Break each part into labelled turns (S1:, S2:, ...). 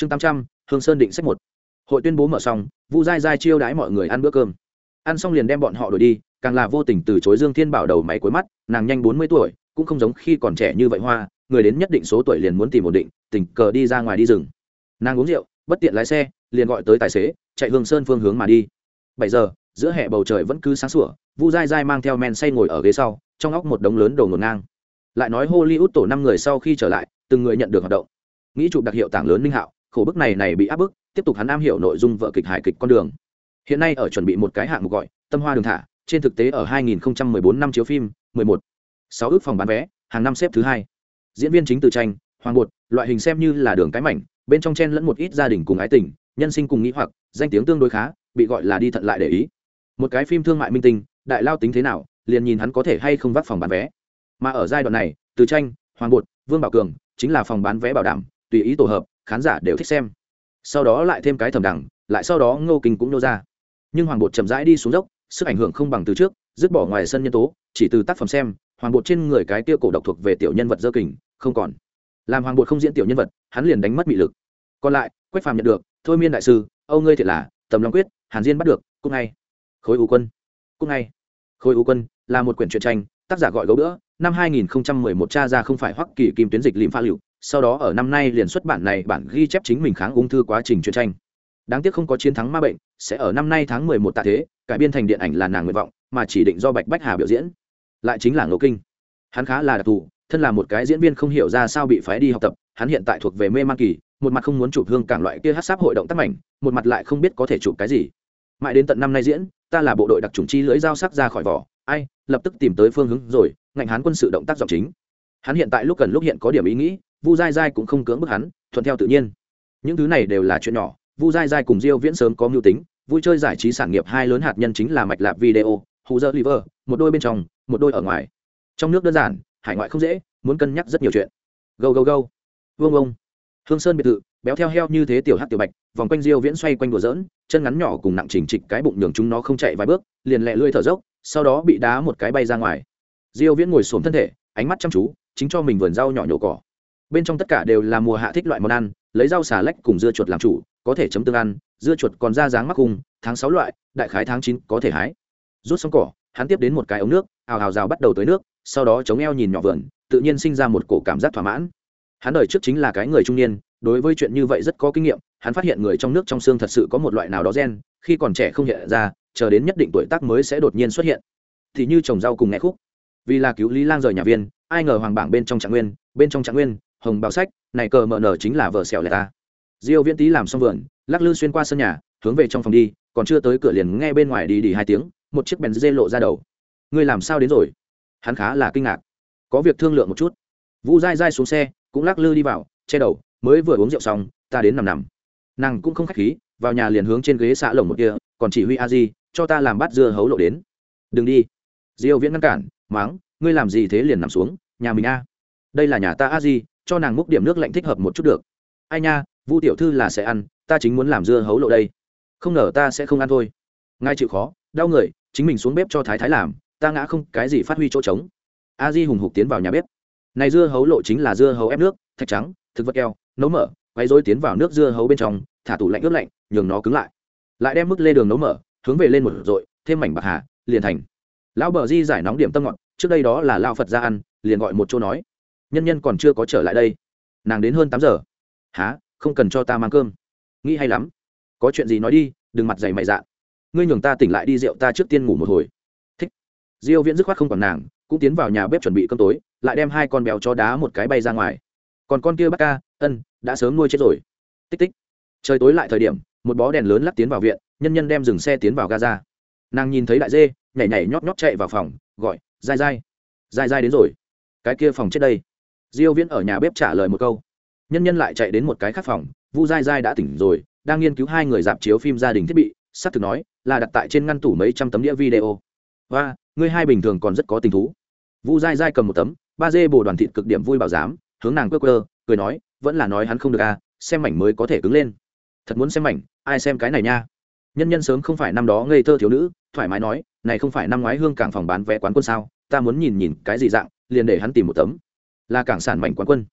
S1: chương tám trăm, hương sơn định sách một. Hội tuyên bố mở xong, vu dai dai chiêu đãi mọi người ăn bữa cơm. Ăn xong liền đem bọn họ đổi đi, càng là vô tình từ chối dương thiên bảo đầu máy cuối mắt, nàng nhanh bốn mươi tuổi, cũng không giống khi còn trẻ như vậy hoa, người đến nhất định số tuổi liền muốn tìm ổn định, tình cờ đi ra ngoài đi rừng. Nàng uống rượu, bất tiện lái xe, liền gọi tới tài xế, chạy hương sơn phương hướng mà đi. Bảy giờ, giữa hè bầu trời vẫn cứ sáng sủa, vu dai dai mang theo men say ngồi ở ghế sau, trong óc một đống lớn đầu ngổn ngang. Lại nói hollywood tổ năm người sau khi trở lại, từng người nhận được hoạt động. Nghĩ chụp đặc hiệu tảng lớn ninh hạo khổ bức này này bị áp bức, tiếp tục hắn am hiểu nội dung vợ kịch hài kịch con đường. Hiện nay ở chuẩn bị một cái hạng mục gọi, tâm hoa đường thả, trên thực tế ở 2014 năm chiếu phim 11. sáu ước phòng bán vé, hàng năm xếp thứ hai. Diễn viên chính từ tranh, hoàng bột, loại hình xem như là đường cái mảnh, bên trong chen lẫn một ít gia đình cùng ái tình, nhân sinh cùng nghĩ hoặc, danh tiếng tương đối khá, bị gọi là đi thận lại để ý. Một cái phim thương mại minh tinh, đại lao tính thế nào, liền nhìn hắn có thể hay không vác phòng bán vé. Mà ở giai đoạn này, từ tranh, hoàng bột, vương bảo cường, chính là phòng bán vé bảo đảm, tùy ý tổ hợp khán giả đều thích xem. Sau đó lại thêm cái thầm đẳng lại sau đó ngô kinh cũng nô ra. Nhưng hoàng bột chậm rãi đi xuống dốc sức ảnh hưởng không bằng từ trước dứt bỏ ngoài sân nhân tố chỉ từ tác phẩm xem hoàng bột trên người cái tiêu cổ độc thuộc về tiểu nhân vật dơ kình không còn. Làm hoàng bột không diễn tiểu nhân vật hắn liền đánh mất bị lực. Còn lại quách phàm nhận được thôi miên đại sư âu ngươi thiệt là tầm long quyết hàn diên bắt được cúc ngay. Khối u quân cúc ngay. Khối u quân là một quyển truyện tranh tác giả gọi gấu nữa, năm 2011 cha ra không phải hoắc kỳ kim tuyến dịch lìm pha liệu sau đó ở năm nay liền xuất bản này bản ghi chép chính mình kháng ung thư quá trình truyện tranh. Đáng tiếc không có chiến thắng ma bệnh, sẽ ở năm nay tháng 11 tạ thế, cải biên thành điện ảnh là nàng nguyện vọng, mà chỉ định do bạch bách hà biểu diễn. Lại chính là ngô kinh. Hắn khá là đặc thù, thân là một cái diễn viên không hiểu ra sao bị phái đi học tập, hắn hiện tại thuộc về mê man kỳ, một mặt không muốn chụp hương cảng loại kia hát sáp hội động tác mảnh, một mặt lại không biết có thể chụp cái gì. Mãi đến tận năm nay diễn, ta là bộ đội đặc trùng chi lưỡi dao sắc ra khỏi vỏ, ai, lập tức tìm tới phương hướng rồi ngạnh hắn quân sự động tác giọng chính. Hắn hiện tại lúc cần lúc hiện có điểm ý nghĩ vu dai dai cũng không cưỡng bức hắn, thuận theo tự nhiên. Những thứ này đều là chuyện nhỏ, vu dai dai cùng diêu viễn sớm có mưu tính, vui chơi giải trí sản nghiệp hai lớn hạt nhân chính là mạch lạp video, hù dơ liver, một đôi bên trong, một đôi ở ngoài. Trong nước đơn giản, hải ngoại không dễ, muốn cân nhắc rất nhiều chuyện. Go go go vương ông. Hương sơn biệt thự, béo theo heo như thế tiểu hát tiểu bạch, vòng quanh diêu viễn xoay quanh đùa dỡn chân ngắn nhỏ cùng nặng chỉnh trịch cái bụng nhường chúng nó không chạy vài bước, liền lẹ lưỡi thở dốc, sau đó bị đá một cái bay ra ngoài. Diêu viễn ngồi xổm thân thể, ánh mắt chăm chú, chính cho mình vườn rau nhỏ nhổ cỏ bên trong tất cả đều là mùa hạ thích loại món ăn, lấy rau xà lách cùng dưa chuột làm chủ, có thể chấm tương ăn, dưa chuột còn ra dáng mắc cùng tháng sáu loại, đại khái tháng chín có thể hái. Rút xong cỏ, hắn tiếp đến một cái ống nước, ào ào rào bắt đầu tới nước, sau đó chống eo nhìn nhỏ vườn, tự nhiên sinh ra một cổ cảm giác thỏa mãn. Hắn đời trước chính là cái người trung niên, đối với chuyện như vậy rất có kinh nghiệm, hắn phát hiện người trong nước trong xương thật sự có một loại nào đó gen, khi còn trẻ không hiện ra, chờ đến nhất định tuổi tác mới sẽ đột nhiên xuất hiện. Thì như trồng rau cùng nghe khúc. Vì là cứu lý lang rời nhà viên, ai ngờ hoàng bảng bên trong trạng nguyên, bên trong trạng nguyên hồng bào sách, này cờ mờ nở chính là vợ xẻo lẻ ta. Diêu viễn tý làm xong vườn, lắc lư xuyên qua sân nhà, hướng về trong phòng đi, còn chưa tới cửa liền nghe bên ngoài đi đi hai tiếng, một chiếc bèn dê lộ ra đầu. Ngươi làm sao đến rồi? Hắn khá là kinh ngạc. Có việc thương lượng một chút. Vũ dai dai xuống xe, cũng lắc lư đi vào, che đầu, mới vừa uống rượu xong, ta đến nằm nằm. Nàng cũng không khách khí, vào nhà liền hướng trên ghế xạ lồng một kia, còn chỉ huy a di, cho ta làm bát dưa hấu lộ đến. Đừng đi. Diêu viễn ngăn cản máng ngươi làm gì thế liền nằm xuống, nhà mình a. Đây là nhà ta a di cho nàng múc điểm nước lạnh thích hợp một chút được. Ai nha, vu tiểu thư là sẽ ăn, ta chính muốn làm dưa hấu lộ đây. Không ngờ ta sẽ không ăn thôi. Ngay chịu khó, đau người, chính mình xuống bếp cho thái thái làm, ta ngã không cái gì phát huy chỗ trống. A di hùng hục tiến vào nhà bếp. Này dưa hấu lộ chính là dưa hấu ép nước, thạch trắng, thực vật keo, nấu mở quay dối tiến vào nước dưa hấu bên trong, thả tủ lạnh ướp lạnh, nhường nó cứng lại. Lại đem mức lê đường nấu mở, hướng về lên một rội, thêm mảnh bạc hà, liền thành. Lão bờ di giải nóng điểm tâm ngọt, trước đây đó là lao phật ra ăn, liền gọi một chỗ nói nhân nhân còn chưa có trở lại đây. Nàng đến hơn tám giờ. Há không cần cho ta mang cơm. Nghĩ hay lắm. Có chuyện gì nói đi, đừng mặt dày mày dạ. Ngươi nhường ta tỉnh lại đi, rượu ta trước tiên ngủ một hồi. Thích. Diêu viễn dứt khoát không còn nàng, cũng tiến vào nhà bếp chuẩn bị cơm tối, lại đem hai con béo chó đá một cái bay ra ngoài. Còn con kia bắt ca, ân, đã sớm nuôi chết rồi. Tích tích. Trời tối lại thời điểm, một bó đèn lớn lắc tiến vào viện, nhân nhân đem dừng xe tiến vào gaza nàng nhìn thấy đại dê, nhảy nhảy nhót nhót chạy vào phòng, gọi, dai dai. Dai dai đến rồi. Cái kia phòng chết đây diêu viễn ở nhà bếp trả lời một câu. Nhân nhân lại chạy đến một cái khác phòng, vu dai dai đã tỉnh rồi, đang nghiên cứu hai người dạp chiếu phim gia đình thiết bị, sắp thực nói, là đặt tại trên ngăn tủ mấy trăm tấm đĩa video. Và ngươi hai bình thường còn rất có tình thú. Vu dai dai cầm một tấm, ba dê bồ đoàn thịt cực điểm vui bảo giám, hướng nàng quơ quơ, cười nói, vẫn là nói hắn không được à xem mảnh mới có thể cứng lên. Thật muốn xem mảnh, ai xem cái này nha? Nhân nhân sớm không phải năm đó ngây thơ thiếu nữ, thoải mái nói, này không phải năm ngoái hương cảng phòng bán vé quán quân sao, ta muốn nhìn nhìn cái gì dạng, liền để hắn tìm một tấm là cảng sản mạnh quán quân.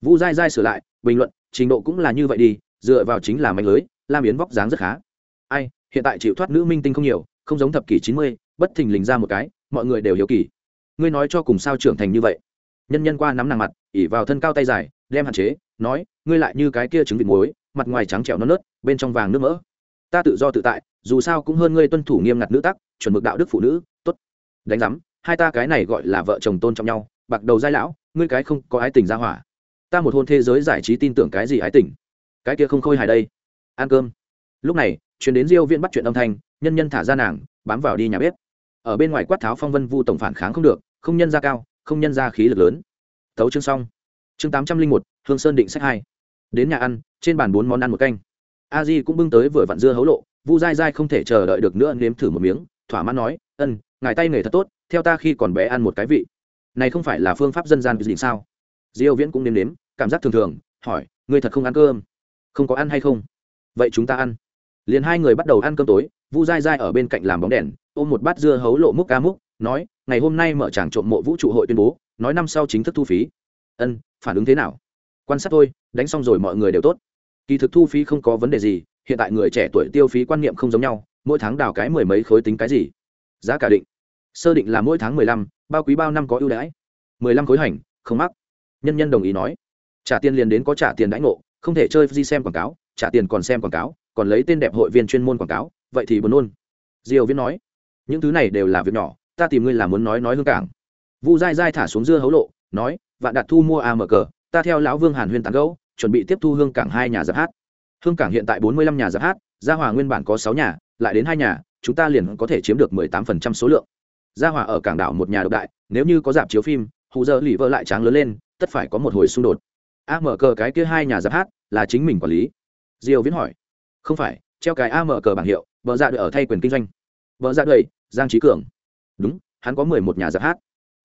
S1: Vu dai dai sửa lại, bình luận, trình độ cũng là như vậy đi, dựa vào chính là mạnh lưới, lam yến vóc dáng rất khá. Ai, hiện tại chịu thoát nữ minh tinh không nhiều, không giống thập kỷ chín mươi, bất thình lình ra một cái, mọi người đều hiểu kỳ. Ngươi nói cho cùng sao trưởng thành như vậy? Nhân nhân qua nắm nàng mặt, ỉ vào thân cao tay dài, đem hạn chế, nói, ngươi lại như cái kia trứng vịt muối, mặt ngoài trắng trẻo non nớt, bên trong vàng nước mỡ. Ta tự do tự tại, dù sao cũng hơn ngươi tuân thủ nghiêm ngặt nữ tắc, chuẩn mực đạo đức phụ nữ, tốt. Đánh giám, hai ta cái này gọi là vợ chồng tôn trọng nhau bạc đầu giai lão, ngươi cái không có ái tình ra hỏa. Ta một hôn thế giới giải trí tin tưởng cái gì ái tình? Cái kia không khôi hài đây. Ăn cơm. Lúc này chuyển đến diêu viên bắt chuyện âm thanh, nhân nhân thả ra nàng, bám vào đi nhà bếp. Ở bên ngoài quát tháo phong vân vu tổng phản kháng không được, không nhân ra cao, không nhân ra khí lực lớn. Tấu chương xong. Chương tám trăm linh một, hương sơn định sách hai. Đến nhà ăn, trên bàn bốn món ăn một canh. A di cũng bưng tới vừa vặn dưa hấu lộ, vu dai dai không thể chờ đợi được nữa, nếm thử một miếng, thỏa mãn nói, ân, ngài tay nghề thật tốt, theo ta khi còn bé ăn một cái vị này không phải là phương pháp dân gian gì sao? Diêu viễn cũng nếm nếm, cảm giác thường thường, hỏi, ngươi thật không ăn cơm? Không có ăn hay không? Vậy chúng ta ăn. Liền hai người bắt đầu ăn cơm tối, vu dai dai ở bên cạnh làm bóng đèn, ôm một bát dưa hấu lộ múc ca múc, nói, ngày hôm nay mở tràng trộm mộ vũ trụ hội tuyên bố, nói năm sau chính thức thu phí. Ân, phản ứng thế nào? Quan sát thôi, đánh xong rồi mọi người đều tốt. Kỳ thực thu phí không có vấn đề gì, hiện tại người trẻ tuổi tiêu phí quan niệm không giống nhau, mỗi tháng đào cái mười mấy khối tính cái gì? Giá cả định. Sơ định là mỗi tháng mười lăm bao quý bao năm có ưu đãi? mười lăm khối hành, không mắc. Nhân nhân đồng ý nói. Trả tiền liền đến có trả tiền đãi ngộ, không thể chơi di xem quảng cáo, trả tiền còn xem quảng cáo, còn lấy tên đẹp hội viên chuyên môn quảng cáo, vậy thì buồn nôn. Diều viễn nói. Những thứ này đều là việc nhỏ, ta tìm ngươi là muốn nói nói hương cảng. Vu dai dai thả xuống dưa hấu lộ, nói, vạn đạt thu mua a mở cờ ta theo lão vương hàn huyên tán gấu chuẩn bị tiếp thu hương cảng hai nhà giáp hát. Hương cảng hiện tại bốn mươi lăm nhà giáp hát, gia hòa nguyên bản có sáu nhà, lại đến hai nhà, chúng ta liền có thể chiếm được mười tám phần trăm số lượng gia hòa ở cảng đảo một nhà độc đại, nếu như có dạp chiếu phim, hù dơ lì vợ lại tráng lớn lên, tất phải có một hồi xung đột. A mở cờ cái kia hai nhà giáp hát, là chính mình quản lý. Diều viễn hỏi. Không phải, treo cái a mở cờ bảng hiệu, vợ dạ đợi ở thay quyền kinh doanh. Vợ dạ đợi, giang trí cường. Đúng, hắn có mười một nhà giáp hát.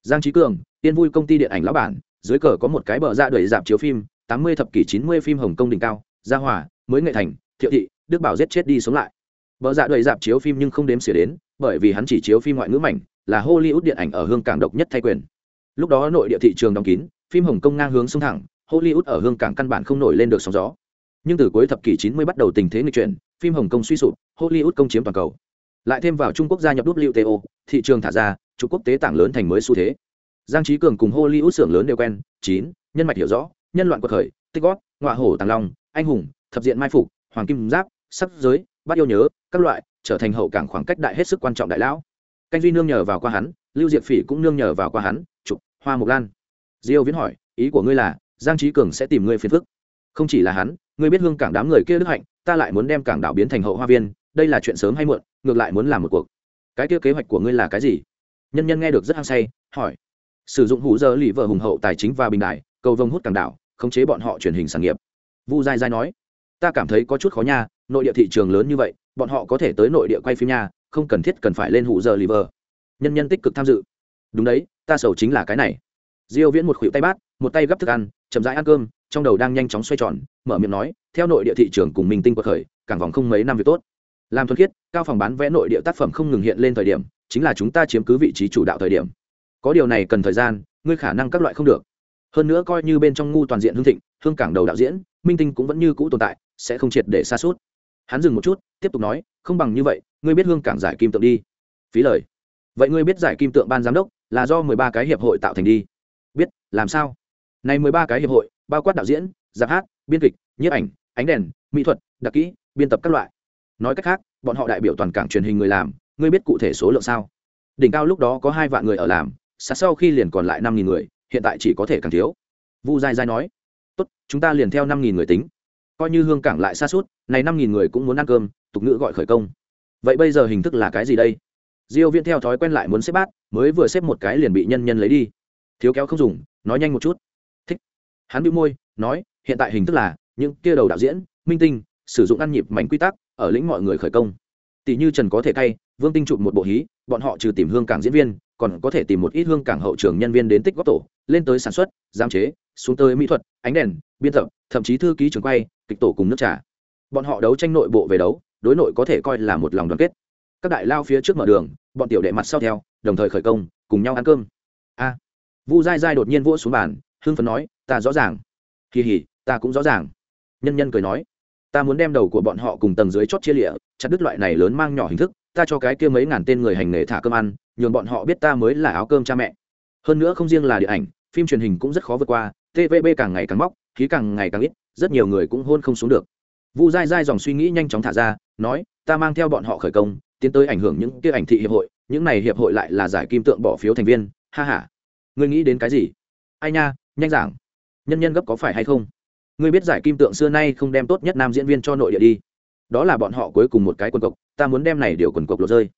S1: Giang trí cường, tiên vui công ty điện ảnh lão bản, dưới cờ có một cái bờ dạ đẩy dạp chiếu phim, tám mươi thập kỷ chín mươi phim hồng kông đỉnh cao, gia hòa mới nghệ thành, thiệu thị, đức bảo giết chết đi sống lại. Bờ dạ đẩy dạp chiếu phim nhưng không đếm xỉa đến, bởi vì hắn chỉ chiếu phim ngoại ngữ mảnh là hollywood điện ảnh ở hương cảng độc nhất thay quyền. Lúc đó nội địa thị trường đóng kín, phim hồng kông ngang hướng sông thẳng, hollywood ở hương cảng căn bản không nổi lên được sóng gió. Nhưng từ cuối thập kỷ 90 bắt đầu tình thế nghịch chuyển, phim hồng kông suy sụp, hollywood công chiếm toàn cầu. Lại thêm vào trung quốc gia nhập wto thị trường thả ra, trung quốc tế tảng lớn thành mới xu thế. Giang trí cường cùng hollywood xưởng lớn đều quen, chín, nhân mạch hiểu rõ, nhân loạn quật khởi, tích gót, ngọa hổ tàng long, anh hùng, thập diện mai phục, hoàng kim giáp, sắc giới, bắt yêu nhớ, các loại, trở thành hậu cảng khoảng cách đại hết sức quan trọng đại lão canh duy nương nhờ vào qua hắn, lưu diệp phỉ cũng nương nhờ vào qua hắn trục hoa mộc lan. Diêu viễn hỏi, ý của ngươi là, giang trí cường sẽ tìm ngươi phiền phức. Không chỉ là hắn, ngươi biết hương cảng đám người kia đức hạnh, ta lại muốn đem cảng đảo biến thành hậu hoa viên, đây là chuyện sớm hay muộn, ngược lại muốn làm một cuộc. Cái kia kế hoạch của ngươi là cái gì? Nhân nhân nghe được rất hăng say, hỏi. Sử dụng hủ giờ lì vợ hùng hậu tài chính và bình đại, cầu vông hút cảng đảo, khống chế bọn họ truyền hình sản nghiệp. Vu dai dai nói, ta cảm thấy có chút khó nha, nội địa thị trường lớn như vậy, bọn họ có thể tới nội địa quay phim nha không cần thiết cần phải lên hụ giờ lì vờ. Nhân nhân tích cực tham dự. Đúng đấy, ta sầu chính là cái này. Diêu viễn một khuỷu tay bát, một tay gấp thức ăn, chậm rãi ăn cơm, trong đầu đang nhanh chóng xoay tròn, mở miệng nói, theo nội địa thị trường cùng mình tinh quật khởi, càng vòng không mấy năm việc tốt. Làm thuần khiết, cao phòng bán vẽ nội địa tác phẩm không ngừng hiện lên thời điểm, chính là chúng ta chiếm cứ vị trí chủ đạo thời điểm. Có điều này cần thời gian, ngươi khả năng các loại không được. Hơn nữa coi như bên trong ngu toàn diện hương thịnh, hương cảng đầu đạo diễn, minh tinh cũng vẫn như cũ tồn tại, sẽ không triệt để xa suốt hắn dừng một chút, tiếp tục nói, không bằng như vậy, ngươi biết hương cảng giải kim tượng đi. Phí lời. Vậy ngươi biết giải kim tượng ban giám đốc là do mười ba cái hiệp hội tạo thành đi? Biết, làm sao? Này mười ba cái hiệp hội, bao quát đạo diễn giáp hát, biên kịch, nhiếp ảnh, ánh đèn, mỹ thuật, đặc kỹ, biên tập các loại. Nói cách khác, bọn họ đại biểu toàn cảng truyền hình người làm, ngươi biết cụ thể số lượng sao? Đỉnh cao lúc đó có hai vạn người ở làm, sát sau khi liền còn lại năm nghìn người, hiện tại chỉ có thể càng thiếu. Vu dai dai nói. Tốt, chúng ta liền theo năm nghìn người tính coi như hương cảng lại xa suốt, này năm nghìn người cũng muốn ăn cơm, tục ngữ gọi khởi công. Vậy bây giờ hình thức là cái gì đây? Diêu viễn theo thói quen lại muốn xếp bát, mới vừa xếp một cái liền bị nhân nhân lấy đi. Thiếu kéo không dùng, nói nhanh một chút. Thích. Hắn bĩu môi, nói, hiện tại hình thức là, những kia đầu đạo diễn, minh tinh, sử dụng ăn nhịp mảnh quy tắc, ở lĩnh mọi người khởi công. Tỷ như trần có thể cay, vương tinh chụp một bộ hí, bọn họ trừ tìm hương cảng diễn viên, còn có thể tìm một ít hương cảng hậu trường nhân viên đến tích góp tổ, lên tới sản xuất giam chế, xuống tới mỹ thuật, ánh đèn biên tập, thậm chí thư ký trường quay, kịch tổ cùng nước trà. Bọn họ đấu tranh nội bộ về đấu, đối nội có thể coi là một lòng đoàn kết. Các đại lao phía trước mở đường, bọn tiểu đệ mặt sau theo, đồng thời khởi công, cùng nhau ăn cơm. A. Vu dai dai đột nhiên vỗ xuống bàn, hưng phấn nói, ta rõ ràng. Kỳ hỉ ta cũng rõ ràng. Nhân nhân cười nói, ta muốn đem đầu của bọn họ cùng tầng dưới chót chia lịa, chặt đứt loại này lớn mang nhỏ hình thức, ta cho cái kia mấy ngàn tên người hành nghề thả cơm ăn, nhường bọn họ biết ta mới là áo cơm cha mẹ. Hơn nữa không riêng là điện ảnh, phim truyền hình cũng rất khó vượt qua tvb càng ngày càng móc khí càng ngày càng ít rất nhiều người cũng hôn không xuống được. Vu dai dai dòng suy nghĩ nhanh chóng thả ra nói ta mang theo bọn họ khởi công tiến tới ảnh hưởng những kia ảnh thị hiệp hội những này hiệp hội lại là giải kim tượng bỏ phiếu thành viên ha ha, ngươi nghĩ đến cái gì? Ai nha nhanh giảng. Nhân nhân gấp có phải hay không? Ngươi biết giải kim tượng xưa nay không đem tốt nhất nam diễn viên cho nội địa đi. Đó là bọn họ cuối cùng một cái quần cộc ta muốn đem này điều quần cộc lột rơi.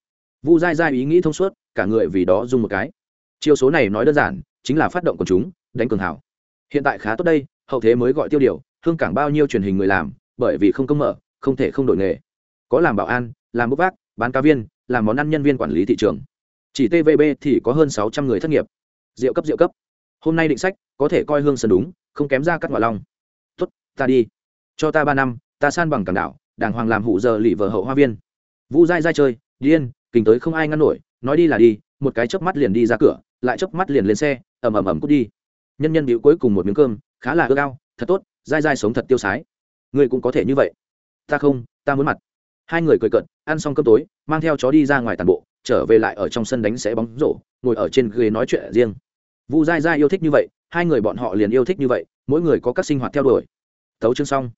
S1: Vu dai dai ý nghĩ thông suốt cả người vì đó dùng một cái. Chiêu số này nói đơn giản chính là phát động của chúng đánh cường hảo hiện tại khá tốt đây hậu thế mới gọi tiêu điều, hương cảng bao nhiêu truyền hình người làm, bởi vì không công mở, không thể không đổi nghề. Có làm bảo an, làm bốc vác, bán cá viên, làm món ăn nhân viên quản lý thị trường. Chỉ tvb thì có hơn sáu trăm người thất nghiệp. Rượu cấp rượu cấp. Hôm nay định sách, có thể coi hương sơn đúng, không kém ra cắt ngoại long. Tuất ta đi. Cho ta ba năm, ta san bằng cảng đảo, đàng hoàng làm hụ giờ lì vợ hậu hoa viên. Vũ dai dai chơi, điên, kình tới không ai ngăn nổi, nói đi là đi, một cái chớp mắt liền đi ra cửa, lại chớp mắt liền lên xe, ầm ầm ầm cút đi. Nhân nhân biểu cuối cùng một miếng cơm khá là ưa cao thật tốt, dai dai sống thật tiêu sái. Ngươi cũng có thể như vậy. Ta không, ta muốn mặt. Hai người cười cận ăn xong cơm tối, mang theo chó đi ra ngoài tàn bộ, trở về lại ở trong sân đánh sẽ bóng rổ, ngồi ở trên ghế nói chuyện riêng. Vu dai dai yêu thích như vậy, hai người bọn họ liền yêu thích như vậy, mỗi người có các sinh hoạt theo đuổi. Thấu chương xong.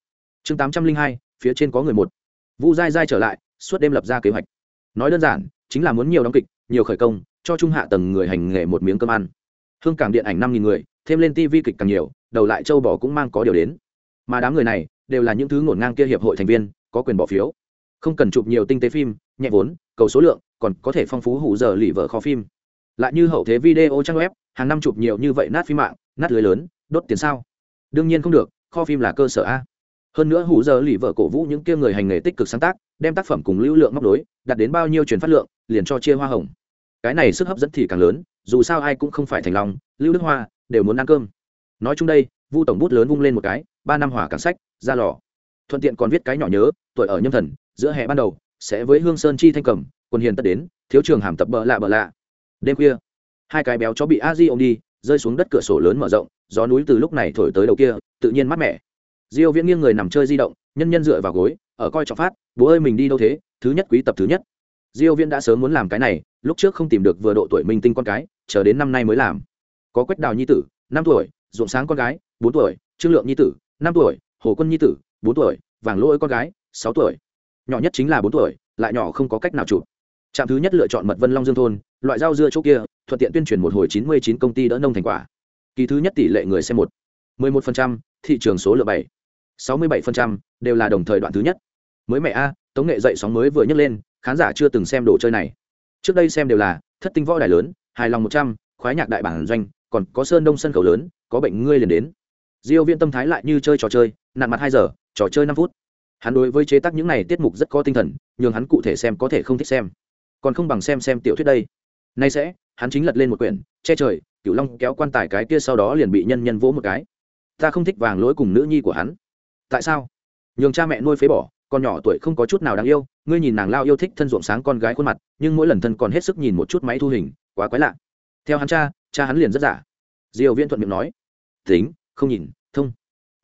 S1: Chương tám trăm linh hai, phía trên có người một. Vu dai dai trở lại, suốt đêm lập ra kế hoạch. Nói đơn giản, chính là muốn nhiều đóng kịch, nhiều khởi công, cho trung hạ tầng người hành nghề một miếng cơm ăn. Hương cảng điện ảnh năm nghìn người, thêm lên tv kịch càng nhiều đầu lại châu bò cũng mang có điều đến. Mà đám người này đều là những thứ ngổn ngang kia hiệp hội thành viên, có quyền bỏ phiếu. Không cần chụp nhiều tinh tế phim, nhẹ vốn, cầu số lượng, còn có thể phong phú hủ giờ lì vợ kho phim. Lại như hậu thế video trang web, hàng năm chụp nhiều như vậy nát phim mạng, nát lưới lớn, đốt tiền sao? Đương nhiên không được, kho phim là cơ sở a. Hơn nữa hủ giờ lì vợ cổ vũ những kia người hành nghề tích cực sáng tác, đem tác phẩm cùng lưu lượng móc đối đạt đến bao nhiêu truyền phát lượng, liền cho chia hoa hồng. Cái này sức hấp dẫn thì càng lớn, dù sao ai cũng không phải thành lòng lưu đức hoa đều muốn ăn cơm nói chung đây, vu tổng bút lớn vung lên một cái, ba năm hỏa cảng sách, ra lò. Thuận tiện còn viết cái nhỏ nhớ, tuổi ở nhâm thần, giữa hè ban đầu, sẽ với hương sơn chi thanh cầm, quân hiền tất đến, thiếu trường hàm tập bợ lạ bợ lạ. Đêm khuya, hai cái béo chó bị a di ôm đi, rơi xuống đất cửa sổ lớn mở rộng, gió núi từ lúc này thổi tới đầu kia, tự nhiên mát mẻ. Diêu viễn nghiêng người nằm chơi di động, nhân nhân dựa vào gối, ở coi trọng phát, bố ơi, mình đi đâu thế? Thứ nhất quý tập thứ nhất. Diêu viễn đã sớm muốn làm cái này, lúc trước không tìm được vừa độ tuổi minh tinh con cái, chờ đến năm nay mới làm. Có quách đào nhi tử, năm tuổi ruộng sáng con gái, bốn tuổi, trương lượng nhi tử, năm tuổi, hồ quân nhi tử, bốn tuổi, vàng lỗi con gái, sáu tuổi. Nhỏ nhất chính là bốn tuổi, lại nhỏ không có cách nào chụp. Trạm thứ nhất lựa chọn mật vân long dương thôn, loại rau dưa chỗ kia, thuận tiện tuyên truyền một hồi chín mươi chín công ty đỡ nông thành quả. Kỳ thứ nhất tỷ lệ người xem một. mười một phần trăm, thị trường số lượng bảy. sáu mươi bảy phần trăm, đều là đồng thời đoạn thứ nhất. Mới mẹ a, tống nghệ dậy sóng mới vừa nhấc lên, khán giả chưa từng xem đồ chơi này. Trước đây xem đều là thất tinh võ đài lớn, hài lòng một trăm, khoái nhạc đại bản doanh còn có sơn đông sân khấu lớn, có bệnh ngươi liền đến. Diêu viên tâm thái lại như chơi trò chơi nặn mặt hai giờ, trò chơi năm phút. Hắn đối với chế tác những này tiết mục rất có tinh thần nhưng hắn cụ thể xem có thể không thích xem. Còn không bằng xem xem tiểu thuyết đây. Nay sẽ, hắn chính lật lên một quyển, che trời, cửu long kéo quan tài cái kia sau đó liền bị nhân nhân vỗ một cái. Ta không thích vàng lỗi cùng nữ nhi của hắn. Tại sao? Nhường cha mẹ nuôi phế bỏ, con nhỏ tuổi không có chút nào đáng yêu, ngươi nhìn nàng lao yêu thích thân ruộng sáng con gái khuôn mặt, nhưng mỗi lần thân còn hết sức nhìn một chút máy thu hình, quá quái lạ. Theo hắn cha cha hắn liền rất giả. Diều viên thuận miệng nói, tính, không nhìn, thông.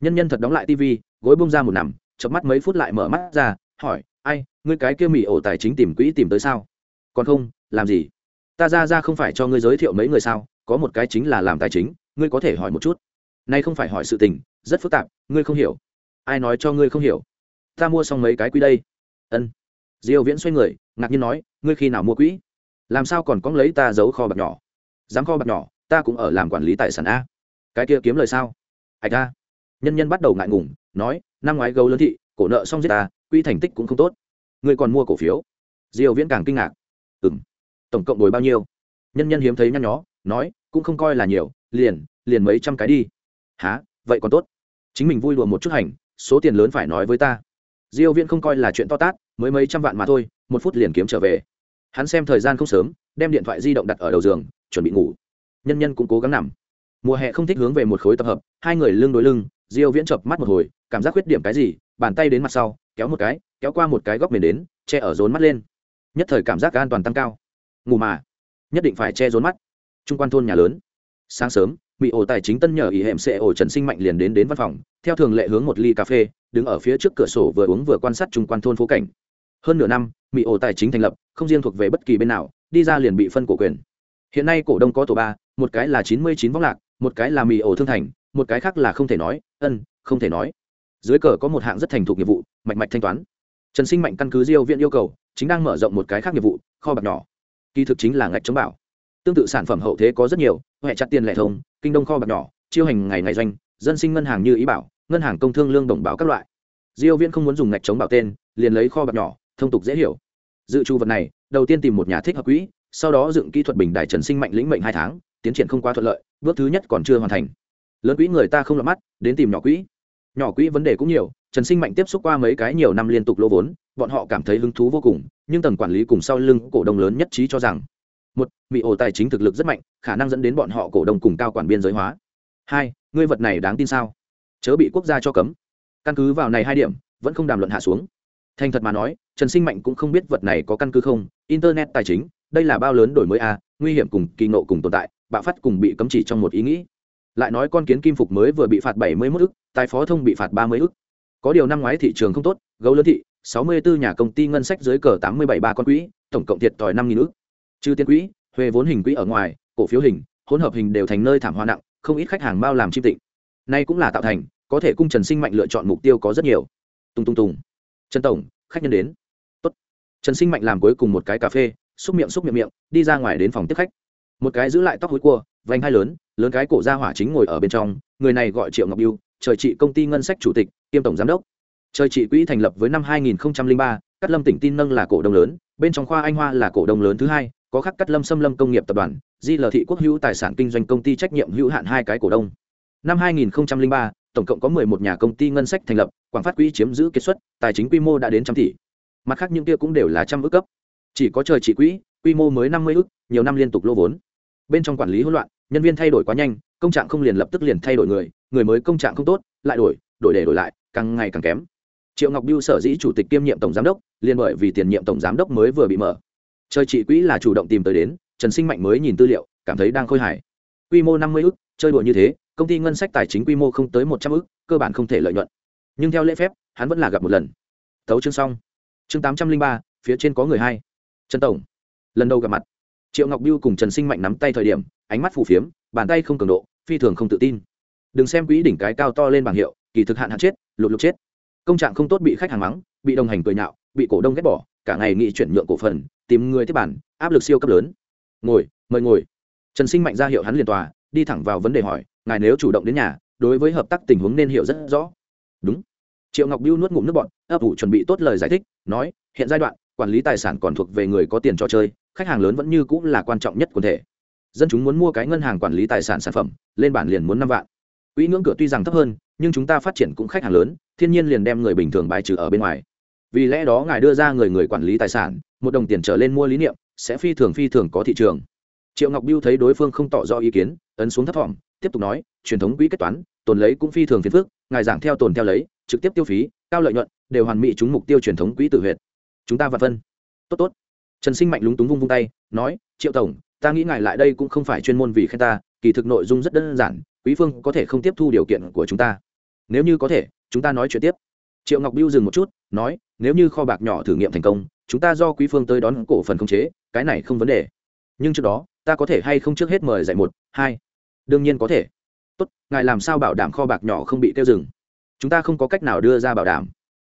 S1: Nhân nhân thật đóng lại tivi gối bông ra một nằm chợp mắt mấy phút lại mở mắt ra, hỏi, ai, ngươi cái kia mỹ ổ tài chính tìm quỹ tìm tới sao? Còn không, làm gì? Ta ra ra không phải cho ngươi giới thiệu mấy người sao, có một cái chính là làm tài chính, ngươi có thể hỏi một chút. Nay không phải hỏi sự tình, rất phức tạp, ngươi không hiểu. Ai nói cho ngươi không hiểu? Ta mua xong mấy cái quỹ đây. Ân. Diêu viễn xoay người, ngạc nhiên nói, ngươi khi nào mua quỹ? Làm sao còn có lấy ta giấu kho bạc nhỏ? Dám kho bạc nhỏ, ta cũng ở làm quản lý tài sản a. Cái kia kiếm lời sao? Ạch a nhân nhân bắt đầu ngại ngùng, nói, năm ngoái gấu lớn thị, cổ nợ xong giết ta quỹ thành tích cũng không tốt. Ngươi còn mua cổ phiếu? Diêu viễn càng kinh ngạc. Ừm. Tổng cộng đổi bao nhiêu? Nhân nhân hiếm thấy nhăn nhó, nói, cũng không coi là nhiều, liền liền mấy trăm cái đi. Há vậy còn tốt. Chính mình vui đùa một chút hành, số tiền lớn phải nói với ta. Diêu viễn không coi là chuyện to tát, mới mấy trăm vạn mà thôi, một phút liền kiếm trở về. Hắn xem thời gian không sớm, đem điện thoại di động đặt ở đầu giường chuẩn bị ngủ. Nhân nhân cũng cố gắng nằm. Mùa hè không thích hướng về một khối tập hợp, hai người lưng đối lưng, diêu viễn chập mắt một hồi, cảm giác khuyết điểm cái gì, bàn tay đến mặt sau, kéo một cái, kéo qua một cái góc mềm đến, che ở rốn mắt lên. Nhất thời cảm giác an toàn tăng cao. Ngủ mà. Nhất định phải che rốn mắt. Trung quan thôn nhà lớn. Sáng sớm bị ổ tài chính tân nhờ ý hệm sẽ ổ trần sinh mạnh liền đến đến văn phòng, theo thường lệ hướng một ly cà phê, đứng ở phía trước cửa sổ vừa uống vừa quan sát trung quan thôn phố cảnh. Hơn nửa năm mỹ ổ tài chính thành lập, không riêng thuộc về bất kỳ bên nào, đi ra liền bị phân cổ quyền hiện nay cổ đông có tổ ba, một cái là chín mươi chín vong lạc, một cái là mì ổ thương thành, một cái khác là không thể nói, ân, không thể nói. Dưới cờ có một hạng rất thành thục nghiệp vụ, mạch mạch thanh toán. Trần sinh mạnh căn cứ diêu viện yêu cầu, chính đang mở rộng một cái khác nghiệp vụ, kho bạc nhỏ. Kỳ thực chính là ngạch chống bảo. Tương tự sản phẩm hậu thế có rất nhiều huệ chặt tiền lệ thông, kinh đông kho bạc nhỏ, chiêu hành ngày ngày doanh, dân sinh ngân hàng như ý bảo, ngân hàng công thương lương đồng bảo các loại. Diêu viễn không muốn dùng ngạch chống bảo tên, liền lấy kho bạc nhỏ, thông tục dễ hiểu. Dự trù vật này, đầu tiên tìm một nhà thích hợp quỹ sau đó dựng kỹ thuật bình đại trần sinh mạnh lĩnh mệnh hai tháng, tiến triển không quá thuận lợi, bước thứ nhất còn chưa hoàn thành. Lớn quỹ người ta không lọt mắt, đến tìm nhỏ quỹ. Nhỏ quỹ vấn đề cũng nhiều, trần sinh mạnh tiếp xúc qua mấy cái nhiều năm liên tục lỗ vốn, bọn họ cảm thấy hứng thú vô cùng, nhưng tầng quản lý cùng sau lưng cổ đông lớn nhất trí cho rằng, một bị ổ tài chính thực lực rất mạnh, khả năng dẫn đến bọn họ cổ đông cùng cao quản biên giới hóa. Hai, ngươi vật này đáng tin sao? Chớ bị quốc gia cho cấm. Căn cứ vào này hai điểm, vẫn không đàm luận hạ xuống. Thành thật mà nói, trần sinh mạnh cũng không biết vật này có căn cứ không, internet tài chính đây là bao lớn đổi mới a nguy hiểm cùng kỳ nộ cùng tồn tại, bạo phát cùng bị cấm chỉ trong một ý nghĩ. Lại nói con kiến kim phục mới vừa bị phạt bảy mươi 71 ức, tài phó thông bị phạt ba mươi ức. Có điều năm ngoái thị trường không tốt, gấu lớn thị, sáu mươi 64 nhà công ty ngân sách dưới cờ tám mươi bảy ba con quỹ, tổng cộng thiệt thòi năm nghìn ức. Trừ tiền quỹ thuê vốn hình quỹ ở ngoài, cổ phiếu hình, hỗn hợp hình đều thành nơi thảm họa nặng, không ít khách hàng bao làm chim tịnh. Nay cũng là tạo thành, có thể cung trần sinh mạnh lựa chọn mục tiêu có rất nhiều. Tung tung tùng. Trần tổng, khách nhân đến. Tốt. trần sinh mạnh làm cuối cùng một cái cà phê xúc miệng xúc miệng miệng đi ra ngoài đến phòng tiếp khách. Một cái giữ lại tóc hối cua vành hai lớn lớn cái cổ ra hỏa chính ngồi ở bên trong người này gọi triệu ngọc biêu trời trị công ty ngân sách chủ tịch kiêm tổng giám đốc. Trời trị quỹ thành lập với năm 2003, cát lâm tỉnh tin nâng là cổ đông lớn bên trong khoa anh hoa là cổ đông lớn thứ hai có khắc cát lâm xâm lâm công nghiệp tập đoàn di lờ thị quốc hữu tài sản kinh doanh công ty trách nhiệm hữu hạn hai cái cổ đông. Năm 2003, tổng cộng có 11 nhà công ty ngân sách thành lập quảng phát quỹ chiếm giữ kết xuất tài chính quy mô đã đến trăm tỷ. Mặt khác những kia cũng đều là trăm ước cấp chỉ có trời trị quỹ, quy mô mới 50 ước nhiều năm liên tục lô vốn. Bên trong quản lý hỗn loạn, nhân viên thay đổi quá nhanh, công trạng không liền lập tức liền thay đổi người người mới công trạng không tốt, lại đổi đổi để đổi lại, càng ngày càng kém. Triệu ngọc biêu sở dĩ chủ tịch kiêm nhiệm tổng giám đốc, liền bởi vì tiền nhiệm tổng giám đốc mới vừa bị mở. Chơi trị quỹ là chủ động tìm tới đến, trần sinh mạnh mới nhìn tư liệu, cảm thấy đang khôi hài. Quy mô năm mươi ước chơi đùa như thế, công ty ngân sách tài chính quy mô không tới một trăm ước cơ bản không thể lợi nhuận. Nhưng theo lễ phép, hắn vẫn là gặp một lần. Thấu chương xong. Chương tám trăm linh ba, phía trên có người hai trần tổng, lần đầu gặp mặt, triệu ngọc biêu cùng trần sinh mạnh nắm tay thời điểm, ánh mắt phù phiếm, bàn tay không cường độ, phi thường không tự tin. Đừng xem quỹ đỉnh cái cao to lên bảng hiệu, kỳ thực hạn hạn chết, lục lục chết. Công trạng không tốt bị khách hàng mắng, bị đồng hành cười nhạo, bị cổ đông ghét bỏ, cả ngày nghị chuyển nhượng cổ phần, tìm người tiếp bản, áp lực siêu cấp lớn. Ngồi, mời ngồi. Trần sinh mạnh ra hiệu hắn liền tòa, đi thẳng vào vấn đề hỏi, ngài nếu chủ động đến nhà, đối với hợp tác tình huống nên hiểu rất rõ. Đúng. Triệu ngọc biêu nuốt ngụm nước bọn ấp ủ chuẩn bị tốt lời giải thích, nói, hiện giai đoạn quản lý tài sản còn thuộc về người có tiền cho chơi, khách hàng lớn vẫn như cũng là quan trọng nhất quần thể. Dân chúng muốn mua cái ngân hàng quản lý tài sản sản phẩm, lên bản liền muốn năm vạn. Quỹ ngưỡng cửa tuy rằng thấp hơn, nhưng chúng ta phát triển cũng khách hàng lớn, thiên nhiên liền đem người bình thường bài trừ ở bên ngoài. Vì lẽ đó ngài đưa ra người người quản lý tài sản, một đồng tiền trở lên mua lý niệm, sẽ phi thường phi thường có thị trường. Triệu ngọc biêu thấy đối phương không tỏ rõ ý kiến, ấn xuống thấp thỏm, tiếp tục nói, truyền thống quỹ kết toán, tồn lấy cũng phi thường phiền phức, ngài giảng theo tồn theo lấy, trực tiếp tiêu phí, cao lợi nhuận, đều hoàn mỹ chúng mục tiêu truyền thống quỹ tự huyệt chúng ta vật phân. Tốt tốt. Trần sinh mạnh lúng túng vung vung tay, nói, triệu tổng, ta nghĩ ngài lại đây cũng không phải chuyên môn vì khen ta, kỳ thực nội dung rất đơn giản, quý phương có thể không tiếp thu điều kiện của chúng ta. Nếu như có thể, chúng ta nói chuyện tiếp. Triệu ngọc biêu dừng một chút, nói, nếu như kho bạc nhỏ thử nghiệm thành công, chúng ta do quý phương tới đón cổ phần khống chế, cái này không vấn đề. Nhưng trước đó, ta có thể hay không trước hết mời dạy một, hai? Đương nhiên có thể. Tốt, ngài làm sao bảo đảm kho bạc nhỏ không bị tiêu dừng? Chúng ta không có cách nào đưa ra bảo đảm.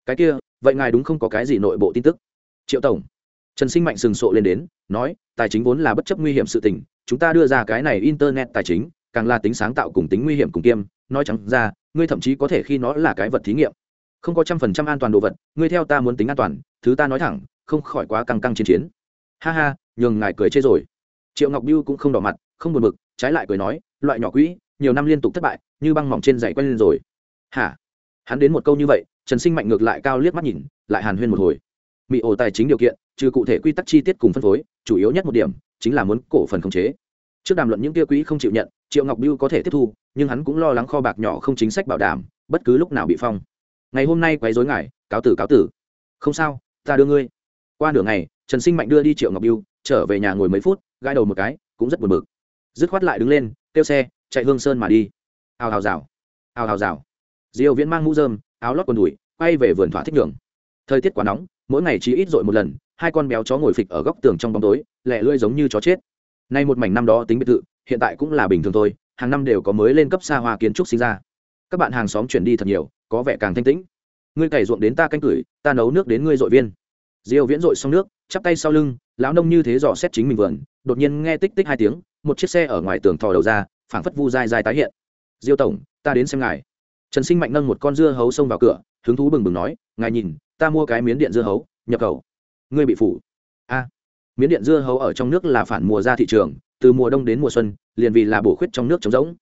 S1: Cái kia vậy ngài đúng không có cái gì nội bộ tin tức? Triệu tổng. Trần sinh mạnh sừng sộ lên đến, nói, tài chính vốn là bất chấp nguy hiểm sự tình, chúng ta đưa ra cái này internet tài chính, càng là tính sáng tạo cùng tính nguy hiểm cùng kiêm, nói chẳng ra, ngươi thậm chí có thể khi nó là cái vật thí nghiệm. Không có trăm phần trăm an toàn đồ vật, ngươi theo ta muốn tính an toàn, thứ ta nói thẳng, không khỏi quá căng căng chiến chiến. Ha ha, nhường ngài cười chê rồi. Triệu ngọc biêu cũng không đỏ mặt, không buồn bực, trái lại cười nói, loại nhỏ quỹ, nhiều năm liên tục thất bại, như băng mỏng trên dậy quen lên rồi. Hả? Hắn đến một câu như vậy trần sinh mạnh ngược lại cao liếc mắt nhìn, lại hàn huyên một hồi. Mỹ ổ tài chính điều kiện, trừ cụ thể quy tắc chi tiết cùng phân phối, chủ yếu nhất một điểm, chính là muốn cổ phần khống chế. Trước đàm luận những kia quỹ không chịu nhận, triệu ngọc biêu có thể tiếp thu, nhưng hắn cũng lo lắng kho bạc nhỏ không chính sách bảo đảm, bất cứ lúc nào bị phong. Ngày hôm nay quấy dối ngài, cáo tử cáo tử. Không sao, ta đưa ngươi. Qua nửa ngày, trần sinh mạnh đưa đi triệu ngọc biêu trở về nhà ngồi mấy phút, gãi đầu một cái, cũng rất buồn bực. Dứt khoát lại đứng lên, kêu xe, chạy hương sơn mà đi. Hào hào rào. Hào hào rào. Diêu viễn mang mũ dơm áo lót quần đùi, quay về vườn thỏa thích đường thời tiết quá nóng, mỗi ngày chỉ ít dội một lần, hai con béo chó ngồi phịch ở góc tường trong bóng tối lẹ lưỡi giống như chó chết. Nay một mảnh năm đó tính biệt thự, hiện tại cũng là bình thường thôi, hàng năm đều có mới lên cấp xa hoa kiến trúc sinh ra. Các bạn hàng xóm chuyển đi thật nhiều, có vẻ càng thanh tĩnh. Ngươi cày ruộng đến ta canh cửi ta nấu nước đến ngươi dội viên. Diêu viễn dội xong nước, chắp tay sau lưng, lão nông như thế dò xét chính mình vườn, đột nhiên nghe tích tích hai tiếng, một chiếc xe ở ngoài tường thò đầu ra, phảng phất vu dai dai tái hiện. Diêu tổng, ta đến xem ngài trần sinh mạnh nâng một con dưa hấu xông vào cửa, hứng thú bừng bừng nói, ngài nhìn, ta mua cái miến điện dưa hấu, nhập khẩu. Ngươi bị phủ. A. Miến điện dưa hấu ở trong nước là phản mùa ra thị trường, từ mùa đông đến mùa xuân, liền vì là bổ khuyết trong nước trống rỗng.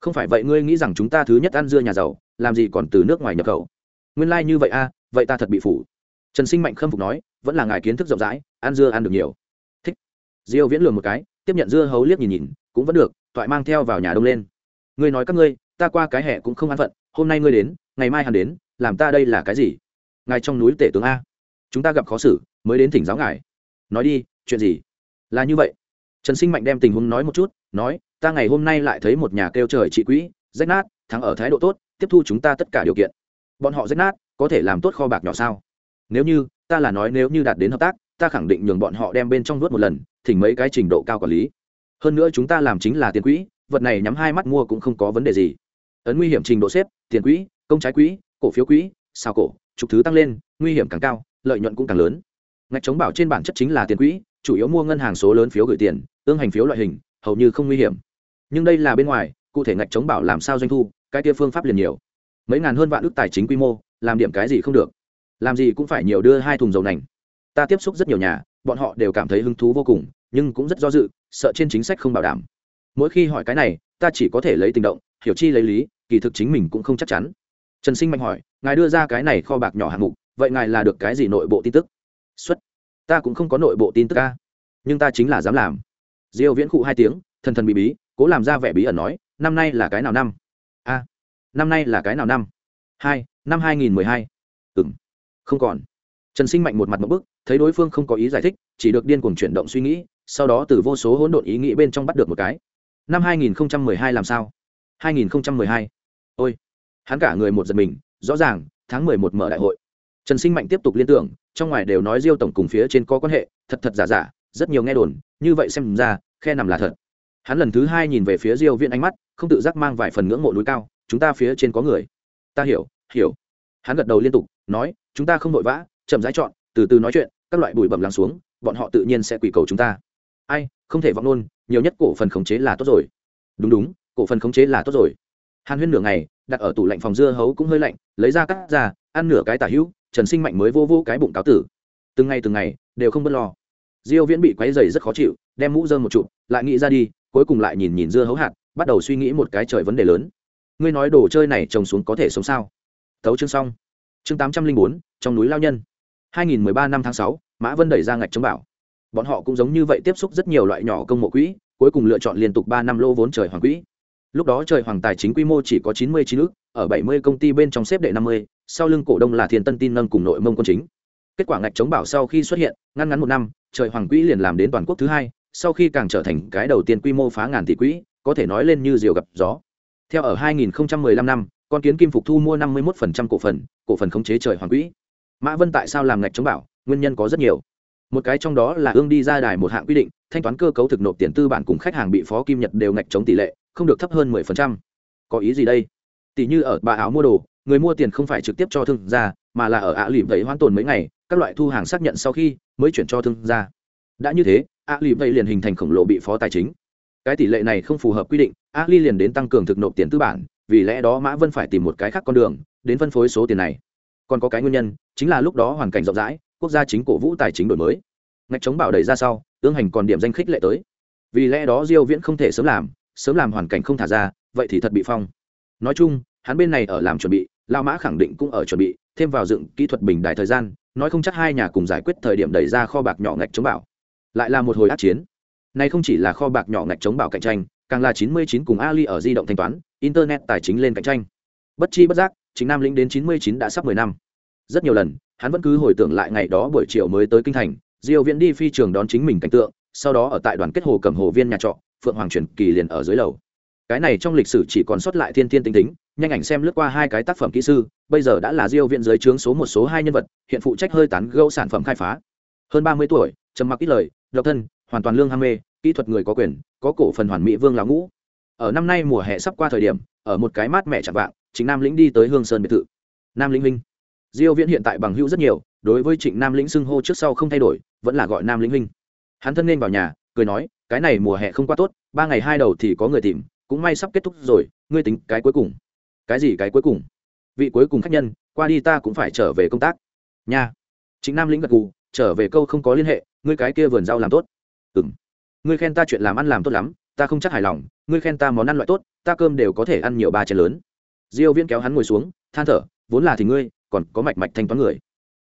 S1: Không phải vậy ngươi nghĩ rằng chúng ta thứ nhất ăn dưa nhà giàu, làm gì còn từ nước ngoài nhập khẩu? Nguyên lai、like、như vậy a, vậy ta thật bị phủ. Trần sinh mạnh khâm phục nói, vẫn là ngài kiến thức rộng rãi, ăn dưa ăn được nhiều. Thích. Diêu viễn lường một cái, tiếp nhận dưa hấu liếc nhìn nhìn, cũng vẫn được toại mang theo vào nhà đông lên. Ngươi nói các ngươi, ta qua cái hè cũng không ăn phận hôm nay ngươi đến, ngày mai hắn đến, làm ta đây là cái gì? Ngài trong núi tể tướng a. Chúng ta gặp khó xử, mới đến thỉnh giáo ngài. Nói đi, chuyện gì? Là như vậy. Trần sinh mạnh đem tình huống nói một chút, nói, ta ngày hôm nay lại thấy một nhà kêu trời trị quỹ, rách nát, thắng ở thái độ tốt, tiếp thu chúng ta tất cả điều kiện. Bọn họ rách nát, có thể làm tốt kho bạc nhỏ sao? Nếu như, ta là nói nếu như đạt đến hợp tác, ta khẳng định nhường bọn họ đem bên trong nuốt một lần, thỉnh mấy cái trình độ cao quản lý. Hơn nữa chúng ta làm chính là tiền quỹ, vật này nhắm hai mắt mua cũng không có vấn đề gì ấn nguy hiểm trình độ xếp, tiền quỹ, công trái quỹ, cổ phiếu quỹ sao cổ, trục thứ tăng lên, nguy hiểm càng cao, lợi nhuận cũng càng lớn. Ngạch chống bảo trên bản chất chính là tiền quỹ, chủ yếu mua ngân hàng số lớn phiếu gửi tiền, ương hành phiếu loại hình, hầu như không nguy hiểm. Nhưng đây là bên ngoài, cụ thể ngạch chống bảo làm sao doanh thu, cái kia phương pháp liền nhiều. Mấy ngàn hơn vạn ước tài chính quy mô, làm điểm cái gì không được. Làm gì cũng phải nhiều đưa hai thùng dầu nành. Ta tiếp xúc rất nhiều nhà, bọn họ đều cảm thấy hứng thú vô cùng, nhưng cũng rất do dự, sợ trên chính sách không bảo đảm. Mỗi khi hỏi cái này, ta chỉ có thể lấy tình động hiểu chi lấy lý, kỳ thực chính mình cũng không chắc chắn. Trần sinh mạnh hỏi, ngài đưa ra cái này kho bạc nhỏ hạng mục, vậy ngài là được cái gì nội bộ tin tức? Xuất, ta cũng không có nội bộ tin tức ca nhưng ta chính là dám làm. Diêu viễn cụ hai tiếng, thần thần bí bí, cố làm ra vẻ bí ẩn nói, năm nay là cái nào năm? A, năm nay là cái nào năm? Hai, năm 2012. ừm, không còn. Trần sinh mạnh một mặt một bức, thấy đối phương không có ý giải thích, chỉ được điên cuồng chuyển động suy nghĩ, sau đó từ vô số hỗn độn ý nghĩ bên trong bắt được một cái. Năm 2012 làm sao? 2012. ôi hắn cả người một giật mình rõ ràng tháng 11 mở đại hội. Trần sinh mạnh tiếp tục liên tưởng trong ngoài đều nói diêu tổng cùng phía trên có quan hệ thật thật giả giả rất nhiều nghe đồn như vậy xem ra khe nằm là thật. Hắn lần thứ hai nhìn về phía diêu viện ánh mắt không tự giác mang vài phần ngưỡng mộ núi cao chúng ta phía trên có người. Ta hiểu hiểu. Hắn gật đầu liên tục nói chúng ta không vội vã chậm rãi chọn từ từ nói chuyện các loại bụi bẩm lắng xuống bọn họ tự nhiên sẽ quỳ cầu chúng ta. Ai không thể vọng luôn, nhiều nhất cổ phần khống chế là tốt rồi. Đúng đúng cổ phần khống chế là tốt rồi. Hàn huyên nửa ngày đặt ở tủ lạnh phòng dưa hấu cũng hơi lạnh lấy ra cắt ra ăn nửa cái tả hữu trần sinh mạnh mới vô vô cái bụng cáo tử. Từng ngày từng ngày đều không b ấ t lo. Diêu viễn bị quáy dày rất khó chịu đem mũ dơm một chụp lại nghĩ ra đi cuối cùng lại nhìn nhìn dưa hấu hạt bắt đầu suy nghĩ một cái trời vấn đề lớn. Ngươi nói đồ chơi này trồng xuống có thể sống sao? Tấu chương xong. Chương tám trăm linh bốn trong núi lao nhân. 2013 năm tháng 6, mã vân đẩy ra ngạch chống bảo. Bọn họ cũng giống như vậy tiếp xúc rất nhiều loại nhỏ công mộ quỹ cuối cùng lựa chọn liên tục ba năm lô vốn trời hoàng quỹ lúc đó trời hoàng tài chính quy mô chỉ có chín mươi chín ước ở bảy mươi công ty bên trong xếp đệ năm mươi, sau lưng cổ đông là thiên tân tin nâng cùng nội mông quân chính. Kết quả ngạch chống bảo sau khi xuất hiện, ngăn ngắn một năm, trời hoàng quỹ liền làm đến toàn quốc thứ hai, sau khi càng trở thành cái đầu tiên quy mô phá ngàn tỷ quỹ, có thể nói lên như diều gặp gió. Theo ở 2015 năm, con kiến kim phục thu mua 51% cổ phần cổ phần khống chế trời hoàng quỹ. Mã vân tại sao làm ngạch chống bảo? Nguyên nhân có rất nhiều. Một cái trong đó là ương đi ra đài một hạng quy định, thanh toán cơ cấu thực nộp tiền tư bản cùng khách hàng bị phó kim nhật đều ngạch chống tỷ lệ không được thấp hơn 10%. có ý gì đây? Tỷ như ở bà áo mua đồ, người mua tiền không phải trực tiếp cho thương gia, mà là ở ạ lỉm vậy hoãn tồn mấy ngày, các loại thu hàng xác nhận sau khi mới chuyển cho thương gia. Đã như thế, ạ lỉm vậy liền hình thành khổng lồ bị phó tài chính. Cái tỷ lệ này không phù hợp quy định a ly liền đến tăng cường thực nộp tiền tư bản, vì lẽ đó mã vân phải tìm một cái khác con đường, đến phân phối số tiền này. Còn có cái nguyên nhân, chính là lúc đó hoàn cảnh rộng rãi, quốc gia chính cổ vũ tài chính đổi mới. Ngạch chống bảo đẩy ra sau tương hành còn điểm danh khích lệ tới. Vì lẽ đó diêu viễn không thể sớm làm sớm làm hoàn cảnh không thả ra, vậy thì thật bị phong. Nói chung, hắn bên này ở làm chuẩn bị lao mã khẳng định cũng ở chuẩn bị, thêm vào dựng kỹ thuật bình đại thời gian, nói không chắc hai nhà cùng giải quyết thời điểm đẩy ra kho bạc nhỏ ngạch chống bảo. Lại là một hồi át chiến. Này không chỉ là kho bạc nhỏ ngạch chống bảo cạnh tranh, càng là 99 cùng ali ở di động thanh toán, internet tài chính lên cạnh tranh. Bất chi bất giác, chính nam lĩnh đến 99 đã sắp 10 năm. Rất nhiều lần, hắn vẫn cứ hồi tưởng lại ngày đó buổi chiều mới tới kinh thành, diêu viễn đi phi trường đón chính mình cảnh tượng, sau đó ở tại đoàn kết hồ cầm hồ viên nhà trọ phượng hoàng truyền kỳ liền ở dưới lầu. Cái này trong lịch sử chỉ còn sót lại thiên thiên tinh tính, nhanh ảnh xem lướt qua hai cái tác phẩm kỹ sư, bây giờ đã là diêu viện dưới trướng số một số hai nhân vật, hiện phụ trách hơi tán gẫu sản phẩm khai phá. Hơn ba mươi tuổi, trầm mặc ít lời, độc thân, hoàn toàn lương ham mê, kỹ thuật người có quyền, có cổ phần hoàn mỹ vương lão ngũ. Ở năm nay mùa hè sắp qua thời điểm, ở một cái mát mẻ chạm vạng chính nam lĩnh đi tới hương sơn biệt thự. Nam lĩnh huynh. Diêu viễn hiện tại bằng hữu rất nhiều, đối với trịnh nam lĩnh xưng hô trước sau không thay đổi, vẫn là gọi nam lĩnh huynh. Hắn thân nên vào nhà, cười nói cái này mùa hè không quá tốt, ba ngày hai đầu thì có người tìm, cũng may sắp kết thúc rồi, ngươi tính cái cuối cùng. Cái gì cái cuối cùng? Vị cuối cùng khách nhân, qua đi ta cũng phải trở về công tác. Nha. Chính nam lĩnh gật gù, trở về câu không có liên hệ, ngươi cái kia vườn rau làm tốt. Ừng ngươi khen ta chuyện làm ăn làm tốt lắm, ta không chắc hài lòng, ngươi khen ta món ăn loại tốt, ta cơm đều có thể ăn nhiều ba chén lớn. Diêu viễn kéo hắn ngồi xuống, than thở, vốn là thì ngươi, còn có mạch mạch thanh toán người.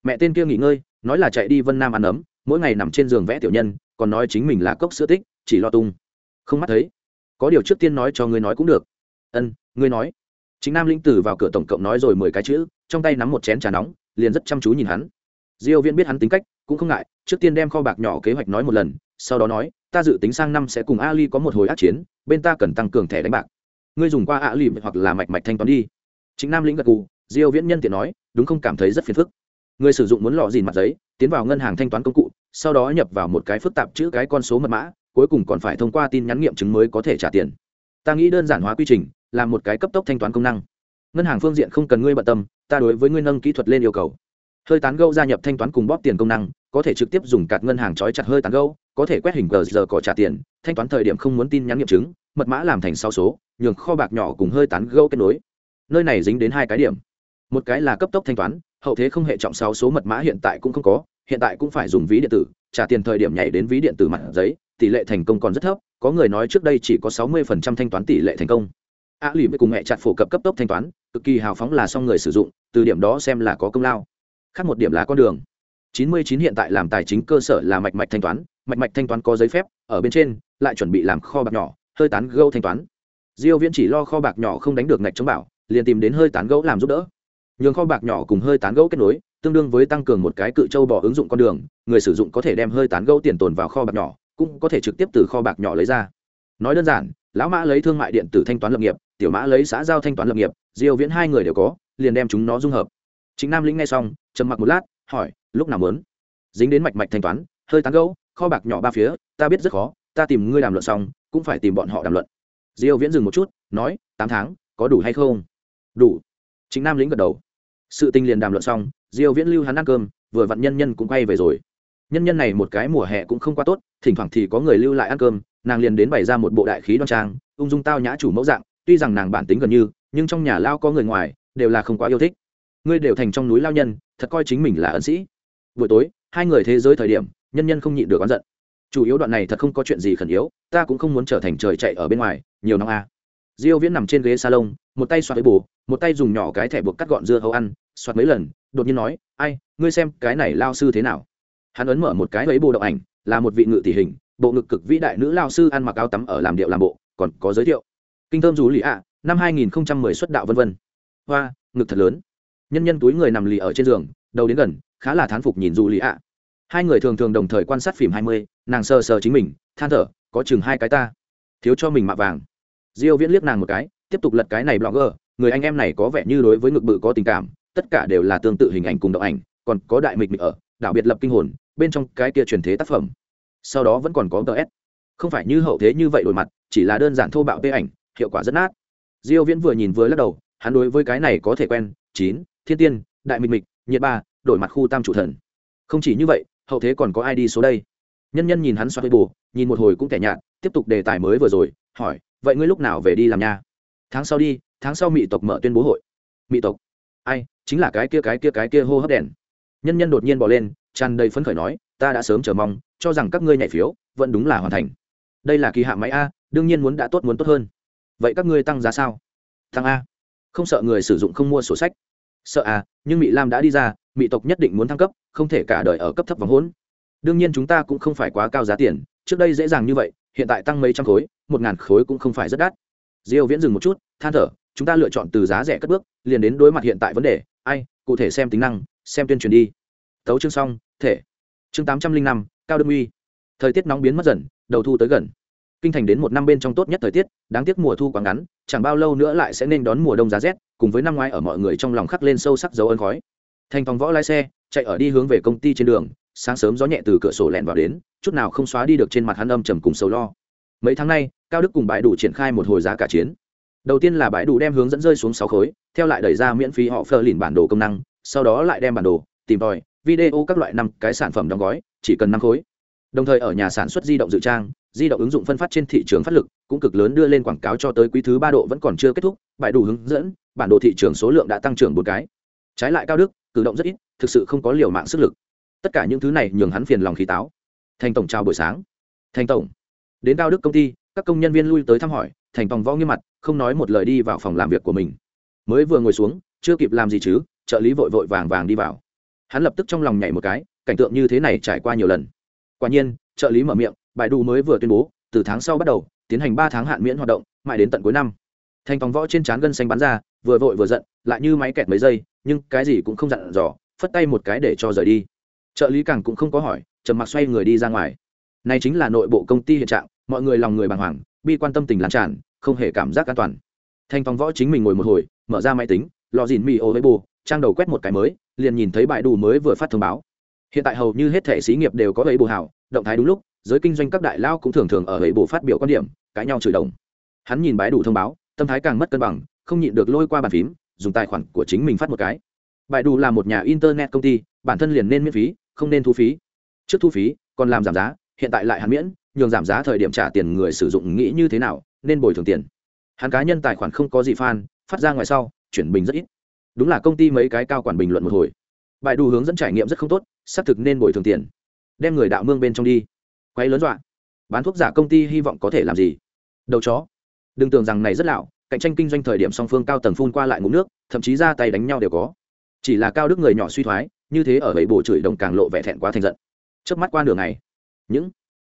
S1: Mẹ tên kia nghỉ ngơi, nói là chạy đi vân nam ăn ấm mỗi ngày nằm trên giường vẽ tiểu nhân, còn nói chính mình là cốc sữa tích, chỉ lo tung. Không mắt thấy. Có điều trước tiên nói cho ngươi nói cũng được. Ân, ngươi nói. Chính nam lĩnh tử vào cửa tổng cộng nói rồi mười cái chữ, trong tay nắm một chén trà nóng, liền rất chăm chú nhìn hắn. Diêu viễn biết hắn tính cách, cũng không ngại, trước tiên đem kho bạc nhỏ kế hoạch nói một lần, sau đó nói, ta dự tính sang năm sẽ cùng ali có một hồi ác chiến, bên ta cần tăng cường thẻ đánh bạc. Ngươi dùng qua ali hoặc là mạch mạch thanh toán đi. Chính nam lĩnh gật cù diêu viễn nhân tiện nói, đúng không? Cảm thấy rất phiền phức người sử dụng muốn lọ dìn mặt giấy, tiến vào ngân hàng thanh toán công cụ, sau đó nhập vào một cái phức tạp chữ cái con số mật mã, cuối cùng còn phải thông qua tin nhắn nghiệm chứng mới có thể trả tiền. Ta nghĩ đơn giản hóa quy trình, làm một cái cấp tốc thanh toán công năng. Ngân hàng phương diện không cần ngươi bận tâm, ta đối với ngươi nâng kỹ thuật lên yêu cầu. Hơi tán gâu gia nhập thanh toán cùng bóp tiền công năng, có thể trực tiếp dùng cạt ngân hàng trói chặt hơi tán gâu có thể quét hình gờ giờ có trả tiền, thanh toán thời điểm không muốn tin nhắn nghiệm chứng, mật mã làm thành sau số, nhường kho bạc nhỏ cùng hơi tán gâu kết nối. Nơi này dính đến hai cái điểm. Một cái là cấp tốc thanh toán hậu thế không hệ trọng sáu số mật mã hiện tại cũng không có, hiện tại cũng phải dùng ví điện tử, trả tiền thời điểm nhảy đến ví điện tử mặt giấy, tỷ lệ thành công còn rất thấp, có người nói trước đây chỉ có sáu mươi thanh toán tỷ lệ thành công. A lì cùng mẹ chặt phổ cập cấp tốc thanh toán, cực kỳ hào phóng là xong người sử dụng, từ điểm đó xem là có công lao. Khác một điểm là con đường. 99 hiện tại làm tài chính cơ sở là mạch mạch thanh toán, mạch mạch thanh toán có giấy phép, ở bên trên, lại chuẩn bị làm kho bạc nhỏ, hơi tán gâu thanh toán. Diêu viễn chỉ lo kho bạc nhỏ không đánh được ngạch chống bảo, liền tìm đến hơi tán gẫu làm giúp đỡ nhường kho bạc nhỏ cùng hơi tán gẫu kết nối, tương đương với tăng cường một cái cự châu bò ứng dụng con đường, người sử dụng có thể đem hơi tán gẫu tiền tồn vào kho bạc nhỏ, cũng có thể trực tiếp từ kho bạc nhỏ lấy ra. Nói đơn giản, lão mã lấy thương mại điện tử thanh toán lập nghiệp, tiểu mã lấy xã giao thanh toán lập nghiệp, diêu viễn hai người đều có, liền đem chúng nó dung hợp. Chính nam lĩnh nghe xong, trầm mặc một lát, hỏi, lúc nào muốn? Dính đến mạch mạch thanh toán, hơi tán gẫu, kho bạc nhỏ ba phía, ta biết rất khó, ta tìm ngươi làm luận xong, cũng phải tìm bọn họ đàm luận. Diêu viễn dừng một chút, nói, tám tháng, có đủ hay không? Đủ. Chính nam lĩnh gật đầu sự tình liền đàm luận xong, diêu viễn lưu hắn ăn cơm, vừa vặn nhân nhân cũng quay về rồi. Nhân nhân này một cái mùa hè cũng không quá tốt, thỉnh thoảng thì có người lưu lại ăn cơm, nàng liền đến bày ra một bộ đại khí đoan trang, ung dung tao nhã chủ mẫu dạng, tuy rằng nàng bản tính gần như, nhưng trong nhà lao có người ngoài, đều là không quá yêu thích. Ngươi đều thành trong núi lao nhân, thật coi chính mình là ẩn sĩ. Buổi tối, hai người thế giới thời điểm, nhân nhân không nhịn được oán giận. Chủ yếu đoạn này thật không có chuyện gì khẩn yếu, ta cũng không muốn trở thành trời chạy ở bên ngoài, nhiều năm a. À. diêu viễn nằm trên ghế salon, một tay xoa với bù, một tay dùng nhỏ cái thẻ buộc cắt gọn dưa hấu ăn xoát mấy lần đột nhiên nói ai ngươi xem cái này lao sư thế nào? Hắn ấn mở một cái ấy bộ động ảnh là một vị ngự tỷ hình bộ ngực cực vĩ đại nữ lao sư ăn mặc áo tắm ở làm điệu làm bộ còn có giới thiệu. Kinh thơm dù lì ạ năm 2010 xuất đạo vân vân. Hoa ngực thật lớn. Nhân nhân túi người nằm lì ở trên giường đầu đến gần khá là thán phục nhìn dù lì ạ. Hai người thường thường đồng thời quan sát phim 20, nàng sờ sờ chính mình than thở có chừng hai cái ta. Thiếu cho mình mạ vàng. Diêu viễn liếc nàng một cái tiếp tục lật cái này blogger người anh em này có vẻ như đối với ngực bự có tình cảm tất cả đều là tương tự hình ảnh cùng động ảnh, còn có đại mịch mịch ở đạo biệt lập kinh hồn, bên trong cái kia truyền thế tác phẩm. Sau đó vẫn còn có ts không phải như hậu thế như vậy đổi mặt, chỉ là đơn giản thô bạo vê ảnh, hiệu quả rất nát. Diêu viễn vừa nhìn vừa lắc đầu, hắn đối với cái này có thể quen, chín, thiên tiên, đại mịch mịch, nhiệt ba, đổi mặt khu tam chủ thần. Không chỉ như vậy, hậu thế còn có ai đi số đây? Nhân nhân nhìn hắn xoa bù nhìn một hồi cũng kẻ nhạt, tiếp tục đề tài mới vừa rồi, hỏi, vậy ngươi lúc nào về đi làm nha? Tháng sau đi, tháng sau mỹ tộc mở tuyên bố hội. Mỹ tộc? Ai, chính là cái kia cái kia cái kia hô hấp đèn. Nhân nhân đột nhiên bỏ lên, tràn đầy phấn khởi nói, ta đã sớm chờ mong, cho rằng các ngươi nhảy phiếu vẫn đúng là hoàn thành. Đây là kỳ hạ máy a, đương nhiên muốn đã tốt muốn tốt hơn. Vậy các ngươi tăng giá sao? Tăng a. Không sợ người sử dụng không mua sổ sách. Sợ à? nhưng mỹ lam đã đi ra mỹ tộc nhất định muốn thăng cấp, không thể cả đời ở cấp thấp vòng hỗn. Đương nhiên chúng ta cũng không phải quá cao giá tiền, trước đây dễ dàng như vậy, hiện tại tăng mấy trăm khối, một ngàn khối cũng không phải rất đắt. Diêu viễn dừng một chút, than thở chúng ta lựa chọn từ giá rẻ cất bước, liền đến đối mặt hiện tại vấn đề. Ai, cụ thể xem tính năng, xem tuyên truyền đi. Tấu chương xong, thể. Chương tám trăm linh năm, cao đương uy. Thời tiết nóng biến mất dần, đầu thu tới gần. Kinh thành đến một năm bên trong tốt nhất thời tiết, đáng tiếc mùa thu quá ngắn, chẳng bao lâu nữa lại sẽ nên đón mùa đông giá rét, cùng với năm ngoái ở mọi người trong lòng khắc lên sâu sắc dấu ấn khói. Thành phòng võ lái xe, chạy ở đi hướng về công ty trên đường, sáng sớm gió nhẹ từ cửa sổ lẹn vào đến, chút nào không xóa đi được trên mặt hắn âm trầm cùng sầu lo. Mấy tháng nay, cao đức cùng bãi đủ triển khai một hồi giá cả chiến đầu tiên là bãi đủ đem hướng dẫn rơi xuống sáu khối, theo lại đẩy ra miễn phí họ phờ lìn bản đồ công năng, sau đó lại đem bản đồ, tìm tòi, video các loại năm cái sản phẩm đóng gói, chỉ cần năm khối. Đồng thời ở nhà sản xuất di động dự trang, di động ứng dụng phân phát trên thị trường phát lực, cũng cực lớn đưa lên quảng cáo cho tới quý thứ ba độ vẫn còn chưa kết thúc, bãi đủ hướng dẫn, bản đồ thị trường số lượng đã tăng trưởng một cái. Trái lại cao đức, cử động rất ít, thực sự không có liều mạng sức lực. Tất cả những thứ này nhường hắn phiền lòng khí táo. Thành tổng chào buổi sáng. Thành tổng. Đến cao đức công ty, các công nhân viên lui tới thăm hỏi thành tòng võ nghiêm mặt, không nói một lời đi vào phòng làm việc của mình. Mới vừa ngồi xuống, chưa kịp làm gì chứ, trợ lý vội vội vàng vàng đi vào. Hắn lập tức trong lòng nhảy một cái, cảnh tượng như thế này trải qua nhiều lần. Quả nhiên, trợ lý mở miệng, bài đủ mới vừa tuyên bố, từ tháng sau bắt đầu, tiến hành ba tháng hạn miễn hoạt động, mãi đến tận cuối năm. Thành tòng võ trên trán gân xanh bắn ra, vừa vội vừa giận, lại như máy kẹt mấy giây, nhưng cái gì cũng không dặn dò, phất tay một cái để cho rời đi. Trợ lý càng cũng không có hỏi, trầm mặc xoay người đi ra ngoài. Này chính là nội bộ công ty hiện trạng, mọi người lòng người bàng hoàng bi quan tâm tình lan tràn, không hề cảm giác an toàn. Thanh phong võ chính mình ngồi một hồi, mở ra máy tính lò dìn mì ô với bù, trang đầu quét một cái mới, liền nhìn thấy bài đủ mới vừa phát thông báo. Hiện tại hầu như hết thể xí nghiệp đều có ấy bù hảo, động thái đúng lúc, giới kinh doanh các đại lao cũng thường thường ở ấy bù phát biểu quan điểm, cãi nhau chửi đồng. Hắn nhìn bãi đủ thông báo, tâm thái càng mất cân bằng, không nhịn được lôi qua bàn phím, dùng tài khoản của chính mình phát một cái. Bài đủ là một nhà internet công ty, bản thân liền nên miễn phí, không nên thu phí. Trước thu phí, còn làm giảm giá, hiện tại lại hắn miễn nhường giảm giá thời điểm trả tiền người sử dụng nghĩ như thế nào, nên bồi thường tiền. Hắn cá nhân tài khoản không có gì fan, phát ra ngoài sau, chuyển bình rất ít. Đúng là công ty mấy cái cao quản bình luận một hồi. Bài đủ hướng dẫn trải nghiệm rất không tốt, xác thực nên bồi thường tiền. Đem người đạo mương bên trong đi. Quay lớn dọa. Bán thuốc giả công ty hy vọng có thể làm gì? Đầu chó. Đừng tưởng rằng này rất lạo, cạnh tranh kinh doanh thời điểm song phương cao tầng phun qua lại ngụm nước, thậm chí ra tay đánh nhau đều có. Chỉ là cao đức người nhỏ suy thoái, như thế ở ấy bộ chửi đồng càng lộ vẻ thẹn quá thành giận. Trước mắt qua đường này những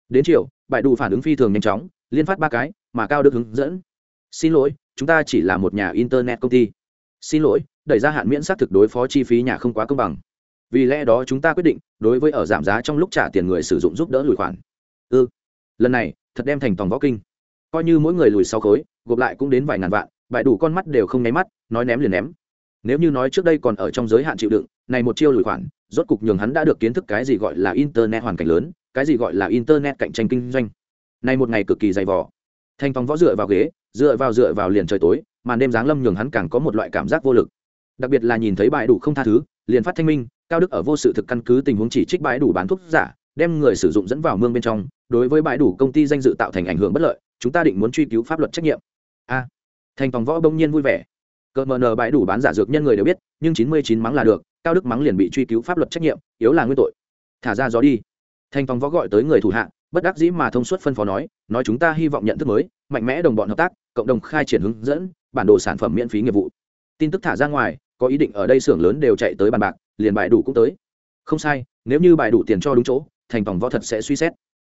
S1: đến chiều, bại đủ phản ứng phi thường nhanh chóng, liên phát ba cái mà cao đức hướng dẫn. Xin lỗi, chúng ta chỉ là một nhà internet công ty. Xin lỗi, đẩy ra hạn miễn xác thực đối phó chi phí nhà không quá công bằng. Vì lẽ đó chúng ta quyết định, đối với ở giảm giá trong lúc trả tiền người sử dụng giúp đỡ lùi khoản. Ư ừ. lần này, thật đem thành tòng võ kinh. Coi như mỗi người lùi sau khối, gộp lại cũng đến vài ngàn vạn, bại đủ con mắt đều không nháy mắt, nói ném liền ném nếu như nói trước đây còn ở trong giới hạn chịu đựng này một chiêu lùi khoản rốt cục nhường hắn đã được kiến thức cái gì gọi là internet hoàn cảnh lớn cái gì gọi là internet cạnh tranh kinh doanh. Này một ngày cực kỳ dày vò. Thanh phong võ dựa vào ghế dựa vào dựa vào liền trời tối màn đêm giáng lâm nhường hắn càng có một loại cảm giác vô lực. Đặc biệt là nhìn thấy bãi đủ không tha thứ liền phát thanh minh cao đức ở vô sự thực căn cứ tình huống chỉ trích bãi đủ bán thuốc giả đem người sử dụng dẫn vào mương bên trong đối với bãi đủ công ty danh dự tạo thành ảnh hưởng bất lợi chúng ta định muốn truy cứu pháp luật trách nhiệm. A. À, thành phòng võ bỗng nhiên vui vẻ cờ mờ nờ bãi đủ bán giả dược nhân người đều biết, nhưng chín mươi chín mắng là được, cao đức mắng liền bị truy cứu pháp luật trách nhiệm, yếu là nguyên tội. Thả ra gió đi. Thành phòng võ gọi tới người thủ hạ, bất đắc dĩ mà thông suốt phân phó nói nói chúng ta hy vọng nhận thức mới, mạnh mẽ đồng bọn hợp tác, cộng đồng khai triển hướng dẫn, bản đồ sản phẩm miễn phí nghiệp vụ. Tin tức thả ra ngoài, có ý định ở đây xưởng lớn đều chạy tới bàn bạc, liền bài đủ cũng tới. Không sai, nếu như bài đủ tiền cho đúng chỗ thành phòng võ thật sẽ suy xét.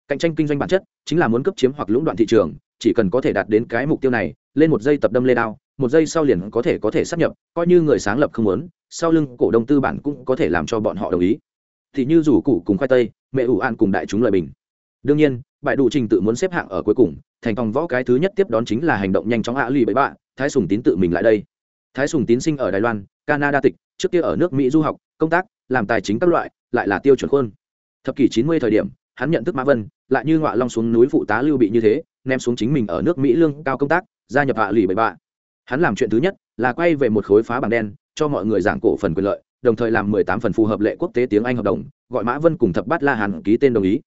S1: Cạnh tranh kinh doanh bản chất, chính là muốn cấp chiếm hoặc lũng đoạn thị trường, chỉ cần có thể đạt đến cái mục tiêu này, lên một giây tập đâm lê đao một giây sau liền có thể có thể sắp nhập, coi như người sáng lập không muốn, sau lưng cổ đông tư bản cũng có thể làm cho bọn họ đồng ý. Thì như rủ cụ cùng khoai tây, mẹ ủ an cùng đại chúng lợi bình. Đương nhiên, bại đủ trình tự muốn xếp hạng ở cuối cùng, thành công võ cái thứ nhất tiếp đón chính là hành động nhanh chóng hạ lì bậy bạ, thái sùng tín tự mình lại đây. Thái sùng tín sinh ở đài loan, canada tịch, trước kia ở nước mỹ du học, công tác, làm tài chính các loại, lại là tiêu chuẩn khuôn. Thập kỷ chín mươi thời điểm, hắn nhận thức mã vân, lại như ngọa long xuống núi phụ tá lưu bị như thế, ném xuống chính mình ở nước mỹ lương cao công tác, gia nhập hạ lì bậy bạ hắn làm chuyện thứ nhất là quay về một khối phá bảng đen, cho mọi người giảng cổ phần quyền lợi, đồng thời làm mười tám phần phù hợp lệ quốc tế tiếng anh hợp đồng, gọi mã vân cùng thập bát la hàn ký tên đồng ý.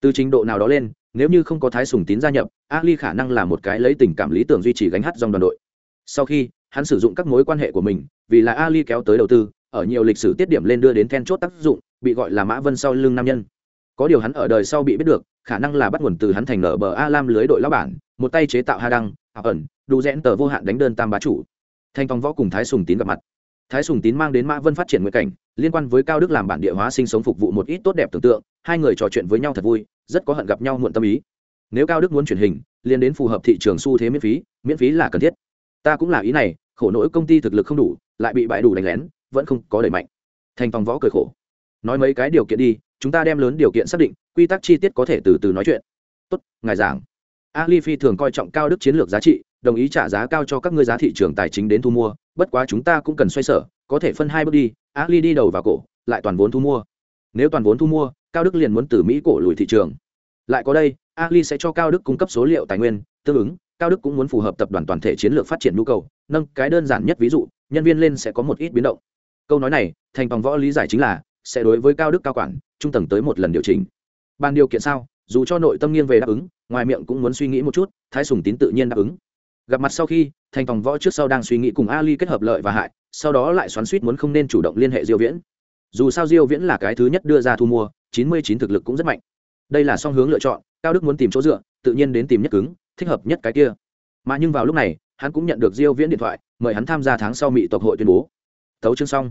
S1: Từ trình độ nào đó lên, nếu như không có thái sùng tín gia nhập ali khả năng là một cái lấy tình cảm lý tưởng duy trì gánh hát dòng đoàn đội. Sau khi, hắn sử dụng các mối quan hệ của mình, vì là ali kéo tới đầu tư, ở nhiều lịch sử tiết điểm lên đưa đến then chốt tác dụng, bị gọi là mã vân sau lưng nam nhân. Có điều hắn ở đời sau bị biết được, khả năng là bắt nguồn từ hắn thành nở bờ a lam lưới đội lao bản, một tay chế tạo ha đăng ảo ẩn đủ rẽn tờ vô hạn đánh đơn tam bá chủ. Thanh tòng võ cùng thái sùng tín gặp mặt. Thái sùng tín mang đến mã vân phát triển nguyện cảnh, liên quan với cao đức làm bản địa hóa sinh sống phục vụ một ít tốt đẹp tưởng tượng, hai người trò chuyện với nhau thật vui, rất có hận gặp nhau muộn tâm ý. Nếu cao đức muốn chuyển hình liên đến phù hợp thị trường xu thế miễn phí miễn phí là cần thiết. Ta cũng là ý này, khổ nỗi công ty thực lực không đủ, lại bị bãi đủ đánh lén, vẫn không có đẩy mạnh. Thành tòng võ cười khổ. Nói mấy cái điều kiện đi, chúng ta đem lớn điều kiện xác định, quy tắc chi tiết có thể từ từ nói chuyện. Tốt, ngài giảng ali phi thường coi trọng cao đức chiến lược giá trị, đồng ý trả giá cao cho các ngươi giá thị trường tài chính đến thu mua, bất quá chúng ta cũng cần xoay sở, có thể phân hai bước đi ali đi đầu vào cổ, lại toàn vốn thu mua. Nếu toàn vốn thu mua, cao đức liền muốn từ mỹ cổ lùi thị trường. Lại có đây ali sẽ cho cao đức cung cấp số liệu tài nguyên, tương ứng, cao đức cũng muốn phù hợp tập đoàn toàn thể chiến lược phát triển nhu cầu, nâng cái đơn giản nhất ví dụ, nhân viên lên sẽ có một ít biến động. Câu nói này, thành bằng võ lý giải chính là, sẽ đối với cao đức cao quản, trung tầng tới một lần điều chỉnh. Bàn điều kiện sao? Dù cho nội tâm nghiêng về đáp ứng ngoài miệng cũng muốn suy nghĩ một chút thái sùng tín tự nhiên đáp ứng. Gặp mặt sau khi thành tòng võ trước sau đang suy nghĩ cùng ali kết hợp lợi và hại sau đó lại xoắn suýt muốn không nên chủ động liên hệ diêu viễn. Dù sao diêu viễn là cái thứ nhất đưa ra thu mua 99 thực lực cũng rất mạnh. Đây là song hướng lựa chọn cao đức muốn tìm chỗ dựa tự nhiên đến tìm nhất cứng thích hợp nhất cái kia. Mà nhưng vào lúc này hắn cũng nhận được diêu viễn điện thoại mời hắn tham gia tháng sau mỹ tộc hội tuyên bố. Tấu chương xong.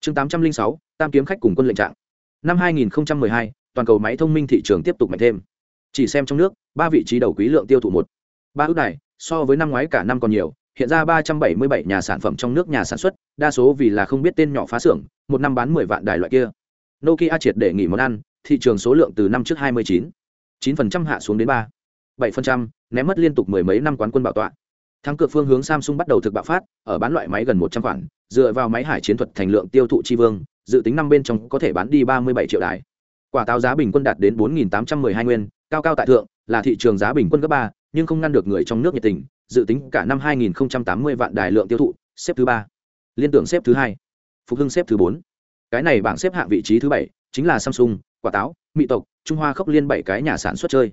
S1: Chương 806, tam kiếm khách cùng quân lệnh trạng. Năm 2012 toàn cầu máy thông minh thị trường tiếp tục mạnh thêm chỉ xem trong nước ba vị trí đầu quý lượng tiêu thụ một. Ba ước này so với năm ngoái cả năm còn nhiều hiện ra 377 nhà sản phẩm trong nước nhà sản xuất đa số vì là không biết tên nhỏ phá xưởng một năm bán 10 vạn đài loại kia. Nokia triệt để nghỉ món ăn thị trường số lượng từ năm trước 29 9% hạ xuống đến 3 7%, ném mất liên tục mười mấy năm quán quân bảo tọa. Thắng cược phương hướng samsung bắt đầu thực bạo phát ở bán loại máy gần một trăm khoản dựa vào máy hải chiến thuật thành lượng tiêu thụ chi vương dự tính năm bên trong có thể bán đi ba mươi bảy triệu đài. Quả táo giá bình quân đạt đến bốn tám trăm m ư ơ i hai nguyên cao cao tại thượng, là thị trường giá bình quân cấp ba, nhưng không ngăn được người trong nước nhiệt tình, dự tính cả năm hai nghìn tám mươi vạn đài lượng tiêu thụ, xếp thứ ba. Liên tưởng xếp thứ hai. Phục hưng xếp thứ bốn. Cái này bảng xếp hạng vị trí thứ bảy chính là samsung, quả táo mỹ tộc, trung hoa khốc liên bảy cái nhà sản xuất chơi.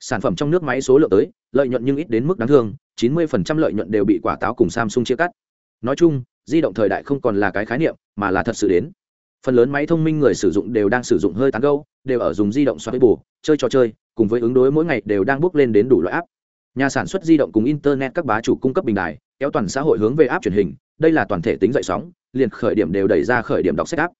S1: Sản phẩm trong nước máy số lượng tới, lợi nhuận nhưng ít đến mức đáng thương 90% lợi nhuận đều bị quả táo cùng samsung chia cắt. Nói chung, di động thời đại không còn là cái khái niệm, mà là thật sự đến. Phần lớn máy thông minh người sử dụng đều đang sử dụng hơi tán gâu đều ở dùng di động xoa bù chơi trò chơi cùng với ứng đối mỗi ngày đều đang bước lên đến đủ loại áp nhà sản xuất di động cùng internet các bá chủ cung cấp bình đài, kéo toàn xã hội hướng về áp truyền hình, đây là toàn thể tính dậy sóng, liền khởi điểm đều đẩy ra khởi điểm đọc sách áp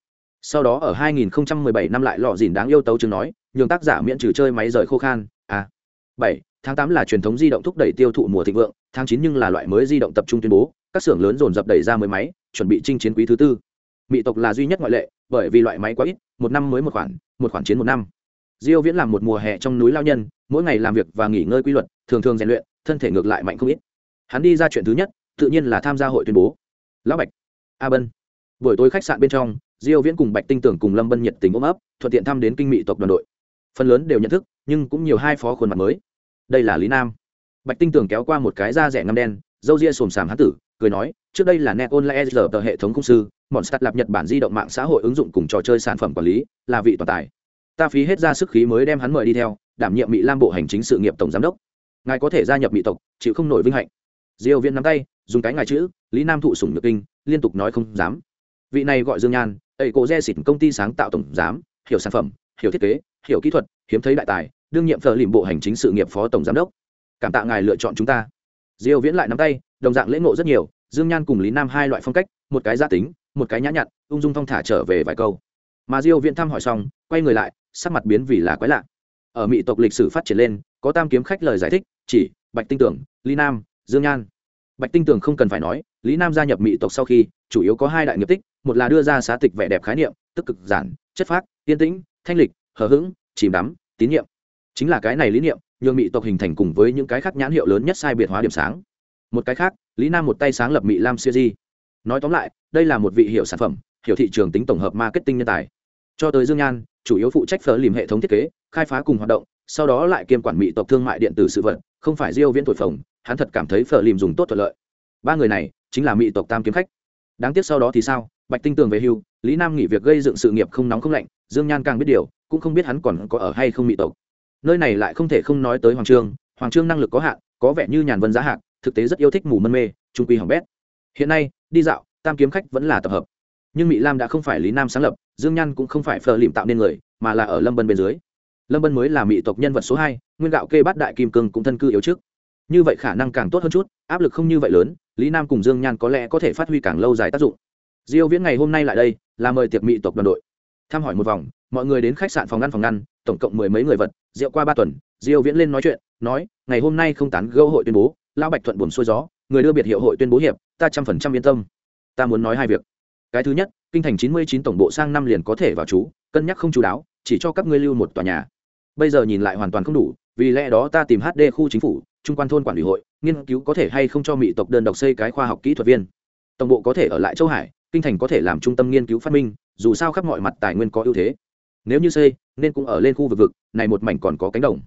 S1: sau đó ở 2017 năm lại lọ dìn đáng yêu tấu chứng nói, nhường tác giả miễn trừ chơi máy rời khô khan à. 7 tháng 8 là truyền thống di động thúc đẩy tiêu thụ mùa thịnh vượng, tháng 9 nhưng là loại mới di động tập trung tuyên bố, các xưởng lớn dồn dập đẩy ra mới máy, chuẩn bị chinh chiến quý thứ tư. Mỹ tộc là duy nhất ngoại lệ, bởi vì loại máy quá ít, một năm mới một khoản một khoản chiến một năm diêu viễn làm một mùa hè trong núi lao nhân, mỗi ngày làm việc và nghỉ ngơi quy luật, thường thường rèn luyện, thân thể ngược lại mạnh không ít. Hắn đi ra chuyện thứ nhất, tự nhiên là tham gia hội tuyên bố. Lão bạch, a bân. Buổi tối khách sạn bên trong, diêu viễn cùng bạch tinh tưởng cùng lâm bân nhiệt tình ôm ấp, thuận tiện thăm đến kinh mỹ tộc đoàn đội. Phần lớn đều nhận thức, nhưng cũng nhiều hai phó khuôn mặt mới. Đây là lý nam. Bạch tinh Tưởng kéo qua một cái da rẻ ngăm đen dâu ria xồm xàm hán tử, cười nói, trước đây là net online hệ thống công sư bọn start lập nhật bản di động mạng xã hội ứng dụng cùng trò chơi sản phẩm quản lý, là vị toàn tài ta phí hết ra sức khí mới đem hắn mời đi theo, đảm nhiệm mỹ lam bộ hành chính sự nghiệp tổng giám đốc. Ngài có thể gia nhập mỹ tộc, chịu không nổi vinh hạnh. Diêu viên nắm tay, dùng cái ngài chữ, lý nam thụ sủng nhược kinh, liên tục nói không dám. Vị này gọi dương nhan, ấy cổ re xịt công ty sáng tạo tổng giám, hiểu sản phẩm, hiểu thiết kế, hiểu kỹ thuật, hiếm thấy đại tài, đương nhiệm phở lìm bộ hành chính sự nghiệp phó tổng giám đốc. Cảm tạ ngài lựa chọn chúng ta. Diêu viễn lại nắm tay, đồng dạng lễ ngộ rất nhiều, dương nhan cùng lý nam hai loại phong cách, một cái gia tính, một cái nhã nhặn, ung dung thong thả trở về vài câu. Mà diêu viễn thăm hỏi xong, quay người lại sắc mặt biến vì là quái lạ. Ở mỹ tộc lịch sử phát triển lên, có tam kiếm khách lời giải thích, chỉ, bạch tinh tưởng, lý nam, dương nhan. Bạch tinh tưởng không cần phải nói, lý nam gia nhập mỹ tộc sau khi, chủ yếu có hai đại nghiệp tích, một là đưa ra xá tịch vẻ đẹp khái niệm, tức cực giản, chất phác tiên tĩnh, thanh lịch, hờ hững, chìm đắm, tín nhiệm. Chính là cái này lý niệm, nhường mỹ tộc hình thành cùng với những cái khác nhãn hiệu lớn nhất sai biệt hóa điểm sáng. Một cái khác, lý nam một tay sáng lập mỹ lam siêu di nói tóm lại, đây là một vị hiệu sản phẩm, hiểu thị trường tính tổng hợp marketing nhân tài. Cho tới dương nhan chủ yếu phụ trách phở lìm hệ thống thiết kế, khai phá cùng hoạt động, sau đó lại kiêm quản mỹ tộc thương mại điện tử sự vật, không phải diêu viễn thổi phồng, hắn thật cảm thấy phở lìm dùng tốt thuận lợi. Ba người này chính là mỹ tộc tam kiếm khách. Đáng tiếc sau đó thì sao? Bạch tinh tường về hưu, lý nam nghỉ việc gây dựng sự nghiệp không nóng không lạnh, dương nhan càng biết điều, cũng không biết hắn còn có ở hay không mỹ tộc. Nơi này lại không thể không nói tới hoàng trương hoàng trương năng lực có hạn, có vẻ như nhàn vân giá hạc, thực tế rất yêu thích mù mân mê, trung quy hỏng bét. Hiện nay, đi dạo, tam kiếm khách vẫn là tập hợp nhưng mỹ lam đã không phải lý nam sáng lập dương nhan cũng không phải phờ lìm tạo nên người mà là ở lâm bân bên dưới lâm bân mới là mỹ tộc nhân vật số hai nguyên gạo kê bát đại kim cương cũng thân cư yếu trước như vậy khả năng càng tốt hơn chút áp lực không như vậy lớn lý nam cùng dương nhan có lẽ có thể phát huy càng lâu dài tác dụng diêu viễn ngày hôm nay lại đây là mời tiệc mỹ tộc đoàn đội thăm hỏi một vòng mọi người đến khách sạn phòng ngăn phòng ngăn tổng cộng mười mấy người vật rượu qua ba tuần diêu viễn lên nói chuyện nói ngày hôm nay không tán gẫu hội tuyên bố lão bạch thuận buồn xuôi gió người đưa biệt hiệu hội tuyên bố hiệp ta trăm phần trăm yên tâm ta muốn nói hai việc cái thứ nhất, kinh thành 99 tổng bộ sang năm liền có thể vào chú cân nhắc không chú đáo, chỉ cho các ngươi lưu một tòa nhà. Bây giờ nhìn lại hoàn toàn không đủ, vì lẽ đó ta tìm hd khu chính phủ, trung quan thôn quản ủy hội, nghiên cứu có thể hay không cho mỹ tộc đơn độc xây cái khoa học kỹ thuật viên. Tổng bộ có thể ở lại châu hải, kinh thành có thể làm trung tâm nghiên cứu phát minh, dù sao khắp mọi mặt tài nguyên có ưu thế. Nếu như xây, nên cũng ở lên khu vực vực, này một mảnh còn có cánh đồng.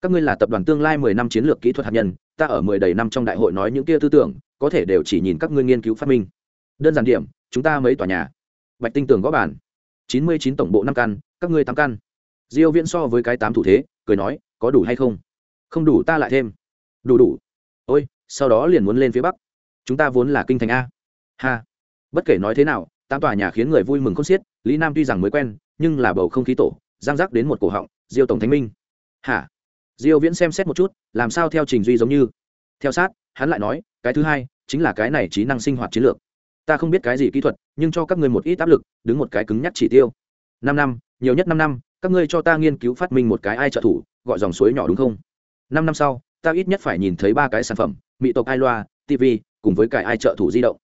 S1: Các ngươi là tập đoàn tương lai mười năm chiến lược kỹ thuật hạt nhân, ta ở mười đầy năm trong đại hội nói những kia tư tưởng, có thể đều chỉ nhìn các ngươi nghiên cứu phát minh. Đơn giản điểm chúng ta mấy tòa nhà. Bạch tinh tường gõ bàn. Chín mươi chín tổng bộ năm căn, các ngươi tám căn. Diêu viễn so với cái tám thủ thế, cười nói, có đủ hay không? Không đủ ta lại thêm. Đủ đủ. Ôi, sau đó liền muốn lên phía bắc. Chúng ta vốn là kinh thành a. Ha. Bất kể nói thế nào, tám tòa nhà khiến người vui mừng khôn xiết, lý nam tuy rằng mới quen, nhưng là bầu không khí tổ, giang giác đến một cổ họng, diêu tổng thánh minh. Hả? Diêu viễn xem xét một chút, làm sao theo trình duy giống như? Theo sát, hắn lại nói, cái thứ hai, chính là cái này trí năng sinh hoạt chiến lược ta không biết cái gì kỹ thuật, nhưng cho các ngươi một ít áp lực, đứng một cái cứng nhắc chỉ tiêu. Năm năm, nhiều nhất năm năm, các ngươi cho ta nghiên cứu phát minh một cái ai trợ thủ, gọi dòng suối nhỏ đúng không? Năm năm sau, ta ít nhất phải nhìn thấy ba cái sản phẩm, mỹ tộc ai loa tv cùng với cái ai trợ thủ di động.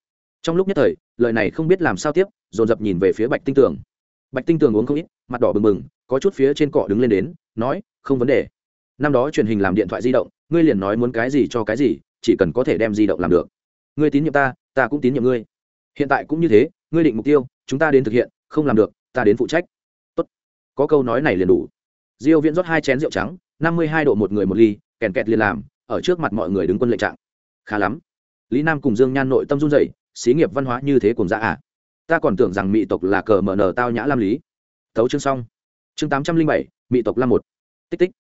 S1: Trong lúc nhất thời, lời này không biết làm sao tiếp, dồn dập nhìn về phía bạch tinh tường. Bạch tinh tường uống không ít, mặt đỏ bừng bừng, có chút phía trên cọ đứng lên đến, nói, không vấn đề. Năm đó truyền hình làm điện thoại di động, ngươi liền nói muốn cái gì cho cái gì, chỉ cần có thể đem di động làm được. Ngươi tín nhiệm ta ta cũng tín nhiệm ngươi hiện tại cũng như thế, ngươi định mục tiêu, chúng ta đến thực hiện, không làm được, ta đến phụ trách. Tốt. có câu nói này liền đủ. Diêu viễn rót hai chén rượu trắng, năm mươi hai độ một người một ly, kèn kẹt liền làm, ở trước mặt mọi người đứng quân lệnh trạng. Khá lắm. Lý nam cùng dương nhan nội tâm run rẩy, xí nghiệp văn hóa như thế cùng dạ à? Ta còn tưởng rằng mỹ tộc là cờ mở nở tao nhã lam lý. Tấu chương xong. Chương tám trăm linh bảy mỹ tộc lam một. Tích tích.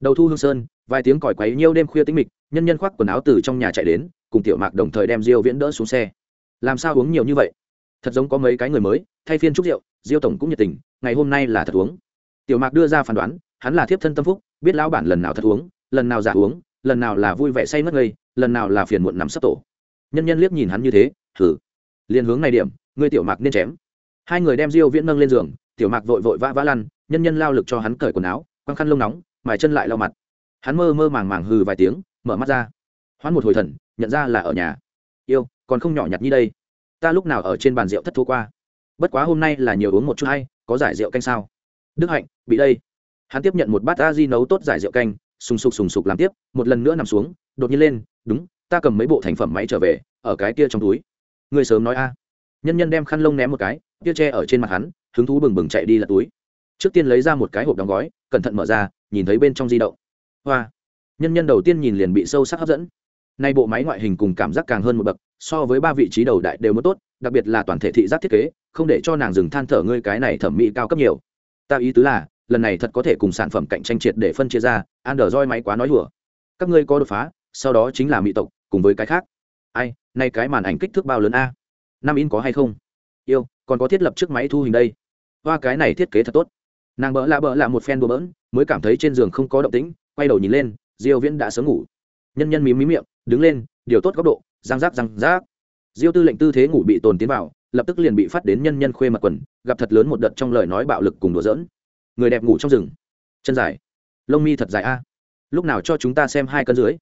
S1: Đầu thu hương sơn, vài tiếng còi quấy nhiêu đêm khuya tĩnh mịch, nhân nhân khoác quần áo từ trong nhà chạy đến, cùng tiểu mạc đồng thời đem diêu viễn đỡ xuống xe làm sao uống nhiều như vậy? Thật giống có mấy cái người mới, thay phiên chúc rượu, diêu tổng cũng nhiệt tình, ngày hôm nay là thật uống. Tiểu mạc đưa ra phán đoán, hắn là thiếp thân tâm phúc, biết lão bản lần nào thật uống, lần nào giả uống, lần nào là vui vẻ say mất ngây, lần nào là phiền muộn nằm sấp tổ. Nhân nhân liếc nhìn hắn như thế thử liền hướng này điểm, ngươi tiểu mạc nên chém. Hai người đem diêu viễn nâng lên giường, tiểu mạc vội vội vã vã lăn, nhân nhân lao lực cho hắn cởi quần áo, quăng khăn lông nóng, mài chân lại lau mặt. Hắn mơ mơ màng màng hừ vài tiếng, mở mắt ra. Hoán một hồi thần, nhận ra là ở nhà yêu, còn không nhỏ nhặt như đây. Ta lúc nào ở trên bàn rượu thất thua qua? Bất quá hôm nay là nhiều uống một chút hay, có giải rượu canh sao? Đức hạnh, bị đây. Hắn tiếp nhận một bát a di nấu tốt giải rượu canh, sùng sục sùng sục làm tiếp, một lần nữa nằm xuống, đột nhiên lên, đúng, ta cầm mấy bộ thành phẩm máy trở về, ở cái kia trong túi. Người sớm nói a. Nhân nhân đem khăn lông ném một cái, tia tre ở trên mặt hắn, hứng thú bừng bừng chạy đi lật túi. Trước tiên lấy ra một cái hộp đóng gói, cẩn thận mở ra, nhìn thấy bên trong di động. Hoa. Nhân nhân đầu tiên nhìn liền bị sâu sắc hấp dẫn nay bộ máy ngoại hình cùng cảm giác càng hơn một bậc, so với ba vị trí đầu đại đều mất tốt, đặc biệt là toàn thể thị giác thiết kế, không để cho nàng dừng than thở ngươi cái này thẩm mỹ cao cấp nhiều. Ta ý tứ là, lần này thật có thể cùng sản phẩm cạnh tranh triệt để phân chia ra, android máy quá nói đùa. Các ngươi có đột phá, sau đó chính là mỹ tộc, cùng với cái khác. Ai, nay cái màn ảnh kích thước bao lớn a? Năm in có hay không? Yêu, còn có thiết lập chiếc máy thu hình đây. Hoa, cái này thiết kế thật tốt. Nàng bỡ lạ bỡ lạ một phen bừa bỡn, mới cảm thấy trên giường không có động tĩnh, quay đầu nhìn lên, diêu viễn đã sớm ngủ nhân nhân mí mí miệng, đứng lên, điều tốt góc độ, răng rác răng rác. Diêu tư lệnh tư thế ngủ bị tồn tiến vào, lập tức liền bị phát đến nhân nhân khuê mặt quần, gặp thật lớn một đợt trong lời nói bạo lực cùng đùa giỡn. Người đẹp ngủ trong rừng. Chân dài. Lông mi thật dài a. Lúc nào cho chúng ta xem hai cân dưới?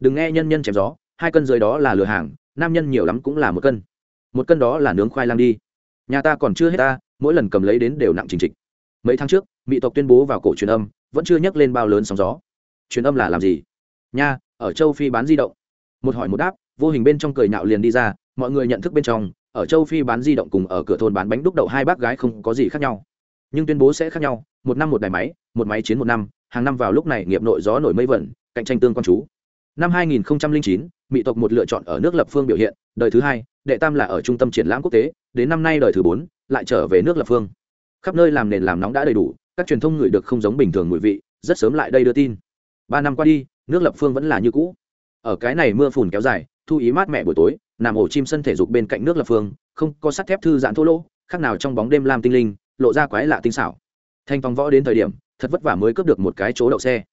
S1: Đừng nghe nhân nhân chém gió, hai cân dưới đó là lừa hàng, nam nhân nhiều lắm cũng là một cân. Một cân đó là nướng khoai lang đi. Nhà ta còn chưa hết ta mỗi lần cầm lấy đến đều nặng trình trịch. Mấy tháng trước, mỹ tộc tuyên bố vào cổ truyền âm, vẫn chưa nhắc lên bao lớn sóng gió. Truyền âm là làm gì? Nha ở châu phi bán di động. Một hỏi một đáp vô hình bên trong cười nhạo liền đi ra mọi người nhận thức bên trong ở châu phi bán di động cùng ở cửa thôn bán bánh đúc đậu hai bác gái không có gì khác nhau. Nhưng tuyên bố sẽ khác nhau một năm một đài máy một máy chiến một năm hàng năm vào lúc này nghiệp nội gió nổi mây vẩn cạnh tranh tương quan chú. Năm 2009, mỹ tộc một lựa chọn ở nước lập phương biểu hiện đời thứ hai đệ tam là ở trung tâm triển lãm quốc tế đến năm nay đời thứ bốn lại trở về nước lập phương. Khắp nơi làm nền làm nóng đã đầy đủ các truyền thông ngửi được không giống bình thường mùi vị rất sớm lại đây đưa tin. Ba năm qua đi nước lập phương vẫn là như cũ. Ở cái này mưa phùn kéo dài, thu ý mát mẹ buổi tối, nằm ổ chim sân thể dục bên cạnh nước lập phương, không có sắt thép thư giãn thô lỗ, khác nào trong bóng đêm lam tinh linh, lộ ra quái lạ tinh xảo. Thanh phong võ đến thời điểm, thật vất vả mới cướp được một cái chỗ đậu xe.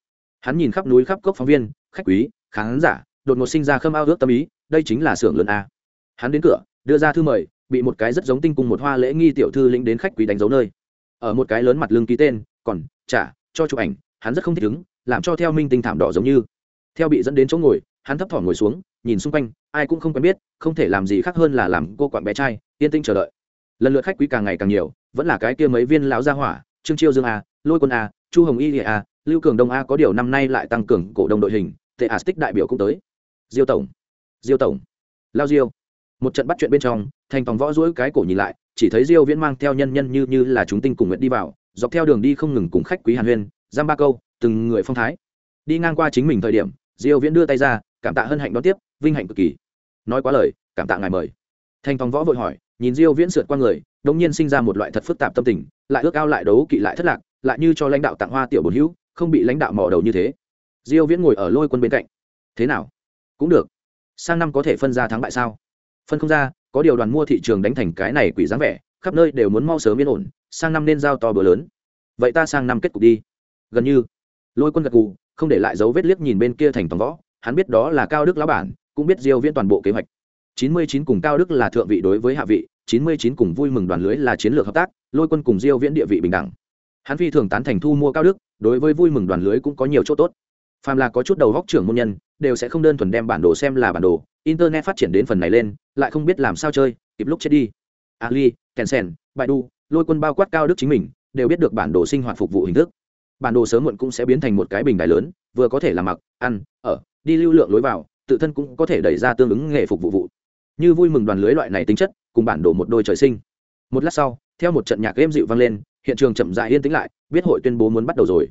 S1: Hắn nhìn khắp núi khắp cốc phóng viên, khách quý, khán giả, đột ngột sinh ra khâm ao ước tâm ý, đây chính là xưởng lớn a. Hắn đến cửa, đưa ra thư mời, bị một cái rất giống tinh cùng một hoa lễ nghi tiểu thư lĩnh đến khách quý đánh dấu nơi. Ở một cái lớn mặt lưng ký tên, còn trả cho chụp ảnh. Hắn rất không thích ứng làm cho theo minh tinh thảm đỏ giống như. Theo bị dẫn đến chỗ ngồi, hắn thấp thỏm ngồi xuống, nhìn xung quanh, ai cũng không quen biết, không thể làm gì khác hơn là làm cô quặn bé trai, yên tĩnh chờ đợi. Lần lượt khách quý càng ngày càng nhiều, vẫn là cái kia mấy viên lão gia hỏa, trương chiêu dương a, lôi quân a, chu hồng y a, lưu cường đông a có điều năm nay lại tăng cường cổ đông đội hình, tệ a stick đại biểu cũng tới. Diêu tổng diêu tổng, lao diêu. Một trận bắt chuyện bên trong, thành tòng võ dỗi cái cổ nhìn lại, chỉ thấy diêu viễn mang theo nhân nhân như như là chúng tinh cùng nguyện đi vào, dọc theo đường đi không ngừng cùng khách quý hàn huyên, giam ba câu từng người phong thái. Đi ngang qua chính mình thời điểm, diêu viễn đưa tay ra, cảm tạ hân hạnh đón tiếp, vinh hạnh cực kỳ. Nói quá lời, cảm tạ ngài mời. Thành tòng võ vội hỏi, nhìn diêu viễn sượt qua người đống nhiên sinh ra một loại thật phức tạp tâm tình, lại ước ao lại đấu kỵ lại thất lạc, lại như cho lãnh đạo tặng hoa tiểu bổn hữu, không bị lãnh đạo mò đầu như thế. Diêu viễn ngồi ở lôi quân bên cạnh. Thế nào? Cũng được. Sang năm có thể phân ra thắng bại sao? Phân không ra, có điều đoàn mua thị trường đánh thành cái này quỷ dáng vẻ, khắp nơi đều muốn mau sớm yên ổn, sang năm nên giao to bữa lớn. Vậy ta sang năm kết cục đi. Gần như lôi quân gật gù, không để lại dấu vết liếc nhìn bên kia thành toàn võ. Hắn biết đó là cao đức lão bản, cũng biết diêu viễn toàn bộ kế hoạch. 99 cùng cao đức là thượng vị đối với hạ vị 99 cùng vui mừng đoàn lưới là chiến lược hợp tác, lôi quân cùng diêu viễn địa vị bình đẳng. Hắn phi thường tán thành thu mua cao đức, đối với vui mừng đoàn lưới cũng có nhiều chỗ tốt. Phàm là có chút đầu góc trưởng môn nhân, đều sẽ không đơn thuần đem bản đồ xem là bản đồ. Internet phát triển đến phần này lên, lại không biết làm sao chơi, kịp lúc chết đi. Ali kensen baidu lôi quân bao quát cao đức chính mình, đều biết được bản đồ sinh hoạt phục vụ hình thức bản đồ sớm muộn cũng sẽ biến thành một cái bình đài lớn, vừa có thể làm mặc, ăn, ở, đi lưu lượng lối vào, tự thân cũng có thể đẩy ra tương ứng nghề phục vụ vụ. Như vui mừng đoàn lưới loại này tính chất, cùng bản đồ một đôi trời sinh. Một lát sau, theo một trận nhạc êm dịu vang lên, hiện trường chậm dại yên tĩnh lại, biết hội tuyên bố muốn bắt đầu rồi.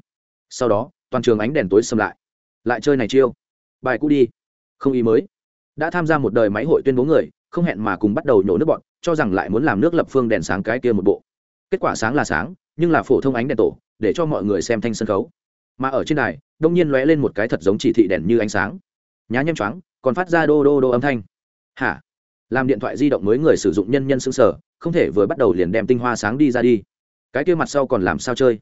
S1: Sau đó, toàn trường ánh đèn tối xâm lại. Lại chơi này chiêu. Bài cũ đi. Không ý mới. Đã tham gia một đời máy hội tuyên bố người, không hẹn mà cùng bắt đầu nhổ nước bọn, cho rằng lại muốn làm nước lập phương đèn sáng cái kia một bộ. Kết quả sáng là sáng, nhưng là phổ thông ánh đèn tổ để cho mọi người xem thanh sân khấu. Mà ở trên đài, đông nhiên lóe lên một cái thật giống chỉ thị đèn như ánh sáng. Nhá nhem choáng, còn phát ra đô đô đô âm thanh. Hả? Làm điện thoại di động mới người sử dụng nhân nhân xương sở không thể vừa bắt đầu liền đem tinh hoa sáng đi ra đi. Cái kia mặt sau còn làm sao chơi?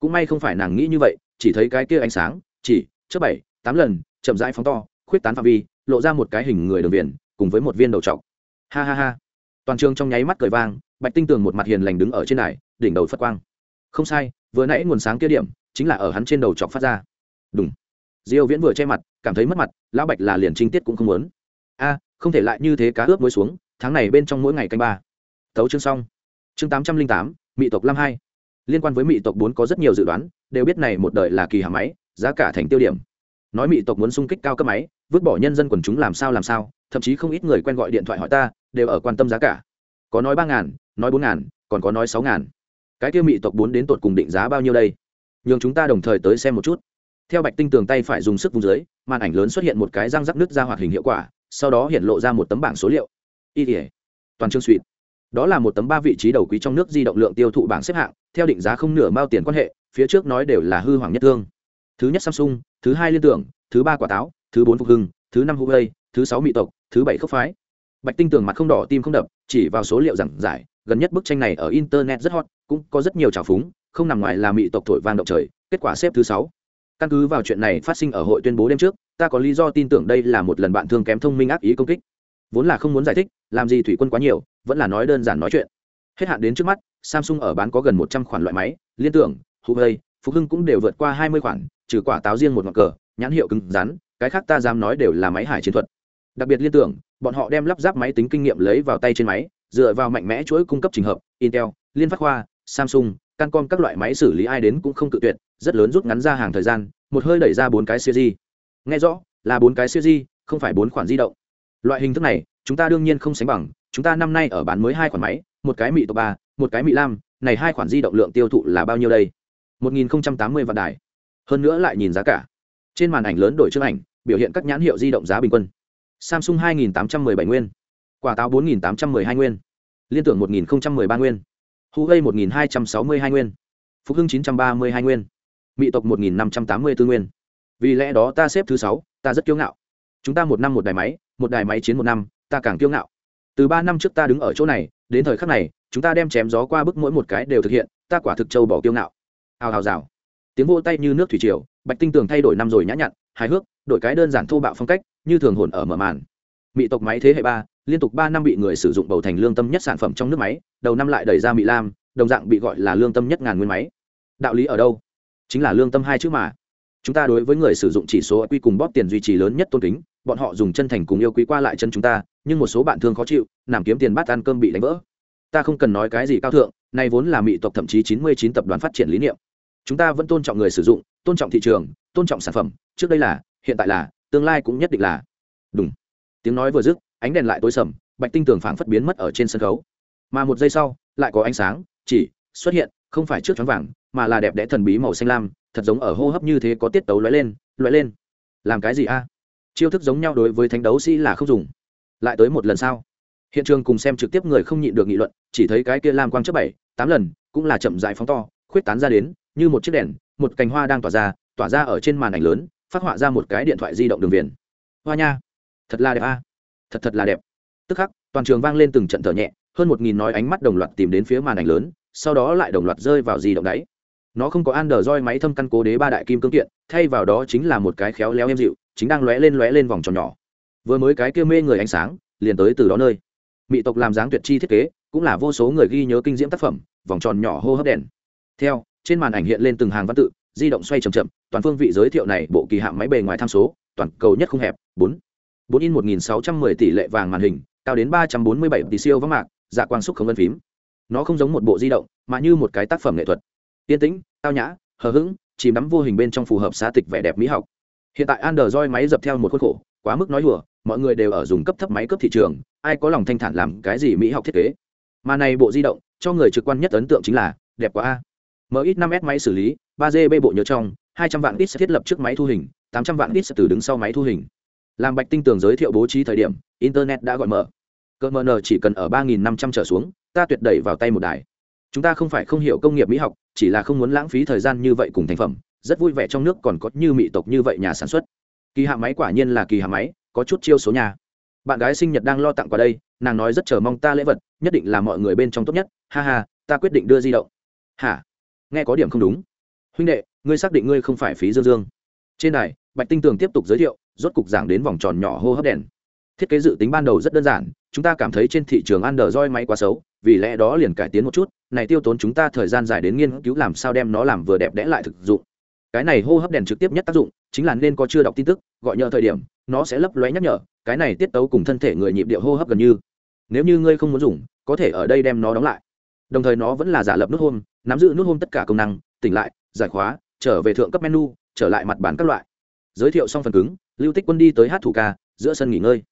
S1: Cũng may không phải nàng nghĩ như vậy, chỉ thấy cái kia ánh sáng, chỉ, chớp bảy, tám lần, chậm rãi phóng to, khuyết tán phạm vi, lộ ra một cái hình người đường viền, cùng với một viên đầu trọc. Ha ha ha. Toàn trường trong nháy mắt cười vang, bạch tinh tường một mặt hiền lành đứng ở trên này đỉnh đầu phất quang. Không sai vừa nãy nguồn sáng kia điểm chính là ở hắn trên đầu chọc phát ra. Đúng diêu viễn vừa che mặt cảm thấy mất mặt lão bạch là liền trinh tiết cũng không muốn. A không thể lại như thế cá ướp muối xuống tháng này bên trong mỗi ngày canh ba. Tấu chương xong. Chương 808, mỹ tộc lam hai. Liên quan với mỹ tộc bốn có rất nhiều dự đoán đều biết này một đời là kỳ hà máy giá cả thành tiêu điểm. Nói mỹ tộc muốn xung kích cao cấp máy vứt bỏ nhân dân quần chúng làm sao làm sao thậm chí không ít người quen gọi điện thoại hỏi ta đều ở quan tâm giá cả. Có nói ba ngàn nói bốn ngàn còn có nói sáu ngàn cái kia mỹ tộc bốn đến tột cùng định giá bao nhiêu đây? Nhường chúng ta đồng thời tới xem một chút. Theo bạch tinh tường tay phải dùng sức vùng dưới, màn ảnh lớn xuất hiện một cái răng rắc nứt ra hoạt hình hiệu quả, sau đó hiện lộ ra một tấm bảng số liệu. Y tỉa toàn chương suỵt đó là một tấm ba vị trí đầu quý trong nước di động lượng tiêu thụ bảng xếp hạng, theo định giá không nửa mao tiền quan hệ, phía trước nói đều là hư hoàng nhất thương. Thứ nhất samsung, thứ hai liên tưởng, thứ ba quả táo, thứ bốn phục hưng, thứ năm huawei, thứ sáu mỹ tộc, thứ bảy khốc phái. Bạch tinh tường mặt không đỏ, tim không đập, chỉ vào số liệu giảng giải gần nhất bức tranh này ở internet rất hot, cũng có rất nhiều trào phúng, không nằm ngoài là mỹ tộc thổi vang động trời, kết quả xếp thứ sáu. Căn cứ vào chuyện này phát sinh ở hội tuyên bố đêm trước, ta có lý do tin tưởng đây là một lần bạn thương kém thông minh ác ý công kích. Vốn là không muốn giải thích, làm gì thủy quân quá nhiều, vẫn là nói đơn giản nói chuyện. Hết hạn đến trước mắt, samsung ở bán có gần một trăm khoản loại máy, liên tưởng, huawei Phú hưng cũng đều vượt qua hai mươi khoản, trừ quả táo riêng một ngọn cờ, nhãn hiệu cứng rắn, cái khác ta dám nói đều là máy hải chiến thuật. Đặc biệt liên tưởng, bọn họ đem lắp ráp máy tính kinh nghiệm lấy vào tay trên máy dựa vào mạnh mẽ chuỗi cung cấp trình hợp, intel, liên phát khoa, samsung, cancom các loại máy xử lý ai đến cũng không cự tuyệt, rất lớn rút ngắn ra hàng thời gian, một hơi đẩy ra bốn cái siêu di nghe rõ, là bốn cái siêu di không phải bốn khoản di động. Loại hình thức này, chúng ta đương nhiên không sánh bằng, chúng ta năm nay ở bán mới hai khoản máy, một cái mỹ tộc ba, một cái mỹ lam, này hai khoản di động lượng tiêu thụ là bao nhiêu đây? Một nghìn tám mươi vạn đài. Hơn nữa lại nhìn giá cả. Trên màn ảnh lớn đổi chương ảnh, biểu hiện các nhãn hiệu di động giá bình quân. Samsung 2817 nguyên quả táo 4812 nguyên. Liên tưởng 1013 nguyên. Huawei 1262 nguyên. Phúc hưng 932 nguyên. Mỹ tộc 1584 nguyên. Vì lẽ đó ta xếp thứ sáu, ta rất kiêu ngạo. Chúng ta một năm một đài máy, một đài máy chiến một năm, ta càng kiêu ngạo. Từ ba năm trước ta đứng ở chỗ này, đến thời khắc này, chúng ta đem chém gió qua bức mỗi một cái đều thực hiện, ta quả thực châu bỏ kiêu ngạo. Hào hào rào. Tiếng vô tay như nước thủy triều, bạch tinh tường thay đổi năm rồi nhã nhặn, hài hước, đổi cái đơn giản thô bạo phong cách, như thường hồn ở mở màn. Mỹ tộc máy thế hệ ba liên tục ba năm bị người sử dụng bầu thành lương tâm nhất sản phẩm trong nước máy, đầu năm lại đẩy ra mỹ lam, đồng dạng bị gọi là lương tâm nhất ngàn nguyên máy. Đạo lý ở đâu? Chính là lương tâm hai chữ mà. Chúng ta đối với người sử dụng chỉ số quy cùng bóp tiền duy trì lớn nhất tôn kính, bọn họ dùng chân thành cùng yêu quý qua lại chân chúng ta, nhưng một số bạn thương khó chịu làm kiếm tiền bát ăn cơm bị đánh vỡ. Ta không cần nói cái gì cao thượng, nay vốn là mỹ tộc thậm chí chín mươi chín tập đoàn phát triển lý niệm. Chúng ta vẫn tôn trọng người sử dụng, tôn trọng thị trường, tôn trọng sản phẩm, trước đây là, hiện tại là, tương lai cũng nhất định là. Đúng. Tiếng nói vừa dứt ánh đèn lại tối sầm, bạch tinh tường phảng phất biến mất ở trên sân khấu. Mà một giây sau, lại có ánh sáng, chỉ xuất hiện, không phải trước choáng vàng, mà là đẹp đẽ thần bí màu xanh lam, thật giống ở hô hấp như thế có tiết tấu lóe lên lóe lên. Làm cái gì a? Chiêu thức giống nhau đối với thánh đấu sĩ là không dùng. Lại tới một lần sau. Hiện trường cùng xem trực tiếp người không nhịn được nghị luận, chỉ thấy cái kia lam quang chấp bảy, tám lần, cũng là chậm dại phóng to, khuyết tán ra đến, như một chiếc đèn, một cành hoa đang tỏa ra tỏa ra ở trên màn ảnh lớn, phát họa ra một cái điện thoại di động đường viền. Hoa nha, thật là đẹp a thật thật là đẹp. Tức khắc, toàn trường vang lên từng trận thở nhẹ, hơn một nghìn nói ánh mắt đồng loạt tìm đến phía màn ảnh lớn, sau đó lại đồng loạt rơi vào di động đáy. Nó không có an đờ roi máy thâm căn cố đế ba đại kim cương kiện, thay vào đó chính là một cái khéo léo êm dịu, chính đang lóe lên lóe lên vòng tròn nhỏ. Vừa mới cái kia mê người ánh sáng, liền tới từ đó nơi. Mỹ tộc làm dáng tuyệt chi thiết kế, cũng là vô số người ghi nhớ kinh diễm tác phẩm, vòng tròn nhỏ hô hấp đèn. Theo, trên màn ảnh hiện lên từng hàng văn tự, di động xoay c h ậ m chậm, toàn phương vị giới thiệu này bộ kỳ hạng máy bề ngoài tham số, toàn cầu nhất không hẹp, bốn bốn in một nghìn sáu trăm mười tỷ lệ vàng màn hình, cao đến ba trăm bốn mươi bảy tỷ siêu vắng mạc dạ quang xúc không ngân phím. Nó không giống một bộ di động, mà như một cái tác phẩm nghệ thuật. Yên tĩnh, tao nhã, hờ hững, chìm đắm vô hình bên trong phù hợp xá tịch vẻ đẹp mỹ học. Hiện tại android máy dập theo một khuôn khổ, quá mức nói đùa, mọi người đều ở dùng cấp thấp máy cấp thị trường, ai có lòng thanh thản làm cái gì mỹ học thiết kế. Mà này bộ di động, cho người trực quan nhất ấn tượng chính là, đẹp quá a. Mx năm s máy xử lý 3 gb bộ nhớ trong 200 vạn ít sẽ thiết lập trước máy thu hình 800 vạn ít sẽ từ đứng sau máy thu hình làm bạch tinh tường giới thiệu bố trí thời điểm, internet đã gọi mở. Cỡ nờ chỉ cần ở 3.500 trở xuống, ta tuyệt đẩy vào tay một đài. Chúng ta không phải không hiểu công nghiệp mỹ học, chỉ là không muốn lãng phí thời gian như vậy cùng thành phẩm, rất vui vẻ trong nước còn có như mỹ tộc như vậy nhà sản xuất. Kỳ hạ máy quả nhiên là kỳ hạ máy, có chút chiêu số nhà bạn gái sinh nhật đang lo tặng qua đây, nàng nói rất chờ mong ta lễ vật, nhất định là mọi người bên trong tốt nhất. Ha ha, ta quyết định đưa di động. Hả? Nghe có điểm không đúng. Huynh đệ, ngươi xác định ngươi không phải phí dương dương. Trên đài, bạch tinh tường tiếp tục giới thiệu rốt cục giảng đến vòng tròn nhỏ hô hấp đèn. Thiết kế dự tính ban đầu rất đơn giản, chúng ta cảm thấy trên thị trường Android máy quá xấu, vì lẽ đó liền cải tiến một chút, này tiêu tốn chúng ta thời gian dài đến nghiên cứu làm sao đem nó làm vừa đẹp đẽ lại thực dụng. Cái này hô hấp đèn trực tiếp nhất tác dụng, chính là nên có chưa đọc tin tức, gọi nhờ thời điểm, nó sẽ lấp lóe nhắc nhở, cái này tiết tấu cùng thân thể người nhịp điệu hô hấp gần như. Nếu như ngươi không muốn dùng, có thể ở đây đem nó đóng lại. Đồng thời nó vẫn là giả lập nút hôn nắm giữ nút hôn tất cả công năng, tỉnh lại, giải khóa, trở về thượng cấp menu, trở lại mặt bản các loại. Giới thiệu xong phần cứng lưu tích quân đi tới hát thủ ca giữa sân nghỉ ngơi.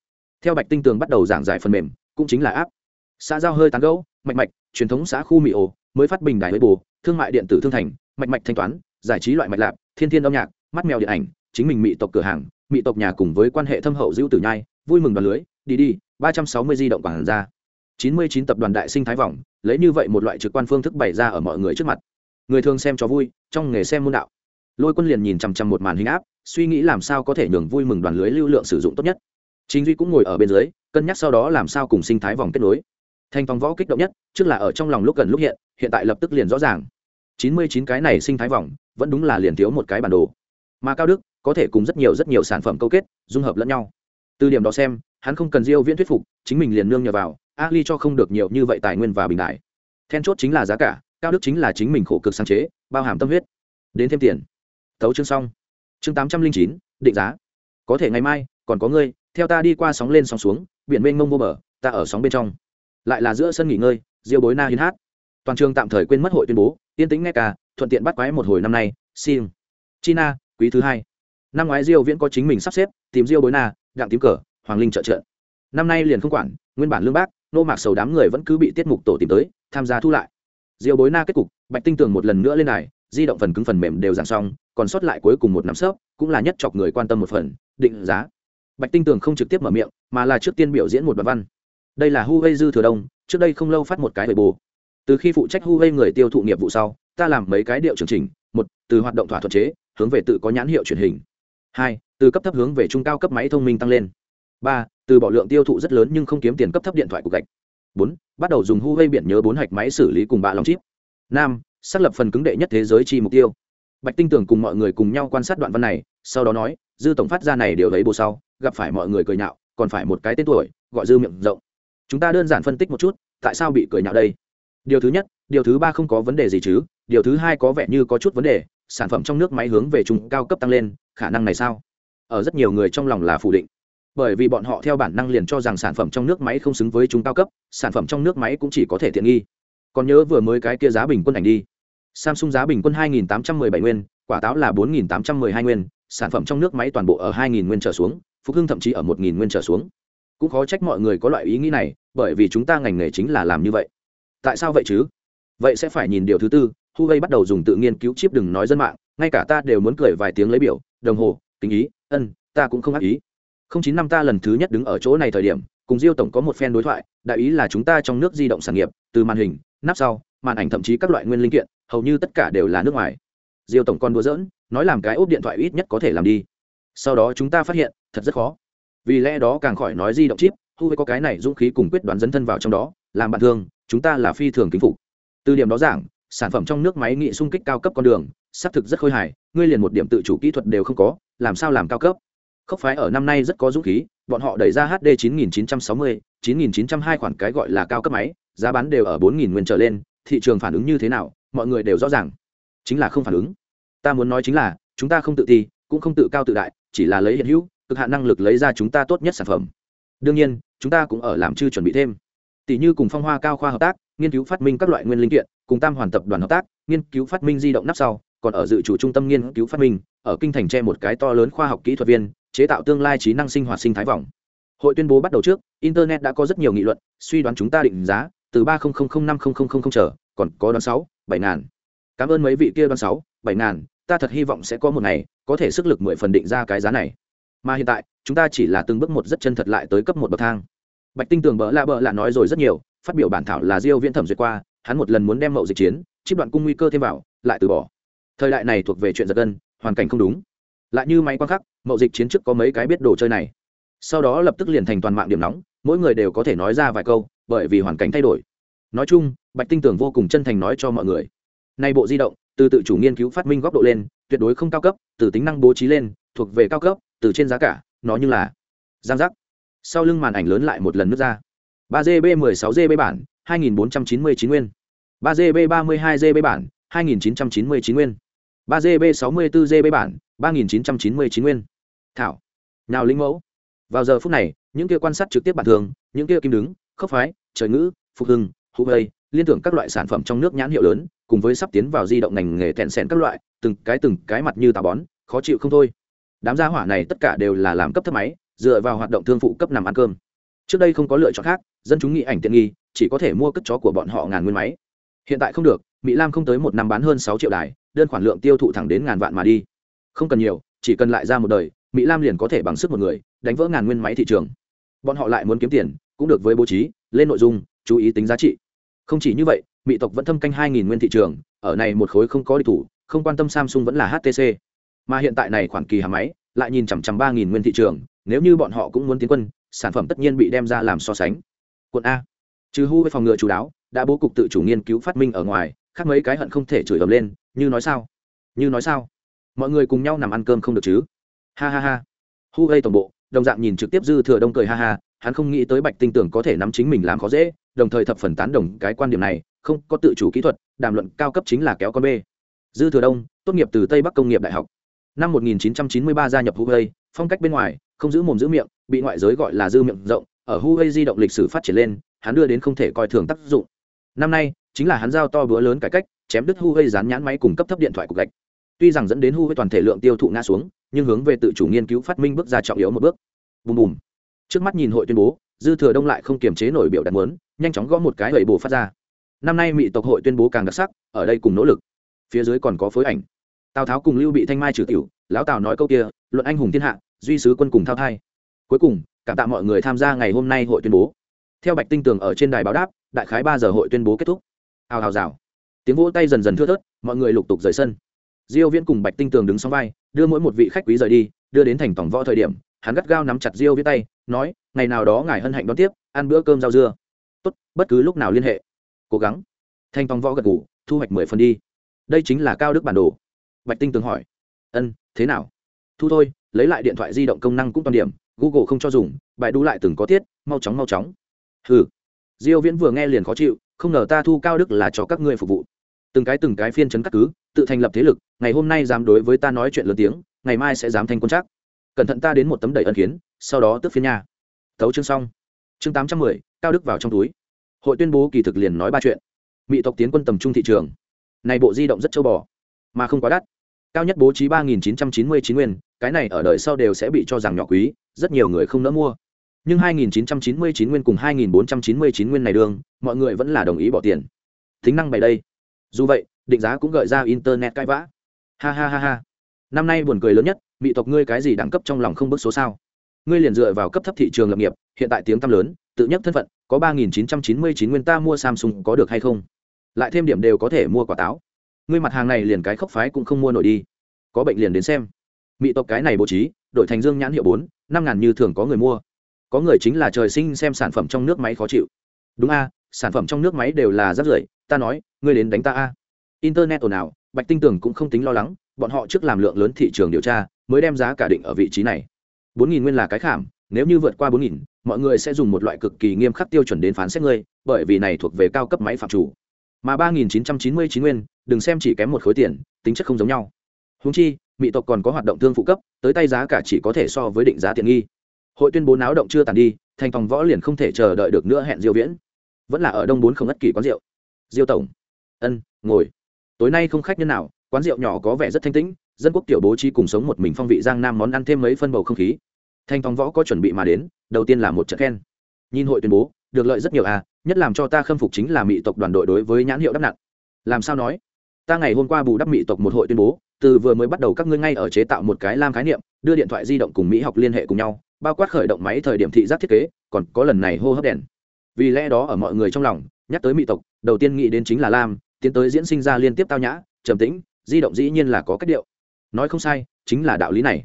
S1: Theo bạch tinh tường bắt đầu giảng giải phần mềm cũng chính là áp xã giao hơi tán gẫu, mạch mạch truyền thống xã khu mỹ ồ mới phát bình đài lưới bù thương mại điện tử thương thành mạch mạch thanh toán giải trí loại mạch lạp thiên thiên âm nhạc mắt mèo điện ảnh chính mình mỹ tộc cửa hàng mỹ tộc nhà cùng với quan hệ thâm hậu dữ tử nhai vui mừng đoàn lưới đi đi ba trăm sáu mươi di động quảng ra. chín mươi chín tập đoàn đại sinh thái vòng lấy như vậy một loại trực quan phương thức bày ra ở mọi người trước mặt. Người thường xem cho vui trong nghề xem môn đạo. Lôi quân liền nhìn chằm chằm một màn hình áp suy nghĩ làm sao có thể nhường vui mừng đoàn lưới lưu lượng sử dụng tốt nhất. Chính duy cũng ngồi ở bên dưới, cân nhắc sau đó làm sao cùng sinh thái vòng kết nối. Thanh tòng võ kích động nhất, trước là ở trong lòng lúc gần lúc hiện hiện tại lập tức liền rõ ràng. Chín mươi chín cái này sinh thái vòng, vẫn đúng là liền thiếu một cái bản đồ. Mà cao đức, có thể cùng rất nhiều rất nhiều sản phẩm câu kết, dung hợp lẫn nhau. Từ điểm đó xem, hắn không cần diêu viễn thuyết phục, chính mình liền nương nhờ vào ali cho không được nhiều như vậy tài nguyên và bình đại. Then chốt chính là giá cả, cao đức chính là chính mình khổ cực sáng chế, bao hàm tâm huyết. Đến thêm tiền. Tấu chương xong chương tám trăm linh chín, định giá. Có thể ngày mai, còn có ngươi, theo ta đi qua sóng lên sóng xuống, biển mênh mông vô bờ, ta ở sóng bên trong. Lại là giữa sân nghỉ ngơi, diêu bối na hiến hát. Toàn trường tạm thời quên mất hội tuyên bố, yên tĩnh nghe cả thuận tiện bắt quái một hồi năm nay sim china, quý thứ hai. Năm ngoái diêu viễn có chính mình sắp xếp, tìm diêu bối na đặng tím cờ, hoàng linh trợ trợ. Năm nay liền không quản, nguyên bản lương bác, nô mạc sầu đám người vẫn cứ bị tiết mục tổ tìm tới, tham gia thu lại. Diêu bối na kết cục, bạch tinh tường một lần nữa lên này di động phần cứng phần mềm đều giảng xong, còn sót lại cuối cùng một nắm sớp cũng là nhất chọc người quan tâm một phần, định giá. Bạch tinh tường không trực tiếp mở miệng, mà là trước tiên biểu diễn một đoạn văn. Đây là huawei dư thừa đông, trước đây không lâu phát một cái về bù. Từ khi phụ trách huawei người tiêu thụ nghiệp vụ sau, ta làm mấy cái điệu chương trình, một, từ hoạt động thỏa thuận chế, hướng về tự có nhãn hiệu truyền hình. Hai, từ cấp thấp hướng về trung cao cấp máy thông minh tăng lên. Ba, từ bỏ lượng tiêu thụ rất lớn nhưng không kiếm tiền cấp thấp điện thoại của gạch. Bốn, bắt đầu dùng huawei biển nhớ bốn hạch máy xử lý cùng bạ lòng chip. Năm xác lập phần cứng đệ nhất thế giới chi mục tiêu. Bạch tinh tưởng cùng mọi người cùng nhau quan sát đoạn văn này, sau đó nói, dư tổng phát ra này điều lấy bồ sau, gặp phải mọi người cười nhạo, còn phải một cái tên tuổi, gọi dư miệng rộng. Chúng ta đơn giản phân tích một chút, tại sao bị cười nhạo đây? Điều thứ nhất, điều thứ ba không có vấn đề gì chứ, điều thứ hai có vẻ như có chút vấn đề, sản phẩm trong nước máy hướng về trung cao cấp tăng lên, khả năng này sao? Ở rất nhiều người trong lòng là phủ định. Bởi vì bọn họ theo bản năng liền cho rằng sản phẩm trong nước máy không xứng với chúng cao cấp, sản phẩm trong nước máy cũng chỉ có thể tiện nghi. Còn nhớ vừa mới cái kia giá bình quân ảnh đi samsung giá bình quân 2.817 nguyên, quả táo là bốn nghìn tám trăm mười hai nguyên, sản phẩm trong nước máy toàn bộ ở hai nghìn nguyên trở xuống phúc hưng thậm chí ở một nghìn nguyên trở xuống. Cũng khó trách mọi người có loại ý nghĩ này, bởi vì chúng ta ngành nghề chính là làm như vậy. Tại sao vậy chứ? Vậy sẽ phải nhìn điều thứ tư, huawei bắt đầu dùng tự nghiên cứu chip đừng nói dân mạng, ngay cả ta đều muốn cười vài tiếng lấy biểu, đồng hồ tình ý, ân, ta cũng không ác ý. không chín năm ta lần thứ nhất đứng ở chỗ này thời điểm, cùng diêu tổng có một phen đối thoại, đại ý là chúng ta trong nước di động sản nghiệp, từ màn hình nắp sau, màn ảnh thậm chí các loại nguyên linh kiện, hầu như tất cả đều là nước ngoài. Diêu tổng con đùa dỡn nói làm cái ốp điện thoại ít nhất có thể làm đi. Sau đó chúng ta phát hiện, thật rất khó. Vì lẽ đó càng khỏi nói di động chip huawei có cái này dũng khí cùng quyết đoán dấn thân vào trong đó, làm bạn thương, chúng ta là phi thường kính phục. Từ điểm đó giảng, sản phẩm trong nước máy nghị xung kích cao cấp con đường, xác thực rất khôi hài, ngươi liền một điểm tự chủ kỹ thuật đều không có, làm sao làm cao cấp? Khốc phái ở năm nay rất có dũng khí bọn họ đẩy ra hd 9960, 9902 khoản cái gọi là cao cấp máy giá bán đều ở 4.000 nguyên trở lên thị trường phản ứng như thế nào mọi người đều rõ ràng. Chính là không phản ứng. Ta muốn nói chính là chúng ta không tự ti cũng không tự cao tự đại chỉ là lấy hiện hữu cực hạn năng lực lấy ra chúng ta tốt nhất sản phẩm. Đương nhiên chúng ta cũng ở làm chư chuẩn bị thêm. Tỷ như cùng phong hoa cao khoa hợp tác nghiên cứu phát minh các loại nguyên linh kiện cùng tam hoàn tập đoàn hợp tác nghiên cứu phát minh di động nắp sau còn ở dự chủ trung tâm nghiên cứu phát minh ở kinh thành tre một cái to lớn khoa học kỹ thuật viên chế tạo tương lai trí năng sinh hoạt sinh thái vòng. Hội tuyên bố bắt đầu trước, internet đã có rất nhiều nghị luận, suy đoán chúng ta định giá, từ ba năm trở còn có đoán sáu, bảy ngàn. Cảm ơn mấy vị kia đoán sáu, bảy ngàn, ta thật hy vọng sẽ có một ngày, có thể sức lực mười phần định ra cái giá này. Mà hiện tại, chúng ta chỉ là từng bước một rất chân thật lại tới cấp một bậc thang. Bạch tinh tường bỡ lạ bỡ lạ nói rồi rất nhiều, phát biểu bản thảo là diêu viễn thẩm duyệt qua, hắn một lần muốn đem mậu dịch chiến, chip đoạn cung nguy cơ thêm vào, lại từ bỏ. Thời đại này thuộc về chuyện giật gân, hoàn cảnh không đúng lại như máy quang khắc, mậu dịch chiến trước có mấy cái biết đồ chơi này. Sau đó lập tức liền thành toàn mạng điểm nóng, mỗi người đều có thể nói ra vài câu, bởi vì hoàn cảnh thay đổi. Nói chung, bạch tinh tưởng vô cùng chân thành nói cho mọi người. Nay bộ di động, từ tự chủ nghiên cứu phát minh góc độ lên, tuyệt đối không cao cấp, từ tính năng bố trí lên, thuộc về cao cấp, từ trên giá cả, nó như là giang giác. Sau lưng màn ảnh lớn lại một lần nước ra. ba gb 16 gb bản 2499 nguyên. 3GB 32 gb bản 2999 nguyên. 3GB 64 gb bản 3999 nguyên. Thảo. Nào linh mẫu. Vào giờ phút này, những kia quan sát trực tiếp bản thường, những kia kim đứng khốc phái, trời ngữ, phục hưng, hụ vây, liên tưởng các loại sản phẩm trong nước nhãn hiệu lớn, cùng với sắp tiến vào di động ngành nghề thẹn sẹn các loại, từng cái từng cái mặt như tà bón, khó chịu không thôi. Đám gia hỏa này tất cả đều là làm cấp thấp máy, dựa vào hoạt động thương phụ cấp nằm ăn cơm. Trước đây không có lựa chọn khác, dân chúng nghĩ ảnh tiện nghi, chỉ có thể mua cất chó của bọn họ ngàn nguyên máy. Hiện tại không được, mỹ lam không tới một năm bán hơn sáu triệu đài, đơn khoản lượng tiêu thụ thẳng đến ngàn vạn mà đi không cần nhiều, chỉ cần lại ra một đời, mỹ lam liền có thể bằng sức một người, đánh vỡ ngàn nguyên máy thị trường. Bọn họ lại muốn kiếm tiền, cũng được với bố trí, lên nội dung, chú ý tính giá trị. Không chỉ như vậy, mỹ tộc vẫn thâm canh hai nghìn nguyên thị trường, ở này một khối không có địch thủ, không quan tâm samsung vẫn là htc mà hiện tại này khoản kỳ hàng máy, lại nhìn chằm chằm ba nghìn nguyên thị trường, nếu như bọn họ cũng muốn tiến quân, sản phẩm tất nhiên bị đem ra làm so sánh. Quận a. Trừ hu với phòng ngừa chú đáo, đã bố cục tự chủ nghiên cứu phát minh ở ngoài, khác mấy cái hận không thể chửi ầm lên, như nói sao? Như nói sao? Mọi người cùng nhau nằm ăn cơm không được chứ ha ha ha hu gây tổng bộ đồng dạng nhìn trực tiếp dư thừa đông cười ha ha hắn không nghĩ tới bạch tinh tưởng có thể nắm chính mình làm khó dễ đồng thời thập phần tán đồng cái quan điểm này không có tự chủ kỹ thuật đàm luận cao cấp chính là kéo con b dư thừa đông tốt nghiệp từ tây bắc công nghiệp đại học năm 1993 gia nhập Huawei, phong cách bên ngoài không giữ mồm giữ miệng, bị ngoại giới gọi là dư miệng rộng, ở Huawei di động lịch sử phát triển lên, hắn đưa đến không thể coi thường tác dụng. Năm nay, chính là hắn giao to bữa lớn cải cách, chém đứt Huawei dán nhãn máy cùng cấp thấp điện thoại cục gạch. Tuy rằng dẫn đến Huawei toàn thể lượng tiêu thụ ngã xuống, nhưng hướng về tự chủ nghiên cứu phát minh bước ra trọng yếu một bước. Bùm bùm. Trước mắt nhìn hội tuyên bố, dư thừa đông lại không kiềm chế nổi biểu đạt muốn, nhanh chóng gõ một cái gậy bổ phát ra. Năm nay mỹ tộc hội tuyên bố càng đặc sắc, ở đây cùng nỗ lực. Phía dưới còn có phối ảnh tào tháo cùng lưu bị thanh mai trừ tiểu lão tào nói câu kia luận anh hùng thiên hạ duy sứ quân cùng thao thai cuối cùng cảm tạ mọi người tham gia ngày hôm nay hội tuyên bố theo bạch tinh tường ở trên đài báo đáp đại khái ba giờ hội tuyên bố kết thúc hào hào rào tiếng vỗ tay dần dần thưa thớt mọi người lục tục rời sân diêu viễn cùng bạch tinh tường đứng song vai, đưa mỗi một vị khách quý rời đi, đưa đến thành tổng võ thời điểm, hắn gắt gao nắm chặt diêu viễn tay, nói, ngày nào đó ngài hân hạnh đón tiếp, ăn bữa cơm rau dưa. Tốt, bất cứ lúc nào liên hệ. Cố gắng. Thành tổng võ gật gù, thu hoạch mười phần đi. Đây chính là cao đức bản đồ. Bạch tinh tường hỏi. Ân, thế nào? Thu thôi, lấy lại điện thoại di động công năng cũng toàn điểm, google không cho dùng, bài đu lại từng có tiết, mau chóng mau chóng. Hừ. Diêu viễn vừa nghe liền khó chịu, không ngờ ta thu cao đức là cho các ngươi phục vụ. Từng cái từng cái phiên chấn các cứ, tự thành lập thế lực ngày hôm nay dám đối với ta nói chuyện lớn tiếng ngày mai sẽ dám thành quân chắc. Cẩn thận ta đến một tấm đầy ân kiến sau đó tước phiên nhà tấu chương xong. Chương 810, cao đức vào trong túi. Hội tuyên bố kỳ thực liền nói ba chuyện. Mỹ tộc tiến quân tầm trung thị trường. Này bộ di động rất châu bò mà không quá đắt. Cao nhất bố trí ba nghìn chín trăm chín mươi chín nguyên cái này ở đời sau đều sẽ bị cho rằng nhỏ quý rất nhiều người không nỡ mua. Nhưng hai nghìn chín trăm chín mươi chín nguyên cùng hai nghìn bốn trăm chín mươi chín nguyên này đường mọi người vẫn là đồng ý bỏ tiền. Tính năng bày đây. Dù vậy định giá cũng gợi ra internet cãi vã ha ha ha ha. Năm nay buồn cười lớn nhất mỹ tộc ngươi cái gì đẳng cấp trong lòng không bước số sao? Ngươi liền dựa vào cấp thấp thị trường lập nghiệp, hiện tại tiếng tăm lớn, tự nhất thân phận, có ba nghìn chín trăm chín mươi chín nguyên ta mua samsung có được hay không? Lại thêm điểm đều có thể mua quả táo. Ngươi mặt hàng này liền cái khốc phái cũng không mua nổi đi. Có bệnh liền đến xem. Mỹ tộc cái này bố trí, đổi thành dương nhãn hiệu bốn, năm ngàn như thường có người mua. Có người chính là trời sinh xem sản phẩm trong nước máy khó chịu. Đúng a, sản phẩm trong nước máy đều là rác rưởi, ta nói, ngươi đến đánh ta a. Internet ồn ào bạch tinh tường cũng không tính lo lắng, bọn họ trước làm lượng lớn thị trường điều tra, mới đem giá cả định ở vị trí này. Bốn nghìn nguyên là cái khảm, nếu như vượt qua bốn nghìn, mọi người sẽ dùng một loại cực kỳ nghiêm khắc tiêu chuẩn đến phán xét ngươi, bởi vì này thuộc về cao cấp máy phạm chủ. Mà ba nghìn chín trăm chín mươi chín nguyên, đừng xem chỉ kém một khối tiền, tính chất không giống nhau. Húng chi, mỹ tộc còn có hoạt động thương phụ cấp, tới tay giá cả chỉ có thể so với định giá tiện nghi. Hội tuyên bố náo động chưa tàn đi, thành phòng võ liền không thể chờ đợi được nữa hẹn diêu viễn. Vẫn là ở đông bốn không ất kỳ quán rượu. Diêu tổng. Ân, ngồi tối nay không khách nhân nào, quán rượu nhỏ có vẻ rất thanh tĩnh, dân quốc tiểu bố trí cùng sống một mình phong vị giang nam món ăn thêm mấy phân bầu không khí. Thanh phong võ có chuẩn bị mà đến, đầu tiên là một trận khen. Nhìn hội tuyên bố, được lợi rất nhiều à nhất làm cho ta khâm phục chính là mỹ tộc đoàn đội đối với nhãn hiệu đắp nặng. Làm sao nói? Ta ngày hôm qua bù đắp mỹ tộc một hội tuyên bố, từ vừa mới bắt đầu các ngươi ngay ở chế tạo một cái lam khái niệm, đưa điện thoại di động cùng mỹ học liên hệ cùng nhau, bao quát khởi động máy thời điểm thị giác thiết kế, còn có lần này hô hấp đèn. Vì lẽ đó ở mọi người trong lòng, nhắc tới mỹ tộc, đầu tiên nghĩ đến chính là lam tiến tới diễn sinh ra liên tiếp tao nhã, trầm tĩnh, di động dĩ nhiên là có cách điệu. Nói không sai, chính là đạo lý này.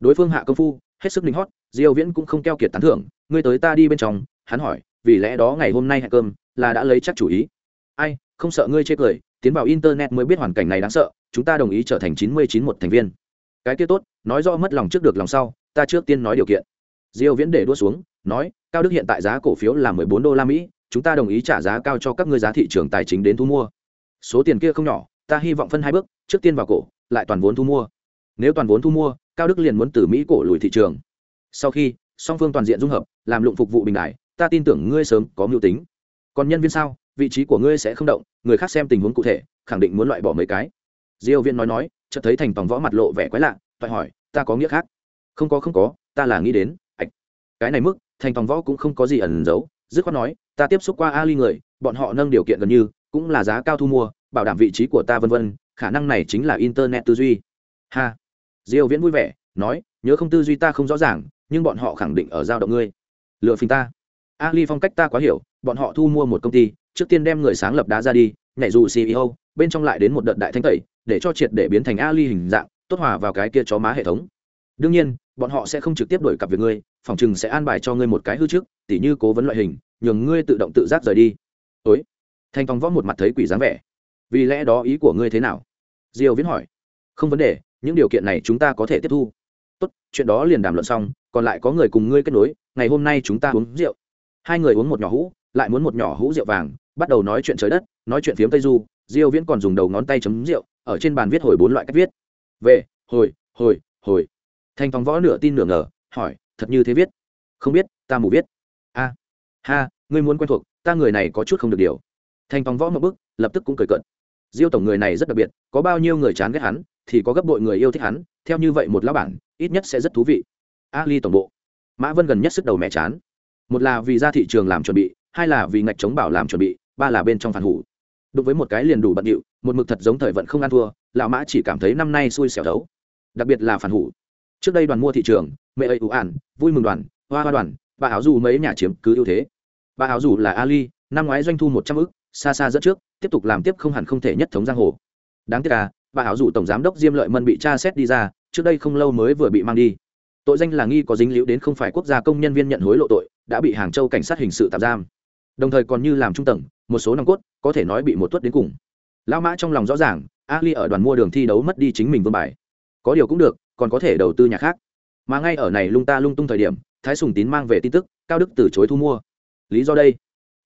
S1: Đối phương hạ công phu, hết sức linh hót, diêu viễn cũng không keo kiệt tán thưởng, ngươi tới ta đi bên trong. Hắn hỏi, vì lẽ đó ngày hôm nay hẹn cơm, là đã lấy chắc chủ ý. Ai, không sợ ngươi chê cười, tiến vào internet mới biết hoàn cảnh này đáng sợ, chúng ta đồng ý trở thành chín mươi chín một thành viên. Cái kia tốt, nói rõ mất lòng trước được lòng sau, ta trước tiên nói điều kiện. Diêu viễn để đua xuống, nói, cao đức hiện tại giá cổ phiếu là 14 đô la mỹ, chúng ta đồng ý trả giá cao cho các ngươi giá thị trường tài chính đến thu mua số tiền kia không nhỏ, ta hy vọng phân hai bước, trước tiên vào cổ, lại toàn vốn thu mua. Nếu toàn vốn thu mua, cao đức liền muốn từ mỹ cổ lùi thị trường. Sau khi, song phương toàn diện dung hợp, làm lụng phục vụ bình đại, ta tin tưởng ngươi sớm có mưu tính. Còn nhân viên sao? Vị trí của ngươi sẽ không động, người khác xem tình huống cụ thể, khẳng định muốn loại bỏ mấy cái. Diêu viên nói nói, chợt thấy thành tòng võ mặt lộ vẻ quái lạ phải hỏi, ta có nghĩa khác? Không có không có, ta là nghĩ đến, ạch. Cái này mức, thành tòng võ cũng không có gì ẩn giấu, dứt khoát nói, ta tiếp xúc qua ali người, bọn họ nâng điều kiện gần như cũng là giá cao thu mua, bảo đảm vị trí của ta vân vân, khả năng này chính là internet tư duy. Ha. Diêu viễn vui vẻ, nói, nhớ không tư duy ta không rõ ràng, nhưng bọn họ khẳng định ở giao động ngươi. Lựa phình ta. Ali phong cách ta quá hiểu, bọn họ thu mua một công ty, trước tiên đem người sáng lập đá ra đi, nhảy dù ceo bên trong lại đến một đợt đại thanh tẩy, để cho triệt để biến thành ali hình dạng, tốt hòa vào cái kia chó má hệ thống. Đương nhiên, bọn họ sẽ không trực tiếp đổi cặp việc ngươi, phòng chừng sẽ an bài cho ngươi một cái hư trước, tỉ như cố vấn loại hình, nhường ngươi tự động tự giác rời đi. Ối thanh phong võ một mặt thấy quỷ dáng vẻ. Vì lẽ đó ý của ngươi thế nào? Diêu viễn hỏi. Không vấn đề, những điều kiện này chúng ta có thể tiếp thu. Tốt, chuyện đó liền đàm luận xong, còn lại có người cùng ngươi kết nối, ngày hôm nay chúng ta uống rượu. Hai người uống một nhỏ hũ, lại muốn một nhỏ hũ rượu vàng, bắt đầu nói chuyện trời đất, nói chuyện phiếm tây du. Diêu viễn còn dùng đầu ngón tay chấm rượu, ở trên bàn viết hồi bốn loại cách viết. Về, hồi hồi hồi. Thanh phong võ nửa tin nửa ngờ, hỏi, thật như thế viết? Không biết, ta mù viết. A, ha, ngươi muốn quen thuộc, ta người này có chút không được điều thanh phong võ một bức, lập tức cũng cười cợt. Diêu tổng người này rất đặc biệt, có bao nhiêu người chán ghét hắn, thì có gấp bội người yêu thích hắn, theo như vậy một lão bản, ít nhất sẽ rất thú vị. Ali tổng bộ. Mã vân gần nhất sức đầu mẹ chán. Một là vì ra thị trường làm chuẩn bị, hai là vì ngạch chống bảo làm chuẩn bị, ba là bên trong phản hủ. Đối với một cái liền đủ bận điệu, một mực thật giống thời vận không ăn thua, lão mã chỉ cảm thấy năm nay xui xẻo đấu. Đặc biệt là phản hủ. Trước đây đoàn mua thị trường, mẹ ấy ủ ản, vui mừng đoàn, hoa hoa đoàn, bà áo dù mấy nhà chiếm cứ ưu thế. Bà áo dù là ali năm ngoái doanh thu một trăm ức xa xa dẫn trước, tiếp tục làm tiếp không hẳn không thể nhất thống giang hồ. Đáng tiếc là bà hảo dù tổng giám đốc diêm lợi mân bị tra xét đi ra, trước đây không lâu mới vừa bị mang đi. Tội danh là nghi có dính liễu đến không phải quốc gia công nhân viên nhận hối lộ tội, đã bị hàng châu cảnh sát hình sự tạm giam. Đồng thời còn như làm trung tầng, một số nòng cốt, có thể nói bị một tuất đến cùng. Lão mã trong lòng rõ ràng, ali ở đoàn mua đường thi đấu mất đi chính mình vương bài. Có điều cũng được, còn có thể đầu tư nhà khác. Mà ngay ở này lung ta lung tung thời điểm, thái sùng tín mang về tin tức, cao đức từ chối thu mua. Lý do đây?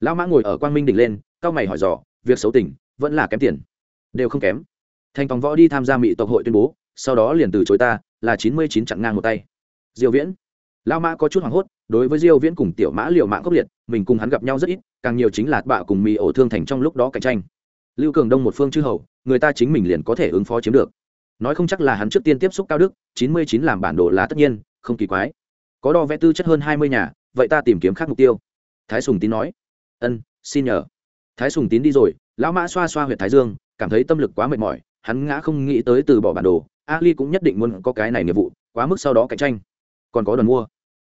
S1: Lão mã ngồi ở quang minh đỉnh lên, cao mày hỏi dò, việc xấu tình, vẫn là kém tiền? Đều không kém. Thành tòng võ đi tham gia mỹ tộc hội tuyên bố, sau đó liền từ chối ta, là chín mươi chín chặn ngang một tay. Diêu viễn. Lão mã có chút hoảng hốt, đối với diêu viễn cùng tiểu mã liều mạng khốc liệt, mình cùng hắn gặp nhau rất ít, càng nhiều chính là bạ cùng mỹ ổ thương thành trong lúc đó cạnh tranh. Lưu cường đông một phương chư hầu, người ta chính mình liền có thể ứng phó chiếm được. Nói không chắc là hắn trước tiên tiếp xúc cao đức, chín mươi chín làm bản đồ là tất nhiên, không kỳ quái. Có đo vẽ tư chất hơn hai mươi nhà, vậy ta tìm kiếm khác mục tiêu. Thái sùng tín nói ân xin nhờ. Thái sùng tín đi rồi lão mã xoa xoa h u y ệ t thái dương cảm thấy tâm lực quá mệt mỏi hắn ngã không nghĩ tới từ bỏ bản đồ ali cũng nhất định muốn có cái này nghiệp vụ quá mức sau đó cạnh tranh. Còn có đoàn mua.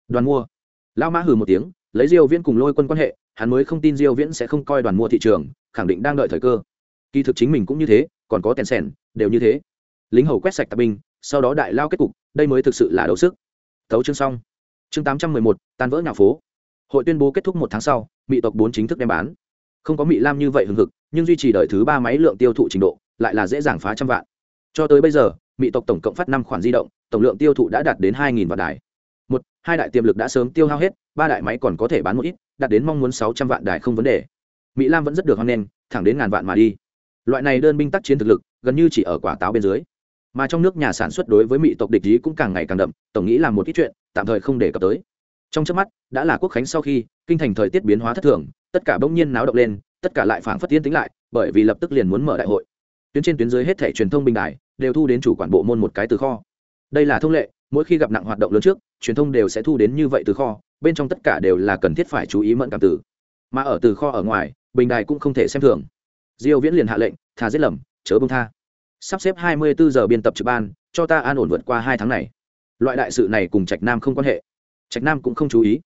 S1: Đoàn mua. Lão mã hừ một tiếng lấy diêu viễn cùng lôi quân quan hệ hắn mới không tin diêu viễn sẽ không coi đoàn mua thị trường khẳng định đang đợi thời cơ. Kỳ thực chính mình cũng như thế còn có tèn sèn đều như thế. Lính hầu quét sạch tạp binh sau đó đại lao kết cục đây mới thực sự là đấu sức. Thấu chương xong. Chương 811, tan vỡ nhà phố hội tuyên bố kết thúc một tháng sau mỹ tộc bốn chính thức đem bán. Không có mỹ lam như vậy hừng hực, nhưng duy trì đợi thứ ba máy lượng tiêu thụ trình độ, lại là dễ dàng phá trăm vạn. Cho tới bây giờ mỹ tộc tổng cộng phát năm khoản di động, tổng lượng tiêu thụ đã đạt đến hai vạn đài. Một, hai đại tiềm lực đã sớm tiêu hao hết, ba đại máy còn có thể bán một ít, đạt đến mong muốn sáu trăm vạn đài không vấn đề. Mỹ lam vẫn rất được hoan nghênh, thẳng đến ngàn vạn mà đi. Loại này đơn binh tác chiến thực lực, gần như chỉ ở quả táo bên dưới. Mà trong nước nhà sản xuất đối với mỹ tộc địch ý cũng càng ngày càng đậm, tổng nghĩ làm một ít chuyện, tạm thời không để cập tới trong trước mắt, đã là quốc khánh sau khi, kinh thành thời tiết biến hóa thất thường, tất cả bỗng nhiên náo động lên, tất cả lại phảng phất tiến tính lại, bởi vì lập tức liền muốn mở đại hội. Tuyến trên tuyến dưới hết thể truyền thông bình đại đều thu đến chủ quản bộ môn một cái từ kho. Đây là thông lệ, mỗi khi gặp nặng hoạt động lớn trước, truyền thông đều sẽ thu đến như vậy từ kho, bên trong tất cả đều là cần thiết phải chú ý mẫn cảm từ. Mà ở từ kho ở ngoài, bình đài cũng không thể xem thường. Diêu viễn liền hạ lệnh thà giết lầm, chớ bông tha. Sắp xếp 24 giờ biên tập trực ban, cho ta an ổn vượt qua hai tháng này. Loại đại sự này cùng trạch nam không quan hệ trạch nam cũng không chú ý.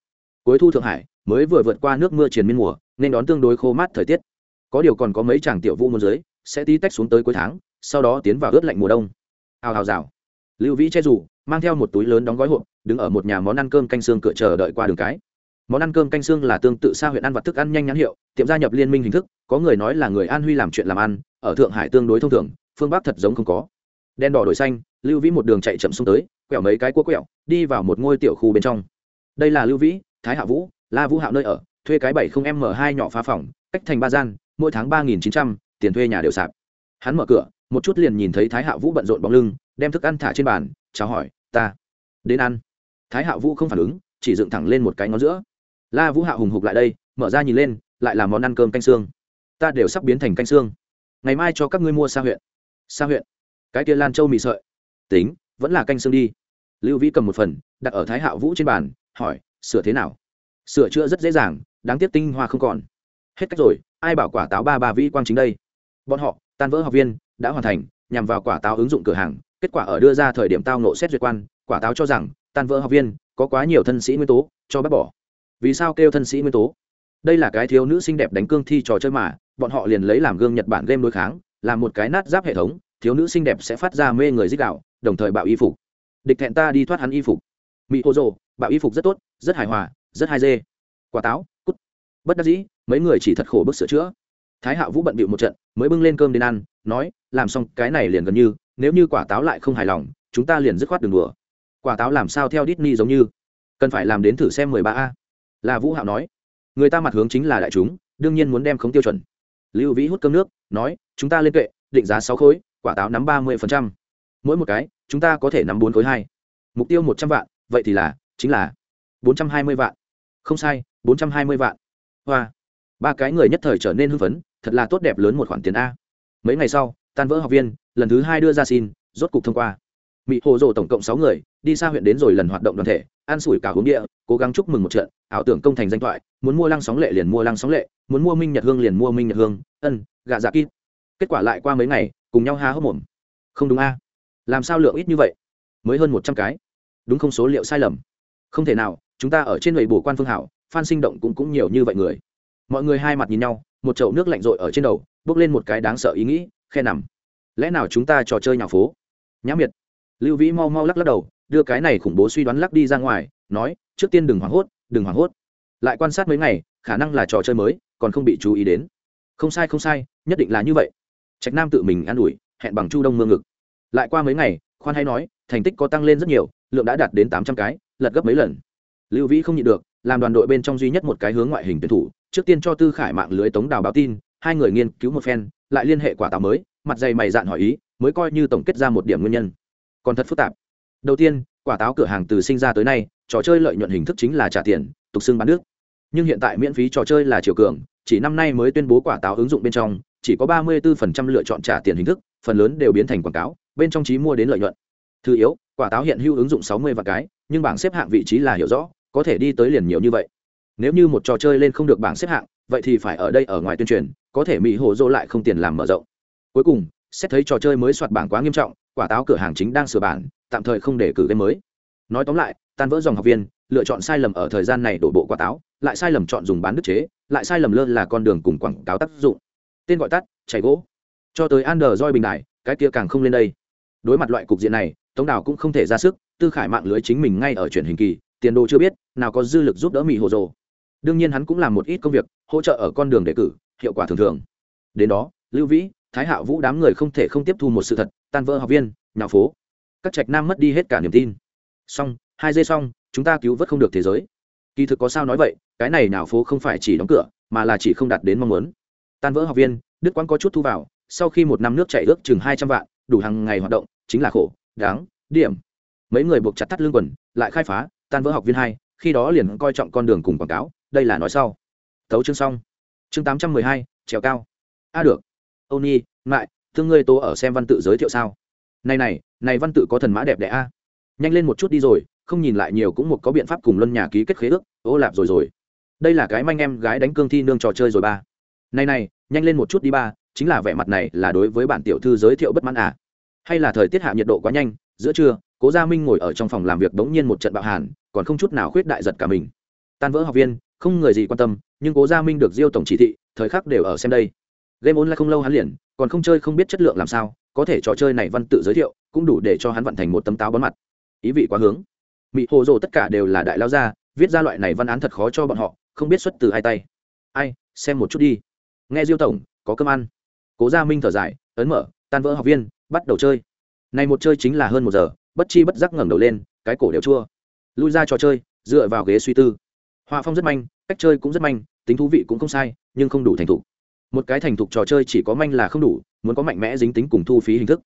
S1: Cuối thu thượng hải, mới vừa vượt qua nước mưa triền miên mùa, nên đón tương đối khô mát thời tiết. Có điều còn có mấy chàng tiểu vũ môn dưới, sẽ tí tách xuống tới cuối tháng, sau đó tiến vào ướt lạnh mùa đông. Hào hào rào. Lưu vĩ che rủ, mang theo một túi lớn đóng gói hộp, đứng ở một nhà món ăn cơm canh xương cửa chờ đợi qua đường cái. Món ăn cơm canh xương là tương tự xa huyện ăn vặt thức ăn nhanh nhãn hiệu, tiệm gia nhập liên minh hình thức, có người nói là người an huy làm chuyện làm ăn, ở thượng hải tương đối thông thường, phương bắc thật giống không có. Đen đỏ đổi xanh, lưu vĩ một đường chạy chậm xuống tới quẹo mấy cái cua quẹo, đi vào một ngôi tiểu khu bên trong. Đây là lưu vĩ, thái hạ vũ, la vũ hạo nơi ở, thuê cái bảy không m hai nhỏ phá phòng, cách thành ba gian, mỗi tháng ba nghìn chín trăm, tiền thuê nhà đều sạp. Hắn mở cửa, một chút liền nhìn thấy thái hạ vũ bận rộn bóng lưng, đem thức ăn thả trên bàn, chào hỏi, ta đến ăn. Thái hạ vũ không phản ứng, chỉ dựng thẳng lên một cái ngón giữa. La vũ hạ hùng hục lại đây, mở ra nhìn lên, lại là món ăn cơm canh xương. Ta đều sắp biến thành canh xương. Ngày mai cho các ngươi mua xa huyện. Xa huyện? Cái kia lan châu mì sợi. Tính, vẫn là canh xương đi lưu vĩ cầm một phần, đặt ở thái Hạo vũ trên bàn, hỏi, sửa thế nào? Sửa chữa rất dễ dàng, đáng tiếc tinh hoa không còn. Hết cách rồi, ai bảo quả táo ba ba vĩ quang chính đây? Bọn họ, tan vỡ học viên, đã hoàn thành, nhằm vào quả táo ứng dụng cửa hàng, kết quả ở đưa ra thời điểm tao nộ xét duyệt quan, quả táo cho rằng, tan vỡ học viên, có quá nhiều thân sĩ nguyên tố, cho bác bỏ. Vì sao kêu thân sĩ nguyên tố? Đây là cái thiếu nữ xinh đẹp đánh cương thi trò chơi mà, bọn họ liền lấy làm gương nhật bản game đối kháng, làm một cái nát giáp hệ thống, thiếu nữ xinh đẹp sẽ phát ra mê người dích đạo, đồng thời bạo y phục địch thẹn ta đi thoát hắn y phục. Mỹ ô rồ bạo y phục rất tốt, rất hài hòa, rất hai dê. Quả táo, cút. Bất đắc dĩ, mấy người chỉ thật khổ bức sửa chữa. Thái hạo vũ bận bịu một trận, mới bưng lên cơm đến ăn, nói, làm xong, cái này liền gần như, nếu như quả táo lại không hài lòng, chúng ta liền dứt khoát đường đùa. Quả táo làm sao theo Disney giống như? Cần phải làm đến thử xem mười ba a. Là vũ hạo nói, người ta mặt hướng chính là đại chúng, đương nhiên muốn đem khống tiêu chuẩn. Lưu vĩ hút cơm nước, nói, chúng ta lên kệ, định giá sáu khối, quả táo nắm ba mươi mỗi một cái, chúng ta có thể nắm bốn khối hai. Mục tiêu một trăm vạn, vậy thì là, chính là bốn trăm hai mươi vạn. Không sai, bốn trăm hai mươi vạn. Hoa. Ba cái người nhất thời trở nên hưng phấn, thật là tốt đẹp lớn một khoản tiền a. Mấy ngày sau, tan vỡ học viên, lần thứ hai đưa ra xin, rốt cục thông qua. Mỹ hồ rồ tổng cộng sáu người, đi xa huyện đến rồi lần hoạt động đoàn thể ăn sủi cả hướng địa, cố gắng chúc mừng một trận, ảo tưởng công thành danh thoại, muốn mua lăng sóng lệ liền mua lăng sóng lệ, muốn mua minh nhật hương liền mua minh nhật hương, ân, gạ dạ kít. Kết quả lại qua mấy ngày, cùng nhau há hốc mồm. Không đúng a làm sao lượng ít như vậy? Mới hơn một trăm cái. Đúng không? Số liệu sai lầm. Không thể nào, chúng ta ở trên lầy bổ quan phương hảo, phan sinh động cũng cũng nhiều như vậy người. Mọi người hai mặt nhìn nhau, một chậu nước lạnh rội ở trên đầu bốc lên một cái đáng sợ ý nghĩ, khe nằm. Lẽ nào chúng ta trò chơi nhà phố? Nhã miệt. Lưu vĩ mau mau lắc lắc đầu, đưa cái này khủng bố suy đoán lắc đi ra ngoài, nói, trước tiên đừng hoảng hốt, đừng hoảng hốt. Lại quan sát mấy ngày, khả năng là trò chơi mới, còn không bị chú ý đến. Không sai không sai, nhất định là như vậy. Trạch nam tự mình an ủi, hẹn bằng chu đông mương ngực lại qua mấy ngày, khoan hay nói, thành tích có tăng lên rất nhiều, lượng đã đạt đến tám trăm cái, lật gấp mấy lần. Lưu vĩ không nhịn được, làm đoàn đội bên trong duy nhất một cái hướng ngoại hình tuyển thủ, trước tiên cho tư khải mạng lưới tống đào báo tin, hai người nghiên cứu một phen, lại liên hệ quả táo mới, mặt dày mày dạn hỏi ý, mới coi như tổng kết ra một điểm nguyên nhân. Còn thật phức tạp. Đầu tiên, quả táo cửa hàng từ sinh ra tới nay, trò chơi lợi nhuận hình thức chính là trả tiền, tục xưng bán nước. Nhưng hiện tại miễn phí trò chơi là chiều cường, chỉ năm nay mới tuyên bố quả táo ứng dụng bên trong, chỉ có ba mươi 34% lựa chọn trả tiền hình thức, phần lớn đều biến thành quảng cáo bên trong trí mua đến lợi nhuận. Thứ yếu, quả táo hiện hữu ứng dụng sáu mươi vạn cái, nhưng bảng xếp hạng vị trí là hiểu rõ, có thể đi tới liền nhiều như vậy. Nếu như một trò chơi lên không được bảng xếp hạng, vậy thì phải ở đây ở ngoài tuyên truyền, có thể mỹ hồ dô lại không tiền làm mở rộng. Cuối cùng, xét thấy trò chơi mới soạt bảng quá nghiêm trọng, quả táo cửa hàng chính đang sửa bản tạm thời không để cử game mới. Nói tóm lại, tan vỡ dòng học viên, lựa chọn sai lầm ở thời gian này đổ bộ quả táo, lại sai lầm chọn dùng bán đức chế, lại sai lầm lơ là con đường cùng quảng cáo tác dụng. Tên gọi tắt, chảy gỗ. Cho tới an đờ roi bình đại, cái kia càng không lên đây đối mặt loại cục diện này, tống đào cũng không thể ra sức, tư khải mạng lưới chính mình ngay ở truyền hình kỳ, tiền đồ chưa biết, nào có dư lực giúp đỡ mỹ hồ rồ đương nhiên hắn cũng làm một ít công việc, hỗ trợ ở con đường đề cử, hiệu quả thường thường. Đến đó, lưu vĩ, thái hạ vũ đám người không thể không tiếp thu một sự thật, tan vỡ học viên nhà phố. Các trạch nam mất đi hết cả niềm tin. Xong, hai dây xong, chúng ta cứu vớt không được thế giới. Kỳ thực có sao nói vậy, cái này nào phố không phải chỉ đóng cửa, mà là chỉ không đạt đến mong muốn. Tan vỡ học viên đức quán có chút thu vào, sau khi một năm nước chạy ước chừng hai trăm vạn đủ hàng ngày hoạt động, chính là khổ, đáng, điểm. Mấy người buộc chặt thắt lương quần, lại khai phá, tan vỡ học viên hai, khi đó liền coi trọng con đường cùng quảng cáo, đây là nói sau. Thấu chương xong. Chương tám trăm mười hai, trèo cao. A à được. Âu nhi mại thương ngươi tố ở xem văn tự giới thiệu sao? Này này này văn tự có thần mã đẹp đẽ a. Nhanh lên một chút đi rồi, không nhìn lại nhiều cũng một có biện pháp cùng luân nhà ký kết khế ước, ô lạp rồi rồi. Đây là cái manh em gái đánh cương thi nương trò chơi rồi ba. Này này, nhanh lên một chút đi ba, chính là vẻ mặt này là đối với bản tiểu thư giới thiệu bất mãn à hay là thời tiết hạ nhiệt độ quá nhanh, giữa trưa, cố gia minh ngồi ở trong phòng làm việc đống nhiên một trận bạo hàn, còn không chút nào khuyết đại giật cả mình. Tan vỡ học viên, không người gì quan tâm, nhưng cố gia minh được diêu tổng chỉ thị, thời khắc đều ở xem đây. Game online không lâu hắn liền, còn không chơi không biết chất lượng làm sao, có thể trò chơi này văn tự giới thiệu, cũng đủ để cho hắn vận thành một tấm táo bắn mặt. Ý vị quá hướng. Mỹ hồ rồ tất cả đều là đại lao gia, viết ra loại này văn án thật khó cho bọn họ, không biết xuất từ hai tay. Ai, xem một chút đi. Nghe diêu tổng, có cơm ăn. Cố gia minh thở dài, ấn mở, tan vỡ học viên bắt đầu chơi. Này một chơi chính là hơn một giờ, bất chi bất giác ngẩng đầu lên, cái cổ đều chua. Lui ra trò chơi, dựa vào ghế suy tư. Họa phong rất manh, cách chơi cũng rất manh, tính thú vị cũng không sai, nhưng không đủ thành thục. Một cái thành thục trò chơi chỉ có manh là không đủ, muốn có mạnh mẽ dính tính cùng thu phí hình thức.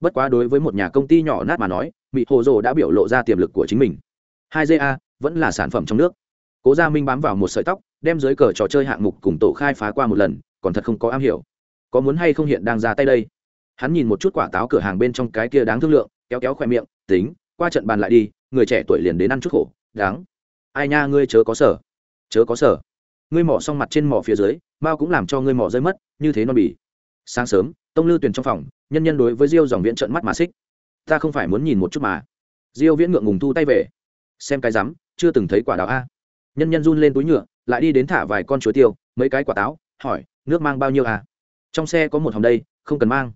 S1: Bất quá đối với một nhà công ty nhỏ nát mà nói mỹ hồ rồ đã biểu lộ ra tiềm lực của chính mình. Hai ga vẫn là sản phẩm trong nước. Cố gia minh bám vào một sợi tóc, đem dưới cờ trò chơi hạng mục cùng tổ khai phá qua một lần, còn thật không có am hiểu. Có muốn hay không hiện đang ra tay đây? Hắn nhìn một chút quả táo cửa hàng bên trong cái kia đáng thương lượng, kéo kéo khoe miệng, tính, qua trận bàn lại đi, người trẻ tuổi liền đến ăn chút khổ, đáng. Ai nha, ngươi chớ có sở chớ có sở ngươi mỏ xong mặt trên mỏ phía dưới, mao cũng làm cho ngươi mỏ rơi mất, như thế non bỉ sáng sớm, tông lư tuyền trong phòng, nhân nhân đối với diêu dòng viễn trận mắt mà xích. Ta không phải muốn nhìn một chút mà. Diêu viễn ngượng ngùng thu tay về. Xem cái rắm chưa từng thấy quả đào a. Nhân nhân run lên túi nhựa, lại đi đến thả vài con chuối tiêu, mấy cái quả táo, hỏi, nước mang bao nhiêu à trong xe có một hòm đây, không cần mang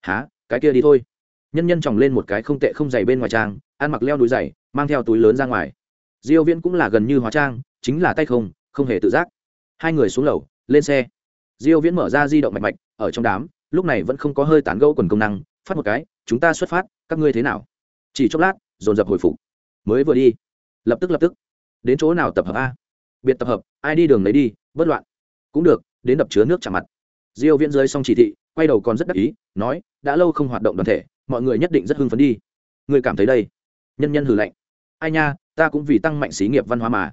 S1: há, cái kia đi thôi. Nhân nhân chòng lên một cái không tệ không dày bên ngoài trang, ăn mặc leo núi dày, mang theo túi lớn ra ngoài. Diêu viễn cũng là gần như hóa trang, chính là tay không không hề tự giác. Hai người xuống lầu, lên xe. Diêu viễn mở ra di động mạch mạch, ở trong đám, lúc này vẫn không có hơi tán gẫu quần công năng, phát một cái, chúng ta xuất phát, các ngươi thế nào? Chỉ chốc lát, dồn dập hồi phục. Mới vừa đi. Lập tức lập tức. Đến chỗ nào tập hợp a? Biệt tập hợp, ai đi đường lấy đi, bất loạn. Cũng được, đến đập chứa nước chạm mặt. Diêu viễn rơi xong chỉ thị quay đầu còn rất đắc ý, nói, đã lâu không hoạt động đoàn thể, mọi người nhất định rất hưng phấn đi. Người cảm thấy đây? Nhân nhân hừ lạnh. Ai nha, ta cũng vì tăng mạnh xí nghiệp văn hóa mà.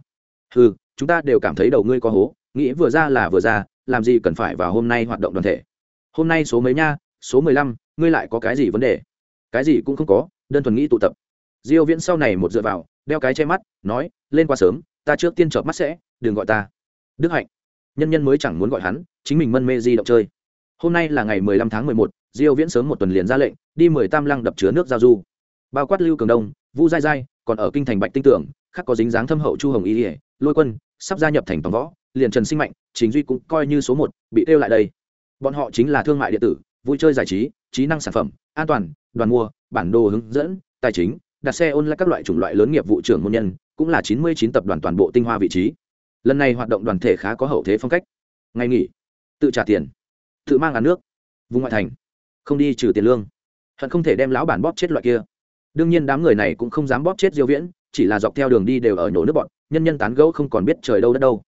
S1: Hừ, chúng ta đều cảm thấy đầu ngươi có hố, nghĩ vừa ra là vừa ra, làm gì cần phải vào hôm nay hoạt động đoàn thể. Hôm nay số mấy nha? Số mười lăm, ngươi lại có cái gì vấn đề? Cái gì cũng không có, đơn thuần nghĩ tụ tập. Diêu viễn sau này một dựa vào, đeo cái che mắt, nói, lên qua sớm, ta trước tiên chợp mắt sẽ, đừng gọi ta. Đức hạnh. Nhân nhân mới chẳng muốn gọi hắn, chính mình mân mê di động chơi hôm nay là ngày 15 tháng 11, diêu viễn sớm một tuần liền ra lệnh đi mười tam lăng đập chứa nước giao du. Bao quát lưu cường đông vu dai dai còn ở kinh thành bạch tinh tưởng khác có dính dáng thâm hậu chu hồng y ỉa lôi quân sắp gia nhập thành tổng võ liền trần sinh mạnh chính duy cũng coi như số một bị tiêu lại đây. Bọn họ chính là thương mại điện tử vui chơi giải trí trí năng sản phẩm an toàn đoàn mua bản đồ hướng dẫn tài chính đặt xe ôn lại các loại chủng loại lớn nghiệp vụ trưởng môn nhân cũng là chín mươi chín tập đoàn toàn bộ tinh hoa vị trí. Lần này hoạt động đoàn thể khá có hậu thế phong cách. Ngày nghỉ. Tự trả tiền tự mang ăn nước. Vùng ngoại thành. Không đi trừ tiền lương. Hận không thể đem lão bản bóp chết loại kia. Đương nhiên đám người này cũng không dám bóp chết diêu viễn, chỉ là dọc theo đường đi đều ở nhổ nước bọn, nhân nhân tán gẫu không còn biết trời đâu đất đâu.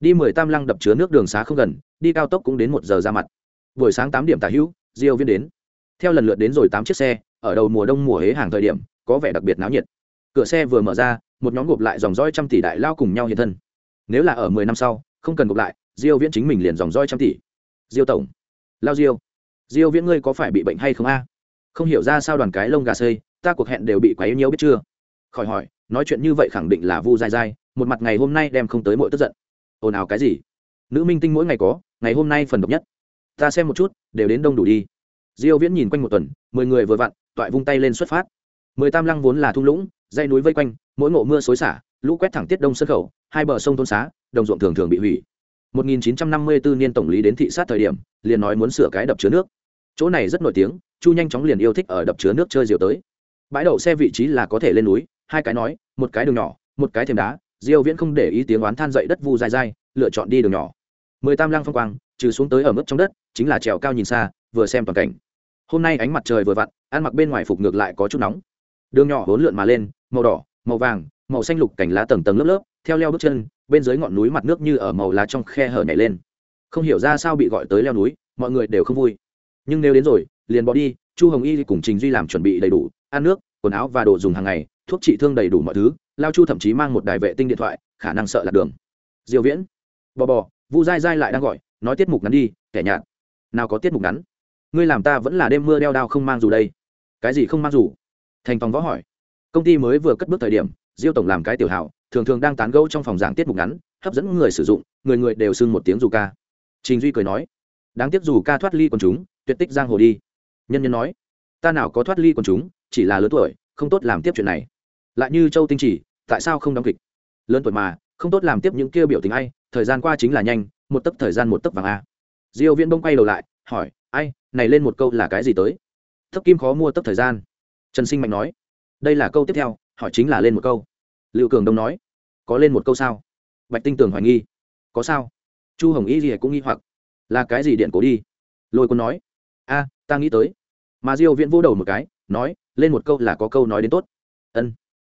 S1: Đi mười tam lăng đập chứa nước đường xá không gần, đi cao tốc cũng đến một giờ ra mặt. Buổi sáng tám điểm tả hữu, diêu viễn đến. Theo lần lượt đến rồi tám chiếc xe, ở đầu mùa đông mùa hế hàng thời điểm, có vẻ đặc biệt náo nhiệt. Cửa xe vừa mở ra, một nhóm gộp lại dòng roi trăm tỷ đại lao cùng nhau hiện thân. Nếu là ở mười năm sau, không cần gộp lại, diêu viễn chính mình liền dòng roi trăm tỷ. Diêu tổng lao diêu. Diêu viễn ngươi có phải bị bệnh hay không a? Không hiểu ra sao đoàn cái lông gà xây ta cuộc hẹn đều bị quấy nhiễu biết chưa? Khỏi hỏi, nói chuyện như vậy khẳng định là vu dai dai, một mặt ngày hôm nay đem không tới mỗi tức giận. Ồn ào cái gì? Nữ minh tinh mỗi ngày có, ngày hôm nay phần độc nhất. Ta xem một chút, đều đến đông đủ đi. Diêu viễn nhìn quanh một tuần, mười người vừa vặn, toại vung tay lên xuất phát. Mười tam lăng vốn là thung lũng dây núi vây quanh, mỗi ngộ mưa xối xả, lũ quét thẳng tiết đông sân khẩu, hai bờ sông thôn xá, đồng ruộng thường thường bị hủy. 1954 niên tổng lý đến thị sát thời điểm, liền nói muốn sửa cái đập chứa nước. Chỗ này rất nổi tiếng, chu nhanh chóng liền yêu thích ở đập chứa nước chơi diều tới. Bãi đậu xe vị trí là có thể lên núi, hai cái nói, một cái đường nhỏ, một cái thềm đá, diêu viễn không để ý tiếng oán than dậy đất vu dài dài lựa chọn đi đường nhỏ. Mười tam lăng phong quang, trừ xuống tới ở mức trong đất, chính là trèo cao nhìn xa, vừa xem toàn cảnh. Hôm nay ánh mặt trời vừa vặn, ăn mặc bên ngoài phục ngược lại có chút nóng. Đường nhỏ hỗn lượn mà lên, màu đỏ, màu vàng, màu xanh lục cảnh lá tầng tầng lớp lớp theo leo bước chân, bên dưới ngọn núi mặt nước như ở màu lá trong khe hở nhảy lên. Không hiểu ra sao bị gọi tới leo núi, mọi người đều không vui. Nhưng nếu đến rồi, liền bỏ đi, chu hồng y cùng trình duy làm chuẩn bị đầy đủ, ăn nước, quần áo và đồ dùng hàng ngày, thuốc trị thương đầy đủ mọi thứ, lao chu thậm chí mang một đài vệ tinh điện thoại, khả năng sợ lạc đường. Diều viễn, bò bò, vu dai dai lại đang gọi, nói tiết mục ngắn đi, kẻ nhạt. Nào có tiết mục ngắn? Ngươi làm ta vẫn là đêm mưa đeo đao không mang dù đây. Cái gì không mang dù? Thành phòng võ hỏi. Công ty mới vừa cất bước thời điểm, diêu tổng làm cái tiểu hảo thường thường đang tán gẫu trong phòng giảng tiết mục ngắn, hấp dẫn người sử dụng, người người đều xưng một tiếng dù ca. Trình duy cười nói, đáng tiếc dù ca thoát ly quần chúng, tuyệt tích giang hồ đi. Nhân nhân nói, ta nào có thoát ly quần chúng, chỉ là lớn tuổi, không tốt làm tiếp chuyện này. Lại như châu tinh chỉ, tại sao không đóng kịch? Lớn tuổi mà, không tốt làm tiếp những kia biểu tình ai, thời gian qua chính là nhanh, một tấc thời gian một tấc vàng a. Diêu viễn bông quay đầu lại, hỏi, ai, này lên một câu là cái gì tới? Thấp kim khó mua tấc thời gian. Trần sinh mạnh nói, đây là câu tiếp theo, hỏi chính là lên một câu. Liệu cường đông nói có lên một câu sao? Bạch tinh tường hoài nghi. Có sao? Chu hồng y gì cũng nghi hoặc. Là cái gì điện cố đi? Lôi quân nói. A, ta nghĩ tới. Mà diêu viễn vô đầu một cái, nói, lên một câu là có câu nói đến tốt. Ân.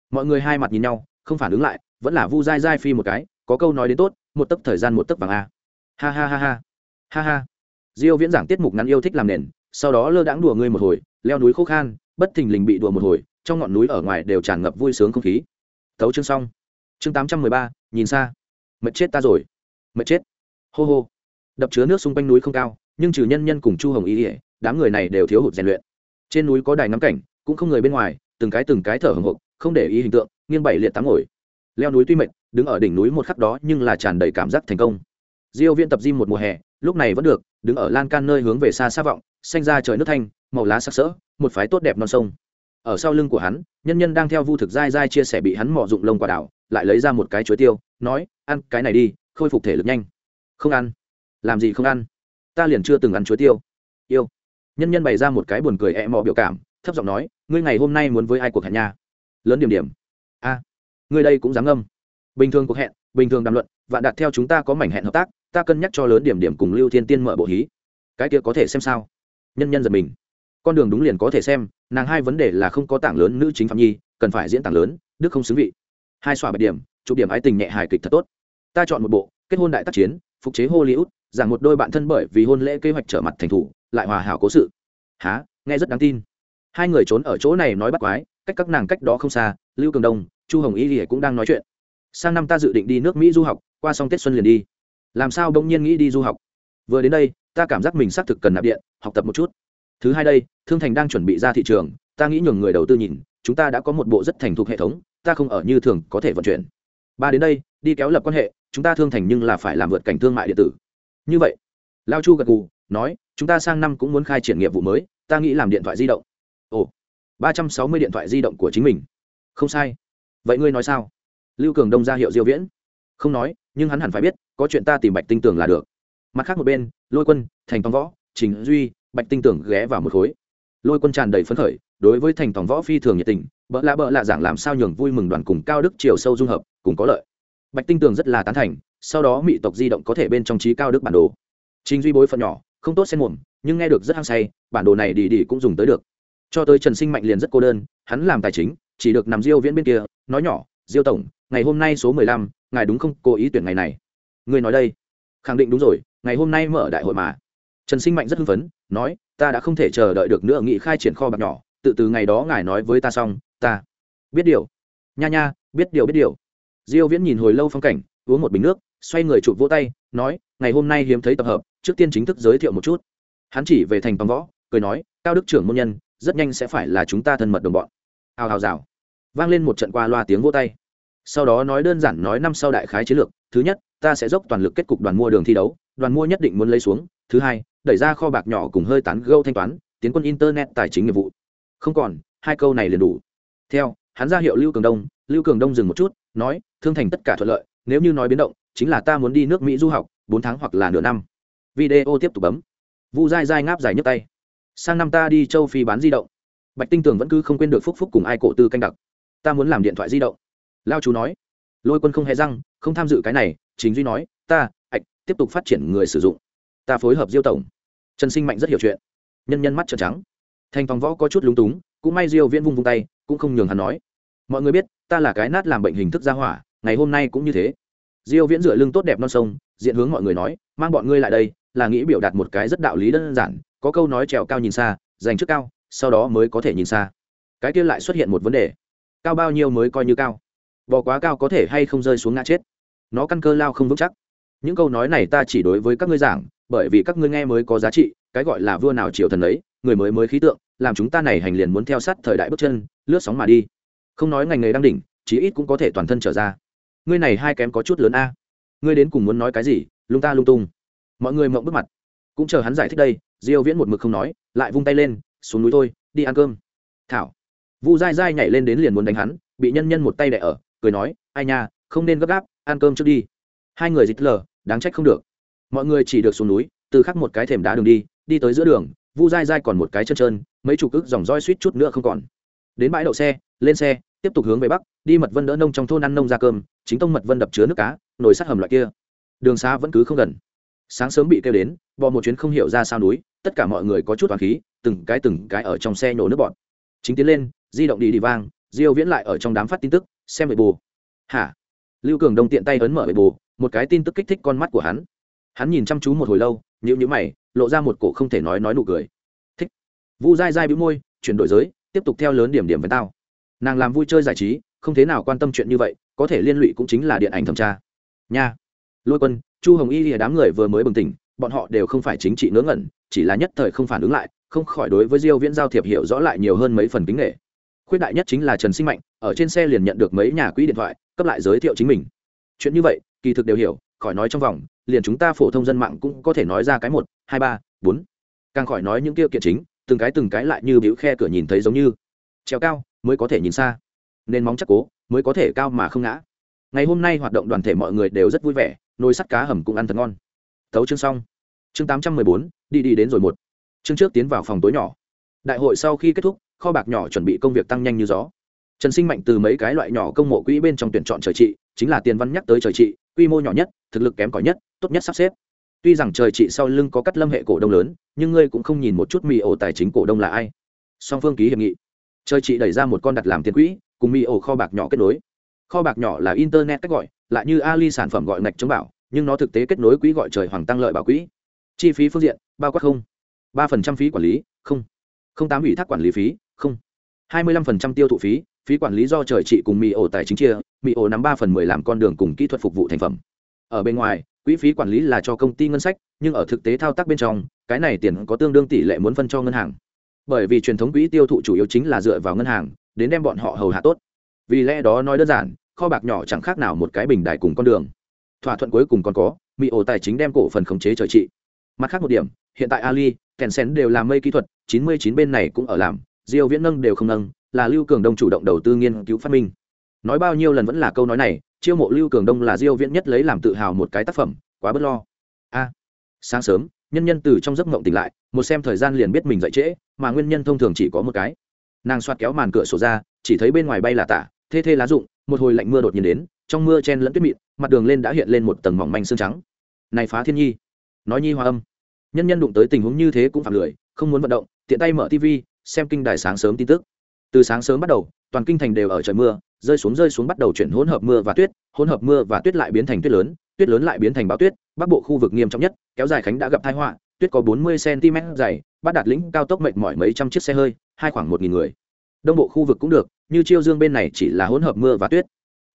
S1: Mọi người hai mặt nhìn nhau, không phản ứng lại, vẫn là vu dai dai phi một cái, có câu nói đến tốt, một tấc thời gian một tấc vàng a. Ha ha ha ha. Ha ha. Diêu viễn giảng tiết mục ngắn yêu thích làm nền, sau đó lơ đãng đùa ngươi một hồi, leo núi khô khan, bất thình lình bị đùa một hồi, trong ngọn núi ở ngoài đều tràn ngập vui sướng không khí. Tấu chương xong chương 813, nhìn xa. Mệt chết ta rồi. Mệt chết. Hô hô. Đập chứa nước xung quanh núi không cao nhưng trừ nhân nhân cùng chu hồng ý ỉa đám người này đều thiếu hụt rèn luyện. Trên núi có đài ngắm cảnh cũng không người bên ngoài từng cái từng cái thở hồng hộc không để ý hình tượng nghiêng bảy liệt tám ngồi. Leo núi tuy mệt đứng ở đỉnh núi một khắc đó nhưng là tràn đầy cảm giác thành công. Diêu viên tập gym một mùa hè lúc này vẫn được đứng ở lan can nơi hướng về xa xa vọng xanh ra trời nước thanh màu lá sắc sỡ một phái tốt đẹp non sông ở sau lưng của hắn, nhân nhân đang theo vu thực dai dai chia sẻ bị hắn mỏ dụng lông quả đảo, lại lấy ra một cái chuối tiêu, nói, ăn, cái này đi, khôi phục thể lực nhanh. Không ăn. Làm gì không ăn? Ta liền chưa từng ăn chuối tiêu. Yêu. Nhân nhân bày ra một cái buồn cười e mò biểu cảm, thấp giọng nói, ngươi ngày hôm nay muốn với ai cuộc hẹn nhà lớn điểm điểm. A, ngươi đây cũng dám ngâm. Bình thường cuộc hẹn, bình thường đàm luận và đặt theo chúng ta có mảnh hẹn hợp tác, ta cân nhắc cho lớn điểm điểm cùng lưu thiên tiên mở bộ hí. Cái kia có thể xem sao. Nhân nhân giật mình con đường đúng liền có thể xem, nàng hai vấn đề là không có tảng lớn nữ chính phạm nhi, cần phải diễn tảng lớn, đức không xứng vị. Hai xòa bạch điểm, chụp điểm ái tình nhẹ hài kịch thật tốt. Ta chọn một bộ, kết hôn đại tác chiến, phục chế hollywood rằng một đôi bạn thân bởi vì hôn lễ kế hoạch trở mặt thành thủ, lại hòa hảo cố sự. Há nghe rất đáng tin. Hai người trốn ở chỗ này nói bắt quái, cách các nàng cách đó không xa, lưu cường đông, chu hồng y lìa cũng đang nói chuyện. Sang năm ta dự định đi nước mỹ du học, qua xong tết xuân liền đi. Làm sao bỗng nhiên nghĩ đi du học? Vừa đến đây, ta cảm giác mình xác thực cần nạp điện, học tập một chút thứ hai đây, thương thành đang chuẩn bị ra thị trường, ta nghĩ nhường người đầu tư nhìn, chúng ta đã có một bộ rất thành thục hệ thống, ta không ở như thường có thể vận chuyển. Ba đến đây, đi kéo lập quan hệ, chúng ta thương thành nhưng là phải làm vượt cảnh thương mại điện tử. Như vậy, lao chu gật gù, nói, chúng ta sang năm cũng muốn khai triển nghiệp vụ mới, ta nghĩ làm điện thoại di động. Ồ, ba trăm sáu mươi điện thoại di động của chính mình. Không sai. Vậy ngươi nói sao? Lưu cường đông ra hiệu diêu viễn. Không nói, nhưng hắn hẳn phải biết, có chuyện ta tìm bạch tinh tưởng là được. Mặt khác một bên, lôi quân, thành tòng võ, trình duy bạch tinh tưởng ghé vào một khối. Lôi quân tràn đầy phấn khởi đối với thành tòng võ phi thường nhiệt tình bỡ lạ bỡ lạ giảng làm sao nhường vui mừng đoàn cùng cao đức chiều sâu dung hợp cùng có lợi. Bạch tinh tường rất là tán thành sau đó mỹ tộc di động có thể bên trong trí cao đức bản đồ. Trình duy bối phận nhỏ không tốt xen mồm nhưng nghe được rất hăng say bản đồ này đi đi cũng dùng tới được. Cho tới trần sinh mạnh liền rất cô đơn hắn làm tài chính chỉ được nằm diêu viễn bên kia nói nhỏ diêu tổng ngày hôm nay số 15, ngài đúng không? Cố ý tuyển ngày này. Người nói đây. Khẳng định đúng rồi ngày hôm nay mở đại hội mà. Trần sinh mạnh rất hưng phấn nói, ta đã không thể chờ đợi được nữa, nghị khai triển kho bạc nhỏ, tự từ ngày đó ngài nói với ta xong, ta biết điều. Nha nha, biết điều biết điều. Diêu viễn nhìn hồi lâu phong cảnh, uống một bình nước, xoay người chụp vỗ tay, nói, ngày hôm nay hiếm thấy tập hợp, trước tiên chính thức giới thiệu một chút. Hắn chỉ về thành bằng võ, cười nói, cao đức trưởng môn nhân, rất nhanh sẽ phải là chúng ta thân mật đồng bọn. Hào hào rào. Vang lên một trận qua loa tiếng vỗ tay. Sau đó nói đơn giản nói năm sau đại khái chiến lược, thứ nhất, ta sẽ dốc toàn lực kết cục đoàn mua đường thi đấu, đoàn mua nhất định muốn lấy xuống, thứ hai đẩy ra kho bạc nhỏ cùng hơi tán gâu thanh toán, tiến quân internet tài chính nghiệp vụ. Không còn, hai câu này liền đủ. Theo, hắn ra hiệu lưu cường đông, lưu cường đông dừng một chút, nói, thương thành tất cả thuận lợi, nếu như nói biến động, chính là ta muốn đi nước mỹ du học, bốn tháng hoặc là nửa năm. Video tiếp tục bấm. Vu dai dai ngáp dài nhấc tay. Sang năm ta đi châu phi bán di động. Bạch tinh tường vẫn cứ không quên được phúc phúc cùng ai cổ tư canh đặc. Ta muốn làm điện thoại di động. Lao chú nói. Lôi quân không hề răng, không tham dự cái này, chính duy nói, ta, ạch, tiếp tục phát triển người sử dụng ta phối hợp diêu tổng. Trần sinh mạnh rất hiểu chuyện. Nhân nhân mắt trợn trắng. Thành phòng võ có chút lúng túng, cũng may diêu viễn vung vung tay, cũng không nhường hắn nói. Mọi người biết, ta là cái nát làm bệnh hình thức gia hỏa, ngày hôm nay cũng như thế. Diêu viễn dựa lưng tốt đẹp non sông, diện hướng mọi người nói, mang bọn ngươi lại đây, là nghĩ biểu đạt một cái rất đạo lý đơn giản, có câu nói trèo cao nhìn xa, giành trước cao, sau đó mới có thể nhìn xa. Cái kia lại xuất hiện một vấn đề. Cao bao nhiêu mới coi như cao? Bò quá cao có thể hay không rơi xuống ngã chết? Nó căn cơ lao không vững chắc. Những câu nói này ta chỉ đối với các ngươi giảng bởi vì các ngươi nghe mới có giá trị, cái gọi là vua nào triều thần ấy, người mới mới khí tượng, làm chúng ta này hành liền muốn theo sát thời đại bước chân, lướt sóng mà đi. Không nói ngành nghề đang đỉnh, chí ít cũng có thể toàn thân trở ra. Ngươi này hai kém có chút lớn a. Ngươi đến cùng muốn nói cái gì, lung ta lung tung. Mọi người mộng bước mặt. Cũng chờ hắn giải thích đây, diêu viễn một mực không nói, lại vung tay lên, xuống núi thôi, đi ăn cơm. Thảo. Vu dai dai nhảy lên đến liền muốn đánh hắn, bị nhân nhân một tay đè ở, cười nói, ai nha, không nên gấp gáp, ăn cơm trước đi. Hai người dịch lờ, đáng trách không được mọi người chỉ được xuống núi, từ khắc một cái thềm đá đường đi đi tới giữa đường, vu dai dai còn một cái chân trơn, mấy chục ức dòng roi suýt chút nữa không còn. Đến bãi đậu xe, lên xe, tiếp tục hướng về bắc, đi mật vân đỡ nông trong thôn ăn nông ra cơm, chính tông mật vân đập chứa nước cá, nồi sắt hầm loại kia. Đường xa vẫn cứ không gần. Sáng sớm bị kêu đến, bò một chuyến không hiểu ra sao núi, tất cả mọi người có chút toàn khí, từng cái từng cái ở trong xe nổ nước bọt. Chính tiến lên, di động đi đi vang, diêu viễn lại ở trong đám phát tin tức, xem về bù. Hả? Lưu cường đông tiện tay ấn mở về bù, một cái tin tức kích thích con mắt của hắn hắn nhìn chăm chú một hồi lâu, nhíu nhíu mày, lộ ra một cổ không thể nói nói nụ cười. Thích. Vu dai dai bĩu môi, chuyển đổi giới, tiếp tục theo lớn điểm điểm với tao. Nàng làm vui chơi giải trí, không thế nào quan tâm chuyện như vậy, có thể liên lụy cũng chính là điện ảnh thẩm tra. Nha. Lôi quân, chu hồng y lìa đám người vừa mới bừng tỉnh, bọn họ đều không phải chính trị ngớ ngẩn, chỉ là nhất thời không phản ứng lại, không khỏi đối với diêu viễn giao thiệp hiểu rõ lại nhiều hơn mấy phần kính nghệ khuyết đại nhất chính là trần sinh mạnh, ở trên xe liền nhận được mấy nhà quỹ điện thoại, cấp lại giới thiệu chính mình. Chuyện như vậy, kỳ thực đều hiểu, khỏi nói trong vòng liền chúng ta phổ thông dân mạng cũng có thể nói ra cái một, hai, ba, bốn. Càng khỏi nói những tiêu kiện chính, từng cái từng cái lại như biểu khe cửa nhìn thấy giống như. Treo cao, mới có thể nhìn xa. Nên móng chắc cố, mới có thể cao mà không ngã. Ngày hôm nay hoạt động đoàn thể mọi người đều rất vui vẻ, nồi sắt cá hầm cũng ăn thật ngon. Thấu chương xong. Chương tám trăm mười bốn, đi đi đến rồi một. Chương trước tiến vào phòng tối nhỏ. Đại hội sau khi kết thúc, kho bạc nhỏ chuẩn bị công việc tăng nhanh như gió. Trần sinh mạnh từ mấy cái loại nhỏ công mộ quỹ bên trong tuyển chọn trời trị, chính là tiền văn nhắc tới trời trị quy mô nhỏ nhất, thực lực kém cỏi nhất, tốt nhất sắp xếp. Tuy rằng trời trị sau lưng có cắt lâm hệ cổ đông lớn, nhưng ngươi cũng không nhìn một chút mì ổ tài chính cổ đông là ai. Song phương ký hiệp nghị. Trời trị đẩy ra một con đặt làm tiền quỹ, cùng mì ổ kho bạc nhỏ kết nối. Kho bạc nhỏ là internet cách gọi, lại như ali sản phẩm gọi ngạch chống bảo, nhưng nó thực tế kết nối quỹ gọi trời hoàng tăng lợi bảo quỹ. Chi phí phương diện, bao quát không. ba phần trăm phí quản lý, không. không tám ủy thác quản lý phí, không. hai mươi lăm phần trăm tiêu thụ phí phí quản lý do trời trị cùng mì ổ tài chính chia mỹ ổ nắm ba phần mười làm con đường cùng kỹ thuật phục vụ thành phẩm. Ở bên ngoài, quỹ phí quản lý là cho công ty ngân sách, nhưng ở thực tế thao tác bên trong, cái này tiền có tương đương tỷ lệ muốn phân cho ngân hàng. Bởi vì truyền thống quỹ tiêu thụ chủ yếu chính là dựa vào ngân hàng, đến đem bọn họ hầu hạ tốt. Vì lẽ đó nói đơn giản, kho bạc nhỏ chẳng khác nào một cái bình đài cùng con đường. Thỏa thuận cuối cùng còn có mỹ ổ tài chính đem cổ phần khống chế trời trị. Mặt khác một điểm, hiện tại ali kèn sen đều làm mây kỹ thuật, chín mươi chín bên này cũng ở làm, diêu viễn nâng đều không nâng, là lưu cường đông chủ động đầu tư nghiên cứu phát minh nói bao nhiêu lần vẫn là câu nói này, chiêu mộ lưu cường đông là diêu viễn nhất lấy làm tự hào một cái tác phẩm, quá bất lo. A, sáng sớm, nhân nhân từ trong giấc mộng tỉnh lại, một xem thời gian liền biết mình dậy trễ, mà nguyên nhân thông thường chỉ có một cái. Nàng xoát kéo màn cửa sổ ra, chỉ thấy bên ngoài bay là tả, thê thê lá rụng, một hồi lạnh mưa đột nhiên đến, trong mưa chen lẫn tuyết mịn, mặt đường lên đã hiện lên một tầng mỏng manh xương trắng. Này phá thiên nhi, nói nhi hòa âm. Nhân nhân đụng tới tình huống như thế cũng phạm lười, không muốn vận động, tiện tay mở tv xem kinh đài sáng sớm tin tức. Từ sáng sớm bắt đầu toàn kinh thành đều ở trời mưa, rơi xuống rơi xuống bắt đầu chuyển hỗn hợp mưa và tuyết, hỗn hợp mưa và tuyết lại biến thành tuyết lớn tuyết lớn lại biến thành bão tuyết, bắc bộ khu vực nghiêm trọng nhất, kéo dài khánh đã gặp tai họa, tuyết có 40 cm dày bắt đạt lĩnh, cao tốc mệt mỏi mấy trăm chiếc xe hơi, hai khoảng một nghìn người. Đông bộ khu vực cũng được, như chiêu dương bên này chỉ là hỗn hợp mưa và tuyết.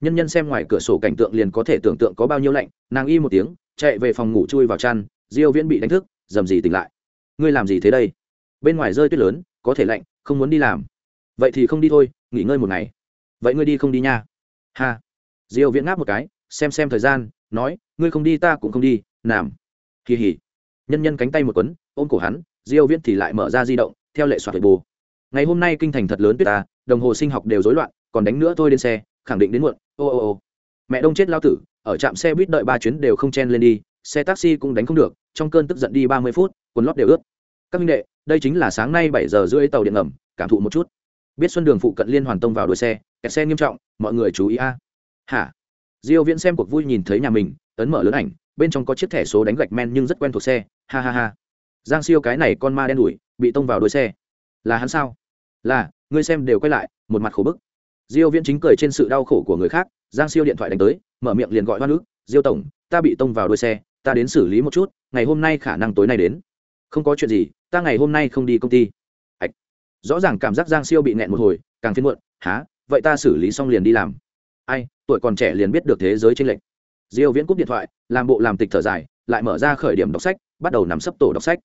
S1: Nhân nhân xem ngoài cửa sổ cảnh tượng liền có thể tưởng tượng có bao nhiêu lạnh, nàng y một tiếng, chạy về phòng ngủ chui vào chăn, diêu viễn bị đánh thức, dầm gì tỉnh lại. Ngươi làm gì thế đây? Bên ngoài rơi tuyết lớn, có thể lạnh, không muốn đi làm. Vậy thì không đi thôi nghỉ ngơi một ngày. Vậy ngươi đi không đi nha? Ha. Diêu viễn ngáp một cái, xem xem thời gian, nói, ngươi không đi ta cũng không đi làm kỳ hỉ nhân nhân cánh tay một quấn, ôm cổ hắn, diêu viễn thì lại mở ra di động, theo lệ soạt bù. Ngày hôm nay kinh thành thật lớn tuyết ta, đồng hồ sinh học đều rối loạn, còn đánh nữa thôi đến xe, khẳng định đến muộn. Ô ô ô. Mẹ đông chết lao tử, ở trạm xe buýt đợi ba chuyến đều không chen lên đi, xe taxi cũng đánh không được, trong cơn tức giận đi ba mươi phút, quần lót đều ướt. Các minh đệ, đây chính là sáng nay bảy giờ rưỡi tàu điện ngầm, cảm thụ một chút biết xuân đường phụ cận liên hoàn tông vào đuôi xe kẹt xe nghiêm trọng mọi người chú ý a. Hả? Diêu viễn xem cuộc vui nhìn thấy nhà mình ấn mở lớn ảnh bên trong có chiếc thẻ số đánh gạch men nhưng rất quen thuộc xe. Ha ha ha. Giang siêu cái này con ma đen đuổi, bị tông vào đuôi xe. Là hắn sao? Là ngươi xem đều quay lại một mặt khổ bức. Diêu viễn chính cười trên sự đau khổ của người khác giang siêu điện thoại đánh tới mở miệng liền gọi hoa nữ diêu tổng ta bị tông vào đuôi xe ta đến xử lý một chút ngày hôm nay khả năng tối nay đến. Không có chuyện gì ta ngày hôm nay không đi công ty rõ ràng cảm giác giang siêu bị nẹn một hồi càng phiền muộn há vậy ta xử lý xong liền đi làm. Ai tuổi còn trẻ liền biết được thế giới tranh lệch. Diêu viễn cúp điện thoại làm bộ làm tịch thở dài lại mở ra khởi điểm đọc sách bắt đầu nằm sấp tổ đọc sách.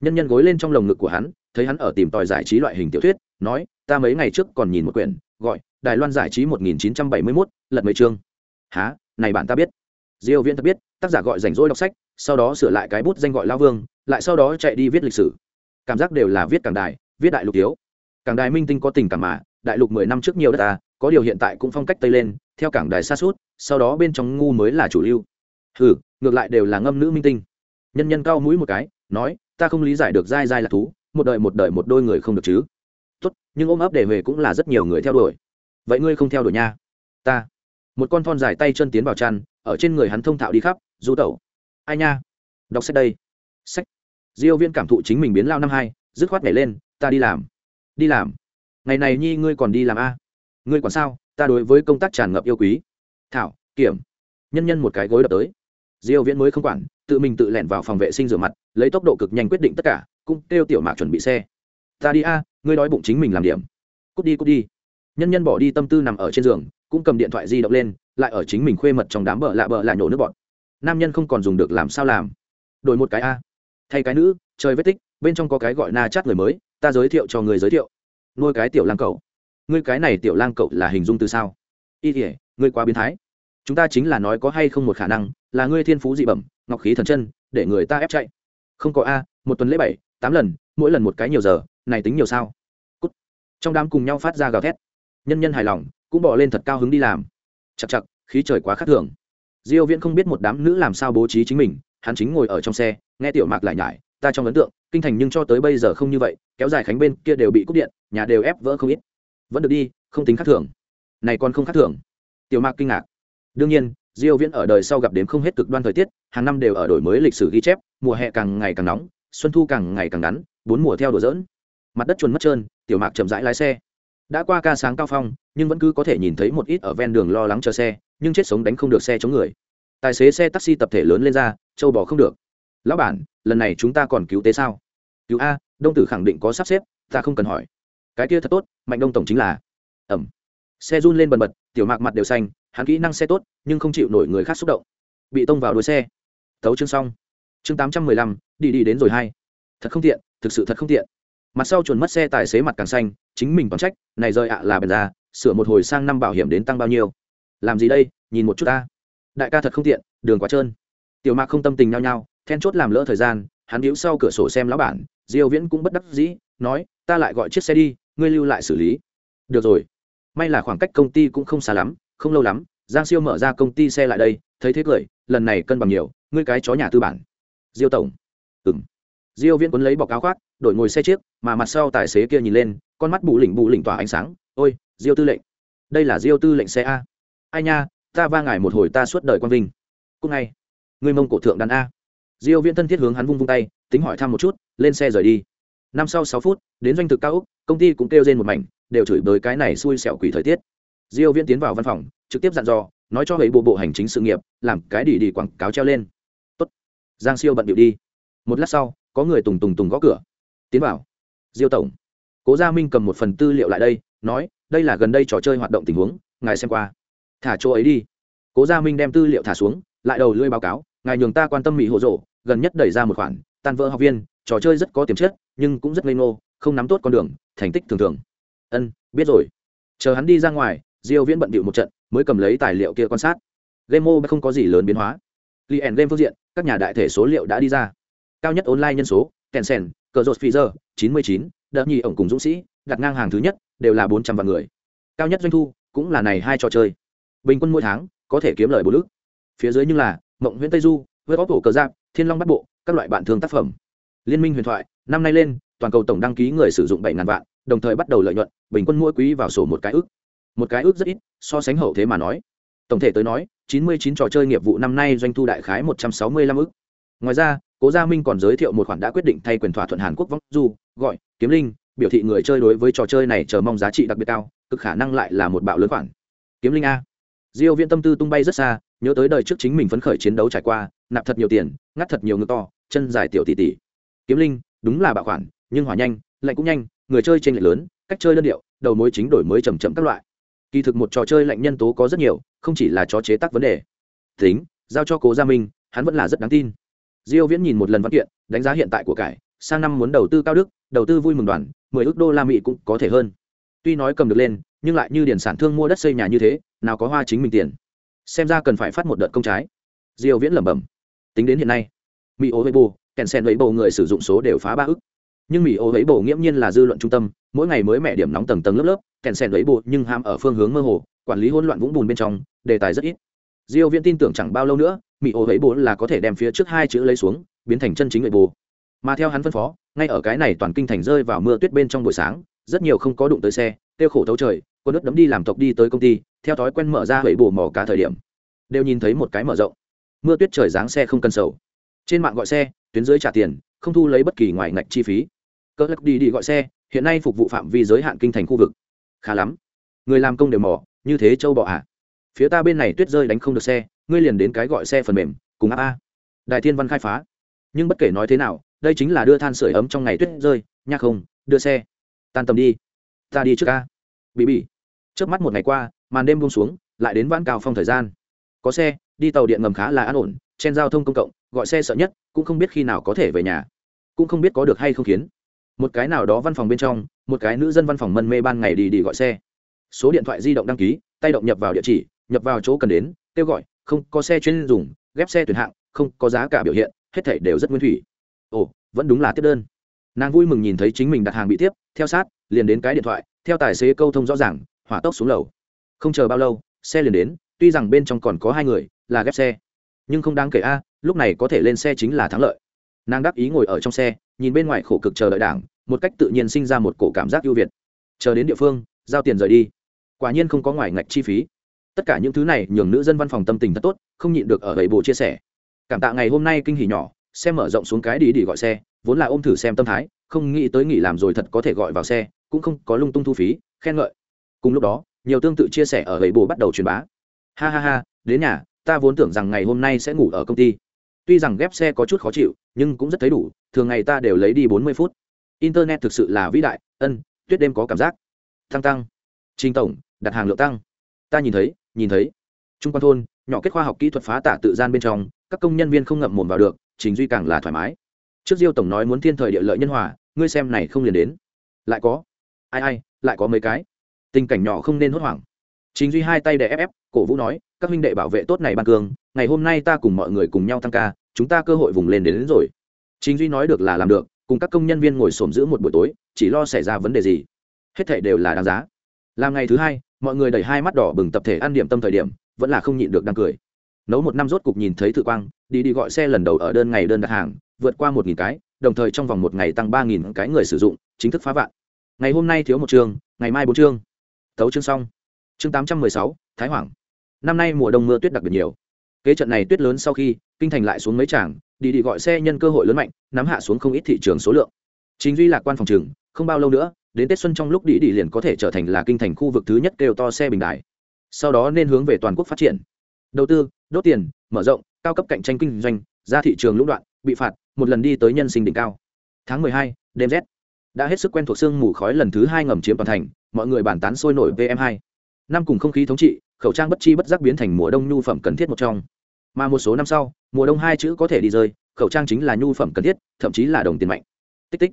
S1: Nhân nhân gối lên trong lồng ngực của hắn thấy hắn ở tìm tòi giải trí loại hình tiểu thuyết nói ta mấy ngày trước còn nhìn một quyển gọi đài loan giải trí 1971, lật mấy chương há này bạn ta biết. Diêu viễn ta biết tác giả gọi rảnh rỗi đọc sách sau đó sửa lại cái bút danh gọi lao vương lại sau đó chạy đi viết lịch sử. Cảm giác đều là viết càng đài viết đại lục thiếu. Cảng đài minh tinh có tình cảm mà, đại lục mười năm trước nhiều đất ta, có điều hiện tại cũng phong cách tây lên, theo cảng đài xa suốt, sau đó bên trong ngu mới là chủ lưu. Hừ, ngược lại đều là ngâm nữ minh tinh. Nhân nhân cao mũi một cái, nói, ta không lý giải được dai dai là thú, một đời một đời một đôi người không được chứ. Tốt, nhưng ôm ấp để về cũng là rất nhiều người theo đuổi. Vậy ngươi không theo đuổi nha. Ta. Một con thon dài tay chân tiến vào chăn, ở trên người hắn thông thạo đi khắp, du tẩu. Ai nha? Đọc sách đây. Sách. Diêu viên cảm thụ chính mình biến lao năm hai, dứt khoát nhảy lên ta đi làm. Đi làm? Ngày này nhi ngươi còn đi làm a? Ngươi còn sao? Ta đối với công tác tràn ngập yêu quý. Thảo, kiểm. Nhân nhân một cái gối đập tới. Diêu viễn mới không quản, tự mình tự lẻn vào phòng vệ sinh rửa mặt, lấy tốc độ cực nhanh quyết định tất cả, cũng kêu tiểu mạc chuẩn bị xe. Ta đi a, ngươi nói bụng chính mình làm điểm. Cút đi cút đi. Nhân nhân bỏ đi tâm tư nằm ở trên giường, cũng cầm điện thoại di động lên, lại ở chính mình khuê mật trong đám bờ lạ bờ lạ nhổ nước bọn nam nhân không còn dùng được làm sao làm. Đổi một cái a. Thay cái nữ chơi vết tích, bên trong có cái gọi na chát người mới ta giới thiệu cho người giới thiệu. Nuôi cái tiểu lang cậu. Ngươi cái này tiểu lang cậu là hình dung từ sao? Y thể ngươi quá biến thái. Chúng ta chính là nói có hay không một khả năng, là ngươi thiên phú dị bẩm, ngọc khí thần chân, để người ta ép chạy. Không có a, một tuần lễ bảy, tám lần, mỗi lần một cái nhiều giờ, này tính nhiều sao? Cút. trong đám cùng nhau phát ra gào thét. Nhân nhân hài lòng, cũng bỏ lên thật cao hứng đi làm. Chặt chặt khí trời quá khắc thường. Diêu viễn không biết một đám nữ làm sao bố trí chính mình, hắn chính ngồi ở trong xe, nghe tiểu mạc lại nhải ta trong ấn tượng, kinh thành nhưng cho tới bây giờ không như vậy, kéo dài khánh bên kia đều bị cúp điện, nhà đều ép vỡ không ít. Vẫn được đi, không tính khắc thường. Này còn không khắc thường. Tiểu mạc kinh ngạc. Đương nhiên, diêu viễn ở đời sau gặp đến không hết cực đoan thời tiết, hàng năm đều ở đổi mới lịch sử ghi chép, mùa hè càng ngày càng nóng, xuân thu càng ngày càng ngắn, bốn mùa theo đùa dỡn mặt đất chuồn mất trơn, tiểu mạc chậm rãi lái xe. Đã qua ca sáng cao phong, nhưng vẫn cứ có thể nhìn thấy một ít ở ven đường lo lắng chờ xe, nhưng chết sống đánh không được xe chống người. Tài xế xe taxi tập thể lớn lên ra, châu bò không được. Lão bản lần này chúng ta còn cứu tế sao? Cứu a, đông tử khẳng định có sắp xếp, ta không cần hỏi. Cái kia thật tốt, mạnh đông tổng chính là. Ẩm. Xe run lên bần bật, tiểu mạc mặt đều xanh, hắn kỹ năng xe tốt, nhưng không chịu nổi người khác xúc động. Bị tông vào đuôi xe. Tấu chương xong. Chương tám trăm mười lăm, đi đi đến rồi hay? thật không tiện, thực sự thật không tiện. Mặt sau chuồn mất xe tài xế mặt càng xanh, chính mình còn trách, này rơi ạ là bèn ra, sửa một hồi sang năm bảo hiểm đến tăng bao nhiêu. Làm gì đây, nhìn một chút ta. Đại ca thật không tiện, đường quá trơn. Tiểu mạc không tâm tình nhau nhau then chốt làm lỡ thời gian, hắn hữu sau cửa sổ xem lão bản, diêu viễn cũng bất đắc dĩ, nói, ta lại gọi chiếc xe đi, ngươi lưu lại xử lý. Được rồi. May là khoảng cách công ty cũng không xa lắm, không lâu lắm, giang siêu mở ra công ty xe lại đây, thấy thế cười, lần này cân bằng nhiều, ngươi cái chó nhà tư bản. Diêu tổng. Ừng diêu viễn quấn lấy bọc áo khoác, đổi ngồi xe chiếc mà mặt sau tài xế kia nhìn lên, con mắt bụ lỉnh bụ lỉnh tỏa ánh sáng, ôi, diêu tư lệnh. Đây là diêu tư lệnh xe a. Ai nha, ta va ngài một hồi ta suốt đời quang vinh. Cũng ngay. Ngươi mông cổ thượng đàn a diêu viễn thân thiết hướng hắn vung vung tay, tính hỏi thăm một chút, lên xe rời đi. Năm sau sáu phút, đến doanh thực cao úc, công ty cũng kêu rên một mảnh, đều chửi bới cái này xui xẻo quỷ thời tiết. Diêu viễn tiến vào văn phòng, trực tiếp dặn dò, nói cho ấy bộ bộ hành chính sự nghiệp, làm cái đi đi quảng cáo treo lên. Tốt, giang siêu bận điệu đi. Một lát sau, có người tùng tùng tùng gõ cửa. Tiến vào. Diêu tổng. Cố gia minh cầm một phần tư liệu lại đây, nói, đây là gần đây trò chơi hoạt động tình huống, ngài xem qua. Thả chỗ ấy đi. Cố gia minh đem tư liệu thả xuống, lại đầu lưỡi báo cáo ngài nhường ta quan tâm mỹ hộ rộ gần nhất đẩy ra một khoản tan vỡ học viên trò chơi rất có tiềm chất nhưng cũng rất ngây ngô không nắm tốt con đường thành tích thường thường. Ân biết rồi. Chờ hắn đi ra ngoài diêu viễn bận bịu một trận mới cầm lấy tài liệu kia quan sát. Game mobile không có gì lớn biến hóa. Li game phương diện các nhà đại thể số liệu đã đi ra. Cao nhất online nhân số tencent cờ rột pfizer 99, đợt nhì ổng cùng dũng sĩ đặt ngang hàng thứ nhất đều là 400 vạn người. Cao nhất doanh thu cũng là này hai trò chơi. Bình quân mỗi tháng có thể kiếm lời bốn lức phía dưới như là mộng huyện tây du với góp cổ cờ giáp, thiên long bắt bộ, các loại bản thương tác phẩm. Liên minh huyền thoại, năm nay lên, toàn cầu tổng đăng ký người sử dụng bảy ngàn vạn, đồng thời bắt đầu lợi nhuận, bình quân mỗi quý vào sổ một cái ước. Một cái ước rất ít, so sánh hậu thế mà nói. Tổng thể tới nói 99 trò chơi nghiệp vụ năm nay doanh thu đại khái 165 ước. Ngoài ra, cố gia minh còn giới thiệu một khoản đã quyết định thay quyền thỏa thuận hàn quốc vong du, gọi kiếm linh, biểu thị người chơi đối với trò chơi này chờ mong giá trị đặc biệt cao, cực khả năng lại là một bạo lớn khoản. Kiếm linh a. Diêu viễn tâm tư tung bay rất xa nhớ tới đời trước chính mình phấn khởi chiến đấu trải qua, nạp thật nhiều tiền, ngắt thật nhiều ngực to, chân dài tiểu tỷ tỷ. Kiếm linh, đúng là bạo khoản, nhưng hỏa nhanh, lạnh cũng nhanh, người chơi trên lệch lớn, cách chơi đơn điệu, đầu mối chính đổi mới chậm chậm các loại. Kỳ thực một trò chơi lạnh nhân tố có rất nhiều, không chỉ là chó chế tác vấn đề. Tính, giao cho cố gia minh, hắn vẫn là rất đáng tin. Diêu viễn nhìn một lần văn kiện, đánh giá hiện tại của cải, sang năm muốn đầu tư cao đức, đầu tư vui mừng đoàn 10 ước đô la mỹ cũng có thể hơn. Tuy nói cầm được lên, nhưng lại như điển sản thương mua đất xây nhà như thế, nào có hoa chính mình tiền xem ra cần phải phát một đợt công trái. Diêu viễn lẩm bẩm, tính đến hiện nay mỹ ô với bù kèn sen với bầu người sử dụng số đều phá ba ức. Nhưng mỹ ô với bầu nghiễm nhiên là dư luận trung tâm, mỗi ngày mới mẹ điểm nóng tầng tầng lớp lớp, kèn sen với bộ nhưng ham ở phương hướng mơ hồ, quản lý hỗn loạn vũng bùn bên trong, đề tài rất ít. Diêu viễn tin tưởng chẳng bao lâu nữa mỹ ô với bù là có thể đem phía trước hai chữ lấy xuống, biến thành chân chính người bù mà theo hắn phân phó, ngay ở cái này toàn kinh thành rơi vào mưa tuyết bên trong buổi sáng, rất nhiều không có đụng tới xe tiêu khổ thấu trời, quân nước đấm đi làm tộc đi tới công ty theo thói quen mở ra hẩy bù mỏ cá thời điểm, đều nhìn thấy một cái mở rộng. Mưa tuyết trời dáng xe không cần sầu. Trên mạng gọi xe, tuyến dưới trả tiền, không thu lấy bất kỳ ngoài ngạch chi phí. Cỡ lắc đi đi gọi xe, hiện nay phục vụ phạm vi giới hạn kinh thành khu vực. Khá lắm. Người làm công đều mỏ như thế châu bọ ạ à. phía ta bên này tuyết rơi đánh không được xe, ngươi liền đến cái gọi xe phần mềm, cùng áp a. Đại thiên văn khai phá. Nhưng bất kể nói thế nào, đây chính là đưa than sửa ấm trong ngày tuyết rơi, nha không, đưa xe. Tan tầm đi. Ta đi trước a. Bị bị. Trước mắt một ngày qua màn đêm buông xuống, lại đến vãn cao phong thời gian. Có xe, đi tàu điện ngầm khá là an ổn, trên giao thông công cộng, gọi xe sợ nhất, cũng không biết khi nào có thể về nhà. Cũng không biết có được hay không khiến. Một cái nào đó văn phòng bên trong, một cái nữ dân văn phòng mân mê ban ngày đi đi gọi xe. Số điện thoại di động đăng ký, tay động nhập vào địa chỉ, nhập vào chỗ cần đến, kêu gọi, không, có xe chuyên dùng, ghép xe tuyển hạng, không, có giá cả biểu hiện, hết thảy đều rất nguyên thủy. Ồ, vẫn đúng là tiếp đơn. Nàng vui mừng nhìn thấy chính mình đặt hàng bị tiếp, theo sát, liền đến cái điện thoại, theo tài xế câu thông rõ ràng, hỏa tốc xuống lầu không chờ bao lâu, xe liền đến, tuy rằng bên trong còn có hai người, là ghép xe. Nhưng không đáng kể a, lúc này có thể lên xe chính là thắng lợi. Nàng đắc ý ngồi ở trong xe, nhìn bên ngoài khổ cực chờ đợi đảng, một cách tự nhiên sinh ra một cổ cảm giác ưu việt. Chờ đến địa phương, giao tiền rời đi. Quả nhiên không có ngoài ngạch chi phí. Tất cả những thứ này nhường nữ dân văn phòng tâm tình thật tốt, không nhịn được ở gậy bộ chia sẻ. Cảm tạ ngày hôm nay kinh hỉ nhỏ, xe mở rộng xuống cái đi đi gọi xe, vốn là ôm thử xem tâm thái, không nghĩ tới nghỉ làm rồi thật có thể gọi vào xe, cũng không có lung tung thu phí, khen ngợi. Cùng lúc đó nhiều tương tự chia sẻ ở gậy bồ bắt đầu truyền bá. Ha ha ha, đến nhà, ta vốn tưởng rằng ngày hôm nay sẽ ngủ ở công ty. Tuy rằng ghép xe có chút khó chịu, nhưng cũng rất thấy đủ, thường ngày ta đều lấy đi bốn mươi phút. Internet thực sự là vĩ đại, ân, tuyết đêm có cảm giác. Tăng tăng. Trình tổng, đặt hàng lượng tăng. Ta nhìn thấy nhìn thấy. Trung quan thôn, nhỏ kết khoa học kỹ thuật phá tả tự gian bên trong, các công nhân viên không ngậm mồm vào được, trình duy càng là thoải mái. Trước diêu tổng nói muốn thiên thời địa lợi nhân hòa, ngươi xem này không liền đến. Lại có. Ai ai, lại có mấy cái tình cảnh nhỏ không nên hốt hoảng. Chính duy hai tay để ép ép cổ vũ nói các huynh đệ bảo vệ tốt này ban cương ngày hôm nay ta cùng mọi người cùng nhau tăng ca chúng ta cơ hội vùng lên đến, đến rồi. Chính duy nói được là làm được cùng các công nhân viên ngồi xổm giữ một buổi tối chỉ lo xảy ra vấn đề gì. Hết thể đều là đáng giá. Làm ngày thứ hai mọi người đẩy hai mắt đỏ bừng tập thể ăn điểm tâm thời điểm vẫn là không nhịn được đang cười. Nấu một năm rốt cục nhìn thấy thự quang đi đi gọi xe lần đầu ở đơn ngày đơn đặt hàng vượt qua một nghìn cái đồng thời trong vòng một ngày tăng ba nghìn cái người sử dụng chính thức phá vạn. Ngày hôm nay thiếu một chương ngày mai bốn chương thấu chương xong. Chương tám trăm mười sáu, thái hoàng. Năm nay mùa đông mưa tuyết đặc biệt nhiều. Kế trận này tuyết lớn sau khi, kinh thành lại xuống mấy tràng, đi đi gọi xe nhân cơ hội lớn mạnh, nắm hạ xuống không ít thị trường số lượng. Chính duy lạc quan phòng trường, không bao lâu nữa, đến tết xuân trong lúc đi đi liền có thể trở thành là kinh thành khu vực thứ nhất kêu to xe bình đại sau đó nên hướng về toàn quốc phát triển. Đầu tư, đốt tiền, mở rộng, cao cấp cạnh tranh kinh doanh, ra thị trường lũng đoạn, bị phạt, một lần đi tới nhân sinh đỉnh cao. Tháng mười hai, đêm rét. Đã hết sức quen thuộc sương mù khói lần thứ hai ngầm chiếm toàn thành mọi người bàn tán sôi nổi vm hai. Năm cùng không khí thống trị, khẩu trang bất chi bất giác biến thành mùa đông nhu phẩm cần thiết một trong. Mà một số năm sau, mùa đông hai chữ có thể đi rơi, khẩu trang chính là nhu phẩm cần thiết, thậm chí là đồng tiền mạnh. Tích tích.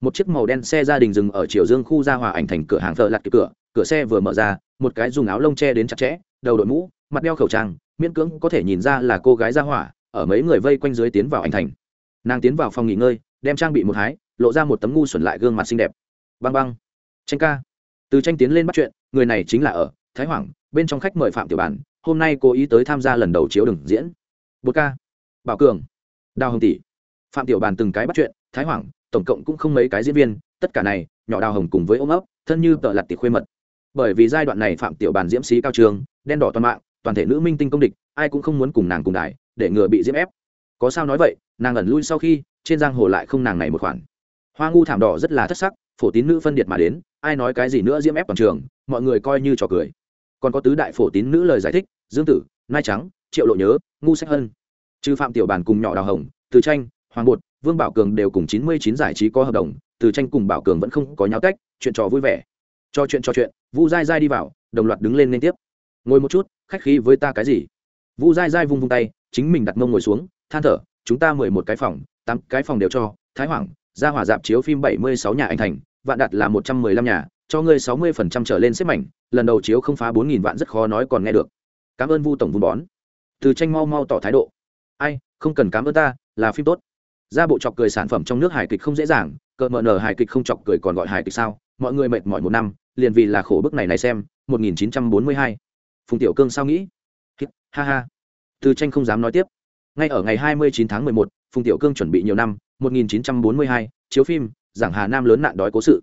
S1: Một chiếc màu đen xe gia đình dừng ở chiều dương khu gia hòa ảnh thành cửa hàng thợ lặt cửa cửa xe vừa mở ra, một cái dùng áo lông che đến chặt chẽ, đầu đội mũ, mặt đeo khẩu trang, miễn cưỡng có thể nhìn ra là cô gái gia hỏa, ở mấy người vây quanh dưới tiến vào ảnh thành. Nàng tiến vào phòng nghỉ ngơi, đem trang bị một hái, lộ ra một tấm ngu xuẩn lại gương mặt xinh đẹp. Băng băng. Tranh ca từ tranh tiến lên bắt chuyện, người này chính là ở thái hoàng bên trong khách mời phạm tiểu bản, hôm nay cố ý tới tham gia lần đầu chiếu đừng diễn. Bột ca, bảo cường, đào hồng tỷ. Phạm tiểu bàn từng cái bắt chuyện, thái hoàng tổng cộng cũng không mấy cái diễn viên, tất cả này, nhỏ đào hồng cùng với ôm ấp, thân như tợ lặt tỉ khuê mật. Bởi vì giai đoạn này phạm tiểu bàn diễm sĩ cao trường đen đỏ toàn mạng, toàn thể nữ minh tinh công địch, ai cũng không muốn cùng nàng cùng đài, để ngừa bị diễm ép. Có sao nói vậy, nàng ẩn lui sau khi, trên giang hồ lại không nàng này một khoản. Hoa ngu thảm đỏ rất là thất sắc, phổ tín nữ phân điệt mà đến ai nói cái gì nữa diễm ép toàn trường, mọi người coi như trò cười. Còn có tứ đại phổ tín nữ lời giải thích, dương tử, nai trắng, triệu lộ nhớ, ngu sách hân. Trừ phạm tiểu bản cùng nhỏ đào hồng, từ tranh, hoàng bột, vương bảo cường đều cùng chín mươi chín giải trí có hợp đồng, từ tranh cùng bảo cường vẫn không có nhau cách chuyện trò vui vẻ. Cho chuyện cho chuyện, vu dai dai đi vào, đồng loạt đứng lên liên tiếp. Ngồi một chút, khách khí với ta cái gì? Vu dai dai vung vung tay, chính mình đặt mông ngồi xuống, than thở, chúng ta mười một cái phòng, tám cái phòng đều cho, thái hoàng ra hỏa dạp chiếu phim bảy mươi sáu nhà anh thành vạn đạt là một trăm mười lăm nhà cho ngươi sáu mươi phần trăm trở lên xếp mảnh lần đầu chiếu không phá bốn nghìn vạn rất khó nói còn nghe được. Cảm ơn vu tổng vun bón. Từ tranh mau mau tỏ thái độ. Ai không cần cảm ơn ta là phim tốt. Ra bộ chọc cười sản phẩm trong nước hài kịch không dễ dàng cợt mờ nở hài kịch không chọc cười còn gọi hài kịch sao? Mọi người mệt mỏi một năm liền vì là khổ bức này này xem 1942. phùng tiểu cương sao nghĩ? Ha ha. Từ tranh không dám nói tiếp. Ngay ở ngày 29 tháng 11, phùng tiểu cương chuẩn bị nhiều năm 1942, chiếu phim giảng hà nam lớn nạn đói cố sự.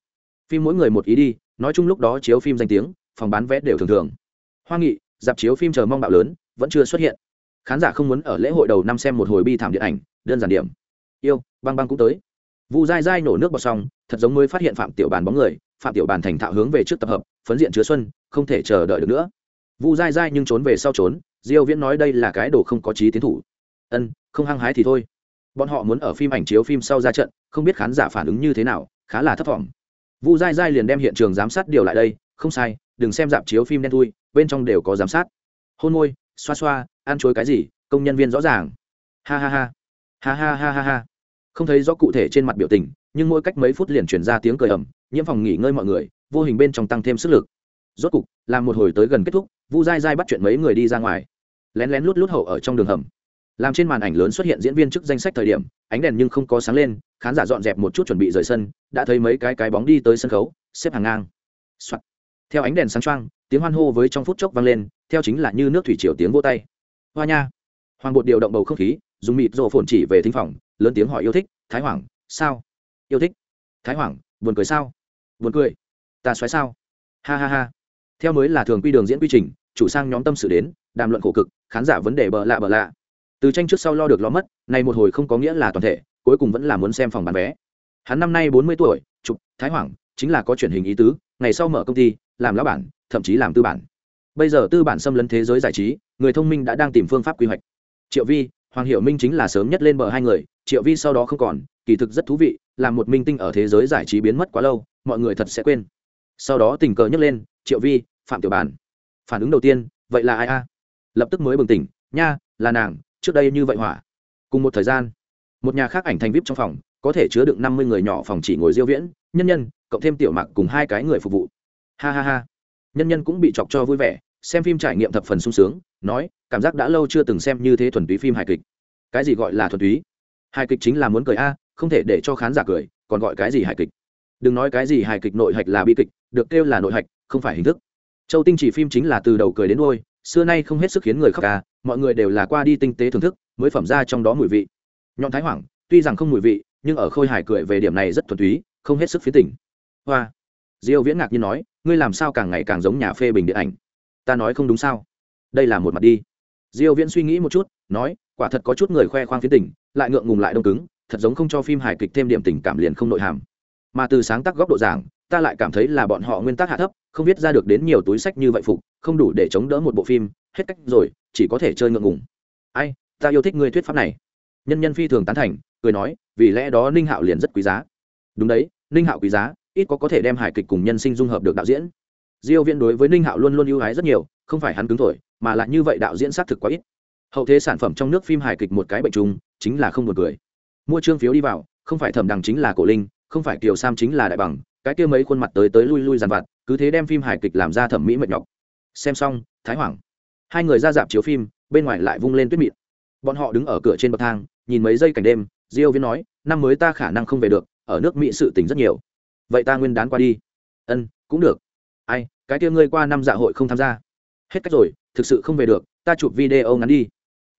S1: Phim mỗi người một ý đi, nói chung lúc đó chiếu phim danh tiếng, phòng bán vé đều thường thường. Hoa nghị, dạp chiếu phim chờ mong bạo lớn, vẫn chưa xuất hiện. Khán giả không muốn ở lễ hội đầu năm xem một hồi bi thảm điện ảnh, đơn giản điểm. Yêu, băng băng cũng tới. Vu dai dai nổ nước bọt xong, thật giống mới phát hiện phạm tiểu bàn bóng người, phạm tiểu bàn thành thạo hướng về trước tập hợp, phấn diện chứa xuân, không thể chờ đợi được nữa. Vu dai dai nhưng trốn về sau trốn, diêu viễn nói đây là cái đồ không có trí tiến thủ. Ân, không hăng hái thì thôi bọn họ muốn ở phim ảnh chiếu phim sau ra trận, không biết khán giả phản ứng như thế nào, khá là thất vọng vu dai dai liền đem hiện trường giám sát điều lại đây, không sai, đừng xem dạp chiếu phim đen thui, bên trong đều có giám sát. Hôn môi, xoa xoa, ăn chối cái gì, công nhân viên rõ ràng. Ha ha ha. Ha ha ha ha ha. Không thấy rõ cụ thể trên mặt biểu tình, nhưng mỗi cách mấy phút liền chuyển ra tiếng cười ầm, nhiễm phòng nghỉ ngơi mọi người, vô hình bên trong tăng thêm sức lực. Rốt cục làm một hồi tới gần kết thúc, vu dai dai bắt chuyện mấy người đi ra ngoài. Lén lén lút lút hậu ở trong đường hầm làm trên màn ảnh lớn xuất hiện diễn viên chức danh sách thời điểm, ánh đèn nhưng không có sáng lên, khán giả dọn dẹp một chút chuẩn bị rời sân, đã thấy mấy cái cái bóng đi tới sân khấu, xếp hàng ngang、Soạn. theo ánh đèn sáng trăng tiếng hoan hô với trong phút chốc vang lên, theo chính là như nước thủy triều tiếng vô tay. Hoa nha. Hoàng bột điều động bầu không khí, dùng mịt rộ phồn chỉ về thính phòng, lớn tiếng hỏi yêu thích, thái hoàng, sao? Yêu thích. Thái hoàng, buồn cười sao? Buồn cười. Ta xoáy sao? Ha ha ha. Theo mới là thường quy đường diễn quy trình, chủ sang nhóm tâm sự đến, đàm luận khổ cực, khán giả vấn đề bợ lạ bợ lạ từ tranh trước sau lo được lo mất, này một hồi không có nghĩa là toàn thể, cuối cùng vẫn là muốn xem phòng bán vé. Hắn năm nay bốn mươi tuổi trục thái hoàng, chính là có truyền hình ý tứ, ngày sau mở công ty, làm lão bản, thậm chí làm tư bản. Bây giờ tư bản xâm lấn thế giới giải trí, người thông minh đã đang tìm phương pháp quy hoạch. Triệu vi, hoàng hiệu minh chính là sớm nhất lên bờ hai người, triệu vi sau đó không còn, kỳ thực rất thú vị là một minh tinh ở thế giới giải trí biến mất quá lâu, mọi người thật sẽ quên. Sau đó tình cờ nhấc lên, triệu vi, phạm tiểu bản. Phản ứng đầu tiên, vậy là ai a? Lập tức mới bừng tỉnh, nha, là nàng trước đây như vậy hỏa. Cùng một thời gian, một nhà khác ảnh thành vip trong phòng, có thể chứa được năm mươi người nhỏ phòng chỉ ngồi diêu viễn, nhân nhân, cộng thêm tiểu mặc cùng hai cái người phục vụ. Ha ha ha. Nhân nhân cũng bị chọc cho vui vẻ, xem phim trải nghiệm thập phần sung sướng, nói, cảm giác đã lâu chưa từng xem như thế thuần túy phim hài kịch. Cái gì gọi là thuần túy? Hài kịch chính là muốn cười a, không thể để cho khán giả cười, còn gọi cái gì hài kịch? Đừng nói cái gì hài kịch nội hạch là bi kịch, được kêu là nội hạch, không phải hình thức. Châu tinh chỉ phim chính là từ đầu cười đến đôi xưa nay không hết sức khiến người khóc ca mọi người đều là qua đi tinh tế thưởng thức, mới phẩm ra trong đó mùi vị. Nhọn thái hoảng, tuy rằng không mùi vị, nhưng ở khôi hài cười về điểm này rất thuần túy, không hết sức phía tỉnh hoa. Diêu viễn ngạc nhiên nói, ngươi làm sao càng ngày càng giống nhà phê bình điện ảnh? Ta nói không đúng sao? Đây là một mặt đi. Diêu viễn suy nghĩ một chút, nói, quả thật có chút người khoe khoang phía tỉnh lại ngượng ngùng lại đông cứng, thật giống không cho phim hài kịch thêm điểm tình cảm liền không nội hàm. Mà từ sáng tác góc độ giảng ta lại cảm thấy là bọn họ nguyên tắc hạ thấp, không viết ra được đến nhiều túi sách như vậy phục, không đủ để chống đỡ một bộ phim, hết cách rồi, chỉ có thể chơi ngượng ngùng. Ai, ta yêu thích ngươi thuyết pháp này. Nhân nhân phi thường tán thành, cười nói, vì lẽ đó ninh hạo liền rất quý giá. Đúng đấy, ninh hạo quý giá, ít có có thể đem hài kịch cùng nhân sinh dung hợp được đạo diễn. Diêu viễn đối với ninh hạo luôn luôn ưu ái rất nhiều, không phải hắn cứng thổi, mà là như vậy đạo diễn xác thực quá ít. Hậu thế sản phẩm trong nước phim hài kịch một cái bệnh trùng, chính là không buồn cười. Mua trương phiếu đi vào, không phải thẩm đằng chính là cổ linh, không phải kiều sam chính là đại bằng cái kia mấy khuôn mặt tới tới lui lui dàn vặt, cứ thế đem phim hài kịch làm ra thẩm mỹ mệt nhọc. Xem xong, thái hoảng hai người ra dạp chiếu phim, bên ngoài lại vung lên tuyết mịn. Bọn họ đứng ở cửa trên bậc thang, nhìn mấy giây cảnh đêm, diêu viên nói, năm mới ta khả năng không về được, ở nước mỹ sự tình rất nhiều. Vậy ta nguyên đán qua đi. Ân, cũng được. Ai, cái kia ngươi qua năm dạ hội không tham gia. Hết cách rồi, thực sự không về được, ta chụp video ngắn đi.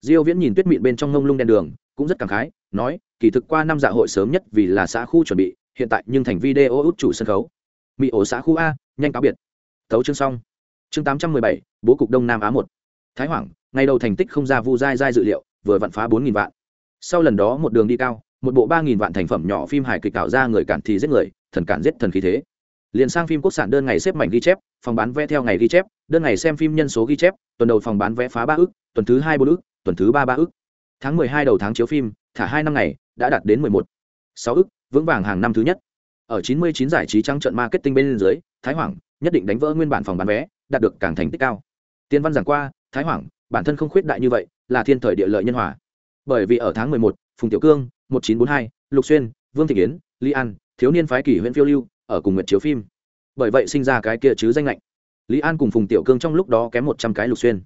S1: Diêu viễn nhìn tuyết mịn bên trong ngông lung đen đường, cũng rất cảm khái, nói, kỳ thực qua năm dạ hội sớm nhất vì là xã khu chuẩn bị hiện tại nhưng thành video út chủ sân khấu. Mỹ ổ xã khu a nhanh cáo biệt. Tấu chương xong. Chương 817, bố cục đông nam á một. Thái hoàng ngày đầu thành tích không ra vu dai dai dự liệu vừa vặn phá 4.000 vạn. Sau lần đó một đường đi cao một bộ ba nghìn vạn thành phẩm nhỏ phim hài kịch tạo ra người cản thì giết người thần cản giết thần khí thế. Liền sang phim quốc sản đơn ngày xếp mảnh ghi chép phòng bán vé theo ngày ghi chép đơn ngày xem phim nhân số ghi chép tuần đầu phòng bán vé phá ba ức tuần thứ hai bốn ức tuần thứ ba ba ức. Tháng mười hai đầu tháng chiếu phim thả hai năm ngày đã đạt đến mười một. Sáu ức vững vàng hàng năm thứ nhất. Ở chín mươi chín giải trí trắng trận marketing bên dưới, thái hoàng nhất định đánh vỡ nguyên bản phòng bán vé, đạt được càng thành tích cao. Tiên văn giảng qua, thái hoàng bản thân không khuyết đại như vậy, là thiên thời địa lợi nhân hòa. Bởi vì ở tháng mười một, phùng tiểu cương, một chín bốn hai, lục xuyên, vương thị yến Lý an, thiếu niên phái kỷ huyện phiêu lưu, ở cùng nguyện chiếu phim. Bởi vậy sinh ra cái kia chứ danh lạnh. Lý an cùng phùng tiểu cương trong lúc đó kém một trăm cái lục xuyên.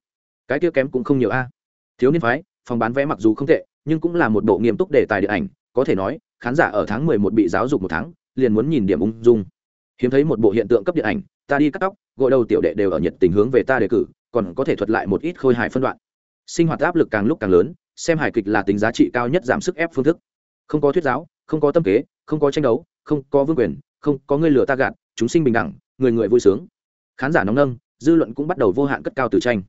S1: Cái kia kém cũng không nhiều a. Thiếu niên phái, phòng bán vé mặc dù không tệ, nhưng cũng là một bộ nghiêm túc đề tài điện ảnh, có thể nói khán giả ở tháng mười một bị giáo dục một tháng, liền muốn nhìn điểm ung dung. Hiếm thấy một bộ hiện tượng cấp điện ảnh, ta đi cắt tóc, gội đầu tiểu đệ đều ở nhiệt tình hướng về ta đề cử, còn có thể thuật lại một ít khôi hài phân đoạn. Sinh hoạt áp lực càng lúc càng lớn, xem hài kịch là tính giá trị cao nhất giảm sức ép phương thức. Không có thuyết giáo, không có tâm kế, không có tranh đấu, không có vương quyền, không có người lừa ta gạt, chúng sinh bình đẳng, người người vui sướng. Khán giả nóng nâng, dư luận cũng bắt đầu vô hạn cất cao từ tranh.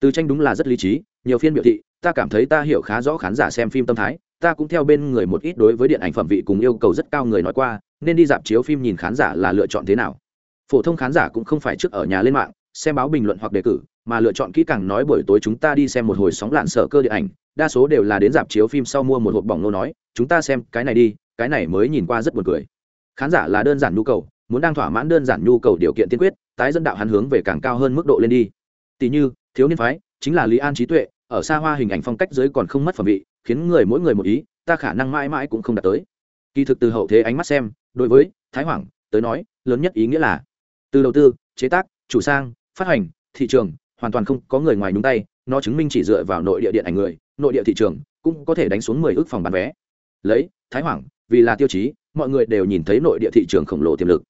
S1: Từ tranh đúng là rất lý trí, nhiều phiên biểu thị ta cảm thấy ta hiểu khá rõ khán giả xem phim tâm thái, ta cũng theo bên người một ít đối với điện ảnh phẩm vị cùng yêu cầu rất cao người nói qua, nên đi dạp chiếu phim nhìn khán giả là lựa chọn thế nào. Phổ thông khán giả cũng không phải trước ở nhà lên mạng, xem báo bình luận hoặc đề cử, mà lựa chọn kỹ càng nói buổi tối chúng ta đi xem một hồi sóng lạn sở cơ điện ảnh, đa số đều là đến dạp chiếu phim sau mua một hộp bỏng nô nói, chúng ta xem cái này đi, cái này mới nhìn qua rất buồn cười. Khán giả là đơn giản nhu cầu, muốn đang thỏa mãn đơn giản nhu cầu điều kiện tiên quyết, tái dẫn đạo hắn hướng về càng cao hơn mức độ lên đi. Tỷ như, thiếu niên phái, chính là lý an trí tuệ ở xa hoa hình ảnh phong cách dưới còn không mất phẩm vị, khiến người mỗi người một ý, ta khả năng mãi mãi cũng không đạt tới. Kỳ thực từ hậu thế ánh mắt xem, đối với thái hoàng tới nói, lớn nhất ý nghĩa là từ đầu tư, chế tác, chủ sang, phát hành, thị trường, hoàn toàn không có người ngoài nhúng tay, nó chứng minh chỉ dựa vào nội địa điện ảnh người, nội địa thị trường cũng có thể đánh xuống mười ước phòng bán vé. Lấy, thái hoàng, vì là tiêu chí, mọi người đều nhìn thấy nội địa thị trường khổng lồ tiềm lực.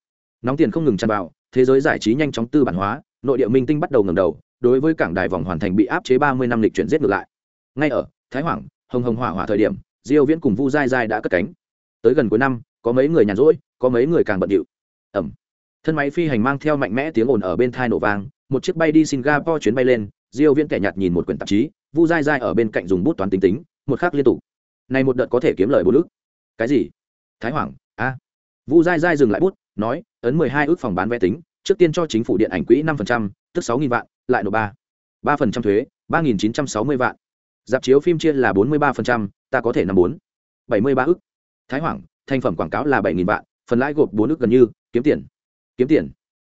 S1: Nóng tiền không ngừng tràn vào, thế giới giải trí nhanh chóng tư bản hóa, nội địa minh tinh bắt đầu ngầm đầu đối với cảng đài vòng hoàn thành bị áp chế ba mươi năm lịch chuyển giết ngược lại. Ngay ở thái hoàng hồng hồng hỏa hỏa thời điểm, diêu viễn cùng vu dai dai đã cất cánh. Tới gần cuối năm, có mấy người nhàn rỗi, có mấy người càng bận điệu. Ẩm. Thân máy phi hành mang theo mạnh mẽ tiếng ồn ở bên thai nổ vang, một chiếc bay đi singapore chuyến bay lên, diêu viễn kẻ nhạt nhìn một quyển tạp chí, vu dai dai ở bên cạnh dùng bút toán tính tính, một khắc liên tục. Này một đợt có thể kiếm lời bốn ước cái gì? Thái hoàng a. Vu dai dai dừng lại bút, nói, ấn mười hai ước phòng bán vé tính, trước tiên cho chính phủ điện ảnh quỹ năm phần trăm, tức sáu nghìn vạn lại nộp ba. Ba phần trăm thuế ba nghìn chín trăm sáu mươi vạn. Dạp chiếu phim chia là bốn mươi ba phần trăm ta có thể năm bốn. Bảy mươi ba ức, thái hoàng thành phẩm quảng cáo là bảy nghìn vạn phần lãi gộp bốn ức gần như kiếm tiền. Kiếm tiền.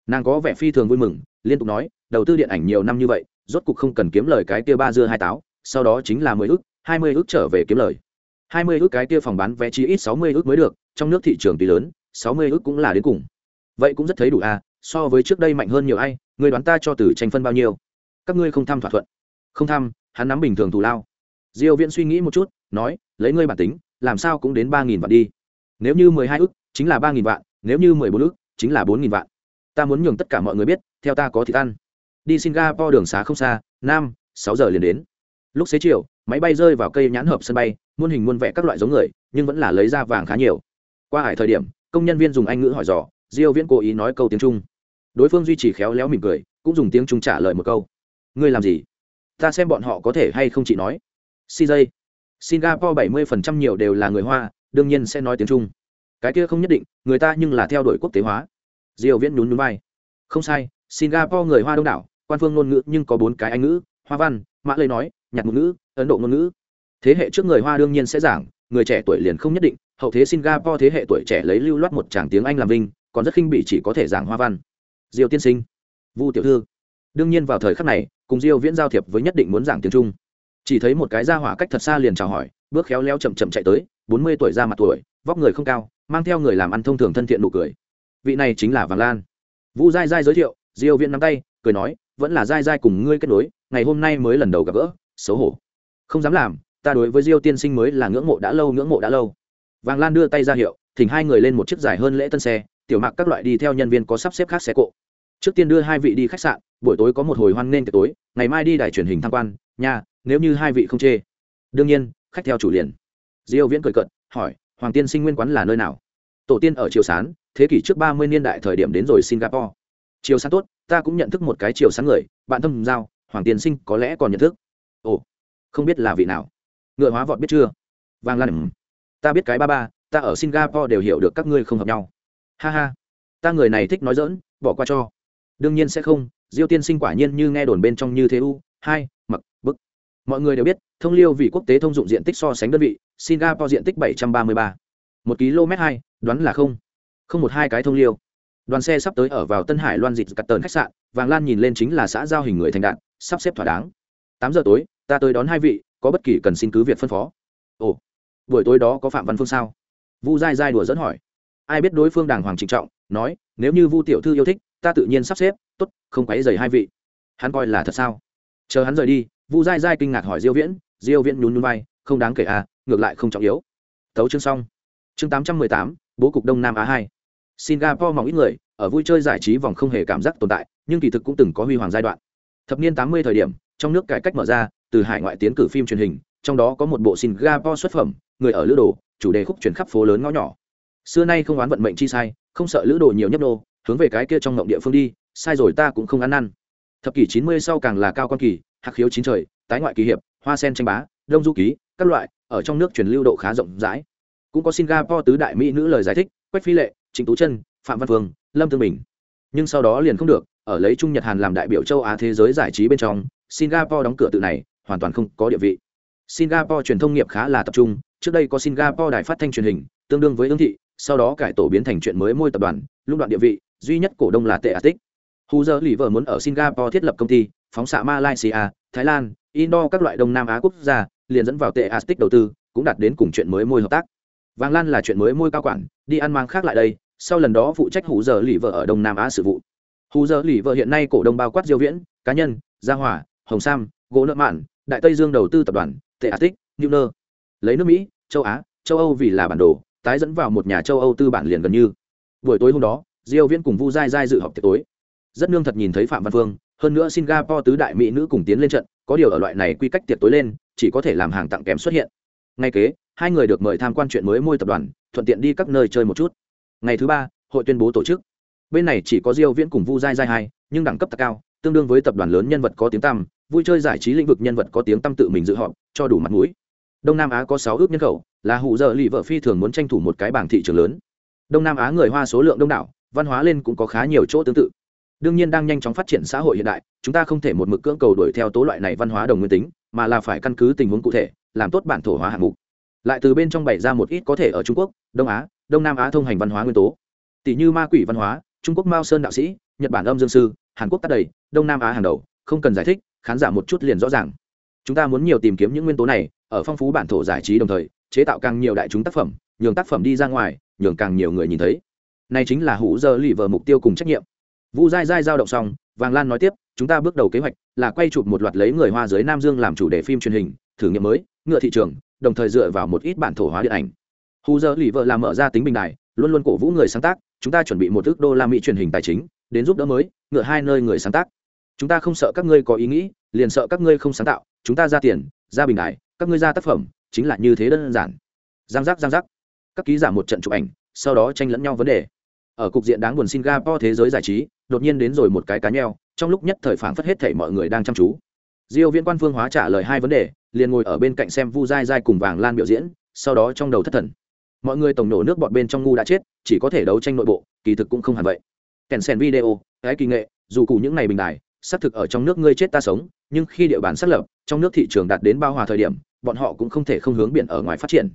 S1: Nàng có vẻ phi thường vui mừng liên tục nói đầu tư điện ảnh nhiều năm như vậy rốt cục không cần kiếm lời cái kia ba dưa hai táo sau đó chính là mười ức, hai mươi ức trở về kiếm lời. Hai mươi ức cái kia phòng bán vé chi ít sáu mươi ức mới được trong nước thị trường tỷ lớn sáu mươi ức cũng là đến cùng. Vậy cũng rất thấy đủ à so với trước đây mạnh hơn nhiều ai người đoán ta cho từ tranh phân bao nhiêu? Các ngươi không tham thỏa thuận. Không tham hắn nắm bình thường thù lao. Diêu viễn suy nghĩ một chút nói lấy ngươi bản tính làm sao cũng đến ba nghìn vạn đi. Nếu như mười hai ức, chính là ba nghìn vạn nếu như mười bốn ức, chính là bốn nghìn vạn. Ta muốn nhường tất cả mọi người biết theo ta có thịt ăn. Đi singapore đường xá không xa nam sáu giờ liền đến. Lúc xế chiều máy bay rơi vào cây nhãn hợp sân bay muôn hình muôn vẻ các loại giống người nhưng vẫn là lấy ra vàng khá nhiều. Qua hải thời điểm công nhân viên dùng anh ngữ hỏi dò diêu viễn cố ý nói câu tiếng trung đối phương duy trì khéo léo mỉm cười, cũng dùng tiếng trung trả lời một câu. Ngươi làm gì? Ta xem bọn họ có thể hay không chỉ nói. Cj singapore 70% nhiều đều là người hoa, đương nhiên sẽ nói tiếng trung. Cái kia không nhất định, người ta nhưng là theo đuổi quốc tế hóa. Diều viễn nhún nhún vai. Không sai, singapore người hoa đông đảo, quan phương ngôn ngữ nhưng có bốn cái anh ngữ, hoa văn, mã lây nói, nhạc ngôn ngữ, ấn độ ngôn ngữ. Thế hệ trước người hoa đương nhiên sẽ giảng, người trẻ tuổi liền không nhất định, hậu thế singapore thế hệ tuổi trẻ lấy lưu loát một tràng tiếng anh làm vinh, còn rất khinh bị chỉ có thể giảng hoa văn diêu tiên sinh. Vu tiểu thư. Đương nhiên vào thời khắc này, cùng diêu viễn giao thiệp với nhất định muốn giảng tiếng trung. Chỉ thấy một cái ra hỏa cách thật xa liền chào hỏi, bước khéo léo chậm chậm chạy tới 40 tuổi ra mặt tuổi, vóc người không cao, mang theo người làm ăn thông thường thân thiện nụ cười. Vị này chính là vàng lan. Vu dai dai giới thiệu, diêu viễn nắm tay, cười nói, vẫn là dai dai cùng ngươi kết nối, ngày hôm nay mới lần đầu gặp gỡ, xấu hổ. Không dám làm, ta đối với diêu tiên sinh mới là ngưỡng mộ đã lâu, ngưỡng mộ đã lâu. Vàng lan đưa tay ra hiệu, thỉnh hai người lên một chiếc dài hơn lễ tân xe tiểu mạc các loại đi theo nhân viên có sắp xếp khác xe cộ. Trước tiên đưa hai vị đi khách sạn, buổi tối có một hồi hoan nghênh tiệc tối, ngày mai đi đài truyền hình tham quan, nha, nếu như hai vị không chê. Đương nhiên, khách theo chủ liền. Diêu viễn cười cợt, hỏi, hoàng tiên sinh nguyên quán là nơi nào? Tổ tiên ở triều sán, thế kỷ trước 30 niên đại thời điểm đến rồi singapore. Triều sán tốt, ta cũng nhận thức một cái triều sán người, bạn thâm giao, hoàng tiên sinh có lẽ còn nhận thức. Ồ, không biết là vị nào. Ngựa hóa vọt biết chưa? Vàng lan. Ta biết cái ba ba, ta ở singapore đều hiểu được các ngươi không hợp nhau ha ha. Ta người này thích nói dỡn bỏ qua cho. Đương nhiên sẽ không, diêu tiên sinh quả nhiên như nghe đồn bên trong như thế u, hai, mặc, bức. Mọi người đều biết, thông liêu vì quốc tế thông dụng diện tích so sánh đơn vị, singapore diện tích bảy trăm ba mươi ba. Một km hai, đoán là không. Không một hai cái thông liêu. Đoàn xe sắp tới ở vào tân hải loan dịt cắt tờn khách sạn, vàng lan nhìn lên chính là xã giao hình người thành đạn, sắp xếp thỏa đáng. Tám giờ tối, ta tới đón hai vị, có bất kỳ cần xin cứ việc phân phó. Ồ, buổi tối đó có phạm văn phương sao? Vu dai dai đùa dẫn hỏi ai biết đối phương đàng hoàng trịnh trọng nói nếu như vu tiểu thư yêu thích ta tự nhiên sắp xếp tốt không quấy dày hai vị. Hắn coi là thật sao? Chờ hắn rời đi vu dai dai kinh ngạc hỏi diêu viễn diêu viễn nhún nhún vai không đáng kể à ngược lại không trọng yếu. Tấu chương xong. Chương 818, bố cục đông nam á hai. Singapore mỏng ít người ở vui chơi giải trí vòng không hề cảm giác tồn tại nhưng kỳ thực cũng từng có huy hoàng giai đoạn. Thập niên 80 thời điểm trong nước cải cách mở ra từ hải ngoại tiến cử phim truyền hình trong đó có một bộ singapore xuất phẩm người ở lữ đồ chủ đề khúc chuyển khắp phố lớn ngõ nhỏ xưa nay không oán vận mệnh chi sai, không sợ lữ đồ nhiều nhấp nô, hướng về cái kia trong ngộng địa phương đi, sai rồi ta cũng không ăn năn. Thập kỷ chín mươi sau càng là cao quan kỳ hạc khiếu chín trời, tái ngoại kỳ hiệp, hoa sen tranh bá, đông du ký, các loại, ở trong nước truyền lưu độ khá rộng rãi. Cũng có singapore tứ đại mỹ nữ lời giải thích, quách phi lệ, trịnh tú chân phạm văn phương lâm thương bình. Nhưng sau đó liền không được, ở lấy trung nhật hàn làm đại biểu châu á thế giới giải trí bên trong, singapore đóng cửa tự này, hoàn toàn không có địa vị. Singapore truyền thông nghiệp khá là tập trung, trước đây có singapore đài phát thanh truyền hình, tương đương với ương thị sau đó cải tổ biến thành chuyện mới môi tập đoàn lúc đoạn địa vị, duy nhất cổ đông là tệ atic hù giờ lì vợ muốn ở singapore thiết lập công ty, phóng xạ malaysia, thái lan, indo các loại đông nam á quốc gia, liền dẫn vào tệ atic đầu tư, cũng đạt đến cùng chuyện mới môi hợp tác. Vàng lan là chuyện mới môi cao quản, đi ăn mang khác lại đây, sau lần đó phụ trách hù giờ lì vợ ở đông nam á sự vụ. Hù giờ lì vợ hiện nay cổ đông bao quát diêu viễn, cá nhân, gia hòa, hồng sam, gỗ nợ mạn, đại tây dương đầu tư tập đoàn tệ atic new nơ lấy nước mỹ, châu á, châu âu vì là bản đồ tái dẫn vào một nhà châu âu tư bản liền gần như. Buổi tối hôm đó, diêu viễn cùng vu giai giai dự họp tiệc tối. Rất nương thật nhìn thấy phạm văn phương, hơn nữa singapore tứ đại mỹ nữ cùng tiến lên trận, có điều ở loại này quy cách tiệc tối lên, chỉ có thể làm hàng tặng kém xuất hiện. Ngay kế, hai người được mời tham quan chuyện mới môi tập đoàn, thuận tiện đi các nơi chơi một chút. Ngày thứ ba, hội tuyên bố tổ chức. Bên này chỉ có diêu viễn cùng vu giai giai hai, nhưng đẳng cấp cao, tương đương với tập đoàn lớn nhân vật có tiếng tăm, vui chơi giải trí lĩnh vực nhân vật có tiếng tăm tự mình dự họp, cho đủ mặt mũi. Đông nam á có sáu ước nhân khẩu là hụ giờ lì vợ phi thường muốn tranh thủ một cái bảng thị trường lớn. Đông nam á người hoa số lượng đông đảo, văn hóa lên cũng có khá nhiều chỗ tương tự. Đương nhiên đang nhanh chóng phát triển xã hội hiện đại, chúng ta không thể một mực cưỡng cầu đuổi theo tố loại này văn hóa đồng nguyên tính, mà là phải căn cứ tình huống cụ thể, làm tốt bản thổ hóa hạng mục. Lại từ bên trong bày ra một ít có thể ở trung quốc, đông á, đông nam á thông hành văn hóa nguyên tố. Tỷ như ma quỷ văn hóa, trung quốc mao sơn đạo sĩ, nhật bản âm dương sư, hàn quốc tắt đầy, đông nam á hàng đầu, không cần giải thích, khán giả một chút liền rõ ràng. Chúng ta muốn nhiều tìm kiếm những nguyên tố này, ở phong phú bản thổ giải trí đồng thời chế tạo càng nhiều đại chúng tác phẩm, nhường tác phẩm đi ra ngoài, nhường càng nhiều người nhìn thấy. Này chính là hữu giờ lì vờ mục tiêu cùng trách nhiệm. Vu dai dai giao động xong, vàng lan nói tiếp, chúng ta bước đầu kế hoạch là quay chụp một loạt lấy người hoa dưới nam dương làm chủ đề phim truyền hình, thử nghiệm mới, ngựa thị trường, đồng thời dựa vào một ít bản thổ hóa điện ảnh. Hù giờ lì vợ làm mở ra tính bình đài, luôn luôn cổ vũ người sáng tác, chúng ta chuẩn bị một ước đô la mỹ truyền hình tài chính, đến giúp đỡ mới, ngựa hai nơi người sáng tác. Chúng ta không sợ các ngươi có ý nghĩ, liền sợ các ngươi không sáng tạo, chúng ta ra tiền, ra bình đại các ngươi ra tác phẩm chính là như thế đơn giản. Giang giác giang giác. Các ký giả một trận chụp ảnh, sau đó tranh lẫn nhau vấn đề. Ở cục diện đáng buồn singapore thế giới giải trí, đột nhiên đến rồi một cái cá nheo, trong lúc nhất thời phản phất hết thảy mọi người đang chăm chú. Diêu viên quan phương hóa trả lời hai vấn đề, liền ngồi ở bên cạnh xem vu dai dai cùng vàng lan biểu diễn, sau đó trong đầu thất thần. Mọi người tổng nổ nước bọt bên trong ngu đã chết, chỉ có thể đấu tranh nội bộ, kỳ thực cũng không hẳn vậy. Kèn sen video, cái kỳ nghệ, dù cụ những ngày bình đài, xác thực ở trong nước ngươi chết ta sống, nhưng khi địa bàn xác lập, trong nước thị trường đạt đến bao hòa thời điểm bọn họ cũng không thể không hướng biển ở ngoài phát triển.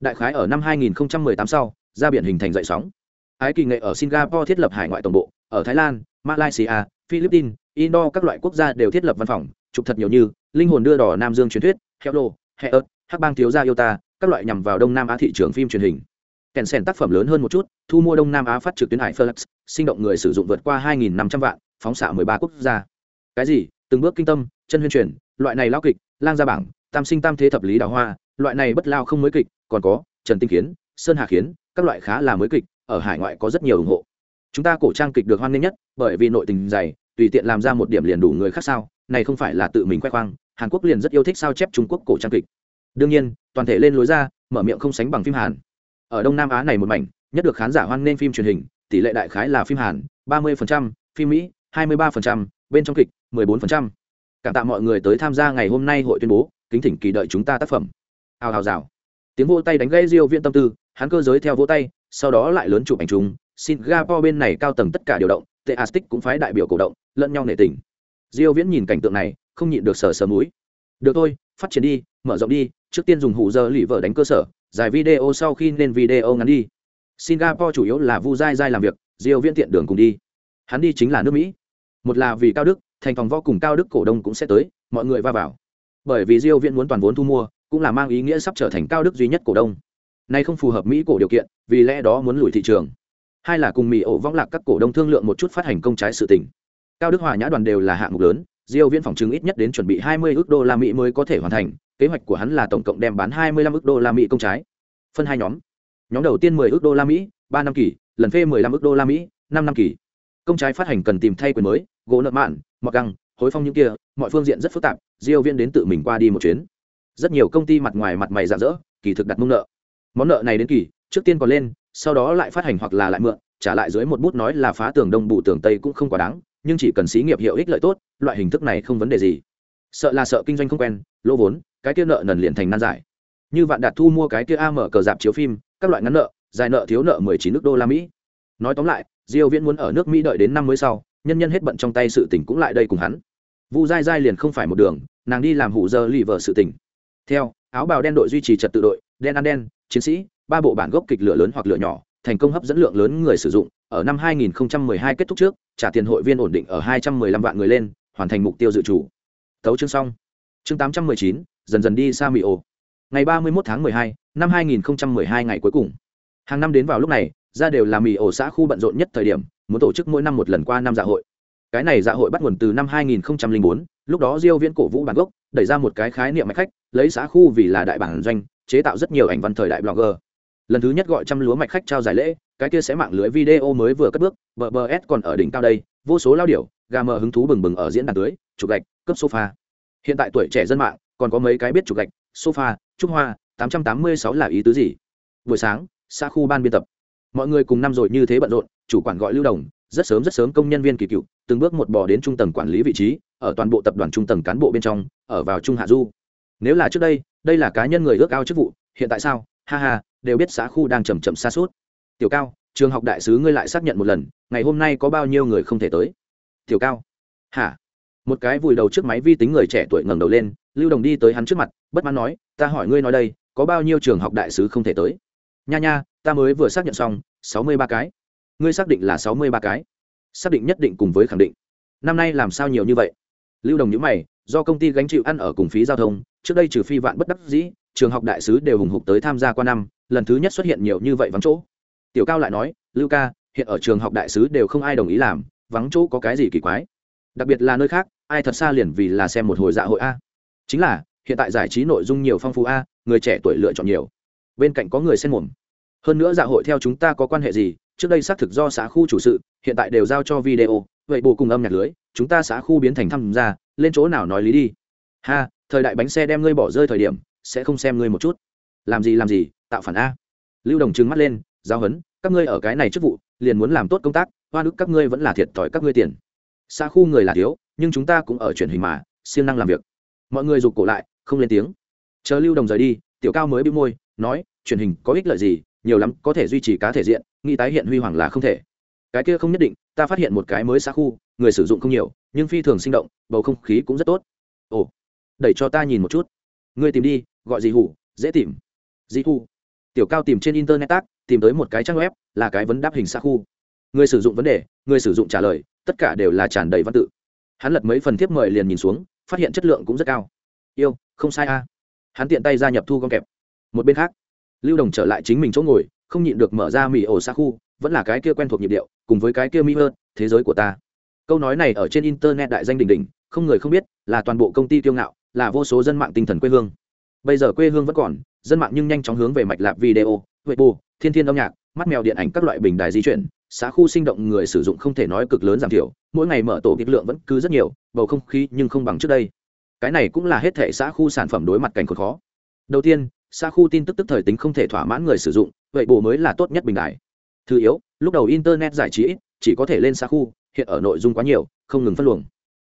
S1: Đại khái ở năm 2018 sau, ra biển hình thành dậy sóng. Ái kỳ nghệ ở singapore thiết lập hải ngoại tổng bộ, ở thái lan, malaysia, philippines, indo, các loại quốc gia đều thiết lập văn phòng chụp thật nhiều như linh hồn đưa đỏ, nam dương truyền thuyết hello hệ hắc bang thiếu gia yêu ta, các loại nhằm vào đông nam á thị trường phim truyền hình. Kèn sen tác phẩm lớn hơn một chút, thu mua đông nam á phát trực tuyến hải felix sinh động người sử dụng vượt qua 2.500 vạn, phóng xạ 13 quốc gia. Cái gì? Từng bước kinh tâm, chân huyên truyền, loại này lao kịch, lang gia bảng tam sinh tam thế thập lý đào hoa loại này bất lao không mới kịch còn có trần tinh kiến sơn hà Kiến, các loại khá là mới kịch ở hải ngoại có rất nhiều ủng hộ. Chúng ta cổ trang kịch được hoan nghênh nhất bởi vì nội tình dày tùy tiện làm ra một điểm liền đủ người khác sao này không phải là tự mình khoe khoang hàn quốc liền rất yêu thích sao chép trung quốc cổ trang kịch. Đương nhiên toàn thể lên lối ra mở miệng không sánh bằng phim hàn. Ở đông nam á này một mảnh nhất được khán giả hoan nghênh phim truyền hình tỷ lệ đại khái là phim hàn 30%, phim mỹ 23%, bên trong kịch 14%. cảm tạ mọi người tới tham gia ngày hôm nay hội tuyên bố kính thỉnh kỳ đợi chúng ta tác phẩm. Hào hào rào. Tiếng vỗ tay đánh gây diêu viên tâm tư, hắn cơ giới theo vỗ tay, sau đó lại lớn chụp ảnh chung singapore bên này cao tầng tất cả điều động tệ astic cũng phái đại biểu cổ động, lẫn nhau nể tình. Diêu viễn nhìn cảnh tượng này, không nhịn được sờ sờ mũi. Được thôi, phát triển đi, mở rộng đi, trước tiên dùng hụ giờ lì vợ đánh cơ sở, giải video sau khi nên video ngắn đi. Singapore chủ yếu là vu dai dai làm việc, diêu viễn tiện đường cùng đi. Hắn đi chính là nước mỹ. Một là vì cao đức, thành phòng võ cùng cao đức cổ đông cũng sẽ tới, mọi người va vào bởi vì diêu viễn muốn toàn vốn thu mua, cũng là mang ý nghĩa sắp trở thành cao đức duy nhất cổ đông. Nay không phù hợp mỹ cổ điều kiện, vì lẽ đó muốn lùi thị trường. Hai là cùng mỹ ổ vong lạc các cổ đông thương lượng một chút phát hành công trái sự tình. Cao đức hòa nhã đoàn đều là hạng mục lớn, diêu viễn phòng chứng ít nhất đến chuẩn bị 20 ước đô la mỹ mới có thể hoàn thành, kế hoạch của hắn là tổng cộng đem bán 25 ước đô la mỹ công trái. Phân hai nhóm. Nhóm đầu tiên 10 ước đô la mỹ, ba năm kỳ, lần phê 15 ước đô la mỹ, năm năm kỳ. Công trái phát hành cần tìm thay quyền mới, gỗ nợ mạn mặc găng hối phong những kia, mọi phương diện rất phức tạp, diêu viên đến tự mình qua đi một chuyến. Rất nhiều công ty mặt ngoài mặt mày rạng rỡ, kỳ thực đặt mông nợ. Món nợ này đến kỳ, trước tiên còn lên, sau đó lại phát hành hoặc là lại mượn, trả lại dưới một bút nói là phá tường đông bù tường tây cũng không quá đáng, nhưng chỉ cần xí nghiệp hiệu ích lợi tốt, loại hình thức này không vấn đề gì. Sợ là sợ kinh doanh không quen, lỗ vốn, cái kia nợ nần liền thành nan giải. Như vạn đạt thu mua cái kia a mở cờ dạp chiếu phim, các loại ngắn nợ, dài nợ thiếu nợ mười chín nước đô la mỹ. Nói tóm lại, diêu viễn muốn ở nước mỹ đợi đến năm mới sau, nhân nhân hết bận trong tay sự tỉnh cũng lại đây cùng hắn vu dai dai liền không phải một đường nàng đi làm hủ giờ lì vợ sự tỉnh theo áo bào đen đội duy trì trật tự đội đen ăn đen chiến sĩ ba bộ bản gốc kịch lửa lớn hoặc lửa nhỏ thành công hấp dẫn lượng lớn người sử dụng. Ở năm 2012 kết thúc trước trả tiền hội viên ổn định ở 215 vạn người lên hoàn thành mục tiêu dự chủ thấu chương xong. Chương 819, dần dần đi xa mỹ ồ ngày 31 tháng 12, năm 2012 ngày cuối cùng. Hàng năm đến vào lúc này ra đều là mỹ ổ xã khu bận rộn nhất thời điểm muốn tổ chức mỗi năm một lần qua năm dạ hội cái này dạ hội bắt nguồn từ năm 2004, lúc đó diêu viễn cổ vũ bản gốc đẩy ra một cái khái niệm mạch khách lấy xã khu vì là đại bản doanh chế tạo rất nhiều ảnh văn thời đại blogger. Lần thứ nhất gọi trăm lúa mạch khách trao giải lễ cái kia sẽ mạng lưới video mới vừa cất bước bbs còn ở đỉnh cao đây vô số lao điểu gà mờ hứng thú bừng bừng ở diễn đàn tưới chụp gạch cấp sofa. Hiện tại tuổi trẻ dân mạng còn có mấy cái biết chụp gạch sofa trúc hoa 886 là ý tứ gì? Buổi sáng xã khu ban biên tập. Mọi người cùng năm rồi như thế bận rộn chủ quản gọi lưu đồng rất sớm rất sớm công nhân viên kỳ cựu từng bước một bò đến trung tầng quản lý vị trí, ở toàn bộ tập đoàn trung tầng cán bộ bên trong, ở vào trung hạ du. Nếu là trước đây đây là cá nhân người ước ao chức vụ, hiện tại sao? Ha ha, đều biết xã khu đang chầm chậm xa suốt tiểu cao, trường học đại sứ ngươi lại xác nhận một lần, ngày hôm nay có bao nhiêu người không thể tới? Tiểu cao. Hả? Một cái vùi đầu trước máy vi tính người trẻ tuổi ngẩng đầu lên, lưu đồng đi tới hắn trước mặt, bất mãn nói, ta hỏi ngươi nói đây, có bao nhiêu trường học đại sứ không thể tới? Nha nha, ta mới vừa xác nhận xong, sáu mươi ba cái. Ngươi xác định là sáu mươi ba cái? Xác định nhất định cùng với khẳng định. Năm nay làm sao nhiều như vậy? Lưu đồng nhữ mày, do công ty gánh chịu ăn ở cùng phí giao thông, trước đây trừ phi vạn bất đắc dĩ, trường học đại sứ đều hùng hục tới tham gia qua năm, lần thứ nhất xuất hiện nhiều như vậy vắng chỗ. Tiểu cao lại nói, lưu ca, hiện ở trường học đại sứ đều không ai đồng ý làm, vắng chỗ có cái gì kỳ quái? Đặc biệt là nơi khác, ai thật xa liền vì là xem một hồi dạ hội a. Chính là, hiện tại giải trí nội dung nhiều phong phú a, người trẻ tuổi lựa chọn nhiều. Bên cạnh có người xen mồm hơn nữa dạ hội theo chúng ta có quan hệ gì? Trước đây xác thực do xã khu chủ sự, hiện tại đều giao cho video. Vậy bù cùng âm nhạc lưới, chúng ta xã khu biến thành tham gia, lên chỗ nào nói lý đi. Ha, thời đại bánh xe đem ngươi bỏ rơi thời điểm, sẽ không xem ngươi một chút. Làm gì làm gì, tạo phản a. Lưu đồng trừng mắt lên, giao hấn, các ngươi ở cái này chức vụ, liền muốn làm tốt công tác, hoa đức các ngươi vẫn là thiệt thòi các ngươi tiền. Xa khu người là thiếu, nhưng chúng ta cũng ở chuyển hình mà, siêng năng làm việc. Mọi người rụt cổ lại, không lên tiếng. Chờ lưu đồng rời đi, tiểu cao mới bị môi, nói, truyền hình có ích lợi gì nhiều lắm, có thể duy trì cá thể diện, nghĩ tái hiện huy hoàng là không thể. Cái kia không nhất định, ta phát hiện một cái mới xa khu, người sử dụng không nhiều, nhưng phi thường sinh động, bầu không khí cũng rất tốt. Ồ, đẩy cho ta nhìn một chút. Ngươi tìm đi, gọi gì hủ, dễ tìm. Dĩ thu tiểu cao tìm trên internet tác, tìm tới một cái trang web, là cái vấn đáp hình xa khu. Người sử dụng vấn đề, người sử dụng trả lời, tất cả đều là tràn đầy văn tự. Hắn lật mấy phần thiếp mời liền nhìn xuống, phát hiện chất lượng cũng rất cao. Yêu, không sai a. Hắn tiện tay gia nhập thu gom kẹp. Một bên khác lưu đồng trở lại chính mình chỗ ngồi, không nhịn được mở ra mỹ ổ xa khu, vẫn là cái kia quen thuộc nhịp điệu, cùng với cái kia mỹ hơn, thế giới của ta. Câu nói này ở trên internet đại danh đỉnh đỉnh, không người không biết, là toàn bộ công ty kiêu ngạo, là vô số dân mạng tinh thần quê hương. Bây giờ quê hương vẫn còn, dân mạng nhưng nhanh chóng hướng về mạch lạc video huệ bù thiên thiên âm nhạc, mắt mèo điện ảnh các loại bình đài di chuyển xã khu sinh động người sử dụng không thể nói cực lớn giảm thiểu, mỗi ngày mở tổ kịch lượng vẫn cứ rất nhiều, bầu không khí nhưng không bằng trước đây. Cái này cũng là hết thể xã khu sản phẩm đối mặt cảnh khó. Đầu tiên xã khu tin tức tức thời tính không thể thỏa mãn người sử dụng, vậy bù mới là tốt nhất bình đại. Thứ yếu, lúc đầu internet giải trí chỉ có thể lên xã khu, hiện ở nội dung quá nhiều, không ngừng phân luồng.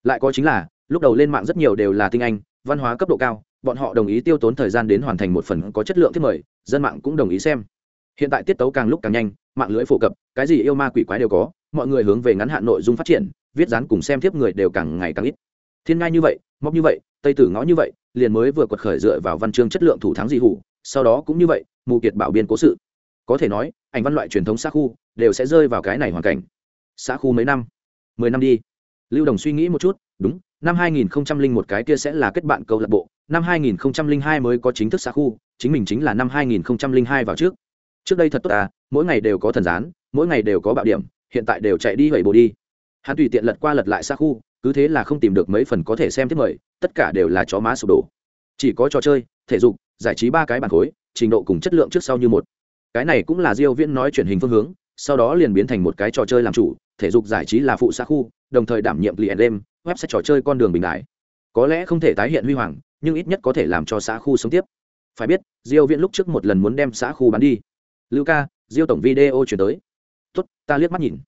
S1: Lại có chính là, lúc đầu lên mạng rất nhiều đều là tinh anh, văn hóa cấp độ cao, bọn họ đồng ý tiêu tốn thời gian đến hoàn thành một phần có chất lượng thiết mời, dân mạng cũng đồng ý xem. Hiện tại tiết tấu càng lúc càng nhanh, mạng lưới phổ cập, cái gì yêu ma quỷ quái đều có, mọi người hướng về ngắn hạn nội dung phát triển, viết dán cùng xem tiếp người đều càng ngày càng ít. Thiên ngai như vậy, móc như vậy, tây tử ngõ như vậy liền mới vừa quật khởi dựa vào văn chương chất lượng thủ thắng dị hủ, sau đó cũng như vậy, mù kiệt bảo biên cố sự. Có thể nói, ảnh văn loại truyền thống xã khu đều sẽ rơi vào cái này hoàn cảnh. Xã khu mấy năm? Mười năm đi. Lưu đồng suy nghĩ một chút, đúng, năm hai nghìn một cái kia sẽ là kết bạn câu lạc bộ, năm hai nghìn hai mới có chính thức xã khu, chính mình chính là năm hai nghìn hai vào trước. Trước đây thật tốt à mỗi ngày đều có thần gián, mỗi ngày đều có bạo điểm, hiện tại đều chạy đi vậy bồ đi. Hắn tùy tiện lật qua lật lại xa khu cứ thế là không tìm được mấy phần có thể xem tiếp mời, tất cả đều là chó má sụp đổ. Chỉ có trò chơi, thể dục, giải trí ba cái bản khối, trình độ cùng chất lượng trước sau như một. Cái này cũng là diêu viễn nói chuyển hình phương hướng, sau đó liền biến thành một cái trò chơi làm chủ, thể dục giải trí là phụ xã khu, đồng thời đảm nhiệm liền web website trò chơi con đường bình đại. Có lẽ không thể tái hiện huy hoàng, nhưng ít nhất có thể làm cho xã khu sống tiếp. Phải biết, diêu viễn lúc trước một lần muốn đem xã khu bán đi. Lưu ca, diêu tổng video chuyển tới. Tốt, ta liếc mắt nhìn.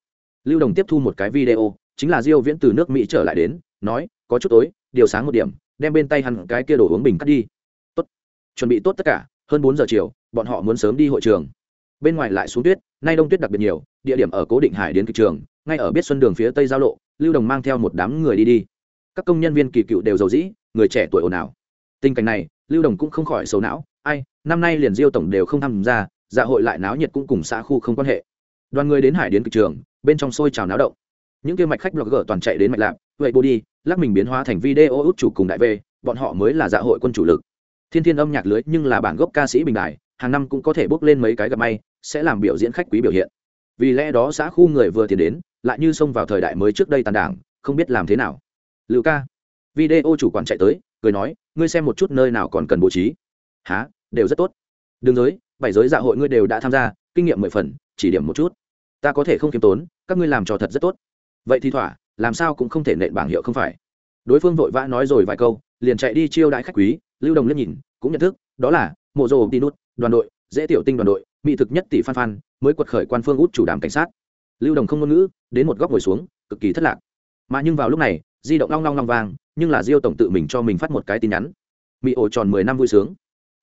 S1: Lưu đồng tiếp thu một cái video chính là diêu viễn từ nước mỹ trở lại đến, nói, có chút tối, điều sáng một điểm, đem bên tay hắn cái kia đổ uống bình cắt đi. Tốt, chuẩn bị tốt tất cả, hơn bốn giờ chiều, bọn họ muốn sớm đi hội trường. Bên ngoài lại xuống tuyết, nay đông tuyết đặc biệt nhiều, địa điểm ở cố định hải đến kịch trường, ngay ở biết xuân đường phía tây giao lộ, lưu đồng mang theo một đám người đi đi. Các công nhân viên kỳ cựu đều giàu dĩ, người trẻ tuổi ồn ào. Tình cảnh này, lưu đồng cũng không khỏi xấu não, ai, năm nay liền diêu tổng đều không tham gia dạ hội lại náo nhiệt cũng cùng xã khu không quan hệ. Đoàn người đến hải đến kịch trường, bên trong sôi trào náo động những kia mạch khách blogger toàn chạy đến mạch lạc vậy body lắc mình biến hóa thành video út chủ cùng đại v, bọn họ mới là dạ hội quân chủ lực. Thiên thiên âm nhạc lưới nhưng là bản gốc ca sĩ bình đại hàng năm cũng có thể bốc lên mấy cái gặp may, sẽ làm biểu diễn khách quý biểu hiện. Vì lẽ đó xã khu người vừa tiền đến, lại như xông vào thời đại mới trước đây tàn đảng, không biết làm thế nào. Lưu ca. Video chủ quản chạy tới, cười nói, ngươi xem một chút nơi nào còn cần bố trí. Há đều rất tốt. Đường giới, bảy giới dạ hội ngươi đều đã tham gia, kinh nghiệm mười phần, chỉ điểm một chút. Ta có thể không kiêm tốn, các ngươi làm trò thật rất tốt vậy thì thỏa, làm sao cũng không thể nện bảng hiệu không phải. Đối phương vội vã nói rồi vài câu, liền chạy đi chiêu đãi khách quý, lưu đồng liếc nhìn, cũng nhận thức, đó là mộ rồ đi nút, đoàn đội, dễ tiểu tinh đoàn đội, mỹ thực nhất tỷ phan phan, mới quật khởi quan phương út chủ đàm cảnh sát. Lưu đồng không ngôn ngữ, đến một góc ngồi xuống, cực kỳ thất lạc. Mà nhưng vào lúc này, di động long long long vang, nhưng là diêu tổng tự mình cho mình phát một cái tin nhắn. Mỹ ổ tròn mười năm vui sướng.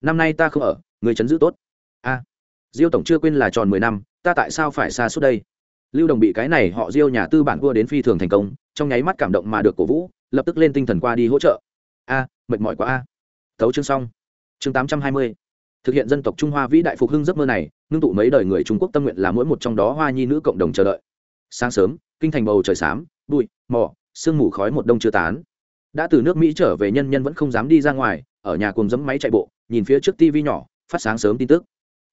S1: Năm nay ta không ở, người chấn giữ tốt. A, diêu tổng chưa quên là tròn mười năm, ta tại sao phải xa suốt đây? Lưu đồng bị cái này họ diêu nhà tư bản vua đến phi thường thành công, trong nháy mắt cảm động mà được cổ vũ, lập tức lên tinh thần qua đi hỗ trợ. A, mệt mỏi quá a. Thấu chương xong. Chương tám trăm hai mươi. Thực hiện dân tộc trung hoa vĩ đại phục hưng giấc mơ này, ngưng tụ mấy đời người trung quốc tâm nguyện là mỗi một trong đó hoa nhi nữ cộng đồng chờ đợi. Sáng sớm, kinh thành bầu trời xám, bụi, mỏ, sương mù khói một đông chưa tán. Đã từ nước mỹ trở về nhân nhân vẫn không dám đi ra ngoài, ở nhà cùng dẫm máy chạy bộ, nhìn phía trước tv nhỏ, phát sáng sớm tin tức.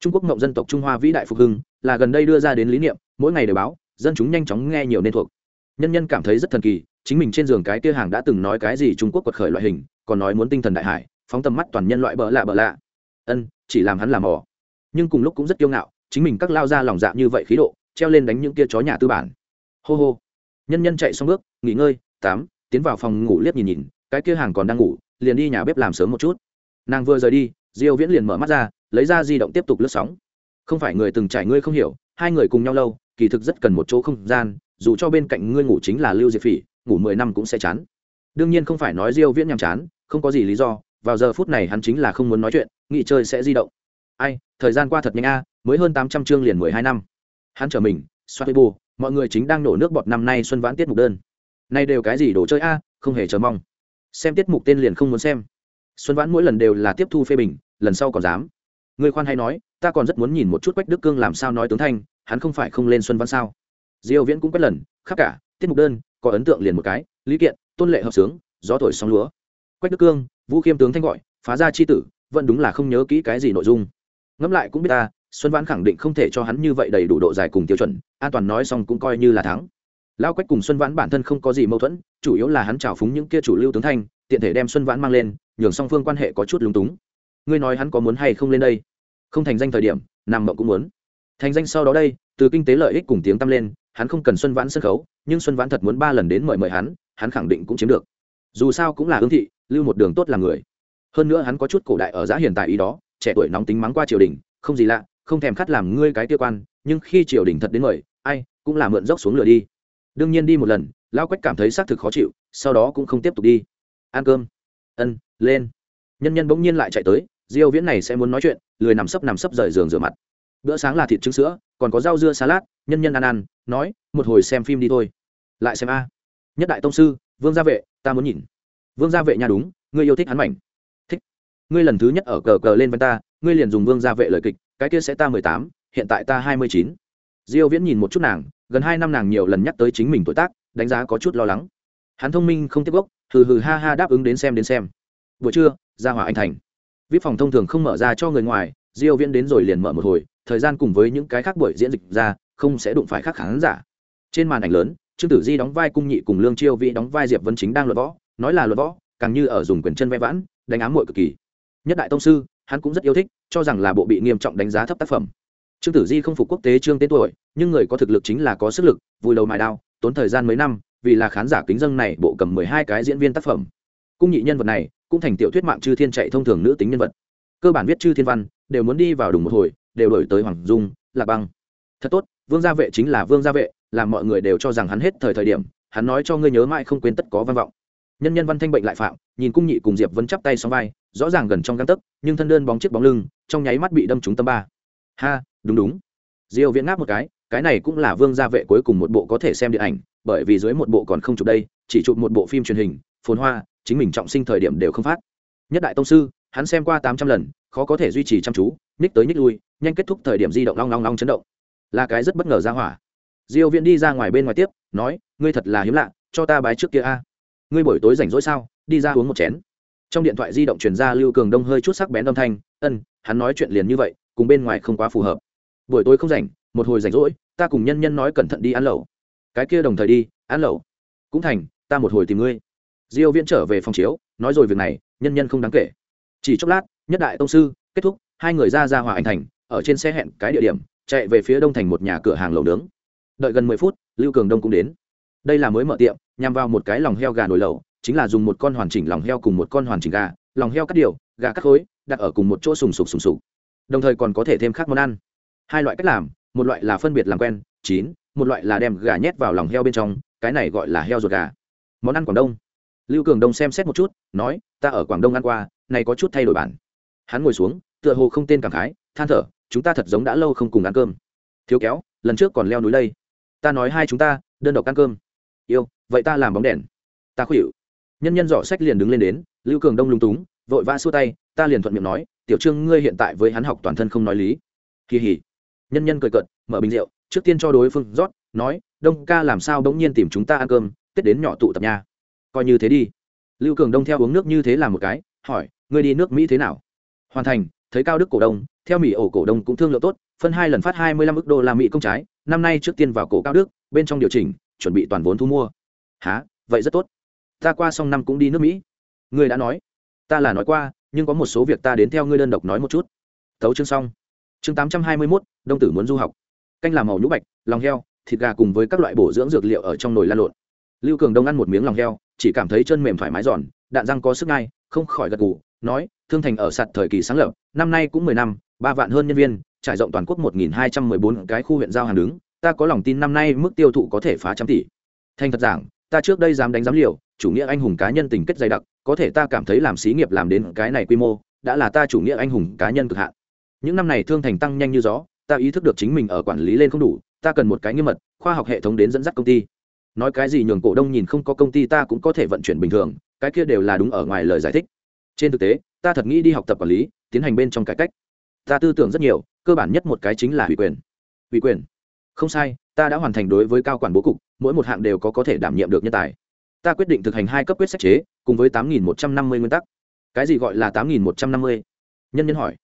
S1: Trung quốc mộng dân tộc trung hoa vĩ đại phục hưng là gần đây đưa ra đến lý niệm, mỗi ngày đều báo, dân chúng nhanh chóng nghe nhiều nên thuộc. Nhân nhân cảm thấy rất thần kỳ, chính mình trên giường cái kia hàng đã từng nói cái gì trung quốc quật khởi loại hình, còn nói muốn tinh thần đại hải, phóng tầm mắt toàn nhân loại bỡ lạ bỡ lạ. Ân, chỉ làm hắn làm mò. Nhưng cùng lúc cũng rất kiêu ngạo, chính mình các lao ra lòng dạ như vậy khí độ, treo lên đánh những kia chó nhà tư bản. Hô hô. Nhân nhân chạy xong bước, nghỉ ngơi, tám, tiến vào phòng ngủ liếc nhìn nhìn, cái kia hàng còn đang ngủ, liền đi nhà bếp làm sớm một chút. Nàng vừa rời đi, diêu viễn liền mở mắt ra, lấy ra di động tiếp tục lướt sóng không phải người từng trải ngươi không hiểu, hai người cùng nhau lâu, kỳ thực rất cần một chỗ không gian, dù cho bên cạnh ngươi ngủ chính là lưu diệp phỉ, ngủ mười năm cũng sẽ chán. Đương nhiên không phải nói diêu viễn nhàm chán, không có gì lý do, vào giờ phút này hắn chính là không muốn nói chuyện nghị chơi sẽ di động. Ai, thời gian qua thật nhanh a, mới hơn 800 chương liền 12 năm. Hắn trở mình xoát bù mọi người chính đang nổ nước bọt năm nay xuân vãn tiết mục đơn. Nay đều cái gì đồ chơi a, không hề chờ mong. Xem tiết mục tên liền không muốn xem. Xuân vãn mỗi lần đều là tiếp thu phê bình, lần sau còn dám. Người khoan hay nói ta còn rất muốn nhìn một chút quách đức cương làm sao nói tướng thanh, hắn không phải không lên xuân văn sao? Diêu viễn cũng quét lần, khắp cả, tiết mục đơn, có ấn tượng liền một cái, lý kiện, tôn lệ hợp sướng, gió thổi sóng lúa. Quách đức cương, vũ khiêm tướng thanh gọi, phá ra chi tử, vẫn đúng là không nhớ kỹ cái gì nội dung. Ngẫm lại cũng biết ta, xuân vãn khẳng định không thể cho hắn như vậy đầy đủ độ dài cùng tiêu chuẩn, an toàn nói xong cũng coi như là thắng. Lao quách cùng xuân vãn bản thân không có gì mâu thuẫn, chủ yếu là hắn trào phúng những kia chủ lưu tướng thanh, tiện thể đem xuân vãn mang lên, nhường song phương quan hệ có chút lúng túng. Ngươi nói hắn có muốn hay không lên đây? Không thành danh thời điểm nằm mộng cũng muốn. Thành danh sau đó đây, từ kinh tế lợi ích cùng tiếng tăm lên, hắn không cần xuân vãn sân khấu, nhưng xuân vãn thật muốn ba lần đến mời mời hắn hắn khẳng định cũng chiếm được. Dù sao cũng là hương thị, lưu một đường tốt là người. Hơn nữa hắn có chút cổ đại ở giá hiện tại ý đó, trẻ tuổi nóng tính mắng qua triều đình, không gì lạ, không thèm khát làm ngươi cái tiêu quan, nhưng khi triều đình thật đến mời, ai, cũng là mượn dốc xuống lửa đi. Đương nhiên đi một lần, lao quách cảm thấy xác thực khó chịu, sau đó cũng không tiếp tục đi. Ăn cơm. Ân, lên. Nhân nhân bỗng nhiên lại chạy tới diêu viễn này sẽ muốn nói chuyện, lười nằm sấp nằm sấp rời giường rửa mặt. Bữa sáng là thịt trứng sữa, còn có rau dưa salad, nhân nhân ăn ăn, nói, một hồi xem phim đi thôi. Lại xem a. Nhất đại tông sư, vương gia vệ, ta muốn nhìn. Vương gia vệ nhà đúng, ngươi yêu thích hắn mảnh. Thích. Ngươi lần thứ nhất ở cờ cờ lên với ta, ngươi liền dùng vương gia vệ lời kịch, cái kia sẽ ta mười tám, hiện tại ta hai mươi chín. Diêu viễn nhìn một chút nàng, gần hai năm nàng nhiều lần nhắc tới chính mình tuổi tác, đánh giá có chút lo lắng. Hắn thông minh không tiếp gốc, hừ hừ ha ha đáp ứng đến xem đến xem. Buổi trưa, ra hỏa anh thành vip phòng thông thường không mở ra cho người ngoài, diêu viễn đến rồi liền mở một hồi, thời gian cùng với những cái khác buổi diễn dịch ra, không sẽ đụng phải khác khán giả. Trên màn ảnh lớn, trương tử di đóng vai cung nhị cùng lương chiêu vĩ đóng vai diệp vân chính đang luận võ, nói là luận võ, càng như ở dùng quyền chân vẽ vãn, đánh ám muội cực kỳ. Nhất đại tông sư, hắn cũng rất yêu thích, cho rằng là bộ bị nghiêm trọng đánh giá thấp tác phẩm. Trương tử di không phục quốc tế trương tên tuổi, nhưng người có thực lực chính là có sức lực, vui đầu mài đao, tốn thời gian mấy năm, vì là khán giả kính dân này bộ cầm mười hai cái diễn viên tác phẩm. Cung nhị nhân vật này cũng thành tiểu thuyết mạng chư thiên chạy thông thường nữ tính nhân vật. Cơ bản viết chư thiên văn, đều muốn đi vào đúng một hồi, đều đổi tới hoàng dung lạc băng. Thật tốt, vương gia vệ chính là vương gia vệ, làm mọi người đều cho rằng hắn hết thời thời điểm, hắn nói cho ngươi nhớ mãi không quên tất có văn vọng. Nhân nhân văn thanh bệnh lại phạm, nhìn cung nhị cùng diệp vẫn chắp tay sau vai, rõ ràng gần trong găng tấc, nhưng thân đơn bóng chiếc bóng lưng, trong nháy mắt bị đâm trúng tâm ba. Ha, đúng đúng. Diêu viễn ngáp một cái cái này cũng là vương gia vệ cuối cùng một bộ có thể xem điện ảnh, bởi vì dưới một bộ còn không chụp đây, chỉ chụp một bộ phim truyền hình, phồn hoa chính mình trọng sinh thời điểm đều không phát. Nhất đại tông sư, hắn xem qua 800 lần, khó có thể duy trì chăm chú ních tới ních lui, nhanh kết thúc thời điểm di động long long long chấn động. Là cái rất bất ngờ ra hỏa. Diêu viễn đi ra ngoài bên ngoài tiếp, nói, ngươi thật là hiếm lạ, cho ta bái trước kia a. Ngươi buổi tối rảnh rỗi sao? Đi ra uống một chén. Trong điện thoại di động truyền ra lưu cường đông hơi chút sắc bén âm thanh, ân, hắn nói chuyện liền như vậy, cùng bên ngoài không quá phù hợp. Buổi tối không rảnh, một hồi rảnh rỗi, ta cùng nhân nhân nói cẩn thận đi ăn lẩu. Cái kia đồng thời đi, ăn lẩu. Cũng thành, ta một hồi tìm ngươi diêu viễn trở về phòng chiếu, nói rồi việc này, nhân nhân không đáng kể. Chỉ chốc lát, nhất đại tông sư, kết thúc, hai người ra ra hòa anh thành, ở trên xe hẹn cái địa điểm, chạy về phía đông thành một nhà cửa hàng lẩu nướng. Đợi gần mười phút, lưu cường đông cũng đến. Đây là mới mở tiệm, nhằm vào một cái lòng heo gà nồi lẩu, chính là dùng một con hoàn chỉnh lòng heo cùng một con hoàn chỉnh gà, lòng heo cắt điều, gà cắt khối, đặt ở cùng một chỗ sùng sục sùng sục. Đồng thời còn có thể thêm khác món ăn. Hai loại cách làm, một loại là phân biệt làm quen, chín, một loại là đem gà nhét vào lòng heo bên trong, cái này gọi là heo ruột gà. Món ăn quảng đông lưu cường đông xem xét một chút, nói, ta ở quảng đông ăn qua, này có chút thay đổi bản. Hắn ngồi xuống, tựa hồ không tên cảm khái, than thở, chúng ta thật giống đã lâu không cùng ăn cơm. Thiếu kéo, lần trước còn leo núi đây. Ta nói hai chúng ta, đơn độc ăn cơm. Yêu, vậy ta làm bóng đèn. Ta khuỵu nhân nhân dọ sách liền đứng lên đến, lưu cường đông lung túng, vội vã xua tay, ta liền thuận miệng nói, tiểu trương, ngươi hiện tại với hắn học toàn thân không nói lý. Kỳ hỉ. Nhân nhân cười cợt, mở bình rượu, trước tiên cho đối phương rót, nói, đông ca làm sao bỗng nhiên tìm chúng ta ăn cơm, tết đến nhỏ tụ tập nha coi như thế đi. Lưu cường đông theo uống nước như thế là một cái, hỏi, ngươi đi nước mỹ thế nào? Hoàn thành, thấy cao đức cổ đông, theo mỹ ổ cổ đông cũng thương lượng tốt, phân hai lần phát hai mươi lăm ức đô la mỹ công trái, năm nay trước tiên vào cổ cao đức, bên trong điều chỉnh, chuẩn bị toàn vốn thu mua. Há vậy rất tốt. Ta qua xong năm cũng đi nước mỹ. Ngươi đã nói. Ta là nói qua, nhưng có một số việc ta đến theo ngươi đơn độc nói một chút. Tấu chương xong. Chương tám trăm hai mươi mốt, đông tử muốn du học. Canh làm màu nhũ bạch, lòng heo, thịt gà cùng với các loại bổ dưỡng dược liệu ở trong nồi lan lộn. Lưu cường đông ăn một miếng lòng heo chỉ cảm thấy chân mềm thoải mái giòn, đạn răng có sức ngay không khỏi gật gù, nói, thương thành ở sạt thời kỳ sáng lập, năm nay cũng mười năm, ba vạn hơn nhân viên, trải rộng toàn quốc một nghìn hai trăm mười bốn cái khu huyện giao hàng đứng, ta có lòng tin năm nay mức tiêu thụ có thể phá trăm tỷ. Thành thật giảng, ta trước đây dám đánh giám liều, chủ nghĩa anh hùng cá nhân tình kết dày đặc, có thể ta cảm thấy làm xí nghiệp làm đến cái này quy mô, đã là ta chủ nghĩa anh hùng cá nhân cực hạn. Những năm này thương thành tăng nhanh như gió, ta ý thức được chính mình ở quản lý lên không đủ, ta cần một cái nghiêm mật, khoa học hệ thống đến dẫn dắt công ty nói cái gì nhường cổ đông nhìn không có công ty ta cũng có thể vận chuyển bình thường, cái kia đều là đúng ở ngoài lời giải thích. Trên thực tế, ta thật nghĩ đi học tập quản lý, tiến hành bên trong cải cách. Ta tư tưởng rất nhiều, cơ bản nhất một cái chính là ủy quyền. Ủy quyền? Không sai, ta đã hoàn thành đối với cao quản bố cục, mỗi một hạng đều có có thể đảm nhiệm được nhân tài. Ta quyết định thực hành hai cấp quyết sách chế, cùng với tám nghìn một trăm năm mươi nguyên tắc. Cái gì gọi là tám nghìn một trăm năm mươi? Nhân nhân hỏi.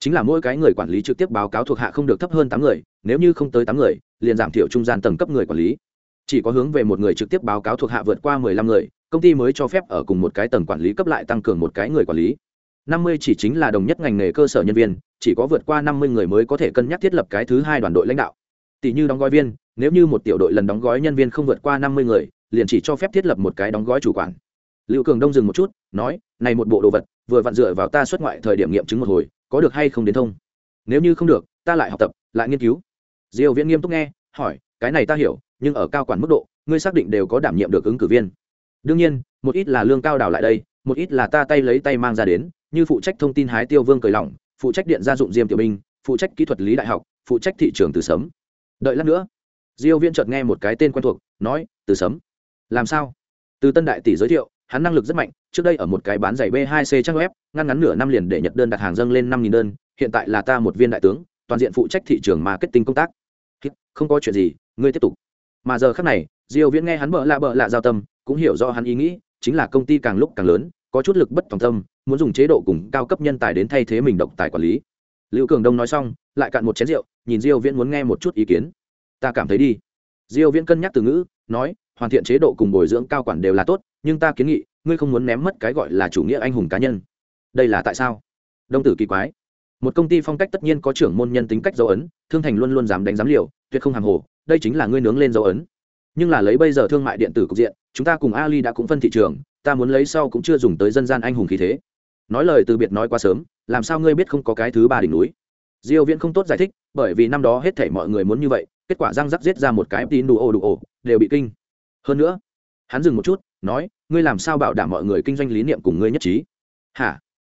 S1: Chính là mỗi cái người quản lý trực tiếp báo cáo thuộc hạ không được thấp hơn tám người, nếu như không tới tám người, liền giảm thiểu trung gian tầng cấp người quản lý chỉ có hướng về một người trực tiếp báo cáo thuộc hạ vượt qua mười lăm người, công ty mới cho phép ở cùng một cái tầng quản lý cấp lại tăng cường một cái người quản lý. năm mươi chỉ chính là đồng nhất ngành nghề cơ sở nhân viên, chỉ có vượt qua năm mươi người mới có thể cân nhắc thiết lập cái thứ hai đoàn đội lãnh đạo. Tỷ như đóng gói viên, nếu như một tiểu đội lần đóng gói nhân viên không vượt qua năm mươi người, liền chỉ cho phép thiết lập một cái đóng gói chủ quản. Lưu cường đông dừng một chút, nói, này một bộ đồ vật, vừa vặn dựa vào ta xuất ngoại thời điểm nghiệm chứng một hồi, có được hay không đến thông? Nếu như không được, ta lại học tập, lại nghiên cứu. Diêu viễn nghiêm túc nghe, hỏi, cái này ta hiểu nhưng ở cao quản mức độ, ngươi xác định đều có đảm nhiệm được ứng cử viên. Đương nhiên, một ít là lương cao đào lại đây, một ít là ta tay lấy tay mang ra đến, như phụ trách thông tin hái tiêu vương cười lỏng, phụ trách điện gia dụng diêm tiểu binh, phụ trách kỹ thuật lý đại học, phụ trách thị trường từ sớm. Đợi lát nữa, diêu viễn chợt nghe một cái tên quen thuộc, nói, từ sớm. Làm sao? Từ tân đại tỷ giới thiệu, hắn năng lực rất mạnh, trước đây ở một cái bán giày b 2 c trang web, ngăn ngắn nửa năm liền để nhật đơn đặt hàng dâng lên năm nghìn đơn, hiện tại là ta một viên đại tướng, toàn diện phụ trách thị trường marketing công tác. Không có chuyện gì, ngươi tiếp tục mà giờ khắc này, diêu viễn nghe hắn bợ lạ bợ lạ giao tâm, cũng hiểu rõ hắn ý nghĩ, chính là công ty càng lúc càng lớn, có chút lực bất tòng tâm, muốn dùng chế độ cùng cao cấp nhân tài đến thay thế mình độc tài quản lý. Lưu cường đông nói xong, lại cạn một chén rượu, nhìn diêu viễn muốn nghe một chút ý kiến. Ta cảm thấy đi. Diêu viễn cân nhắc từ ngữ, nói, hoàn thiện chế độ cùng bồi dưỡng cao quản đều là tốt, nhưng ta kiến nghị, ngươi không muốn ném mất cái gọi là chủ nghĩa anh hùng cá nhân. Đây là tại sao? Đông tử kỳ quái. Một công ty phong cách tất nhiên có trưởng môn nhân tính cách dấu ấn, thương thành luôn luôn dám đánh giám liều, tuyệt không hàng hồ đây chính là ngươi nướng lên dấu ấn. Nhưng là lấy bây giờ thương mại điện tử cục diện, chúng ta cùng ali đã cũng phân thị trường, ta muốn lấy sau cũng chưa dùng tới dân gian anh hùng khí thế. Nói lời từ biệt nói quá sớm, làm sao ngươi biết không có cái thứ ba đỉnh núi? Diêu viễn không tốt giải thích, bởi vì năm đó hết thảy mọi người muốn như vậy, kết quả răng rắc giết ra một cái tín đủ ồ đủ ồ đều bị kinh. Hơn nữa, hắn dừng một chút, nói, ngươi làm sao bảo đảm mọi người kinh doanh lý niệm cùng ngươi nhất trí? Hả?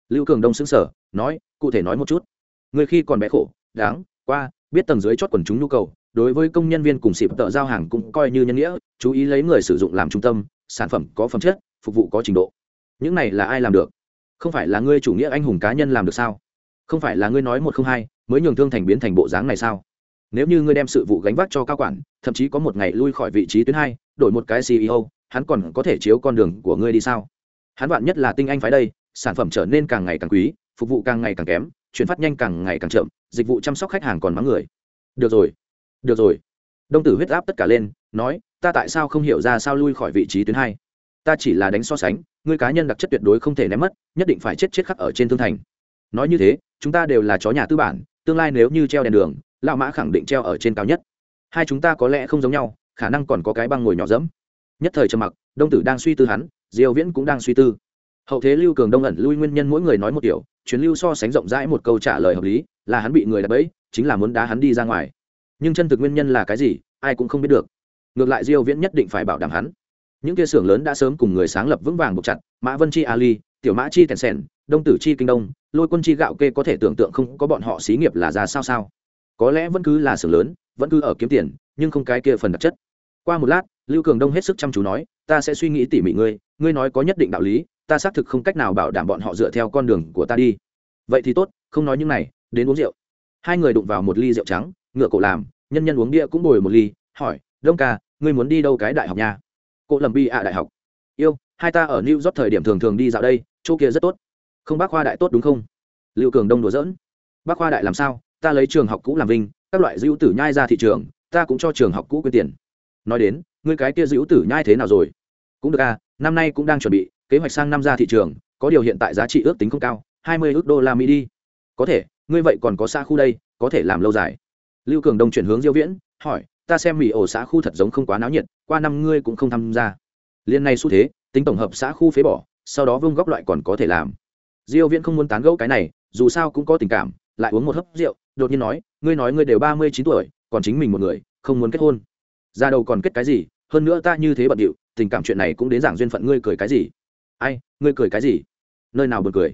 S1: Lưu cường đông sững sở nói, cụ thể nói một chút. Ngươi khi còn bé khổ, đáng, qua, biết tầng dưới chót quần chúng nhu cầu đối với công nhân viên cùng xịp tợ giao hàng cũng coi như nhân nghĩa, chú ý lấy người sử dụng làm trung tâm, sản phẩm có phẩm chất, phục vụ có trình độ. Những này là ai làm được? Không phải là ngươi chủ nghĩa anh hùng cá nhân làm được sao? Không phải là ngươi nói một không hai, mới nhường thương thành biến thành bộ dáng này sao? Nếu như ngươi đem sự vụ gánh vác cho cao quản, thậm chí có một ngày lui khỏi vị trí tuyến hai, đổi một cái ceo hắn còn có thể chiếu con đường của ngươi đi sao? Hắn bạn nhất là tinh anh phái đây, sản phẩm trở nên càng ngày càng quý, phục vụ càng ngày càng kém, chuyển phát nhanh càng ngày càng chậm, dịch vụ chăm sóc khách hàng còn mắng người. Được rồi được rồi. Đông tử huyết áp tất cả lên, nói, ta tại sao không hiểu ra sao lui khỏi vị trí tuyến hai? Ta chỉ là đánh so sánh, ngươi cá nhân đặc chất tuyệt đối không thể ném mất, nhất định phải chết chết khắc ở trên thương thành. Nói như thế, chúng ta đều là chó nhà tư bản, tương lai nếu như treo đèn đường, lão mã khẳng định treo ở trên cao nhất. Hai chúng ta có lẽ không giống nhau, khả năng còn có cái băng ngồi nhỏ dẫm. Nhất thời trầm mặc, đông tử đang suy tư hắn, diêu viễn cũng đang suy tư. Hậu thế lưu cường đông ẩn lui nguyên nhân mỗi người nói một điều, chuyến lưu so sánh rộng rãi một câu trả lời hợp lý, là hắn bị người đập bẫy, chính là muốn đá hắn đi ra ngoài nhưng chân thực nguyên nhân là cái gì, ai cũng không biết được. Ngược lại diêu viễn nhất định phải bảo đảm hắn. Những kia xưởng lớn đã sớm cùng người sáng lập vững vàng buộc chặt, mã vân chi ali, tiểu mã chi tèn sèn, đông tử chi kinh đông, lôi quân chi gạo kê có thể tưởng tượng không có bọn họ xí nghiệp là ra sao sao. Có lẽ vẫn cứ là xưởng lớn, vẫn cứ ở kiếm tiền, nhưng không cái kia phần đặc chất. Qua một lát, lưu cường đông hết sức chăm chú nói, ta sẽ suy nghĩ tỉ mỉ ngươi ngươi nói có nhất định đạo lý, ta xác thực không cách nào bảo đảm bọn họ dựa theo con đường của ta đi. Vậy thì tốt, không nói những này, đến uống rượu. Hai người đụng vào một ly rượu trắng ngựa cổ làm, nhân nhân uống bia cũng bồi một ly, hỏi, đông ca, ngươi muốn đi đâu cái đại học nha? Cô lầm bi ạ đại học. Yêu, hai ta ở new york thời điểm thường thường đi dạo đây, chỗ kia rất tốt. Không bác khoa đại tốt đúng không? Lưu cường đông đùa dỡn bác khoa đại làm sao? Ta lấy trường học cũ làm vinh, các loại dữ tử nhai ra thị trường, ta cũng cho trường học cũ quyên tiền. Nói đến, ngươi cái kia dữ tử nhai thế nào rồi? Cũng được à năm nay cũng đang chuẩn bị, kế hoạch sang năm ra thị trường, có điều hiện tại giá trị ước tính không cao, hai mươi ước đô la mỹ đi. Có thể, ngươi vậy còn có xa khu đây, có thể làm lâu dài lưu cường đông chuyển hướng diêu viễn, hỏi, ta xem mỹ ổ xã khu thật giống không quá náo nhiệt, qua năm ngươi cũng không tham gia. Liên này xu thế, tính tổng hợp xã khu phế bỏ, sau đó vương góc loại còn có thể làm. Diêu viễn không muốn tán gẫu cái này, dù sao cũng có tình cảm, lại uống một hớp rượu, đột nhiên nói, ngươi nói ngươi đều ba mươi chín tuổi, còn chính mình một người, không muốn kết hôn. Ra đầu còn kết cái gì? Hơn nữa ta như thế bận điệu, tình cảm chuyện này cũng đến giảng duyên phận ngươi cười cái gì? Ai, ngươi cười cái gì? Nơi nào buồn cười?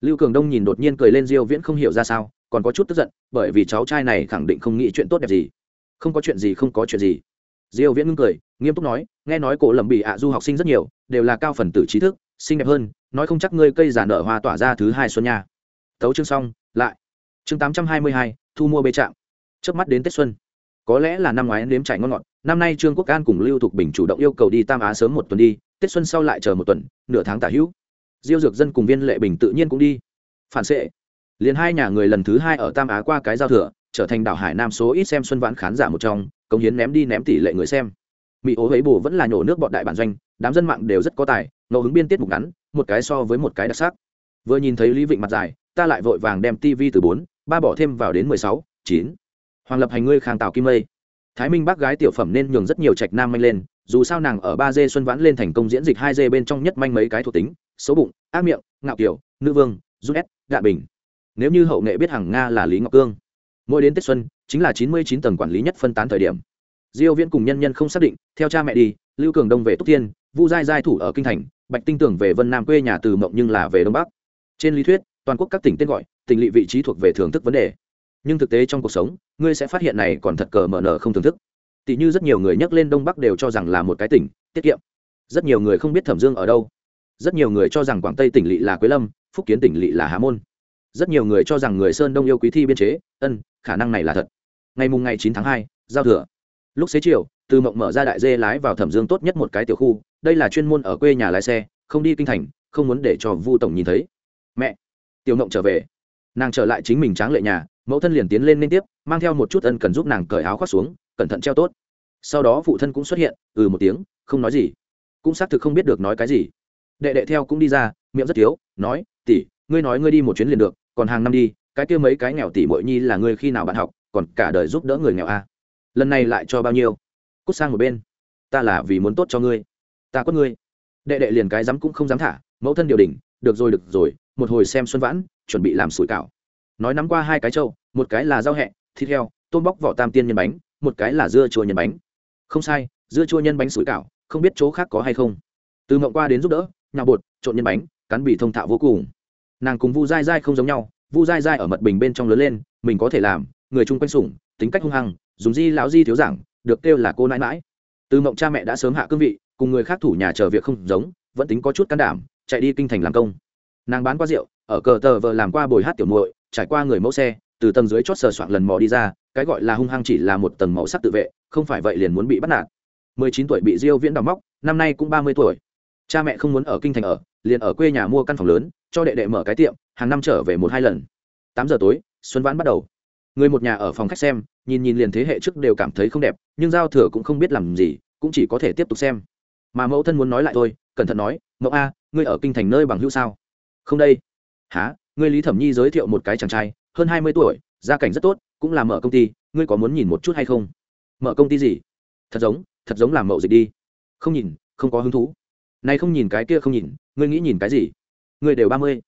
S1: Lưu cường đông nhìn đột nhiên cười lên diêu viễn không hiểu ra sao còn có chút tức giận bởi vì cháu trai này khẳng định không nghĩ chuyện tốt đẹp gì. Không có chuyện gì không có chuyện gì. Diêu viễn ngưng cười nghiêm túc nói nghe nói cổ lầm bị ạ du học sinh rất nhiều đều là cao phần tử trí thức xinh đẹp hơn nói không chắc ngươi cây giả nở hoa tỏa ra thứ hai xuân nha. Tấu chương xong lại. Chương 822, thu mua bê trạm. Trước mắt đến tết xuân. Có lẽ là năm ngoái nếm trải ngon ngọt năm nay trương quốc an cùng lưu thục bình chủ động yêu cầu đi tam á sớm một tuần đi tết xuân sau lại chờ một tuần nửa tháng tả hữu. Diêu dược dân cùng viên lệ bình tự nhiên cũng đi. Phản xệ liền hai nhà người lần thứ hai ở tam á qua cái giao thừa, trở thành đảo hải nam số ít xem xuân vãn khán giả một trong công hiến ném đi ném tỷ lệ người xem. Mỹ ố ấy bù vẫn là nhổ nước bọn đại bản doanh, đám dân mạng đều rất có tài, ngẫu hứng biên tiết mục ngắn, một cái so với một cái đặc sắc. Vừa nhìn thấy lý vịnh mặt dài, ta lại vội vàng đem tv từ bốn, ba bỏ thêm vào đến mười sáu, chín. Hoàng lập hành ngươi khang tào kim lây thái minh bác gái tiểu phẩm nên nhường rất nhiều trạch nam manh lên, dù sao nàng ở ba d xuân vãn lên thành công diễn dịch hai d bên trong nhất manh mấy cái thuộc tính, xấu bụng, ác miệng, ngạo kiểu, nữ vương rút s đạ bình nếu như hậu nghệ biết hàng nga là lý ngọc cương, mỗi đến tết xuân, chính là chín mươi chín tầng quản lý nhất phân tán thời điểm. Diêu viễn cùng nhân nhân không xác định, theo cha mẹ đi, lưu cường đông về túc thiên, vu giai giai thủ ở kinh thành, bạch tinh tưởng về vân nam quê nhà từ mộng nhưng là về đông bắc. Trên lý thuyết, toàn quốc các tỉnh tên gọi, tỉnh lỵ vị trí thuộc về thưởng thức vấn đề. Nhưng thực tế trong cuộc sống, ngươi sẽ phát hiện này còn thật cờ mở nở không thưởng thức. Tỷ như rất nhiều người nhắc lên đông bắc đều cho rằng là một cái tỉnh, tiết kiệm. Rất nhiều người không biết thẩm dương ở đâu. Rất nhiều người cho rằng quảng tây tỉnh lỵ là quế lâm, phúc kiến tỉnh lỵ là hà môn rất nhiều người cho rằng người sơn đông yêu quý thi biên chế, ân, khả năng này là thật. Ngày mùng ngày chín tháng hai, giao thừa. Lúc xế chiều, từ mộng mở ra đại dê lái vào thẩm dương tốt nhất một cái tiểu khu, đây là chuyên môn ở quê nhà lái xe, không đi kinh thành, không muốn để cho vu tổng nhìn thấy. Mẹ! Tiểu mộng trở về. Nàng trở lại chính mình tráng lệ nhà, mẫu thân liền tiến lên liên tiếp, mang theo một chút ân cần giúp nàng cởi áo khoác xuống, cẩn thận treo tốt. Sau đó phụ thân cũng xuất hiện ừ một tiếng, không nói gì. Cũng xác thực không biết được nói cái gì. Đệ đệ theo cũng đi ra, miệng rất thiếu, nói, tỷ, ngươi nói ngươi đi một chuyến liền được còn hàng năm đi, cái kia mấy cái nghèo tỷ mội nhi là ngươi khi nào bạn học, còn cả đời giúp đỡ người nghèo a à? lần này lại cho bao nhiêu? Cút sang một bên. Ta là vì muốn tốt cho ngươi. Ta quất ngươi. Đệ đệ liền cái dám cũng không dám thả, mẫu thân điều đình được rồi được rồi, một hồi xem xuân vãn, chuẩn bị làm sủi cảo. Nói nắm qua hai cái trâu, một cái là rau hẹ, thịt heo, tôm bóc vỏ tam tiên nhân bánh, một cái là dưa chua nhân bánh. Không sai, dưa chua nhân bánh sủi cảo, không biết chỗ khác có hay không. Từ mộng qua đến giúp đỡ nhà bột, trộn nhân bánh, cắn bị thông thạo vô cùng nàng cùng vu dai dai không giống nhau, vu dai dai ở mật bình bên trong lớn lên, mình có thể làm, người chung quanh sủng, tính cách hung hăng, dùng di lão di thiếu giảng, được kêu là cô nãi mãi. Từ mộng cha mẹ đã sớm hạ cương vị, cùng người khác thủ nhà chờ việc không giống, vẫn tính có chút can đảm, chạy đi kinh thành làm công. Nàng bán qua rượu, ở cờ tờ vợ làm qua bồi hát tiểu muội, trải qua người mẫu xe, từ tầng dưới chót sờ soạn lần mò đi ra, cái gọi là hung hăng chỉ là một tầng màu sắc tự vệ, không phải vậy liền muốn bị bắt nạt. Mười chín tuổi bị diêu viễn đào móc, năm nay cũng ba mươi tuổi cha mẹ không muốn ở kinh thành ở, liền ở quê nhà mua căn phòng lớn, cho đệ đệ mở cái tiệm, hàng năm trở về một hai lần. Tám giờ tối, xuân vãn bắt đầu. Người một nhà ở phòng khách xem, nhìn nhìn liền thế hệ trước đều cảm thấy không đẹp, nhưng giao thừa cũng không biết làm gì, cũng chỉ có thể tiếp tục xem. Mà mẫu thân muốn nói lại thôi, cẩn thận nói mẫu a, ngươi ở kinh thành nơi bằng hữu sao? Không đây. Há ngươi lý thẩm nhi giới thiệu một cái chàng trai, hơn hai mươi tuổi, gia cảnh rất tốt, cũng là mở công ty, ngươi có muốn nhìn một chút hay không? Mở công ty gì? Thật giống thật giống làm mậu dịch đi. Không nhìn, không có hứng thú nay không nhìn cái kia không nhìn, ngươi nghĩ nhìn cái gì? Ngươi đều ba mươi.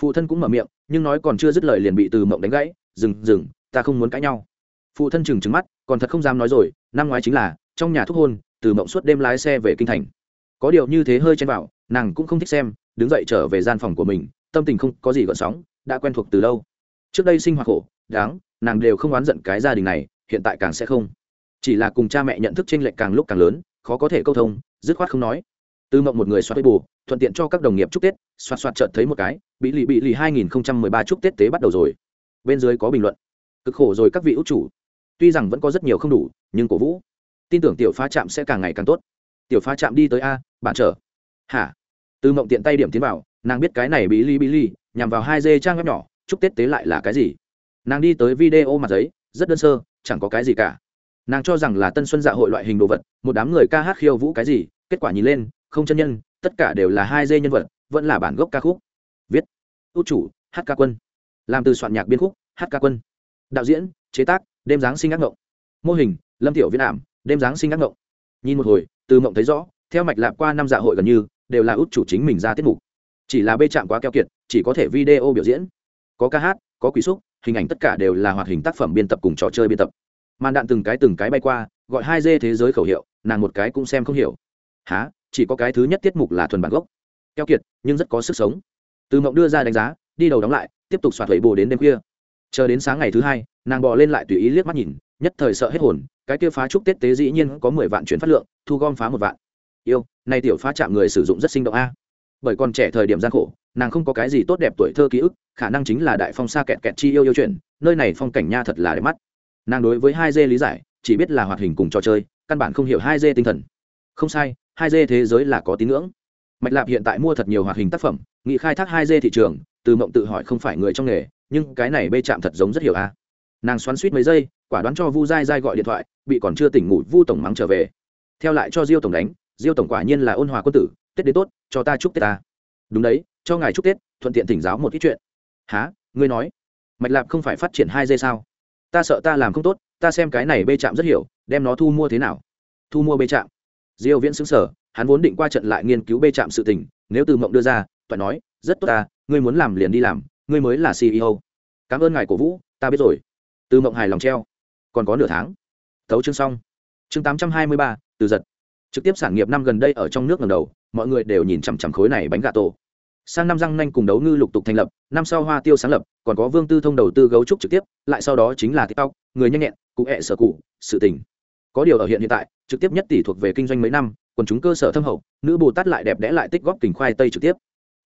S1: Phụ thân cũng mở miệng, nhưng nói còn chưa dứt lời liền bị từ mộng đánh gãy, dừng dừng, ta không muốn cãi nhau. Phụ thân chừng trừng mắt, còn thật không dám nói rồi, năm ngoái chính là, trong nhà thúc hôn, từ mộng suốt đêm lái xe về kinh thành. Có điều như thế hơi chen vào, nàng cũng không thích xem, đứng dậy trở về gian phòng của mình, tâm tình không có gì gợn sóng, đã quen thuộc từ lâu. Trước đây sinh hoạt khổ, đáng, nàng đều không oán giận cái gia đình này, hiện tại càng sẽ không. Chỉ là cùng cha mẹ nhận thức chênh lệch càng lúc càng lớn, khó có thể câu thông, dứt khoát không nói tư mộng một người xoát bù thuận tiện cho các đồng nghiệp chúc tết xoát xoát chợt thấy một cái bị lì bị lì 2013 chúc tết tế bắt đầu rồi. Bên dưới có bình luận. Cực khổ rồi các vị ưu chủ. Tuy rằng vẫn có rất nhiều không đủ nhưng cổ vũ. Tin tưởng tiểu phá trạm sẽ càng ngày càng tốt. Tiểu phá trạm đi tới a bạn trở hả? Tư mộng tiện tay điểm tiến vào nàng biết cái này bí lì bí lì, nhằm vào hai dê trang web nhỏ chúc tết tế lại là cái gì? Nàng đi tới video mặt giấy rất đơn sơ chẳng có cái gì cả. Nàng cho rằng là tân xuân dạ hội loại hình đồ vật một đám người ca hát khiêu vũ cái gì kết quả nhìn lên không chân nhân, tất cả đều là hai dê nhân vật, vẫn là bản gốc ca khúc. Viết ưu chủ, hát ca quân. Làm từ soạn nhạc biên khúc, hát ca quân. Đạo diễn, chế tác, đêm giáng sinh ác ngộng. Mô hình, lâm tiểu viễn ảm, đêm giáng sinh ác ngộng. Nhìn một hồi, từ mộng thấy rõ, theo mạch lạc qua năm dạ hội gần như, đều là út chủ chính mình ra tiết mục. Chỉ là bê chạm quá keo kiệt, chỉ có thể video biểu diễn. Có ca hát, có quý xúc, hình ảnh tất cả đều là hoạt hình tác phẩm biên tập cùng trò chơi biên tập. Màn đạn từng cái từng cái bay qua, gọi hai dê thế giới khẩu hiệu, nàng một cái cũng xem không hiểu. Há chỉ có cái thứ nhất tiết mục là thuần bản gốc. Keo kiệt, nhưng rất có sức sống. Từ mộng đưa ra đánh giá, đi đầu đóng lại, tiếp tục xoạt thủy bồ đến đêm khuya. Chờ đến sáng ngày thứ hai, nàng bò lên lại tùy ý liếc mắt nhìn, nhất thời sợ hết hồn, cái kia phá trúc tết tế dĩ nhiên có mười vạn chuyển phát lượng, thu gom phá một vạn. Yêu, nay tiểu phá chạm người sử dụng rất sinh động a. Bởi còn trẻ thời điểm gian khổ, nàng không có cái gì tốt đẹp tuổi thơ ký ức, khả năng chính là đại phong sa kẹt kẹt chi yêu yêu chuyện, nơi này phong cảnh nha thật là đẹp mắt. Nàng đối với hai dê lý giải, chỉ biết là hoạt hình cùng trò chơi, căn bản không hiểu hai dê tinh thần. Không sai hai d thế giới là có tín ngưỡng. Mạch lạp hiện tại mua thật nhiều hoạt hình tác phẩm, nghị khai thác hai d thị trường, từ mộng tự hỏi không phải người trong nghề, nhưng cái này bê chạm thật giống rất hiểu a. Nàng xoắn suýt mấy giây, quả đoán cho vu dai dai gọi điện thoại, bị còn chưa tỉnh ngủ vu tổng mắng trở về. Theo lại cho diêu tổng đánh, diêu tổng quả nhiên là ôn hòa quân tử, tết đến tốt, cho ta chúc tết ta. Đúng đấy, cho ngài chúc tết, thuận tiện thỉnh giáo một ít chuyện. Há ngươi nói? Mạch lạp không phải phát triển hai giây sao? Ta sợ ta làm không tốt, ta xem cái này bê chạm rất hiểu, đem nó thu mua thế nào? Thu mua bê chạm diêu viễn xứng sở hắn vốn định qua trận lại nghiên cứu bê chạm sự tình nếu từ mộng đưa ra toại nói rất tốt ta ngươi muốn làm liền đi làm ngươi mới là ceo cảm ơn ngài cổ vũ ta biết rồi. Từ mộng hài lòng treo. Còn có nửa tháng. Tấu chương xong. Chương 823, từ giật. Trực tiếp sản nghiệp năm gần đây ở trong nước lần đầu mọi người đều nhìn chằm chằm khối này bánh gà tổ. Sang năm răng nanh cùng đấu ngư lục tục thành lập năm sau hoa tiêu sáng lập còn có vương tư thông đầu tư gấu trúc trực tiếp lại sau đó chính là tiktok người nhanh nhẹn cụ hẹ sở cụ sự tình. Có điều ở hiện hiện tại trực tiếp nhất tỷ thuộc về kinh doanh mấy năm còn chúng cơ sở thâm hậu nữ bồ tát lại đẹp đẽ lại tích góp kình khoai tây trực tiếp.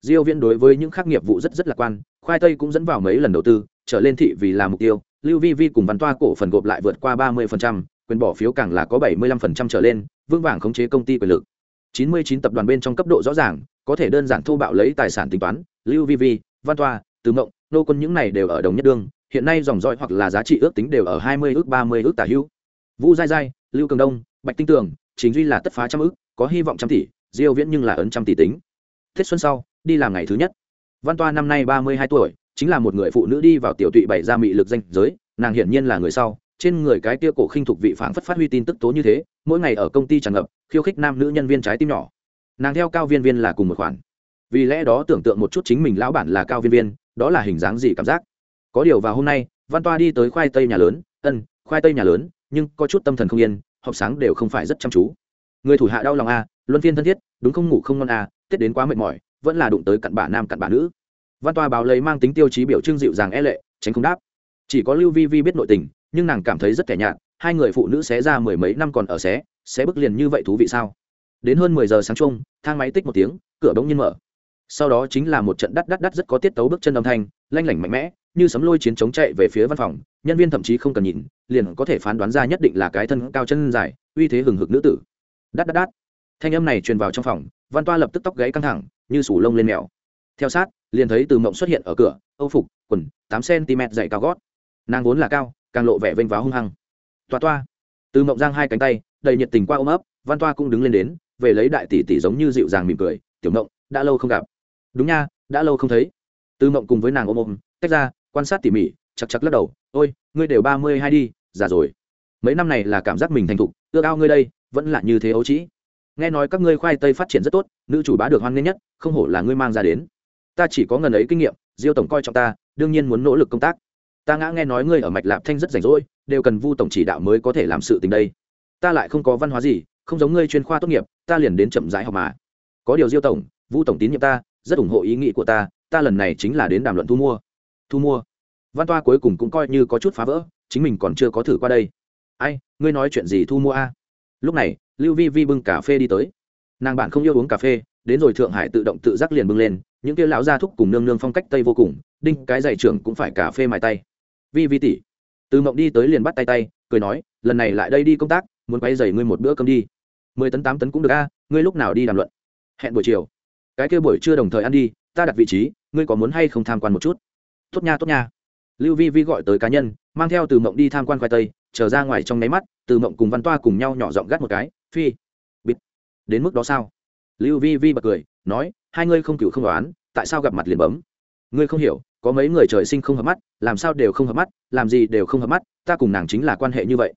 S1: Diêu viễn đối với những khác nghiệp vụ rất rất lạc quan khoai tây cũng dẫn vào mấy lần đầu tư trở lên thị vì là mục tiêu lưu vi vi cùng văn toa cổ phần gộp lại vượt qua 30%, quyền bỏ phiếu càng là có 75% trở lên vương vàng khống chế công ty quyền lực. 99 tập đoàn bên trong cấp độ rõ ràng có thể đơn giản thô bạo lấy tài sản tính toán lưu vi vi văn toa từ mộng nô quân những này đều ở đồng nhất đương hiện nay dòng dõi hoặc là giá trị ước tính đều ở 20 ước 30 ước tả hữu. Vũ dai dai lưu cường đông bạch tinh tường, chính duy là tất phá trăm ước có hy vọng trăm tỷ, diêu viễn nhưng là ấn trăm tỷ tính. Tết xuân sau, đi làm ngày thứ nhất. Văn toa năm nay 32 tuổi, chính là một người phụ nữ đi vào tiểu tụy bảy ra mị lực danh giới, nàng hiển nhiên là người sau. Trên người cái kia cổ khinh thuộc vị phảng phất phát huy tin tức tố như thế, mỗi ngày ở công ty tràn ngập, khiêu khích nam nữ nhân viên trái tim nhỏ. Nàng theo cao viên viên là cùng một khoản. Vì lẽ đó tưởng tượng một chút chính mình lão bản là cao viên viên, đó là hình dáng gì cảm giác. Có điều vào hôm nay, văn toa đi tới khoai tây nhà lớn, ân, khoai tây nhà lớn, nhưng có chút tâm thần không yên họp sáng đều không phải rất chăm chú. Người thủ hạ đau lòng a luân phiên thân thiết, đúng không ngủ không ngon a tết đến quá mệt mỏi, vẫn là đụng tới cặn bả nam cặn bả nữ. Văn toa báo lấy mang tính tiêu chí biểu trưng dịu dàng e lệ, tránh không đáp. Chỉ có lưu vi vi biết nội tình, nhưng nàng cảm thấy rất kẻ nhạt, hai người phụ nữ xé ra mười mấy năm còn ở xé xé bức liền như vậy thú vị sao? Đến hơn mười giờ sáng chung, thang máy tích một tiếng, cửa bỗng nhiên mở. Sau đó chính là một trận đắt đắt đắt rất có tiết tấu bước chân âm thanh, lanh lảnh mạnh mẽ như sấm lôi chiến chống chạy về phía văn phòng, nhân viên thậm chí không cần nhìn, liền có thể phán đoán ra nhất định là cái thân cao chân dài, uy thế hừng hực nữ tử. Đắt đắt đắt thanh âm này truyền vào trong phòng, văn toa lập tức tóc gáy căng thẳng, như sủ lông lên mèo. Theo sát, liền thấy từ mộng xuất hiện ở cửa, âu phục, quần, tám cm dày cao gót. Nàng vốn là cao, càng lộ vẻ vênh váo hung hăng. Toa toa. Từ mộng giang hai cánh tay, đầy nhiệt tình qua ôm ấp, văn toa cũng đứng lên đến, về lấy đại tỷ tỷ giống như dịu dàng mỉm cười, tiểu mộng, đã lâu không gặp. Đúng nha, đã lâu không thấy. Từ mộng cùng với nàng ôm ôm, tách ra quan sát tỉ mỉ chặt chặt lắc đầu, ôi, ngươi đều ba mươi hai đi, già rồi. Mấy năm này là cảm giác mình thành thục, ước ao ngươi đây, vẫn là như thế ấu trĩ. Nghe nói các ngươi khoai tây phát triển rất tốt, nữ chủ bá được hoan nghênh nhất, không hổ là ngươi mang ra đến. Ta chỉ có ngần ấy kinh nghiệm, diêu tổng coi trọng ta, đương nhiên muốn nỗ lực công tác. Ta ngã nghe nói ngươi ở mạch lạp thanh rất rảnh rỗi, đều cần vu tổng chỉ đạo mới có thể làm sự tình đây. Ta lại không có văn hóa gì, không giống ngươi chuyên khoa tốt nghiệp, ta liền đến chậm rãi học mà. Có điều diêu tổng, vu tổng tín nhiệm ta, rất ủng hộ ý nghĩ của ta ta lần này chính là đến đàm luận thu mua thu mua. Văn toa cuối cùng cũng coi như có chút phá vỡ, chính mình còn chưa có thử qua đây. Ai, ngươi nói chuyện gì thu mua a? Lúc này, lưu vi vi bưng cà phê đi tới. Nàng bạn không yêu uống cà phê, đến rồi thượng hải tự động tự giác liền bưng lên, những kia lão gia thúc cùng nương nương phong cách tây vô cùng, đinh, cái giày trưởng cũng phải cà phê mài tay. Vi vi tỷ, từ mộng đi tới liền bắt tay tay, cười nói, lần này lại đây đi công tác, muốn quay giày ngươi một bữa cơm đi. Mười tấn tám tấn cũng được a, ngươi lúc nào đi đàm luận? Hẹn buổi chiều. Cái kia buổi trưa đồng thời ăn đi, ta đặt vị trí, ngươi có muốn hay không tham quan một chút? Tốt nha tốt nha. Lưu vi vi gọi tới cá nhân, mang theo từ mộng đi tham quan khoai tây trở ra ngoài trong nháy mắt, từ mộng cùng văn toa cùng nhau nhỏ giọng gắt một cái, phi, bịt, đến mức đó sao? Lưu vi vi bật cười, nói, hai ngươi không cựu không đoán, tại sao gặp mặt liền bấm? Ngươi không hiểu, có mấy người trời sinh không hợp mắt, làm sao đều không hợp mắt, làm gì đều không hợp mắt, ta cùng nàng chính là quan hệ như vậy.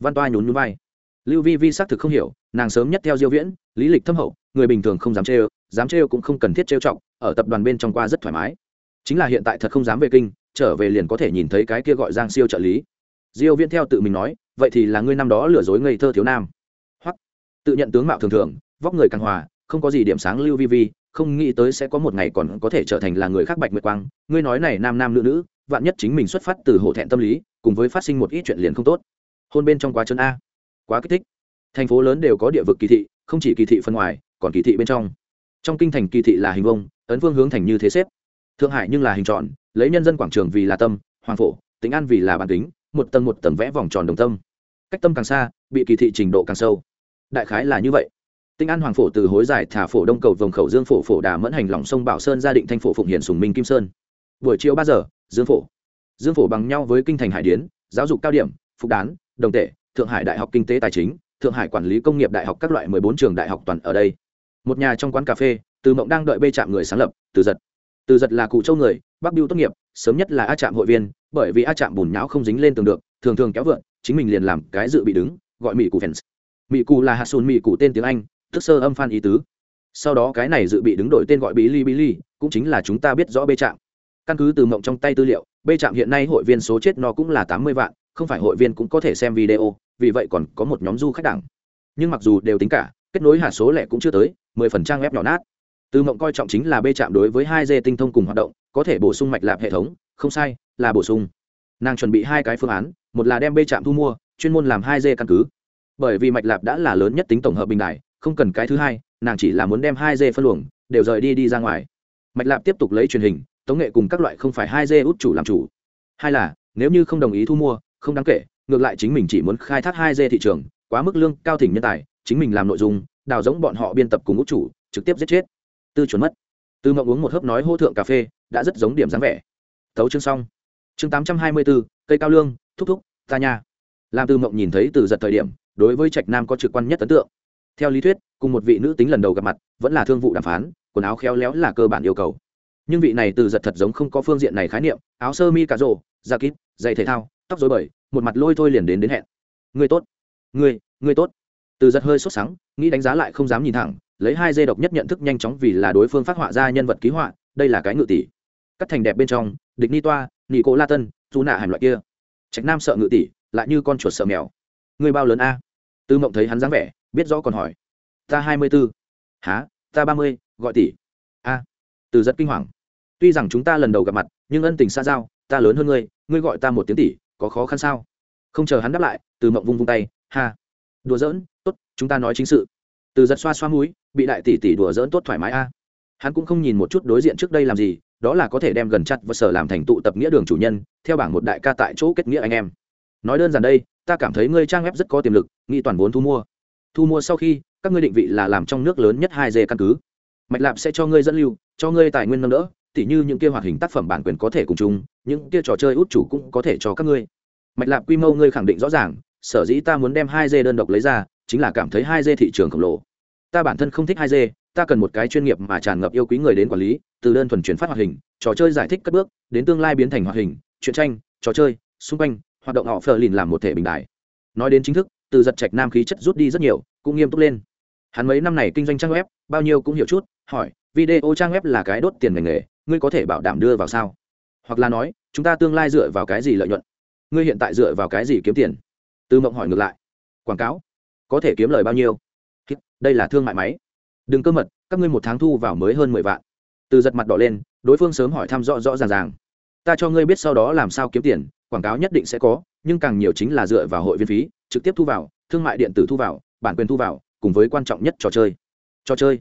S1: Văn toa nhún nhún vai. Lưu vi vi xác thực không hiểu, nàng sớm nhất theo diêu viễn, lý lịch thâm hậu, người bình thường không dám trêu dám trêu cũng không cần thiết trêu trọng ở tập đoàn bên trong qua rất thoải mái chính là hiện tại thật không dám về kinh, trở về liền có thể nhìn thấy cái kia gọi giang siêu trợ lý. Diêu viễn theo tự mình nói, vậy thì là ngươi năm đó lừa dối ngây thơ thiếu nam. Hoặc, tự nhận tướng mạo thường thường, vóc người càng hòa, không có gì điểm sáng lưu vi vi, không nghĩ tới sẽ có một ngày còn có thể trở thành là người khác bạch nguyệt quang. Ngươi nói này nam nam nữ nữ, vạn nhất chính mình xuất phát từ hổ thẹn tâm lý, cùng với phát sinh một ít chuyện liền không tốt. Hôn bên trong quá chân a. Quá kích thích. Thành phố lớn đều có địa vực kỳ thị, không chỉ kỳ thị phân ngoài, còn kỳ thị bên trong. Trong kinh thành kỳ thị là hình vông ấn vương hướng thành như thế xếp thượng hải nhưng là hình tròn, lấy nhân dân quảng trường vì là tâm, hoàng phổ tính an vì là bản tính, một tầng một tầng vẽ vòng tròn đồng tâm. Cách tâm càng xa, bị kỳ thị trình độ càng sâu. Đại khái là như vậy. Tinh an hoàng phổ từ hối giải thả phổ đông cầu vòng khẩu dương phổ phổ đà mẫn hành lòng sông bảo sơn gia định thanh phổ phụng hiển sùng minh kim sơn. Buổi chiều ba giờ, dương phổ. Dương phổ bằng nhau với kinh thành hải điến, giáo dục cao điểm, phục đán, đồng tệ, thượng hải đại học kinh tế tài chính, thượng hải quản lý công nghiệp đại học các loại mười bốn trường đại học toàn ở đây. Một nhà trong quán cà phê, từ mộng đang đợi bê chạm người sáng lập, từ giật từ giật là cụ châu người, bắc biêu tốt nghiệp, sớm nhất là a trạm hội viên, bởi vì a trạm bùn nhão không dính lên tường được, thường thường kéo vượn, chính mình liền làm cái dự bị đứng, gọi mỹ cụ fans. Mỹ cụ là hạt sùn mỹ cụ tên tiếng anh tức sơ âm phan ý tứ. Sau đó cái này dự bị đứng đổi tên gọi bí li bí li, cũng chính là chúng ta biết rõ bê trạm. Căn cứ từ mộng trong tay tư liệu bê trạm hiện nay hội viên số chết nó cũng là tám mươi vạn, không phải hội viên cũng có thể xem video, vì vậy còn có một nhóm du khách đẳng. Nhưng mặc dù đều tính cả, kết nối hạt số lẻ cũng chưa tới, mười phần trang web nhỏ nát từ mộng coi trọng chính là bê chạm đối với hai d tinh thông cùng hoạt động, có thể bổ sung mạch lạp hệ thống, không sai, là bổ sung. Nàng chuẩn bị hai cái phương án, một là đem bê chạm thu mua, chuyên môn làm hai d căn cứ. Bởi vì mạch lạp đã là lớn nhất tính tổng hợp bình đại không cần cái thứ hai, nàng chỉ là muốn đem hai d phân luồng, đều rời đi đi ra ngoài. Mạch lạp tiếp tục lấy truyền hình, tống nghệ cùng các loại không phải hai d út chủ làm chủ. Hai là, nếu như không đồng ý thu mua, không đáng kể, ngược lại chính mình chỉ muốn khai thác hai d thị trường, quá mức lương cao thỉnh nhân tài, chính mình làm nội dung, đào giống bọn họ biên tập cùng út chủ, trực tiếp giết chết tư chuẩn mất. Từ mộng uống một hớp nói hô thượng cà phê, đã rất giống điểm dáng vẻ. Thấu chương xong. Chương tám trăm hai mươi bốn cây cao lương, thúc thúc, ta nha. Làm từ mộng nhìn thấy từ giật thời điểm, đối với trạch nam có trực quan nhất ấn tượng. Theo lý thuyết, cùng một vị nữ tính lần đầu gặp mặt, vẫn là thương vụ đàm phán, quần áo khéo léo là cơ bản yêu cầu. Nhưng vị này từ giật thật giống không có phương diện này khái niệm, áo sơ mi cà rộ da kíp, giày thể thao, tóc dối bời, một mặt lôi thôi liền đến đến hẹn. Người tốt. Người người tốt. Từ giật hơi sốt sắng, nghĩ đánh giá lại không dám nhìn thẳng lấy hai dây độc nhất nhận thức nhanh chóng vì là đối phương phát họa ra nhân vật ký họa, đây là cái ngự tỷ. Cắt thành đẹp bên trong, địch ni toa, nị cố la tân, dù nạ hàm loại kia. Trạch nam sợ ngự tỷ, lại như con chuột sợ mèo. Người bao lớn a? Tư mộng thấy hắn dáng vẻ, biết rõ còn hỏi. Ta hai mươi b ố há ta ba mươi, gọi tỷ. A. Từ rất kinh hoàng. Tuy rằng chúng ta lần đầu gặp mặt, nhưng ân tình xa giao, ta lớn hơn ngươi ngươi gọi ta một tiếng tỷ, có khó khăn sao? Không chờ hắn đáp lại, từ mộng vung vung tay, ha. Đùa giỡn, tốt, chúng ta nói chính sự. Từ giật xoa xoa mũi bị đại tỷ tỷ đùa dỡn tốt thoải mái a. Hắn cũng không nhìn một chút đối diện trước đây làm gì, đó là có thể đem gần chặt và sở làm thành tụ tập nghĩa đường chủ nhân, theo bảng một đại ca tại chỗ kết nghĩa anh em. Nói đơn giản đây, ta cảm thấy ngươi trang web rất có tiềm lực, nghĩ toàn vốn thu mua. Thu mua sau khi, các ngươi định vị là làm trong nước lớn nhất hai dê căn cứ. Mạch lạp sẽ cho ngươi dẫn lưu, cho ngươi tài nguyên nâng đỡ, tỉ như những kia hoạt hình tác phẩm bản quyền có thể cùng chung, những kia trò chơi út chủ cũng có thể cho các ngươi. Mạch lạp quy mô ngươi khẳng định rõ ràng, sở dĩ ta muốn đem hai dê đơn độc lấy ra, chính là cảm thấy hai dê thị trường khổng lồ ta bản thân không thích hai dê, ta cần một cái chuyên nghiệp mà tràn ngập yêu quý người đến quản lý, từ đơn thuần chuyển phát hoạt hình, trò chơi giải thích các bước, đến tương lai biến thành hoạt hình truyện tranh, trò chơi, xung quanh, hoạt động họ phờ lìn làm một thể bình đại nói đến chính thức, từ giật trạch nam khí chất rút đi rất nhiều, cũng nghiêm túc lên. Hắn mấy năm này kinh doanh trang web, bao nhiêu cũng hiểu chút, hỏi, video trang web là cái đốt tiền ngành nghề, ngươi có thể bảo đảm đưa vào sao? Hoặc là nói, chúng ta tương lai dựa vào cái gì lợi nhuận? Ngươi hiện tại dựa vào cái gì kiếm tiền? Tư mộng hỏi ngược lại, quảng cáo, có thể kiếm lời bao nhiêu? Đây là thương mại máy. Đừng cơ mật, các ngươi một tháng thu vào mới hơn mười vạn. Từ giật mặt đỏ lên, đối phương sớm hỏi thăm rõ rõ ràng ràng. Ta cho ngươi biết sau đó làm sao kiếm tiền, quảng cáo nhất định sẽ có, nhưng càng nhiều chính là dựa vào hội viên phí, trực tiếp thu vào, thương mại điện tử thu vào, bản quyền thu vào, cùng với quan trọng nhất trò chơi. Trò chơi.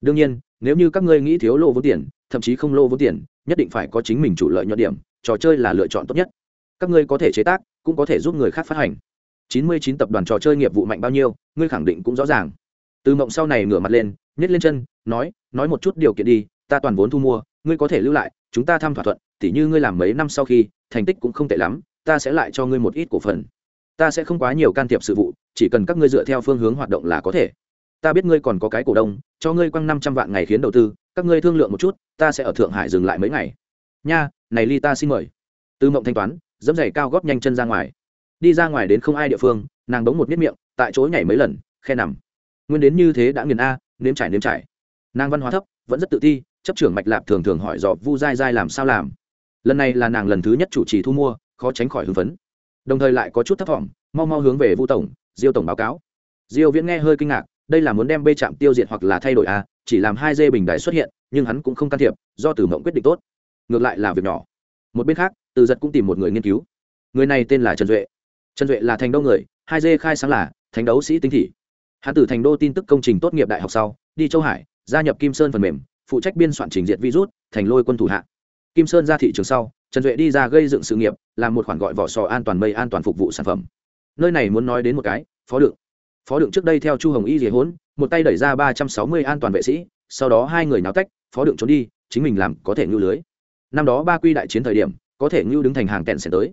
S1: Đương nhiên, nếu như các ngươi nghĩ thiếu lô vốn tiền, thậm chí không lô vốn tiền, nhất định phải có chính mình chủ lợi nhuận điểm, trò chơi là lựa chọn tốt nhất. Các ngươi có thể chế tác, cũng có thể giúp người khác phát hành. Chín mươi chín tập đoàn trò chơi nghiệp vụ mạnh bao nhiêu, ngươi khẳng định cũng rõ ràng từ mộng sau này ngửa mặt lên nhét lên chân, nói nói một chút điều kiện đi, ta toàn vốn thu mua, ngươi có thể lưu lại, chúng ta thăm thỏa thuận, tỉ như ngươi làm mấy năm sau khi, thành tích cũng không tệ lắm, ta sẽ lại cho ngươi một ít cổ phần. Ta sẽ không quá nhiều can thiệp sự vụ, chỉ cần các ngươi dựa theo phương hướng hoạt động là có thể. Ta biết ngươi còn có cái cổ đông, cho ngươi quăng năm trăm vạn ngày khiến đầu tư, các ngươi thương lượng một chút, ta sẽ ở thượng hải dừng lại mấy ngày. Nha, này ly ta xin mời. Từ mộng thanh toán dẫm giày cao góp nhanh chân ra ngoài. Đi ra ngoài đến không ai địa phương, nàng đống một miết miệng, tại chỗ nhảy mấy lần, khe nằm nguyên đến như thế đã nghiền a, nếm trải nếm trải. Nàng văn hóa thấp, vẫn rất tự ti, chấp trưởng mạch lạp thường thường hỏi dò vu dai dai làm sao làm. Lần này là nàng lần thứ nhất chủ trì thu mua, khó tránh khỏi hưng phấn. Đồng thời lại có chút thấp thỏm mau mau hướng về vu tổng, diêu tổng báo cáo. Diêu viễn nghe hơi kinh ngạc, đây là muốn đem bê chạm tiêu diệt hoặc là thay đổi a, chỉ làm hai dê bình đại xuất hiện, nhưng hắn cũng không can thiệp, do từ mộng quyết định tốt. Ngược lại là việc nhỏ. Một bên khác, từ giật cũng tìm một người nghiên cứu. Người này tên là trần duệ. Trần duệ là thành đô người, hai dê khai sáng là thánh đấu sĩ tinh thị hắn từ thành đô tin tức công trình tốt nghiệp đại học sau, đi châu hải, gia nhập kim sơn phần mềm, phụ trách biên soạn trình diệt virus, thành lôi quân thủ hạ. Kim sơn ra thị trường sau, trần duệ đi ra gây dựng sự nghiệp, làm một khoản gọi vỏ sò an toàn mây an toàn phục vụ sản phẩm. Nơi này muốn nói đến một cái, phó đựng phó đựng trước đây theo chu hồng y dì hốn, một tay đẩy ra ba trăm sáu mươi an toàn vệ sĩ, sau đó hai người náo tách, phó đựng trốn đi, chính mình làm có thể ngưu lưới. Năm đó ba quy đại chiến thời điểm, có thể ngưu đứng thành hàng kẹn sẽ tới.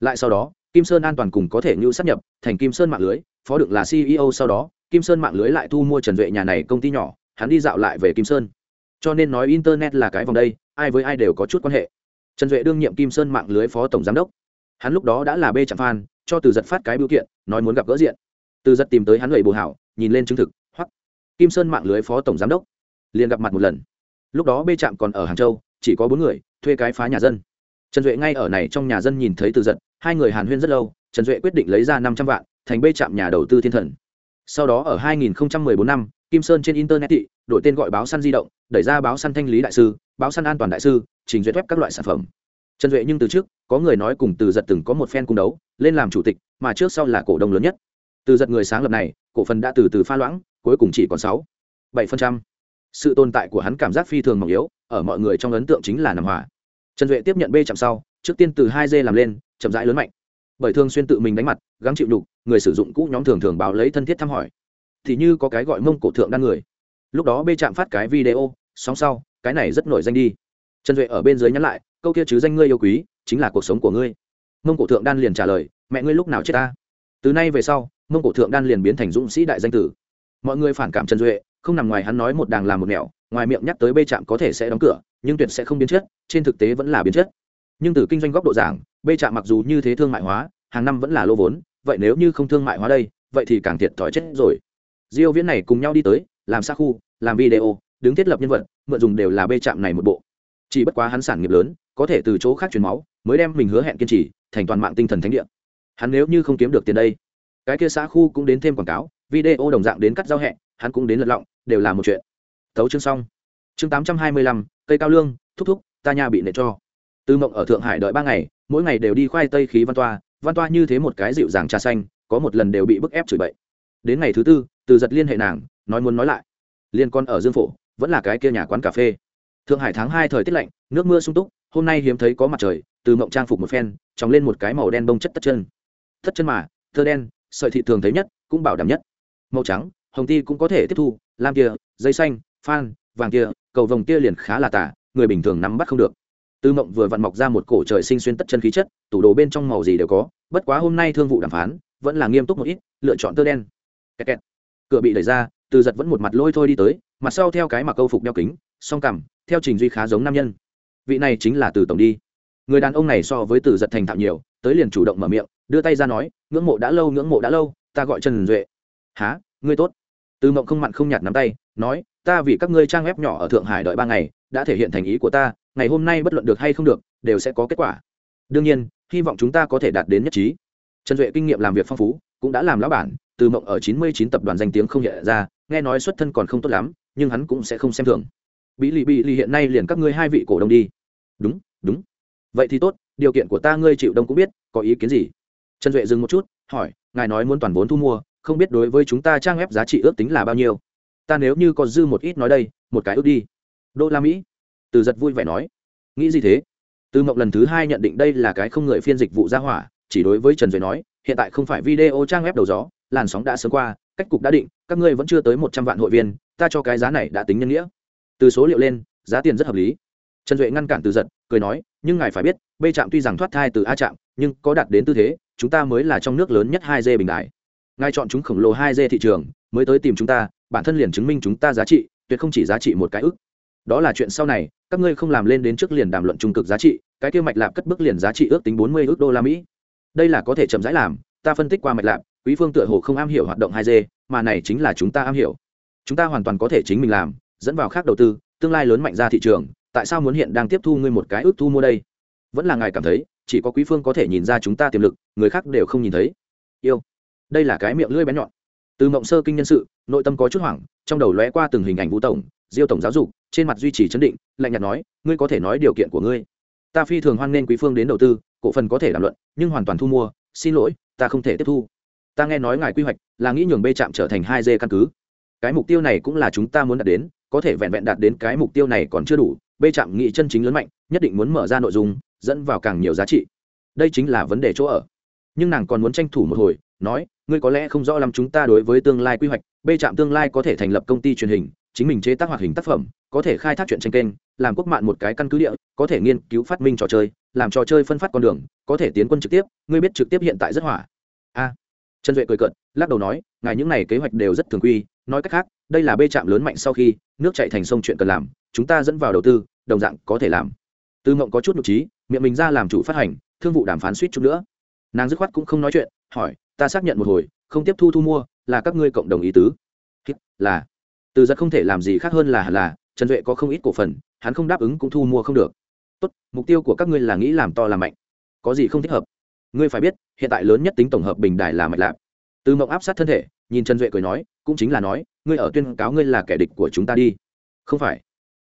S1: Lại sau đó, kim sơn an toàn cùng có thể ngưu sát nhập, thành kim sơn mạng lưới, phó đựng là ceo sau đó kim sơn mạng lưới lại thu mua trần duệ nhà này công ty nhỏ, hắn đi dạo lại về kim sơn. Cho nên nói internet là cái vòng đây, ai với ai đều có chút quan hệ. Trần duệ đương nhiệm kim sơn mạng lưới phó tổng giám đốc. Hắn lúc đó đã là bê chạm phan, cho từ giật phát cái biểu kiện, nói muốn gặp gỡ diện. Từ giật tìm tới hắn lầy bồ hảo, nhìn lên chứng thực hoặc kim sơn mạng lưới phó tổng giám đốc. Liền gặp mặt một lần. Lúc đó bê trạm còn ở hàng châu, chỉ có bốn người, thuê cái phá nhà dân. Trần duệ ngay ở này trong nhà dân nhìn thấy từ giật, hai người hàn huyên rất lâu, trần duệ quyết định lấy ra năm trăm vạn, thành bê trạm nhà đầu tư thiên thần sau đó ở 2014 năm, kim sơn trên internet thị, đổi tên gọi báo săn di động, đẩy ra báo săn thanh lý đại sư, báo săn an toàn đại sư, trình duyệt web các loại sản phẩm. Trần duệ nhưng từ trước, có người nói cùng từ giật từng có một phen cung đấu, lên làm chủ tịch, mà trước sau là cổ đông lớn nhất. Từ giật người sáng lập này, cổ phần đã từ từ pha loãng, cuối cùng chỉ còn sáu bảy phần trăm. Sự tồn tại của hắn cảm giác phi thường mỏng yếu, ở mọi người trong ấn tượng chính là nằm hòa. Trần duệ tiếp nhận b chạm sau, trước tiên từ hai d làm lên, chậm rãi lớn mạnh bởi thường xuyên tự mình đánh mặt, gắng chịu đục người sử dụng cũ nhóm thường thường báo lấy thân thiết thăm hỏi. Thì như có cái gọi mông cổ thượng đan người. Lúc đó bê chạm phát cái video, sóng sau, cái này rất nổi danh đi. Trần duệ ở bên dưới nhắn lại, câu kia chứ danh ngươi yêu quý, chính là cuộc sống của ngươi. Mông cổ thượng đan liền trả lời, mẹ ngươi lúc nào chết ta? Từ nay về sau, mông cổ thượng đan liền biến thành dũng sĩ đại danh tử. Mọi người phản cảm trần duệ, không nằm ngoài hắn nói một đàng làm một mẹo ngoài miệng nhắc tới bê trạm có thể sẽ đóng cửa, nhưng tuyệt sẽ không biến chất, trên thực tế vẫn là biến chất. Nhưng từ kinh doanh góc độ giảng bê trạm mặc dù như thế thương mại hóa, hàng năm vẫn là lô vốn, vậy nếu như không thương mại hóa đây, vậy thì càng thiệt thòi chết rồi. Diêu viễn này cùng nhau đi tới, làm xa khu, làm video, đứng thiết lập nhân vật, mượn dùng đều là bê trạm này một bộ. Chỉ bất quá hắn sản nghiệp lớn, có thể từ chỗ khác truyền máu, mới đem mình hứa hẹn kiên trì, thành toàn mạng tinh thần thánh địa. Hắn nếu như không kiếm được tiền đây, cái kia xã khu cũng đến thêm quảng cáo, video đồng dạng đến cắt giao hẹn hắn cũng đến lật lọng, đều là một chuyện. Tấu chương xong. Chương tám trăm hai mươi lăm, cây cao lương, thúc thúc, ta nhà bị nệ cho tư mộng ở thượng hải đợi ba ngày, mỗi ngày đều đi khoai tây khí văn toa văn toa như thế một cái dịu dàng trà xanh, có một lần đều bị bức ép chửi bậy. Đến ngày thứ tư, từ giật liên hệ nàng, nói muốn nói lại. Liên con ở dương phổ, vẫn là cái kia nhà quán cà phê. Thượng hải tháng hai thời tiết lạnh, nước mưa sung túc, hôm nay hiếm thấy có mặt trời từ mộng trang phục một phen chóng lên một cái màu đen bông chất tất chân. Tất chân mà, thơ đen, sợi thị thường thấy nhất, cũng bảo đảm nhất. Màu trắng, hồng ti cũng có thể tiếp thu, lam kia, dây xanh, phan, vàng kia, cầu vồng kia liền khá là tả người bình thường nắm bắt không được tư mộng vừa vặn mọc ra một cổ trời sinh xuyên tất chân khí chất, tủ đồ bên trong màu gì đều có, bất quá hôm nay thương vụ đàm phán, vẫn là nghiêm túc một ít, lựa chọn tơ đen. Kẹt kẹt. cửa bị đẩy ra, từ giật vẫn một mặt lôi thôi đi tới, mặt sau theo cái mặc câu phục đeo kính, song cằm, theo trình duy khá giống nam nhân. Vị này chính là từ tổng đi. Người đàn ông này so với từ giật thành thạo nhiều, tới liền chủ động mở miệng, đưa tay ra nói, ngưỡng mộ đã lâu, ngưỡng mộ đã lâu, ta gọi trần duệ. Há ngươi tốt. Từ mộng không mặn không nhạt nắm tay, nói, ta vì các ngươi trang web nhỏ ở thượng hải đợi ba ngày đã thể hiện thành ý của ta, ngày hôm nay bất luận được hay không được, đều sẽ có kết quả. Đương nhiên, hy vọng chúng ta có thể đạt đến nhất trí. Trần duệ kinh nghiệm làm việc phong phú, cũng đã làm lão bản, từ mộng ở chín mươi chín tập đoàn danh tiếng không nhẹ ra, nghe nói xuất thân còn không tốt lắm, nhưng hắn cũng sẽ không xem thường. Bị lì bị lì hiện nay liền các ngươi hai vị cổ đông đi. Đúng đúng. Vậy thì tốt, điều kiện của ta ngươi chịu đông cũng biết, có ý kiến gì? Trần duệ dừng một chút, hỏi, ngài nói muốn toàn vốn thu mua, không biết đối với chúng ta trang web giá trị ước tính là bao nhiêu? Ta nếu như có dư một ít nói đây, một cái ước đi đô la mỹ. Từ giật vui vẻ nói, nghĩ gì thế? Từ mộng lần thứ hai nhận định đây là cái không người phiên dịch vụ ra hỏa, chỉ đối với trần duệ nói, hiện tại không phải video trang web đầu gió, làn sóng đã sớm qua, cách cục đã định, các ngươi vẫn chưa tới một trăm vạn hội viên, ta cho cái giá này đã tính nhân nghĩa. Từ số liệu lên, giá tiền rất hợp lý. Trần duệ ngăn cản từ giật, cười nói, nhưng ngài phải biết, b trạm tuy rằng thoát thai từ a trạm, nhưng có đạt đến tư thế, chúng ta mới là trong nước lớn nhất hai d bình đại. Ngài chọn chúng khổng lồ hai d thị trường, mới tới tìm chúng ta, bản thân liền chứng minh chúng ta giá trị, tuyệt không chỉ giá trị một cái ức đó là chuyện sau này, các ngươi không làm lên đến trước liền đàm luận trung cực giá trị, cái kia mạch lạp cất bước liền giá trị ước tính bốn mươi ước đô la mỹ. Đây là có thể chậm rãi làm, ta phân tích qua mạch lạp, quý phương tựa hồ không am hiểu hoạt động hai d mà này chính là chúng ta am hiểu. Chúng ta hoàn toàn có thể chính mình làm, dẫn vào khác đầu tư, tương lai lớn mạnh ra thị trường, tại sao muốn hiện đang tiếp thu ngươi một cái ước thu mua đây? Vẫn là ngài cảm thấy, chỉ có quý phương có thể nhìn ra chúng ta tiềm lực, người khác đều không nhìn thấy. Yêu. Đây là cái miệng lưỡi bé nhọn. Từ mộng sơ kinh nhân sự, nội tâm có chút hoảng, trong đầu lóe qua từng hình ảnh vũ tổng, diêu tổng giáo dục trên mặt duy trì chấn định, lạnh nhạt nói, ngươi có thể nói điều kiện của ngươi. Ta phi thường hoan nghênh quý phương đến đầu tư, cổ phần có thể đàm luận, nhưng hoàn toàn thu mua. Xin lỗi, ta không thể tiếp thu. Ta nghe nói ngài quy hoạch là nghĩ nhường bê trạm trở thành hai d căn cứ. Cái mục tiêu này cũng là chúng ta muốn đạt đến, có thể vẹn vẹn đạt đến cái mục tiêu này còn chưa đủ. Bê trạm nghị chân chính lớn mạnh, nhất định muốn mở ra nội dung, dẫn vào càng nhiều giá trị. Đây chính là vấn đề chỗ ở. Nhưng nàng còn muốn tranh thủ một hồi, nói, ngươi có lẽ không rõ lắm chúng ta đối với tương lai quy hoạch bê trạm tương lai có thể thành lập công ty truyền hình chính mình chế tác hoạt hình tác phẩm, có thể khai thác chuyện tranh kênh, làm quốc mạng một cái căn cứ địa, có thể nghiên cứu phát minh trò chơi, làm trò chơi phân phát con đường, có thể tiến quân trực tiếp, ngươi biết trực tiếp hiện tại rất hỏa. A. Trần duệ cười cợt, lắc đầu nói, ngài những này kế hoạch đều rất thường quy, nói cách khác, đây là bê trạm lớn mạnh sau khi, nước chạy thành sông chuyện cần làm, chúng ta dẫn vào đầu tư, đồng dạng có thể làm. Tư mộng có chút nhục trí, miệng mình ra làm chủ phát hành, thương vụ đàm phán suýt chút nữa. Nàng dứt khoát cũng không nói chuyện, hỏi, ta xác nhận một hồi, không tiếp thu thu mua, là các ngươi cộng đồng ý tứ. Là từ giật không thể làm gì khác hơn là là, trần duệ có không ít cổ phần, hắn không đáp ứng cũng thu mua không được. Tốt, mục tiêu của các ngươi là nghĩ làm to làm mạnh. Có gì không thích hợp? Ngươi phải biết, hiện tại lớn nhất tính tổng hợp bình đài là mạch lạp. Từ mộng áp sát thân thể, nhìn trần duệ cười nói, cũng chính là nói, ngươi ở tuyên cáo ngươi là kẻ địch của chúng ta đi. Không phải.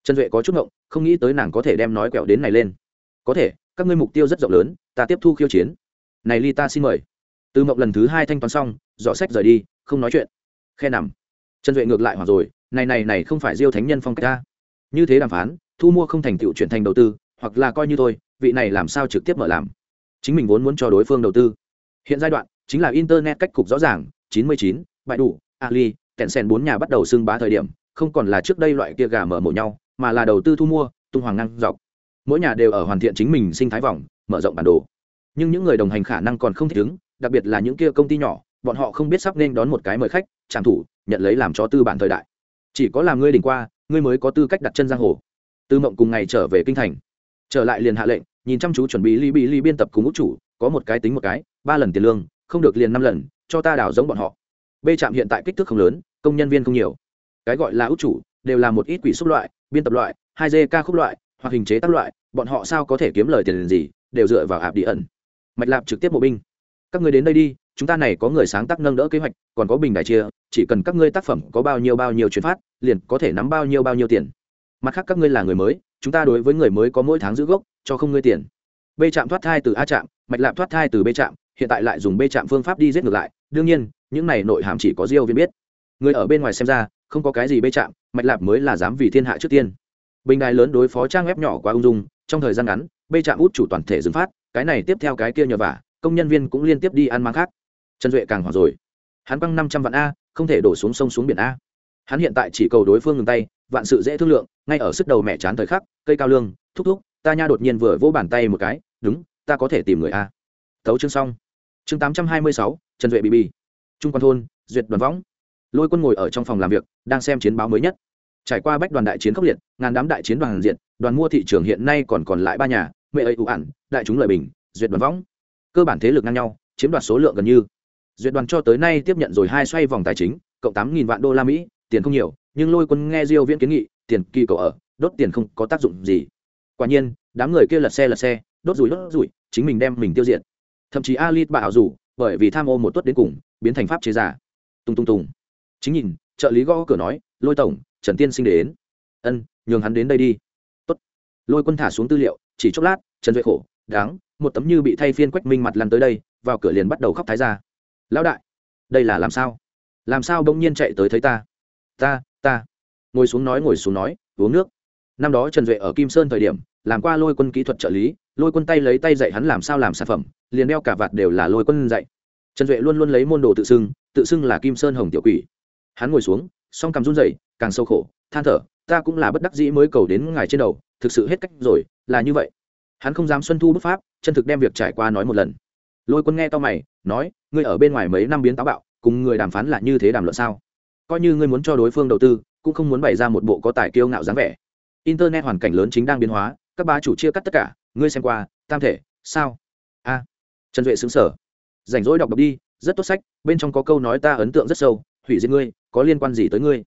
S1: Trần duệ có chút mộng không nghĩ tới nàng có thể đem nói quẹo đến này lên. Có thể, các ngươi mục tiêu rất rộng lớn, ta tiếp thu khiêu chiến. Này ly ta xin mời. Từ mộng lần thứ hai thanh toán xong dọ sách rời đi, không nói chuyện. Khe nằm trần duệ ngược lại hoặc rồi này này này không phải diêu thánh nhân phong cách ta. Như thế đàm phán thu mua không thành tựu chuyển thành đầu tư hoặc là coi như thôi vị này làm sao trực tiếp mở làm? Chính mình vốn muốn cho đối phương đầu tư. Hiện giai đoạn chính là internet cách cục rõ ràng 99, bại đủ ali tẹn sen bốn nhà bắt đầu xưng bá thời điểm không còn là trước đây loại kia gà mở mổ nhau mà là đầu tư thu mua tung hoàng năng dọc. Mỗi nhà đều ở hoàn thiện chính mình sinh thái vòng mở rộng bản đồ. Nhưng những người đồng hành khả năng còn không thích ứng đặc biệt là những kia công ty nhỏ bọn họ không biết sắp nên đón một cái mời khách, trảm thủ, nhận lấy làm cho tư bản thời đại. Chỉ có làm ngươi đỉnh qua, ngươi mới có tư cách đặt chân giang hồ. Tư mộng cùng ngày trở về kinh thành. Trở lại liền hạ lệnh, nhìn chăm chú chuẩn bị ly bị ly biên tập cùng út chủ, có một cái tính một cái, ba lần tiền lương, không được liền năm lần, cho ta đào giống bọn họ. B trạm hiện tại kích thước không lớn, công nhân viên không nhiều. Cái gọi là út chủ, đều là một ít quỷ xúc loại, biên tập loại, hai d ca khúc loại, hoặc hình chế tác loại, bọn họ sao có thể kiếm lời tiền gì, đều dựa vào hạp đi ẩn. Mạch lạp trực tiếp bộ binh. Các người đến đây đi chúng ta này có người sáng tác nâng đỡ kế hoạch, còn có bình đại chia, chỉ cần các ngươi tác phẩm có bao nhiêu bao nhiêu chuyển phát, liền có thể nắm bao nhiêu bao nhiêu tiền. Mặt khác các ngươi là người mới, chúng ta đối với người mới có mỗi tháng giữ gốc, cho không ngươi tiền. B trạm thoát thai từ a trạm, mạch lạp thoát thai từ b trạm, hiện tại lại dùng b trạm phương pháp đi giết ngược lại, đương nhiên, những này nội hàm chỉ có diêu viên biết. Người ở bên ngoài xem ra, không có cái gì b trạm, mạch lạp mới là dám vì thiên hạ trước tiên. Bình đài lớn đối phó trang web nhỏ quá ung dung, trong thời gian ngắn, b trạm út chủ toàn thể dừng phát, cái này tiếp theo cái kia nhờ vả, công nhân viên cũng liên tiếp đi ăn mang khác trần duệ càng hoảng rồi. Hắn băng năm trăm vạn a, không thể đổ xuống sông xuống biển a. Hắn hiện tại chỉ cầu đối phương ngừng tay, vạn sự dễ thương lượng, ngay ở sức đầu mẹ chán thời khắc, cây cao lương, thúc thúc, ta nha đột nhiên vừa vỗ bàn tay một cái, đúng, ta có thể tìm người a. Thấu chương xong. Chương tám trăm hai mươi sáu, trần duệ bị bì. Trung quan thôn, duyệt đoàn võng. Lôi quân ngồi ở trong phòng làm việc, đang xem chiến báo mới nhất. Trải qua bách đoàn đại chiến khốc liệt, ngàn đám đại chiến đoàn diện đoàn mua thị trường hiện nay còn còn lại ba nhà, mẹ ấy ủ ản, đại chúng lợi bình, duyệt đoàn võng. Cơ bản thế lực ngang nhau, chiếm đoạt số lượng gần như duyệt đoàn cho tới nay tiếp nhận rồi hai xoay vòng tài chính, cộng tám nghìn vạn đô la mỹ, tiền không nhiều, nhưng lôi quân nghe diêu viễn kiến nghị, tiền kỳ cậu ở, đốt tiền không có tác dụng gì. Quả nhiên, đám người kia lật xe lật xe, đốt rủi đốt rủi, chính mình đem mình tiêu diệt. Thậm chí alit bảo rủ, bởi vì tham ô một tuất đến cùng, biến thành pháp chế giả. Tung tung tung chính nhìn, trợ lý gõ cửa nói, lôi tổng, trần tiên sinh đến. Ân, nhường hắn đến đây đi. Tốt. lôi quân thả xuống tư liệu, chỉ chốc lát, trần duệ khổ, đáng, một tấm như bị thay phiên quách minh mặt lăn tới đây, vào cửa liền bắt đầu khóc thái ra lão đại, đây là làm sao? Làm sao bỗng nhiên chạy tới thấy ta? Ta ta. Ngồi xuống nói, ngồi xuống nói, uống nước. Năm đó trần duệ ở kim sơn thời điểm, làm qua lôi quân kỹ thuật trợ lý, lôi quân tay lấy tay dạy hắn làm sao làm sản phẩm, liền đeo cả vạt đều là lôi quân dạy. Trần duệ luôn luôn lấy môn đồ tự xưng tự xưng là kim sơn hồng tiểu quỷ. Hắn ngồi xuống, song cầm run dậy càng sâu khổ, than thở, ta cũng là bất đắc dĩ mới cầu đến ngài trên đầu, thực sự hết cách rồi, là như vậy. Hắn không dám xuân thu bức pháp, chân thực đem việc trải qua nói một lần lôi quân nghe to mày, nói, ngươi ở bên ngoài mấy năm biến táo bạo, cùng người đàm phán là như thế đàm luận sao? Coi như ngươi muốn cho đối phương đầu tư, cũng không muốn bày ra một bộ có tài kiêu ngạo dáng vẻ. Internet hoàn cảnh lớn chính đang biến hóa, các ba chủ chia cắt tất cả, ngươi xem qua, tam thể, sao? A. Trần duệ xứng sở rảnh rỗi đọc đọc đi, rất tốt sách, bên trong có câu nói ta ấn tượng rất sâu, hủy diệt ngươi, có liên quan gì tới ngươi?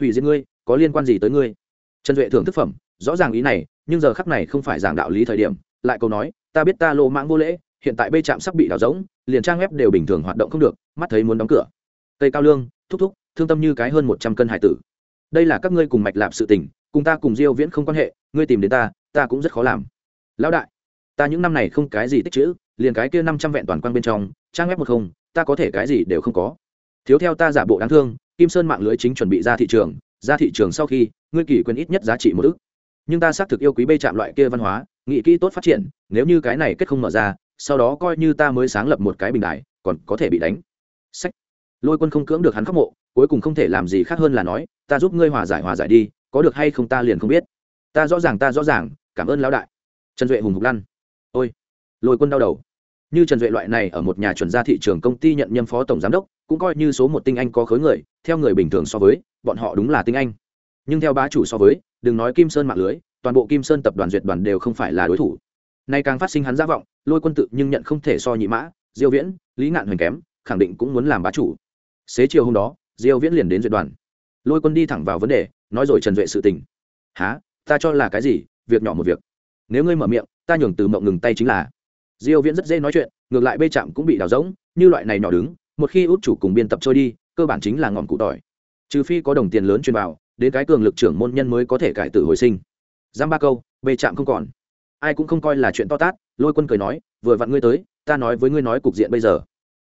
S1: Hủy diệt ngươi, có liên quan gì tới ngươi? Trần duệ thưởng thức phẩm, rõ ràng ý này, nhưng giờ khắc này không phải giảng đạo lý thời điểm, lại câu nói, ta biết ta lô mãng vô lễ hiện tại bê trạm sắp bị đảo rỗng, liền trang web đều bình thường hoạt động không được, mắt thấy muốn đóng cửa. Tây cao lương, thúc thúc, thương tâm như cái hơn một trăm cân hải tử. Đây là các ngươi cùng mạch lạp sự tình, cùng ta cùng diêu viễn không quan hệ, ngươi tìm đến ta ta cũng rất khó làm. Lão đại, ta những năm này không cái gì tích chữ, liền cái kia năm trăm vẹn toàn quan bên trong, trang web một không, ta có thể cái gì đều không có. Thiếu theo ta giả bộ đáng thương, kim sơn mạng lưới chính chuẩn bị ra thị trường, ra thị trường sau khi, ngươi kỷ quyền ít nhất giá trị một ức. Nhưng ta xác thực yêu quý bê chạm loại kia văn hóa, nghị kỹ tốt phát triển, nếu như cái này kết không mở ra sau đó coi như ta mới sáng lập một cái bình đại còn có thể bị đánh. Sách. Lôi quân không cưỡng được hắn khóc mộ, cuối cùng không thể làm gì khác hơn là nói, ta giúp ngươi hòa giải hòa giải đi, có được hay không ta liền không biết. Ta rõ ràng, ta rõ ràng, cảm ơn lão đại. Trần duệ hùng hục lăn. Ôi. Lôi quân đau đầu. Như trần duệ loại này ở một nhà chuẩn gia thị trường công ty nhận nhâm phó tổng giám đốc, cũng coi như số một tinh anh có khối người, theo người bình thường so với, bọn họ đúng là tinh anh. Nhưng theo bá chủ so với, đừng nói kim sơn mạng lưới, toàn bộ kim sơn tập đoàn duyệt đoàn đều không phải là đối thủ nay càng phát sinh hắn giả vọng, lôi quân tự nhưng nhận không thể so nhị mã, diêu viễn, lý ngạn hoành kém, khẳng định cũng muốn làm bá chủ. Xế chiều hôm đó, diêu viễn liền đến duyệt đoàn. Lôi quân đi thẳng vào vấn đề, nói rồi trần duệ sự tình. Há ta cho là cái gì? Việc nhỏ một việc. Nếu ngươi mở miệng, ta nhường từ mộng ngừng tay chính là. Diêu viễn rất dễ nói chuyện, ngược lại bê chạm cũng bị đào rỗng, như loại này nhỏ đứng, một khi út chủ cùng biên tập trôi đi, cơ bản chính là ngọn cụ tỏi. Trừ phi có đồng tiền lớn truyền vào, đến cái cường lực trưởng môn nhân mới có thể cải tử hồi sinh. Giam ba câu, bê chạm không còn ai cũng không coi là chuyện to tát, lôi quân cười nói, vừa vặn ngươi tới, ta nói với ngươi nói cục diện bây giờ.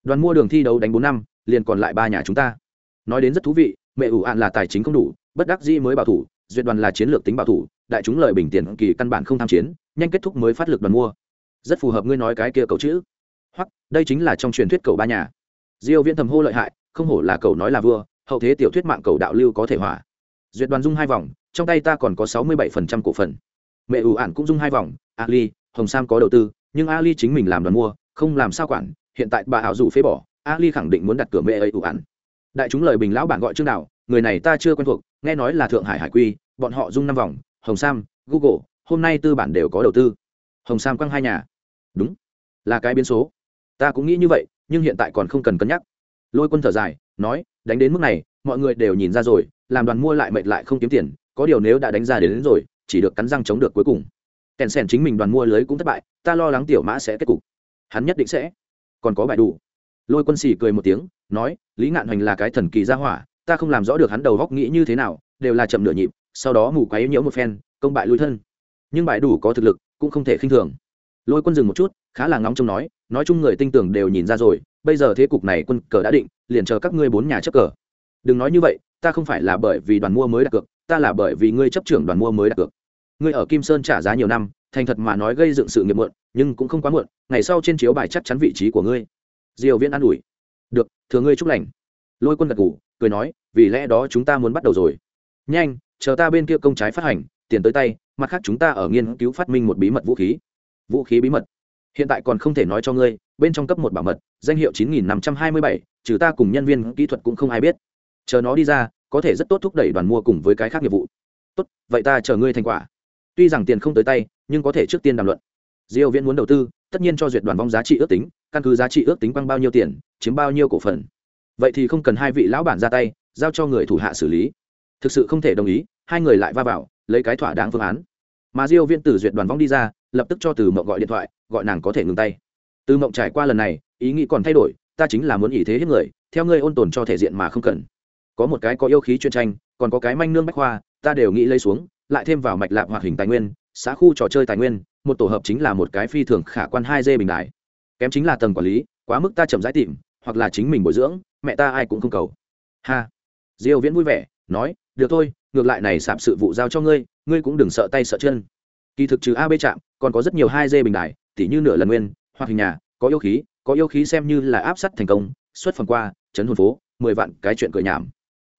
S1: Đoàn mua đường thi đấu đánh bốn năm, liền còn lại ba nhà chúng ta. Nói đến rất thú vị, mẹ ủ ạn là tài chính không đủ, bất đắc dĩ mới bảo thủ, duyệt đoàn là chiến lược tính bảo thủ, đại chúng lợi bình tiền kỳ căn bản không tham chiến, nhanh kết thúc mới phát lực đoàn mua. Rất phù hợp ngươi nói cái kia cầu chữ. Hoặc, đây chính là trong truyền thuyết cầu ba nhà. Diêu viễn thầm hô lợi hại, không hổ là cầu nói là vua, hậu thế tiểu thuyết mạng cầu đạo lưu có thể hỏa. Duyệt đoàn dung hai vòng, trong tay ta còn có 67% cổ phần mẹ ủ ạn cũng dung hai vòng ali hồng sam có đầu tư nhưng ali chính mình làm đoàn mua không làm sao quản hiện tại bà ảo dù phế bỏ ali khẳng định muốn đặt cửa mẹ ấy ủ ạn đại chúng lời bình lão bản gọi chương nào người này ta chưa quen thuộc nghe nói là thượng hải hải quy bọn họ dung năm vòng hồng sam google hôm nay tư bản đều có đầu tư. Hồng sam quăng hai nhà. Đúng là cái biến số. Ta cũng nghĩ như vậy nhưng hiện tại còn không cần cân nhắc. Lôi quân thở dài nói đánh đến mức này mọi người đều nhìn ra rồi làm đoàn mua lại mệt lại không kiếm tiền có điều nếu đã đánh ra đến, đến rồi chỉ được cắn răng chống được cuối cùng. Kèn sèn chính mình đoàn mua lưới cũng thất bại, ta lo lắng tiểu mã sẽ kết cục. Hắn nhất định sẽ. Còn có bài đủ. Lôi quân xì cười một tiếng, nói, lý ngạn hoành là cái thần kỳ gia hỏa, ta không làm rõ được hắn đầu góc nghĩ như thế nào, đều là chậm nửa nhịp, sau đó mù quấy nhiễu một phen, công bại lui thân. Nhưng bài đủ có thực lực, cũng không thể khinh thường. Lôi quân dừng một chút, khá là ngóng trông nói nói chung người tinh tưởng đều nhìn ra rồi, bây giờ thế cục này quân cờ đã định, liền chờ các ngươi bốn nhà chấp cờ. Đừng nói như vậy, ta không phải là bởi vì đoàn mua mới đặt cược, ta là bởi vì ngươi chấp trưởng đoàn mua mới đặt cược ngươi ở kim sơn trả giá nhiều năm, thành thật mà nói gây dựng sự nghiệp muộn, nhưng cũng không quá muộn, ngày sau trên chiếu bài chắc chắn vị trí của ngươi. Diều viễn an ủi. Được, thừa ngươi chúc lành. Lôi quân gật ngủ cười nói, vì lẽ đó chúng ta muốn bắt đầu rồi. Nhanh, chờ ta bên kia công trái phát hành, tiền tới tay, mặt khác chúng ta ở nghiên cứu phát minh một bí mật vũ khí. Vũ khí bí mật? Hiện tại còn không thể nói cho ngươi, bên trong cấp một bảo mật, danh hiệu chín nghìn năm trăm hai mươi bảy, trừ ta cùng nhân viên kỹ thuật cũng không ai biết. Chờ nó đi ra, có thể rất tốt thúc đẩy đoàn mua cùng với cái khác nghiệp vụ. Tốt, vậy ta chờ ngươi thành quả tuy rằng tiền không tới tay, nhưng có thể trước tiên đàm luận. Diêu viễn muốn đầu tư, tất nhiên cho duyệt đoàn vong giá trị ước tính, căn cứ giá trị ước tính bằng bao nhiêu tiền, chiếm bao nhiêu cổ phần. Vậy thì không cần hai vị lão bản ra tay, giao cho người thủ hạ xử lý. Thực sự không thể đồng ý, hai người lại va vào, lấy cái thỏa đáng phương án. Mà diêu viễn từ duyệt đoàn vong đi ra, lập tức cho từ mộng gọi điện thoại, gọi nàng có thể ngừng tay. Từ mộng trải qua lần này, ý nghĩ còn thay đổi, ta chính là muốn ý thế hết người, theo ngươi ôn tồn cho thể diện mà không cần. Có một cái có yêu khí chuyên tranh, còn có cái manh nương bách khoa, ta đều nghĩ lấy xuống lại thêm vào mạch lạc hoạt hình tài nguyên, xã khu trò chơi tài nguyên, một tổ hợp chính là một cái phi thường khả quan hai d bình đại. Kém chính là tầng quản lý, quá mức ta chậm rãi tìm, hoặc là chính mình bồi dưỡng, mẹ ta ai cũng không cầu. Ha. Diêu viễn vui vẻ, nói, được thôi, ngược lại này sạp sự vụ giao cho ngươi ngươi cũng đừng sợ tay sợ chân. Kỳ thực trừ ab chạm, còn có rất nhiều hai d bình đại, tỉ như nửa lần nguyên hoặc hình nhà, có yêu khí, có yêu khí xem như là áp sát thành công, xuất phần qua, chấn hồn phố, mười vạn cái chuyện cười nhảm.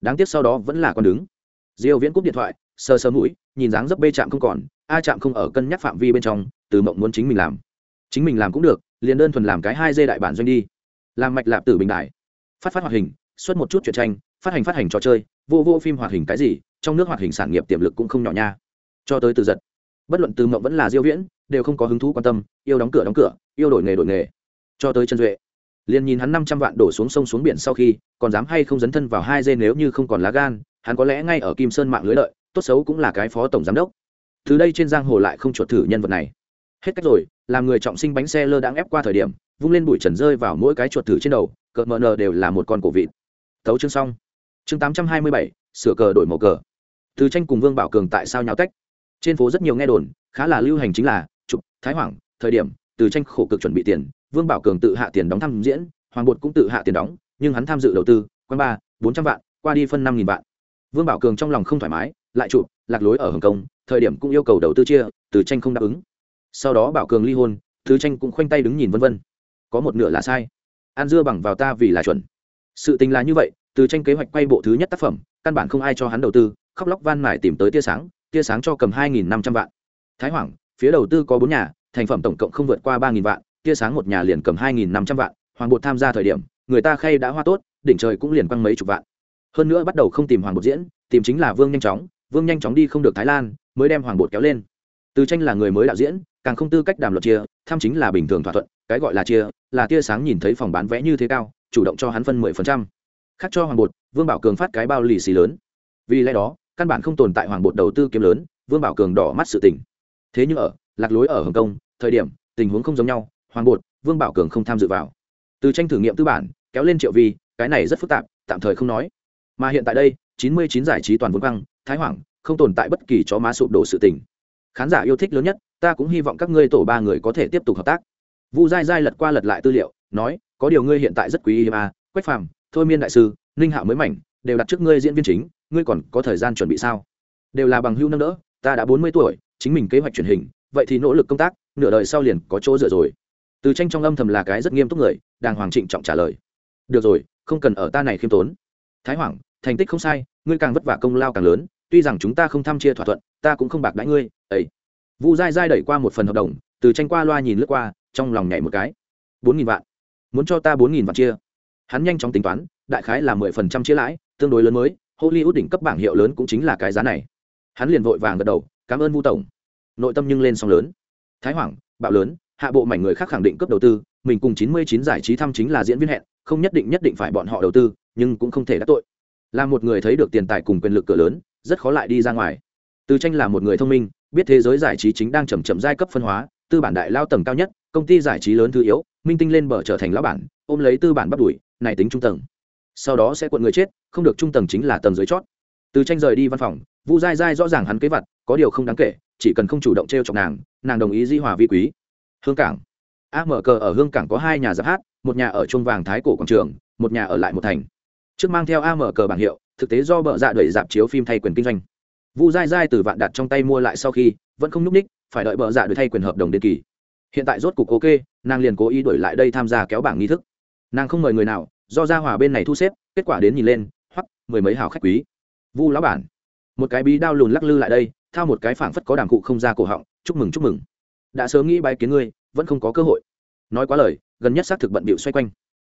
S1: Đáng tiếc sau đó vẫn là con đứng. Diêu viễn cúp điện thoại sờ sờ mũi, nhìn dáng dấp b chạm không còn, a chạm không ở cân nhắc phạm vi bên trong, từ mộng muốn chính mình làm. Chính mình làm cũng được, liền đơn thuần làm cái hai dê đại bản doanh đi. Làm mạch lạp tử bình đại. Phát phát hoạt hình, xuất một chút truyện tranh, phát hành phát hành trò chơi, vô vô phim hoạt hình cái gì, trong nước hoạt hình sản nghiệp tiềm lực cũng không nhỏ nha. Cho tới từ giật. Bất luận từ mộng vẫn là diêu viễn, đều không có hứng thú quan tâm, yêu đóng cửa đóng cửa, yêu đổi nghề đổi nghề. Cho tới chân duệ. Liền nhìn hắn 500 vạn đổ xuống sông xuống biển sau khi, còn dám hay không dấn thân vào hai dê nếu như không còn lá gan, hắn có lẽ ngay ở kim sơn mạng lưới lợi tốt xấu cũng là cái phó tổng giám đốc. Từ đây trên giang hồ lại không chuột thử nhân vật này. Hết cách rồi làm người trọng sinh bánh xe lơ đang ép qua thời điểm vung lên bụi trần rơi vào mỗi cái chuột thử trên đầu cợt mờ nờ đều là một con cổ vịt. Tấu chương xong. Chương 827, sửa cờ đổi màu cờ. Từ tranh cùng vương bảo cường tại sao nháo tách? Trên phố rất nhiều nghe đồn khá là lưu hành chính là trục thái hoàng thời điểm từ tranh khổ cực chuẩn bị tiền vương bảo cường tự hạ tiền đóng thăm diễn hoàng bột cũng tự hạ tiền đóng nhưng hắn tham dự đầu tư quán ba bốn trăm vạn qua đi phân năm nghìn vạn. Vương bảo cường trong lòng không thoải mái lại chụp, lạc lối ở hồng kông, thời điểm cũng yêu cầu đầu tư chia, từ tranh không đáp ứng. Sau đó bảo cường ly hôn, thứ tranh cũng khoanh tay đứng nhìn vân vân. Có một nửa là sai. An dưa bằng vào ta vì là chuẩn. Sự tình là như vậy, từ tranh kế hoạch quay bộ thứ nhất tác phẩm, căn bản không ai cho hắn đầu tư, khóc lóc van mải tìm tới tia sáng tia sáng cho cầm hai nghìn năm trăm vạn. Thái hoàng, phía đầu tư có bốn nhà, thành phẩm tổng cộng không vượt qua ba nghìn vạn, tia sáng một nhà liền cầm hai nghìn năm trăm vạn, hoàng bột tham gia thời điểm, người ta khay đã hoa tốt, đỉnh trời cũng liền quăng mấy chục vạn. Hơn nữa bắt đầu không tìm hoàng bột diễn, tìm chính là vương nhanh chóng vương nhanh chóng đi không được thái lan, mới đem hoàng bột kéo lên. Từ tranh là người mới đạo diễn, càng không tư cách đàm luật chia, tham chính là bình thường thỏa thuận, cái gọi là chia, là tia sáng nhìn thấy phòng bán vẽ như thế cao, chủ động cho hắn phân mười phần trăm. Khác cho hoàng bột, vương bảo cường phát cái bao lì xì lớn. Vì lẽ đó, căn bản không tồn tại hoàng bột đầu tư kiếm lớn, vương bảo cường đỏ mắt sự tỉnh. thế nhưng ở, lạc lối ở hồng kông, thời điểm, tình huống không giống nhau, hoàng bột, vương bảo cường không tham dự vào. Từ tranh thử nghiệm tư bản, kéo lên triệu vi cái này rất phức tạp, tạm thời không nói. Mà hiện tại đây chín mươi chín giải trí toàn vốn căng thái hoàng, không tồn tại bất kỳ chó má sụp đổ sự tình. Khán giả yêu thích lớn nhất, ta cũng hy vọng các ngươi tổ ba người có thể tiếp tục hợp tác. Vu dai dai lật qua lật lại tư liệu, nói, có điều ngươi hiện tại rất quý hiếm à quách phàm, thôi miên đại sư, ninh hạo mới mảnh, đều đặt trước ngươi diễn viên chính, ngươi còn có thời gian chuẩn bị sao? Đều là bằng hưu nâng đỡ, ta đã bốn mươi tuổi, chính mình kế hoạch truyền hình, vậy thì nỗ lực công tác, nửa đời sau liền có chỗ dựa rồi. Từ tranh trong âm thầm là cái rất nghiêm túc người, đàng hoàng trịnh trọng trả lời. Được rồi, không cần ở ta này khiêm tốn. Thái hoàng thành tích không sai, ngươi càng vất vả công lao càng lớn, tuy rằng chúng ta không tham chia thỏa thuận, ta cũng không bạc đãi ngươi, ấy. Vu dai dai đẩy qua một phần hợp đồng, từ tranh qua loa nhìn lướt qua, trong lòng nhảy một cái. Bốn nghìn vạn. Muốn cho ta bốn nghìn vạn chia. Hắn nhanh chóng tính toán, đại khái là mười phần trăm chia lãi, tương đối lớn mới, hollywood đỉnh cấp bảng hiệu lớn cũng chính là cái giá này. Hắn liền vội vàng gật đầu, cảm ơn vu tổng. Nội tâm nhưng lên song lớn. Thái hoàng, bạo lớn, hạ bộ mảnh người khác khẳng định cấp đầu tư, mình cùng chín mươi chín giải trí thăm chính là diễn viên hẹn, không nhất định nhất định phải bọn họ đầu tư, nhưng cũng không thể đắc tội là một người thấy được tiền tài cùng quyền lực cửa lớn, rất khó lại đi ra ngoài. Từ tranh là một người thông minh, biết thế giới giải trí chính đang chậm chậm giai cấp phân hóa, tư bản đại lao tầng cao nhất, công ty giải trí lớn thứ yếu, minh tinh lên bờ trở thành lão bản, ôm lấy tư bản bắt đuổi, này tính trung tầng. Sau đó sẽ cuộn người chết, không được trung tầng chính là tầng dưới chót. Từ tranh rời đi văn phòng, vu dai dai rõ ràng hắn kế vật có điều không đáng kể, chỉ cần không chủ động t r e o chọc nàng nàng đồng ý di hòa vi quý. Hương cảng. A mở cờ ở hương cảng có hai nhà giáp hát, một nhà ở Chuông vàng thái cổ quảng trường, một nhà ở lại một thành trước mang theo am mở cờ bảng hiệu, thực tế do bợ dạ đẩy dạp chiếu phim thay quyền kinh doanh. Vu dai dai từ vạn đặt trong tay mua lại sau khi, vẫn không n ú c ních phải đợi bợ dạ đuổi thay quyền hợp đồng đến kỳ. Hiện tại rốt cục ok, nàng liền cố ý đổi lại đây tham gia kéo bảng nghi thức. Nàng không mời người nào, do gia hòa bên này thu xếp, kết quả đến nhìn lên hoặc mười mấy hào khách quý. Vu lão bản, một cái bí đao lùn lắc lư lại đây, thao một cái phảng phất có đàm cụ không ra cổ họng, chúc mừng chúc mừng. Đã sớm nghĩ bài kiến ngươi, vẫn không có cơ hội. Nói quá lời, gần nhất xác thực bận bịu xoay quanh.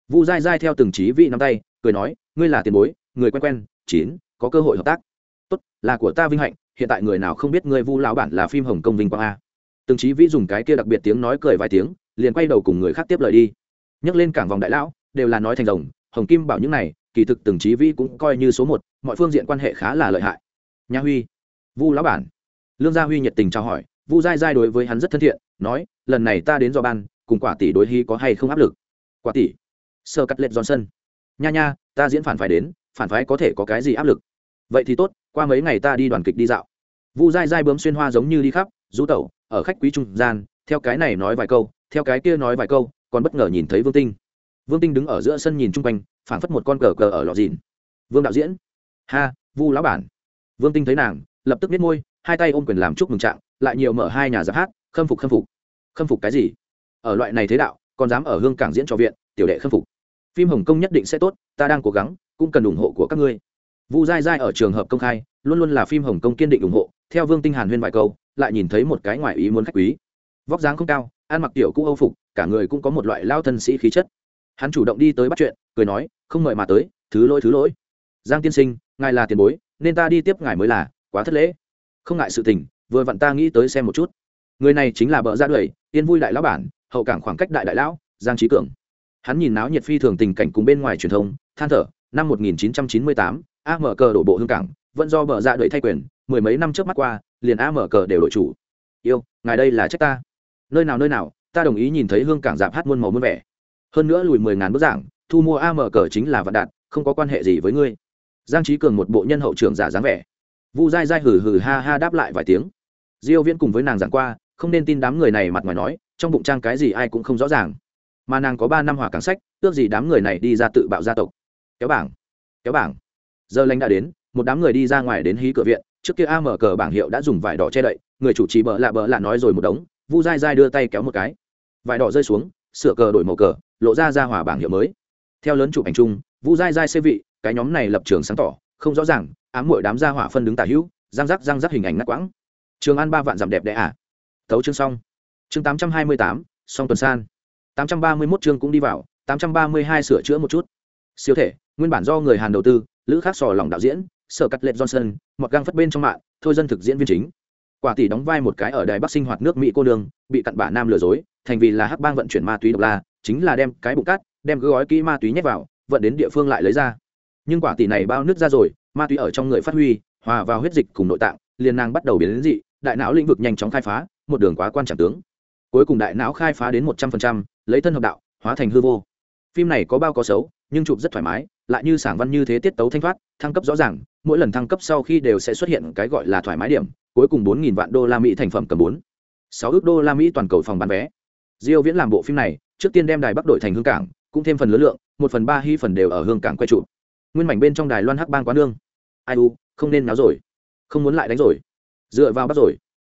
S1: Vu dai dai theo từng trí vị nắm tay cười nói, ngươi là tiền bối, người quen quen, chín, có cơ hội hợp tác. Tốt, là của ta vinh hạnh, hiện tại người nào không biết ngươi vu lão bản là phim hồng công vinh quang a. Từng trí vĩ dùng cái kia đặc biệt tiếng nói cười vài tiếng, liền quay đầu cùng người khác tiếp lời đi. Nhấc lên cảng vòng đại lão, đều là nói thành rồng, hồng kim bảo những này, kỳ thực từng trí vi cũng coi như số một, mọi phương diện quan hệ khá là lợi hại. Nha huy, vu lão bản. Lương gia huy nhiệt tình trao hỏi, vu dai dai đối với hắn rất thân thiện, nói, lần này ta đến do ban, cùng quả tỷ đối hy có hay không áp lực? Quả tỷ? Sơ cắt lệch johnson nha nha, ta diễn phản phái đến, phản phái có thể có cái gì áp lực? Vậy thì tốt, qua mấy ngày ta đi đoàn kịch đi dạo. Vu dai dai bướm xuyên hoa giống như đi khắp, rú tẩu, ở khách quý trung gian, theo cái này nói vài câu, theo cái kia nói vài câu, còn bất ngờ nhìn thấy vương tinh. Vương tinh đứng ở giữa sân nhìn chung quanh, phảng phất một con cờ cờ ở lò dìn. Vương đạo diễn. Ha, vu lão bản. Vương tinh thấy nàng, lập tức biết môi, hai tay ôm quyền làm chúc mừng trạng, lại nhiều mở hai nhà giáp hát, khâm phục khâm phục. Khâm phục cái gì? Ở loại này thế đạo, còn dám ở hương cảng diễn cho viện, tiểu đệ khâm phục phim hồng kông nhất định sẽ tốt, ta đang cố gắng, cũng cần ủng hộ của các ngươi. Vu dai dai ở trường hợp công khai, luôn luôn là phim hồng kông kiên định ủng hộ, theo vương tinh hàn huyên vài câu, lại nhìn thấy một cái ngoại ý muốn khách quý. Vóc dáng không cao, ăn mặc tiểu cũ âu phục, cả người cũng có một loại lao thân sĩ khí chất. Hắn chủ động đi tới bắt chuyện, cười nói, không mời mà tới, thứ lỗi thứ lỗi. Giang tiên sinh, ngài là tiền bối, nên ta đi tiếp ngài mới là, quá thất lễ. Không ngại sự tình, vừa vặn ta nghĩ tới xem một chút. Người này chính là bợ gia đuổi yên vui đại lão bản, hậu cảng khoảng cách đại đại lão, giang trí cường hắn nhìn náo nhiệt phi thường tình cảnh cùng bên ngoài truyền thông than thở năm 1998, am cờ đổ bộ hương cảng vẫn do bờ dạ đợi thay quyền mười mấy năm trước mắt qua liền am cờ đều đội chủ. Yêu ngài đây là trách ta. Nơi nào nơi nào ta đồng ý nhìn thấy hương cảng giảm hát muôn màu muôn vẻ. Hơn nữa lùi mười ngàn bức giảng thu mua am cờ chính là vạn đạt không có quan hệ gì với ngươi. Giang trí cường một bộ nhân hậu trưởng giả dáng vẻ. Vu dai dai hừ hừ ha ha đáp lại vài tiếng. Diêu viễn cùng với nàng giảng qua không nên tin đám người này mặt ngoài nói trong bụng trang cái gì ai cũng không rõ ràng mà nàng có ba năm hỏa cảng sách ước gì đám người này đi ra tự bạo gia tộc. Kéo bảng kéo bảng. Giờ lanh đã đến, một đám người đi ra ngoài đến hí cửa viện, trước kia mở cờ bảng hiệu đã dùng vải đỏ che đậy, người chủ trì bợ lạ bợ lạ nói rồi một đống, vu dai dai đưa tay kéo một cái. Vải đỏ rơi xuống, sửa cờ đổi màu cờ, lộ ra ra hỏa bảng hiệu mới. Theo lớn chụp ảnh chung, vu dai dai xê vị, cái nhóm này lập trường sáng tỏ, không rõ ràng, ám muội đám gia hỏa phân đứng tả hữu, răng rắc răng rắc hình ảnh ngắt quãng. Trường an ba vạn dặm đẹp đẽ à? Tấu chương xong. Chương tám trăm hai mươi tám, song tuần san. 831 chương cũng đi vào, tám trăm ba mươi hai sửa chữa một chút. Siêu thể, nguyên bản do người hàn đầu tư, lữ khắc sò lòng đạo diễn, sở cắt lệ johnson một gang phất bên trong mạng, thôi dân thực diễn viên chính. Quả tỷ đóng vai một cái ở đài bắc sinh hoạt nước mỹ cô đường bị cặn bả nam lừa dối, thành vì là hắc bang vận chuyển ma túy độc la, chính là đem cái bụng cát, đem gói kỹ ma túy nhét vào, vận đến địa phương lại lấy ra. Nhưng quả tỷ này bao nước ra rồi, ma túy ở trong người phát huy, hòa vào huyết dịch cùng nội tạng, liền nàng bắt đầu biến đến dị, đại não lĩnh vực nhanh chóng khai phá, một đường quá quan trọng tướng. Cuối cùng đại não khai phá đến một trăm phần trăm lấy thân hợp đạo, hóa thành hư vô. Phim này có bao có xấu, nhưng chụp rất thoải mái, lại như sảng văn như thế tiết tấu thanh thoát, thăng cấp rõ ràng, mỗi lần thăng cấp sau khi đều sẽ xuất hiện cái gọi là thoải mái điểm, cuối cùng bốn nghìn vạn đô la mỹ thành phẩm cầm bốn. Sáu ước đô la mỹ toàn cầu phòng bán vé. Diêu viễn làm bộ phim này, trước tiên đem đài bắc đội thành hương cảng, cũng thêm phần lớn lượng, một phần ba hy phần đều ở hương cảng quay trụ nguyên mảnh bên trong đài loan hắc bang quán nương. Ai u, không nên náo rồi. Không muốn lại đánh rồi. Dựa vào bắt rồi.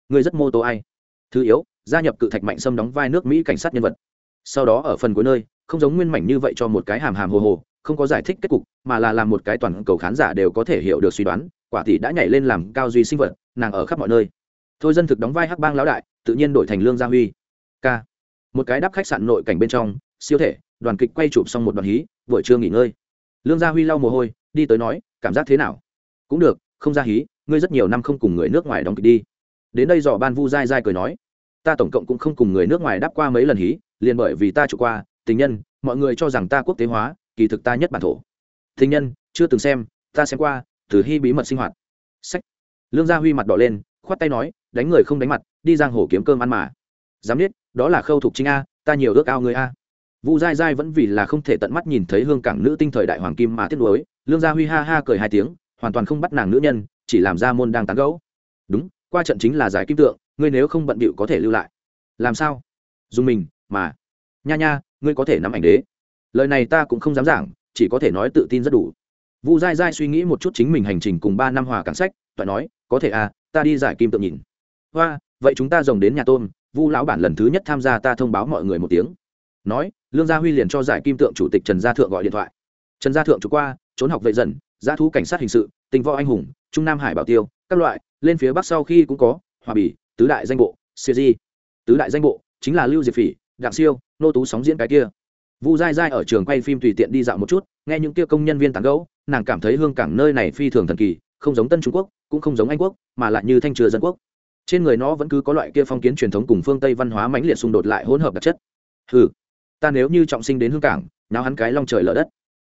S1: Người rất mô tô ai. Thứ yếu, gia nhập cự thạch mạnh sâm đóng vai nước mỹ cảnh sát nhân vật sau đó ở phần cuối nơi, không giống nguyên mảnh như vậy cho một cái hàm hàm hồ hồ, không có giải thích kết cục, mà là làm một cái toàn cầu khán giả đều có thể hiểu được suy đoán, quả tỷ đã nhảy lên làm cao duy sinh vật, nàng ở khắp mọi nơi. Thôi dân thực đóng vai hắc bang lão đại, tự nhiên đổi thành lương gia huy. K một cái đắp khách sạn nội cảnh bên trong, siêu thể, đoàn kịch quay chụp xong một đoàn hí vội chưa nghỉ ngơi. Lương gia huy lau mồ hôi, đi tới nói, cảm giác thế nào? Cũng được, không ra hí, ngươi rất nhiều năm không cùng người nước ngoài đóng kịch đi. Đến đây dò ban vu dai dai cười nói, ta tổng cộng cũng không cùng người nước ngoài đáp qua mấy lần hí liền bởi vì ta chủ qua, tình nhân, mọi người cho rằng ta quốc tế hóa, kỳ thực ta nhất bản thổ. Tình nhân, chưa từng xem, ta xem qua, từ hy bí mật sinh hoạt. Sách. Lương gia huy mặt đỏ lên, khoát tay nói, đánh người không đánh mặt, đi giang hồ kiếm cơm ăn mà. Dám biết, đó là khâu thục chính a, ta nhiều ước ao người a. Vu dai dai vẫn vì là không thể tận mắt nhìn thấy hương cảng nữ tinh thời đại hoàng kim mà tiếc nuối, lương gia huy ha ha cười hai tiếng, hoàn toàn không bắt nàng nữ nhân, chỉ làm ra môn đang tán gẫu. Đúng, qua trận chính là giải kim tượng, ngươi nếu không bận bịu có thể lưu lại. Làm sao? Dùng mình mà, nha nha, ngươi có thể nắm ảnh đế. Lời này ta cũng không dám giảng, chỉ có thể nói tự tin rất đủ. Vu dai dai suy nghĩ một chút chính mình hành trình cùng ba năm hòa cảng sách, toại nói, có thể à ta đi giải kim tượng nhìn. Hoa, vậy chúng ta rồng đến nhà tôm, vu lão bản lần thứ nhất tham gia ta thông báo mọi người một tiếng. Nói, lương gia huy liền cho giải kim tượng chủ tịch trần gia thượng gọi điện thoại. Trần gia thượng chủ qua, trốn học vệ dần giá thú cảnh sát hình sự tình võ anh hùng, trung nam hải bảo tiêu, các loại, lên phía bắc sau khi cũng có, hòa bỉ, tứ đại danh bộ, siêu di. Tứ đại danh bộ chính là lưu diệp phỉ đặng siêu, nô tú sóng diễn cái kia. Vu dai dai ở trường quay phim tùy tiện đi dạo một chút, nghe những kia công nhân viên tán gẫu, nàng cảm thấy hương cảng nơi này phi thường thần kỳ, không giống tân trung quốc, cũng không giống anh quốc, mà lại như thanh trừa dân quốc. Trên người nó vẫn cứ có loại kia phong kiến truyền thống cùng phương tây văn hóa mãnh liệt xung đột lại hỗn hợp đặc chất. Ừ ta nếu như trọng sinh đến hương cảng nào hắn cái long trời lở đất.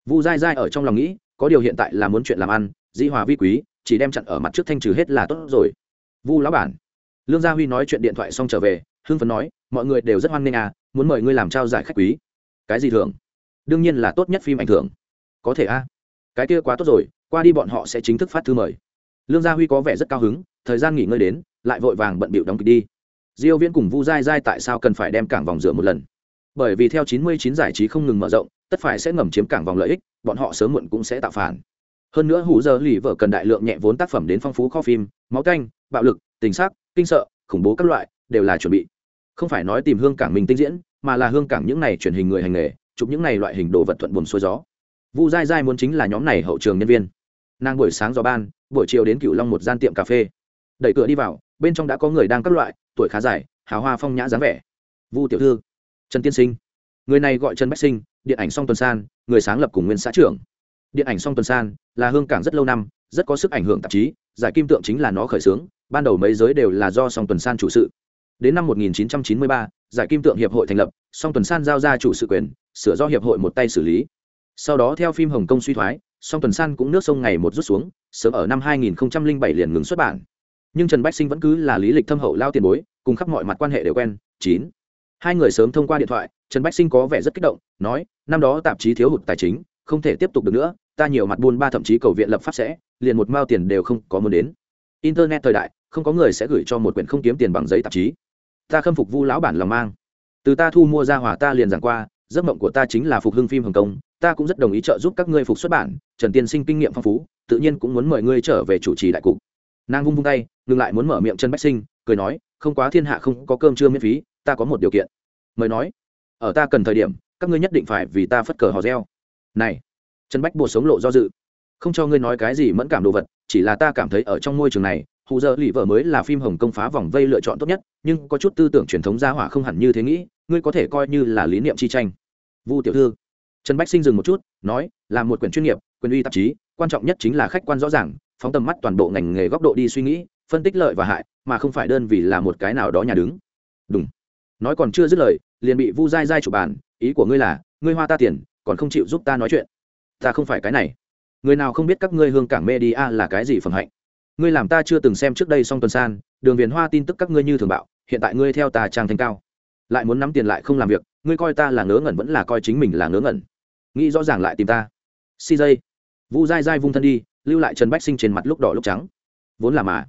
S1: Vu dai dai ở trong lòng nghĩ, có điều hiện tại là muốn chuyện làm ăn, dĩ hòa vi quý, chỉ đem chặn ở mặt trước thanh trừ hết là tốt rồi. Vu lão bản, lương gia huy nói chuyện điện thoại xong trở về hưng phấn nói, mọi người đều rất hoan nghênh à muốn mời ngươi làm trao giải khách quý. Cái gì thường đương nhiên là tốt nhất phim ảnh thưởng. Có thể a à? cái kia quá tốt rồi, qua đi bọn họ sẽ chính thức phát thư mời. Lương gia huy có vẻ rất cao hứng, thời gian nghỉ ngơi đến, lại vội vàng bận bịu đóng kịch đi. Diêu viễn cùng vu dai dai tại sao cần phải đem cảng vòng rửa một lần? Bởi vì theo 99 giải trí không ngừng mở rộng, tất phải sẽ ngầm chiếm cảng vòng lợi ích, bọn họ sớm muộn cũng sẽ tạo phản. Hơn nữa hủ giờ lì vợ cần đại lượng nhẹ vốn tác phẩm đến phong phú kho phim, máu canh, bạo lực, tình sắc, kinh sợ khủng bố các loại, đều là chuẩn bị. Không phải nói tìm hương cảng mình tinh diễn, mà là hương cảng những này truyền hình người hành nghề, chụp những này loại hình đồ vật thuận buồm xuôi gió. Vu dai dai muốn chính là nhóm này hậu trường nhân viên. Nàng buổi sáng gió ban, buổi chiều đến cựu long một gian tiệm cà phê. Đẩy cửa đi vào, bên trong đã có người đang các loại, tuổi khá dài, hào hoa phong nhã dáng vẻ. Vu tiểu thư, trần tiên sinh. Người này gọi trần bách sinh, điện ảnh song tuần san, người sáng lập cùng nguyên xã trưởng. Điện ảnh song tuần san là hương cảng rất lâu năm, rất có sức ảnh hưởng tạp chí, giải kim tượng chính là nó khởi xướng ban đầu mấy giới đều là do song tuần san chủ sự. Đến năm 1993, giải kim tượng hiệp hội thành lập song tuần san giao ra chủ sự quyền sửa do hiệp hội một tay xử lý. Sau đó theo phim hồng kông suy thoái song tuần san cũng nước sông ngày một rút xuống sớm ở năm 2007 liền ngừng xuất bản. Nhưng trần bách sinh vẫn cứ là lý lịch thâm hậu lao tiền bối cùng khắp mọi mặt quan hệ đều quen chín. Hai người sớm thông qua điện thoại trần bách sinh có vẻ rất kích động nói năm đó tạp chí thiếu hụt tài chính không thể tiếp tục được nữa ta nhiều mặt buôn ba thậm chí cầu viện lập pháp sẽ liền một mao tiền đều không có muốn đến internet thời đại, không có người sẽ gửi cho một quyển không kiếm tiền bằng giấy tạp chí. Ta khâm phục vu lão bản lòng mang. Từ ta thu mua ra hỏa ta liền giảng qua, giấc mộng của ta chính là phục hưng phim hồng kông. Ta cũng rất đồng ý trợ giúp các ngươi phục xuất bản, trần tiên sinh kinh nghiệm phong phú, tự nhiên cũng muốn mời ngươi trở về chủ trì đại cục. Nàng vung vung tay, ngừng lại muốn mở miệng chân bách sinh, cười nói, không quá thiên hạ không có cơm trưa miễn phí, ta có một điều kiện. Mời nói, ở ta cần thời điểm, các ngươi nhất định phải vì ta phất cờ hò reo. Này. Trần bách buộc sống lộ do dự không cho ngươi nói cái gì mẫn cảm đồ vật, chỉ là ta cảm thấy ở trong môi trường này, hù Dơ lì vợ mới là phim hồng công phá vòng vây lựa chọn tốt nhất, nhưng có chút tư tưởng truyền thống gia hỏa không hẳn như thế nghĩ, ngươi có thể coi như là lý niệm chi tranh. Vu tiểu thư, trần bách sinh dừng một chút, nói, là một quyển chuyên nghiệp, quyền uy tạp chí, quan trọng nhất chính là khách quan rõ ràng, phóng tầm mắt toàn bộ ngành nghề góc độ đi suy nghĩ, phân tích lợi và hại, mà không phải đơn vì là một cái nào đó nhà đứng. Đúng. Nói còn chưa dứt lời, liền bị vu dai dai chụp bàn, ý của ngươi là, ngươi hoa ta tiền, còn không chịu giúp ta nói chuyện. Ta không phải cái này người nào không biết các ngươi hương cảng media là cái gì phần hạnh? Ngươi làm ta chưa từng xem trước đây song tuần san, đường viền hoa tin tức các ngươi như thường bạo, hiện tại ngươi theo ta trang thanh cao. Lại muốn nắm tiền lại không làm việc, ngươi coi ta là ngớ ngẩn vẫn là coi chính mình là ngớ ngẩn. Nghĩ rõ ràng lại tìm ta. Cj dây vu dai dai vung thân đi, lưu lại trần bách sinh trên mặt lúc đỏ lúc trắng. Vốn là mà.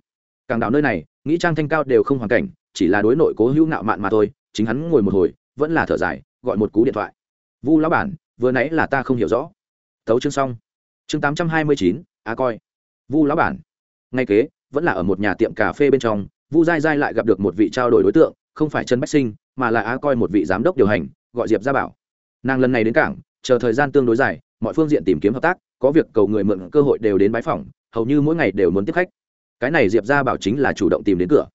S1: Càng đảo nơi này, nghĩ trang thanh cao đều không hoàn cảnh, chỉ là đối nội cố hữu ngạo mạn mà thôi, chính hắn ngồi một hồi, vẫn là thở dài, gọi một cú điện thoại. Vu lão bản, vừa nãy là ta không hiểu rõ. Tấu chương xong chương tám trăm hai mươi chín á coi. Vu lão bản. Ngay kế, vẫn là ở một nhà tiệm cà phê bên trong, vu dai dai lại gặp được một vị trao đổi đối tượng, không phải trần bách sinh, mà là á coi một vị giám đốc điều hành, gọi diệp gia bảo. Nàng lần này đến cảng, chờ thời gian tương đối dài, mọi phương diện tìm kiếm hợp tác, có việc cầu người mượn cơ hội đều đến bái phòng hầu như mỗi ngày đều muốn tiếp khách. Cái này diệp gia bảo chính là chủ động tìm đến cửa.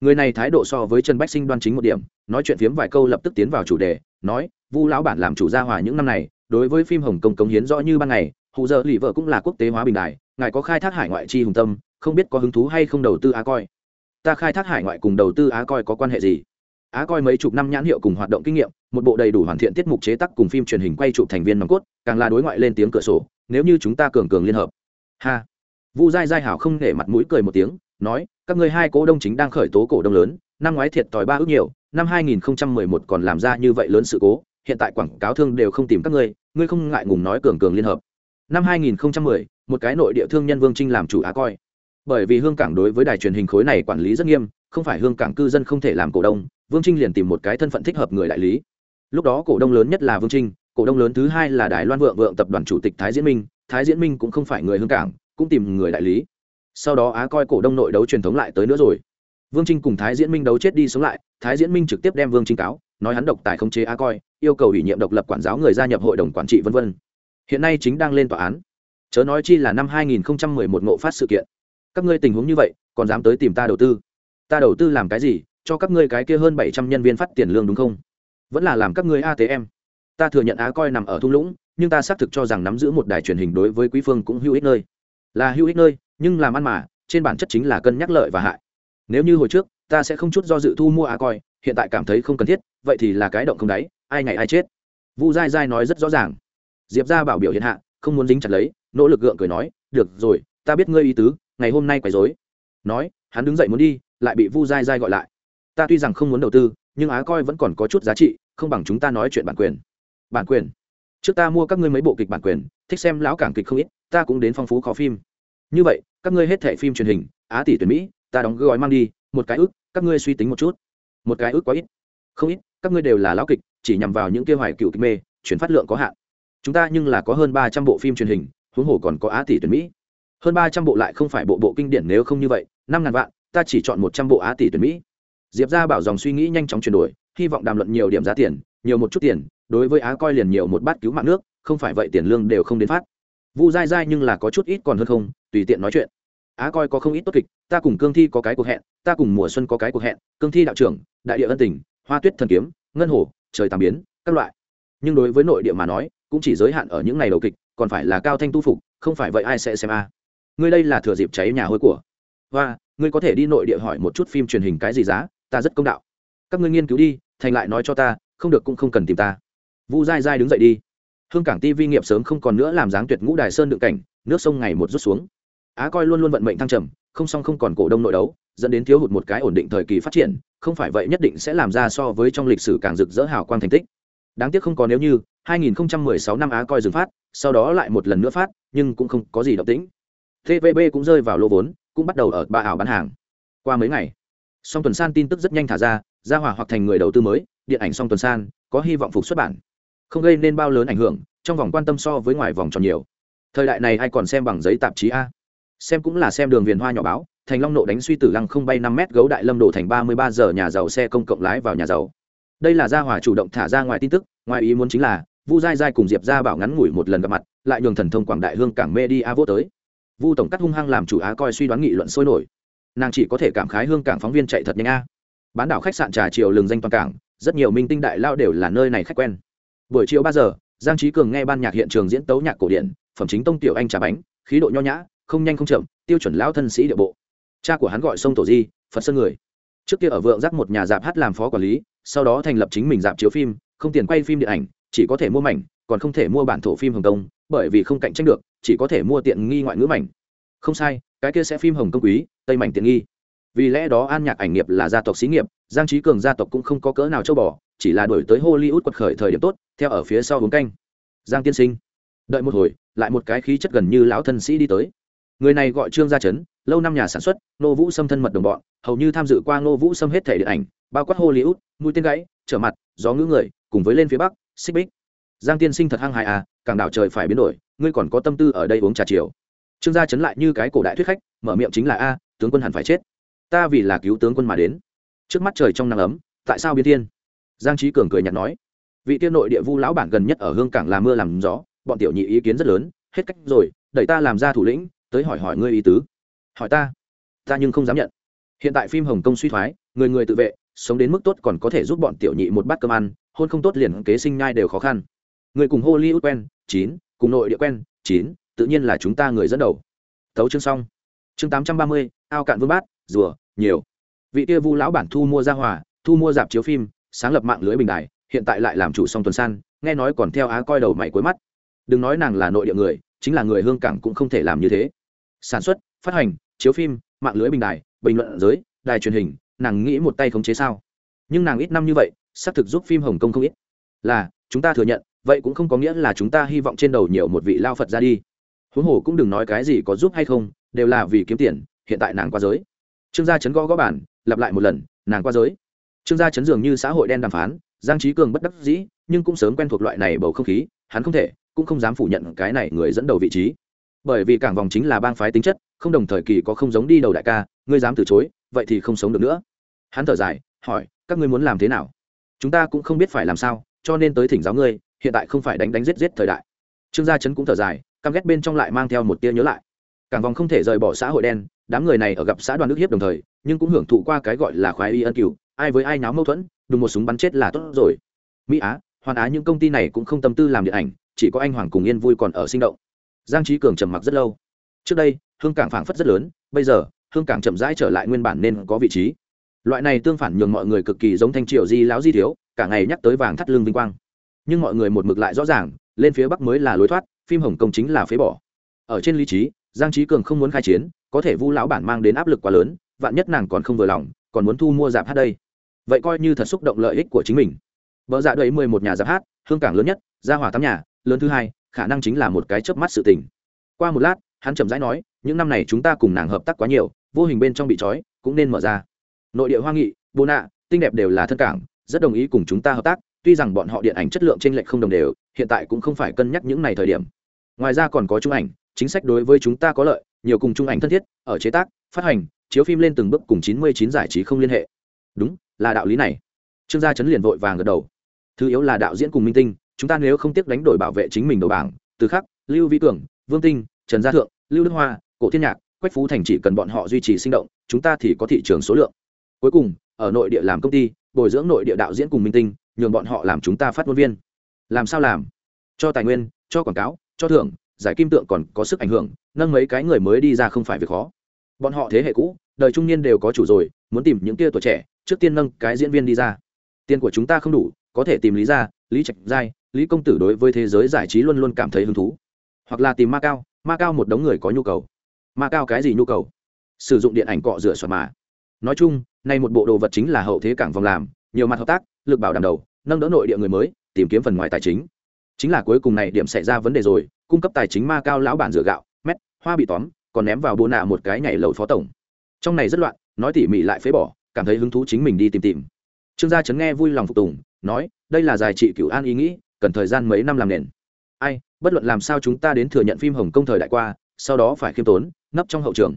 S1: Người này thái độ so với trần bách sinh đoan chính một điểm, nói chuyện phiếm vài câu lập tức tiến vào chủ đề, nói, vu lão bản làm chủ gia hòa những năm này, đối với phim hồng kông cống hiến rõ như ban ngày hù giờ lì vợ cũng là quốc tế hóa bình đài, ngài có khai thác hải ngoại chi hùng tâm, không biết có hứng thú hay không đầu tư á coi. Ta khai thác hải ngoại cùng đầu tư á coi có quan hệ gì? Á coi mấy chục năm nhãn hiệu cùng hoạt động kinh nghiệm, một bộ đầy đủ hoàn thiện tiết mục chế tác cùng phim truyền hình quay chụp thành viên nòng cốt, càng là đối ngoại lên tiếng cửa sổ, nếu như chúng ta cường cường liên hợp. Ha. Vu dai dai hảo không để mặt mũi cười một tiếng, nói, các ngươi hai cổ đông chính đang khởi tố cổ đông lớn, năm ngoái thiệt tòi ba ước nhiều, năm 2011 còn làm ra như vậy lớn sự cố, hiện tại quảng cáo thương đều không tìm các ngươi ngươi không ngại ngùng nói cường cường liên hợp năm 2010, một cái nội địa thương nhân vương trinh làm chủ á coi. Bởi vì hương cảng đối với đài truyền hình khối này quản lý rất nghiêm không phải hương cảng cư dân không thể làm cổ đông vương trinh liền tìm một cái thân phận thích hợp người đại lý. Lúc đó cổ đông lớn nhất là vương trinh cổ đông lớn thứ hai là đài loan vượng vượng tập đoàn chủ tịch thái diễn minh thái diễn minh cũng không phải người hương cảng cũng tìm người đại lý. Sau đó á coi cổ đông nội đấu truyền thống lại tới nữa rồi. Vương trinh cùng thái diễn minh đấu chết đi sống lại thái diễn minh trực tiếp đem vương trinh cáo nói hắn độc tài không chế á coi yêu cầu ủy nhiệm độc lập quản giáo người gia nhập hội đồng quản trị vân vân hiện nay chính đang lên tòa án. Chớ nói chi là năm 2011 ngộ phát sự kiện. Các ngươi tình huống như vậy, còn dám tới tìm ta đầu tư? Ta đầu tư làm cái gì, cho các ngươi cái kia hơn bảy trăm nhân viên phát tiền lương đúng không? Vẫn là làm các ngươi atm ta thừa nhận á coi nằm ở thung lũng, nhưng ta xác thực cho rằng nắm giữ một đài truyền hình đối với quý phương cũng hữu ích nơi. Là hữu ích nơi, nhưng làm ăn mà, trên bản chất chính là cân nhắc lợi và hại. Nếu như hồi trước, ta sẽ không chút do dự thu mua á coi, hiện tại cảm thấy không cần thiết, vậy thì là cái động không đáy, ai ngày ai chết. Vu dai dai nói rất rõ ràng diệp ra bảo biểu hiện hạ không muốn dính chặt lấy nỗ lực gượng cười nói được rồi ta biết ngươi ý tứ ngày hôm nay quấy dối nói hắn đứng dậy muốn đi lại bị vu dai dai gọi lại. Ta tuy rằng không muốn đầu tư nhưng á coi vẫn còn có chút giá trị không bằng chúng ta nói chuyện bản quyền. Bản quyền? Trước ta mua các ngươi mấy bộ kịch bản quyền thích xem lão cảng kịch không ít ta cũng đến phong phú khó phim. Như vậy các ngươi hết thẻ phim truyền hình á tỷ tuyển mỹ ta đóng gói mang đi một cái ước, các ngươi suy tính một chút. Một cái ước quá ít. Không ít các ngươi đều là lão kịch chỉ nhằm vào những kia hoài cựu kịch mê chuyển phát lượng có hạn chúng ta nhưng là có hơn ba trăm bộ phim truyền hình, huống hồ còn có á tỷ tuyển mỹ. Hơn ba trăm bộ lại không phải bộ bộ kinh điển nếu không như vậy, năm ngàn vạn, ta chỉ chọn một trăm bộ á tỷ tuyển mỹ. Diệp ra bảo dòng suy nghĩ nhanh chóng chuyển đổi, hy vọng đàm luận nhiều điểm giá tiền, nhiều một chút tiền, đối với á coi liền nhiều một bát cứu mạng nước, không phải vậy tiền lương đều không đến phát. Vu dai dai nhưng là có chút ít còn hơn không, tùy tiện nói chuyện. Á coi có không ít tốt kịch, ta cùng cương thi có cái cuộc hẹn, ta cùng mùa xuân có cái cuộc hẹn, cương thi đạo trưởng, đại địa ân tình, hoa tuyết thần kiếm, ngân hồ, trời tàm biến, các loại. Nhưng đối với nội địa mà nói cũng chỉ giới hạn ở những ngày đầu kịch, còn phải là cao thanh tu phục, không phải vậy ai sẽ xem a? Ngươi đây là thừa dịp cháy nhà hôi của. Và ngươi có thể đi nội địa hỏi một chút phim truyền hình cái gì giá, ta rất công đạo. Các ngươi nghiên cứu đi, thành lại nói cho ta, không được cũng không cần tìm ta. Vu dai dai đứng dậy đi. Hương cảng TV nghiệp sớm không còn nữa làm dáng tuyệt ngũ đài sơn đựng cảnh, nước sông ngày một rút xuống. Á coi luôn luôn vận mệnh thăng trầm, không song không còn cổ đông nội đấu, dẫn đến thiếu hụt một cái ổn định thời kỳ phát triển, không phải vậy nhất định sẽ làm ra so với trong lịch sử càng rực rỡ hào quang thành tích. Đáng tiếc không có nếu như 2016 năm á coi dừng phát, sau đó lại một lần nữa phát, nhưng cũng không có gì động tĩnh. Tvb cũng rơi vào lỗ vốn, cũng bắt đầu ở ba ảo bán hàng. Qua mấy ngày, song tuần san tin tức rất nhanh thả ra ra hỏa hoặc thành người đầu tư mới, điện ảnh song tuần san, có hy vọng phục xuất bản. Không gây nên bao lớn ảnh hưởng, trong vòng quan tâm so với ngoài vòng tròn nhiều. Thời đại này ai còn xem bằng giấy tạp chí a? Xem cũng là xem đường viền hoa nhỏ báo, thành long nộ đánh suy tử lăng không bay năm mét gấu đại lâm đổ thành ba mươi ba giờ nhà giàu xe công cộng lái vào nhà giàu. Đây là gia hỏa chủ động thả ra ngoài tin tức, ngoài ý muốn chính là vu dai dai cùng diệp gia bảo ngắn ngủi một lần gặp mặt, lại nhường thần thông quảng đại hương cảng mê đi a vô tới. Vu tổng cắt hung hăng làm chủ á coi suy đoán nghị luận sôi nổi. Nàng chỉ có thể cảm khái hương cảng phóng viên chạy thật nhanh a. Bán đảo khách sạn trà chiều lừng danh toàn cảng, rất nhiều minh tinh đại lao đều là nơi này khách quen. Buổi chiều ba giờ, giang trí cường nghe ban nhạc hiện trường diễn tấu nhạc cổ điển, phẩm chính tông tiểu anh trà bánh, khí độ nho nhã, không nhanh không chậm, tiêu chuẩn lão thân sĩ địa bộ. Cha của hắn gọi sông tổ di, phật sơn người. Trước kia ở vượng giác một nhà dạp hát làm phó quản lý, sau đó thành lập chính mình dạp chiếu phim, không tiền quay phim điện ảnh chỉ có thể mua mảnh, còn không thể mua bản thổ phim hồng kông, bởi vì không cạnh tranh được, chỉ có thể mua tiện nghi ngoại ngữ mảnh. Không sai, cái kia sẽ phim hồng kông quý, tây mảnh tiện nghi. Vì lẽ đó an nhạc ảnh nghiệp là gia tộc xí nghiệp, giang trí cường gia tộc cũng không có cỡ nào châu bò, chỉ là đổi tới hollywood quật khởi thời điểm tốt, theo ở phía sau hướng canh. Giang tiên sinh, đợi một hồi, lại một cái khí chất gần như lão thân sĩ đi tới. Người này gọi trương gia trấn, lâu năm nhà sản xuất nô vũ xâm thân mật đồng bọn, hầu như tham dự qua nô vũ xâm hết thể điện ảnh, bao quát hollywood, mũi tên gãy, trở mặt, gió ngữ người, cùng với lên phía bắc xích bích. Giang tiên sinh thật hăng hại à càng đảo trời phải biến đổi, ngươi còn có tâm tư ở đây uống trà chiều. Trương gia chấn lại như cái cổ đại thuyết khách, mở miệng chính là a, tướng quân hẳn phải chết. Ta vì là cứu tướng quân mà đến. Trước mắt trời trong nắng ấm, tại sao biến thiên? Giang trí cường cười nhạt nói. Vị tiên nội địa vu lão bản gần nhất ở hương cảng làm mưa làm gió, bọn tiểu nhị ý kiến rất lớn, hết cách rồi, đẩy ta làm ra thủ lĩnh, tới hỏi hỏi ngươi ý tứ. Hỏi ta. Ta nhưng không dám nhận. Hiện tại phim hồng kông suy thoái, người người tự vệ sống đến mức tốt còn có thể giúp bọn tiểu nhị một bát cơm ăn, hôn không tốt liền kế sinh nhai đều khó khăn. Người cùng hollywood quen, chín, cùng nội địa quen, chín, tự nhiên là chúng ta người dẫn đầu. Thấu chương xong. Chương tám trăm ba mươi, ao cạn vương bát, rùa, nhiều. Vị kia vu lão bản thu mua gia hòa, thu mua dạp chiếu phim, sáng lập mạng lưới bình đài, hiện tại lại làm chủ song tuần san, nghe nói còn theo á coi đầu mày cuối mắt. Đừng nói nàng là nội địa người, chính là người hương cảng cũng không thể làm như thế. Sản xuất, phát hành, chiếu phim, mạng lưới bình đài, bình luận giới, đài truyền hình nàng nghĩ một tay khống chế sao? Nhưng nàng ít năm như vậy, xác thực giúp phim hồng kông không ít. Là, chúng ta thừa nhận, vậy cũng không có nghĩa là chúng ta hy vọng trên đầu nhiều một vị lao phật ra đi. Huống hồ cũng đừng nói cái gì có giúp hay không, đều là vì kiếm tiền, hiện tại nàng qua giới. Trương gia chấn gõ gõ bản, lặp lại một lần, nàng qua giới. Trương gia chấn dường như xã hội đen đàm phán, giang trí cường bất đắc dĩ, nhưng cũng sớm quen thuộc loại này bầu không khí, hắn không thể, cũng không dám phủ nhận cái này người dẫn đầu vị trí. Bởi vì cảng vòng chính là bang phái tính chất, không đồng thời kỳ có không giống đi đầu đại ca, ngươi dám từ chối vậy thì không sống được nữa. Hắn thở dài, hỏi, các ngươi muốn làm thế nào? Chúng ta cũng không biết phải làm sao, cho nên tới thỉnh giáo ngươi, hiện tại không phải đánh đánh giết giết thời đại. Trương gia trấn cũng thở dài, căm ghét bên trong lại mang theo một tia nhớ lại. Cảng vòng không thể rời bỏ xã hội đen, đám người này ở gặp xã đoàn nước hiếp đồng thời, nhưng cũng hưởng thụ qua cái gọi là khoái y ân cửu, ai với ai náo mâu thuẫn, đùng một súng bắn chết là tốt rồi. Mỹ á, hoàn á những công ty này cũng không tâm tư làm điện ảnh, chỉ có anh hoàng cùng yên vui còn ở sinh động. Giang trí cường trầm mặc rất lâu. Trước đây, hương cảng phảng phất rất lớn, bây giờ hương cảng chậm rãi trở lại nguyên bản nên có vị trí. Loại này tương phản nhường mọi người cực kỳ giống thanh triều di láo di thiếu, cả ngày nhắc tới vàng thắt lưng vinh quang. Nhưng mọi người một mực lại rõ ràng, lên phía bắc mới là lối thoát, phim hồng công chính là phế bỏ. Ở trên lý trí, giang trí cường không muốn khai chiến, có thể vu lão bản mang đến áp lực quá lớn, vạn nhất nàng còn không vừa lòng, còn muốn thu mua giảm hát đây. Vậy coi như thật xúc động lợi ích của chính mình. Vợ dạ đầy mười một nhà giảm hát, hương cảng lớn nhất, gia hỏa tám nhà, lớn thứ hai, khả năng chính là một cái chớp mắt sự tình. Qua một lát, hắn chậm rãi nói, những năm này chúng ta cùng nàng hợp tác quá nhiều vô hình bên trong bị trói, cũng nên mở ra. Nội địa hoa nghị, bồ nạ, tinh đẹp đều là thân cảng, rất đồng ý cùng chúng ta hợp tác, tuy rằng bọn họ điện ảnh chất lượng trên lệch không đồng đều, hiện tại cũng không phải cân nhắc những này thời điểm. Ngoài ra còn có trung ảnh, chính sách đối với chúng ta có lợi, nhiều cùng trung ảnh thân thiết, ở chế tác, phát hành, chiếu phim lên từng bước cùng chín mươi chín giải trí không liên hệ. Đúng, là đạo lý này. Trương gia chấn liền vội vàng gật đầu. Thứ yếu là đạo diễn cùng minh tinh, chúng ta nếu không tiếc đánh đổi bảo vệ chính mình đầu bảng, từ khắc, lưu vi cường, vương tinh, trần gia thượng, lưu đức hoa, cổ thiên nhạc quách phú thành chỉ cần bọn họ duy trì sinh động, chúng ta thì có thị trường số lượng. Cuối cùng, ở nội địa làm công ty, bồi dưỡng nội địa đạo diễn cùng minh tinh, nhường bọn họ làm chúng ta phát ngôn viên. Làm sao làm? Cho tài nguyên, cho quảng cáo, cho thưởng, giải kim tượng còn có sức ảnh hưởng, nâng mấy cái người mới đi ra không phải việc khó. Bọn họ thế hệ cũ, đời trung niên đều có chủ rồi, muốn tìm những tia tuổi trẻ, trước tiên nâng cái diễn viên đi ra. Tiền của chúng ta không đủ, có thể tìm lý gia, lý trạch giai, lý công tử đối với thế giới giải trí luôn luôn cảm thấy hứng thú. Hoặc là tìm ma cao ma cao một đống người có nhu cầu ma cao cái gì nhu cầu? Sử dụng điện ảnh cọ rửa soạt mà. Nói chung, nay một bộ đồ vật chính là hậu thế cảng vòng làm, nhiều mặt hợp tác, lực bảo đảm đầu, nâng đỡ nội địa người mới, tìm kiếm phần ngoài tài chính. Chính là cuối cùng này điểm xảy ra vấn đề rồi, cung cấp tài chính ma cao lão bản rửa gạo, mét, hoa bị tóm, còn ném vào bô nạ một cái nhảy lầu phó tổng. Trong này rất loạn, nói tỉ mỉ lại phế bỏ, cảm thấy hứng thú chính mình đi tìm tìm. Trương gia chấn nghe vui lòng phục tùng, nói, đây là giải trị cửu an ý nghĩ, cần thời gian mấy năm làm nền. Ai, bất luận làm sao chúng ta đến thừa nhận phim hồng kông thời đại qua, sau đó phải khiêm tốn nấp trong hậu trường.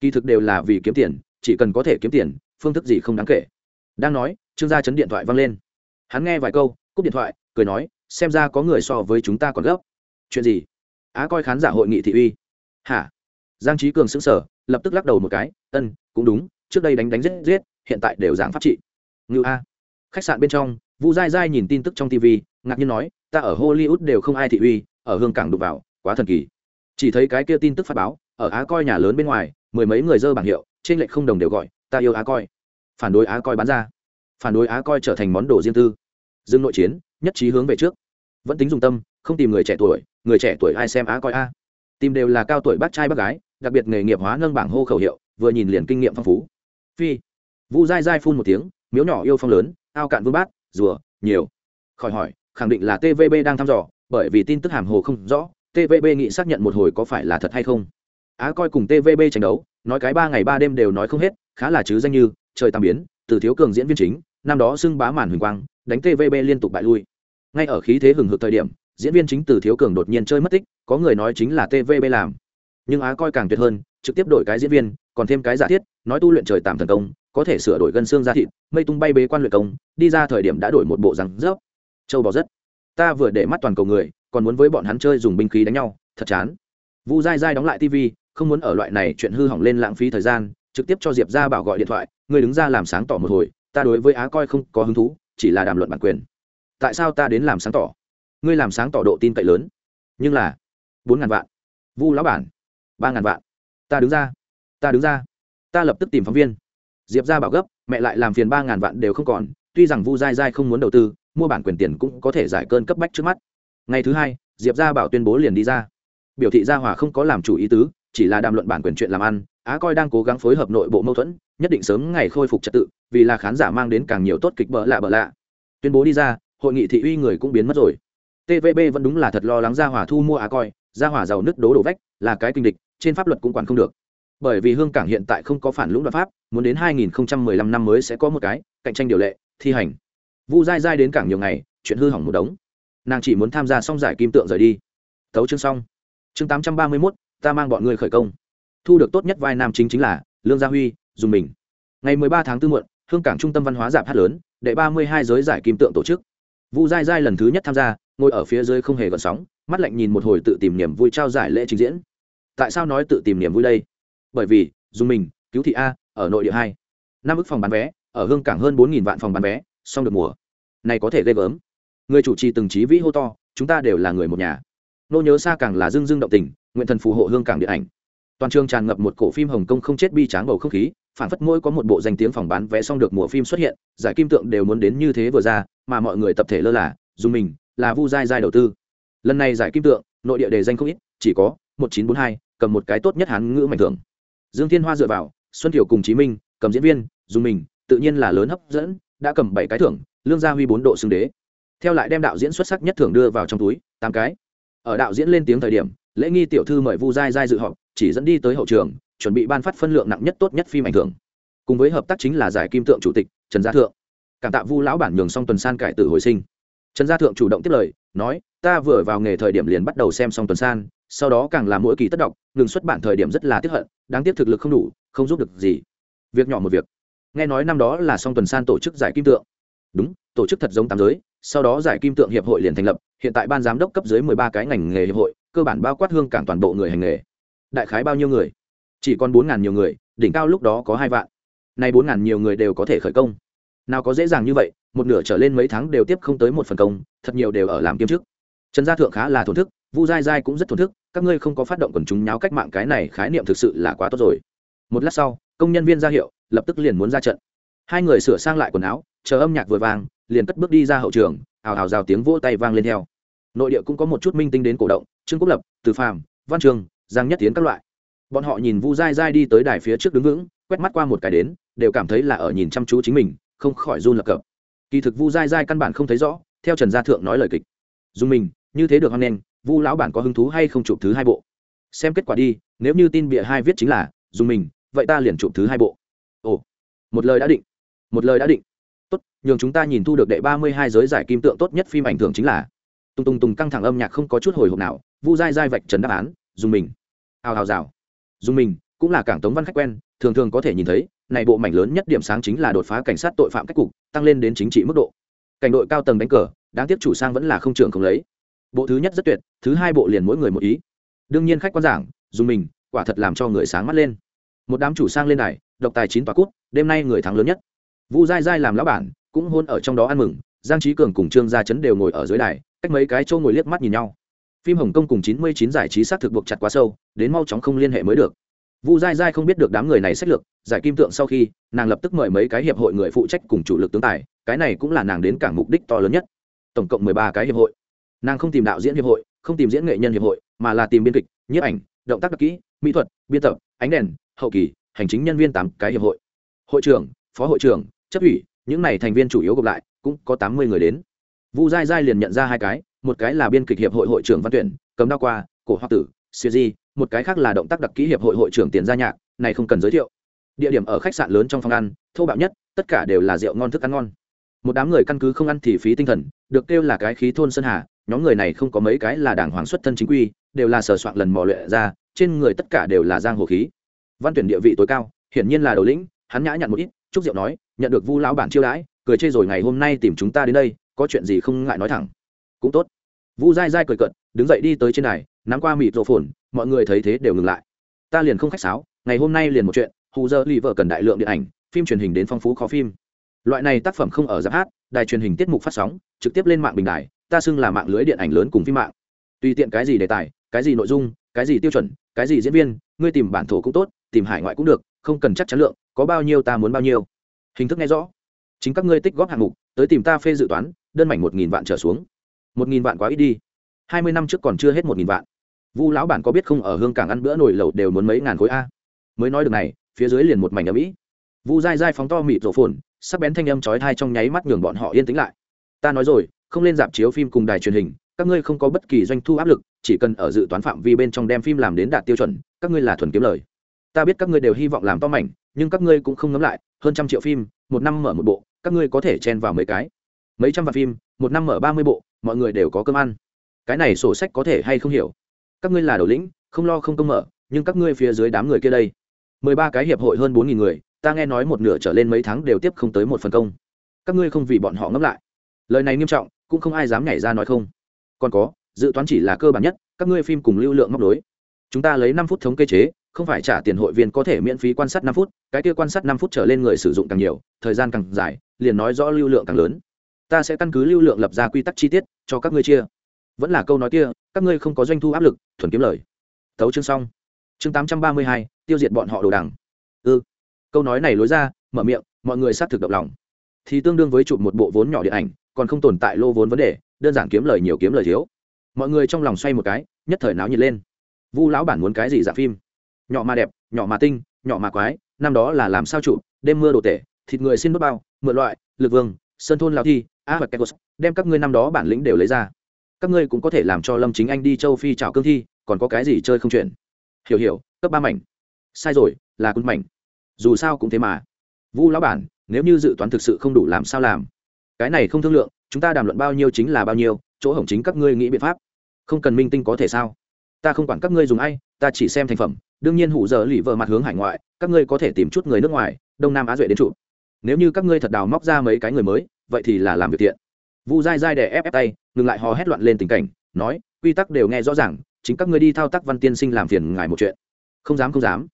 S1: Kỳ thực đều là vì kiếm tiền chỉ cần có thể kiếm tiền phương thức gì không đáng kể. Đang nói trương gia chấn điện thoại văng lên. Hắn nghe vài câu cúp điện thoại cười nói xem ra có người so với chúng ta còn gấp. Chuyện gì? Á coi khán giả hội nghị thị uy. Hả? Giang trí cường sững sờ, lập tức lắc đầu một cái ân cũng đúng trước đây đánh đánh giết giết hiện tại đều giảng pháp trị. Ngự a. Khách sạn bên trong vu dai dai nhìn tin tức trong tv ngạc nhiên nói ta ở hollywood đều không ai thị uy ở hương cảng đụng vào quá thần kỳ. Chỉ thấy cái kia tin tức phát báo ở á coi nhà lớn bên ngoài, mười mấy người dơ bảng hiệu, trên lệnh không đồng đều gọi, ta yêu á coi. Phản đối á coi bán ra. Phản đối á coi trở thành món đồ riêng tư. Dương nội chiến, nhất trí hướng về trước. Vẫn tính dùng tâm, không tìm người trẻ tuổi, người trẻ tuổi ai xem á coi a? Tìm đều là cao tuổi bác trai bác gái, đặc biệt nghề nghiệp hóa nâng bảng hô khẩu hiệu, vừa nhìn liền kinh nghiệm phong phú. Phi. Vu dai dai phun một tiếng, miếu nhỏ yêu phong lớn, ao cạn vương bát, rùa, nhiều. Khỏi hỏi, khẳng định là tvb đang thăm dò, bởi vì tin tức hàm hồ không rõ tvb nghĩ xác nhận một hồi có phải là thật hay không á coi cùng tvb tranh đấu, nói cái ba ngày ba đêm đều nói không hết, khá là chứ danh như, trời tạm biến, từ thiếu cường diễn viên chính, năm đó xưng bá màn huỳnh quang, đánh tvb liên tục bại lui. Ngay ở khí thế hừng hực thời điểm, diễn viên chính từ thiếu cường đột nhiên chơi mất tích, có người nói chính là tvb làm. Nhưng á coi càng tuyệt hơn, trực tiếp đổi cái diễn viên, còn thêm cái giả thiết, nói tu luyện trời tạm thần công, có thể sửa đổi gân xương ra thịt, mây tung bay bế quan luyện công, đi ra thời điểm đã đổi một bộ răng rớp. Châu bò rất. Ta vừa để mắt toàn cầu người, còn muốn với bọn hắn chơi dùng binh khí đánh nhau, thật chán. Vu dai dai đóng lại tv không muốn ở loại này chuyện hư hỏng lên lãng phí thời gian, trực tiếp cho diệp ra bảo gọi điện thoại người đứng ra làm sáng tỏ một hồi, ta đối với á coi không có hứng thú, chỉ là đàm luận bản quyền. Tại sao ta đến làm sáng tỏ? Ngươi làm sáng tỏ độ tin cậy lớn. Nhưng là, bốn ngàn vạn. Vu lão bản, ba ngàn vạn. Ta đứng ra, ta đứng ra. Ta lập tức tìm phóng viên. Diệp ra bảo gấp, mẹ lại làm phiền ba ngàn vạn đều không còn, tuy rằng vu dai dai không muốn đầu tư, mua bản quyền tiền cũng có thể giải cơn cấp bách trước mắt. Ngày thứ hai, diệp ra bảo tuyên bố liền đi ra. Biểu thị gia hòa không có làm chủ ý tứ chỉ là đàm luận bản quyền chuyện làm ăn á coi đang cố gắng phối hợp nội bộ mâu thuẫn nhất định sớm ngày khôi phục trật tự vì là khán giả mang đến càng nhiều tốt kịch bỡ lạ bỡ lạ. Tuyên bố đi ra hội nghị thị uy người cũng biến mất rồi. Tvb vẫn đúng là thật lo lắng gia hỏa thu mua á coi gia hỏa giàu nứt đố đổ vách là cái kinh địch trên pháp luật cũng quản không được. Bởi vì hương cảng hiện tại không có phản lũng luật pháp muốn đến 2015 năm mới sẽ có một cái cạnh tranh điều lệ thi hành. Vu dai dai đến cảng nhiều ngày chuyện hư hỏng một đống. Nàng chỉ muốn tham gia xong giải kim tượng rời đi. Thấu chương xong. Chương 831, ta mang bọn ngươi khởi công. Thu được tốt nhất vai nam chính chính là lương gia huy, dùng mình. Ngày 13 tháng 4 muộn, hương cảng trung tâm văn hóa giảm hát lớn, đệ 32 giới giải kim tượng tổ chức. Vu dai dai lần thứ nhất tham gia, ngồi ở phía dưới không hề gợn sóng, mắt lạnh nhìn một hồi tự tìm niềm vui trao giải lễ trình diễn. Tại sao nói tự tìm niềm vui đây? Bởi vì, dùng mình, cứu thị a, ở nội địa hai. Năm ức phòng bán vé, ở hương cảng hơn bốn vạn phòng bán vé, xong được mùa. Này có thể ghê gớm. Người chủ trì từng trí vĩ hô to, chúng ta đều là người một nhà. Nô nhớ xa càng là dưng dưng động tình nguyện thần phù hộ hương cảng điện ảnh. Toàn trường tràn ngập một cổ phim hồng kông không chết bi tráng bầu không khí, phản phất mỗi có một bộ danh tiếng phòng bán vé xong được mùa phim xuất hiện, giải kim tượng đều muốn đến như thế vừa ra, mà mọi người tập thể lơ là dù mình là vu dai dai đầu tư. Lần này giải kim tượng, nội địa đề danh không ít, chỉ có một chín bốn hai, cầm một cái tốt nhất hán ngữ mạnh thường dương thiên hoa dựa vào, xuân thiểu cùng chí minh, cầm diễn viên dù mình, tự nhiên là lớn hấp dẫn, đã cầm bảy cái thưởng, lương gia huy bốn độ xưng đế. Theo lại đem đạo diễn xuất sắc nhất thưởng đưa vào trong túi, tám cái. Ở đạo diễn lên tiếng thời điểm lễ nghi tiểu thư mời vu giai giai dự họp, chỉ dẫn đi tới hậu trường, chuẩn bị ban phát phân lượng nặng nhất tốt nhất phim ảnh hưởng. cùng với hợp tác chính là giải kim tượng chủ tịch, trần gia thượng. Cảm tạ vu lão bản nhường xong tuần san cải tử hồi sinh. Trần gia thượng chủ động tiếp lời, nói, ta vừa vào nghề thời điểm liền bắt đầu xem xong tuần san, sau đó càng làm mỗi kỳ tất đọc, ngừng xuất bản thời điểm rất là tiếc hận, đáng tiếc thực lực không đủ, không giúp được gì. Việc nhỏ một việc. Nghe nói năm đó là song tuần san tổ chức giải kim tượng. Đúng, tổ chức thật giống tám giới, sau đó giải kim tượng hiệp hội liền thành lập, hiện tại ban giám đốc cấp dưới mười ba cái ngành nghề hiệp hội cơ bản bao quát hương cảng toàn bộ người hành nghề. Đại khái bao nhiêu người? Chỉ còn bốn ngàn nhiều người, đỉnh cao lúc đó có hai vạn. Nay bốn ngàn nhiều người đều có thể khởi công. Nào có dễ dàng như vậy, một nửa trở lên mấy tháng đều tiếp không tới một phần công, thật nhiều đều ở làm kiêm chức. Trần gia thượng khá là thổn thức, vu dai dai cũng rất thổn thức, các ngươi không có phát động quần chúng nháo cách mạng cái này khái niệm thực sự là quá tốt rồi. Một lát sau, công nhân viên ra hiệu, lập tức liền muốn ra trận. Hai người sửa sang lại quần áo, chờ âm nhạc vừa vang, liền cất bước đi ra hậu trường, ào ào rào tiếng vỗ tay vang lên theo nội địa cũng có một chút minh tinh đến cổ động, trương quốc lập, từ phàm, văn trường, giang nhất tiến các loại. Bọn họ nhìn vu dai dai đi tới đài phía trước đứng vững, quét mắt qua một cái đến, đều cảm thấy là ở nhìn chăm chú chính mình, không khỏi run lập cập. Kỳ thực vu dai dai căn bản không thấy rõ, theo trần gia thượng nói lời kịch. Dùng mình, như thế được hoan nghênh, vu lão bản có hứng thú hay không chụp thứ hai bộ? Xem kết quả đi, nếu như tin bịa hai viết chính là dùng mình, vậy ta liền chụp thứ hai bộ. Ồ, một lời đã định, một lời đã định. Tốt, nhường chúng ta nhìn thu được đệ ba mươi hai giới giải kim tượng tốt nhất phim ảnh thường chính là tùng tùng tùng căng thẳng âm nhạc không có chút hồi hộp nào, vu dai dai vạch trần đáp án, dùng mình. Hào hào rào. Dùng mình, cũng là cảng tống văn khách quen, thường thường có thể nhìn thấy, này bộ mảnh lớn nhất điểm sáng chính là đột phá cảnh sát tội phạm cách cục, tăng lên đến chính trị mức độ. Cảnh đội cao tầng đánh cờ, đáng tiếc chủ sang vẫn là không trưởng không lấy. Bộ thứ nhất rất tuyệt, thứ hai bộ liền mỗi người một ý. Đương nhiên khách quan giảng, dùng mình, quả thật làm cho người sáng mắt lên. Một đám chủ sang lên này độc tài chín tòa cút, đêm nay người thắng lớn nhất. Vu dai dai làm lão bản, cũng hôn ở trong đó ăn mừng, giang trí cường cùng trương gia chấn đều ngồi ở dưới đài cách mấy cái châu ngồi liếc mắt nhìn nhau. Phim hồng kông cùng chín mươi chín giải trí xác thực buộc chặt quá sâu, đến mau chóng không liên hệ mới được. Vu dai dai không biết được đám người này sách lược, giải kim tượng sau khi, nàng lập tức mời mấy cái hiệp hội người phụ trách cùng chủ lực tướng tài, cái này cũng là nàng đến cảng mục đích to lớn nhất. Tổng cộng mười ba cái hiệp hội. Nàng không tìm đạo diễn hiệp hội, không tìm diễn nghệ nhân hiệp hội, mà là tìm biên kịch, nhiếp ảnh, động tác đặc kỹ, mỹ thuật, biên tập, ánh đèn, hậu kỳ, hành chính nhân viên tám cái hiệp hội. Hội trưởng, phó hội trưởng, chấp ủy, những này thành viên chủ yếu gộp lại, cũng có tám mươi người đến vu dai dai liền nhận ra hai cái, một cái là biên kịch hiệp hội hội trưởng văn tuyển cấm đao qua, cổ hoa tử siêu di, một cái khác là động tác đặc kỹ hiệp hội hội trưởng tiền gia nhạc, này không cần giới thiệu. Địa điểm ở khách sạn lớn trong phòng ăn, thô bạo nhất, tất cả đều là rượu ngon thức ăn ngon. Một đám người căn cứ không ăn thì phí tinh thần, được kêu là cái khí thôn sơn hà, nhóm người này không có mấy cái là đảng hoàng xuất thân chính quy, đều là sờ soạn lần mò luyện ra, trên người tất cả đều là giang hồ khí. Văn tuyển địa vị tối cao, hiển nhiên là đầu lĩnh, hắn nhã nhặn một ít, chúc diệu nói, nhận được vu lão bản chiêu đãi, cười chê rồi ngày hôm nay tìm chúng ta đến đây có chuyện gì không ngại nói thẳng. Cũng tốt. Vu dai dai cười cận đứng dậy đi tới trên này nắm qua mịt rộ phồn, mọi người thấy thế đều ngừng lại. Ta liền không khách sáo, ngày hôm nay liền một chuyện, hù dơ lì vợ cần đại lượng điện ảnh, phim truyền hình đến phong phú khó phim. Loại này tác phẩm không ở giáp hát, đài truyền hình tiết mục phát sóng, trực tiếp lên mạng bình đài, ta xưng là mạng lưới điện ảnh lớn cùng phim mạng. Tùy tiện cái gì đề tài, cái gì nội dung, cái gì tiêu chuẩn, cái gì diễn viên, ngươi tìm bản thổ cũng tốt, tìm hải ngoại cũng được, không cần chắc chắn lượng, có bao nhiêu ta muốn bao nhiêu. Hình thức nghe rõ. Chính các ngươi tích góp hạng mục, tới tìm ta phê dự toán đơn mảnh một nghìn vạn trở xuống. Một nghìn vạn quá ít đi. Hai mươi năm trước còn chưa hết một nghìn vạn. Vu lão bản có biết không, ở hương cảng ăn bữa nồi lẩu đều muốn mấy ngàn khối a? Mới nói được này, phía dưới liền một mảnh ở mỹ vu dai dai phóng to mịt rổ phồn, sắc bén thanh âm chói thai trong nháy mắt nhường bọn họ yên tĩnh lại. Ta nói rồi, không lên dạp chiếu phim cùng đài truyền hình, các ngươi không có bất kỳ doanh thu áp lực, chỉ cần ở dự toán phạm vi bên trong đem phim làm đến đạt tiêu chuẩn, các ngươi là thuần kiếm lời. Ta biết các ngươi đều hy vọng làm to mảnh, nhưng các ngươi cũng không ngấm lại, hơn trăm triệu phim, một năm mở một bộ, các ngươi có thể chen vào mấy cái mấy trăm vạn phim, một năm mở ba mươi bộ, mọi người đều có cơm ăn. Cái này sổ sách có thể hay không hiểu? Các ngươi là đầu lĩnh, không lo không công mở, nhưng các ngươi phía dưới đám người kia đây. Mười ba cái hiệp hội hơn bốn nghìn người, ta nghe nói một nửa trở lên mấy tháng đều tiếp không tới một phần công. Các ngươi không vì bọn họ ngẫm lại. Lời này nghiêm trọng, cũng không ai dám nhảy ra nói không. Còn có, dự toán chỉ là cơ bản nhất, các ngươi phim cùng lưu lượng móc đối chúng ta lấy năm phút thống kê chế, không phải trả tiền hội viên có thể miễn phí quan sát năm phút, cái kia quan sát năm phút trở lên người sử dụng càng nhiều, thời gian càng dài, liền nói rõ lưu lượng càng lớn ta sẽ căn cứ lưu lượng lập ra quy tắc chi tiết, cho các ngươi chia. Vẫn là câu nói kia, các ngươi không có doanh thu áp lực, thuần kiếm lời. Thấu chương xong. Chương tám trăm ba mươi hai, tiêu diệt bọn họ đồ đằng. Ư ừ. câu nói này lối ra, mở miệng, mọi người xác thực động lòng. Thì tương đương với chụp một bộ vốn nhỏ điện ảnh, còn không tồn tại lô vốn vấn đề, đơn giản kiếm lời nhiều kiếm lời thiếu. Mọi người trong lòng xoay một cái, nhất thời náo nhiệt lên. Vu lão bản muốn cái gì dạng phim? Nhỏ mà đẹp, nhỏ mà tinh, nhỏ mà quái, năm đó là làm sao chụp, đêm mưa đồ tể, thịt người xin đốt bao, mượn loại, lực vương, sơn thôn lao thi a hoặc kekos đem các ngươi năm đó bản lĩnh đều lấy ra. Các ngươi cũng có thể làm cho lâm chính anh đi châu phi trào cương thi, còn có cái gì chơi không chuyện? Hiểu hiểu, cấp ba mảnh. Sai rồi, là quân mảnh. Dù sao cũng thế mà. Vu lão bản, nếu như dự toán thực sự không đủ làm sao làm? Cái này không thương lượng, chúng ta đàm luận bao nhiêu chính là bao nhiêu, chỗ hổng chính các ngươi nghĩ biện pháp. Không cần minh tinh có thể sao? Ta không quản các ngươi dùng ai, ta chỉ xem thành phẩm. Đương nhiên hủ giờ lì vợ mặt hướng hải ngoại, các ngươi có thể tìm chút người nước ngoài, đông nam á duệ đến trụ. Nếu như các ngươi thật đào móc ra mấy cái người mới vậy thì là làm việc thiện vu dai dai để ép ép tay, ngừng lại hò hét loạn lên tình cảnh, nói, quy tắc đều nghe rõ ràng, chính các ngươi đi thao tác văn tiên sinh làm phiền ngài một chuyện. Không dám không dám.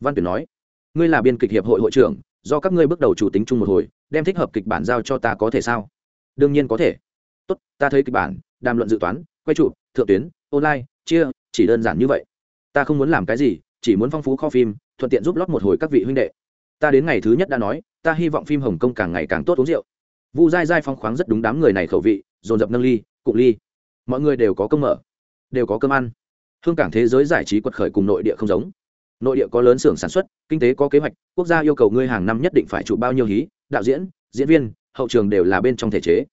S1: Văn tuyển nói, ngươi là biên kịch hiệp hội hội trưởng, do các ngươi bước đầu chủ tính chung một hồi, đem thích hợp kịch bản giao cho ta có thể sao? Đương nhiên có thể. Tốt, ta thấy kịch bản, đàm luận dự toán, quay trụ thượng tuyến, online, chia, chỉ đơn giản như vậy. Ta không muốn làm cái gì, chỉ muốn phong phú kho phim, thuận tiện giúp lót một hồi các vị huynh đệ. Ta đến ngày thứ nhất đã nói, ta hy vọng phim hồng kông càng ngày càng tốt uống rượu vu dai dai phong khoáng rất đúng đám người này khẩu vị, dồn dập nâng ly cụ ly. Mọi người đều có công mở, đều có cơm ăn. Hương cảng thế giới giải trí quật khởi cùng nội địa không giống. Nội địa có lớn xưởng sản xuất, kinh tế có kế hoạch, quốc gia yêu cầu ngươi hàng năm nhất định phải trụ bao nhiêu hí, đạo diễn diễn viên, hậu trường đều là bên trong thể chế.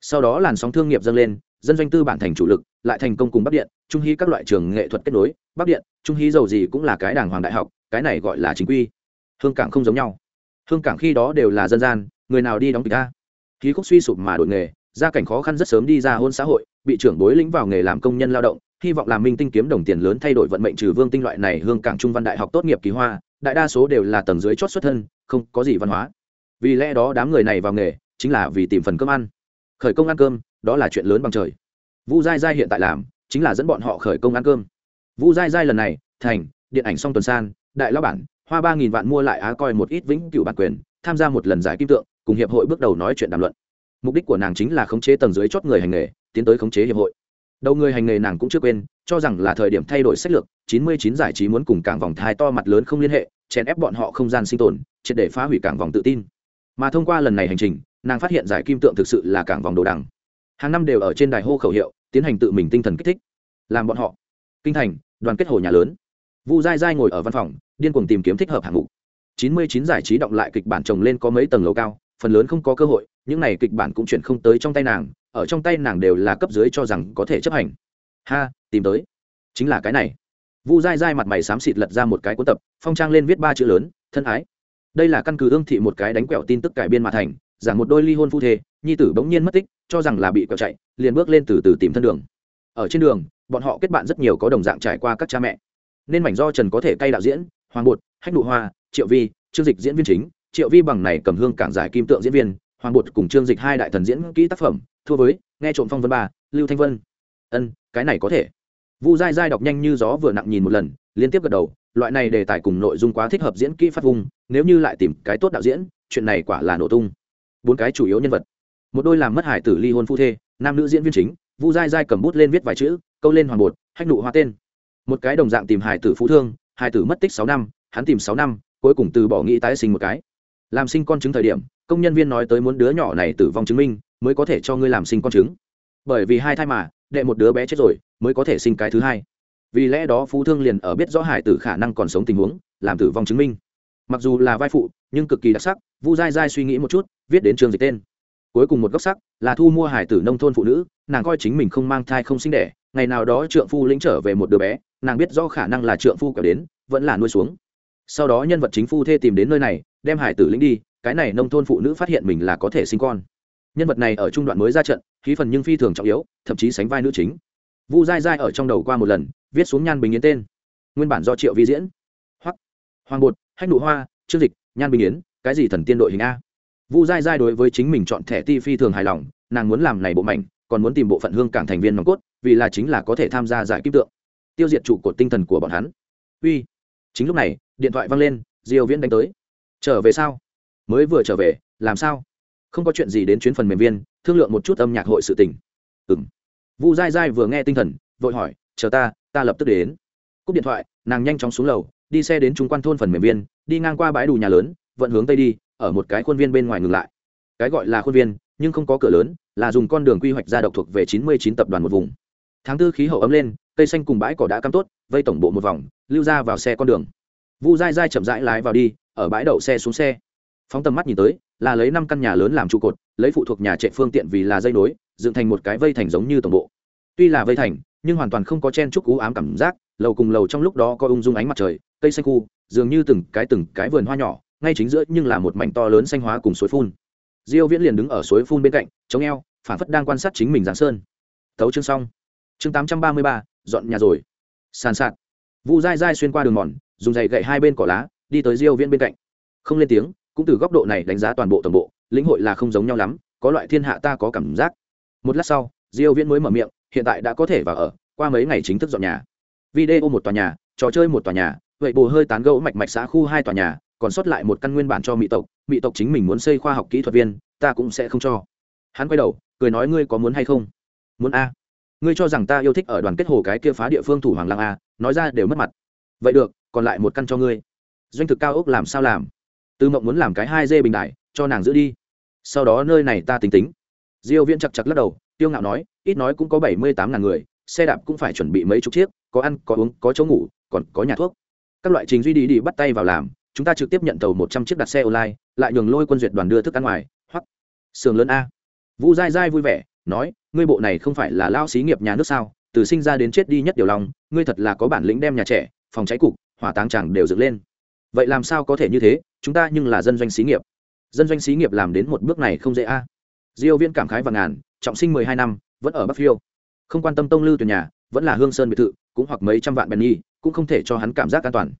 S1: Sau đó làn sóng thương nghiệp dâng lên, dân doanh tư bản thành chủ lực, lại thành công cùng bắc điện, trung hy các loại trường nghệ thuật kết nối, bắc điện, trung hy giàu gì cũng là cái đảng hoàng đại học, cái này gọi là chính quy. Hương cảng không giống nhau. Hương cảng khi đó đều là dân gian, người nào đi đóng kịch ta khí khúc suy sụp mà đổi nghề, gia cảnh khó khăn rất sớm đi ra hôn xã hội, bị trưởng bối lĩnh vào nghề làm công nhân lao động, hy vọng làm minh tinh kiếm đồng tiền lớn thay đổi vận mệnh trừ vương tinh loại này hương cảng trung văn đại học tốt nghiệp kỳ hoa, đại đa số đều là tầng dưới chót xuất thân, không có gì văn hóa. Vì lẽ đó đám người này vào nghề, chính là vì tìm phần cơm ăn. Khởi công ăn cơm, đó là chuyện lớn bằng trời. Vu dai dai hiện tại làm, chính là dẫn bọn họ khởi công ăn cơm. Vu giai giai lần này, thành, điện ảnh song tuần san, đại lão bản, hoa ba nghìn vạn mua lại á coi một ít vĩnh cựu bản quyền, tham gia một lần giải kim tượng cùng hiệp hội bước đầu nói chuyện đàm luận. Mục đích của nàng chính là khống chế tầng dưới chót người hành nghề, tiến tới khống chế hiệp hội. Đầu người hành nghề nàng cũng chưa quên, cho rằng là thời điểm thay đổi sách lược 99 giải trí muốn cùng cảng vòng thai to mặt lớn không liên hệ, chèn ép bọn họ không gian sinh tồn, triệt để phá hủy cảng vòng tự tin. Mà thông qua lần này hành trình, nàng phát hiện giải kim tượng thực sự là cảng vòng đồ đằng. Hàng năm đều ở trên đài hô khẩu hiệu, tiến hành tự mình tinh thần kích thích. Làm bọn họ. Kinh thành, đoàn kết hồ nhà lớn. Vu dai dai ngồi ở văn phòng, điên cuồng tìm kiếm thích hợp hạng mục. 99 giải trí động lại kịch bản trồng lên có mấy tầng lầu cao phần lớn không có cơ hội, những này kịch bản cũng chuyển không tới trong tay nàng, ở trong tay nàng đều là cấp dưới cho rằng có thể chấp hành. Ha, tìm tới. Chính là cái này. Vu dai dai mặt mày xám xịt lật ra một cái cuốn tập, phong trang lên viết ba chữ lớn, thân ái. Đây là căn cứ ương thị một cái đánh quẹo tin tức cải biên mà thành, giảng một đôi ly hôn phu thê, nhi tử bỗng nhiên mất tích, cho rằng là bị quẹo chạy, liền bước lên từ từ tìm thân đường. Ở trên đường, bọn họ kết bạn rất nhiều có đồng dạng trải qua các cha mẹ. Nên mảnh do trần có thể cay đạo diễn, hoàng bột, hách nụ hoa, triệu vi chương dịch diễn viên chính triệu vi bằng này cầm hương cảng giải kim tượng diễn viên, hoàng bột cùng chương dịch hai đại thần diễn kỹ tác phẩm, thua với nghe trộm phong vân ba, lưu thanh vân. Ân, cái này có thể. Vu dai dai đọc nhanh như gió vừa nặng nhìn một lần, liên tiếp gật đầu, loại này đề tài cùng nội dung quá thích hợp diễn kỹ phát vùng nếu như lại tìm cái tốt đạo diễn, chuyện này quả là nổ tung. Bốn cái chủ yếu nhân vật. Một đôi làm mất hải tử ly hôn phu thê, nam nữ diễn viên chính, vu dai dai cầm bút lên viết vài chữ, câu lên hoàng bột, hách nụ hoa tên. Một cái đồng dạng tìm hải tử phú thương hải tử mất tích sáu năm, hắn tìm sáu năm, cuối cùng từ bỏ nghĩ tái sinh một cái làm sinh con chứng thời điểm, công nhân viên nói tới muốn đứa nhỏ này tử vong chứng minh, mới có thể cho ngươi làm sinh con chứng. Bởi vì hai thai mà, đệ một đứa bé chết rồi, mới có thể sinh cái thứ hai. Vì lẽ đó phú thương liền ở biết rõ hải tử khả năng còn sống tình huống, làm tử vong chứng minh. Mặc dù là vai phụ, nhưng cực kỳ đặc sắc, vu dai dai suy nghĩ một chút, viết đến trường dịch tên. Cuối cùng một góc sắc, là thu mua hải tử nông thôn phụ nữ, nàng coi chính mình không mang thai không sinh đẻ, ngày nào đó trượng phu lĩnh trở về một đứa bé, nàng biết rõ khả năng là trượng phu kéo đến, vẫn là nuôi xuống. Sau đó nhân vật chính phu thê tìm đến nơi này đem hải tử lĩnh đi, cái này nông thôn phụ nữ phát hiện mình là có thể sinh con. Nhân vật này ở trung đoạn mới ra trận, khí phần nhưng phi thường trọng yếu, thậm chí sánh vai nữ chính. Vu dai dai ở trong đầu qua một lần, viết xuống nhan bình yến tên. Nguyên bản do triệu vi diễn. Hoặc hoàng bột, hách nụ hoa chương dịch, nhan bình yến, cái gì thần tiên đội hình a? Vu dai dai đối với chính mình chọn thẻ ti phi thường hài lòng, nàng muốn làm này bộ mảnh, còn muốn tìm bộ phận hương cảng thành viên nòng cốt, vì là chính là có thể tham gia giải kim tượng. Tiêu diệt trụ cột tinh thần của bọn hắn. Uy. Chính lúc này, điện thoại văng lên diều viễn đánh tới trở về sao? Mới vừa trở về, làm sao? Không có chuyện gì đến chuyến phần mềm viên, thương lượng một chút âm nhạc hội sự tình. Ừng vu dai dai vừa nghe tinh thần, vội hỏi, chờ ta ta lập tức đến. Cúp điện thoại, nàng nhanh chóng xuống lầu, đi xe đến trung quan thôn phần mềm viên, đi ngang qua bãi đủ nhà lớn, vận hướng tây đi, ở một cái khuôn viên bên ngoài ngừng lại. Cái gọi là khuôn viên, nhưng không có cửa lớn, là dùng con đường quy hoạch ra độc thuộc về chín mươi chín tập đoàn một vùng. Tháng tư khí hậu ấm lên, cây xanh cùng bãi cỏ đã cắm tốt, vây tổng bộ một vòng, lưu ra vào xe con đường vu dai dai chậm rãi lái vào đi ở bãi đậu xe xuống xe. Phóng tầm mắt nhìn tới là lấy năm căn nhà lớn làm trụ cột lấy phụ thuộc nhà trệ phương tiện vì là dây nối dựng thành một cái vây thành giống như tổng bộ. Tuy là vây thành nhưng hoàn toàn không có chen trúc cú ám cảm giác lầu cùng lầu trong lúc đó có ung dung ánh mặt trời cây xanh khu dường như từng cái từng cái vườn hoa nhỏ ngay chính giữa nhưng là một mảnh to lớn xanh hóa cùng suối phun. Diêu viễn liền đứng ở suối phun bên cạnh chống eo phản phất đang quan sát chính mình giáng sơn. Tấu chương xong. Chương 833, dọn nhà rồi. Sàn sạt. Vu dai dai xuyên qua đường mòn dùng giày gậy hai bên cỏ lá, đi tới diêu viễn bên cạnh. Không lên tiếng, cũng từ góc độ này đánh giá toàn bộ toàn bộ, lĩnh hội là không giống nhau lắm, có loại thiên hạ ta có cảm giác. Một lát sau, diêu viễn mới mở miệng, hiện tại đã có thể vào ở, qua mấy ngày chính thức dọn nhà. Video một tòa nhà, trò chơi một tòa nhà, vậy bù hơi tán gẫu mạch mạch xã khu hai tòa nhà, còn sót lại một căn nguyên bản cho mỹ tộc mỹ tộc chính mình muốn xây khoa học kỹ thuật viên, ta cũng sẽ không cho. Hắn quay đầu, cười nói ngươi có muốn hay không? Muốn a. Ngươi cho rằng ta yêu thích ở đoàn kết hồ cái kia phá địa phương thủ hoàng lăng a, nói ra đều mất mặt. Vậy được còn lại một căn cho ngươi. Doanh thực cao ốc làm sao làm? Tư mộng muốn làm cái hai dê bình đại, cho nàng giữ đi. Sau đó nơi này ta tính tính. Diêu viễn chặt chặt lắc đầu, tiêu ngạo nói, ít nói cũng có bảy mươi tám ngàn người, xe đạp cũng phải chuẩn bị mấy chục chiếc, có ăn, có uống, có chỗ ngủ, còn có nhà thuốc. Các loại trình duy đi đi bắt tay vào làm, chúng ta trực tiếp nhận tàu một trăm chiếc đặt xe online, lại nhường lôi quân duyệt đoàn đưa thức ăn ngoài, hoặc sườn lớn a. Vũ dai dai vui vẻ, nói, ngươi bộ này không phải là lao xí nghiệp nhà nước sao, từ sinh ra đến chết đi nhất điều lòng, ngươi thật là có bản lĩnh đem nhà trẻ, phòng cháy cục hỏa táng chẳng đều dựng lên. Vậy làm sao có thể như thế? Chúng ta nhưng là dân doanh xí nghiệp. Dân doanh xí nghiệp làm đến một bước này không dễ a. Diêu viên cảm khái và ngàn, trọng sinh mười hai năm, vẫn ở bắc phiêu. Không quan tâm tông lư tuyển nhà, vẫn là hương sơn biệt thự, cũng hoặc mấy trăm vạn bèn nhi cũng không thể cho hắn cảm giác an toàn.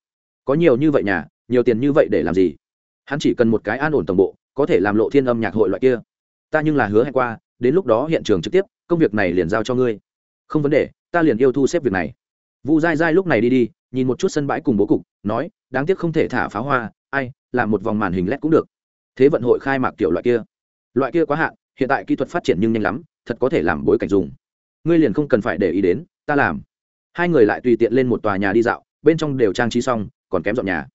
S1: Có nhiều như vậy nhà, nhiều tiền như vậy để làm gì? Hắn chỉ cần một cái an ổn tổng bộ, có thể làm lộ thiên âm nhạc hội loại kia. Ta nhưng là hứa hẹn qua, đến lúc đó hiện trường trực tiếp, công việc này liền giao cho ngươi. Không vấn đề, ta liền yêu thu xếp việc này. Vu dai dai lúc này đi đi nhìn một chút sân bãi cùng bố cục, nói, đáng tiếc không thể thả pháo hoa, ai, làm một vòng màn hình led cũng được. Thế vận hội khai mạc kiểu loại kia. Loại kia quá hạn, hiện tại kỹ thuật phát triển nhưng nhanh lắm, thật có thể làm bối cảnh dùng. Ngươi liền không cần phải để ý đến, ta làm. Hai người lại tùy tiện lên một tòa nhà đi dạo, bên trong đều trang trí xong, còn kém dọn nhà.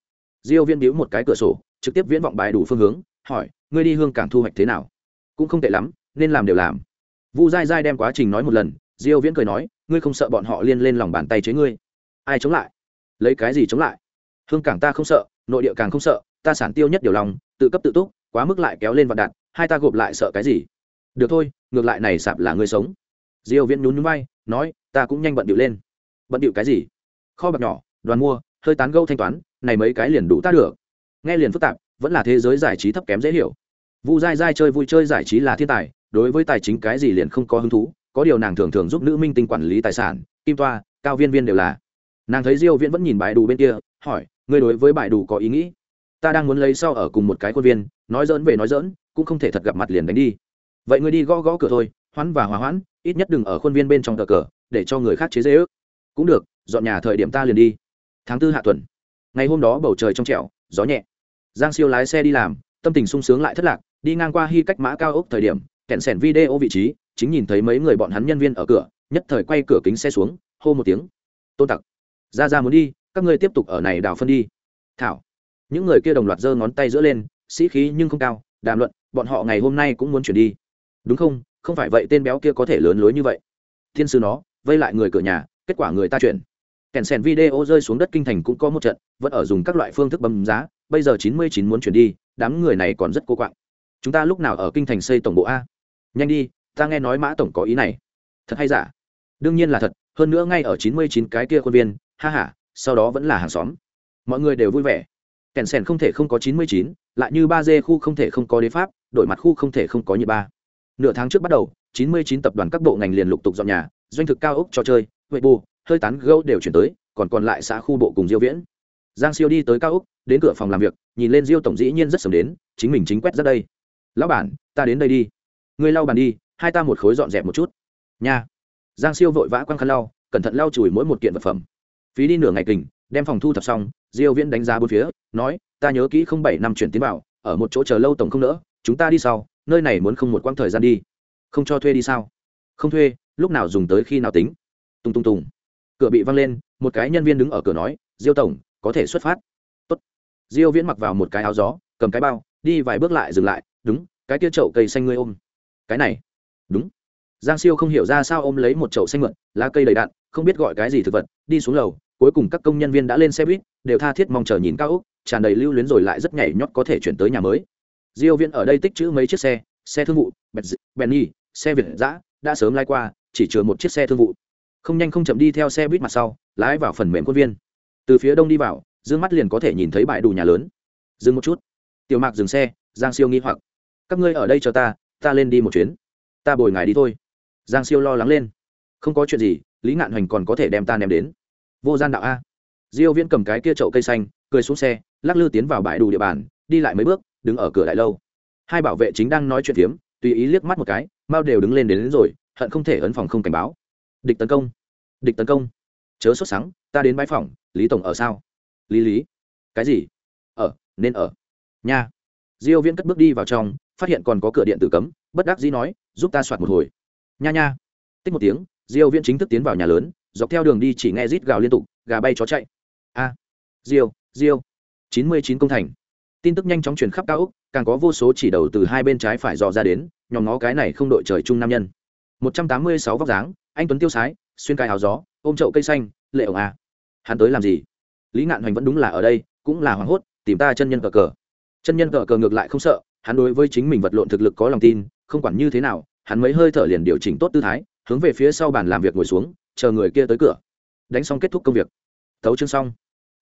S1: Diêu viên biếu một cái cửa sổ, trực tiếp viễn vọng bài đủ phương hướng, hỏi, ngươi đi hương cảng thu hoạch thế nào? Cũng không tệ lắm, nên làm đều làm. Vu dai dai đem quá trình nói một lần, diêu viễn cười nói, ngươi không sợ bọn họ liên lên lòng bàn tay chế ngươi? Ai chống lại? Lấy cái gì chống lại? Hương cảng ta không sợ, nội địa càng không sợ, ta sản tiêu nhất điều lòng, tự cấp tự túc, quá mức lại kéo lên vạn đạn hai ta gộp lại sợ cái gì? Được thôi, ngược lại này sạp là người sống. Diêu viễn nhún nhún vai, nói, ta cũng nhanh bận điệu lên. Bận điệu cái gì? Kho bạc nhỏ, đoàn mua, hơi tán gẫu thanh toán, này mấy cái liền đủ ta được. Nghe liền phức tạp, vẫn là thế giới giải trí thấp kém dễ hiểu. Vu dai dai chơi vui chơi giải trí là thiên tài, đối với tài chính cái gì liền không có hứng thú, có điều nàng thường thường giúp nữ minh tinh quản lý tài sản, kim toa, cao viên viên đều là nàng thấy diêu viễn vẫn nhìn bài đủ bên kia, hỏi, ngươi đối với bài đủ có ý nghĩ? Ta đang muốn lấy sau ở cùng một cái quân viên, nói dỡn về nói dỡn cũng không thể thật gặp mặt liền đánh đi. Vậy ngươi đi gõ gõ cửa thôi, hoãn và hòa hoãn, ít nhất đừng ở khuôn viên bên trong cờ cờ, để cho người khác chế dễ ước. Cũng được, dọn nhà thời điểm ta liền đi. Tháng tư hạ tuần. Ngày hôm đó bầu trời trong trẻo, gió nhẹ. Giang siêu lái xe đi làm, tâm tình sung sướng lại thất lạc, đi ngang qua hy cách mã cao ốc thời điểm, kẹn sẻn video vị trí, chính nhìn thấy mấy người bọn hắn nhân viên ở cửa, nhất thời quay cửa kính xe xuống, hô một tiếng, tôn tặc ra ra muốn đi, các ngươi tiếp tục ở này đào phân đi. Thảo. Những người kia đồng loạt giơ ngón tay giữa lên, sĩ khí nhưng không cao, đàm luận, bọn họ ngày hôm nay cũng muốn chuyển đi. Đúng không? Không phải vậy tên béo kia có thể lớn lối như vậy. Thiên sư nó, vây lại người cửa nhà, kết quả người ta chuyển. Kèn sèn video rơi xuống đất kinh thành cũng có một trận, vẫn ở dùng các loại phương thức bấm giá, bây giờ chín mươi chín muốn chuyển đi, đám người này còn rất cô quạng. Chúng ta lúc nào ở kinh thành xây tổng bộ a? Nhanh đi, ta nghe nói mã tổng có ý này. Thật hay giả? Đương nhiên là thật, hơn nữa ngay ở chín mươi chín cái kia khuôn viên ha ha, sau đó vẫn là hàng xóm. Mọi người đều vui vẻ. Kèn sèn không thể không có chín mươi chín lại như ba d khu không thể không có đế pháp đổi mặt khu không thể không có như ba. Nửa tháng trước bắt đầu chín mươi chín tập đoàn các bộ ngành liền lục tục dọn nhà doanh thực cao ốc trò chơi huệ bù hơi tán gâu đều chuyển tới còn còn lại xã khu bộ cùng diêu viễn. Giang siêu đi tới cao ốc đến cửa phòng làm việc nhìn lên diêu tổng dĩ nhiên rất sớm đến chính mình chính quét ra đây. Lão bản ta đến đây đi. Ngươi lau bàn đi hai ta một khối dọn dẹp một chút. Nha. Giang siêu vội vã quăng khăn lau cẩn thận lau chùi mỗi một kiện vật phẩm phí đi nửa ngày kình, đem phòng thu thập xong, diêu viễn đánh giá bốn phía, nói, ta nhớ kỹ không bảy năm chuyển tiến vào, ở một chỗ chờ lâu tổng không nữa chúng ta đi sau, nơi này muốn không một quãng thời gian đi. Không cho thuê đi sao? Không thuê, lúc nào dùng tới khi nào tính. Tung tung tùng. Cửa bị văng lên, một cái nhân viên đứng ở cửa nói, diêu tổng, có thể xuất phát. Tốt. diêu viễn mặc vào một cái áo gió, cầm cái bao, đi vài bước lại dừng lại, đúng, cái kia chậu cây xanh ngươi ôm. Cái này. Đúng. Giang siêu không hiểu ra sao ôm lấy một chậu xanh mượn, lá cây đầy đạn, không biết gọi cái gì thực vật, đi xuống lầu cuối cùng các công nhân viên đã lên xe buýt, đều tha thiết mong chờ nhìn cao úc tràn đầy lưu luyến rồi lại rất nhảy nhót có thể chuyển tới nhà mới. Diêu viên ở đây tích chữ mấy chiếc xe xe thương vụ benny xe việt dã, đã sớm lai qua, chỉ chứa một chiếc xe thương vụ. Không nhanh không chậm đi theo xe buýt mặt sau, lái vào phần mềm quân viên. Từ phía đông đi vào, dương mắt liền có thể nhìn thấy bãi đủ nhà lớn. Dừng một chút. Tiểu mạc dừng xe, giang siêu nghi hoặc. Các ngươi ở đây chờ ta ta lên đi một chuyến. Ta bồi ngài đi thôi. Giang siêu lo lắng lên. Không có chuyện gì, lý ngạn hoành còn có thể đem ta ném đến vô gian đạo a. Diêu viễn cầm cái kia chậu cây xanh cười xuống xe lắc lư tiến vào bãi đủ địa bàn đi lại mấy bước đứng ở cửa đại lâu. Hai bảo vệ chính đang nói chuyện phiếm tùy ý liếc mắt một cái mao đều đứng lên đến, đến rồi hận không thể ấn phòng không cảnh báo. Địch tấn công. Địch tấn công. Chớ sốt sáng ta đến bãi phòng lý tổng ở sao? Lý lý. Cái gì? Ở nên ở. Nha. Diêu viễn cất bước đi vào trong phát hiện còn có cửa điện tử cấm bất đắc dĩ nói giúp ta soạt một hồi. Nha nha. Tích một tiếng diêu viễn chính thức tiến vào nhà lớn dọc theo đường đi chỉ nghe rít gào liên tục, gà bay chó chạy. A, diêu diêu. Chín mươi chín công thành. Tin tức nhanh chóng truyền khắp cao úc càng có vô số chỉ đầu từ hai bên trái phải dò ra đến, nhòm ngó cái này không đội trời chung nam nhân. Một trăm tám mươi sáu vóc dáng, anh tuấn tiêu sái, xuyên cài áo gió, ôm chậu cây xanh, lệ ổng à. hắn tới làm gì? Lý ngạn hoành vẫn đúng là ở đây, cũng là hoảng hốt, tìm ta chân nhân cờ cờ. Chân nhân cờ cờ ngược lại không sợ, hắn đối với chính mình vật lộn thực lực có lòng tin, không quản như thế nào, hắn mấy hơi thở liền điều chỉnh tốt tư thái, hướng về phía sau bàn làm việc ngồi xuống chờ người kia tới cửa. Đánh xong kết thúc công việc. Tấu chương xong.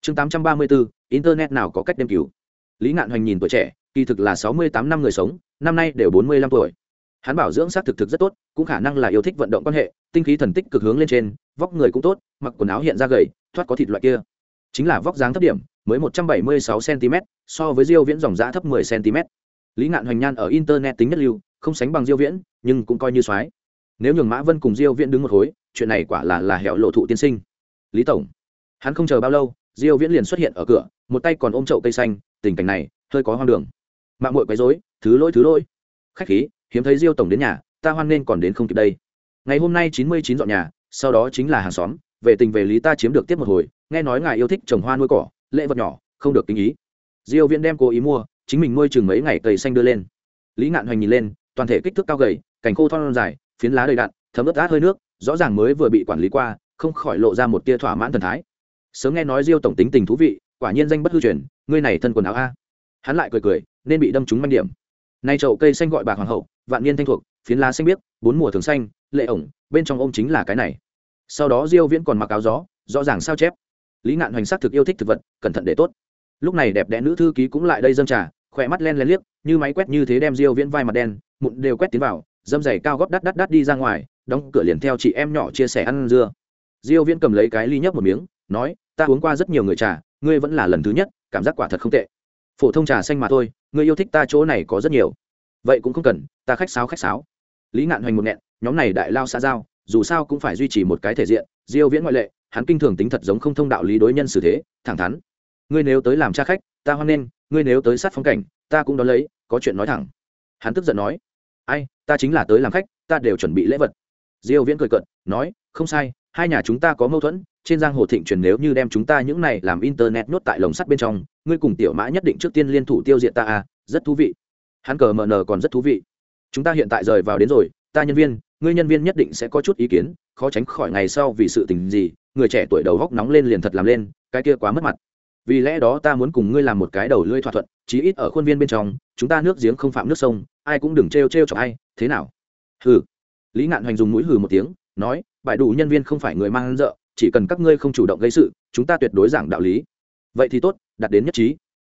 S1: Chương tám trăm ba mươi bốn internet nào có cách đem cứu? Lý ngạn hoành nhìn tuổi trẻ, kỳ thực là sáu mươi tám năm người sống, năm nay đều bốn mươi lăm tuổi. Hắn bảo dưỡng sát thực thực rất tốt, cũng khả năng là yêu thích vận động quan hệ, tinh khí thần tích cực hướng lên trên, vóc người cũng tốt, mặc quần áo hiện ra gầy, thoát có thịt loại kia. Chính là vóc dáng thấp điểm, mới một trăm bảy mươi sáu cm so với diêu viễn dòng giã thấp 10 cm lý ngạn hoành nhan ở internet tính nhất lưu, không sánh bằng diêu viễn, nhưng cũng coi như soái. Nếu nhường mã vân cùng diêu viễn đứng một khối chuyện này quả là là hẻo lộ thụ tiên sinh. Lý tổng, hắn không chờ bao lâu, diêu viễn liền xuất hiện ở cửa, một tay còn ôm chậu cây xanh, tình cảnh này hơi có hoang đường. Mạng muội quấy rối, thứ lỗi thứ lỗi. Khách khí, hiếm thấy diêu tổng đến nhà, ta hoan nên còn đến không kịp đây. Ngày hôm nay 99 dọn nhà, sau đó chính là hàng xóm, về tình về lý ta chiếm được tiếp một hồi, nghe nói ngài yêu thích trồng hoa nuôi cỏ, lễ vật nhỏ, không được kính ý. Diêu viễn đem cố ý mua, chính mình nuôi chừng mấy ngày cây xanh đưa lên. Lý ngạn hoành nhìn lên, toàn thể kích thước cao gầy, cành khô thon dài, phiến lá đầy đặn, thấm ướt át hơi nước rõ ràng mới vừa bị quản lý qua, không khỏi lộ ra một tia thỏa mãn thần thái. Sớm nghe nói diêu tổng tính tình thú vị, quả nhiên danh bất hư truyền, ngươi này thân quần áo a. Hắn lại cười cười, nên bị đâm trúng manh điểm. Nay chậu cây xanh gọi bạc hoàng hậu, vạn niên thanh thuộc, phiến lá xanh biếc, bốn mùa thường xanh, lệ ổng, bên trong ôm chính là cái này. Sau đó diêu viễn còn mặc áo gió, rõ ràng sao chép. Lý ngạn hoành sắc thực yêu thích thực vật, cẩn thận để tốt. Lúc này đẹp đẽ nữ thư ký cũng lại đây dâng trà, khỏe mắt len len liếc, như máy quét như thế đem diêu viễn vai mặt đen, mụn đều quét tiến vào, dâm dày cao góp đắt đắt đắt đi ra ngoài đóng cửa liền theo chị em nhỏ chia sẻ ăn dưa. Diêu viễn cầm lấy cái ly nhấp một miếng, nói, ta uống qua rất nhiều người trà, ngươi vẫn là lần thứ nhất, cảm giác quả thật không tệ. Phổ thông trà xanh mà thôi, ngươi yêu thích ta chỗ này có rất nhiều. Vậy cũng không cần, ta khách sáo khách sáo. Lý ngạn hoành một nghẹn, nhóm này đại lao xã giao, dù sao cũng phải duy trì một cái thể diện. Diêu viễn ngoại lệ, hắn kinh thường tính thật giống không thông đạo lý đối nhân xử thế, thẳng thắn. Ngươi nếu tới làm cha khách, ta hoan nghênh, ngươi nếu tới sát phong cảnh, ta cũng đón lấy, có chuyện nói thẳng. Hắn tức giận nói, ai, ta chính là tới làm khách, ta đều chuẩn bị lễ vật diêu viễn cười cợt, nói, không sai, hai nhà chúng ta có mâu thuẫn, trên giang hồ thịnh truyền nếu như đem chúng ta những này làm internet nhốt tại lồng sắt bên trong, ngươi cùng tiểu mã nhất định trước tiên liên thủ tiêu diệt ta à rất thú vị. Hắn cờ mờ nờ còn rất thú vị. Chúng ta hiện tại rời vào đến rồi, ta nhân viên, ngươi nhân viên nhất định sẽ có chút ý kiến, khó tránh khỏi ngày sau vì sự tình gì, người trẻ tuổi đầu góc nóng lên liền thật làm lên, cái kia quá mất mặt. Vì lẽ đó ta muốn cùng ngươi làm một cái đầu lưỡi thỏa thuận, chí ít ở khuôn viên bên trong, chúng ta nước giếng không phạm nước sông, ai cũng đừng trêu trêu chọc ai, thế nào? Hừ lý ngạn hoành dùng mũi hừ một tiếng, nói bãi đủ nhân viên không phải người mang rợ chỉ cần các ngươi không chủ động gây sự, chúng ta tuyệt đối giảng đạo lý. Vậy thì tốt đặt đến nhất trí.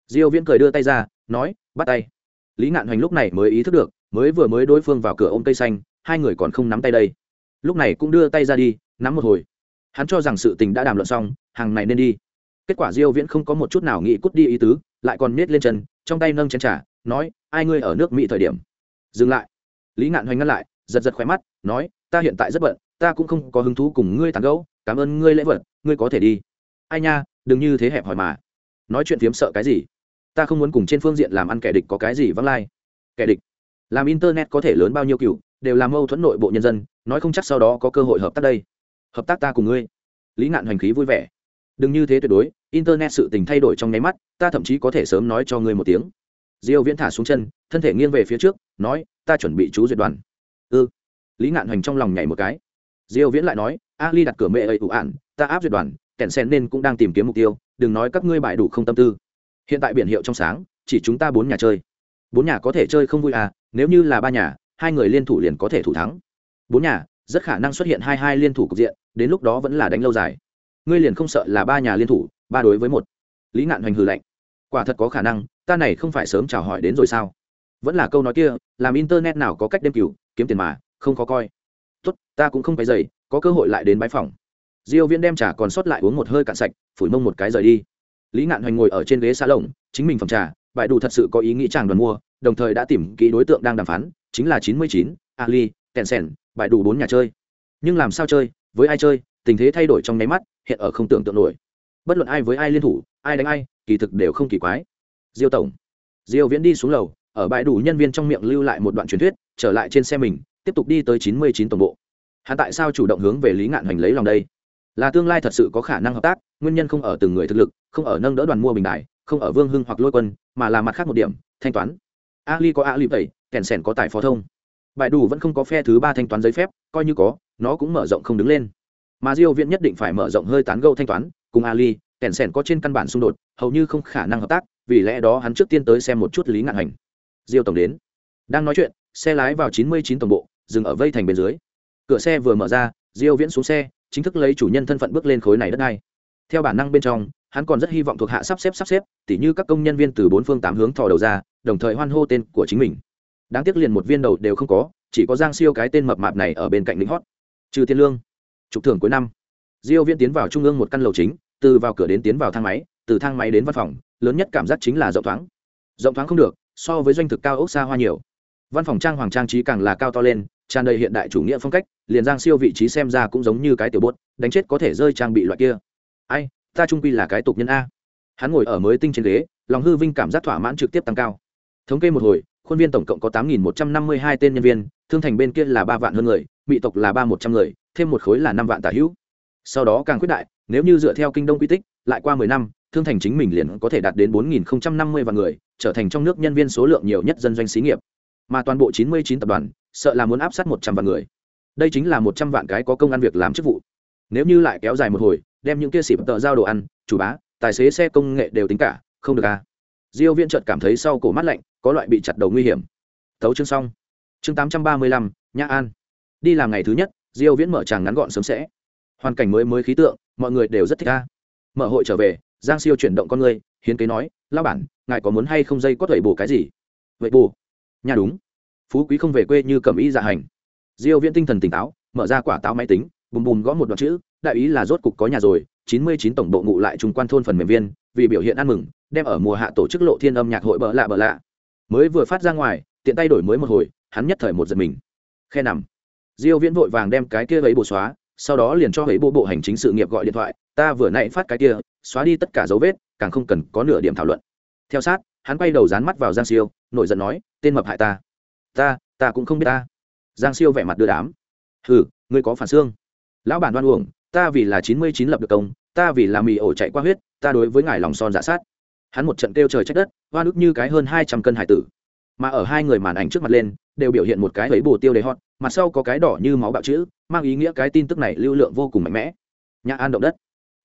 S1: Diêu viễn cười đưa tay ra, nói, bắt tay. Lý ngạn hoành lúc này mới ý thức được, mới vừa mới đối phương vào cửa ôm cây xanh, hai người còn không nắm tay đây. Lúc này cũng đưa tay ra đi, nắm một hồi. Hắn cho rằng sự tình đã đàm luận xong, hàng này nên đi. Kết quả diêu viễn không có một chút nào nghĩ cút đi ý tứ, lại còn nết lên chân, trong tay nâng chén trà, nói, ai ngươi ở nước mỹ thời điểm? Dừng lại. Lý ngạn hoành ngăn lại giật giật khóe mắt, nói, ta hiện tại rất bận, ta cũng không có hứng thú cùng ngươi tán gẫu, cảm ơn ngươi lễ vật, ngươi có thể đi. Ai nha, đừng như thế hẹp hỏi mà. Nói chuyện phiếm sợ cái gì? Ta không muốn cùng trên phương diện làm ăn kẻ địch có cái gì vắng lai. Kẻ địch? Làm internet có thể lớn bao nhiêu cựu đều làm mâu thuẫn nội bộ nhân dân, nói không chắc sau đó có cơ hội hợp tác đây. Hợp tác ta cùng ngươi. Lý ngạn hoành khí vui vẻ. Đừng như thế tuyệt đối, internet sự tình thay đổi trong nháy mắt, ta thậm chí có thể sớm nói cho ngươi một tiếng. Diêu viễn thả xuống chân, thân thể nghiêng về phía trước, nói, ta chuẩn bị chú duyệt đoàn ư ừ. lý ngạn hoành trong lòng nhảy một cái. Diêu viễn lại nói ali đặt cửa mẹ ấy ủ ạn, ta áp duyệt đoàn kẹn sen nên cũng đang tìm kiếm mục tiêu, đừng nói các ngươi bại đủ không tâm tư. Hiện tại biển hiệu trong sáng, chỉ chúng ta bốn nhà chơi. Bốn nhà có thể chơi không vui à nếu như là ba nhà, hai người liên thủ liền có thể thủ thắng. Bốn nhà, rất khả năng xuất hiện hai hai liên thủ cục diện, đến lúc đó vẫn là đánh lâu dài. Ngươi liền không sợ là ba nhà liên thủ, ba đối với một. Lý ngạn hoành hừ lạnh. Quả thật có khả năng, ta này không phải sớm chào hỏi đến rồi sao? Vẫn là câu nói kia làm internet nào có cách đem cửu kiếm tiền mà không có coi. Tốt ta cũng không phải dày có cơ hội lại đến bãi phòng diêu viễn đem trà còn sót lại uống một hơi cạn sạch phủi mông một cái rời đi. Lý ngạn hoành ngồi ở trên ghế xa lồng chính mình phòng trà bại đủ thật sự có ý nghĩ chàng đoàn mua đồng thời đã tìm kỹ đối tượng đang đàm phán chính là 99, ali tencent bại đủ bốn nhà chơi. Nhưng làm sao chơi với ai chơi tình thế thay đổi trong nháy mắt hiện ở không tưởng tượng nổi. Bất luận ai với ai liên thủ ai đánh ai kỳ thực đều không kỳ quái. Diêu tổng. Diêu viễn đi xuống lầu ở bãi đủ nhân viên trong miệng lưu lại một đoạn truyền thuyết, trở lại trên xe mình, tiếp tục đi tới 99 tổng bộ. Hắn tại sao chủ động hướng về lý ngạn hoành lấy lòng đây? Là tương lai thật sự có khả năng hợp tác, nguyên nhân không ở từng người thực lực, không ở nâng đỡ đoàn mua bình đại, không ở vương hưng hoặc lôi quân, mà là mặt khác một điểm, thanh toán. Ali có ali tẩy kèn sèn có tài phó thông. Bãi đủ vẫn không có phe thứ ba thanh toán giấy phép, coi như có, nó cũng mở rộng không đứng lên. Mà diêu viễn nhất định phải mở rộng hơi tán gẫu thanh toán, cùng ali, kèn sèn có trên căn bản xung đột, hầu như không khả năng hợp tác, vì lẽ đó hắn trước tiên tới xem một chút lý ngạn hành diêu tổng đến. Đang nói chuyện, xe lái vào 99 tổng bộ, dừng ở vây thành bên dưới. Cửa xe vừa mở ra, diêu viễn xuống xe, chính thức lấy chủ nhân thân phận bước lên khối này đất này theo bản năng bên trong, hắn còn rất hy vọng thuộc hạ sắp xếp sắp xếp, tỉ như các công nhân viên từ bốn phương tám hướng thò đầu ra, đồng thời hoan hô tên của chính mình. Đáng tiếc liền một viên đầu đều không có, chỉ có giang siêu cái tên mập mạp này ở bên cạnh lính hót. Trừ tiền lương, trục thưởng cuối năm. Diêu viễn tiến vào trung ương một căn lầu chính, từ vào cửa đến tiến vào thang máy, từ thang máy đến văn phòng, lớn nhất cảm giác chính là rộng thoáng. Rộng thoáng không được so với doanh thực cao ốc xa hoa nhiều. Văn phòng trang hoàng trang trí càng là cao to lên, tràn đầy hiện đại chủ nghĩa phong cách, liền giang siêu vị trí xem ra cũng giống như cái tiểu bốt, đánh chết có thể rơi trang bị loại kia. Ai, ta trung quy là cái tục nhân a. Hắn ngồi ở mới tinh trên ghế, lòng hư vinh cảm giác thỏa mãn trực tiếp tăng cao. Thống kê một hồi, khuôn viên tổng cộng có tám một trăm năm mươi hai tên nhân viên, thương thành bên kia là ba vạn hơn người, mỹ tộc là ba một trăm người, thêm một khối là năm vạn tả hữu. Sau đó càng quyết đại, nếu như dựa theo kinh đông quy tích, lại qua mười năm thương thành chính mình liền có thể đạt đến bốn nghìn năm mươi vạn người, trở thành trong nước nhân viên số lượng nhiều nhất dân doanh xí nghiệp. Mà toàn bộ chín mươi chín tập đoàn, sợ là muốn áp sát một trăm vạn người. Đây chính là một trăm vạn cái có công ăn việc làm chức vụ. Nếu như lại kéo dài một hồi, đem những kia xịp tợ giao đồ ăn, chủ bá, tài xế xe công nghệ đều tính cả, không được à? Diêu viên chợt cảm thấy sau cổ mắt lạnh, có loại bị chặt đầu nguy hiểm. Tấu chương xong. Chương tám trăm ba mươi lăm, nhã an. Đi làm ngày thứ nhất, diêu viễn mở tràng ngắn gọn sớm sẽ. Hoàn cảnh mới mới khí tượng, mọi người đều rất thích a mở hội trở về giang siêu chuyển động con người hiến kế nói lao bản, ngài có muốn hay không dây có thể bổ cái gì? Vậy bù nhà đúng. Phú quý không về quê như cầm ý dạ hành. Diêu viễn tinh thần tỉnh táo, mở ra quả táo máy tính, bùm bùm gõ một đoạn chữ, đại ý là rốt cục có nhà rồi 99 tổng bộ ngụ lại trung quan thôn phần mềm viên, vì biểu hiện ăn mừng, đem ở mùa hạ tổ chức lộ thiên âm nhạc hội bỡ lạ bỡ lạ. Mới vừa phát ra ngoài, tiện tay đổi mới một hồi, hắn nhất thời một giật mình. Khe nằm, diêu viễn vội vàng đem cái kia ấy bổ xóa sau đó liền cho hệ bộ bộ hành chính sự nghiệp gọi điện thoại, ta vừa nãy phát cái kia, xóa đi tất cả dấu vết, càng không cần có nửa điểm thảo luận. Theo sát, hắn quay đầu dán mắt vào giang siêu, nổi giận nói, tên mập hại ta. Ta ta cũng không biết ta. Giang siêu vẻ mặt đưa đám. Hừ, ngươi có phản xương. Lão bản đoan uổng, ta vì là chín mươi chín lập được công, ta vì là mì ổ chạy qua huyết, ta đối với ngài lòng son giả sát. Hắn một trận kêu trời trách đất hoa nước như cái hơn hai trăm cân hải tử. Mà ở hai người màn ảnh trước mặt lên đều biểu hiện một cái thấy bồ tiêu đề hot mặt sau có cái đỏ như máu bạo chữ mang ý nghĩa cái tin tức này lưu lượng vô cùng mạnh mẽ. Nhà an động đất.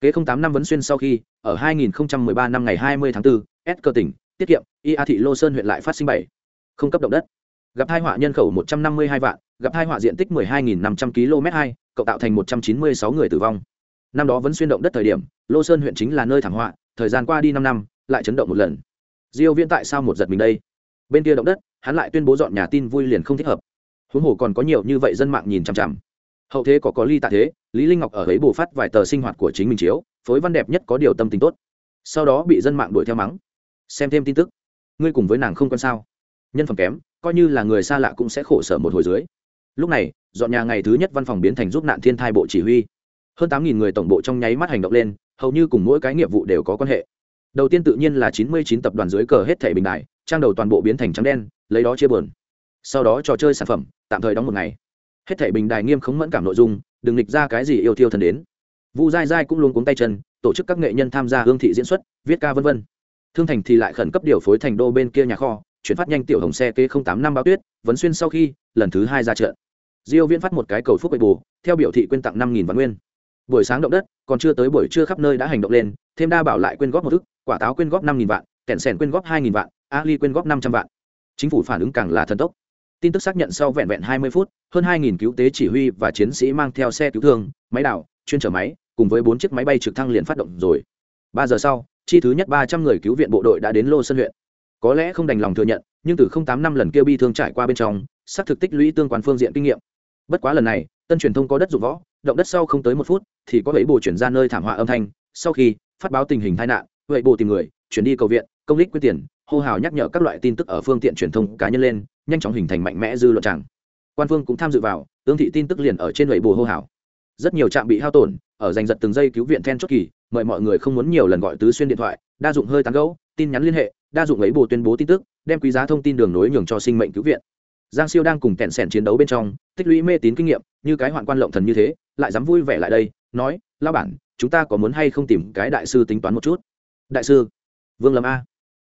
S1: Kế không tám năm vấn xuyên sau khi ở 2013 năm ngày 20 tháng 4, S cơ tỉnh tiết kiệm ia thị lô sơn huyện lại phát sinh bảy. Không cấp động đất. Gặp hai họa nhân khẩu 152 vạn gặp hai họa diện tích 12.500 km 2 cộng tạo thành 196 người tử vong. Năm đó vẫn xuyên động đất thời điểm lô sơn huyện chính là nơi thảm họa thời gian qua đi năm năm lại chấn động một lần. Diêu viễn tại sao một giật mình đây? Bên kia động đất hắn lại tuyên bố dọn nhà tin vui liền không thích hợp. Huống hồ còn có nhiều như vậy dân mạng nhìn chằm chằm. Hậu thế có có ly tạ thế, lý linh ngọc ở ấy bù phát vài tờ sinh hoạt của chính mình chiếu, phối văn đẹp nhất có điều tâm tình tốt. Sau đó bị dân mạng đuổi theo mắng. Xem thêm tin tức. Ngươi cùng với nàng không quan sao? Nhân phẩm kém, coi như là người xa lạ cũng sẽ khổ sở một hồi dưới. Lúc này, dọn nhà ngày thứ nhất văn phòng biến thành giúp nạn thiên thai bộ chỉ huy. Hơn tám người tổng bộ trong nháy mắt hành động lên, hầu như cùng mỗi cái nghiệp vụ đều có quan hệ. Đầu tiên tự nhiên là chín mươi chín tập đoàn dưới cờ hết thẻ bình đại, trang đầu toàn bộ biến thành trắng đen lấy đó chia buồn. Sau đó trò chơi sản phẩm, tạm thời đóng một ngày. Hết thảy bình đài nghiêm khống mẫn cảm nội dung, đừng nghịch ra cái gì yêu thiêu thần đến. Vu dai dai cũng luôn cuống tay chân, tổ chức các nghệ nhân tham gia hương thị diễn xuất, viết ca v v thương thành thì lại khẩn cấp điều phối thành đô bên kia nhà kho, chuyển phát nhanh tiểu hồng xe kế tám năm bao tuyết, vấn xuyên sau khi, lần thứ hai ra trận diêu viễn phát một cái cầu phúc bệ bù, theo biểu thị quyên tặng năm nghìn vạn nguyên. Buổi sáng động đất, còn chưa tới buổi trưa khắp nơi đã hành động lên, thêm đa bảo lại quyên góp một thứ quả táo quyên góp năm nghìn vạn kẻn sèn quyên góp hai nghìn vạn ali quyên góp năm trăm vạn chính phủ phản ứng càng là thần tốc. Tin tức xác nhận sau vẹn vẹn hai mươi phút, hơn hai nghìn cứu tế chỉ huy và chiến sĩ mang theo xe cứu thương, máy đảo, chuyên chở máy, cùng với bốn chiếc máy bay trực thăng liền phát động rồi. Ba giờ sau, chi thứ nhất ba trăm người cứu viện bộ đội đã đến lô sơn huyện. Có lẽ không đành lòng thừa nhận, nhưng từ không tám năm lần kêu bi thương trải qua bên trong, xác thực tích lũy tương quan phương diện kinh nghiệm. Bất quá lần này, tân truyền thông có đất dụng võ, động đất sau không tới một phút, thì có bảy bộ chuyển ra nơi thảm họa âm thanh, sau khi phát báo tình hình tai nạn vậy bộ tìm người, chuyển đi cầu viện, công lích quyết tiền hô hào nhắc nhở các loại tin tức ở phương tiện truyền thông cá nhân lên, nhanh chóng hình thành mạnh mẽ dư luận tràng. Quan phương cũng tham dự vào, tương thị tin tức liền ở trên lầy bù hô hào. Rất nhiều trạm bị hao tổn, ở giành giật từng giây cứu viện then chốt kỳ, mời mọi người không muốn nhiều lần gọi tứ xuyên điện thoại, đa dụng hơi tán gấu tin nhắn liên hệ, đa dụng ấy bù tuyên bố tin tức, đem quý giá thông tin đường nối nhường cho sinh mệnh cứu viện. Giang siêu đang cùng kẹn sẻn chiến đấu bên trong, tích lũy mê tín kinh nghiệm, như cái hoạn quan lộng thần như thế, lại dám vui vẻ lại đây, nói lao bản, chúng ta có muốn hay không tìm cái đại sư tính toán một chút? Đại sư, vương lâm a.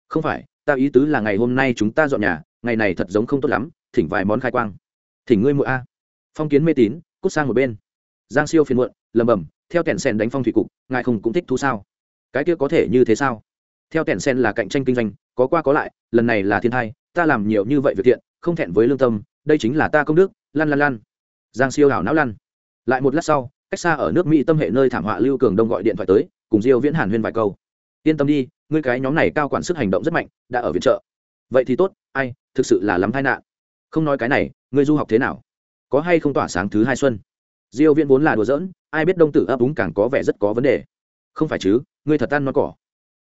S1: Không phải ta ý tứ là ngày hôm nay chúng ta dọn nhà, ngày này thật giống không tốt lắm, thỉnh vài món khai quang. Thỉnh ngươi mũi a. Phong kiến mê tín, cút sang một bên. Giang siêu phiền muộn lầm bầm theo kẹn sen đánh phong thủy cục, ngài không cũng thích thú sao? Cái kia có thể như thế sao? Theo kẹn sen là cạnh tranh kinh doanh, có qua có lại, lần này là thiên thai, ta làm nhiều như vậy việc thiện, không thẹn với lương tâm, đây chính là ta công đức, lăn lăn lăn. Giang siêu hảo não lăn. Lại một lát sau, cách xa ở nước mỹ tâm hệ nơi thảm họa lưu cường đông gọi điện thoại tới, cùng diêu viễn hàn huyên vài câu yên tâm đi, ngươi cái nhóm này cao quản sức hành động rất mạnh, đã ở viện trợ. Vậy thì tốt, ai, thực sự là lắm tai nạn. Không nói cái này, ngươi du học thế nào? Có hay không tỏa sáng thứ hai xuân? Diêu viễn vốn là đùa giỡn, ai biết đông tử ấp úng càng có vẻ rất có vấn đề. Không phải chứ, ngươi thật ăn non cỏ.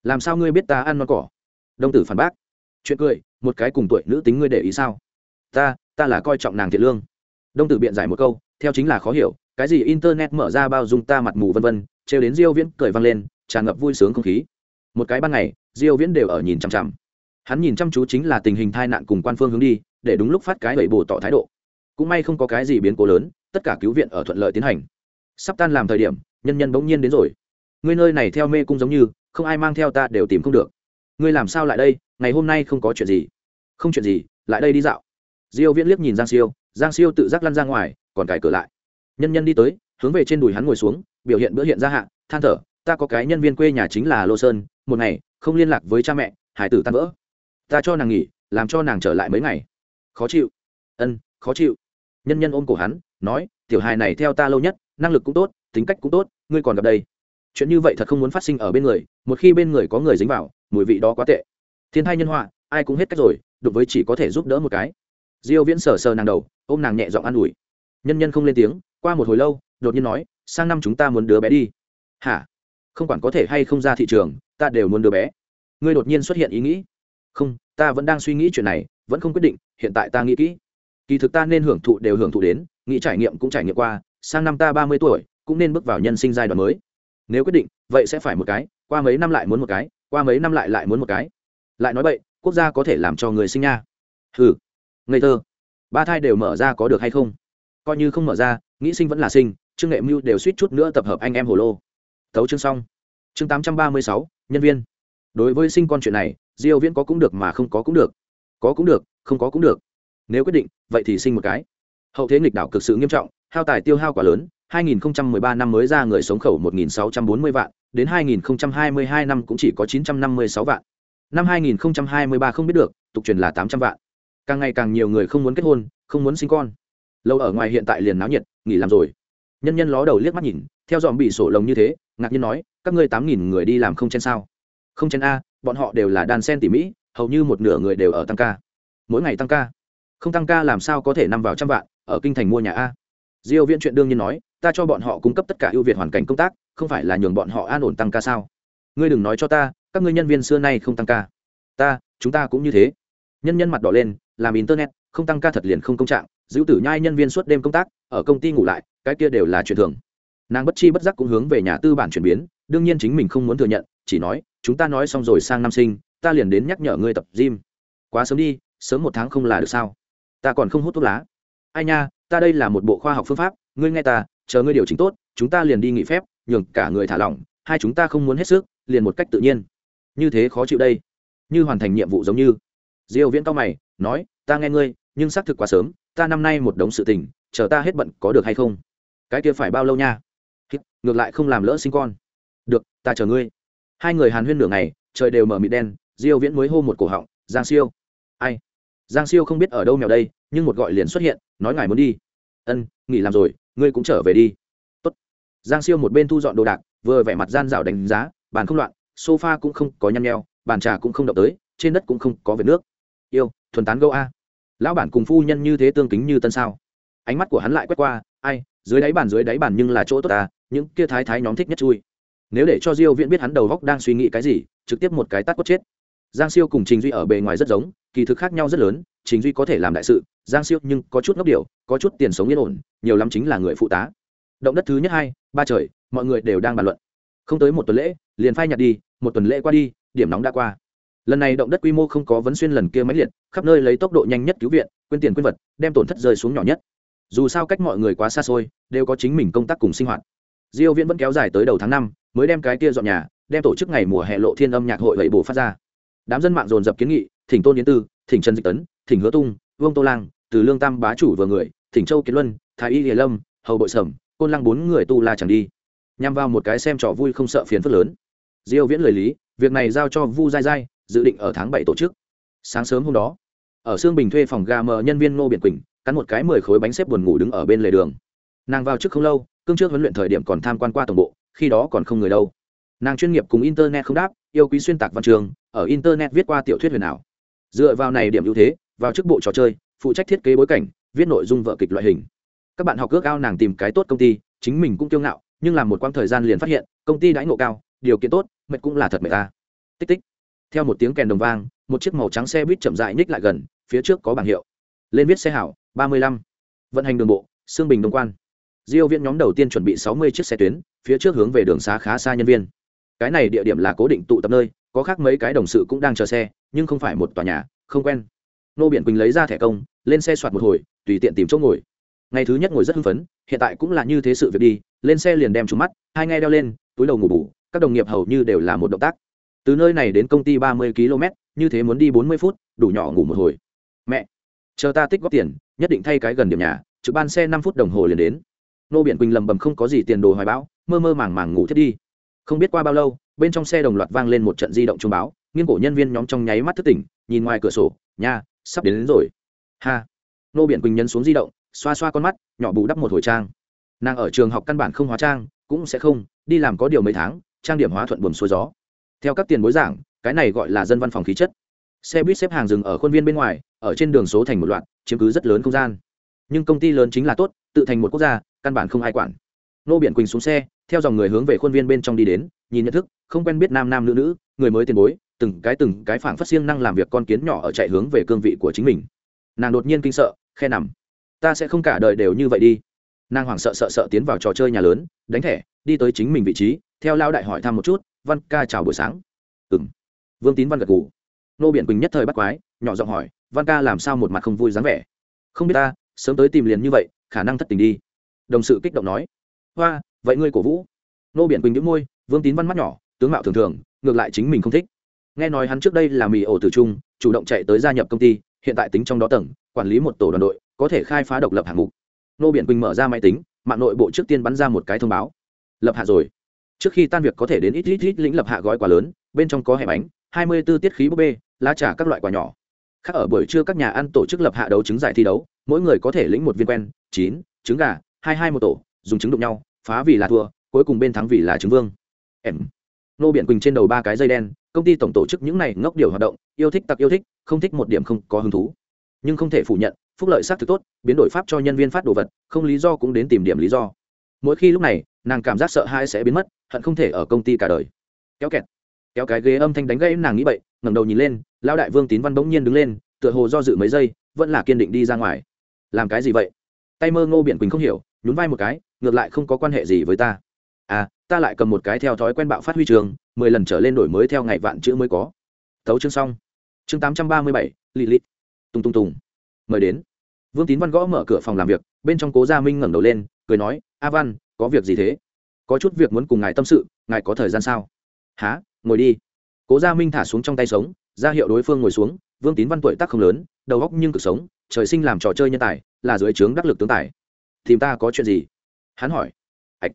S1: Làm sao ngươi biết ta ăn non cỏ? Đông tử phản bác. Chuyện cười, một cái cùng tuổi nữ tính ngươi để ý sao? Ta ta là coi trọng nàng thiện lương. Đông tử biện giải một câu, theo chính là khó hiểu, cái gì internet mở ra bao dung ta mặt mù vân vân, trêu đến diêu viễn cười vang lên, tràn ngập vui sướng không khí một cái ban ngày, diêu viễn đều ở nhìn chằm chằm. Hắn nhìn chăm chú chính là tình hình tai nạn cùng quan phương hướng đi, để đúng lúc phát cái bảy bổ tỏ thái độ. Cũng may không có cái gì biến cố lớn, tất cả cứu viện ở thuận lợi tiến hành. Sắp tan làm thời điểm, nhân nhân bỗng nhiên đến rồi. Ngươi nơi này theo mê cung giống như, không ai mang theo ta đều tìm không được. Ngươi làm sao lại đây, ngày hôm nay không có chuyện gì? Không chuyện gì, lại đây đi dạo. Diêu viễn liếc nhìn giang siêu giang siêu tự giác lăn ra ngoài, còn cài cửa lại. Nhân nhân đi tới, hướng về trên đùi hắn ngồi xuống, biểu hiện bữa hiện ra hạ, than thở, ta có cái nhân viên quê nhà chính là lô sơn một ngày, không liên lạc với cha mẹ, hải tử tan vỡ. Ta cho nàng nghỉ, làm cho nàng trở lại mấy ngày. Khó chịu. Ân, khó chịu. Nhân nhân ôm cổ hắn, nói, tiểu hài này theo ta lâu nhất, năng lực cũng tốt, tính cách cũng tốt, ngươi còn gặp đây. Chuyện như vậy thật không muốn phát sinh ở bên người, một khi bên người có người dính vào, mùi vị đó quá tệ. Thiên thai nhân họa, ai cũng hết cách rồi, đụng với chỉ có thể giúp đỡ một cái. Diêu viễn sờ sờ nàng đầu, ôm nàng nhẹ giọng an ủi. Nhân nhân không lên tiếng, qua một hồi lâu, đột nhiên nói, sang năm chúng ta muốn đứa bé đi. Hả? Không quản có thể hay không ra thị trường ta đều muốn đứa bé. Ngươi đột nhiên xuất hiện ý nghĩ. Không, ta vẫn đang suy nghĩ chuyện này, vẫn không quyết định, hiện tại ta nghĩ kỹ. Kỳ thực ta nên hưởng thụ đều hưởng thụ đến, nghĩ trải nghiệm cũng trải nghiệm qua, sang năm ta ba mươi tuổi, cũng nên bước vào nhân sinh giai đoạn mới. Nếu quyết định, vậy sẽ phải một cái, qua mấy năm lại muốn một cái, qua mấy năm lại lại muốn một cái. Lại nói vậy quốc gia có thể làm cho người sinh nha. Ừ ngây thơ. Ba thai đều mở ra có được hay không? Coi như không mở ra, nghĩ sinh vẫn là sinh, trương nghệ mưu đều suýt chút nữa tập hợp anh em hồ lô. Thấu chương xong. Chương tám trăm ba mươi sáu nhân viên. Đối với sinh con chuyện này, diêu viễn có cũng được mà không có cũng được. Có cũng được, không có cũng được. Nếu quyết định, vậy thì sinh một cái. Hậu thế nghịch đảo cực sự nghiêm trọng, hao tài tiêu hao quá lớn 2013 năm mới ra người sống khẩu 1.640 vạn, đến 2022 năm cũng chỉ có 956 vạn. Năm 2023 không biết được, tục truyền là 800 vạn. Càng ngày càng nhiều người không muốn kết hôn, không muốn sinh con. Lâu ở ngoài hiện tại liền náo nhiệt, nghỉ làm rồi nhân nhân ló đầu liếc mắt nhìn, theo dòm bị sổ lồng như thế, ngạc nhiên nói, các ngươi tám nghìn người đi làm không chen sao? Không chen a, bọn họ đều là đàn sen tỉ mỹ hầu như một nửa người đều ở tăng ca. Mỗi ngày tăng ca. Không tăng ca làm sao có thể nằm vào trăm vạn, ở kinh thành mua nhà a? Diêu viễn chuyện đương nhiên nói, ta cho bọn họ cung cấp tất cả ưu việt hoàn cảnh công tác, không phải là nhường bọn họ an ổn tăng ca sao? Ngươi đừng nói cho ta, các ngươi nhân viên xưa nay không tăng ca. Ta, chúng ta cũng như thế. Nhân nhân mặt đỏ lên, làm internet, không tăng ca thật liền không công trạng, giữ tử nhai nhân viên suốt đêm công tác, ở công ty ngủ lại cái kia đều là chuyện thường. Nàng bất chi bất giác cũng hướng về nhà tư bản chuyển biến, đương nhiên chính mình không muốn thừa nhận, chỉ nói, chúng ta nói xong rồi sang năm sinh, ta liền đến nhắc nhở ngươi tập gym. Quá sớm đi, sớm một tháng không là được sao? Ta còn không hút thuốc lá. Ai nha, ta đây là một bộ khoa học phương pháp, ngươi nghe ta, chờ ngươi điều chỉnh tốt, chúng ta liền đi nghỉ phép, nhường cả người thả lỏng, hai chúng ta không muốn hết sức, liền một cách tự nhiên. Như thế khó chịu đây. Như hoàn thành nhiệm vụ giống như. Diêu viễn cao mày, nói, ta nghe ngươi, nhưng xác thực quá sớm, ta năm nay một đống sự tình, chờ ta hết bận có được hay không? Cái kia phải bao lâu nha? Ngược lại không làm lỡ sinh con. Được, ta chờ ngươi. Hai người hàn huyên nửa ngày, trời đều mở mịt đen, diêu viễn mới hô một cổ họng, giang siêu. Ai? Giang siêu không biết ở đâu mèo đây, nhưng một gọi liền xuất hiện, nói ngài muốn đi. Ân, nghỉ làm rồi, ngươi cũng trở về đi. Tốt. giang siêu một bên thu dọn đồ đạc, vừa vẻ mặt gian rảo đánh giá, bàn không loạn, sofa cũng không có nhăn nheo, bàn trà cũng không động tới, trên đất cũng không có vệt nước. Yêu, thuần tán gâu a. Lão bản cùng phu nhân như thế tương kính như tân sao? Ánh mắt của hắn lại quét qua, ai dưới đáy bàn, dưới đáy bàn nhưng là chỗ tốt ta, những kia thái thái nhóm thích nhất chui. Nếu để cho diêu viễn biết hắn đầu góc đang suy nghĩ cái gì, trực tiếp một cái tát quất chết. Giang siêu cùng trình duy ở bề ngoài rất giống, kỳ thực khác nhau rất lớn, trình duy có thể làm đại sự, giang siêu nhưng có chút ngốc điều có chút tiền sống yên ổn, nhiều lắm chính là người phụ tá. Động đất thứ nhất hai, ba trời, mọi người đều đang bàn luận. Không tới một tuần lễ, liền phai nhặt đi, một tuần lễ qua đi, điểm nóng đã qua. Lần này động đất quy mô không có vấn xuyên lần kia máy liệt, khắp nơi lấy tốc độ nhanh nhất cứu viện, quên tiền quên vật, đem tổn thất rơi xuống nhỏ nhất dù sao cách mọi người quá xa xôi, đều có chính mình công tác cùng sinh hoạt. Diêu viễn vẫn kéo dài tới đầu tháng năm, mới đem cái kia dọn nhà, đem tổ chức ngày mùa hè lộ thiên âm nhạc hội vậy bổ phát ra. Đám dân mạng dồn dập kiến nghị, thỉnh tôn yến tư, thỉnh trần dịch tấn, thỉnh hứa tung, vương tô lang, từ lương tam bá chủ vừa người, thỉnh châu kiến luân, thái y hiền lâm, hầu bội sẩm, côn lăng bốn người tu la chẳng đi. Nhằm vào một cái xem trò vui không sợ phiền phức lớn. Diêu viễn lời lý, việc này giao cho vu dai dai dự định ở tháng 7 tổ chức. Sáng sớm hôm đó, ở xương bình thuê phòng ga mờ nhân viên ngô biển quỳnh cắn một cái mười khối bánh xếp buồn ngủ đứng ở bên lề đường. Nàng vào trước không lâu, cương trước huấn luyện thời điểm còn tham quan qua tổng bộ, khi đó còn không người đâu. Nàng chuyên nghiệp cùng internet không đáp, yêu quý xuyên tạc văn trường, ở internet viết qua tiểu thuyết huyền ảo. Dựa vào này điểm ưu thế, vào chức bộ trò chơi, phụ trách thiết kế bối cảnh, viết nội dung vợ kịch loại hình. Các bạn học ước ao nàng tìm cái tốt công ty, chính mình cũng kiêu ngạo, nhưng làm một quãng thời gian liền phát hiện, công ty đãi ngộ cao, điều kiện tốt, mệt cũng là thật mệt ta. Tích tích. Theo một tiếng kèn đồng vang, một chiếc màu trắng xe buýt chậm rãi nhích lại gần, phía trước có bảng hiệu lên viết xe hảo, ba mươi lăm. Vận hành đường bộ xương bình đông quan. Diêu viễn nhóm đầu tiên chuẩn bị 60 chiếc xe tuyến, phía trước hướng về đường xá khá xa nhân viên. Cái này địa điểm là cố định tụ tập nơi, có khác mấy cái đồng sự cũng đang chờ xe, nhưng không phải một tòa nhà, không quen. Nô biển quỳnh lấy ra thẻ công, lên xe soạt một hồi, tùy tiện tìm chỗ ngồi. Ngày thứ nhất ngồi rất hưng phấn, hiện tại cũng là như thế sự việc đi, lên xe liền đem trúng mắt, hai ngay đeo lên, túi đầu ngủ bủ các đồng nghiệp hầu như đều là một động tác. Từ nơi này đến công ty ba mươi km như thế muốn đi bốn mươi phút, đủ nhỏ ngủ một hồi. Mẹ chờ ta tích góp tiền nhất định thay cái gần điểm nhà trực ban xe năm phút đồng hồ liền đến. Nô biển quỳnh lầm bầm không có gì tiền đồ hoài bão mơ mơ màng màng ngủ thiết đi. Không biết qua bao lâu bên trong xe đồng loạt vang lên một trận di động trung báo nghiêng cổ nhân viên nhóm trong nháy mắt thức tỉnh nhìn ngoài cửa sổ nha sắp đến, đến rồi. Ha. Nô biển quỳnh nhấn xuống di động xoa xoa con mắt nhỏ bù đắp một hồi trang. Nàng ở trường học căn bản không hóa trang cũng sẽ không đi làm có điều mấy tháng trang điểm hóa thuận buồm xuôi gió. Theo các tiền bối giảng cái này gọi là dân văn phòng khí chất. Xe buýt xếp hàng dừng ở khuôn viên bên ngoài ở trên đường số thành một loạt, chiếm cứ rất lớn không gian. Nhưng công ty lớn chính là tốt, tự thành một quốc gia, căn bản không ai quản. Nô biển quỳnh xuống xe, theo dòng người hướng về khuôn viên bên trong đi đến, nhìn nhận thức, không quen biết nam nam nữ nữ, người mới tiền bối, từng cái từng cái phảng phát siêng năng làm việc con kiến nhỏ ở chạy hướng về cương vị của chính mình. Nàng đột nhiên kinh sợ, khe nằm. Ta sẽ không cả đời đều như vậy đi. Nàng hoảng sợ sợ sợ tiến vào trò chơi nhà lớn, đánh thẻ, đi tới chính mình vị trí, theo lao đại hỏi thăm một chút, văn ca chào buổi sáng. Ừ m vương tín văn gật g ủ nô biển quỳnh nhất thời bắt quái, nhỏ giọng hỏi văn ca làm sao một mặt không vui dáng vẻ. Không biết ta sớm tới tìm liền như vậy khả năng thất tình đi. Đồng sự kích động nói. Hoa vậy ngươi cổ vũ. Nô biển quỳnh đĩu môi vương tín văn mắt nhỏ tướng mạo thường thường ngược lại chính mình không thích. Nghe nói hắn trước đây là mì ổ tử trung chủ động chạy tới gia nhập công ty hiện tại tính trong đó tầng quản lý một tổ đoàn đội có thể khai phá độc lập hạng mục. Nô biển quỳnh mở ra máy tính mạng nội bộ trước tiên bắn ra một cái thông báo. Lập hạ rồi. Trước khi tan việc có thể đến ít ít ít lĩnh lập hạ gói quà lớn bên trong có hẻm ánh, hai mươi 24 tiết khí búp bê lá trà các loại quà nhỏ khác ở buổi trưa các nhà ăn tổ chức lập hạ đấu trứng giải thi đấu, mỗi người có thể lĩnh một viên quen, chín, trứng gà, hai hai một tổ, dùng trứng đụng nhau, phá vì là thua, cuối cùng bên thắng vì là trứng vương. Em. Nô biển quỳnh trên đầu ba cái dây đen, công ty tổng tổ chức những này ngốc điều hoạt động, yêu thích tặc yêu thích, không thích một điểm không có hứng thú. Nhưng không thể phủ nhận, phúc lợi xác thực tốt, biến đổi pháp cho nhân viên phát đồ vật, không lý do cũng đến tìm điểm lý do. Mỗi khi lúc này, nàng cảm giác sợ hãi sẽ biến mất, hận không thể ở công ty cả đời. Kéo kẹt. Kéo cái ghế âm thanh đánh gây nàng nghĩ bậy, ngẩng đầu nhìn lên Lão đại vương tín văn bỗng nhiên đứng lên tựa hồ do dự mấy giây vẫn là kiên định đi ra ngoài. Làm cái gì vậy? Tay mơ ngô biển quỳnh không hiểu nhún vai một cái ngược lại không có quan hệ gì với ta. À ta lại cầm một cái theo thói quen bạo phát huy trường mười lần trở lên đổi mới theo ngày vạn chữ mới có. Thấu chương xong. Chương tám trăm ba mươi bảy lì lì, tung tung tùng. Mời đến. Vương tín văn gõ mở cửa phòng làm việc bên trong cố gia minh ngẩng đầu lên cười nói a văn có việc gì thế? Có chút việc muốn cùng ngài tâm sự ngài có thời gian sao? Há ngồi đi. Cố gia minh thả xuống trong tay sống ra hiệu đối phương ngồi xuống, vương tín văn tuổi tác không lớn, đầu óc nhưng cực sống, trời sinh làm trò chơi nhân tài, là dưới trướng đắc lực tướng tài. Tìm ta có chuyện gì? Hắn hỏi. Ạch.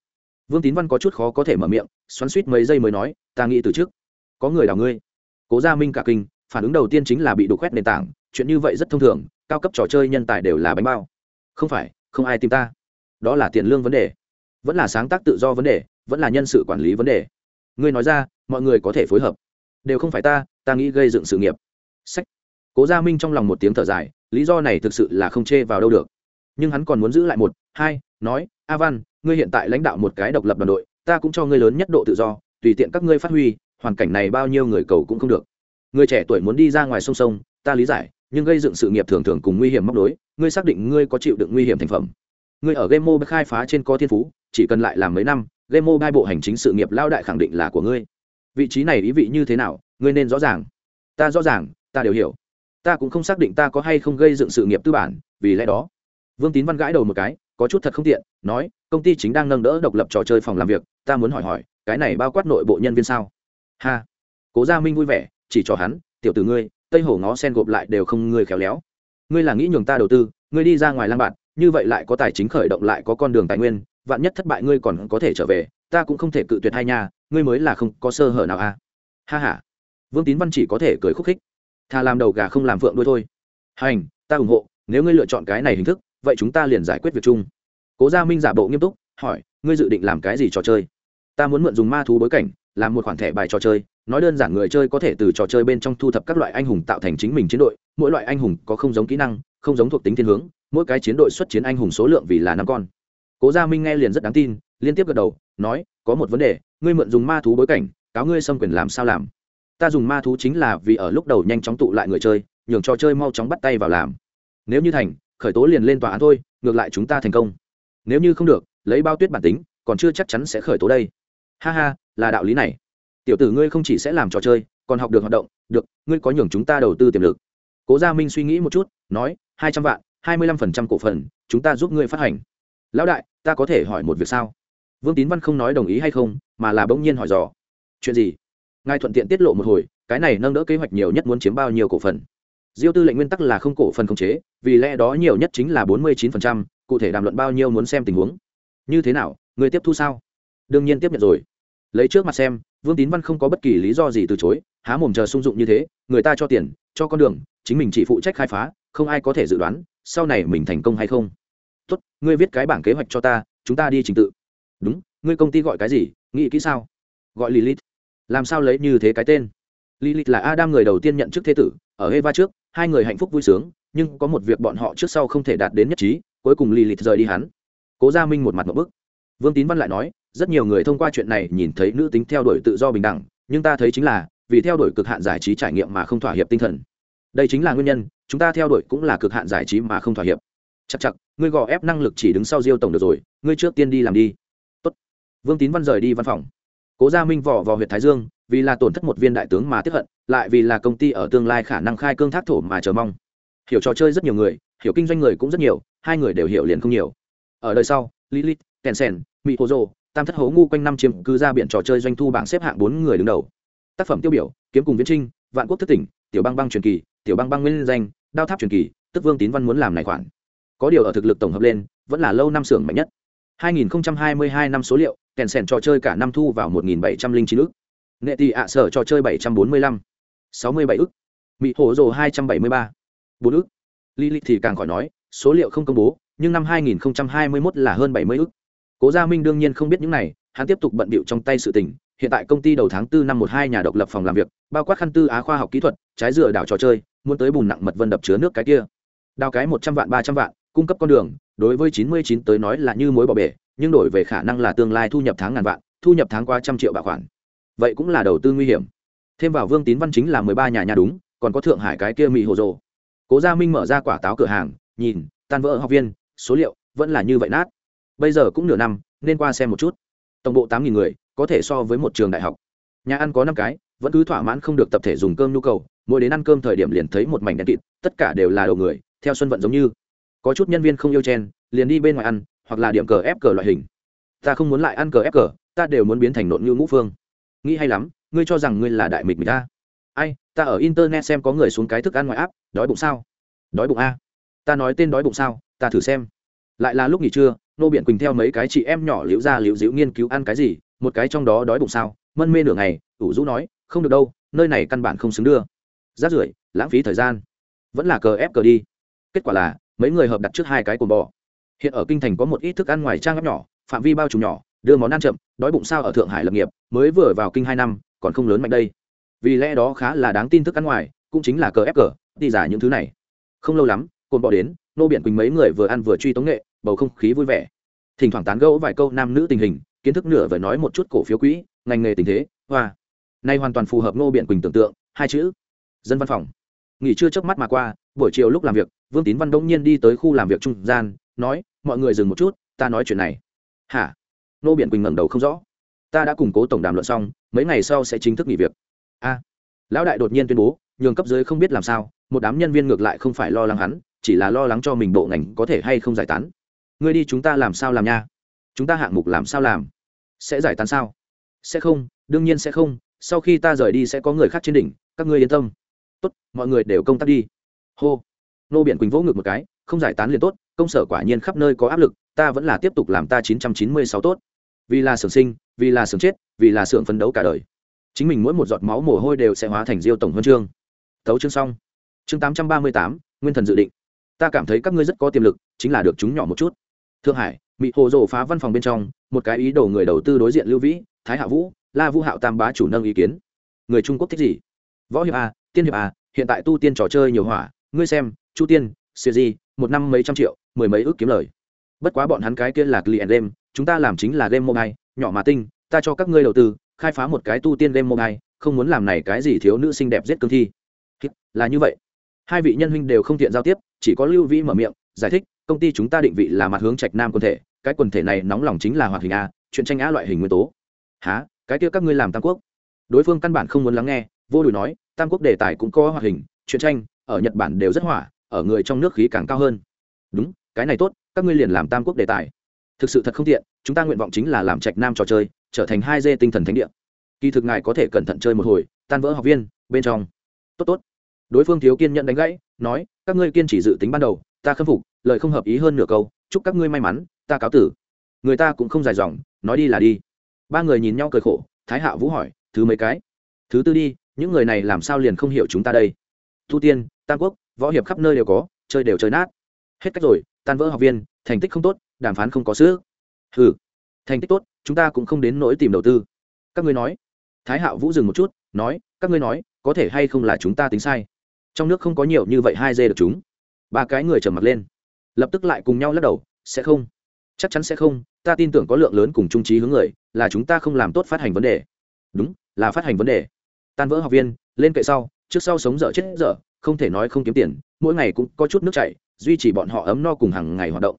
S1: Vương tín văn có chút khó có thể mở miệng, xoắn suýt mấy giây mới nói, ta nghĩ từ trước, có người đào ngươi. Cố gia minh cả kinh, phản ứng đầu tiên chính là bị đục khoét nền tảng, chuyện như vậy rất thông thường, cao cấp trò chơi nhân tài đều là bánh bao. Không phải, không ai tìm ta. Đó là tiền lương vấn đề. Vẫn là sáng tác tự do vấn đề, vẫn là nhân sự quản lý vấn đề. Ngươi nói ra, mọi người có thể phối hợp đều không phải ta ta nghĩ gây dựng sự nghiệp. Sách. Cố gia minh trong lòng một tiếng thở dài, lý do này thực sự là không chê vào đâu được. Nhưng hắn còn muốn giữ lại một, hai, nói, a văn, ngươi hiện tại lãnh đạo một cái độc lập đoàn đội, ta cũng cho ngươi lớn nhất độ tự do, tùy tiện các ngươi phát huy, hoàn cảnh này bao nhiêu người cầu cũng không được. Người trẻ tuổi muốn đi ra ngoài sông sông, ta lý giải, nhưng gây dựng sự nghiệp thường thường cùng nguy hiểm móc đối ngươi xác định ngươi có chịu đựng nguy hiểm thành phẩm. Ngươi ở game mobile khai phá trên có thiên phú, chỉ cần lại làm mấy năm, game mobile bộ hành chính sự nghiệp lao đại khẳng định là của ngươi vị trí này ý vị như thế nào, ngươi nên rõ ràng. Ta rõ ràng, ta đều hiểu. Ta cũng không xác định ta có hay không gây dựng sự nghiệp tư bản, vì lẽ đó. Vương tín văn gãi đầu một cái, có chút thật không tiện, nói, công ty chính đang nâng đỡ độc lập trò chơi phòng làm việc, ta muốn hỏi hỏi, cái này bao quát nội bộ nhân viên sao? Ha. Cố gia minh vui vẻ, chỉ cho hắn, tiểu tử ngươi, tây hồ ngó sen gộp lại đều không ngươi khéo léo. Ngươi là nghĩ nhường ta đầu tư, ngươi đi ra ngoài lang bạn như vậy lại có tài chính khởi động lại có con đường tài nguyên, vạn nhất thất bại ngươi còn có thể trở về ta cũng không thể cự tuyệt hai nhà, ngươi mới là không có sơ hở nào a à? ha ha. Vương tín văn chỉ có thể cười khúc khích. Thà làm đầu gà không làm phượng đuôi thôi. Hành ta ủng hộ nếu ngươi lựa chọn cái này hình thức vậy chúng ta liền giải quyết việc chung. Cố gia minh giả bộ nghiêm túc hỏi ngươi dự định làm cái gì trò chơi? Ta muốn mượn dùng ma thú bối cảnh làm một khoản thẻ bài trò chơi nói đơn giản người chơi có thể từ trò chơi bên trong thu thập các loại anh hùng tạo thành chính mình chiến đội mỗi loại anh hùng có không giống kỹ năng không giống thuộc tính thiên hướng mỗi cái chiến đội xuất chiến anh hùng số lượng vì là năm con. Cố gia minh nghe liền rất đáng tin liên tiếp gật đầu nói, có một vấn đề, ngươi mượn dùng ma thú bối cảnh, cáo ngươi xâm quyền làm sao làm? Ta dùng ma thú chính là vì ở lúc đầu nhanh chóng tụ lại người chơi, nhường trò chơi mau chóng bắt tay vào làm. Nếu như thành, khởi tố liền lên tòa án thôi, ngược lại chúng ta thành công. Nếu như không được, lấy bao tuyết bản tính, còn chưa chắc chắn sẽ khởi tố đây. Ha ha, là đạo lý này. Tiểu tử ngươi không chỉ sẽ làm trò chơi, còn học được hoạt động, được, ngươi có nhường chúng ta đầu tư tiềm lực. Cố gia minh suy nghĩ một chút, nói, hai trăm vạn, hai mươi lăm phần trăm cổ phần, chúng ta giúp ngươi phát hành. Lão đại, ta có thể hỏi một việc sao? Vương tín văn không nói đồng ý hay không, mà là bỗng nhiên hỏi dò. Chuyện gì? Ngài thuận tiện tiết lộ một hồi, cái này nâng đỡ kế hoạch nhiều nhất muốn chiếm bao nhiêu cổ phần? Diêu tư lệnh nguyên tắc là không cổ phần khống chế, vì lẽ đó nhiều nhất chính là bốn mươi chín phần trăm, cụ thể đàm luận bao nhiêu muốn xem tình huống. Như thế nào, người tiếp thu sao? Đương nhiên tiếp nhận rồi. Lấy trước mặt xem, vương tín văn không có bất kỳ lý do gì từ chối, há mồm chờ sung dụng như thế, người ta cho tiền, cho con đường, chính mình chỉ phụ trách khai phá, không ai có thể dự đoán, sau này mình thành công hay không. Tốt, ngươi viết cái bảng kế hoạch cho ta, chúng ta đi trình tự đúng, ngươi công ty gọi cái gì? Nghĩ kỹ sao? Gọi lilith. Làm sao lấy như thế cái tên? Lilith là adam người đầu tiên nhận chức thế tử, ở eva trước, hai người hạnh phúc vui sướng, nhưng có một việc bọn họ trước sau không thể đạt đến nhất trí, cuối cùng lilith rời đi hắn. Cố gia minh một mặt một bức. Vương tín văn lại nói, rất nhiều người thông qua chuyện này nhìn thấy nữ tính theo đuổi tự do bình đẳng, nhưng ta thấy chính là, vì theo đuổi cực hạn giải trí trải nghiệm mà không thỏa hiệp tinh thần. Đây chính là nguyên nhân, chúng ta theo đuổi cũng là cực hạn giải trí mà không thỏa hiệp. Chắc chắc ngươi gò ép năng lực chỉ đứng sau diêu tổng được rồi, ngươi trước tiên đi làm đi vương tín văn rời đi văn phòng. Cố gia minh vỏ vào huyện thái dương, vì là tổn thất một viên đại tướng mà tiếp hận, lại vì là công ty ở tương lai khả năng khai cương thác thổ mà chờ mong. Hiểu trò chơi rất nhiều người, hiểu kinh doanh người cũng rất nhiều, hai người đều hiểu liền không nhiều. Ở đời sau, lilith kensen mỹ hồ rô tam thất hố ngu quanh năm chiếm cư ra biển trò chơi doanh thu bảng xếp hạng bốn người đứng đầu. Tác phẩm tiêu biểu, kiếm cùng viễn trinh, vạn quốc thất tỉnh, tiểu Bang băng truyền kỳ, tiểu Bang băng nguyên danh, đao tháp truyền kỳ, tức vương tín văn muốn làm này khoản. Có điều ở thực lực tổng hợp lên, vẫn là lâu năm xưởng mạnh nhất. 2022 năm số liệu kèn sèn trò chơi cả năm thu vào 1.709 ức. Nghệ tỷ ạ sở trò chơi 745 67 ức. Mỹ hổ rồ 273 4 ức. Lilith thì càng khỏi nói, số liệu không công bố, nhưng năm 2021 là hơn 70 ức. Cố gia minh đương nhiên không biết những này, hắn tiếp tục bận bịu trong tay sự tình. Hiện tại công ty đầu tháng 4 năm 12 nhà độc lập phòng làm việc, bao quát khăn tư á khoa học kỹ thuật, trái dừa đảo trò chơi, muốn tới bùn nặng mật vân đập chứa nước cái kia. Đào cái một trăm vạn, ba trăm vạn, cung cấp con đường, đối với chín mươi chín tới nói là như mối bỏ bể nhưng đổi về khả năng là tương lai thu nhập tháng ngàn vạn, thu nhập tháng qua trăm triệu bạc khoản. Vậy cũng là đầu tư nguy hiểm. Thêm vào vương tín văn chính là mười ba nhà nhà đúng, còn có thượng hải cái kia mỹ hồ rồ. Cố gia minh mở ra quả táo cửa hàng, nhìn, tan vỡ học viên, số liệu vẫn là như vậy nát. Bây giờ cũng nửa năm, nên qua xem một chút. Tổng bộ tám nghìn người, có thể so với một trường đại học. Nhà ăn có năm cái, vẫn cứ thỏa mãn không được tập thể dùng cơm nhu cầu, mỗi đến ăn cơm thời điểm liền thấy một mảnh đen kịt, tất cả đều là đầu người, theo xuân vận giống như. Có chút nhân viên không yêu chen, liền đi bên ngoài ăn hoặc là điểm cờ ép cờ loại hình. Ta không muốn lại ăn cờ ép cờ, ta đều muốn biến thành nộn như ngũ phương. Nghĩ hay lắm, ngươi cho rằng ngươi là đại mịch mịch ta. Ai, ta ở internet xem có người xuống cái thức ăn ngoài áp đói bụng sao? Đói bụng a. Ta nói tên đói bụng sao, ta thử xem. Lại là lúc nghỉ trưa, nô biện quỳnh theo mấy cái chị em nhỏ liễu ra liễu dĩu nghiên cứu ăn cái gì, một cái trong đó đói bụng sao, mân mê nửa ngày, ủ rũ nói, không được đâu, nơi này căn bản không xứng đưa. Rát rưởi, lãng phí thời gian. Vẫn là cờ ép cờ đi. Kết quả là, mấy người hợp đặt trước hai cái cồn bò hiện ở kinh thành có một ít thức ăn ngoài trang ngắp nhỏ, phạm vi bao trùm nhỏ, đưa món ăn chậm, đói bụng sao ở thượng hải lập nghiệp, mới vừa vào kinh hai năm, còn không lớn mạnh đây. Vì lẽ đó khá là đáng tin thức ăn ngoài, cũng chính là cờ ép cờ, đi giả những thứ này. Không lâu lắm, cồn bỏ đến, nô biển quỳnh mấy người vừa ăn vừa truy tống nghệ, bầu không khí vui vẻ. Thỉnh thoảng tán gẫu vài câu nam nữ tình hình, kiến thức nửa vời nói một chút cổ phiếu quỹ ngành nghề tình thế, hoa. Nay hoàn toàn phù hợp nô biển quỳnh tưởng tượng, hai chữ, dân văn phòng. Nghỉ trưa chớp mắt mà qua, buổi chiều lúc làm việc, vương tín văn đông nhiên đi tới khu làm việc trung gian, nói mọi người dừng một chút, ta nói chuyện này. Hả? Nô biển quỳnh ngẩng đầu không rõ. Ta đã củng cố tổng đàm luận xong, mấy ngày sau sẽ chính thức nghỉ việc. A. Lão đại đột nhiên tuyên bố, nhường cấp dưới không biết làm sao, một đám nhân viên ngược lại không phải lo lắng hắn, chỉ là lo lắng cho mình bộ ngành có thể hay không giải tán. Ngươi đi chúng ta làm sao làm nha? Chúng ta hạng mục làm sao làm? Sẽ giải tán sao? Sẽ không, đương nhiên sẽ không, sau khi ta rời đi sẽ có người khác trên đỉnh, các ngươi yên tâm. Tốt, mọi người đều công tác đi. Hô. Nô biển quỳnh vỗ ngực một cái, không giải tán liền tốt công sở quả nhiên khắp nơi có áp lực, ta vẫn là tiếp tục làm ta chín trăm chín mươi sáu tốt. Vì là xưởng sinh, vì là xưởng chết, vì là xưởng phấn đấu cả đời. Chính mình mỗi một giọt máu mồ hôi đều sẽ hóa thành diêu tổng huân chương. Tấu chương xong. Chương tám trăm ba mươi tám, nguyên thần dự định. Ta cảm thấy các ngươi rất có tiềm lực, chính là được chúng nhỏ một chút. Thượng hải bị hồ rồ phá văn phòng bên trong, một cái ý đồ người đầu tư đối diện lưu vĩ, thái hạ vũ, la vũ hạo tam bá chủ nâng ý kiến. Người trung quốc thích gì? Võ hiệp a, tiên hiệp a, hiện tại tu tiên trò chơi nhiều hỏa. Ngươi xem, chu tiên, siêu di, một năm mấy trăm triệu mười mấy ước kiếm lời. Bất quá bọn hắn cái kia là client game, chúng ta làm chính là game mobile, nhỏ mà tinh, ta cho các ngươi đầu tư, khai phá một cái tu tiên game mobile, không muốn làm này cái gì thiếu nữ xinh đẹp giết cương thi. Là như vậy. Hai vị nhân huynh đều không tiện giao tiếp, chỉ có lưu vĩ mở miệng, giải thích, công ty chúng ta định vị là mặt hướng trạch nam quân thể, cái quần thể này nóng lòng chính là hoạt hình a, chuyện tranh á loại hình nguyên tố. Há cái kia các ngươi làm tam quốc. Đối phương căn bản không muốn lắng nghe, vô đùi nói, tam quốc đề tài cũng có hoạt hình, chuyện tranh, ở nhật bản đều rất hỏa, ở người trong nước khí càng cao hơn. Đúng cái này tốt, các ngươi liền làm tam quốc đề tài. Thực sự thật không tiện, chúng ta nguyện vọng chính là làm trạch nam trò chơi, trở thành hai dê tinh thần thánh địa. Kỳ thực ngài có thể cẩn thận chơi một hồi, tan vỡ học viên, bên trong. Tốt tốt. Đối phương thiếu kiên nhận đánh gãy, nói, các ngươi kiên chỉ dự tính ban đầu, ta khâm phục, lời không hợp ý hơn nửa câu, chúc các ngươi may mắn, ta cáo tử. Người ta cũng không dài dòng, nói đi là đi. Ba người nhìn nhau cười khổ, thái hạ vũ hỏi, thứ mấy cái? Thứ tư đi, những người này làm sao liền không hiểu chúng ta đây? Thu tiên, tam quốc, võ hiệp khắp nơi đều có, chơi đều chơi nát. Hết cách rồi tan vỡ học viên, thành tích không tốt, đàm phán không có sữa ừ thành tích tốt, chúng ta cũng không đến nỗi tìm đầu tư. Các ngươi nói. Thái hạo vũ dừng một chút, nói, các ngươi nói, có thể hay không là chúng ta tính sai? Trong nước không có nhiều như vậy hai dê được chúng. Ba cái người trầm mặt lên. Lập tức lại cùng nhau lắc đầu, sẽ không. Chắc chắn sẽ không, ta tin tưởng có lượng lớn cùng trung trí hướng người, là chúng ta không làm tốt phát hành vấn đề. Đúng, là phát hành vấn đề. Tan vỡ học viên, lên kệ sau, trước sau sống dở chết dở, không thể nói không kiếm tiền, mỗi ngày cũng có chút nước chảy duy trì bọn họ ấm no cùng hàng ngày hoạt động.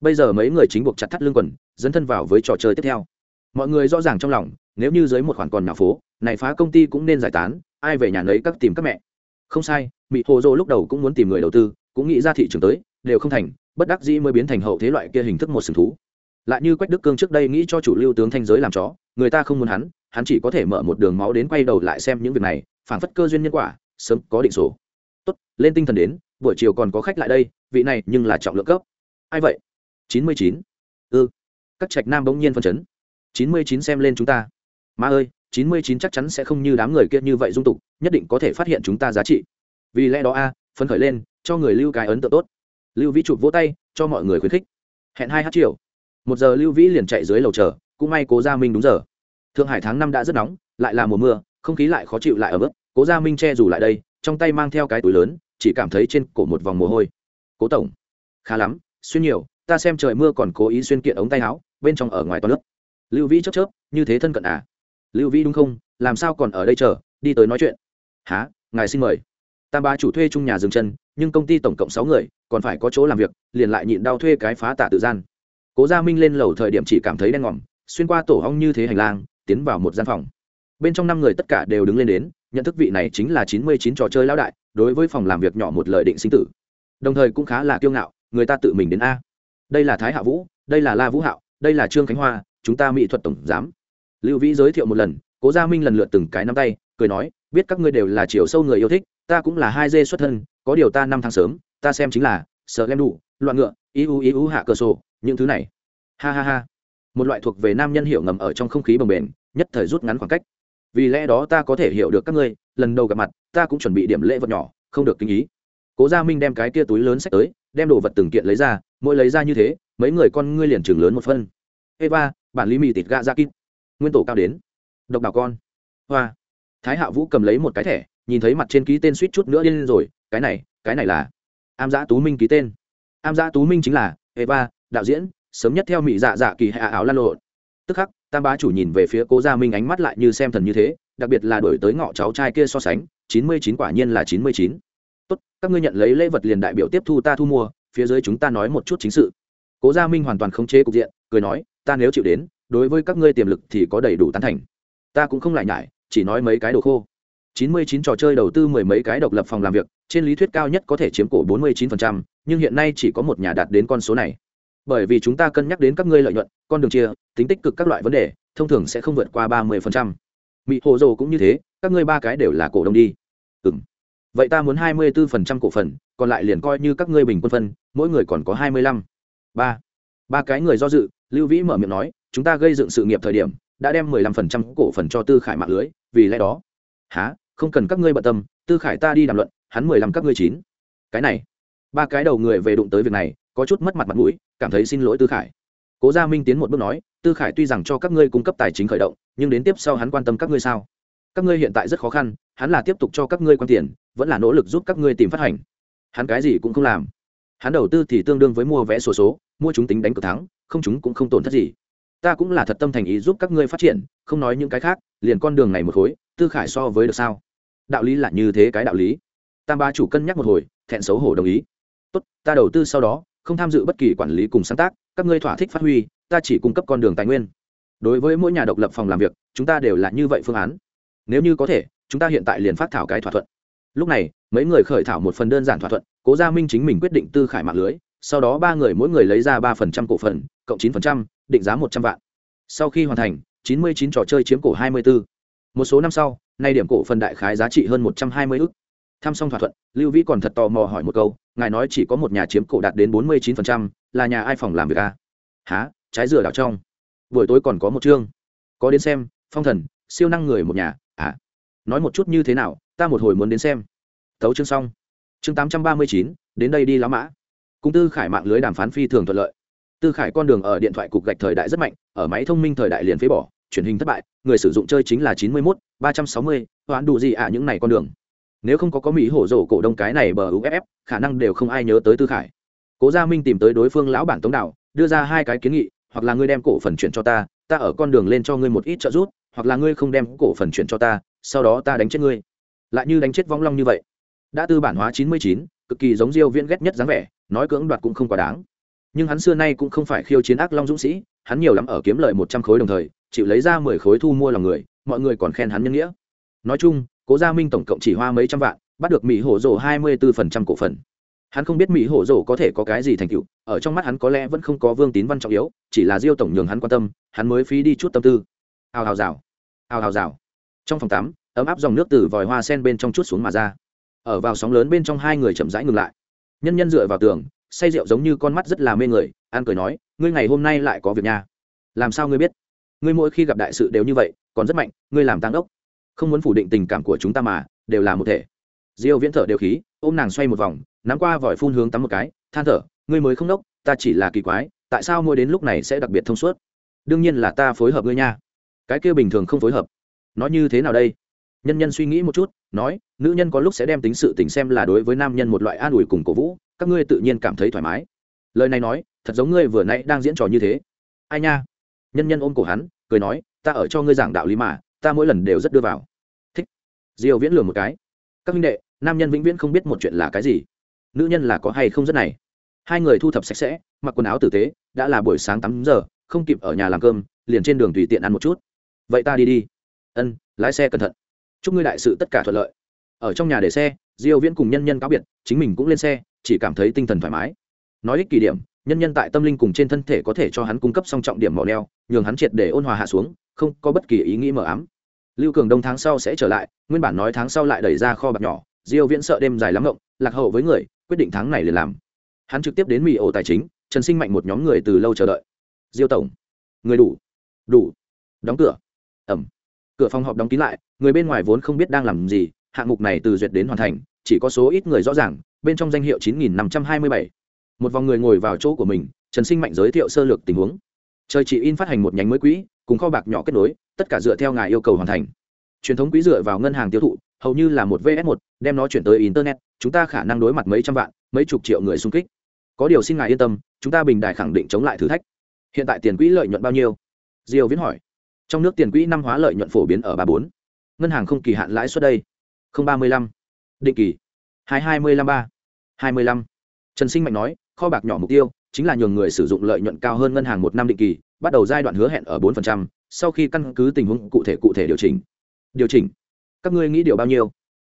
S1: Bây giờ mấy người chính buộc chặt thắt lưng quần, dấn thân vào với trò chơi tiếp theo. Mọi người rõ ràng trong lòng, nếu như dưới một khoản còn nhà phố, này phá công ty cũng nên giải tán, ai về nhà lấy các tìm các mẹ. Không sai mỹ hồ dô lúc đầu cũng muốn tìm người đầu tư, cũng nghĩ ra thị trường tới, đều không thành, bất đắc dĩ mới biến thành hậu thế loại kia hình thức một sừng thú. Lại như quách đức cương trước đây nghĩ cho chủ lưu tướng thanh giới làm chó, người ta không muốn hắn hắn chỉ có thể mở một đường máu đến quay đầu lại xem những việc này phản phất cơ duyên nhân quả, sớm có định sổ tốt, lên tinh thần đến, buổi chiều còn có khách lại đây vị này nhưng là trọng lượng cấp. Ai vậy? Chín mươi chín. Ư các trạch nam bỗng nhiên phân chấn. Chín mươi chín xem lên chúng ta. Ma ơi, chín mươi chín chắc chắn sẽ không như đám người kia như vậy dung tục, nhất định có thể phát hiện chúng ta giá trị. Vì lẽ đó a, phấn khởi lên, cho người lưu cái ấn tượng tốt. Lưu vĩ chụp vỗ tay, cho mọi người khuyến khích. Hẹn hai h chiều một giờ lưu vĩ liền chạy dưới lầu chờ, cũng may cố gia minh đúng giờ. Thượng hải tháng năm đã rất nóng, lại là mùa mưa, không khí lại khó chịu lại ở mức, cố gia minh che dù lại đây, trong tay mang theo cái túi lớn, chỉ cảm thấy trên cổ một vòng mồ hôi cố tổng. Khá lắm, xuyên nhiều, ta xem trời mưa còn cố ý xuyên kiện ống tay áo, bên trong ở ngoài toàn nước lưu vĩ chớp chớp, như thế thân cận à? Lưu vĩ đúng không? Làm sao còn ở đây chờ? Đi tới nói chuyện. Há ngài xin mời. Tam ba chủ thuê chung nhà dừng chân, nhưng công ty tổng cộng sáu người, còn phải có chỗ làm việc, liền lại nhịn đau thuê cái phá tả tự gian. Cố gia minh lên lầu thời điểm chỉ cảm thấy đen ngòm, xuyên qua tổ hong như thế hành lang, tiến vào một gian phòng. Bên trong năm người tất cả đều đứng lên đến, nhận thức vị này chính là chín mươi chín trò chơi lão đại, đối với phòng làm việc nhỏ một lời định sinh tử đồng thời cũng khá là kiêu ngạo, người ta tự mình đến a. Đây là thái hạ vũ, đây là la vũ hạo, đây là trương khánh hoa, chúng ta mỹ thuật tổng giám. Lưu vĩ giới thiệu một lần, cố gia minh lần lượt từng cái nắm tay, cười nói, biết các ngươi đều là chiều sâu người yêu thích, ta cũng là hai dê xuất thân, có điều ta năm tháng sớm, ta xem chính là, sợ em đủ, loạn ngựa ý u hạ cơ sổ, những thứ này. Ha ha ha. Một loại thuộc về nam nhân hiểu ngầm ở trong không khí bồng bềnh, nhất thời rút ngắn khoảng cách. Vì lẽ đó ta có thể hiểu được các ngươi, lần đầu gặp mặt, ta cũng chuẩn bị điểm lễ vật nhỏ, không được kinh ý cố gia minh đem cái kia túi lớn sách tới, đem đồ vật từng kiện lấy ra, mỗi lấy ra như thế, mấy người con ngươi liền trường lớn một phân. Eva, bản lý mì tịt gạ ra kít. Nguyên tổ cao đến. Độc bảo con. Hoa. Thái hạ vũ cầm lấy một cái thẻ, nhìn thấy mặt trên ký tên suýt chút nữa điên rồi, cái này cái này là am giã tú minh ký tên. Am giã tú minh chính là eva, đạo diễn, sớm nhất theo mỹ dạ dạ kỳ hạ áo lan lộn. Tức khắc, tam bá chủ nhìn về phía cố gia minh ánh mắt lại như xem thần như thế, đặc biệt là đổi tới ngọ cháu trai kia so sánh, chín mươi chín quả nhiên là chín mươi chín tốt các ngươi nhận lấy lễ vật liền đại biểu tiếp thu ta thu mua phía dưới chúng ta nói một chút chính sự. Cố gia minh hoàn toàn khống chế cục diện cười nói ta nếu chịu đến đối với các ngươi tiềm lực thì có đầy đủ tán thành. Ta cũng không lại nhải chỉ nói mấy cái đồ khô. Chín mươi chín trò chơi đầu tư mười mấy cái độc lập phòng làm việc trên lý thuyết cao nhất có thể chiếm cổ bốn mươi 49%, nhưng hiện nay chỉ có một nhà đạt đến con số này. Bởi vì chúng ta cân nhắc đến các ngươi lợi nhuận con đường chia tính tích cực các loại vấn đề thông thường sẽ không vượt qua ba mươi phần trăm. Mỹ hồ dồ cũng như thế các ngươi ba cái đều là cổ đông đi. Ừ vậy ta muốn hai mươi bốn cổ phần, còn lại liền coi như các ngươi bình quân phân, mỗi người còn có hai mươi lăm. Ba. Ba cái người do dự, lưu vĩ mở miệng nói, chúng ta gây dựng sự nghiệp thời điểm, đã đem mười lăm phần trăm cổ phần cho tư khải mạng lưới, vì lẽ đó. Há không cần các ngươi bận tâm, tư khải ta đi đàm luận, hắn mười lăm, các ngươi chín. Cái này. Ba cái đầu người về đụng tới việc này, có chút mất mặt mặt mũi, cảm thấy xin lỗi tư khải. Cố gia minh tiến một bước nói, tư khải tuy rằng cho các ngươi cung cấp tài chính khởi động, nhưng đến tiếp sau hắn quan tâm các ngươi sao? Các ngươi hiện tại rất khó khăn, hắn là tiếp tục cho các ngươi quan tiền, vẫn là nỗ lực giúp các ngươi tìm phát hành. Hắn cái gì cũng không làm. Hắn đầu tư thì tương đương với mua vé số số, mua chúng tính đánh cược thắng, không chúng cũng không tổn thất gì. Ta cũng là thật tâm thành ý giúp các ngươi phát triển, không nói những cái khác, liền con đường này một khối, tư khải so với được sao? Đạo lý là như thế cái đạo lý. Tam ba chủ cân nhắc một hồi, thẹn xấu hổ đồng ý. Tốt, ta đầu tư sau đó, không tham dự bất kỳ quản lý cùng sáng tác, các ngươi thỏa thích phát huy, ta chỉ cung cấp con đường tài nguyên. Đối với mỗi nhà độc lập phòng làm việc, chúng ta đều là như vậy phương án nếu như có thể, chúng ta hiện tại liền phát thảo cái thỏa thuận. Lúc này, mấy người khởi thảo một phần đơn giản thỏa thuận, cố gia minh chính mình quyết định tư khải mạng lưới, sau đó ba người mỗi người lấy ra ba phần trăm cổ phần, cộng chín phần trăm, định giá một trăm vạn. Sau khi hoàn thành, chín mươi chín trò chơi chiếm cổ hai mươi bốn một số năm sau, nay điểm cổ phần đại khái giá trị hơn một trăm hai mươi ước thăm xong thỏa thuận, lưu vĩ còn thật tò mò hỏi một câu, ngài nói chỉ có một nhà chiếm cổ đạt đến bốn mươi chín phần trăm, là nhà ai phòng làm việc à? há trái dừa đảo trong. Buổi tối còn có một chương. Có đến xem, phong thần, siêu năng người một nhà nói một chút như thế nào, ta một hồi muốn đến xem. Tấu chương xong. Chương tám trăm ba mươi chín, đến đây đi lá mã. Cung tư khải mạng lưới đàm phán phi thường thuận lợi. Tư khải con đường ở điện thoại cục gạch thời đại rất mạnh, ở máy thông minh thời đại liền phế bỏ, truyền hình thất bại, người sử dụng chơi chính là chín mươi mốt, ba trăm sáu mươi hoãn đủ gì ạ à những này con đường. Nếu không có có mỹ hổ rổ cổ đông cái này bờ uff khả năng đều không ai nhớ tới tư khải. Cố gia minh tìm tới đối phương lão bản tống đạo đưa ra hai cái kiến nghị, hoặc là ngươi đem cổ phần chuyển cho ta ta ở con đường lên cho ngươi một ít trợ giúp, hoặc là ngươi không đem cổ phần chuyển cho ta sau đó ta đánh chết ngươi. Lại như đánh chết vong long như vậy. Đã tư bản hóa chín mươi chín, cực kỳ giống diêu viễn ghét nhất dáng vẻ, nói cưỡng đoạt cũng không quá đáng. Nhưng hắn xưa nay cũng không phải khiêu chiến ác long dũng sĩ, hắn nhiều lắm ở kiếm lợi một trăm khối đồng thời, chịu lấy ra mười khối thu mua lòng người, mọi người còn khen hắn nhân nghĩa. Nói chung, cố gia minh tổng cộng chỉ hoa mấy trăm vạn, bắt được mỹ hổ rổ hai mươi bốn cổ phần. Hắn không biết mỹ hổ rổ có thể có cái gì thành tựu, ở trong mắt hắn có lẽ vẫn không có vương tín văn trọng yếu, chỉ là diêu tổng nhường hắn quan tâm, hắn mới phí đi chút tâm tư. Hào hào rào. Hào hào rào trong phòng tắm, ấm áp dòng nước từ vòi hoa sen bên trong chút xuống mà ra. Ở vào sóng lớn bên trong hai người chậm rãi ngừng lại. Nhân nhân dựa vào tường, say rượu giống như con mắt rất là mê người, an cười nói, ngươi ngày hôm nay lại có việc nhà làm sao ngươi biết? Ngươi mỗi khi gặp đại sự đều như vậy, còn rất mạnh, ngươi làm tăng đốc không muốn phủ định tình cảm của chúng ta mà, đều là một thể. Diêu viễn thở đều khí, ôm nàng xoay một vòng, nắm qua vòi phun hướng tắm một cái, than thở, ngươi mới không đốc, ta chỉ là kỳ quái, tại sao mỗi đến lúc này sẽ đặc biệt thông suốt? Đương nhiên là ta phối hợp ngươi nha. Cái kia bình thường không phối hợp nó như thế nào đây? Nhân nhân suy nghĩ một chút, nói, nữ nhân có lúc sẽ đem tính sự tình xem là đối với nam nhân một loại an ủi cùng cổ vũ, các ngươi tự nhiên cảm thấy thoải mái. Lời này nói, thật giống ngươi vừa nãy đang diễn trò như thế. Ai nha? Nhân nhân ôm cổ hắn, cười nói, ta ở cho ngươi giảng đạo lý mà, ta mỗi lần đều rất đưa vào. Thích. Diều viễn lừa một cái. Các minh đệ, nam nhân vĩnh viễn không biết một chuyện là cái gì. Nữ nhân là có hay không rất này? Hai người thu thập sạch sẽ, mặc quần áo tử tế, đã là buổi sáng tám giờ, không kịp ở nhà làm cơm, liền trên đường tùy tiện ăn một chút. Vậy ta đi đi ân, lái xe cẩn thận. Chúc ngươi đại sự tất cả thuận lợi. Ở trong nhà để xe, diêu viễn cùng nhân nhân cáo biệt, chính mình cũng lên xe, chỉ cảm thấy tinh thần thoải mái. Nói ích kỳ điểm, nhân nhân tại tâm linh cùng trên thân thể có thể cho hắn cung cấp song trọng điểm mỏ neo, nhường hắn triệt để ôn hòa hạ xuống, không có bất kỳ ý nghĩ mờ ám. Lưu cường đông tháng sau sẽ trở lại, nguyên bản nói tháng sau lại đẩy ra kho bạc nhỏ, diêu viễn sợ đêm dài lắm ngộng, lạc hậu với người, quyết định tháng này liền làm. Hắn trực tiếp đến mỹ ổ tài chính, trần sinh mạnh một nhóm người từ lâu chờ đợi. Diêu tổng. Người đủ. Đủ. Đóng cửa. Ẩm cửa phòng họp đóng kín lại, người bên ngoài vốn không biết đang làm gì, hạng mục này từ duyệt đến hoàn thành, chỉ có số ít người rõ ràng, bên trong danh hiệu 9527. một vòng người ngồi vào chỗ của mình, trần sinh mạnh giới thiệu sơ lược tình huống. Trời chỉ in phát hành một nhánh mới quỹ, cùng kho bạc nhỏ kết nối, tất cả dựa theo ngài yêu cầu hoàn thành. Truyền thống quỹ dựa vào ngân hàng tiêu thụ, hầu như là một vs một, đem nó chuyển tới internet, chúng ta khả năng đối mặt mấy trăm vạn, mấy chục triệu người xung kích. Có điều xin ngài yên tâm, chúng ta bình đại khẳng định chống lại thử thách. Hiện tại tiền quỹ lợi nhuận bao nhiêu? Diều viễn hỏi trong nước tiền quỹ năm hóa lợi nhuận phổ biến ở ba bốn. Ngân hàng không kỳ hạn lãi suất đây. Ba mươi lăm. Định kỳ. Hai hai mươi lăm ba. Hai mươi lăm. Trần sinh mạnh nói, kho bạc nhỏ mục tiêu chính là nhường người sử dụng lợi nhuận cao hơn ngân hàng một năm định kỳ, bắt đầu giai đoạn hứa hẹn ở bốn sau khi căn cứ tình huống cụ thể cụ thể điều chỉnh. Điều chỉnh. Các ngươi nghĩ điều bao nhiêu?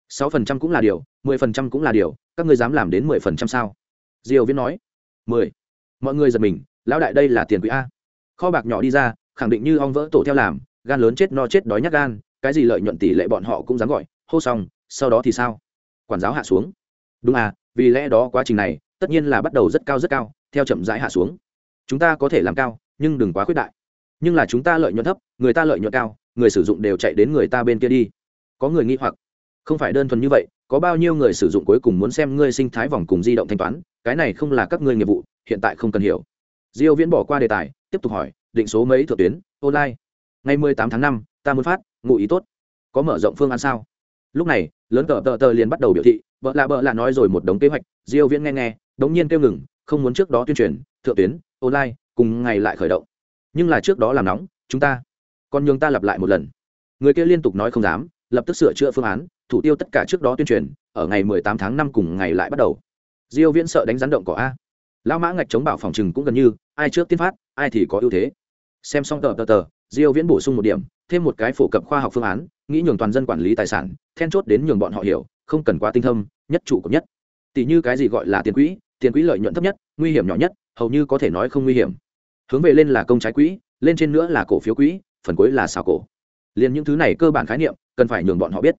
S1: sáu phần trăm cũng là điều, mười phần trăm cũng là điều, các ngươi dám làm đến mười phần trăm sao? Diều viễn nói, mười. Mọi người giật mình, lão đại đây là tiền quỹ a. Kho bạc nhỏ đi ra khẳng định như ong vỡ tổ theo làm, gan lớn chết no chết đói nhát gan, cái gì lợi nhuận tỷ lệ bọn họ cũng dám gọi, hô xong, sau đó thì sao? Quản giáo hạ xuống. Đúng à vì lẽ đó quá trình này, tất nhiên là bắt đầu rất cao rất cao, theo chậm rãi hạ xuống. Chúng ta có thể làm cao, nhưng đừng quá khuyết đại. Nhưng là chúng ta lợi nhuận thấp, người ta lợi nhuận cao, người sử dụng đều chạy đến người ta bên kia đi. Có người nghi hoặc. Không phải đơn thuần như vậy, có bao nhiêu người sử dụng cuối cùng muốn xem ngươi sinh thái vòng cùng di động thanh toán, cái này không là các ngươi nghiệp vụ, hiện tại không cần hiểu. Diêu viễn bỏ qua đề tài, tiếp tục hỏi định số mấy thượng tuyến online. Ngày 18 tháng 5, ta muốn phát ngụ ý tốt. Có mở rộng phương án sao? Lúc này lớn tờ tờ tờ liền bắt đầu biểu thị vợ lạ vợ lạ nói rồi một đống kế hoạch diêu viễn nghe nghe đống nhiên kêu ngừng không muốn trước đó tuyên truyền thượng tuyến online cùng ngày lại khởi động. Nhưng là trước đó làm nóng chúng ta còn nhường ta lặp lại một lần. Người kia liên tục nói không dám lập tức sửa chữa phương án thủ tiêu tất cả trước đó tuyên truyền ở ngày 18 tháng 5 cùng ngày lại bắt đầu. Diêu viễn sợ đánh rắn động cỏ a. Lão mã ngạch chống bảo phòng trừng cũng gần như ai trước tiên phát ai thì có ưu thế xem xong tờ tờ tờ, diêu viễn bổ sung một điểm, thêm một cái phổ cập khoa học phương án, nghĩ nhường toàn dân quản lý tài sản, then chốt đến nhường bọn họ hiểu, không cần quá tinh thâm, nhất chủ cấp nhất. Tỷ như cái gì gọi là tiền quỹ tiền quỹ lợi nhuận thấp nhất, nguy hiểm nhỏ nhất, hầu như có thể nói không nguy hiểm. Hướng về lên là công trái quỹ, lên trên nữa là cổ phiếu quỹ, phần cuối là xào cổ. Liền những thứ này cơ bản khái niệm, cần phải nhường bọn họ biết.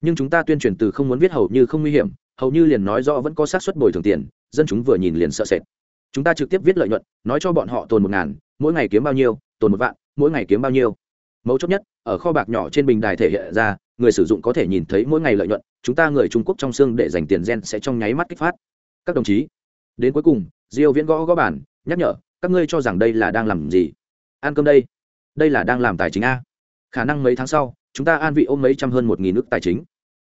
S1: Nhưng chúng ta tuyên truyền từ không muốn viết hầu như không nguy hiểm, hầu như liền nói rõ vẫn có xác suất bồi thường tiền, dân chúng vừa nhìn liền sợ sệt. Chúng ta trực tiếp viết lợi nhuận, nói cho bọn họ tồn một ngàn mỗi ngày kiếm bao nhiêu, tồn một vạn, mỗi ngày kiếm bao nhiêu. Mấu chốt nhất, ở kho bạc nhỏ trên bình đài thể hiện ra, người sử dụng có thể nhìn thấy mỗi ngày lợi nhuận, chúng ta người trung quốc trong xương để dành tiền gen sẽ trong nháy mắt kích phát. Các đồng chí, đến cuối cùng, diêu viễn gõ gõ bản, nhắc nhở, các ngươi cho rằng đây là đang làm gì? Ăn cơm đây. Đây là đang làm tài chính a. Khả năng mấy tháng sau, chúng ta an vị ôm mấy trăm hơn một nghìn nước tài chính.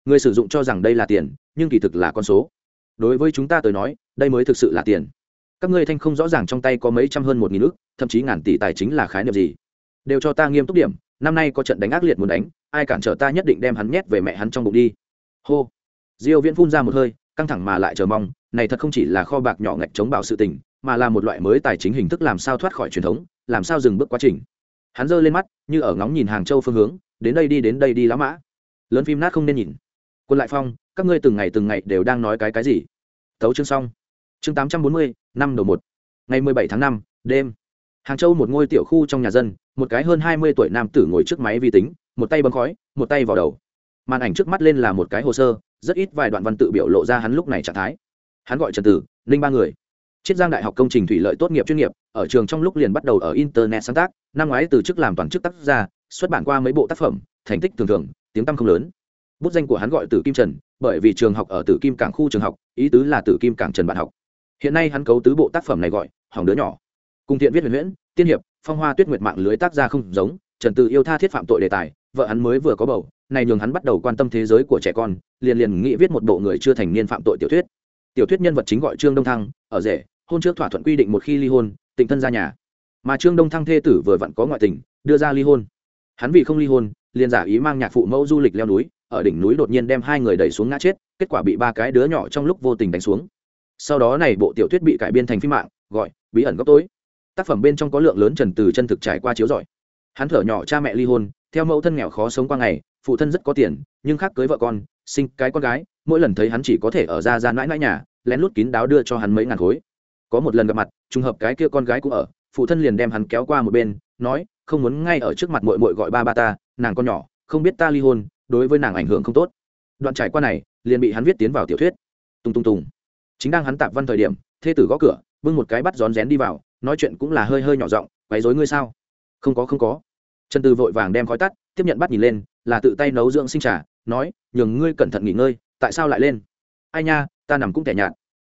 S1: Người sử dụng cho rằng đây là tiền, nhưng kỳ thực là con số. Đối với chúng ta tới nói, đây mới thực sự là tiền các ngươi thanh không rõ ràng trong tay có mấy trăm hơn một nghìn ước thậm chí ngàn tỷ tài chính là khái niệm gì? Đều cho ta nghiêm túc điểm, năm nay có trận đánh ác liệt muốn đánh, ai cản trở ta nhất định đem hắn nhét về mẹ hắn trong bụng đi. Hô. Diêu viễn phun ra một hơi, căng thẳng mà lại chờ mong, này thật không chỉ là kho bạc nhỏ ngạch chống bảo sự tình, mà là một loại mới tài chính hình thức làm sao thoát khỏi truyền thống, làm sao dừng bước quá trình. Hắn giơ lên mắt, như ở ngóng nhìn hàng châu phương hướng, đến đây đi, đến đây đi lá mã. Lớn phim nát không nên nhìn. Quân lại phong, các ngươi từng ngày từng ngày đều đang nói cái cái gì? Thấu chương xong chương tám trăm bốn mươi, năm đầu một. Ngày mười bảy tháng năm, đêm. Hàng châu một ngôi tiểu khu trong nhà dân, một cái hơn hai mươi tuổi nam tử ngồi trước máy vi tính, một tay bấm khói, một tay vào đầu. Màn ảnh trước mắt lên là một cái hồ sơ, rất ít vài đoạn văn tự biểu lộ ra hắn lúc này trạng thái. Hắn gọi trần tử, ninh ba người. Chiết giang đại học công trình thủy lợi tốt nghiệp chuyên nghiệp, ở trường trong lúc liền bắt đầu ở internet sáng tác, năm ngoái từ chức làm toàn chức tác gia, xuất bản qua mấy bộ tác phẩm, thành tích thường thường, tiếng tăm không lớn. Bút danh của hắn gọi tử kim trần, bởi vì trường học ở tử kim cảng khu trường học, ý tứ là tử kim cảng trần bạn học hiện nay hắn cấu tứ bộ tác phẩm này gọi, hỏng đứa nhỏ. Cùng thiện viết huyền huyễn, tiên hiệp, phong hoa tuyết nguyệt mạng lưới tác gia không giống, trần tự yêu tha thiết phạm tội đề tài, vợ hắn mới vừa có bầu, này nhường hắn bắt đầu quan tâm thế giới của trẻ con, liền liền nghĩ viết một bộ người chưa thành niên phạm tội tiểu thuyết. Tiểu thuyết nhân vật chính gọi trương đông thăng, ở rể, hôn trước thỏa thuận quy định một khi ly hôn tình thân ra nhà. Mà trương đông thăng thê tử vừa vặn có ngoại tình, đưa ra ly hôn. Hắn vì không ly hôn, liền giả ý mang nhạc phụ mẫu du lịch leo núi, ở đỉnh núi đột nhiên đem hai người đẩy xuống ngã chết, kết quả bị ba cái đứa nhỏ trong lúc vô tình đánh xuống sau đó này bộ tiểu thuyết bị cải biên thành phim mạng, gọi bí ẩn góc tối. Tác phẩm bên trong có lượng lớn trần từ chân thực trải qua chiếu giỏi hắn thở nhỏ cha mẹ ly hôn, theo mẫu thân nghèo khó sống qua ngày, phụ thân rất có tiền, nhưng khác cưới vợ con, sinh cái con gái, mỗi lần thấy hắn chỉ có thể ở ra ra mãi mãi nhà, lén lút kín đáo đưa cho hắn mấy ngàn khối. Có một lần gặp mặt, trùng hợp cái kia con gái cũng ở, phụ thân liền đem hắn kéo qua một bên, nói, không muốn ngay ở trước mặt mội mội gọi ba ba ta, nàng con nhỏ, không biết ta ly hôn, đối với nàng ảnh hưởng không tốt. Đoạn trải qua này, liền bị hắn viết tiến vào tiểu thuyết. Tung tung tùng chính đang hắn tạp văn thời điểm, thê tử gõ cửa, bưng một cái bắt rón rén đi vào, nói chuyện cũng là hơi hơi nhỏ giọng, quấy dối ngươi sao? Không có không có. Trần từ vội vàng đem khói tắt, tiếp nhận bắt nhìn lên, là tự tay nấu dưỡng sinh trà, nói, nhường ngươi cẩn thận nghỉ ngơi, tại sao lại lên? Ai nha, ta nằm cũng tẻ nhạt.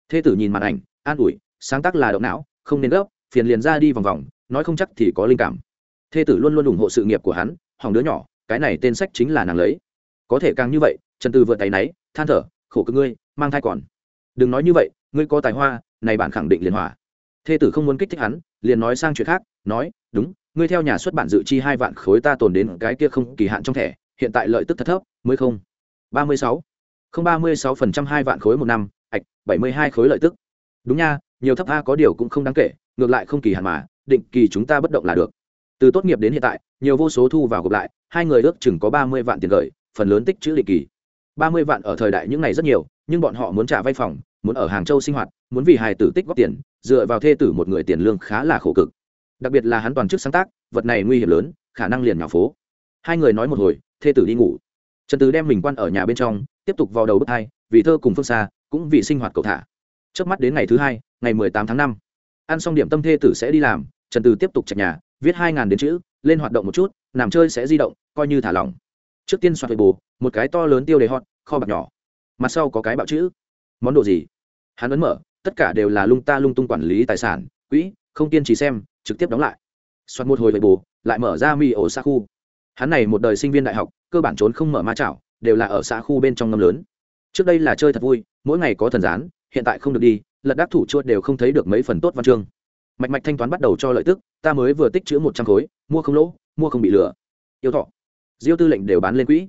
S1: Thê tử nhìn màn ảnh, an ủi, sáng tác là động não, không nên gấp, phiền liền ra đi vòng vòng, nói không chắc thì có linh cảm. Thê tử luôn luôn ủng hộ sự nghiệp của hắn, hỏng đứa nhỏ, cái này tên sách chính là nàng lấy. Có thể càng như vậy, trần từ vượt tay náy, than thở, khổ cực ngươi, mang thai còn đừng nói như vậy, ngươi có tài hoa, này bạn khẳng định liền hỏa. Thê tử không muốn kích thích hắn, liền nói sang chuyện khác, nói, đúng, ngươi theo nhà xuất bản dự chi hai vạn khối ta tồn đến cái kia không kỳ hạn trong thẻ, hiện tại lợi tức thật thấp, mới không. Ba mươi sáu. Không, ba mươi sáu phần trăm hai vạn khối một năm, ạch, bảy mươi hai khối lợi tức. Đúng nha, nhiều thấp a, có điều cũng không đáng kể, ngược lại không kỳ hạn mà, định kỳ chúng ta bất động là được. Từ tốt nghiệp đến hiện tại, nhiều vô số thu vào gộp lại, hai người ước chừng có ba mươi vạn tiền gửi, phần lớn tích chữ định kỳ. Ba mươi vạn ở thời đại những này rất nhiều nhưng bọn họ muốn trả vay phòng, muốn ở hàng châu sinh hoạt, muốn vì hài tử tích góp tiền, dựa vào thê tử một người tiền lương khá là khổ cực. Đặc biệt là hắn toàn chức sáng tác, vật này nguy hiểm lớn, khả năng liền nhà phố. Hai người nói một hồi, thê tử đi ngủ. Trần tứ đem mình quan ở nhà bên trong, tiếp tục vào đầu bước hai vì thơ cùng phương xa, cũng vì sinh hoạt cầu thả. Trước mắt đến ngày thứ hai, ngày mười tám tháng năm. Ăn xong điểm tâm thê tử sẽ đi làm, trần từ tiếp tục chạy nhà, viết hai ngàn đến chữ, lên hoạt động một chút, nằm chơi sẽ di động, coi như thả lỏng. Trước tiên soạt về bù, một cái to lớn tiêu đề hot, kho bạc nhỏ mặt sau có cái bạo chữ. Món đồ gì? Hắn ấn mở, tất cả đều là lung ta lung tung quản lý tài sản, quỹ, không kiên trì xem, trực tiếp đóng lại. Soạt một hồi về bù, lại mở ra mi ổ xa khu. Hắn này một đời sinh viên đại học, cơ bản trốn không mở ma chảo, đều là ở xã khu bên trong ngâm lớn. Trước đây là chơi thật vui, mỗi ngày có thần gián, hiện tại không được đi, lật đắc thủ chuột đều không thấy được mấy phần tốt văn chương. Mạch mạch thanh toán bắt đầu cho lợi tức, ta mới vừa tích chữ một trăm khối, mua không lỗ, mua không bị lừa. Yêu thọ. Diêu tư lệnh đều bán lên quỹ.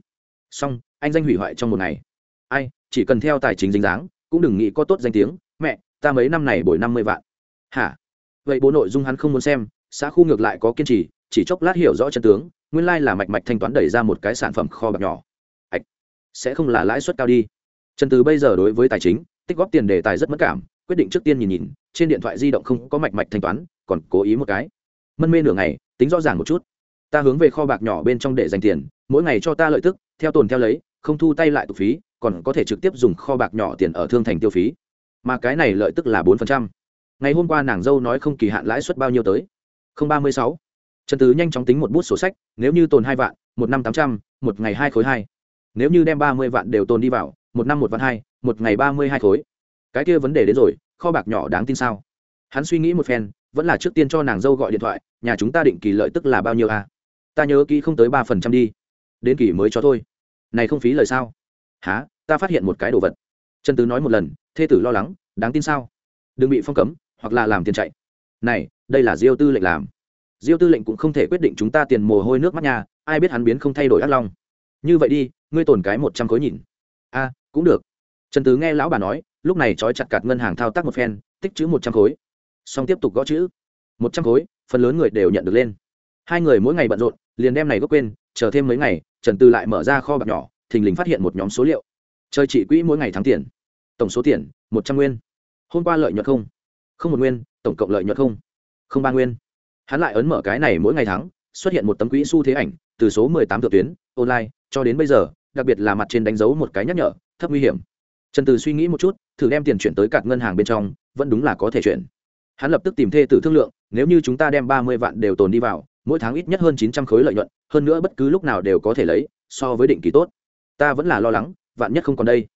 S1: Xong, anh danh hủy hoại trong một ngày ai, chỉ cần theo tài chính dính dáng, cũng đừng nghĩ có tốt danh tiếng. Mẹ, ta mấy năm này bồi năm mươi vạn. Hả? Vậy bố nội dung hắn không muốn xem, xã khu ngược lại có kiên trì, chỉ chốc lát hiểu rõ chân tướng, nguyên lai là mạch mạch thanh toán đẩy ra một cái sản phẩm kho bạc nhỏ. Ạch, sẽ không là lãi suất cao đi. Trần từ bây giờ đối với tài chính, tích góp tiền đề tài rất mất cảm, quyết định trước tiên nhìn nhìn, trên điện thoại di động không có mạch mạch thanh toán, còn cố ý một cái. Mân mê nửa ngày, tính rõ ràng một chút. Ta hướng về kho bạc nhỏ bên trong để dành tiền, mỗi ngày cho ta lợi tức, theo tồn theo lấy không thu tay lại tục phí, còn có thể trực tiếp dùng kho bạc nhỏ tiền ở thương thành tiêu phí. Mà cái này lợi tức là bốn phần trăm. Ngày hôm qua nàng dâu nói không kỳ hạn lãi suất bao nhiêu tới? không ba mươi sáu. Trần tứ nhanh chóng tính một bút sổ sách, nếu như tồn hai vạn, một năm tám trăm, một ngày hai khối hai. Nếu như đem ba mươi vạn đều tồn đi vào, một năm một vạn hai, một ngày ba mươi hai khối. Cái kia vấn đề đến rồi, kho bạc nhỏ đáng tin sao? Hắn suy nghĩ một phen, vẫn là trước tiên cho nàng dâu gọi điện thoại, nhà chúng ta định kỳ lợi tức là bao nhiêu à? ta nhớ kỹ không tới ba phần trăm đi. Đến kỳ mới cho thôi này không phí lời sao? Há ta phát hiện một cái đồ vật. Trần tứ nói một lần, thê tử lo lắng, đáng tin sao? Đừng bị phong cấm, hoặc là làm tiền chạy. Này, đây là diêu tư lệnh làm. Diêu tư lệnh cũng không thể quyết định chúng ta tiền mồ hôi nước mắt nhà ai biết hắn biến không thay đổi ác long. Như vậy đi, ngươi tồn cái một trăm khối nhìn. A, cũng được. Trần tứ nghe lão bà nói, lúc này trói chặt cạt ngân hàng thao tác một phen, tích chữ một trăm khối. Xong tiếp tục gõ chữ. Một trăm khối, phần lớn người đều nhận được lên. Hai người mỗi ngày bận rộn, liền đem này gốc quên chờ thêm mấy ngày, trần tư lại mở ra kho bạc nhỏ, thình lình phát hiện một nhóm số liệu. Chơi trị quỹ mỗi ngày thắng tiền. Tổng số tiền, một trăm nguyên. Hôm qua lợi nhuận không? Không một nguyên, tổng cộng lợi nhuận không? Không ba nguyên. Hắn lại ấn mở cái này mỗi ngày thắng, xuất hiện một tấm quỹ xu thế ảnh, từ số mười tám thượng tuyến, online, cho đến bây giờ, đặc biệt là mặt trên đánh dấu một cái nhắc nhở, thấp nguy hiểm. Trần từ suy nghĩ một chút, thử đem tiền chuyển tới cạt ngân hàng bên trong, vẫn đúng là có thể chuyển. Hắn lập tức tìm thê tử thương lượng, nếu như chúng ta đem ba mươi vạn đều tồn đi vào mỗi tháng ít nhất hơn chín trăm khối lợi nhuận, hơn nữa bất cứ lúc nào đều có thể lấy, so với định kỳ tốt. Ta vẫn là lo lắng, vạn nhất không còn đây.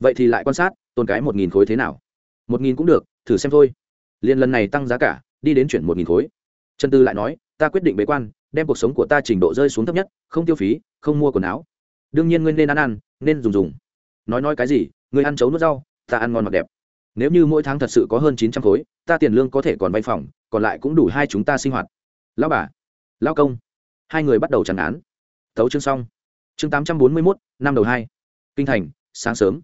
S1: Vậy thì lại quan sát, tồn cái một nghìn khối thế nào? Một nghìn cũng được, thử xem thôi. Liền lần này tăng giá cả, đi đến chuyển một nghìn khối. Trần tư lại nói, ta quyết định bế quan, đem cuộc sống của ta trình độ rơi xuống thấp nhất, không tiêu phí, không mua quần áo. Đương nhiên ngươi nên ăn ăn, nên dùng dùng. Nói nói cái gì, ngươi ăn chấu nuốt rau, ta ăn ngon mặc đẹp. Nếu như mỗi tháng thật sự có hơn chín trăm khối, ta tiền lương có thể còn vay phòng, còn lại cũng đủ hai chúng ta sinh hoạt. Lão bà lão công. Hai người bắt đầu chẳng án. Tấu chương xong. Chương tám trăm bốn mươi mốt, năm đầu hai. Kinh thành, sáng sớm.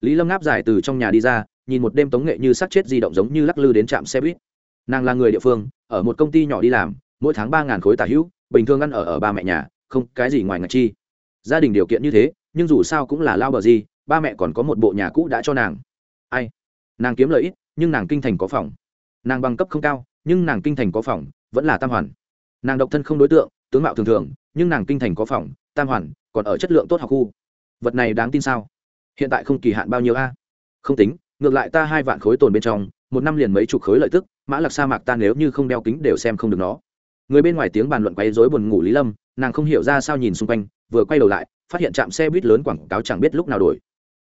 S1: Lý lâm ngáp dài từ trong nhà đi ra, nhìn một đêm tống nghệ như sát chết di động giống như lắc lư đến trạm xe buýt. Nàng là người địa phương, ở một công ty nhỏ đi làm, mỗi tháng ba ngàn khối tả hữu, bình thường ăn ở ở ba mẹ nhà, không cái gì ngoài ngạch chi. Gia đình điều kiện như thế, nhưng dù sao cũng là lao bờ gì, ba mẹ còn có một bộ nhà cũ đã cho nàng. Ai? Nàng kiếm lợi ích nhưng nàng kinh thành có phòng. Nàng bằng cấp không cao, nhưng nàng kinh thành có phòng, vẫn là tam hoàn nàng độc thân không đối tượng, tướng mạo thường thường, nhưng nàng kinh thành có phòng, tam hoàn, còn ở chất lượng tốt học khu. Vật này đáng tin sao? Hiện tại không kỳ hạn bao nhiêu a? Không tính, ngược lại ta hai vạn khối tồn bên trong, một năm liền mấy chục khối lợi tức, mã lạc sa mạc ta nếu như không đeo kính đều xem không được nó. Người bên ngoài tiếng bàn luận quấy rối buồn ngủ lý lâm, nàng không hiểu ra sao nhìn xung quanh, vừa quay đầu lại, phát hiện trạm xe buýt lớn quảng cáo chẳng biết lúc nào đổi.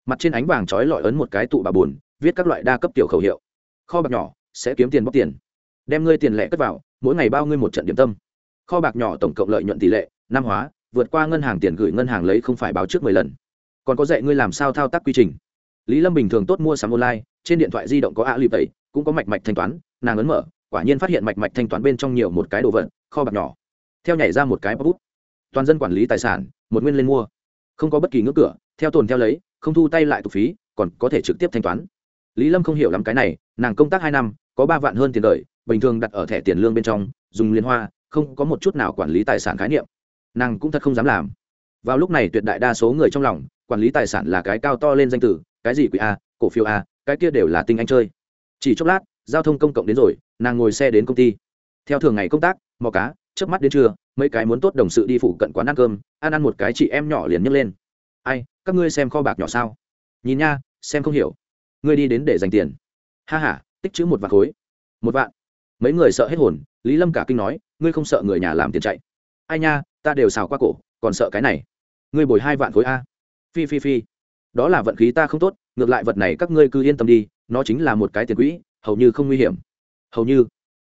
S1: Mặt trên ánh vàng trói lọi ấn một cái tụ bà buồn, viết các loại đa cấp tiểu khẩu hiệu. Kho bạc nhỏ, sẽ kiếm tiền bóc tiền. Đem ngươi tiền lẻ cất vào, mỗi ngày bao ngươi một trận điểm tâm kho bạc nhỏ tổng cộng lợi nhuận tỷ lệ, năm hóa, vượt qua ngân hàng tiền gửi ngân hàng lấy không phải báo trước mười lần. Còn có dạy ngươi làm sao thao tác quy trình. Lý lâm bình thường tốt mua sắm online, trên điện thoại di động có ạ lụy tẩy cũng có mạch mạch thanh toán, nàng ấn mở, quả nhiên phát hiện mạch mạch thanh toán bên trong nhiều một cái đồ vật, kho bạc nhỏ. Theo nhảy ra một cái bút toàn dân quản lý tài sản, một nguyên lên mua. Không có bất kỳ ngưỡng cửa, theo tồn theo lấy, không thu tay lại tục phí, còn có thể trực tiếp thanh toán. Lý lâm không hiểu lắm cái này, nàng công tác hai năm, có ba vạn hơn tiền đợi bình thường đặt ở thẻ tiền lương bên trong, dùng liên hoa không có một chút nào quản lý tài sản khái niệm. Nàng cũng thật không dám làm. Vào lúc này tuyệt đại đa số người trong lòng, quản lý tài sản là cái cao to lên danh tử, cái gì quỹ a, cổ phiếu a, cái kia đều là tinh anh chơi. Chỉ chốc lát, giao thông công cộng đến rồi, nàng ngồi xe đến công ty. Theo thường ngày công tác, mò cá trước mắt đến trưa, mấy cái muốn tốt đồng sự đi phụ cận quán ăn cơm, ăn ăn một cái chị em nhỏ liền nhấc lên. Ai, các ngươi xem kho bạc nhỏ sao? Nhìn nha, xem không hiểu. Ngươi đi đến để dành tiền. Ha h a tích chữ một vạn khối. Một vạn. Mấy người sợ hết hồn, lý lâm cả kinh nói ngươi không sợ người nhà làm tiền chạy? Ai nha, ta đều xào qua cổ, còn sợ cái này. Ngươi bồi hai vạn khối a. Phi phi phi. Đó là vận khí ta không tốt, ngược lại vật này các ngươi cứ yên tâm đi, nó chính là một cái tiền quỹ, hầu như không nguy hiểm. Hầu như.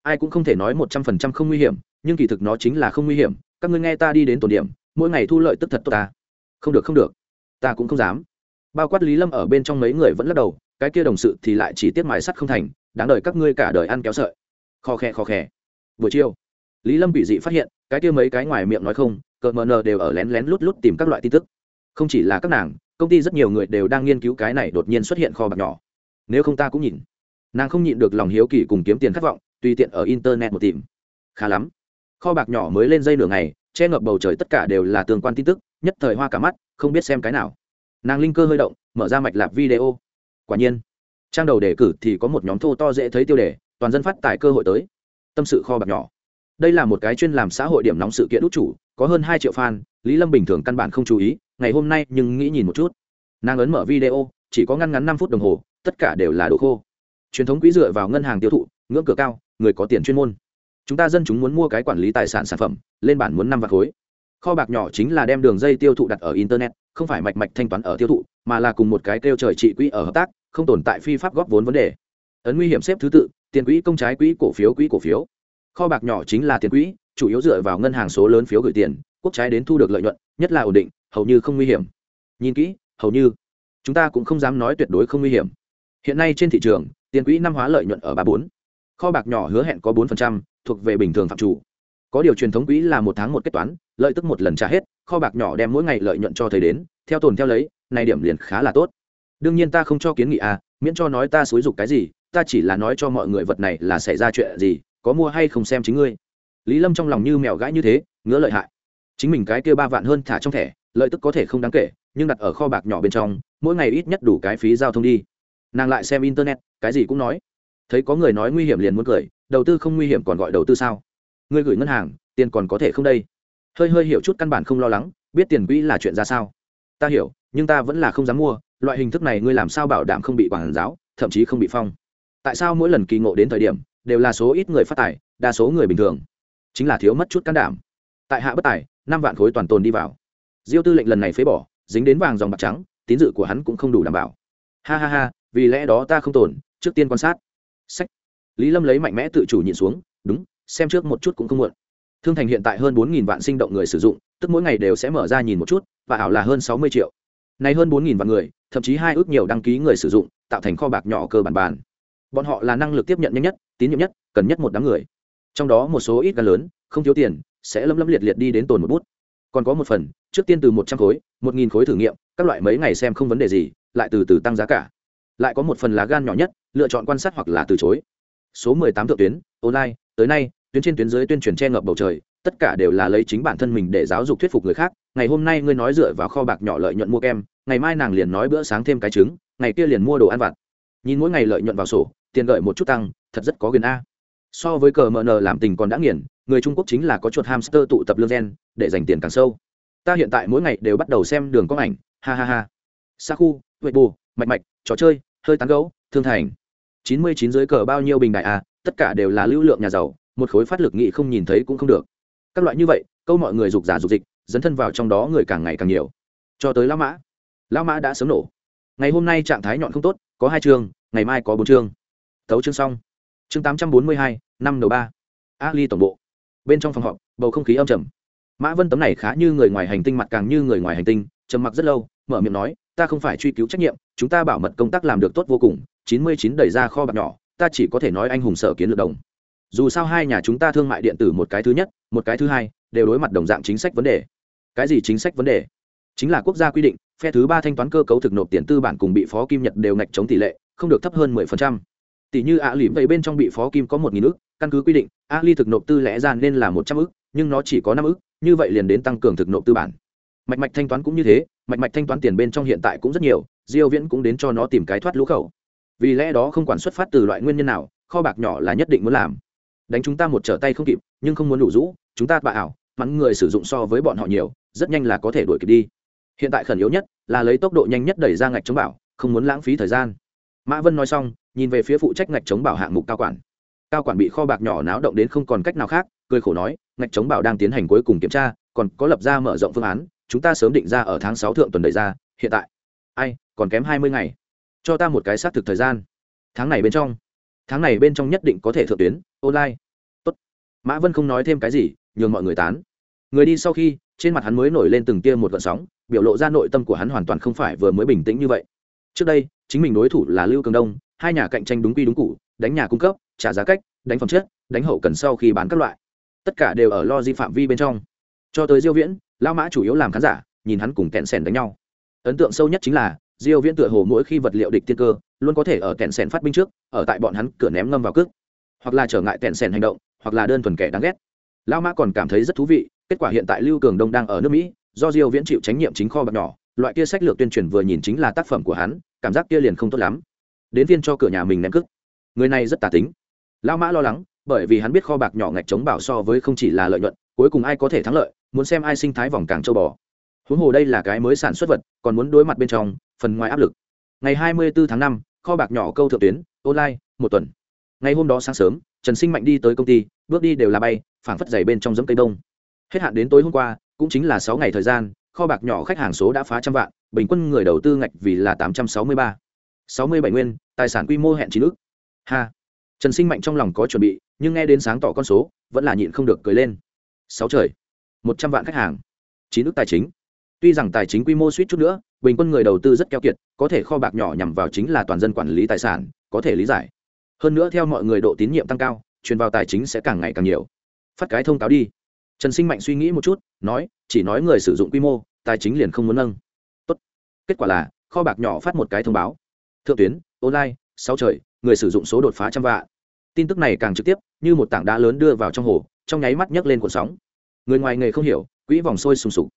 S1: Ai cũng không thể nói một trăm phần trăm không nguy hiểm, nhưng kỳ thực nó chính là không nguy hiểm. Các ngươi nghe ta đi đến tổn điểm, mỗi ngày thu lợi tức thật tốt ta. Không được không được. Ta cũng không dám. Bao quát lý lâm ở bên trong mấy người vẫn lắc đầu, cái kia đồng sự thì lại chỉ tiết mài sắt không thành, đáng đời các ngươi cả đời ăn kéo sợi. Khó khe khó khe. Buổi chiều lý lâm bị dị phát hiện, cái kia mấy cái ngoài miệng nói không, cờ mờ nờ đều ở lén lén lút lút tìm các loại tin tức. Không chỉ là các nàng, công ty rất nhiều người đều đang nghiên cứu cái này đột nhiên xuất hiện kho bạc nhỏ. Nếu không ta cũng nhìn. Nàng không nhịn được lòng hiếu kỳ cùng kiếm tiền khát vọng, tùy tiện ở internet một tìm. Khá lắm. Kho bạc nhỏ mới lên dây nửa ngày, che ngập bầu trời tất cả đều là tương quan tin tức, nhất thời hoa cả mắt, không biết xem cái nào. Nàng linh cơ hơi động, mở ra mạch lạp video. Quả nhiên, trang đầu đề cử thì có một nhóm thô to dễ thấy tiêu đề, toàn dân phát tài cơ hội tới. Tâm sự kho bạc nhỏ đây là một cái chuyên làm xã hội điểm nóng sự kiện út chủ, có hơn hai triệu fan, lý lâm bình thường căn bản không chú ý, ngày hôm nay nhưng nghĩ nhìn một chút. Nàng ấn mở video, chỉ có ngăn ngắn năm phút đồng hồ, tất cả đều là đồ khô. Truyền thống quỹ dựa vào ngân hàng tiêu thụ, ngưỡng cửa cao, người có tiền chuyên môn. Chúng ta dân chúng muốn mua cái quản lý tài sản sản phẩm, lên bản muốn năm vạn khối. Kho bạc nhỏ chính là đem đường dây tiêu thụ đặt ở internet, không phải mạch mạch thanh toán ở tiêu thụ, mà là cùng một cái kêu trời trị quỹ ở hợp tác, không tồn tại phi pháp góp vốn vấn đề. Ấn nguy hiểm xếp thứ tự, tiền quỹ công trái quỹ cổ phiếu quỹ cổ phiếu kho bạc nhỏ chính là tiền quỹ, chủ yếu dựa vào ngân hàng số lớn phiếu gửi tiền, quốc trái đến thu được lợi nhuận, nhất là ổn định, hầu như không nguy hiểm. Nhìn kỹ, hầu như chúng ta cũng không dám nói tuyệt đối không nguy hiểm. Hiện nay trên thị trường, tiền quỹ năm hóa lợi nhuận ở ba bốn. Kho bạc nhỏ hứa hẹn có bốn thuộc về bình thường phạm chủ. Có điều truyền thống quỹ là một tháng một kết toán, lợi tức một lần trả hết, kho bạc nhỏ đem mỗi ngày lợi nhuận cho thầy đến, theo tồn theo lấy, này điểm liền khá là tốt. Đương nhiên ta không cho kiến nghị à miễn cho nói ta xúi dục cái gì, ta chỉ là nói cho mọi người vật này là xảy ra chuyện gì có mua hay không xem chính ngươi. Lý lâm trong lòng như mèo gãi như thế, ngứa lợi hại. Chính mình cái kia ba vạn hơn thả trong thẻ, lợi tức có thể không đáng kể, nhưng đặt ở kho bạc nhỏ bên trong, mỗi ngày ít nhất đủ cái phí giao thông đi. Nàng lại xem internet, cái gì cũng nói. Thấy có người nói nguy hiểm liền muốn cười, đầu tư không nguy hiểm còn gọi đầu tư sao? Ngươi gửi ngân hàng, tiền còn có thể không đây? Hơi hơi hiểu chút căn bản không lo lắng, biết tiền quỹ là chuyện ra sao. Ta hiểu, nhưng ta vẫn là không dám mua, loại hình thức này ngươi làm sao bảo đảm không bị quản giáo, thậm chí không bị phong? Tại sao mỗi lần kỳ ngộ đến thời điểm đều là số ít người phát tài, đa số người bình thường. Chính là thiếu mất chút can đảm. Tại hạ bất tài, năm vạn khối toàn tồn đi vào. Diêu tư lệnh lần này phế bỏ, dính đến vàng dòng bạc trắng, tín dự của hắn cũng không đủ đảm bảo. Ha ha ha, vì lẽ đó ta không tồn, trước tiên quan sát. Sách. Lý lâm lấy mạnh mẽ tự chủ nhịn xuống, đúng, xem trước một chút cũng không muộn. Thương thành hiện tại hơn bốn vạn sinh động người sử dụng, tức mỗi ngày đều sẽ mở ra nhìn một chút, và ảo là hơn sáu mươi triệu. Nay hơn bốn vạn người, thậm chí hai ước nhiều đăng ký người sử dụng, tạo thành kho bạc nhỏ cơ bản bàn bọn họ là năng lực tiếp nhận nhanh nhất, tín nhiệm nhất, cần nhất một đám người. Trong đó một số ít gan lớn, không thiếu tiền, sẽ lâm lâm liệt liệt đi đến tồn một bút. Còn có một phần, trước tiên từ một trăm khối, một nghìn khối thử nghiệm, các loại mấy ngày xem không vấn đề gì, lại từ từ tăng giá cả. Lại có một phần là gan nhỏ nhất, lựa chọn quan sát hoặc là từ chối. Số mười tám thượng tuyến, online, tới nay, tuyến trên tuyến dưới tuyên truyền che ngập bầu trời, tất cả đều là lấy chính bản thân mình để giáo dục thuyết phục người khác. Ngày hôm nay ngươi nói dựa vào kho bạc nhỏ lợi nhuận mua kem, ngày mai nàng liền nói bữa sáng thêm cái trứng, ngày kia liền mua đồ ăn vặt. Nhìn mỗi ngày lợi nhuận vào sổ tiền gợi một chút tăng, thật rất có quyền a. So với cờ mờ nờ làm tình còn đã nghiền, người trung quốc chính là có chuột hamster tụ tập lương gen, để dành tiền càng sâu. Ta hiện tại mỗi ngày đều bắt đầu xem đường có ảnh, ha ha ha. Sa khu huệ bù mạch mạch, trò chơi, hơi tán gấu thương thành. Chín mươi chín dưới cờ bao nhiêu bình đại a tất cả đều là lưu lượng nhà giàu, một khối phát lực nghị không nhìn thấy cũng không được. Các loại như vậy, câu mọi người dục giả dục dịch, dấn thân vào trong đó người càng ngày càng nhiều. Cho tới lão mã. Lão mã đã sớm nổ. Ngày hôm nay trạng thái nhọn không tốt, có hai chương, ngày mai có bốn chương tấu chương xong. Chương tám trăm bốn mươi hai, năm đầu ba. Ali tổng bộ. Bên trong phòng họp, bầu không khí âm trầm. Mã vân tấm này khá như người ngoài hành tinh, mặt càng như người ngoài hành tinh, trầm mặc rất lâu, mở miệng nói, ta không phải truy cứu trách nhiệm, chúng ta bảo mật công tác làm được tốt vô cùng, chín mươi chín đẩy ra kho bạc nhỏ, ta chỉ có thể nói anh hùng sở kiến lược đồng. Dù sao hai nhà chúng ta thương mại điện tử một cái thứ nhất, một cái thứ hai, đều đối mặt đồng dạng chính sách vấn đề. Cái gì chính sách vấn đề? Chính là quốc gia quy định, phe thứ ba thanh toán cơ cấu thực nộp tiền tư bản cùng bị phó kim nhật đều ngạch chống tỷ lệ, không được thấp hơn mười phần trăm tỷ như ạ lỉm vậy bên trong bị phó kim có một nghìn ước căn cứ quy định a ly thực nộp tư lẽ ra nên là một trăm ước nhưng nó chỉ có năm ước như vậy liền đến tăng cường thực nộp tư bản. Mạch mạch thanh toán cũng như thế, mạch mạch thanh toán tiền bên trong hiện tại cũng rất nhiều, diêu viễn cũng đến cho nó tìm cái thoát lũ khẩu. Vì lẽ đó không quản xuất phát từ loại nguyên nhân nào, kho bạc nhỏ là nhất định muốn làm. Đánh chúng ta một trở tay không kịp, nhưng không muốn đủ rũ, chúng ta bạ ảo mắn người sử dụng so với bọn họ nhiều, rất nhanh là có thể đuổi kịp đi. Hiện tại khẩn yếu nhất là lấy tốc độ nhanh nhất đẩy ra ngạch chống bảo, không muốn lãng phí thời gian. Mã vân nói xong nhìn về phía phụ trách ngạch chống bảo hạng mục cao quản. Cao quản bị kho bạc nhỏ náo động đến không còn cách nào khác, cười khổ nói, ngạch chống bảo đang tiến hành cuối cùng kiểm tra, còn có lập ra mở rộng phương án, chúng ta sớm định ra ở tháng sáu thượng tuần đẩy ra, hiện tại. Ai, còn kém hai mươi ngày. Cho ta một cái xác thực thời gian. Tháng này bên trong. Tháng này bên trong nhất định có thể thượng tuyến, online. Tốt. mã vân không nói thêm cái gì, nhường mọi người tán. Người đi sau khi, trên mặt hắn mới nổi lên từng tia một gợn sóng, biểu lộ ra nội tâm của hắn hoàn toàn không phải vừa mới bình tĩnh như vậy. Trước đây, chính mình đối thủ là lưu cường đông hai nhà cạnh tranh đúng quy đúng cụ, đánh nhà cung cấp, trả giá cách, đánh phẩm chất, đánh hậu cần sau khi bán các loại. Tất cả đều ở lo di phạm vi bên trong. Cho tới diêu viễn lao mã chủ yếu làm khán giả, nhìn hắn cùng kẹn sèn đánh nhau. Ấn tượng sâu nhất chính là, diêu viễn tựa hồ mỗi khi vật liệu địch tiên cơ, luôn có thể ở kẹn sèn phát binh trước, ở tại bọn hắn cửa ném ngâm vào cước. Hoặc là trở ngại kẹn sèn hành động, hoặc là đơn thuần kẻ đáng ghét. Lao mã còn cảm thấy rất thú vị, kết quả hiện tại lưu cường đông đang ở nước mỹ, do diêu viễn chịu trách nhiệm chính kho bạc nhỏ, loại kia sách lược tuyên truyền vừa nhìn chính là tác phẩm của hắn, cảm giác kia liền không tốt lắm đến viên cho cửa nhà mình ném cước. Người này rất tà tính. Lao mã lo lắng bởi vì hắn biết kho bạc nhỏ ngạch chống bảo so với không chỉ là lợi nhuận cuối cùng ai có thể thắng lợi muốn xem ai sinh thái vòng càng châu bò. Huống hồ đây là cái mới sản xuất vật còn muốn đối mặt bên trong phần ngoài áp lực. Ngày 24 tháng năm, kho bạc nhỏ câu thượng tuyến online một tuần. Ngày hôm đó sáng sớm trần sinh mạnh đi tới công ty bước đi đều là bay phảng phất dày bên trong giống cây đông hết hạn đến tối hôm qua cũng chính là sáu ngày thời gian kho bạc nhỏ khách hàng số đã phá trăm vạn bình quân người đầu tư ngạch vì là tám trăm sáu mươi ba sáu mươi bảy nguyên, tài sản quy mô hẹn chín ước ha. Trần sinh mạnh trong lòng có chuẩn bị, nhưng nghe đến sáng tỏ con số, vẫn là nhịn không được cười lên. Sáu trời. Một trăm vạn khách hàng. Chín ước tài chính. Tuy rằng tài chính quy mô suýt chút nữa, bình quân người đầu tư rất keo kiệt, có thể kho bạc nhỏ nhằm vào chính là toàn dân quản lý tài sản, có thể lý giải. Hơn nữa theo mọi người độ tín nhiệm tăng cao, truyền vào tài chính sẽ càng ngày càng nhiều. Phát cái thông cáo đi. Trần sinh mạnh suy nghĩ một chút, nói, chỉ nói người sử dụng quy mô, tài chính liền không muốn nâng. Tốt. kết quả là, kho bạc nhỏ phát một cái thông báo thượng tuyến, online, sáu trời, người sử dụng số đột phá trăm vạn. Tin tức này càng trực tiếp, như một tảng đá lớn đưa vào trong hồ, trong nháy mắt nhấc lên cuộn sóng. Người ngoài nghề không hiểu, quỹ vòng sôi sùng sục.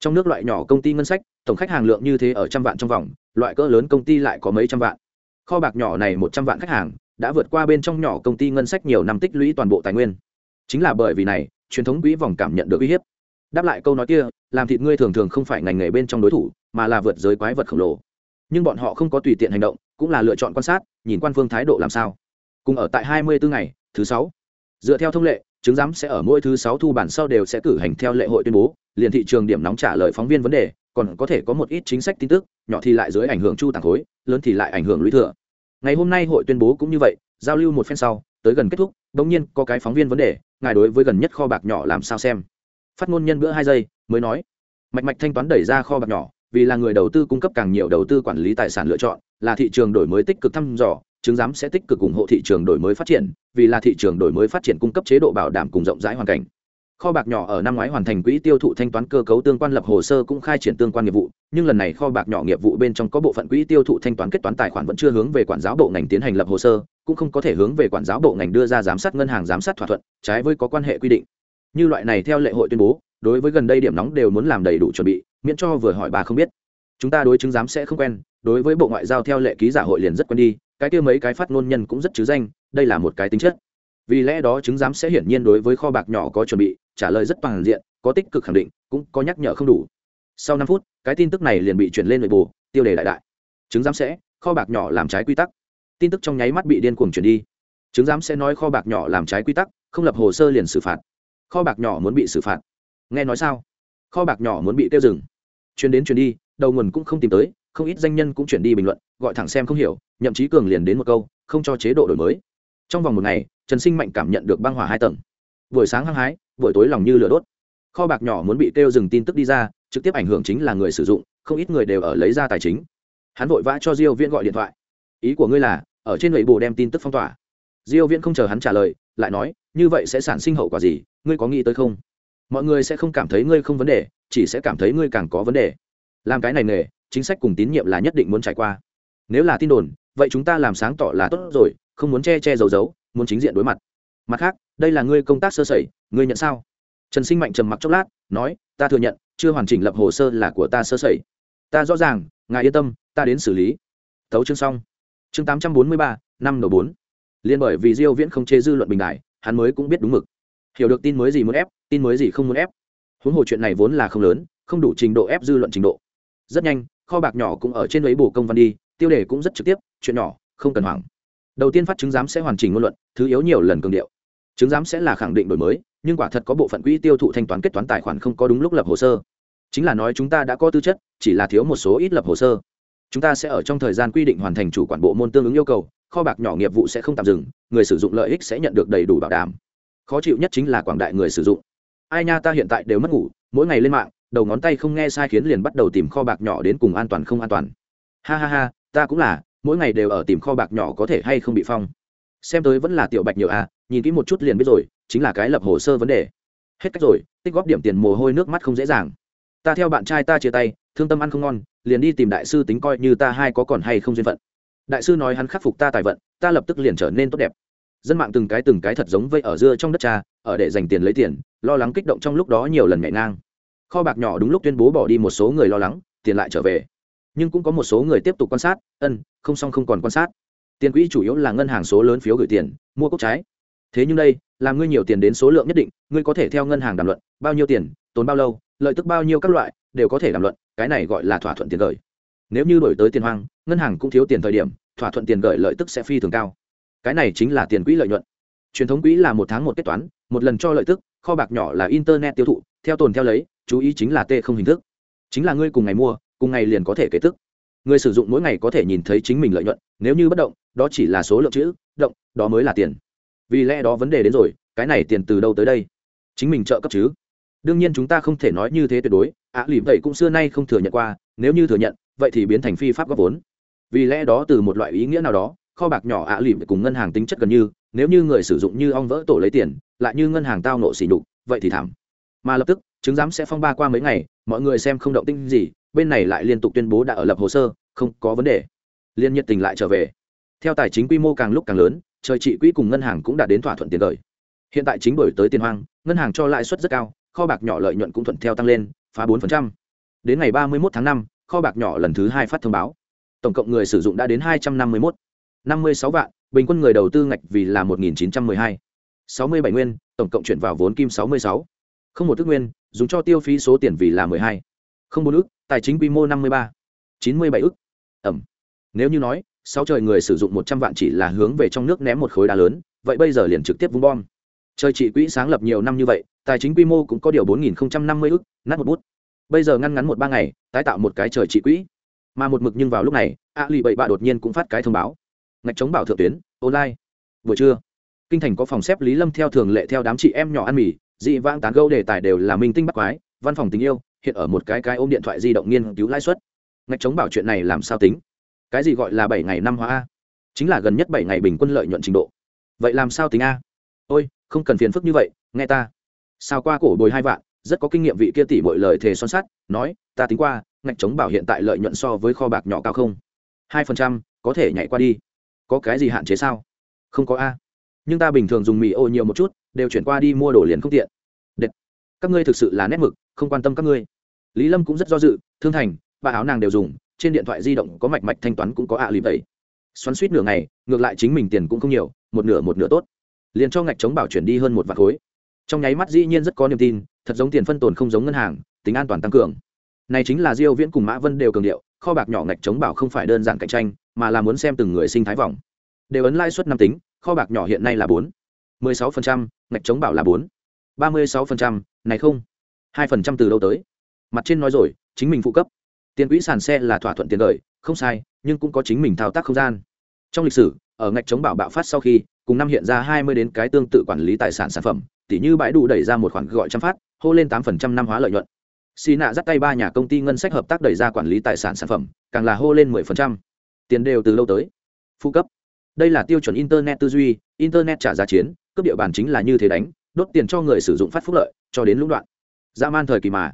S1: Trong nước loại nhỏ công ty ngân sách, tổng khách hàng lượng như thế ở trăm vạn trong vòng, loại cỡ lớn công ty lại có mấy trăm vạn. Kho bạc nhỏ này một trăm vạn khách hàng, đã vượt qua bên trong nhỏ công ty ngân sách nhiều năm tích lũy toàn bộ tài nguyên. Chính là bởi vì này, truyền thống quỹ vòng cảm nhận được uy hiếp. Đáp lại câu nói kia, làm thịt ngươi thường thường không phải ngành nghề bên trong đối thủ, mà là vượt giới quái vật khổng lồ nhưng bọn họ không có tùy tiện hành động, cũng là lựa chọn quan sát, nhìn quan phương thái độ làm sao. Cùng ở tại hai mươi bốn ngày, thứ sáu. Dựa theo thông lệ chứng giám sẽ ở mỗi thứ sáu thu bản sau đều sẽ cử hành theo lệ hội tuyên bố, liền thị trường điểm nóng trả lời phóng viên vấn đề, còn có thể có một ít chính sách tin tức, nhỏ thì lại dưới ảnh hưởng chu tàng khối, lớn thì lại ảnh hưởng lũy thừa. Ngày hôm nay hội tuyên bố cũng như vậy, giao lưu một phen sau, tới gần kết thúc, bỗng nhiên có cái phóng viên vấn đề, ngài đối với gần nhất kho bạc nhỏ làm sao xem? Phát ngôn nhân bữa hai giây, mới nói. Mạch mạch thanh toán đẩy ra kho bạc nhỏ vì là người đầu tư cung cấp càng nhiều đầu tư quản lý tài sản lựa chọn, là thị trường đổi mới tích cực thăm dò, chứng giám sẽ tích cực ủng hộ thị trường đổi mới phát triển, vì là thị trường đổi mới phát triển cung cấp chế độ bảo đảm cùng rộng rãi hoàn cảnh. Kho bạc nhỏ ở năm ngoái hoàn thành quỹ tiêu thụ thanh toán cơ cấu tương quan lập hồ sơ cũng khai triển tương quan nghiệp vụ, nhưng lần này kho bạc nhỏ nghiệp vụ bên trong có bộ phận quỹ tiêu thụ thanh toán kết toán tài khoản vẫn chưa hướng về quản giáo bộ ngành tiến hành lập hồ sơ, cũng không có thể hướng về quản giáo bộ ngành đưa ra giám sát ngân hàng giám sát thỏa thuận, trái với có quan hệ quy định. Như loại này theo lệ hội tuyên bố đối với gần đây điểm nóng đều muốn làm đầy đủ chuẩn bị, miễn cho vừa hỏi bà không biết. Chúng ta đối chứng giám sẽ không quen, đối với bộ ngoại giao theo lệ ký giả hội liền rất quen đi, cái kia mấy cái phát ngôn nhân cũng rất chứ danh, đây là một cái tính chất. Vì lẽ đó chứng giám sẽ hiển nhiên đối với kho bạc nhỏ có chuẩn bị, trả lời rất toàn diện, có tích cực khẳng định, cũng có nhắc nhở không đủ. Sau năm phút, cái tin tức này liền bị chuyển lên nội bộ, tiêu đề đại đại. Chứng giám sẽ, kho bạc nhỏ làm trái quy tắc. Tin tức trong nháy mắt bị điên cuồng chuyển đi. Chứng giám sẽ nói kho bạc nhỏ làm trái quy tắc, không lập hồ sơ liền xử phạt. Kho bạc nhỏ muốn bị xử phạt nghe nói sao? Kho bạc nhỏ muốn bị tiêu dừng. Chuyến đến chuyến đi, đầu nguồn cũng không tìm tới, không ít danh nhân cũng chuyển đi bình luận, gọi thẳng xem không hiểu, nhậm chí cường liền đến một câu, không cho chế độ đổi mới. Trong vòng một ngày, trần sinh mạnh cảm nhận được băng hỏa hai tầng. Buổi sáng hăng hái, buổi tối lòng như lửa đốt. Kho bạc nhỏ muốn bị kêu dừng tin tức đi ra, trực tiếp ảnh hưởng chính là người sử dụng, không ít người đều ở lấy ra tài chính. Hắn vội vã cho diêu viễn gọi điện thoại. Ý của ngươi là, ở trên lưỡi bù đem tin tức phong tỏa. Diêu viễn không chờ hắn trả lời, lại nói, như vậy sẽ sản sinh hậu quả gì, ngươi có nghĩ tới không? Mọi người sẽ không cảm thấy ngươi không vấn đề, chỉ sẽ cảm thấy ngươi càng có vấn đề. Làm cái này nghề, chính sách cùng tín nhiệm là nhất định muốn trải qua. Nếu là tin đồn, vậy chúng ta làm sáng tỏ là tốt rồi, không muốn che che giấu giấu, muốn chính diện đối mặt. Mặt khác, đây là ngươi công tác sơ sẩy, ngươi nhận sao? Trần sinh mạnh trầm mặc chốc lát, nói, ta thừa nhận, chưa hoàn chỉnh lập hồ sơ là của ta sơ sẩy. Ta rõ ràng, ngài yên tâm, ta đến xử lý. Tấu chương xong. Chương tám trăm bốn mươi ba, năm đầu bốn. Liên bởi vì diêu viễn không chế dư luận bình đại, hắn mới cũng biết đúng mực. Hiểu được tin mới gì muốn ép tin mới gì không muốn ép. Huống hồ chuyện này vốn là không lớn, không đủ trình độ ép dư luận trình độ. Rất nhanh, kho bạc nhỏ cũng ở trên lấy bổ công văn đi, tiêu đề cũng rất trực tiếp, chuyện nhỏ, không cần hoảng. Đầu tiên phát chứng giám sẽ hoàn chỉnh ngôn luận, thứ yếu nhiều lần cường điệu. Chứng giám sẽ là khẳng định đổi mới, nhưng quả thật có bộ phận quỹ tiêu thụ thanh toán kết toán tài khoản không có đúng lúc lập hồ sơ. Chính là nói chúng ta đã có tư chất, chỉ là thiếu một số ít lập hồ sơ. Chúng ta sẽ ở trong thời gian quy định hoàn thành chủ quản bộ môn tương ứng yêu cầu, kho bạc nhỏ nghiệp vụ sẽ không tạm dừng, người sử dụng lợi ích sẽ nhận được đầy đủ bảo đảm. Khó chịu nhất chính là quảng đại người sử dụng ai nha, ta hiện tại đều mất ngủ, mỗi ngày lên mạng, đầu ngón tay không nghe sai khiến liền bắt đầu tìm kho bạc nhỏ đến cùng an toàn không an toàn. Ha ha ha, ta cũng là, mỗi ngày đều ở tìm kho bạc nhỏ có thể hay không bị phong. Xem tới vẫn là tiểu bạch nhiều à nhìn kỹ một chút liền biết rồi, chính là cái lập hồ sơ vấn đề. Hết cách rồi, tích góp điểm tiền mồ hôi nước mắt không dễ dàng. Ta theo bạn trai ta chia tay, thương tâm ăn không ngon, liền đi tìm đại sư tính coi như ta hai có còn hay không duyên phận. Đại sư nói hắn khắc phục ta tài vận, ta lập tức liền trở nên tốt đẹp. Dân mạng từng cái từng cái thật giống vây ở dưa trong đất cha, ở để dành tiền lấy tiền lo lắng kích động trong lúc đó nhiều lần nhảy ngang. Kho bạc nhỏ đúng lúc tuyên bố bỏ đi một số người lo lắng, tiền lại trở về. Nhưng cũng có một số người tiếp tục quan sát, ân, không xong không còn quan sát. Tiền quỹ chủ yếu là ngân hàng số lớn phiếu gửi tiền, mua cốc trái. Thế nhưng đây, làm ngươi nhiều tiền đến số lượng nhất định, ngươi có thể theo ngân hàng đàm luận, bao nhiêu tiền, tốn bao lâu, lợi tức bao nhiêu các loại, đều có thể đàm luận, cái này gọi là thỏa thuận tiền gửi. Nếu như đổi tới tiền hoang, ngân hàng cũng thiếu tiền thời điểm, thỏa thuận tiền gửi lợi tức sẽ phi thường cao. Cái này chính là tiền quỹ lợi nhuận truyền thống quỹ là một tháng một kết toán một lần cho lợi tức kho bạc nhỏ là internet tiêu thụ theo tồn theo lấy chú ý chính là t không hình thức. Chính là ngươi cùng ngày mua cùng ngày liền có thể kế tức. Người sử dụng mỗi ngày có thể nhìn thấy chính mình lợi nhuận nếu như bất động đó chỉ là số lượng chữ động đó mới là tiền. Vì lẽ đó vấn đề đến rồi cái này tiền từ đâu tới đây? Chính mình trợ cấp chứ? Đương nhiên chúng ta không thể nói như thế tuyệt đối ạ à, lì vậy cũng xưa nay không thừa nhận qua nếu như thừa nhận vậy thì biến thành phi pháp góp vốn. Vì lẽ đó từ một loại ý nghĩa nào đó kho bạc nhỏ ạ à, lì cùng ngân hàng tính chất gần như nếu như người sử dụng như ong vỡ tổ lấy tiền, lại như ngân hàng tao nộ xỉ đục vậy thì thảm. Mà lập tức, chứng giám sẽ phong ba qua mấy ngày, mọi người xem không động tinh gì, bên này lại liên tục tuyên bố đã ở lập hồ sơ, không có vấn đề. Liên nhiệt tình lại trở về. Theo tài chính quy mô càng lúc càng lớn, trời trị quỹ cùng ngân hàng cũng đã đến thỏa thuận tiền lời. Hiện tại chính đổi tới tiền hoang, ngân hàng cho lãi suất rất cao, kho bạc nhỏ lợi nhuận cũng thuận theo tăng lên, phá bốn đến ngày ba mươi một tháng năm, kho bạc nhỏ lần thứ hai phát thông báo. Tổng cộng người sử dụng đã đến hai trăm năm mươi một năm mươi sáu vạn bình quân người đầu tư ngạch vì là một nghìn chín trăm mười hai. Sáu mươi bảy nguyên, tổng cộng chuyển vào vốn kim sáu mươi sáu. Không một thức nguyên, dùng cho tiêu phí số tiền vì là mười hai. Không bốn ước, tài chính quy mô năm mươi ba. Chín mươi bảy ước. Ẩm. Nếu như nói, sáu trời người sử dụng một trăm vạn chỉ là hướng về trong nước ném một khối đá lớn, vậy bây giờ liền trực tiếp vung bom. Trời trị quỹ sáng lập nhiều năm như vậy, tài chính quy mô cũng có điều bốn nghìn năm mươi ước, nát một bút. Bây giờ ngăn ngắn một ba ngày, tái tạo một cái trời trị quỹ. Mà một mực nhưng vào lúc này, a lì bậy bạ đột nhiên cũng phát cái thông báo ngạch chống bảo thượng tuyến, online. Buổi trưa, kinh thành có phòng xếp lý lâm theo thường lệ theo đám chị em nhỏ ăn mì, dị vãng tán gâu đề tài đều là minh tinh bắt quái, văn phòng tình yêu, hiện ở một cái cái ôm điện thoại di động nghiên cứu lãi suất. Ngạch chống bảo chuyện này làm sao tính? Cái gì gọi là bảy ngày năm hóa a? Chính là gần nhất bảy ngày bình quân lợi nhuận trình độ. Vậy làm sao tính a? Ôi, không cần phiền phức như vậy, nghe ta. Sao qua cổ bồi hai vạn, rất có kinh nghiệm vị kia tỷ mọi lời thề son sắt, nói, ta tính qua, ngạch chống bảo hiện tại lợi nhuận so với kho bạc nhỏ cao không? Hai phần trăm, có thể nhảy qua đi có cái gì hạn chế sao? Không có a. Nhưng ta bình thường dùng mì ô nhiều một chút, đều chuyển qua đi mua đồ liền không tiện. Đệt. các ngươi thực sự là nét mực, không quan tâm các ngươi. Lý lâm cũng rất do dự, thương thành, bà áo nàng đều dùng, trên điện thoại di động có mạch mạch thanh toán cũng có ạ à lì vậy. Xoắn suýt nửa ngày, ngược lại chính mình tiền cũng không nhiều, một nửa một nửa tốt. Liền cho ngạch chống bảo chuyển đi hơn một vạn khối. Trong nháy mắt dĩ nhiên rất có niềm tin, thật giống tiền phân tồn không giống ngân hàng, tính an toàn tăng cường. Này chính là diêu viễn cùng mã vân đều cường điệu, kho bạc nhỏ ngạch chống bảo không phải đơn giản cạnh tranh mà là muốn xem từng người sinh thái vòng. Đều ấn lãi suất năm tính kho bạc nhỏ hiện nay là bốn. 16%, ngạch chống bảo là bốn. 36%, này không. Hai phần trăm từ đâu tới? Mặt trên nói rồi chính mình phụ cấp. Tiền quỹ sàn xe là thỏa thuận tiền lợi không sai nhưng cũng có chính mình thao tác không gian. Trong lịch sử ở ngạch chống bảo bạo phát sau khi cùng năm hiện ra hai mươi đến cái tương tự quản lý tài sản sản phẩm tỷ như bãi đủ đẩy ra một khoản gọi trăm phát hô lên tám phần trăm năm hóa lợi nhuận. Xì nạ dắt tay ba nhà công ty ngân sách hợp tác đẩy ra quản lý tài sản sản phẩm càng là hô lên mười phần trăm tiền đều từ lâu tới. Phụ cấp. Đây là tiêu chuẩn internet tư duy, internet trả giá chiến cấp địa bàn chính là như thế đánh, đốt tiền cho người sử dụng phát phúc lợi, cho đến lũng đoạn. Dã man thời kỳ mà.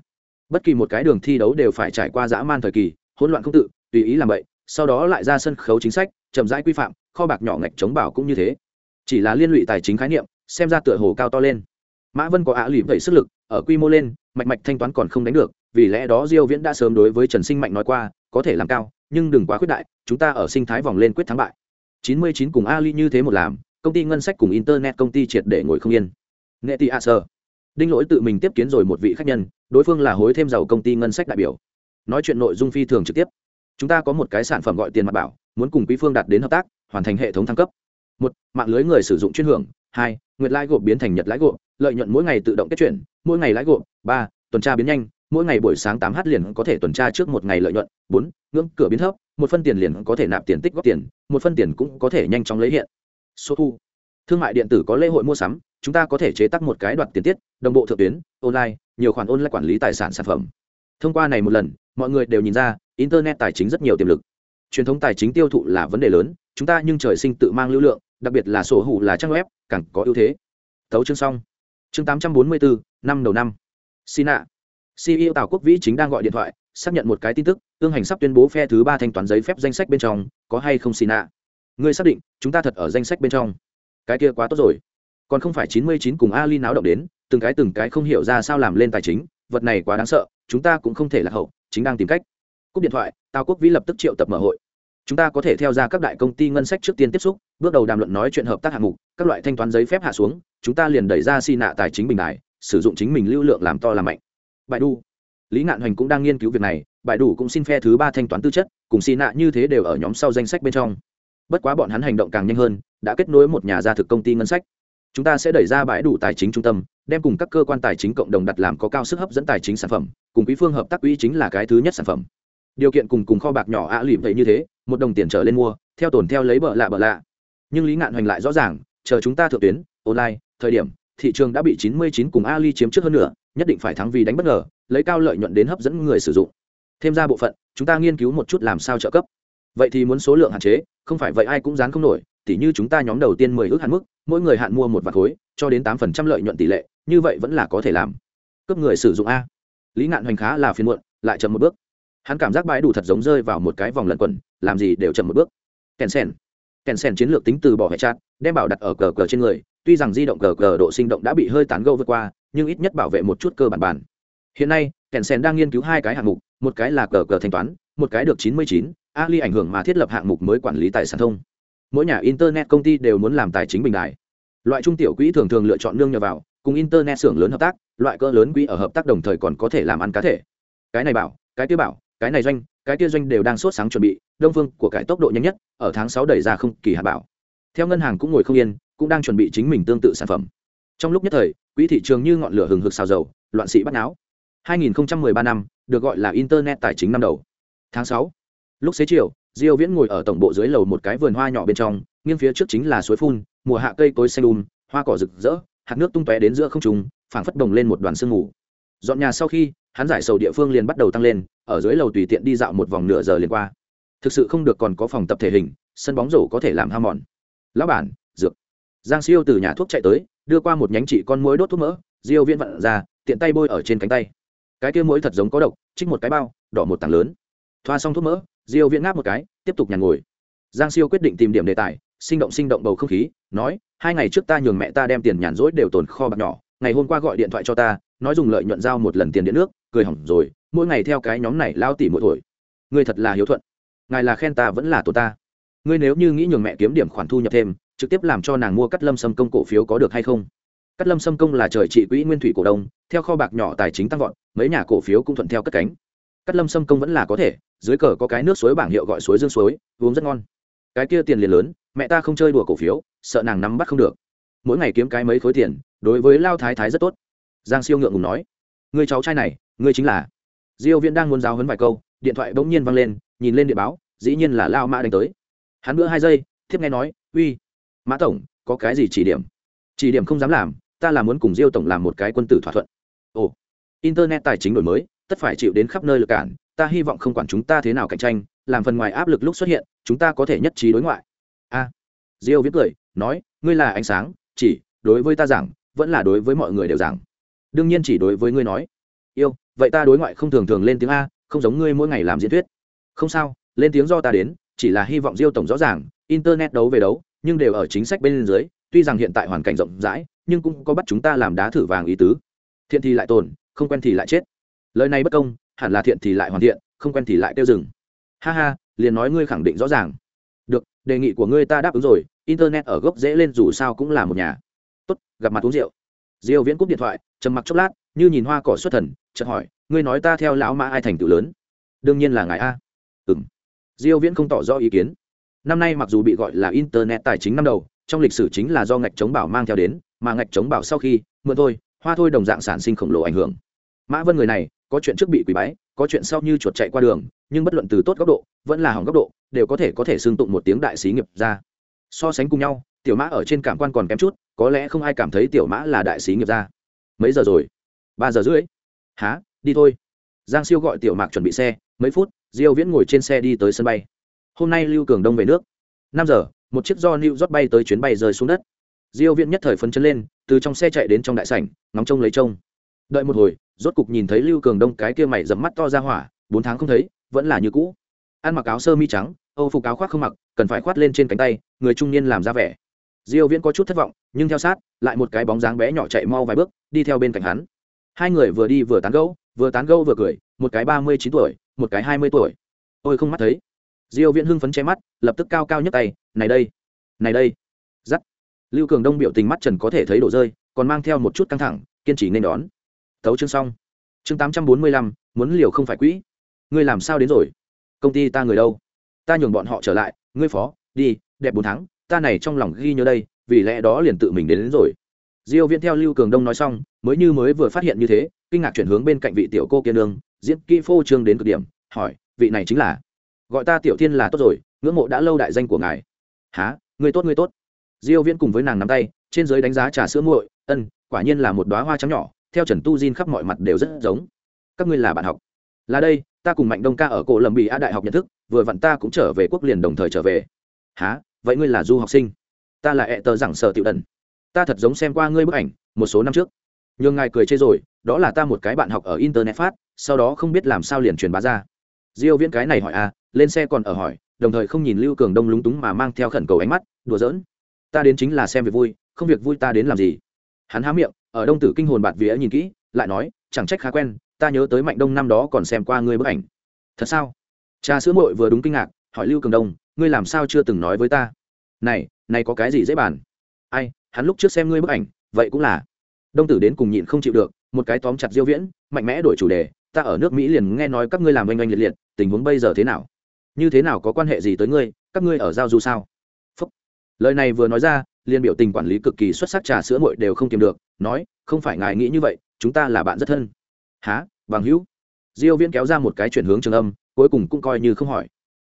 S1: Bất kỳ một cái đường thi đấu đều phải trải qua dã man thời kỳ, hỗn loạn không tự, tùy ý làm vậy, sau đó lại ra sân khấu chính sách, chậm rãi quy phạm, kho bạc nhỏ ngạch chống bảo cũng như thế. Chỉ là liên lụy tài chính khái niệm, xem ra tựa hồ cao to lên. Mã vân có ả lụy vậy sức lực, ở quy mô lên, mạch mạch thanh toán còn không đánh được, vì lẽ đó diêu viễn đã sớm đối với trần sinh mạnh nói qua, có thể làm cao nhưng đừng quá khuyết đại, chúng ta ở sinh thái vòng lên quyết thắng bại. 99 cùng ali như thế một làm, công ty ngân sách cùng internet công ty triệt để ngồi không yên. Nghệ tỷ a sơ đinh lỗi tự mình tiếp kiến rồi một vị khách nhân, đối phương là hối thêm giàu công ty ngân sách đại biểu. Nói chuyện nội dung phi thường trực tiếp. Chúng ta có một cái sản phẩm gọi tiền mặt bảo, muốn cùng quý phương đạt đến hợp tác, hoàn thành hệ thống thăng cấp. Một, mạng lưới người sử dụng chuyên hưởng. Hai, nguyệt lãi gộp biến thành nhật lãi gộp, lợi nhuận mỗi ngày tự động kết chuyển, mỗi ngày lãi gộp. Ba, tuần tra biến nhanh mỗi ngày buổi sáng tám h liền có thể tuần tra trước một ngày lợi nhuận, bốn, ngưỡng cửa biến thấp, một phân tiền liền có thể nạp tiền tích góp tiền, một phân tiền cũng có thể nhanh chóng lấy hiện. Số thu. Thương mại điện tử có lễ hội mua sắm, chúng ta có thể chế tác một cái đoạt tiền tiết, đồng bộ thượng tuyến, online, nhiều khoản online quản lý tài sản sản phẩm. Thông qua này một lần, mọi người đều nhìn ra, internet tài chính rất nhiều tiềm lực. Truyền thống tài chính tiêu thụ là vấn đề lớn, chúng ta nhưng trời sinh tự mang lưu lượng, đặc biệt là sổ hủ là trang web, càng có ưu thế. Tấu chương xong. Chương tám trăm bốn mươi bốn, năm đầu năm. Xin ạ ceo tào quốc vĩ chính đang gọi điện thoại, xác nhận một cái tin tức ương hành sắp tuyên bố phe thứ ba thanh toán giấy phép danh sách bên trong, có hay không xì nạ ngươi xác định, chúng ta thật ở danh sách bên trong. Cái kia quá tốt rồi. Còn không phải chín mươi chín cùng ali náo động đến, từng cái từng cái không hiểu ra sao làm lên tài chính, vật này quá đáng sợ, chúng ta cũng không thể lạc hậu, chính đang tìm cách. Cúp điện thoại, tào quốc vĩ lập tức triệu tập mở hội. Chúng ta có thể theo ra các đại công ty ngân sách trước tiên tiếp xúc, bước đầu đàm luận nói chuyện hợp tác hạng mục, các loại thanh toán giấy phép hạ xuống, chúng ta liền đẩy ra xi nạ tài chính bình đại, sử dụng chính mình lưu lượng làm to làm mạnh bài đủ, lý ngạn hoành cũng đang nghiên cứu việc này bài đủ cũng xin phe thứ ba thanh toán tư chất cùng xì nạ như thế đều ở nhóm sau danh sách bên trong. Bất quá bọn hắn hành động càng nhanh hơn đã kết nối một nhà gia thực công ty ngân sách. Chúng ta sẽ đẩy ra bãi đủ tài chính trung tâm đem cùng các cơ quan tài chính cộng đồng đặt làm có cao sức hấp dẫn tài chính sản phẩm cùng quý phương hợp tác quỹ chính là cái thứ nhất sản phẩm. Điều kiện cùng cùng kho bạc nhỏ ạ à lụy vậy như thế một đồng tiền trở lên mua theo tổn theo lấy bợ lạ bợ lạ. Nhưng lý ngạn hoành lại rõ ràng chờ chúng ta thượng tuyến online thời điểm thị trường đã bị 99 cùng ali chiếm trước hơn nữa nhất định phải thắng vì đánh bất ngờ, lấy cao lợi nhuận đến hấp dẫn người sử dụng. Thêm ra bộ phận, chúng ta nghiên cứu một chút làm sao trợ cấp. Vậy thì muốn số lượng hạn chế, không phải vậy ai cũng dán không nổi, tỉ như chúng ta nhóm đầu tiên mười ước hạn mức, mỗi người hạn mua một vạt khối, cho đến tám phần trăm lợi nhuận tỷ lệ, như vậy vẫn là có thể làm. Cấp người sử dụng a. Lý ngạn hoành khá là phiền muộn, lại chậm một bước. Hắn cảm giác bãi đủ thật giống rơi vào một cái vòng lẩn quẩn, làm gì đều chậm một bước. Kèn sen kèn sen chiến lược tính từ bỏ hệ chặt, đem bảo đặt ở cờ cờ trên người, tuy rằng di động cờ cờ độ sinh động đã bị hơi tán gâu vượt qua nhưng ít nhất bảo vệ một chút cơ bản bản. Hiện nay kèn sen đang nghiên cứu hai cái hạng mục, một cái là cờ cờ thanh toán, một cái được chín mươi chín ali ảnh hưởng mà thiết lập hạng mục mới quản lý tài sản thông. Mỗi nhà internet công ty đều muốn làm tài chính bình đại loại trung tiểu quỹ thường thường lựa chọn nương nhờ vào, cùng internet xưởng lớn hợp tác, loại cỡ lớn quỹ ở hợp tác đồng thời còn có thể làm ăn cá thể. Cái này bảo, cái kia bảo, cái này doanh, cái kia doanh đều đang sốt sáng chuẩn bị, đông phương của cái tốc độ nhanh nhất, ở tháng sáu đẩy ra không kỳ hạn bảo. Theo ngân hàng cũng ngồi không yên, cũng đang chuẩn bị chính mình tương tự sản phẩm. Trong lúc nhất thời quỹ thị trường như ngọn lửa hừng hực xào dầu, loạn sĩ bắt náo. 2013 năm, được gọi là internet tài chính năm đầu. Tháng 6. lúc xế chiều, diêu viễn ngồi ở tổng bộ dưới lầu một cái vườn hoa nhỏ bên trong, nghiêng phía trước chính là suối phun, mùa hạ cây cối xanh um hoa cỏ rực rỡ, hạt nước tung tóe đến giữa không trung, phảng phất đồng lên một đoàn sương mù. Dọn nhà sau khi, hắn giải sầu địa phương liền bắt đầu tăng lên, ở dưới lầu tùy tiện đi dạo một vòng nửa giờ liền qua. Thực sự không được còn có phòng tập thể hình, sân bóng rổ có thể làm ham mòn. Lão bản, dược. Giang siêu từ nhà thuốc chạy tới đưa qua một nhánh trị con muối đốt thuốc mỡ, diêu viễn vặn ra, tiện tay bôi ở trên cánh tay. Cái kia muối thật giống có độc, trích một cái bao, đỏ một tảng lớn. Thoa xong thuốc mỡ, diêu viễn ngáp một cái, tiếp tục nhàn ngồi. Giang siêu quyết định tìm điểm đề tài, sinh động sinh động bầu không khí, nói, hai ngày trước ta nhường mẹ ta đem tiền nhàn rỗi đều tồn kho bạc nhỏ, ngày hôm qua gọi điện thoại cho ta, nói dùng lợi nhuận giao một lần tiền điện nước, cười hỏng rồi, mỗi ngày theo cái nhóm này lao tỉ mỗi tuổi ngươi thật là hiếu thuận. Ngài là khen ta vẫn là tổ ta. Ngươi nếu như nghĩ nhường mẹ kiếm điểm khoản thu nhập thêm trực tiếp làm cho nàng mua cắt lâm sâm công cổ phiếu có được hay không? Cắt lâm sâm công là trời trị quỹ nguyên thủy cổ đông, theo kho bạc nhỏ tài chính tăng vọt, mấy nhà cổ phiếu cũng thuận theo cất cánh. Cắt lâm sâm công vẫn là có thể, dưới cờ có cái nước suối bảng hiệu gọi suối dương suối, uống rất ngon. Cái kia tiền liền lớn, mẹ ta không chơi đùa cổ phiếu, sợ nàng nắm bắt không được. Mỗi ngày kiếm cái mấy khối tiền, đối với lao thái thái rất tốt. Giang siêu ngượng ngùng nói người cháu trai này, ngươi chính là diêu viễn đang muốn giáo huấn vài câu, điện thoại bỗng nhiên vang lên, nhìn lên địa báo, dĩ nhiên là lao mã đánh tới. Hắn bữa hai giây, tiếp nghe nói, uy mã tổng, có cái gì chỉ điểm? Chỉ điểm không dám làm, ta là muốn cùng diêu tổng làm một cái quân tử thỏa thuận. Ồ, internet tài chính đổi mới, tất phải chịu đến khắp nơi lực cản, ta hy vọng không quản chúng ta thế nào cạnh tranh, làm phần ngoài áp lực lúc xuất hiện, chúng ta có thể nhất trí đối ngoại. A, diêu viết cười, nói, ngươi là ánh sáng, chỉ đối với ta giảng, vẫn là đối với mọi người đều giảng. Đương nhiên chỉ đối với ngươi nói. Yêu, vậy ta đối ngoại không thường thường lên tiếng a, không giống ngươi mỗi ngày làm diễn thuyết. Không sao, lên tiếng do ta đến, chỉ là hy vọng diêu tổng rõ ràng, internet đấu về đấu nhưng đều ở chính sách bên dưới, tuy rằng hiện tại hoàn cảnh rộng rãi, nhưng cũng có bắt chúng ta làm đá thử vàng ý tứ. Thiện thì lại tồn, không quen thì lại chết. Lời này bất công, hẳn là thiện thì lại hoàn thiện, không quen thì lại tiêu dừng. Ha ha, liền nói ngươi khẳng định rõ ràng. Được, đề nghị của ngươi ta đáp ứng rồi, internet ở gốc dễ lên dù sao cũng là một nhà. Tốt, gặp mặt uống rượu. Diêu viễn cúp điện thoại, trầm mặc chốc lát, như nhìn hoa cỏ xuất thần, chợt hỏi, ngươi nói ta theo lão mã ai thành tựu lớn? Đương nhiên là ngài a. Ừm. Diêu viễn không tỏ rõ ý kiến năm nay mặc dù bị gọi là internet tài chính năm đầu, trong lịch sử chính là do ngạch chống bảo mang theo đến, mà ngạch chống bảo sau khi, mượn thôi, hoa thôi đồng dạng sản sinh khổng lồ ảnh hưởng. Mã vân người này, có chuyện trước bị quỷ bái, có chuyện sau như chuột chạy qua đường, nhưng bất luận từ tốt góc độ, vẫn là hỏng góc độ, đều có thể có thể xương tụng một tiếng đại sĩ nghiệp ra so sánh cùng nhau, tiểu mã ở trên cảm quan còn kém chút, có lẽ không ai cảm thấy tiểu mã là đại sĩ nghiệp ra mấy giờ rồi? Ba giờ rưỡi. Há đi thôi. Giang siêu gọi tiểu mạc chuẩn bị xe, mấy phút, diêu viễn ngồi trên xe đi tới sân bay hôm nay lưu cường đông về nước. Năm giờ, một chiếc do new rót bay tới chuyến bay rơi xuống đất. Diêu viễn nhất thời phấn chấn lên, từ trong xe chạy đến trong đại sảnh, ngóng trông lấy trông. Đợi một hồi, rốt cục nhìn thấy lưu cường đông cái kia mày dầm mắt to ra hỏa, bốn tháng không thấy, vẫn là như cũ. Ăn mặc áo sơ mi trắng, âu phục áo khoác không mặc, cần phải khoát lên trên cánh tay, người trung niên làm ra vẻ. Diêu viễn có chút thất vọng, nhưng theo sát, lại một cái bóng dáng bé nhỏ chạy mau vài bước, đi theo bên cạnh hắn. Hai người vừa đi vừa tán gẫu, vừa tán gẫu vừa cười, một cái ba mươi chín tuổi, một cái hai mươi tuổi. Ôi không mắt thấy diêu viễn hưng phấn che mắt lập tức cao cao nhấc tay này đây này đây. Dắt lưu cường đông biểu tình mắt trần có thể thấy đổ rơi còn mang theo một chút căng thẳng kiên trì nên đón. Thấu chương xong. Chương tám trăm bốn mươi lăm muốn liều không phải quỹ. Ngươi làm sao đến rồi? Công ty ta người đâu? Ta nhường bọn họ trở lại ngươi phó đi đẹp bốn tháng ta này trong lòng ghi nhớ đây vì lẽ đó liền tự mình đến, đến rồi. Diêu viễn theo lưu cường đông nói xong mới như mới vừa phát hiện như thế kinh ngạc chuyển hướng bên cạnh vị tiểu cô kia nương diễn kỹ phô trương đến cực điểm hỏi vị này chính là? Gọi ta tiểu thiên là tốt rồi, ngưỡng mộ đã lâu đại danh của ngài. Há người tốt người tốt. Diêu viễn cùng với nàng nắm tay, trên dưới đánh giá trà sữa muội, ân, quả nhiên là một đóa hoa trắng nhỏ, theo trần tu diên khắp mọi mặt đều rất giống. Các ngươi là bạn học. Là đây, ta cùng mạnh đông ca ở cổ lầm bị a đại học nhận thức, vừa vặn ta cũng trở về quốc liền đồng thời trở về. Há vậy ngươi là du học sinh? Ta là ẹ tờ giảng sở tiểu đần. Ta thật giống xem qua ngươi bức ảnh, một số năm trước. Nhưng ngài cười chê rồi, đó là ta một cái bạn học ở internet phát, sau đó không biết làm sao liền truyền bá ra. Diêu viễn cái này hỏi à lên xe còn ở hỏi, đồng thời không nhìn lưu cường đông lúng túng mà mang theo khẩn cầu ánh mắt, đùa giỡn, ta đến chính là xem việc vui, không việc vui ta đến làm gì? Hắn há miệng, ở đông tử kinh hồn bạt vía nhìn kỹ, lại nói, chẳng trách khá quen, ta nhớ tới mạnh đông năm đó còn xem qua ngươi bức ảnh. Thật sao? Cha sữa muội vừa đúng kinh ngạc, hỏi lưu cường đông, ngươi làm sao chưa từng nói với ta? Này này có cái gì dễ bàn? Ai, hắn lúc trước xem ngươi bức ảnh, vậy cũng là. Đông tử đến cùng nhịn không chịu được, một cái tóm chặt diêu viễn, mạnh mẽ đổi chủ đề, ta ở nước mỹ liền nghe nói các ngươi làm oanh oanh liệt liệt, tình huống bây giờ thế nào? Như thế nào có quan hệ gì tới ngươi, các ngươi ở giao du sao? Phúc. lời này vừa nói ra liên biểu tình quản lý cực kỳ xuất sắc trà sữa muội đều không kiềm được, nói, không phải ngài nghĩ như vậy, chúng ta là bạn rất thân. Há bằng hữu. Diêu viễn kéo ra một cái chuyển hướng trường âm, cuối cùng cũng coi như không hỏi.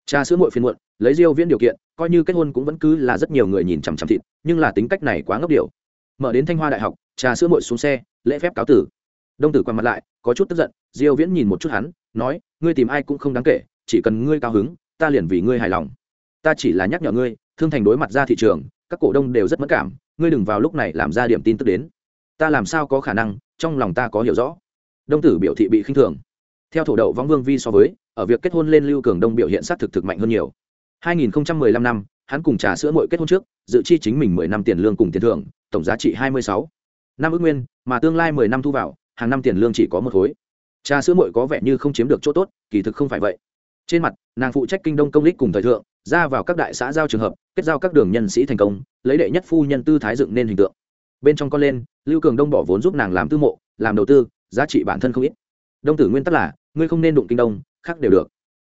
S1: Trà sữa muội phiền muộn, lấy diêu viễn điều kiện, coi như kết hôn cũng vẫn cứ là rất nhiều người nhìn chằm chằm thịt, nhưng là tính cách này quá ngốc điều mở đến thanh hoa đại học, trà sữa muội xuống xe, lễ phép cáo tử. Đông tử quay mặt lại, có chút tức giận, diêu viễn nhìn một chút hắn, nói, ngươi tìm ai cũng không đáng kể chỉ cần ngươi cao hứng, ta liền vì ngươi hài lòng. Ta chỉ là nhắc nhở ngươi, thương thành đối mặt ra thị trường, các cổ đông đều rất mất cảm, ngươi đừng vào lúc này làm ra điểm tin tức đến. Ta làm sao có khả năng, trong lòng ta có hiểu rõ. Đông tử biểu thị bị khinh thường. Theo thổ đậu võng vương vi so với, ở việc kết hôn lên lưu cường đông biểu hiện sát thực thực mạnh hơn nhiều. 2015 năm, hắn cùng trà sữa muội kết hôn trước, dự chi chính mình 10 năm tiền lương cùng tiền thưởng, tổng giá trị 26 năm ước nguyên, mà tương lai 10 năm thu vào, hàng năm tiền lương chỉ có một khối. Trà sữa muội có vẻ như không chiếm được chỗ tốt, kỳ thực không phải vậy trên mặt, nàng phụ trách kinh đông công lích cùng thời thượng, ra vào các đại xã giao trường hợp, kết giao các đường nhân sĩ thành công, lấy đệ nhất phu nhân tư thái dựng nên hình tượng. Bên trong con lên, lưu cường đông bỏ vốn giúp nàng làm tư mộ, làm đầu tư, giá trị bản thân không ít. Đông tử nguyên tắc là, ngươi không nên đụng kinh đông, khác đều được.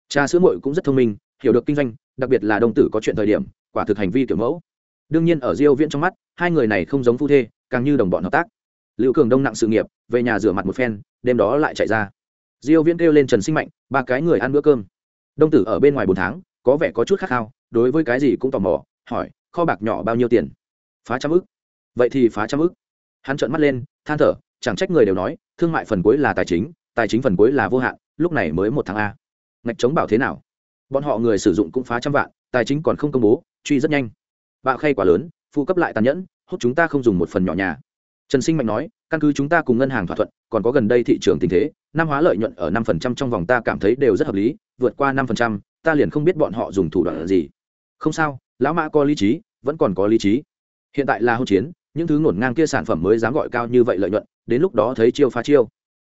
S1: Cha sữa muội cũng rất thông minh, hiểu được kinh doanh, đặc biệt là đông tử có chuyện thời điểm, quả thực hành vi kiểu mẫu. Đương nhiên ở diêu viễn trong mắt, hai người này không giống phu thê, càng như đồng bọn hợp tác. Lưu cường đông nặng sự nghiệp, về nhà rửa mặt một phen, đêm đó lại chạy ra. Diêu viễn kêu lên trần sinh mạnh, ba cái người ăn bữa cơm đông tử ở bên ngoài bốn tháng, có vẻ có chút khát khao, đối với cái gì cũng tò mò, hỏi, kho bạc nhỏ bao nhiêu tiền? Phá trăm ức. Vậy thì phá trăm ức. Hắn trợn mắt lên, than thở, chẳng trách người đều nói, thương mại phần cuối là tài chính tài chính phần cuối là vô hạn, lúc này mới một tháng a. Ngạch chống bảo thế nào? Bọn họ người sử dụng cũng phá trăm vạn, tài chính còn không công bố, truy rất nhanh. Bạo khay quá lớn, phụ cấp lại tàn nhẫn, hút chúng ta không dùng một phần nhỏ nhà. Trần sinh mạnh nói, căn cứ chúng ta cùng ngân hàng thỏa thuận, còn có gần đây thị trường tình thế năm hóa lợi nhuận ở năm phần trăm trong vòng ta cảm thấy đều rất hợp lý, vượt qua năm phần trăm, ta liền không biết bọn họ dùng thủ đoạn gì. Không sao, lão mã có lý trí, vẫn còn có lý trí. Hiện tại là hậu chiến, những thứ ngổn ngang kia sản phẩm mới dám gọi cao như vậy lợi nhuận, đến lúc đó thấy chiêu phá chiêu.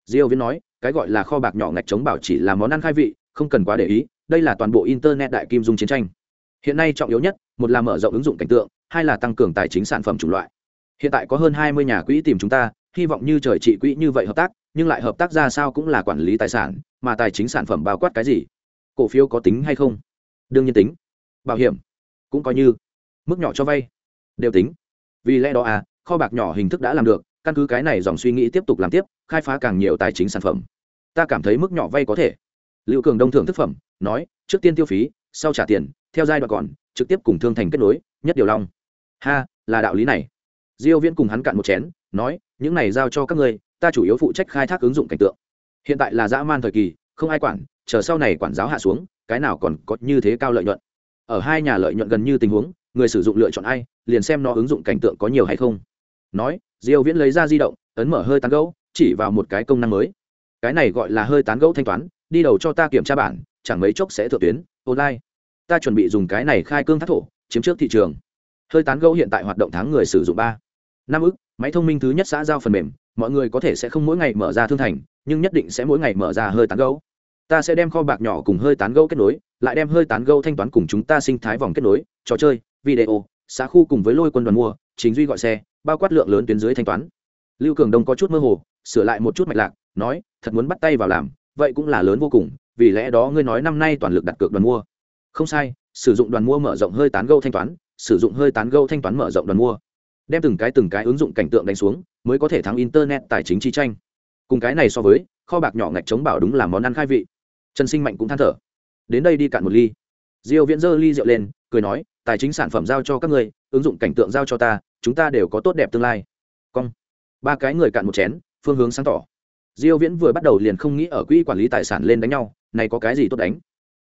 S1: Diêu viễn nói, cái gọi là kho bạc nhỏ ngạch chống bảo chỉ là món ăn khai vị, không cần quá để ý, đây là toàn bộ internet đại kim dung chiến tranh. Hiện nay trọng yếu nhất, một là mở rộng ứng dụng cảnh tượng, hai là tăng cường tài chính sản phẩm chủng loại. Hiện tại có hơn hai mươi nhà quỹ tìm chúng ta, hy vọng như trời trị quỹ như vậy hợp tác nhưng lại hợp tác ra sao cũng là quản lý tài sản, mà tài chính sản phẩm bao quát cái gì? Cổ phiếu có tính hay không? Đương nhiên tính. Bảo hiểm, cũng coi như. Mức nhỏ cho vay, đều tính. Vì lẽ đó à kho bạc nhỏ hình thức đã làm được, căn cứ cái này dòng suy nghĩ tiếp tục làm tiếp, khai phá càng nhiều tài chính sản phẩm. Ta cảm thấy mức nhỏ vay có thể. Liệu cường đông thưởng thức phẩm, nói, trước tiên tiêu phí, sau trả tiền, theo giai đoạn còn, trực tiếp cùng thương thành kết nối, nhất điều long. Ha, là đạo lý này. Diêu viễn cùng hắn cạn một chén, nói, những này giao cho các ngươi ta chủ yếu phụ trách khai thác ứng dụng cảnh tượng. Hiện tại là dã man thời kỳ, không ai quản, chờ sau này quản giáo hạ xuống, cái nào còn có như thế cao lợi nhuận. Ở hai nhà lợi nhuận gần như tình huống, người sử dụng lựa chọn ai, liền xem nó ứng dụng cảnh tượng có nhiều hay không. Nói, diêu viễn lấy ra di động, ấn mở hơi tán gẫu, chỉ vào một cái công năng mới. Cái này gọi là hơi tán gẫu thanh toán, đi đầu cho ta kiểm tra bản, chẳng mấy chốc sẽ thượng tuyến, online. Ta chuẩn bị dùng cái này khai cương thác thổ, chiếm trước thị trường. Hơi tán gẫu hiện tại hoạt động tháng người sử dụng ba. Năm ức, máy thông minh thứ nhất xã giao phần mềm mọi người có thể sẽ không mỗi ngày mở ra thương thành, nhưng nhất định sẽ mỗi ngày mở ra hơi tán gẫu. Ta sẽ đem kho bạc nhỏ cùng hơi tán gẫu kết nối, lại đem hơi tán gẫu thanh toán cùng chúng ta sinh thái vòng kết nối, trò chơi, video xã khu cùng với lôi quân đoàn mua, chính duy gọi xe, bao quát lượng lớn tuyến dưới thanh toán. Lưu cường đông có chút mơ hồ, sửa lại một chút mạch lạc, nói, thật muốn bắt tay vào làm, vậy cũng là lớn vô cùng, vì lẽ đó ngươi nói năm nay toàn lực đặt cược đoàn mua. Không sai, sử dụng đoàn mua mở rộng hơi tán gâu thanh toán, sử dụng hơi tán gâu thanh toán mở rộng đoàn mua đem từng cái từng cái ứng dụng cảnh tượng đánh xuống, mới có thể thắng internet tài chính chi tranh. Cùng cái này so với, kho bạc nhỏ ngạch chống bảo đúng là món ăn khai vị. Trần sinh mạnh cũng than thở. Đến đây đi cạn một ly. Diêu viễn dơ ly rượu lên, cười nói, tài chính sản phẩm giao cho các người ứng dụng cảnh tượng giao cho ta, chúng ta đều có tốt đẹp tương lai. Cong. Ba cái người cạn một chén, phương hướng sáng tỏ. Diêu viễn vừa bắt đầu liền không nghĩ ở quỹ quản lý tài sản lên đánh nhau, này có cái gì tốt đánh?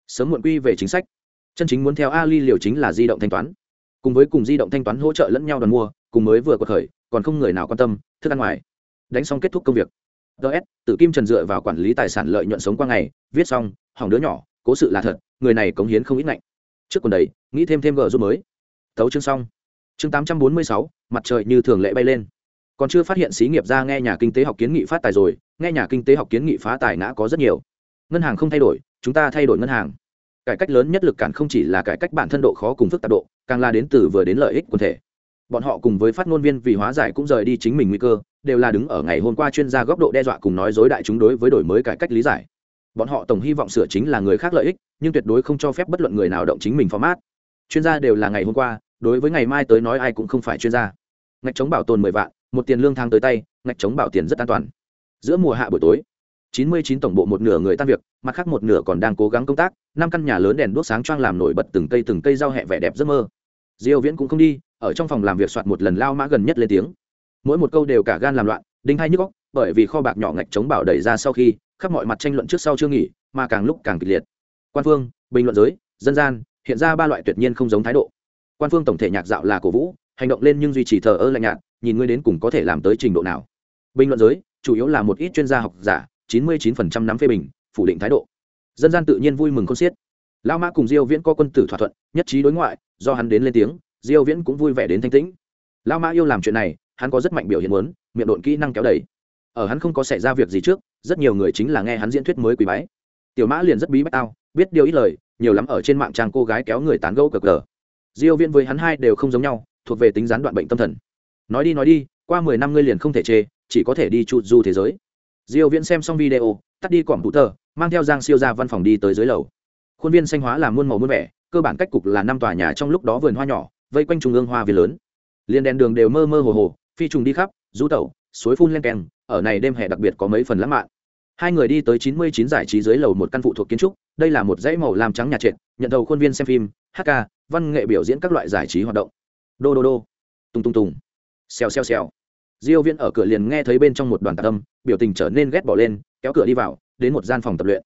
S1: Sớm muộn quy về chính sách. Chân chính muốn theo ali liều chính là di động thanh toán. Cùng với cùng di động thanh toán hỗ trợ lẫn nhau đoàn mua cùng mới vừa quật khởi, còn không người nào quan tâm, thức ăn ngoài. Đánh xong kết thúc công việc. Ts tự kim trần dựa vào quản lý tài sản lợi nhuận sống qua ngày, viết xong, hỏng đứa nhỏ, cố sự là thật, người này cống hiến không ít ngạnh. Trước quần đấy nghĩ thêm thêm gờ giúp mới. Thấu chương xong. Chương tám trăm bốn mươi sáu, mặt trời như thường lệ bay lên. Còn chưa phát hiện xí nghiệp ra nghe nhà kinh tế học kiến nghị phát tài rồi, nghe nhà kinh tế học kiến nghị phá tài ngã có rất nhiều. Ngân hàng không thay đổi, chúng ta thay đổi ngân hàng. Cải cách lớn nhất lực cản không chỉ là cải cách bản thân độ khó cùng phức tạp độ, càng là đến từ vừa đến lợi ích quần thể bọn họ cùng với phát ngôn viên vì hóa giải cũng rời đi chính mình nguy cơ, đều là đứng ở ngày hôm qua chuyên gia góc độ đe dọa cùng nói dối đại chúng đối với đổi mới cải cách lý giải. Bọn họ tổng hy vọng sửa chính là người khác lợi ích, nhưng tuyệt đối không cho phép bất luận người nào động chính mình format. Chuyên gia đều là ngày hôm qua, đối với ngày mai tới nói ai cũng không phải chuyên gia. Ngạch chống bảo tồn mười vạn, một tiền lương tháng tới tay, ngạch chống bảo tiền rất an toàn. Giữa mùa hạ buổi tối, chín mươi chín tổng bộ một nửa người tan việc, mặt khác một nửa còn đang cố gắng công tác, năm căn nhà lớn đèn đuốc sáng choang làm nổi bật từng cây từng cây rau hẹ vẻ đẹp giấc mơ diêu viễn cũng không đi, ở trong phòng làm việc soạt một lần lao mã gần nhất lên tiếng. Mỗi một câu đều cả gan làm loạn, đinh hay nhức óc, bởi vì kho bạc nhỏ ngạch chống bảo đẩy ra sau khi, khắp mọi mặt tranh luận trước sau chưa nghỉ, mà càng lúc càng kịch liệt. Quan phương, bình luận giới, dân gian, hiện ra ba loại tuyệt nhiên không giống thái độ. Quan phương tổng thể nhạc dạo là cổ vũ, hành động lên nhưng duy trì thờ ơ lạnh nhạt, nhìn ngươi đến cùng có thể làm tới trình độ nào. Bình luận giới, chủ yếu là một ít chuyên gia học giả, chín mươi 99% nắm phê bình, phủ định thái độ. Dân gian tự nhiên vui mừng con xiết lao mã cùng diêu viễn có quân tử thỏa thuận, nhất trí đối ngoại, do hắn đến lên tiếng, diêu viễn cũng vui vẻ đến thanh tĩnh. Lao mã yêu làm chuyện này, hắn có rất mạnh biểu hiện muốn, miệng độn kỹ năng kéo đẩy ở hắn không có xảy ra việc gì trước, rất nhiều người chính là nghe hắn diễn thuyết mới quý bái. Tiểu mã liền rất bí bách tao biết điều ít lời, nhiều lắm ở trên mạng trang cô gái kéo người tán gẫu cờ cờ. Diêu viễn với hắn hai đều không giống nhau, thuộc về tính gián đoạn bệnh tâm thần. Nói đi nói đi, qua 10 năm ngươi liền không thể chê, chỉ có thể đi chu du thế giới. Diêu viễn xem xong video, tắt đi quảng thủ tờ mang theo giang siêu ra văn phòng đi tới dưới lầu khuôn viên xanh hóa là muôn màu muôn vẻ, cơ bản cách cục là năm tòa nhà trong lúc đó vườn hoa nhỏ, vây quanh trung ương hoa viên lớn. Liên đèn đường đều mơ mơ hồ hồ, phi trùng đi khắp rú tẩu, suối phun len keng, ở này đêm hè đặc biệt có mấy phần lãng mạn. Hai người đi tới 99 giải trí dưới lầu một căn phụ thuộc kiến trúc, đây là một dãy màu làm trắng nhà trệt, nhận đầu khuôn viên xem phim, hát ca, văn nghệ biểu diễn các loại giải trí hoạt động. Đô đô đô. Tung tung tùng. Xèo xèo xèo. Diêu viên ở cửa liền nghe thấy bên trong một đoàn tạc âm, biểu tình trở nên ghét bỏ lên, kéo cửa đi vào, đến một gian phòng tập luyện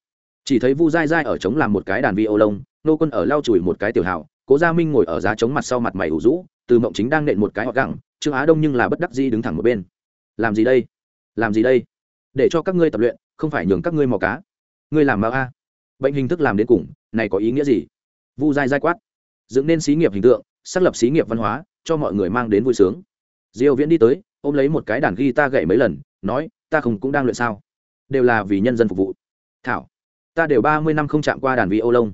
S1: chỉ thấy vu dai dai ở trống làm một cái đàn vi ô lông nô quân ở lau chùi một cái tiểu hào, cố gia minh ngồi ở giá trống mặt sau mặt mày ủ rũ, từ mộng chính đang nện một cái họ gẳng, trương á đông nhưng là bất đắc dĩ đứng thẳng một bên. Làm gì đây? Làm gì đây? Để cho các ngươi tập luyện, không phải nhường các ngươi mò cá. Ngươi làm mao a. Bệnh hình thức làm đến cùng, này có ý nghĩa gì? Vu dai dai quát. Dựng nên xí nghiệp hình tượng, xác lập xí nghiệp văn hóa, cho mọi người mang đến vui sướng. Diêu viễn đi tới, ôm lấy một cái đàn guitar gậy mấy lần, nói, ta không cũng đang luyện sao? Đều là vì nhân dân phục vụ. Thảo ta đều ba mươi năm không chạm qua đàn vi ô lông.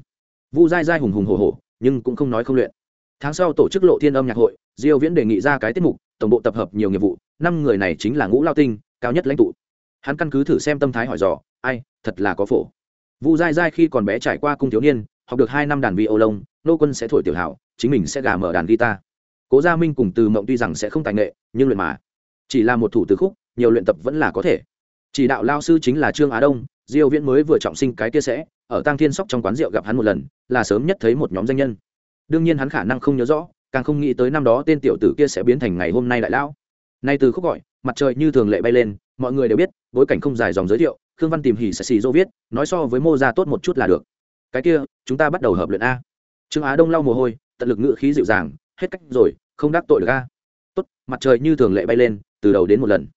S1: Vu dai dai hùng hùng hổ hổ, nhưng cũng không nói không luyện. Tháng sau tổ chức lộ thiên âm nhạc hội, diêu viễn đề nghị ra cái tiết mục, tổng bộ tập hợp nhiều nghiệp vụ, năm người này chính là ngũ lao tinh, cao nhất lãnh tụ. Hắn căn cứ thử xem tâm thái hỏi dò, ai, thật là có phổ. Vu dai dai khi còn bé trải qua cung thiếu niên, học được hai năm đàn vi ô lông, nô quân sẽ thổi tiểu hảo, chính mình sẽ gà mở đàn guitar. Cố gia minh cùng từ mộng tuy rằng sẽ không tài nghệ, nhưng luyện mà. Chỉ là một thủ từ khúc, nhiều luyện tập vẫn là có thể. Chỉ đạo lao sư chính là trương á đông diêu viễn mới vừa trọng sinh cái kia sẽ, ở tăng thiên sóc trong quán rượu gặp hắn một lần, là sớm nhất thấy một nhóm danh nhân. Đương nhiên hắn khả năng không nhớ rõ, càng không nghĩ tới năm đó tên tiểu tử kia sẽ biến thành ngày hôm nay đại lão. Nay từ khúc gọi, mặt trời như thường lệ bay lên, mọi người đều biết, bối cảnh không dài dòng giới thiệu, khương văn tìm hỉ sẽ xì dô viết, nói so với mô ra tốt một chút là được. Cái kia, chúng ta bắt đầu hợp luyện a. Trương á đông lau mồ hôi, tận lực ngự khí dịu dàng, hết cách rồi, không đắc tội được a. Tốt, mặt trời như thường lệ bay lên, từ đầu đến một lần.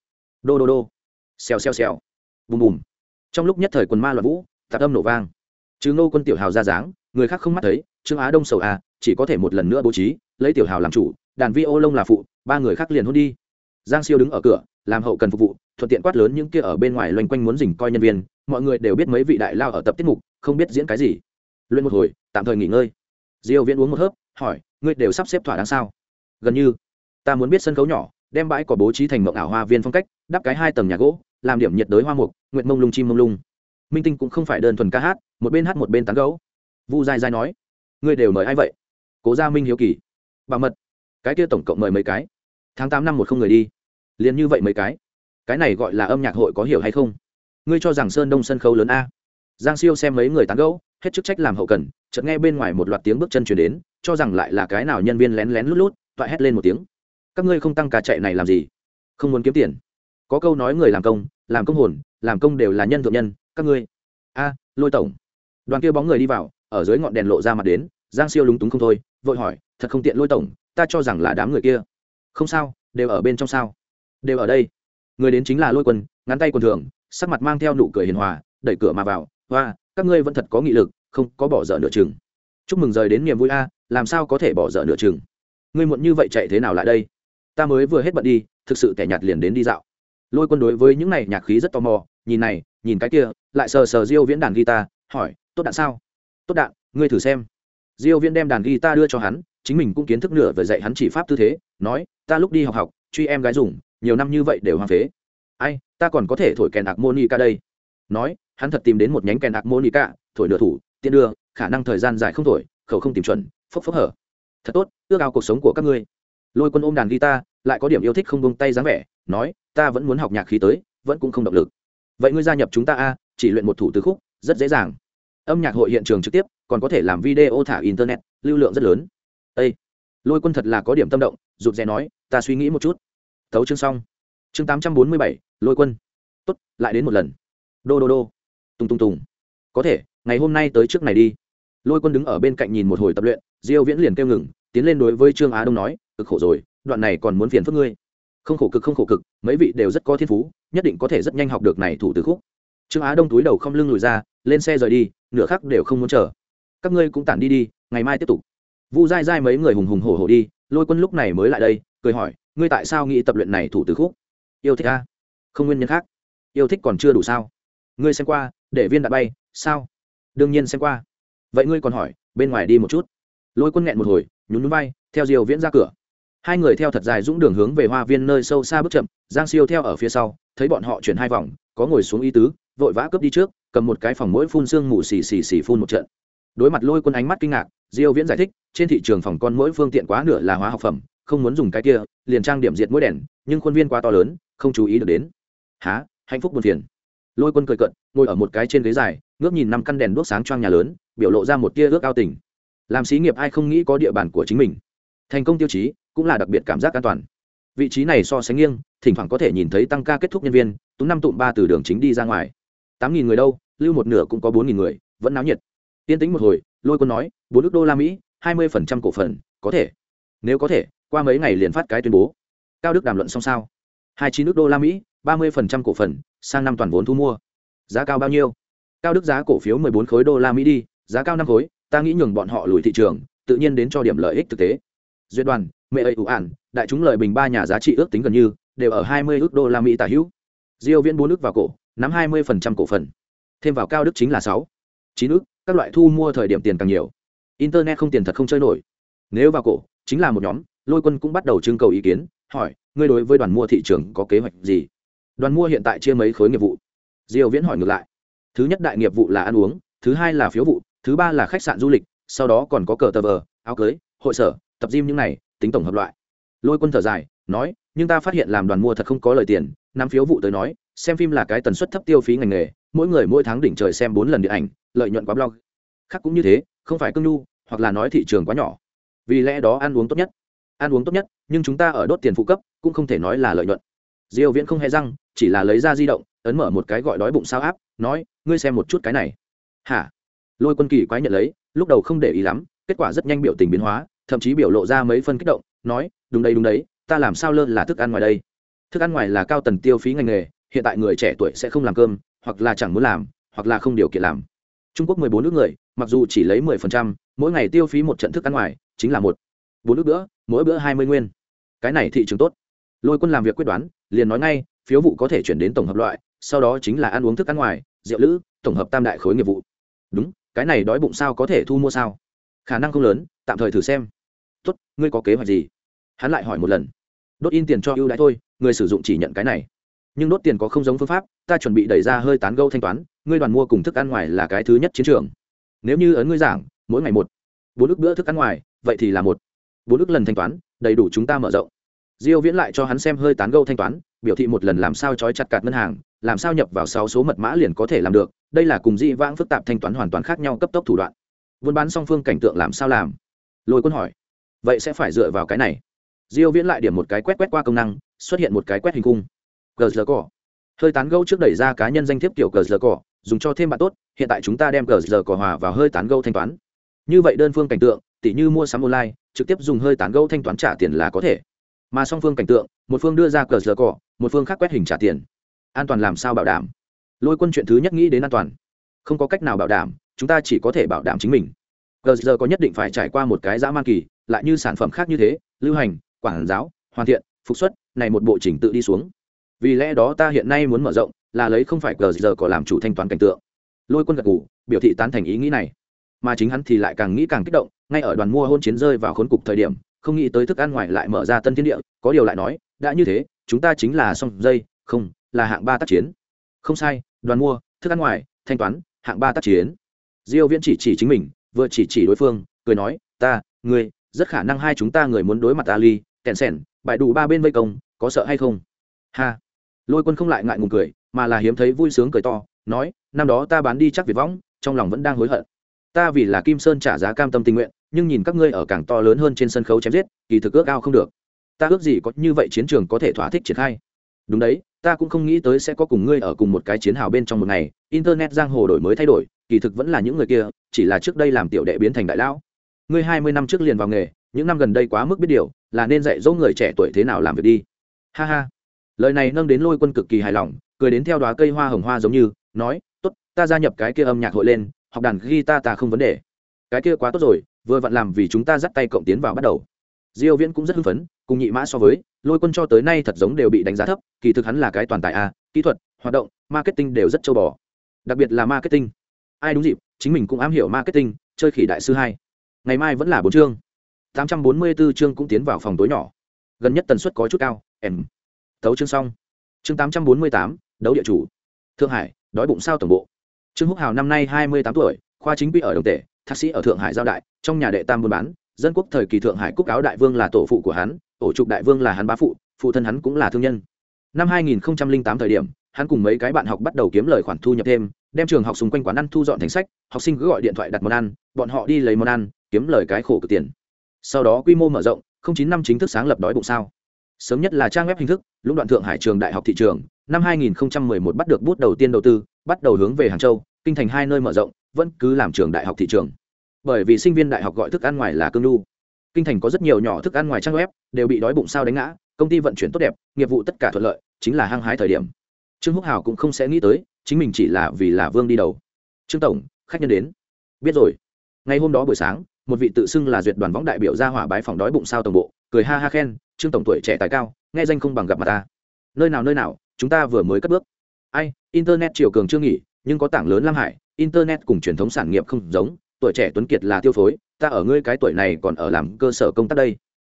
S1: Đô đô đô. Xèo xèo xèo. Bùm bùm trong lúc nhất thời quần ma loạn vũ, tạp âm nổ vang. Chứ ngô quân tiểu hào ra dáng, người khác không mắt thấy, trương á đông sầu à chỉ có thể một lần nữa bố trí, lấy tiểu hào làm chủ, đàn vi ô lông là phụ, ba người khác liền hôn đi. Giang siêu đứng ở cửa, làm hậu cần phục vụ, thuận tiện quát lớn những kia ở bên ngoài loanh quanh muốn dình coi nhân viên, mọi người đều biết mấy vị đại lao ở tập tiết mục, không biết diễn cái gì. Luyện một hồi, tạm thời nghỉ ngơi. Diêu viễn uống một hớp, hỏi, ngươi đều sắp xếp thỏa đáng sao? Gần như. Ta muốn biết sân khấu nhỏ, đem bãi cỏ bố trí thành mộng ảo hoa viên phong cách, đắp cái hai tầng nhà gỗ làm điểm nhiệt đới hoa mục, nguyệt mông lung, chim mông lung. Minh tinh cũng không phải đơn thuần ca hát, một bên hát một bên tán gấu vu dai dai nói, ngươi đều mời ai vậy? Cố gia minh hiếu kỳ. Bảo mật, cái kia tổng cộng mời mấy cái? Tháng tám năm một không người đi. Liền như vậy mấy cái? Cái này gọi là âm nhạc hội có hiểu hay không? Ngươi cho rằng sơn đông sân khấu lớn a? Giang siêu xem mấy người tán gẫu, hết chức trách làm hậu cần, chợt nghe bên ngoài một loạt tiếng bước chân chuyển đến, cho rằng lại là cái nào nhân viên lén lén lút lút, toại hét lên một tiếng. Các ngươi không tăng cả chạy này làm gì? Không muốn kiếm tiền có câu nói người làm công làm công hồn, làm công đều là nhân thượng nhân, các ngươi. A, lôi tổng. Đoàn kia bóng người đi vào, ở dưới ngọn đèn lộ ra mặt đến, giang siêu lúng túng không thôi, vội hỏi, thật không tiện lôi tổng, ta cho rằng là đám người kia. Không sao, đều ở bên trong sao? Đều ở đây. Người đến chính là lôi quân, ngắn tay quần thường, sắc mặt mang theo nụ cười hiền hòa, đẩy cửa mà vào và các ngươi vẫn thật có nghị lực, không có bỏ dở nửa chừng. Chúc mừng rời đến niềm vui a, làm sao có thể bỏ dở nửa chừng? Ngươi muộn như vậy chạy thế nào lại đây? Ta mới vừa hết bận đi, thực sự kẻ nhạt liền đến đi dạo lôi quân đối với những này nhạc khí rất tò mò, nhìn này, nhìn cái kia, lại sờ sờ diêu viễn đàn guitar, hỏi, tốt đạn sao? Tốt đạn, ngươi thử xem. Diêu viễn đem đàn guitar đưa cho hắn, chính mình cũng kiến thức nửa về dạy hắn chỉ pháp tư thế, nói, ta lúc đi học học, truy em gái dùng, nhiều năm như vậy đều hoang phế. Ai, ta còn có thể thổi kèn ạc monica đây. Nói, hắn thật tìm đến một nhánh kèn ạc monica thổi nửa thủ tiên đưa, khả năng thời gian dài không thổi, khẩu không tìm chuẩn, phốc phốc hở. Thật tốt, ước ao cuộc sống của các ngươi. Lôi quân ôm đàn guitar, lại có điểm yêu thích không bông tay dáng vẻ nói ta vẫn muốn học nhạc khí tới vẫn cũng không động lực. Vậy ngươi gia nhập chúng ta a chỉ luyện một thủ từ khúc rất dễ dàng. Âm nhạc hội hiện trường trực tiếp còn có thể làm video thả internet lưu lượng rất lớn. Ê, lôi quân thật là có điểm tâm động rụt rè nói ta suy nghĩ một chút. Tấu chương xong. Chương tám trăm bốn mươi bảy lôi quân. Tốt lại đến một lần. Đô đô đô. Tung tung tùng. Có thể ngày hôm nay tới trước này đi. Lôi quân đứng ở bên cạnh nhìn một hồi tập luyện diêu viễn liền kêu ngừng tiến lên đối với trương á đông nói cực khổ rồi đoạn này còn muốn phiền phức ngươi không khổ cực, không khổ cực, mấy vị đều rất có thiên phú, nhất định có thể rất nhanh học được này thủ từ khúc. Trương á đông túi đầu không lưng lùi ra, lên xe rời đi, nửa khắc đều không muốn chờ. Các ngươi cũng tản đi đi, ngày mai tiếp tục. Vu dai dai mấy người hùng hùng hổ hổ đi, lôi quân lúc này mới lại đây, cười hỏi, ngươi tại sao nghĩ tập luyện này thủ từ khúc? Yêu thích a? Không nguyên nhân khác. Yêu thích còn chưa đủ sao? Ngươi xem qua, để viên đã bay, sao? Đương nhiên xem qua. Vậy ngươi còn hỏi, bên ngoài đi một chút. Lôi quân nghẹn một hồi, nhún nhún bay theo diều viễn ra cửa hai người theo thật dài dũng đường hướng về hoa viên nơi sâu xa bước chậm, giang siêu theo ở phía sau, thấy bọn họ chuyển hai vòng, có ngồi xuống ý tứ, vội vã cướp đi trước, cầm một cái phòng mỗi phun sương mù xì xì xì phun một trận. Đối mặt lôi quân ánh mắt kinh ngạc, diêu viễn giải thích, trên thị trường phòng con mỗi phương tiện quá nửa là hóa học phẩm, không muốn dùng cái kia, liền trang điểm diệt mũi đèn, nhưng khuôn viên quá to lớn, không chú ý được đến. Há hạnh phúc buồn phiền. Lôi quân cười cận ngồi ở một cái trên ghế dài, ngước nhìn năm căn đèn đuốc sáng choang nhà lớn, biểu lộ ra một tia ước ao tình. Làm xí nghiệp ai không nghĩ có địa bàn của chính mình. Thành công tiêu chí cũng là đặc biệt cảm giác an toàn. Vị trí này so sánh nghiêng, thỉnh thoảng có thể nhìn thấy tăng ca kết thúc nhân viên tú năm tụm ba từ đường chính đi ra ngoài. Tám nghìn người đâu, lưu một nửa cũng có bốn nghìn người, vẫn náo nhiệt. Tiên tính một hồi, lôi quân nói, bốn ước đô la mỹ, hai mươi phần trăm cổ phần, có thể. Nếu có thể, qua mấy ngày liền phát cái tuyên bố. Cao đức đàm luận xong sao? Hai chín ước đô la mỹ, ba mươi phần trăm cổ phần, sang năm toàn vốn thu mua. Giá cao bao nhiêu? Cao đức giá cổ phiếu mười bốn khối đô la mỹ đi, giá cao năm khối, ta nghĩ nhường bọn họ lùi thị trường, tự nhiên đến cho điểm lợi ích thực tế. Duyệt đoàn mẹ ấy ủ ản, đại chúng lời bình ba nhà giá trị ước tính gần như đều ở hai mươi ước đô la mỹ tả hữu. Diêu viễn bốn ước vào cổ, nắm hai mươi phần trăm cổ phần. Thêm vào cao đức chính là sáu, chín ước, các loại thu mua thời điểm tiền càng nhiều. Internet không tiền thật không chơi nổi. Nếu vào cổ, chính là một nhóm, lôi quân cũng bắt đầu trưng cầu ý kiến, hỏi, ngươi đối với đoàn mua thị trường có kế hoạch gì? Đoàn mua hiện tại chia mấy khối nghiệp vụ. Diêu viễn hỏi ngược lại, thứ nhất đại nghiệp vụ là ăn uống, thứ hai là phiếu vụ, thứ ba là khách sạn du lịch, sau đó còn có cờ tờ vờ, áo cưới, hội sở, tập gym những này tính tổng hợp loại. Lôi quân thở dài, nói, nhưng ta phát hiện làm đoàn mua thật không có lời tiền nắm phiếu vụ tới nói, xem phim là cái tần suất thấp tiêu phí ngành nghề, mỗi người mỗi tháng đỉnh trời xem bốn lần điện ảnh, lợi nhuận quá blog. Khác cũng như thế, không phải cưng nhu, hoặc là nói thị trường quá nhỏ. Vì lẽ đó ăn uống tốt nhất. Ăn uống tốt nhất, nhưng chúng ta ở đốt tiền phụ cấp, cũng không thể nói là lợi nhuận. Diêu viễn không hề răng, chỉ là lấy ra di động, ấn mở một cái gọi đói bụng sao áp nói, ngươi xem một chút cái này. Hả? Lôi quân kỳ quái nhận lấy, lúc đầu không để ý lắm, kết quả rất nhanh biểu tình biến hóa thậm chí biểu lộ ra mấy phân kích động, nói, đúng đấy đúng đấy, ta làm sao lơ là thức ăn ngoài đây? Thức ăn ngoài là cao tần tiêu phí ngành nghề, hiện tại người trẻ tuổi sẽ không làm cơm, hoặc là chẳng muốn làm, hoặc là không điều kiện làm. Trung quốc mười bốn nước người, mặc dù chỉ lấy mười phần trăm, mỗi ngày tiêu phí một trận thức ăn ngoài chính là một. Bốn nước bữa, mỗi bữa hai mươi nguyên. Cái này thị trường tốt. Lôi quân làm việc quyết đoán, liền nói ngay, phiếu vụ có thể chuyển đến tổng hợp loại, sau đó chính là ăn uống thức ăn ngoài, rượu lữ, tổng hợp tam đại khối nghiệp vụ. Đúng, cái này đói bụng sao có thể thu mua sao? Khả năng không lớn, tạm thời thử xem tốt, ngươi có kế hoạch gì? Hắn lại hỏi một lần. Đốt in tiền cho ưu đãi thôi, người sử dụng chỉ nhận cái này. Nhưng đốt tiền có không giống phương pháp, ta chuẩn bị đẩy ra hơi tán gâu thanh toán, ngươi đoàn mua cùng thức ăn ngoài là cái thứ nhất chiến trường. Nếu như ấn ngươi giảng, mỗi ngày một. Bốn ức bữa thức ăn ngoài, vậy thì là một. Bốn ức lần thanh toán, đầy đủ chúng ta mở rộng. Diêu viễn lại cho hắn xem hơi tán gâu thanh toán, biểu thị một lần làm sao trói chặt cạt ngân hàng, làm sao nhập vào sáu số mật mã liền có thể làm được, đây là cùng dị vãng phức tạp thanh toán hoàn toàn khác nhau cấp tốc thủ đoạn. Buôn bán song phương cảnh tượng làm sao làm? Lôi quân hỏi vậy sẽ phải dựa vào cái này. Diêu viễn lại điểm một cái quét quét qua công năng, xuất hiện một cái quét hình cung cờ giờ cỏ. Hơi tán gâu trước đẩy ra cá nhân danh thiếp kiểu cờ giờ cỏ, dùng cho thêm bạn tốt, hiện tại chúng ta đem cờ giờ cỏ hòa vào hơi tán gâu thanh toán. Như vậy đơn phương cảnh tượng, tỉ như mua sắm online, trực tiếp dùng hơi tán gâu thanh toán trả tiền là có thể. Mà song phương cảnh tượng, một phương đưa ra cờ giờ cỏ, một phương khác quét hình trả tiền. An toàn làm sao bảo đảm? Lôi quân chuyện thứ nhất nghĩ đến an toàn. Không có cách nào bảo đảm, chúng ta chỉ có thể bảo đảm chính mình cờ giờ có nhất định phải trải qua một cái dã man kỳ, lại như sản phẩm khác như thế, lưu hành, quảng giáo, hoàn thiện, phục xuất, này một bộ trình tự đi xuống. Vì lẽ đó ta hiện nay muốn mở rộng, là lấy không phải cờ giờ có làm chủ thanh toán cảnh tượng. Lôi quân gật gù, biểu thị tán thành ý nghĩ này. Mà chính hắn thì lại càng nghĩ càng kích động, ngay ở đoàn mua hôn chiến rơi vào khốn cục thời điểm, không nghĩ tới thức ăn ngoài lại mở ra tân thiên địa, có điều lại nói, đã như thế, chúng ta chính là song dây, không, là hạng ba tác chiến. Không sai, đoàn mua, thức ăn ngoài, thanh toán, hạng ba tác chiến. Diêu viễn chỉ chỉ chính mình vừa chỉ chỉ đối phương, cười nói, ta, ngươi, rất khả năng hai chúng ta người muốn đối mặt ali, kèn sèn, bại đủ ba bên vây công, có sợ hay không? Ha. Lôi quân không lại ngại ngùng cười, mà là hiếm thấy vui sướng cười to, nói, năm đó ta bán đi chắc việt võng, trong lòng vẫn đang hối hận. Ta vì là kim sơn trả giá cam tâm tình nguyện, nhưng nhìn các ngươi ở càng to lớn hơn trên sân khấu chém giết, kỳ thực ước ao không được. Ta ước gì có như vậy chiến trường có thể thỏa thích triển khai. Đúng đấy, ta cũng không nghĩ tới sẽ có cùng ngươi ở cùng một cái chiến hào bên trong một ngày, internet giang hồ đổi mới thay đổi kỳ thực vẫn là những người kia, chỉ là trước đây làm tiểu đệ biến thành đại lão. Ngươi hai mươi năm trước liền vào nghề, những năm gần đây quá mức biết điều, là nên dạy dỗ người trẻ tuổi thế nào làm việc đi. Ha ha. Lời này nâng đến lôi quân cực kỳ hài lòng, cười đến theo đoá cây hoa hồng hoa giống như, nói, tốt, ta gia nhập cái kia âm nhạc hội lên, học đàn guitar ta không vấn đề. Cái kia quá tốt rồi, vừa vặn làm vì chúng ta dắt tay cộng tiến vào bắt đầu. Diêu viễn cũng rất hưng phấn, cùng nhị mã so với, lôi quân cho tới nay thật giống đều bị đánh giá thấp, kỳ thực hắn là cái toàn tài a, kỹ thuật, hoạt động, marketing đều rất châu bò. Đặc biệt là marketing ai đúng dịp chính mình cũng am hiểu marketing chơi khỉ đại sư hai. Ngày mai vẫn là bốn chương. 844 chương cũng tiến vào phòng tối nhỏ. Gần nhất tần suất có chút cao em. Tấu chương xong. Chương 848, đấu địa chủ. Thượng hải đói bụng sao tổng bộ. Trương húc hào năm nay 28 tuổi khoa chính quy ở đồng tể thạc sĩ ở thượng hải giao đại trong nhà đệ tam buôn bán dân quốc thời kỳ thượng hải cúc áo đại vương là tổ phụ của hắn tổ trục đại vương là hắn bá phụ phụ thân hắn cũng là thương nhân. Năm 2008 thời điểm hắn cùng mấy cái bạn học bắt đầu kiếm lời khoản thu nhập thêm đem trường học xung quanh quán ăn thu dọn thành sách, học sinh cứ gọi điện thoại đặt món ăn, bọn họ đi lấy món ăn, kiếm lời cái khổ cực tiền. Sau đó quy mô mở rộng, không chín năm chính thức sáng lập đói bụng sao. Sớm nhất là trang web hình thức, lũng đoạn thượng hải trường đại học thị trường, năm 2011 bắt được bút đầu tiên đầu tư, bắt đầu hướng về hàng châu, kinh thành hai nơi mở rộng, vẫn cứ làm trường đại học thị trường. Bởi vì sinh viên đại học gọi thức ăn ngoài là cương đu kinh thành có rất nhiều nhỏ thức ăn ngoài trang web, đều bị đói bụng sao đánh ngã, công ty vận chuyển tốt đẹp, nghiệp vụ tất cả thuận lợi, chính là hăng hái thời điểm. Trương húc hào cũng không sẽ nghĩ tới chính mình chỉ là vì là vương đi đầu. Trương tổng, khách nhân đến. Biết rồi. Ngay hôm đó buổi sáng, một vị tự xưng là duyệt đoàn võng đại biểu ra hỏa bái phòng đói bụng sao tổng bộ, cười ha ha khen, trương tổng tuổi trẻ tài cao, nghe danh không bằng gặp mặt ta. Nơi nào nơi nào, chúng ta vừa mới cất bước. Ai, internet chiều cường chưa nghỉ, nhưng có tảng lớn lam hải, internet cùng truyền thống sản nghiệp không giống, tuổi trẻ tuấn kiệt là tiêu phối, ta ở ngươi cái tuổi này còn ở làm cơ sở công tác đây.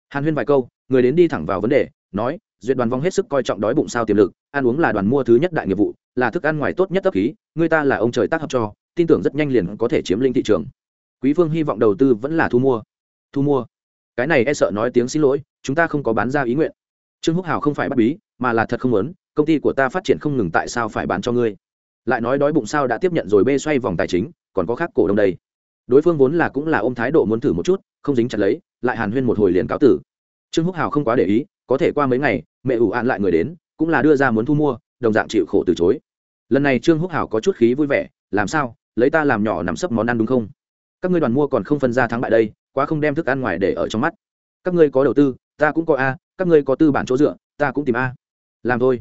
S1: Hàn huyên vài câu, người đến đi thẳng vào vấn đề, nói, duyệt đoàn vong hết sức coi trọng đói bụng sao tiềm lực, ăn uống là đoàn mua thứ nhất đại nghiệp vụ là thức ăn ngoài tốt nhất tấp khí, người ta là ông trời tác hợp cho, tin tưởng rất nhanh liền có thể chiếm lĩnh thị trường. Quý phương hy vọng đầu tư vẫn là thu mua. Thu mua. Cái này e sợ nói tiếng xin lỗi, chúng ta không có bán ra ý nguyện. Trương húc hào không phải bắt bí, mà là thật không muốn, công ty của ta phát triển không ngừng tại sao phải bán cho ngươi? Lại nói đói bụng sao đã tiếp nhận rồi bê xoay vòng tài chính, còn có khác cổ đông đây. Đối phương vốn là cũng là ôm thái độ muốn thử một chút, không dính chặt lấy, lại hàn huyên một hồi liền cáo tử. Trương húc hào không quá để ý, có thể qua mấy ngày, mẹ ủ ạn lại người đến, cũng là đưa ra muốn thu mua đồng dạng chịu khổ từ chối. Lần này trương húc hảo có chút khí vui vẻ, làm sao? Lấy ta làm nhỏ nằm sấp món ăn đúng không? Các ngươi đoàn mua còn không phân ra thắng bại đây, quá không đem thức ăn ngoài để ở trong mắt. Các ngươi có đầu tư, ta cũng có a, các ngươi có tư bản chỗ dựa, ta cũng tìm a. Làm thôi.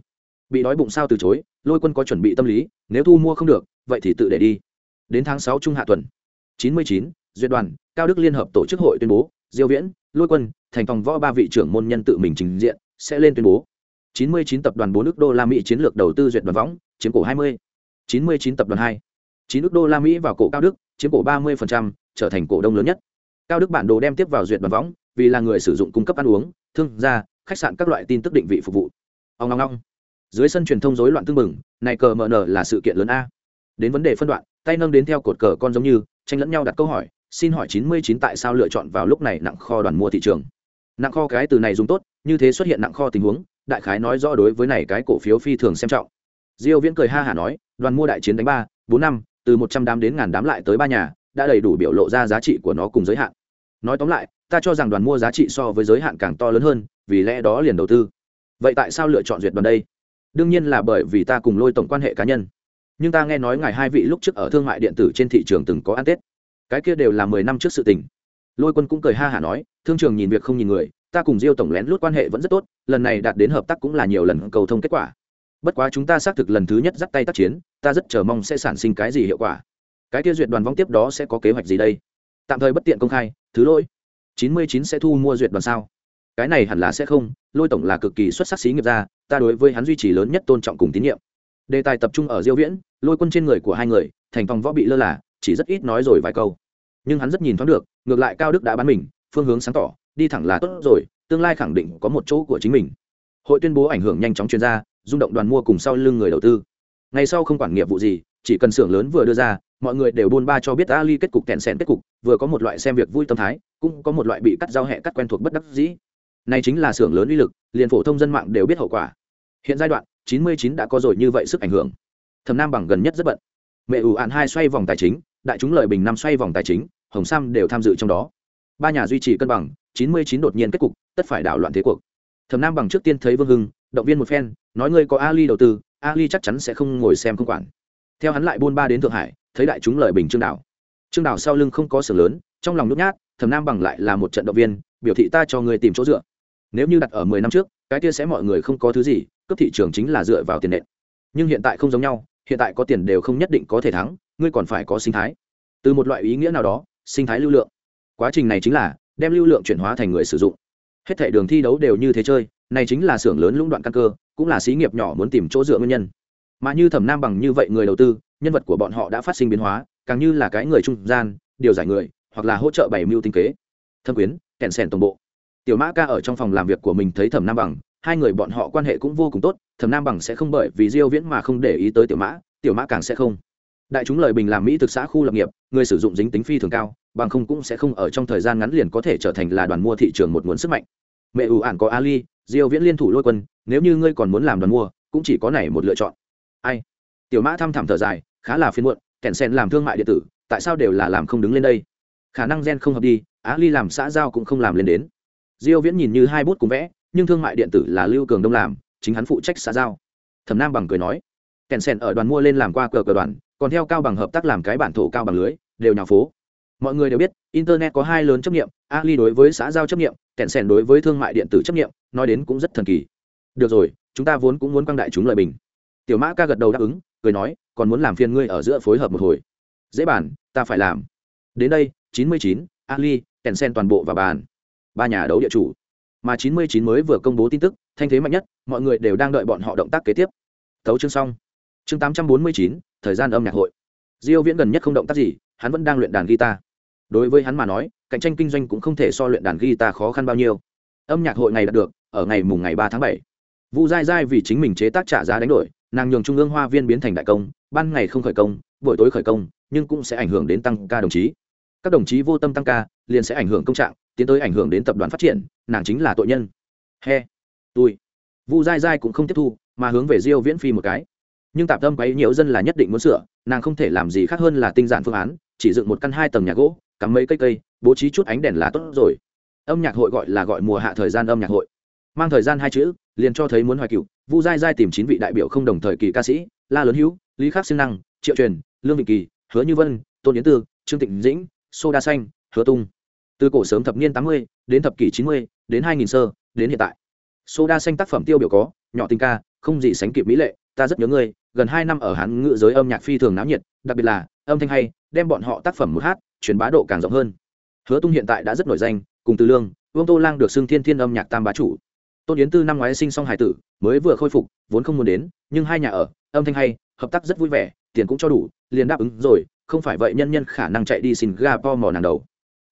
S1: Bị đói bụng sao từ chối, lôi quân có chuẩn bị tâm lý, nếu thu mua không được, vậy thì tự để đi. Đến tháng sáu trung hạ tuần, chín mươi chín, duyệt đoàn, cao đức liên hợp tổ chức hội tuyên bố, diêu viễn, lôi quân, thành phòng võ ba vị trưởng môn nhân tự mình trình diện, sẽ lên tuyên bố. 99 tập đoàn 4 nước đô la Mỹ chiến lược đầu tư duyệt đoàn võng, chiếm cổ 20. 99 tập đoàn 2. 9 nước đô la Mỹ vào cổ Cao Đức, chiếm cổ 30%, trở thành cổ đông lớn nhất. Cao Đức bản đồ đem tiếp vào duyệt đoàn võng, vì là người sử dụng cung cấp ăn uống, thương gia, khách sạn các loại tin tức định vị phục vụ. Ông ong ong. Dưới sân truyền thông rối loạn tương mừng, này cờ mở nở là sự kiện lớn a. Đến vấn đề phân đoạn, tay nâng đến theo cột cờ con giống như, tranh lẫn nhau đặt câu hỏi, xin hỏi 99 tại sao lựa chọn vào lúc này nặng kho đoàn mua thị trường. Nặng kho cái từ này dùng tốt, như thế xuất hiện nặng kho tình huống, đại khái nói rõ đối với này cái cổ phiếu phi thường xem trọng. Diêu viễn cười ha hả nói, đoàn mua đại chiến đánh ba, bốn năm, từ một trăm đám đến ngàn đám lại tới ba nhà, đã đầy đủ biểu lộ ra giá trị của nó cùng giới hạn. Nói tóm lại, ta cho rằng đoàn mua giá trị so với giới hạn càng to lớn hơn, vì lẽ đó liền đầu tư. Vậy tại sao lựa chọn duyệt đoàn đây? Đương nhiên là bởi vì ta cùng lôi tổng quan hệ cá nhân. Nhưng ta nghe nói ngài hai vị lúc trước ở thương mại điện tử trên thị trường từng có ăn tết. Cái kia đều là mười năm trước sự tình. Lôi quân cũng cười ha hả nói, thương trường nhìn việc không nhìn người ta cùng diêu tổng lén lút quan hệ vẫn rất tốt, lần này đạt đến hợp tác cũng là nhiều lần cầu thông kết quả. Bất quá chúng ta xác thực lần thứ nhất dắt tay tác chiến, ta rất chờ mong sẽ sản sinh cái gì hiệu quả. Cái tiêu duyệt đoàn vong tiếp đó sẽ có kế hoạch gì đây? Tạm thời bất tiện công khai, thứ lỗi. Chín mươi chín sẽ thu mua duyệt đoàn sao? Cái này hẳn là sẽ không, lôi tổng là cực kỳ xuất sắc xí nghiệp ra ta đối với hắn duy trì lớn nhất tôn trọng cùng tín nhiệm. Đề tài tập trung ở diêu viễn, lôi quân trên người của hai người, thành phòng võ bị lơ là, chỉ rất ít nói rồi vài câu. Nhưng hắn rất nhìn thoáng được, ngược lại cao đức đã bán mình, phương hướng sáng tỏ đi thẳng là tốt rồi, tương lai khẳng định có một chỗ của chính mình. Hội tuyên bố ảnh hưởng nhanh chóng chuyên gia rung động đoàn mua cùng sau lưng người đầu tư. Ngày sau không quản nghiệp vụ gì, chỉ cần xưởng lớn vừa đưa ra, mọi người đều buôn ba cho biết ali kết cục kẹn sẹn kết cục, vừa có một loại xem việc vui tâm thái, cũng có một loại bị cắt giao hẹ cắt quen thuộc bất đắc dĩ. Này chính là xưởng lớn uy lực, liền phổ thông dân mạng đều biết hậu quả. Hiện giai đoạn 99 đã có rồi như vậy sức ảnh hưởng. Thẩm nam bằng gần nhất rất bận. Mẹ ủ ạn hai xoay vòng tài chính, đại chúng lợi bình năm xoay vòng tài chính, hồng sam đều tham dự trong đó. Ba nhà duy trì cân bằng 99 đột nhiên kết cục, tất phải đảo loạn thế cuộc. Thẩm nam bằng trước tiên thấy vương hưng, động viên một phen, nói ngươi có ali đầu tư, ali chắc chắn sẽ không ngồi xem không quản. Theo hắn lại buôn ba đến thượng hải, thấy đại chúng lời bình trương đảo trương đảo sau lưng không có sở lớn, trong lòng nhút nhát, thẩm nam bằng lại là một trận động viên, biểu thị ta cho ngươi tìm chỗ dựa. Nếu như đặt ở mười năm trước, cái kia sẽ mọi người không có thứ gì, cấp thị trường chính là dựa vào tiền nện nhưng hiện tại không giống nhau, hiện tại có tiền đều không nhất định có thể thắng, ngươi còn phải có sinh thái. Từ một loại ý nghĩa nào đó, sinh thái lưu lượng. Quá trình này chính là đem lưu lượng chuyển hóa thành người sử dụng. Hết thể đường thi đấu đều như thế chơi, này chính là xưởng lớn lũng đoạn căn cơ, cũng là xí nghiệp nhỏ muốn tìm chỗ dựa nguyên nhân. Mà như thẩm nam bằng như vậy người đầu tư, nhân vật của bọn họ đã phát sinh biến hóa, càng như là cái người trung gian, điều giải người, hoặc là hỗ trợ bảy mưu tinh kế. Thâm quyến, kẹn sèn tổng bộ. Tiểu mã ca ở trong phòng làm việc của mình thấy thẩm nam bằng, hai người bọn họ quan hệ cũng vô cùng tốt, thẩm nam bằng sẽ không bởi vì diêu viễn mà không để ý tới tiểu mã tiểu mã càng sẽ không. Đại chúng lời bình làm mỹ thực xã khu lập nghiệp người sử dụng dính tính phi thường cao, bằng không cũng sẽ không ở trong thời gian ngắn liền có thể trở thành là đoàn mua thị trường một nguồn sức mạnh. Mẹ ủ ản có ali, diêu viễn liên thủ lôi quân, nếu như ngươi còn muốn làm đoàn mua, cũng chỉ có này một lựa chọn. Ai? Tiểu mã thăm thẳm thở dài, khá là phiền muộn Kẹn sen làm thương mại điện tử, tại sao đều là làm không đứng lên đây? Khả năng gen không hợp đi, ali làm xã giao cũng không làm lên đến. Diêu viễn nhìn như hai bút cùng vẽ, nhưng thương mại điện tử là lưu cường đông làm, chính hắn phụ trách xã giao. Thẩm nam bằng cười nói kẹn sen ở đoàn mua lên làm qua cờ cờ đoàn còn theo cao bằng hợp tác làm cái bản thổ cao bằng lưới đều nhà phố. Mọi người đều biết internet có hai lớn chấp nghiệm ali đối với xã giao chấp nghiệm kẹn sèn đối với thương mại điện tử chấp nghiệm nói đến cũng rất thần kỳ. Được rồi chúng ta vốn cũng muốn quang đại chúng lợi bình. Tiểu mã ca gật đầu đáp ứng cười nói còn muốn làm phiền ngươi ở giữa phối hợp một hồi. Dễ bàn ta phải làm. Đến đây 99, ali kẹn sèn toàn bộ và bàn. Ba nhà đấu địa chủ. Mà 99 mới vừa công bố tin tức thanh thế mạnh nhất mọi người đều đang đợi bọn họ động tác kế tiếp. Tấu chương xong. Chương 849, thời gian âm nhạc hội. Diêu viễn gần nhất không động tác gì, hắn vẫn đang luyện đàn guitar. Đối với hắn mà nói, cạnh tranh kinh doanh cũng không thể so luyện đàn guitar khó khăn bao nhiêu. Âm nhạc hội ngày đạt được, ở ngày mùng ngày ba tháng bảy. Vu dai dai vì chính mình chế tác trả giá đánh đổi, nàng nhường trung ương hoa viên biến thành đại công, ban ngày không khởi công, buổi tối khởi công, nhưng cũng sẽ ảnh hưởng đến tăng ca đồng chí. Các đồng chí vô tâm tăng ca, liền sẽ ảnh hưởng công trạng, tiến tới ảnh hưởng đến tập đoàn phát triển, nàng chính là tội nhân. He tôi vu dai dai cũng không tiếp thu, mà hướng về diêu viễn phi một cái nhưng tạp tâm quấy nhiễu dân là nhất định muốn sửa, nàng không thể làm gì khác hơn là tinh giản phương án, chỉ dựng một căn hai tầng nhà gỗ, cắm mấy cây cây, bố trí chút ánh đèn là tốt rồi. Âm nhạc hội gọi là gọi mùa hạ thời gian âm nhạc hội. Mang thời gian hai chữ, liền cho thấy muốn hoài cựu vu giai giai tìm chín vị đại biểu không đồng thời kỳ ca sĩ, la lớn hữu, lý khắc siêng năng, triệu truyền, lương vị kỳ, hứa như vân, tôn yến tư, trương tịnh dĩnh, sô đa xanh, hứa tung. Từ cổ sớm thập niên tám mươi đến thập kỷ chín mươi đến hai nghìn sơ, đến hiện tại. Sô đa xanh tác phẩm tiêu biểu có, nhỏ tình ca, không gì sánh kịp mỹ lệ ta rất nhớ ngươi, gần hai năm ở hán ngự giới âm nhạc phi thường náo nhiệt, đặc biệt là, âm thanh hay, đem bọn họ tác phẩm một hát, truyền bá độ càng rộng hơn. Hứa tung hiện tại đã rất nổi danh, cùng từ lương, vương tô lang được xưng thiên thiên âm nhạc tam bá chủ. Tôn yến tư năm ngoái sinh xong hải tử, mới vừa khôi phục, vốn không muốn đến, nhưng hai nhà ở, âm thanh hay, hợp tác rất vui vẻ, tiền cũng cho đủ, liền đáp ứng rồi, không phải vậy nhân nhân khả năng chạy đi xin singapore mò nàng đầu.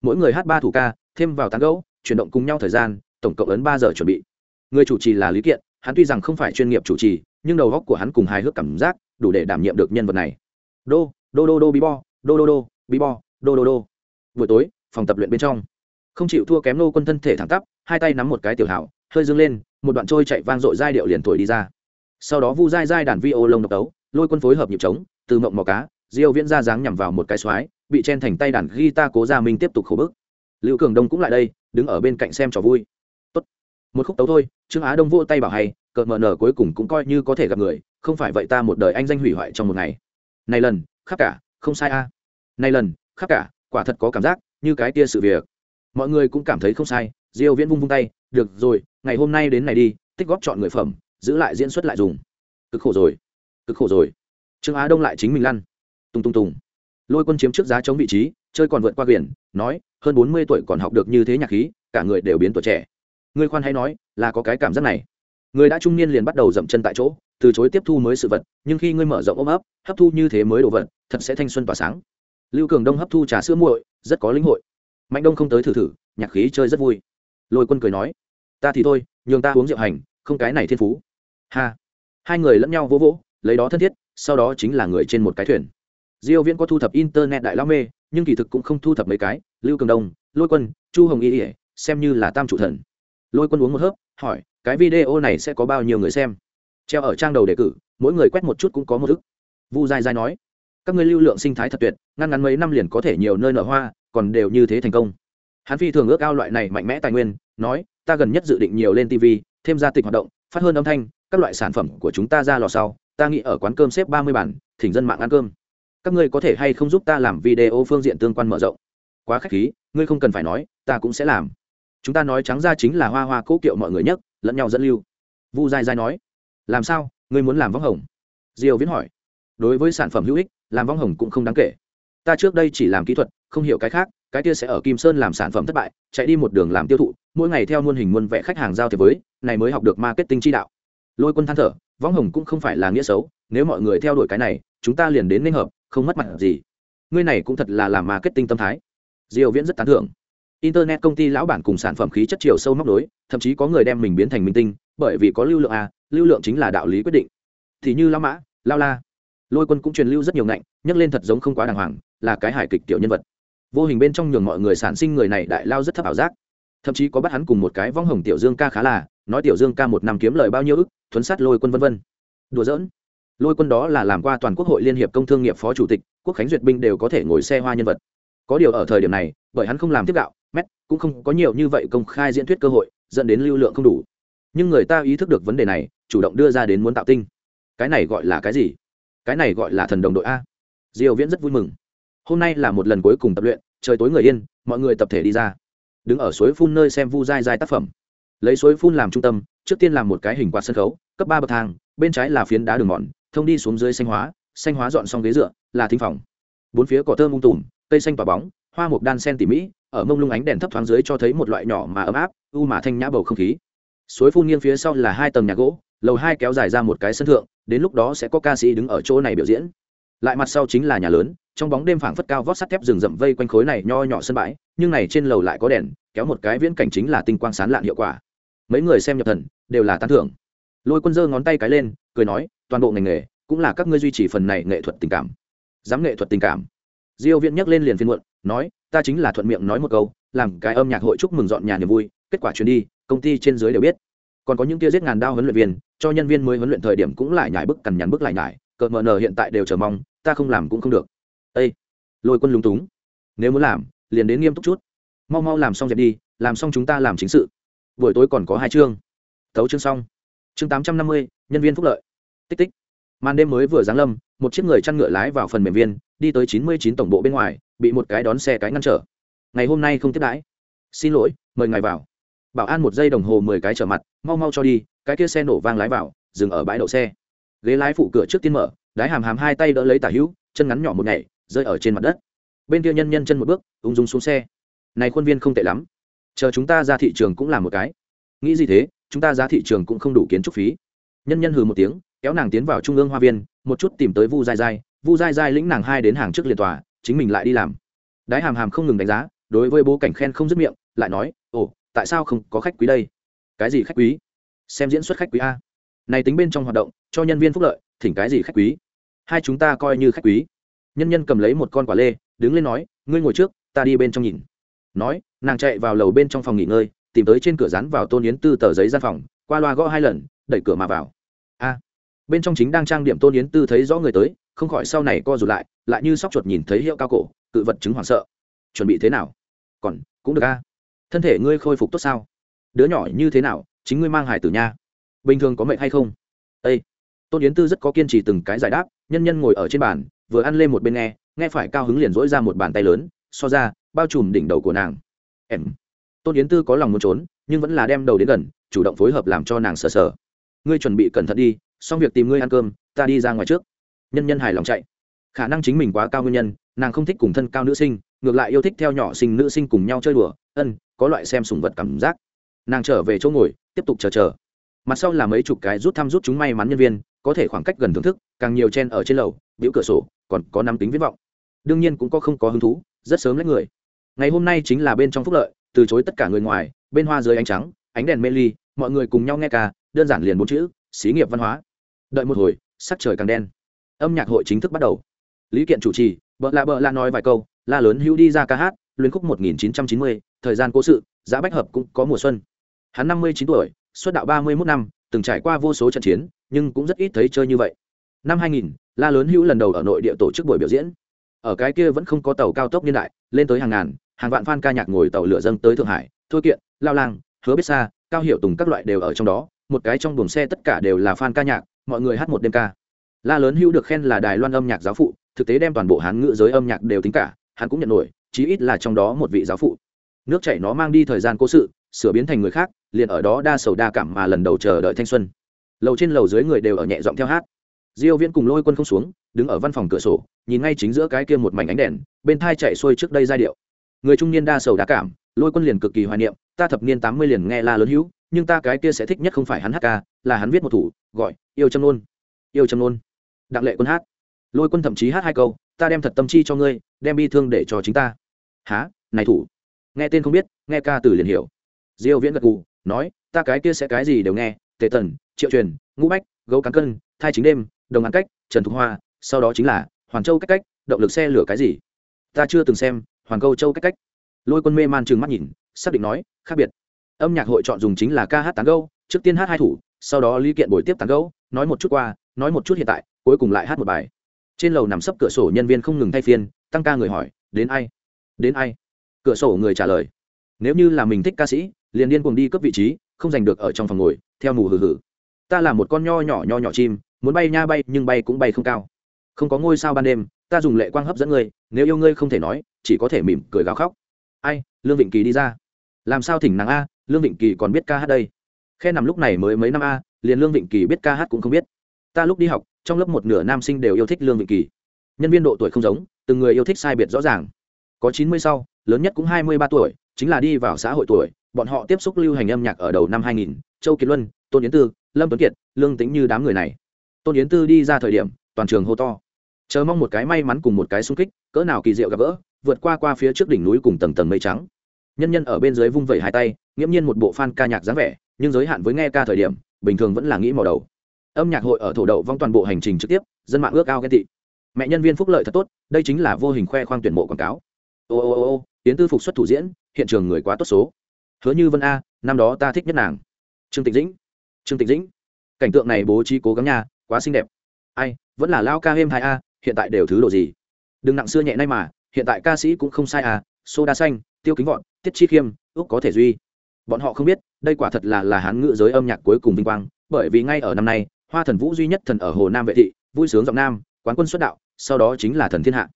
S1: Mỗi người hát ba thủ ca, thêm vào tán gẫu, chuyển động cùng nhau thời gian, tổng cộng ấn ba giờ chuẩn bị. Người chủ trì là lý kiện hắn tuy rằng không phải chuyên nghiệp chủ trì, nhưng đầu góc của hắn cùng hài hước cảm giác đủ để đảm nhiệm được nhân vật này. Đô đô đô đô bí bo, đô đô đô bí bo, đô đô đô. Buổi tối, phòng tập luyện bên trong. Không chịu thua kém nô quân thân thể thẳng tắp, hai tay nắm một cái tiểu hảo, hơi dâng lên, một đoạn trôi chạy vang dội giai điệu liền thổi đi ra. Sau đó vu dai dai đàn vi ô lông độc tấu lôi quân phối hợp nhịp trống, từ mộng mò cá, diêu viễn ra dáng nhằm vào một cái xoái, bị chen thành tay đàn guitar cố gia minh tiếp tục khổ bức. Lưu cường đông cũng lại đây, đứng ở bên cạnh xem trò vui một khúc tấu thôi, trương á đông vỗ tay bảo hay cợt mờ nở cuối cùng cũng coi như có thể gặp người, không phải vậy ta một đời anh danh hủy hoại trong một ngày. Này lần, khắp cả, không sai a. Này lần, khắp cả, quả thật có cảm giác, như cái kia sự việc. Mọi người cũng cảm thấy không sai, diêu viễn vung vung tay, được rồi, ngày hôm nay đến này đi, tích góp chọn người phẩm, giữ lại diễn xuất lại dùng. Cực khổ rồi, cực khổ rồi. Trương á đông lại chính mình lăn. Tung tung tung lôi quân chiếm trước giá chống vị trí, chơi còn vượt qua biển, nói, hơn bốn mươi tuổi còn học được như thế nhạc khí, cả người đều biến tuổi trẻ ngươi khoan hay nói, là có cái cảm giác này. Người đã trung niên liền bắt đầu dậm chân tại chỗ, từ chối tiếp thu mới sự vật, nhưng khi ngươi mở rộng ôm ấp, hấp thu như thế mới đồ vật, thật sẽ thanh xuân tỏa sáng. Lưu cường đông hấp thu trà sữa muội, rất có lĩnh hội. Mạnh đông không tới thử thử, nhạc khí chơi rất vui. Lôi quân cười nói, ta thì thôi, nhường ta uống rượu hành, không cái này thiên phú. Ha. Hai người lẫn nhau vỗ vỗ, lấy đó thân thiết, sau đó chính là người trên một cái thuyền. Diêu viễn có thu thập internet đại lao mê, nhưng kỳ thực cũng không thu thập mấy cái. Lưu cường đông, lôi quân, chu hồng y ỉa xem như là tam chủ thần lôi quân uống một hớp, hỏi, cái video này sẽ có bao nhiêu người xem? Treo ở trang đầu đề cử, mỗi người quét một chút cũng có một ức. Vu dai dai nói, các ngươi lưu lượng sinh thái thật tuyệt, ngăn ngắn mấy năm liền có thể nhiều nơi nở hoa, còn đều như thế thành công. Hắn phi thường ước ao loại này mạnh mẽ tài nguyên, nói, ta gần nhất dự định nhiều lên tv thêm gia tịch hoạt động, phát hơn âm thanh, các loại sản phẩm của chúng ta ra lò sau, ta nghĩ ở quán cơm xếp ba mươi bản, thỉnh dân mạng ăn cơm. Các ngươi có thể hay không giúp ta làm video phương diện tương quan mở rộng? Quá khách khí, ngươi không cần phải nói, ta cũng sẽ làm chúng ta nói trắng ra chính là hoa hoa cố kiệu mọi người nhất lẫn nhau dẫn lưu. Vu dai dai nói, làm sao? Ngươi muốn làm võng hồng? Diều viễn hỏi, đối với sản phẩm hữu ích, làm võng hồng cũng không đáng kể. Ta trước đây chỉ làm kỹ thuật, không hiểu cái khác, cái kia sẽ ở kim sơn làm sản phẩm thất bại, chạy đi một đường làm tiêu thụ, mỗi ngày theo muôn hình muôn vẽ khách hàng giao thế với, này mới học được marketing chi đạo. Lôi quân than thở võng hồng cũng không phải là nghĩa xấu, nếu mọi người theo đuổi cái này, chúng ta liền đến nên hợp, không mất mặt gì. Ngươi này cũng thật là làm marketing tâm thái. Diều viễn rất tán thưởng internet công ty lão bản cùng sản phẩm khí chất chiều sâu móc nối, thậm chí có người đem mình biến thành minh tinh, bởi vì có lưu lượng a, lưu lượng chính là đạo lý quyết định. Thì như lao mã, lao la. Lôi quân cũng truyền lưu rất nhiều ngạnh, nhắc lên thật giống không quá đàng hoàng, là cái hài kịch tiểu nhân vật. Vô hình bên trong nhường mọi người sản sinh người này đại lao rất thấp ảo giác. Thậm chí có bắt hắn cùng một cái vong hồng tiểu dương ca khá là, nói tiểu dương ca một năm kiếm lời bao nhiêu ức, thuấn sát lôi quân vân vân. Đùa giỡn. Lôi quân đó là làm qua toàn quốc hội liên hiệp công thương nghiệp phó chủ tịch, quốc khánh duyệt binh đều có thể ngồi xe hoa nhân vật. Có điều ở thời điểm này, bởi hắn không làm tiếp gạo mét, cũng không có nhiều như vậy công khai diễn thuyết cơ hội, dẫn đến lưu lượng không đủ. Nhưng người ta ý thức được vấn đề này, chủ động đưa ra đến muốn tạo tinh. Cái này gọi là cái gì? Cái này gọi là thần đồng đội a. Diều viễn rất vui mừng. Hôm nay là một lần cuối cùng tập luyện, trời tối người yên, mọi người tập thể đi ra. Đứng ở suối phun nơi xem vu dai dai tác phẩm. Lấy suối phun làm trung tâm, trước tiên làm một cái hình quạt sân khấu, cấp ba bậc thang, bên trái là phiến đá đường mòn, thông đi xuống dưới xanh hóa xanh hóa dọn xong ghế dựa, là thính phòng. Bốn phía cỏ thơm ung tùm, cây xanh tỏa bóng, hoa mục đan sen tỉ mỹ ở mông lung ánh đèn thấp thoáng dưới cho thấy một loại nhỏ mà ấm áp, u mà thanh nhã bầu không khí. Suối phun nghiêng phía sau là hai tầng nhà gỗ, lầu hai kéo dài ra một cái sân thượng, đến lúc đó sẽ có ca sĩ đứng ở chỗ này biểu diễn. Lại mặt sau chính là nhà lớn, trong bóng đêm phảng phất cao vót sắt thép rừng rậm vây quanh khối này nho nhỏ sân bãi, nhưng này trên lầu lại có đèn, kéo một cái viễn cảnh chính là tinh quang sán lạn hiệu quả. Mấy người xem nhập thần, đều là tán thưởng. Lôi quân giơ ngón tay cái lên, cười nói, toàn bộ ngành nghề, cũng là các ngươi duy trì phần này nghệ thuật tình cảm. Dám nghệ thuật tình cảm. Diêu viễn nhắc lên liền phiên muộn nói, ta chính là thuận miệng nói một câu, làm cái âm nhạc hội chúc mừng dọn nhà niềm vui, kết quả chuyến đi, công ty trên dưới đều biết. Còn có những kia giết ngàn đao huấn luyện viên, cho nhân viên mới huấn luyện thời điểm cũng lại nhải bức cằn nhằn bức lại nhải Cờ mờ nờ hiện tại đều chờ mong, ta không làm cũng không được. Ây lôi quân lúng túng. Nếu muốn làm, liền đến nghiêm túc chút. Mau mau làm xong dẹp đi, làm xong chúng ta làm chính sự. Buổi tối còn có hai chương. Tấu chương xong. Chương tám trăm năm mươi, nhân viên phúc lợi. Tích tích. Màn đêm mới vừa giáng lâm, một chiếc người chăn ngựa lái vào phần mềm viên, đi tới chín mươi chín tổng bộ bên ngoài bị một cái đón xe cái ngăn trở. Ngày hôm nay không tiếp đãi. Xin lỗi, mời ngài vào. Bảo an một giây đồng hồ mười cái trở mặt, mau mau cho đi, cái kia xe nổ vang lái vào, dừng ở bãi đậu xe. Ghế lái phụ cửa trước tiên mở, đái hàm hàm hai tay đỡ lấy tả hữu, chân ngắn nhỏ một ngày rơi ở trên mặt đất. Bên kia nhân nhân chân một bước, ung dung xuống xe. Này khuôn viên không tệ lắm. Chờ chúng ta ra thị trường cũng làm một cái. Nghĩ gì thế, chúng ta ra thị trường cũng không đủ kiến trúc phí. Nhân nhân hừ một tiếng, kéo nàng tiến vào trung ương hoa viên, một chút tìm tới vu dai dai vu dai dai lĩnh nàng hai đến hàng trước liền tòa chính mình lại đi làm. Đái hàm hàm không ngừng đánh giá, đối với bố cảnh khen không dứt miệng, lại nói, ồ, tại sao không có khách quý đây? Cái gì khách quý? Xem diễn xuất khách quý a. Này tính bên trong hoạt động, cho nhân viên phúc lợi, thỉnh cái gì khách quý? Hai chúng ta coi như khách quý. Nhân nhân cầm lấy một con quả lê, đứng lên nói, ngươi ngồi trước, ta đi bên trong nhìn. Nói, nàng chạy vào lầu bên trong phòng nghỉ ngơi, tìm tới trên cửa rán vào tôn yến tư tờ giấy gian phòng, qua loa gõ hai lần, đẩy cửa mà vào. A, bên trong chính đang trang điểm tôn yến tư thấy rõ người tới không khỏi sau này co rụt lại lại như sóc chuột nhìn thấy hiệu cao cổ, cự vật chứng hoảng sợ. Chuẩn bị thế nào? Còn, cũng được a. Thân thể ngươi khôi phục tốt sao? Đứa nhỏ như thế nào, chính ngươi mang hải tử nha. Bình thường có mệnh hay không? Ây tôn yến tư rất có kiên trì từng cái giải đáp, nhân nhân ngồi ở trên bàn, vừa ăn lên một bên nghe nghe phải cao hứng liền dỗi ra một bàn tay lớn, so ra, bao trùm đỉnh đầu của nàng. Em! Tôn yến tư có lòng muốn trốn, nhưng vẫn là đem đầu đến gần, chủ động phối hợp làm cho nàng sờ sờ. Ngươi chuẩn bị cẩn thận đi, xong việc tìm ngươi ăn cơm, ta đi ra ngoài trước nhân nhân hài lòng chạy. Khả năng chính mình quá cao nguyên nhân, nàng không thích cùng thân cao nữ sinh, ngược lại yêu thích theo nhỏ sinh nữ sinh cùng nhau chơi đùa, ân, có loại xem sùng vật cảm giác. Nàng trở về chỗ ngồi, tiếp tục chờ chờ. Mặt sau là mấy chục cái rút thăm rút chúng may mắn nhân viên, có thể khoảng cách gần thưởng thức, càng nhiều chen ở trên lầu, biểu cửa sổ, còn có năm tính viễn vọng. Đương nhiên cũng có không có hứng thú, rất sớm lấy người. Ngày hôm nay chính là bên trong phúc lợi, từ chối tất cả người ngoài, bên hoa dưới ánh trắng, ánh đèn mê ly, mọi người cùng nhau nghe ca, đơn giản liền bốn chữ, xí nghiệp văn hóa. Đợi một hồi, sắc trời càng đen âm nhạc hội chính thức bắt đầu. Lý kiện chủ trì bợ lạ bợ lạ nói vài câu la lớn hữu đi ra ca hát luyến khúc 1990, thời gian cố sự giá bách hợp cũng có mùa xuân. Hắn năm mươi chín tuổi xuất đạo ba mươi 31 năm từng trải qua vô số trận chiến nhưng cũng rất ít thấy chơi như vậy. Năm 2000, la lớn hữu lần đầu ở nội địa tổ chức buổi biểu diễn. Ở cái kia vẫn không có tàu cao tốc niên đại lên tới hàng ngàn hàng vạn fan ca nhạc ngồi tàu lửa dâng tới thượng hải thôi kiện lao lang hứa biết xa cao hiệu tùng các loại đều ở trong đó một cái trong buồng xe tất cả đều là fan ca nhạc mọi người hát một đêm ca la lớn hữu được khen là đài loan âm nhạc giáo phụ, thực tế đem toàn bộ hán ngữ giới âm nhạc đều tính cả, hắn cũng nhận nổi, chí ít là trong đó một vị giáo phụ. Nước chảy nó mang đi thời gian cố sự, sửa biến thành người khác, liền ở đó đa sầu đa cảm mà lần đầu chờ đợi thanh xuân. Lầu trên lầu dưới người đều ở nhẹ giọng theo hát. Diêu viễn cùng lôi quân không xuống, đứng ở văn phòng cửa sổ, nhìn ngay chính giữa cái kia một mảnh ánh đèn, bên thai chạy xuôi trước đây giai điệu. Người trung niên đa sầu đa cảm, lôi quân liền cực kỳ hoài niệm, ta thập niên 80 liền nghe la lớn hữu, nhưng ta cái kia sẽ thích nhất không phải hắn hát ca, là hắn viết một thủ, gọi yêu châm nôn. Yêu châm nôn đặng lệ quân hát. Lôi quân thậm chí hát hai câu, ta đem thật tâm chi cho ngươi, đem bi thương để cho chính ta. Há này thủ. Nghe tên không biết, nghe ca từ liền hiểu. Diêu viễn gật gù, nói, ta cái kia sẽ cái gì đều nghe, tề tần, triệu truyền, ngũ bách, gấu cán cân, thai chính đêm, đồng án cách, trần thục hoa, sau đó chính là hoàn châu cách cách, động lực xe lửa cái gì? Ta chưa từng xem hoàn câu châu cách cách. Lôi quân mê man trừng mắt nhìn, xác định nói, khác biệt. Âm nhạc hội chọn dùng chính là ca hát tán gâu trước tiên hát hai thủ, sau đó lý kiện buổi tiếp tán gâu nói một chút qua, nói một chút hiện tại, cuối cùng lại hát một bài. Trên lầu nằm sấp cửa sổ nhân viên không ngừng thay phiên, tăng ca người hỏi, đến ai? Đến ai? Cửa sổ người trả lời, nếu như là mình thích ca sĩ, liền điên cuồng đi cướp vị trí, không giành được ở trong phòng ngồi, theo mù hừ hừ. Ta là một con nho nhỏ nho nhỏ chim, muốn bay nha bay, nhưng bay cũng bay không cao. Không có ngôi sao ban đêm, ta dùng lệ quang hấp dẫn ngươi, nếu yêu ngươi không thể nói, chỉ có thể mỉm cười gào khóc. Ai, lương vịnh kỳ đi ra. Làm sao thỉnh nàng a, lương vịnh kỳ còn biết ca hát đây? Khe nằm lúc này mới mấy năm a liền lương vịnh kỳ biết ca hát cũng không biết. Ta lúc đi học, trong lớp một nửa nam sinh đều yêu thích lương vịnh kỳ. Nhân viên độ tuổi không giống, từng người yêu thích sai biệt rõ ràng. Có chín mươi sau, lớn nhất cũng hai mươi ba tuổi, chính là đi vào xã hội tuổi, bọn họ tiếp xúc lưu hành âm nhạc ở đầu năm hai nghìn, châu kiệt luân, tôn yến tư, lâm tuấn kiệt, lương tính như đám người này. Tôn yến tư đi ra thời điểm, toàn trường hô to. Chờ mong một cái may mắn cùng một cái sung kích, cỡ nào kỳ diệu gặp gỡ, vượt qua qua phía trước đỉnh núi cùng tầng tầng mây trắng. Nhân nhân ở bên dưới vung vẩy hai tay, nghiễm nhiên một bộ fan ca nhạc dáng vẻ, nhưng giới hạn với nghe ca thời điểm bình thường vẫn là nghĩ màu đầu. Âm nhạc hội ở thổ đậu vong toàn bộ hành trình trực tiếp, dân mạng ước ao ghen tị. Mẹ nhân viên phúc lợi thật tốt, đây chính là vô hình khoe khoang tuyển mộ quảng cáo. Ô ô ô ô, tiến tư phục xuất thủ diễn, hiện trường người quá tốt số. Hứa như vân a, năm đó ta thích nhất nàng. Trương tịch dĩnh, trương tịch dĩnh. Cảnh tượng này bố trí cố gắng nha, quá xinh đẹp. Ai, vẫn là lao ca êm hai a, hiện tại đều thứ độ gì? Đừng nặng xưa nhẹ nay mà, hiện tại ca sĩ cũng không sai à soda xanh, tiêu kính vọn, tiết chi khiêm, ước có thể duy. Bọn họ không biết đây quả thật là là hán ngữ giới âm nhạc cuối cùng vinh quang, bởi vì ngay ở năm nay, hoa thần vũ duy nhất thần ở hồ nam vệ thị, vui sướng giọng nam, quán quân xuất đạo, sau đó chính là thần thiên hạ.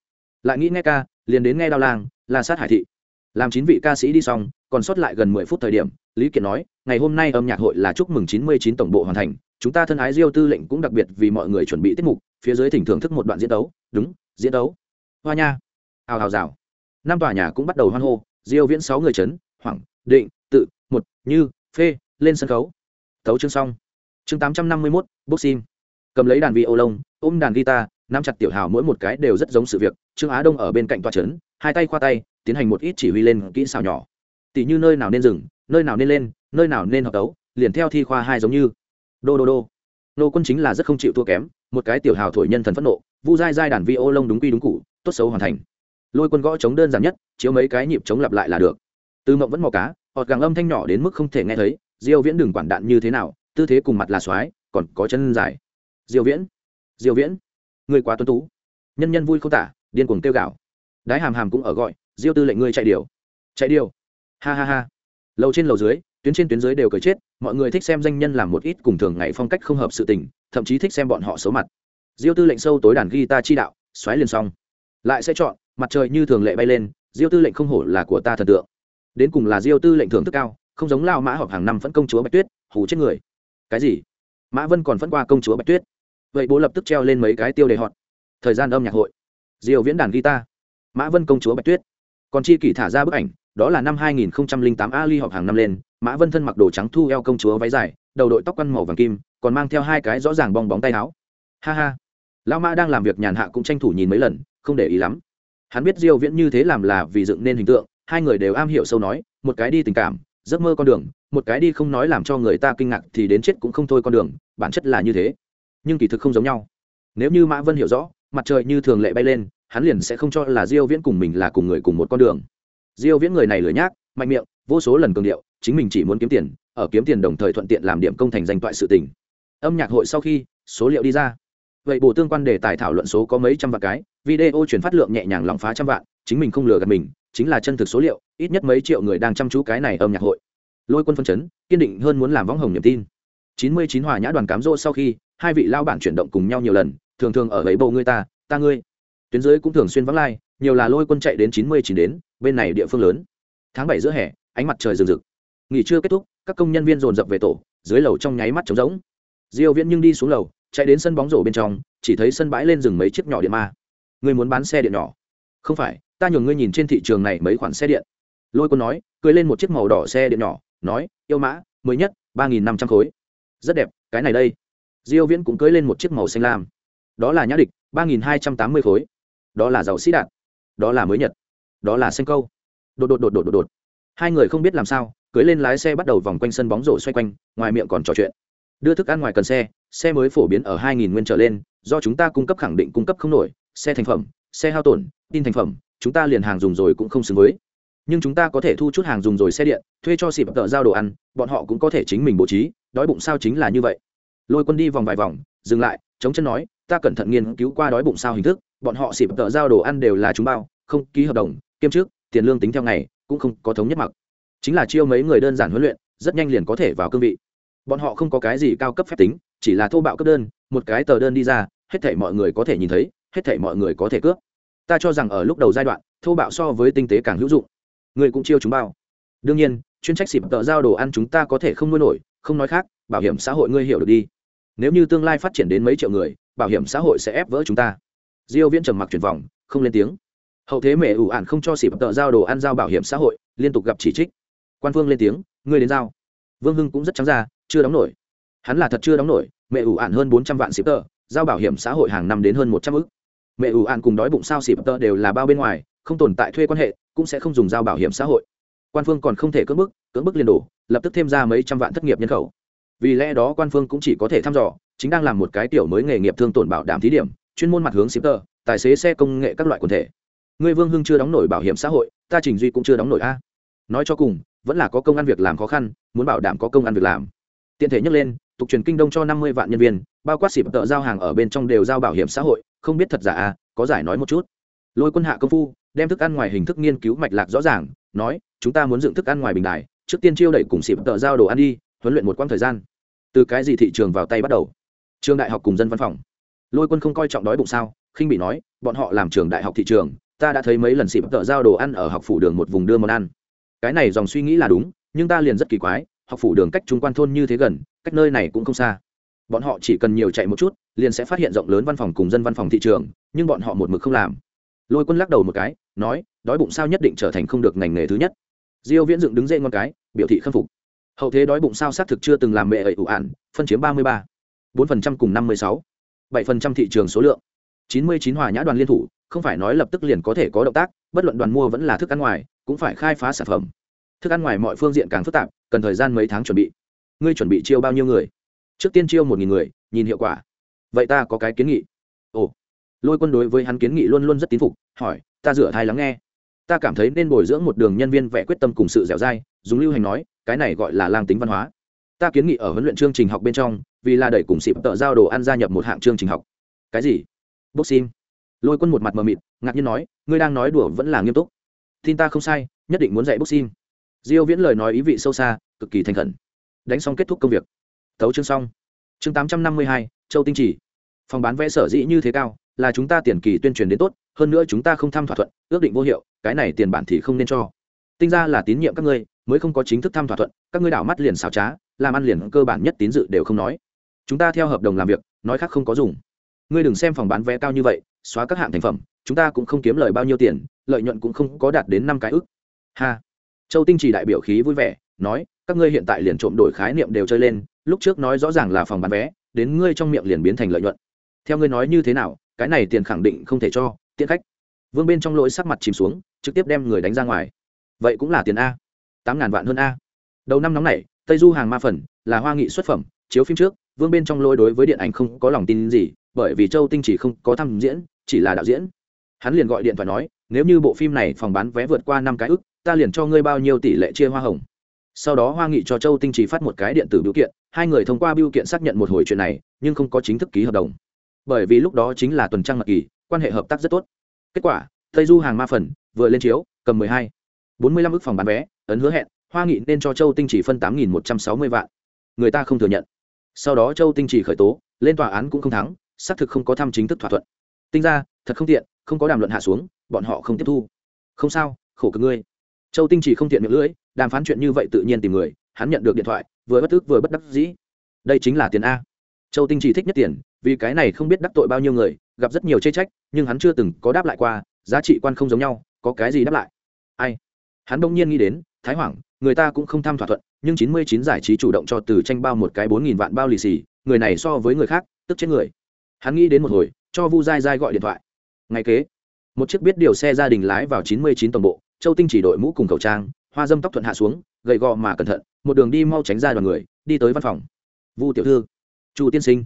S1: Lại nghĩ nghe ca, liền đến nghe đao lang, la sát hải thị. Làm chín vị ca sĩ đi xong, còn sót lại gần mười phút thời điểm, lý kiệt nói, ngày hôm nay âm nhạc hội là chúc mừng chín mươi chín tổng bộ hoàn thành, chúng ta thân ái diêu tư lệnh cũng đặc biệt vì mọi người chuẩn bị tiết mục, phía dưới thỉnh thưởng thức một đoạn diễn đấu. Đúng, diễn đấu. Hoa nha. Hào hào rào. Năm tòa nhà cũng bắt đầu hoan hô, diêu viễn sáu người chấn, hoảng, định, tự một như phê lên sân khấu. Tấu chương xong. Chương 851, boxing cầm lấy đàn vi ô lông ôm đàn guitar nắm chặt tiểu hào mỗi một cái đều rất giống sự việc. Trương á đông ở bên cạnh tòa trấn hai tay khoa tay tiến hành một ít chỉ huy lên kỹ xào nhỏ. Tỷ như nơi nào nên dừng nơi nào nên lên nơi nào nên hợp tấu liền theo thi khoa hai giống như. Đô đô đô. Nô quân chính là rất không chịu thua kém một cái tiểu hào thổi nhân thần phẫn nộ vu dai dai đàn vi ô lông đúng quy đúng cụ tốt xấu hoàn thành. Lôi quân gõ chống đơn giản nhất chiếu mấy cái nhịp chống lặp lại là được. Từ mộng vẫn mò cá ọt gàng âm thanh nhỏ đến mức không thể nghe thấy, diêu viễn đừng quản đạn như thế nào, tư thế cùng mặt là xoái còn có chân dài. Diêu viễn diêu viễn người quá tuấn tú. Nhân nhân vui không tả, điên cuồng tiêu gạo đái hàm hàm cũng ở gọi, diêu tư lệnh ngươi chạy điều. Chạy điều? Ha ha ha. Lầu trên lầu dưới, tuyến trên tuyến dưới đều cười chết, mọi người thích xem danh nhân làm một ít cùng thường ngày phong cách không hợp sự tình, thậm chí thích xem bọn họ xấu mặt. Diêu tư lệnh sâu tối đàn guitar chi đạo xoáy liền xong. Lại sẽ chọn, mặt trời như thường lệ bay lên, diêu tư lệnh không hổ là của ta thần tượng đến cùng là diêu tư lệnh thưởng thức cao, không giống lao mã họp hàng năm phẫn công chúa bạch tuyết, hù chết người. Cái gì? Mã vân còn phẫn qua công chúa bạch tuyết? Vậy bố lập tức treo lên mấy cái tiêu đề họt. Thời gian âm nhạc hội. Diều viễn đàn guitar. Mã vân công chúa bạch tuyết. Còn chi kỷ thả ra bức ảnh, đó là năm 2008 ali họp hàng năm lên, mã vân thân mặc đồ trắng thu eo công chúa váy dài, đầu đội tóc quăn màu vàng kim, còn mang theo hai cái rõ ràng bong bóng tay áo. Ha ha. Lão mã đang làm việc nhàn hạ cũng tranh thủ nhìn mấy lần, không để ý lắm. Hắn biết diêu viễn như thế làm là vì dựng nên hình tượng hai người đều am hiểu sâu nói, một cái đi tình cảm, giấc mơ con đường, một cái đi không nói làm cho người ta kinh ngạc thì đến chết cũng không thôi con đường, bản chất là như thế. Nhưng kỳ thực không giống nhau. Nếu như mã vân hiểu rõ, mặt trời như thường lệ bay lên, hắn liền sẽ không cho là diêu viễn cùng mình là cùng người cùng một con đường. Diêu viễn người này lười nhác, mạnh miệng, vô số lần cường điệu, chính mình chỉ muốn kiếm tiền, ở kiếm tiền đồng thời thuận tiện làm điểm công thành danh toại sự tình. Âm nhạc hội sau khi, số liệu đi ra. Vậy bổ tương quan đề tài thảo luận số có mấy trăm vạn cái, video chuyển phát lượng nhẹ nhàng lòng phá trăm vạn, chính mình không lừa gạt mình chính là chân thực số liệu, ít nhất mấy triệu người đang chăm chú cái này âm nhạc hội. Lôi quân phân chấn, kiên định hơn muốn làm võng hồng niềm tin. Chín mươi chín hòa nhã đoàn cám rỗ sau khi, hai vị lao bản chuyển động cùng nhau nhiều lần, thường thường ở ấy bộ ngươi ta ta ngươi. Tuyến dưới cũng thường xuyên vắng lai, nhiều là lôi quân chạy đến chín mươi chín đến, bên này địa phương lớn. Tháng bảy giữa hè, ánh mặt trời rừng rực. Nghỉ trưa kết thúc, các công nhân viên dồn dập về tổ, dưới lầu trong nháy mắt trống rỗng. Diêu viễn nhưng đi xuống lầu, chạy đến sân bóng rổ bên trong, chỉ thấy sân bãi lên rừng mấy chiếc nhỏ điện ma. Người muốn bán xe điện nhỏ? Không phải ta nhường ngươi nhìn trên thị trường này mấy khoản xe điện. Lôi quân nói cưới lên một chiếc màu đỏ xe điện nhỏ, nói, yêu mã, mới nhất, ba nghìn năm trăm khối. Rất đẹp, cái này đây. Diêu viễn cũng cưới lên một chiếc màu xanh lam. Đó là nhã địch, ba nghìn hai trăm tám mươi khối. Đó là giàu sĩ đạt. Đó là mới nhật đó là xanh câu. Đột đột đột đột đột đột. Hai người không biết làm sao, cưới lên lái xe bắt đầu vòng quanh sân bóng rổ xoay quanh, ngoài miệng còn trò chuyện. Đưa thức ăn ngoài cần xe xe mới phổ biến ở hai nghìn nguyên trở lên, do chúng ta cung cấp khẳng định cung cấp không nổi, xe thành phẩm, xe hao tổn, tin thành phẩm chúng ta liền hàng dùng rồi cũng không xứng với. Nhưng chúng ta có thể thu chút hàng dùng rồi xe điện, thuê cho xịp tợ giao đồ ăn, bọn họ cũng có thể chính mình bố trí, đói bụng sao chính là như vậy. Lôi quân đi vòng vài vòng, dừng lại, chống chân nói, ta cẩn thận nghiên cứu qua đói bụng sao hình thức, bọn họ xịp tợ giao đồ ăn đều là chúng bao, không ký hợp đồng, kiêm trước tiền lương tính theo ngày, cũng không có thống nhất mặc. Chính là chiêu mấy người đơn giản huấn luyện, rất nhanh liền có thể vào cương vị. Bọn họ không có cái gì cao cấp phép tính, chỉ là thô bạo cấp đơn, một cái tờ đơn đi ra, hết thể mọi người có thể nhìn thấy, hết thể mọi người có thể cướp ta cho rằng ở lúc đầu giai đoạn, thô bạo so với tinh tế càng hữu dụng. Người cũng chiêu chúng bao. Đương nhiên, chuyên trách xịp tợ giao đồ ăn chúng ta có thể không nuôi nổi, không nói khác, bảo hiểm xã hội ngươi hiểu được đi. Nếu như tương lai phát triển đến mấy triệu người, bảo hiểm xã hội sẽ ép vỡ chúng ta. Diêu viễn trầm mặc chuyển vòng, không lên tiếng. Hậu thế mẹ ủ ản không cho xịp tợ giao đồ ăn giao bảo hiểm xã hội, liên tục gặp chỉ trích. Quan phương lên tiếng, ngươi đến giao. Vương hưng cũng rất trắng ra, chưa đóng nổi. Hắn là thật chưa đóng nổi, mẹ ủ ản hơn 400 vạn xịp tợ, giao bảo hiểm xã hội hàng năm đến hơn 100 ức mẹ ủ ạn cùng đói bụng sao xịp tơ đều là bao bên ngoài, không tồn tại thuê quan hệ, cũng sẽ không dùng giao bảo hiểm xã hội. Quan phương còn không thể cưỡng bức cưỡng bức liền đổ, lập tức thêm ra mấy trăm vạn thất nghiệp nhân khẩu. Vì lẽ đó quan phương cũng chỉ có thể thăm dò, chính đang làm một cái tiểu mới nghề nghiệp thương tổn bảo đảm thí điểm, chuyên môn mặt hướng shipper tài xế xe công nghệ các loại quần thể. Người vương hưng chưa đóng nổi bảo hiểm xã hội, ta trình duy cũng chưa đóng nổi a. Nói cho cùng, vẫn là có công ăn việc làm khó khăn, muốn bảo đảm có công ăn việc làm. Tiện thể nhắc lên, tục truyền kinh đông cho năm mươi vạn nhân viên, bao quát xịp tợ giao hàng ở bên trong đều giao bảo hiểm xã hội không biết thật giả à có giải nói một chút. Lôi quân hạ công phu, đem thức ăn ngoài hình thức nghiên cứu mạch lạc rõ ràng, nói, chúng ta muốn dựng thức ăn ngoài bình đài, trước tiên chiêu đẩy cùng xịp tợ giao đồ ăn đi, huấn luyện một quãng thời gian. Từ cái gì thị trường vào tay bắt đầu? Trường đại học cùng dân văn phòng. Lôi quân không coi trọng đói bụng sao, khinh bị nói, bọn họ làm trường đại học thị trường, ta đã thấy mấy lần xịp tợ giao đồ ăn ở học phủ đường một vùng đưa món ăn. Cái này dòng suy nghĩ là đúng, nhưng ta liền rất kỳ quái, học phủ đường cách trung quan thôn như thế gần, cách nơi này cũng không xa bọn họ chỉ cần nhiều chạy một chút, liền sẽ phát hiện rộng lớn văn phòng cùng dân văn phòng thị trường, nhưng bọn họ một mực không làm. Lôi quân lắc đầu một cái, nói, đói bụng sao nhất định trở thành không được ngành nghề thứ nhất. Diêu viễn dựng đứng dậy ngon cái, biểu thị khâm phục. Hậu thế đói bụng sao xác thực chưa từng làm mẹ ẩy ủ ản, phân chiếm 33. 4% cùng 56. 7% thị trường số lượng. 99 hòa nhã đoàn liên thủ, không phải nói lập tức liền có thể có động tác, bất luận đoàn mua vẫn là thức ăn ngoài, cũng phải khai phá sản phẩm. Thức ăn ngoài mọi phương diện càng phức tạp, cần thời gian mấy tháng chuẩn bị. Ngươi chuẩn bị chiêu bao nhiêu người? Trước tiên chiêu một nghìn người, nhìn hiệu quả. Vậy ta có cái kiến nghị. Ồ. Lôi quân đối với hắn kiến nghị luôn luôn rất tín phục, hỏi, ta rửa thai lắng nghe. Ta cảm thấy nên bồi dưỡng một đường nhân viên vẽ quyết tâm cùng sự dẻo dai. Dùng lưu hành nói, cái này gọi là lang tính văn hóa. Ta kiến nghị ở huấn luyện chương trình học bên trong, vì là đẩy cùng xịp tợ giao đồ ăn gia nhập một hạng chương trình học. Cái gì? Boxing. Lôi quân một mặt mờ mịt, ngạc nhiên nói, ngươi đang nói đùa vẫn là nghiêm túc. Tin ta không sai, nhất định muốn dạy boxing. Diêu viễn lời nói ý vị sâu xa, cực kỳ thành khẩn. Đánh xong kết thúc công việc tấu chương xong. Chương 852, châu tinh chỉ. Phòng bán vé sở dĩ như thế cao là chúng ta tiền kỳ tuyên truyền đến tốt hơn nữa chúng ta không tham thỏa thuận ước định vô hiệu cái này tiền bản thì không nên cho. Tinh ra là tín nhiệm các ngươi mới không có chính thức tham thỏa thuận các ngươi đảo mắt liền xào trá làm ăn liền cơ bản nhất tín dự đều không nói. Chúng ta theo hợp đồng làm việc nói khác không có dùng. Ngươi đừng xem phòng bán vé cao như vậy xóa các hạng thành phẩm chúng ta cũng không kiếm lời bao nhiêu tiền lợi nhuận cũng không có đạt đến năm cái ức. Ha. Châu tinh chỉ đại biểu khí vui vẻ nói các ngươi hiện tại liền trộm đổi khái niệm đều chơi lên, lúc trước nói rõ ràng là phòng bán vé, đến ngươi trong miệng liền biến thành lợi nhuận. Theo ngươi nói như thế nào, cái này tiền khẳng định không thể cho, tiện khách. Vương bên trong lỗi sắc mặt chìm xuống, trực tiếp đem người đánh ra ngoài. Vậy cũng là tiền a. Tám ngàn vạn hơn a. Đầu năm nóng này tây du hàng ma phần, là hoa nghị xuất phẩm, chiếu phim trước, vương bên trong lỗi đối với điện ảnh không có lòng tin gì, bởi vì châu tinh chỉ không có tham diễn, chỉ là đạo diễn. Hắn liền gọi điện thoại nói, nếu như bộ phim này phòng bán vé vượt qua năm cái ức, ta liền cho ngươi bao nhiêu tỷ lệ chia hoa hồng sau đó hoa nghị cho châu tinh trì phát một cái điện tử biểu kiện, hai người thông qua biểu kiện xác nhận một hồi chuyện này, nhưng không có chính thức ký hợp đồng. Bởi vì lúc đó chính là tuần trăng mật kỳ, quan hệ hợp tác rất tốt. Kết quả, tây du hàng ma phần, vừa lên chiếu, cầm mười hai. bốn mươi lăm ước phòng bán vé, ấn hứa hẹn, hoa nghị nên cho châu tinh chỉ phân tám nghìn một trăm sáu mươi vạn. Người ta không thừa nhận. Sau đó châu tinh chỉ khởi tố, lên tòa án cũng không thắng, xác thực không có thăm chính thức thỏa thuận. Tinh ra, thật không tiện, không có đàm luận hạ xuống, bọn họ không tiếp thu. Không sao, khổ cực ngươi. Châu tinh chỉ không tiện miệng lưỡi đàm phán chuyện như vậy tự nhiên tìm người, hắn nhận được điện thoại, vừa bất tức vừa bất đắc dĩ. Đây chính là tiền a. Châu tinh chỉ thích nhất tiền, vì cái này không biết đắc tội bao nhiêu người, gặp rất nhiều chê trách, nhưng hắn chưa từng có đáp lại qua, giá trị quan không giống nhau, có cái gì đáp lại? Ai? Hắn đông nhiên nghĩ đến, thái hoàng, người ta cũng không tham thỏa thuận, nhưng chín mươi chín giải trí chủ động cho từ tranh bao một cái bốn nghìn vạn bao lì xì, người này so với người khác, tức chết người. Hắn nghĩ đến một hồi, cho vu dai dai gọi điện thoại. Ngay kế, một chiếc biết điều xe gia đình lái vào chín mươi chín tổng bộ, châu tinh chỉ đội mũ cùng khẩu trang hoa dâm tóc thuận hạ xuống gậy gò mà cẩn thận, một đường đi mau tránh ra đoàn người, đi tới văn phòng. Vu tiểu thư. Chu tiên sinh.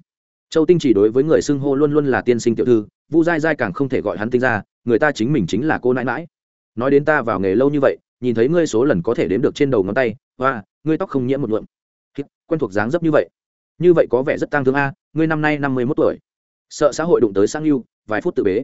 S1: Châu tinh chỉ đối với người xưng hô luôn luôn là tiên sinh tiểu thư, vu dai dai càng không thể gọi hắn tinh ra, người ta chính mình chính là cô nãi mãi nói đến ta vào nghề lâu như vậy, nhìn thấy ngươi số lần có thể đếm được trên đầu ngón tay và ngươi tóc không nhiễm một nhuộm. Quen thuộc dáng dấp như vậy. Như vậy có vẻ rất tang thương a, ngươi năm nay năm mươi mốt tuổi. Sợ xã hội đụng tới sang lưu vài phút tự bế.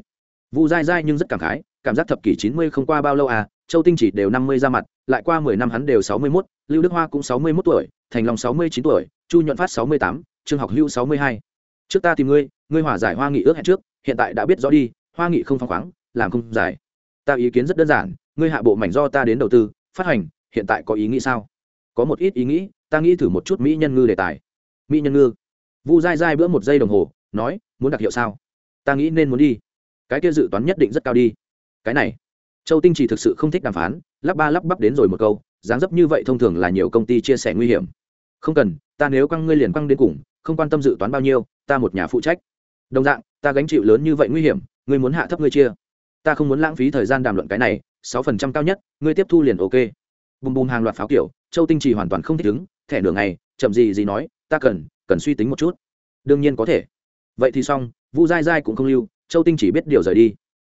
S1: Vu dai dai nhưng rất cảm khái, cảm giác thập kỷ chín mươi không qua bao lâu à châu tinh chỉ đều năm mươi ra mặt, lại qua mười năm hắn đều sáu mươi mốt, lưu đức hoa cũng sáu mươi mốt tuổi, thành long sáu mươi chín tuổi, chu nhuận phát sáu mươi tám, trương học hữu sáu mươi hai. Trước ta tìm ngươi ngươi hòa giải hoa nghị ước hẹn trước, hiện tại đã biết rõ đi, hoa nghị không phăng khoáng, làm không giải. Ta ý kiến rất đơn giản, ngươi hạ bộ mảnh do ta đến đầu tư, phát hành, hiện tại có ý nghĩ sao? Có một ít ý nghĩ, ta nghĩ thử một chút mỹ nhân ngư đề tài. Mỹ nhân ngư. Vu dai dai bữa một giây đồng hồ, nói, muốn đặc hiệu sao? Ta nghĩ nên muốn đi. Cái kia dự toán nhất định rất cao đi. Cái này châu tinh chỉ thực sự không thích đàm phán, lắp ba lắp bắp đến rồi một câu, dáng dấp như vậy thông thường là nhiều công ty chia sẻ nguy hiểm. Không cần, ta nếu quăng ngươi liền quăng đến cùng, không quan tâm dự toán bao nhiêu, ta một nhà phụ trách. Đồng dạng, ta gánh chịu lớn như vậy nguy hiểm, ngươi muốn hạ thấp ngươi chia. Ta không muốn lãng phí thời gian đàm luận cái này, sáu phần trăm cao nhất, ngươi tiếp thu liền ok. Bùm bùm hàng loạt pháo kiểu, châu tinh trì hoàn toàn không thích ứng, thẻ nửa ngày, chậm gì gì nói, ta cần cần suy tính một chút. Đương nhiên có thể. Vậy thì xong, vu dai dai cũng không lưu, châu tinh chỉ biết điều rời đi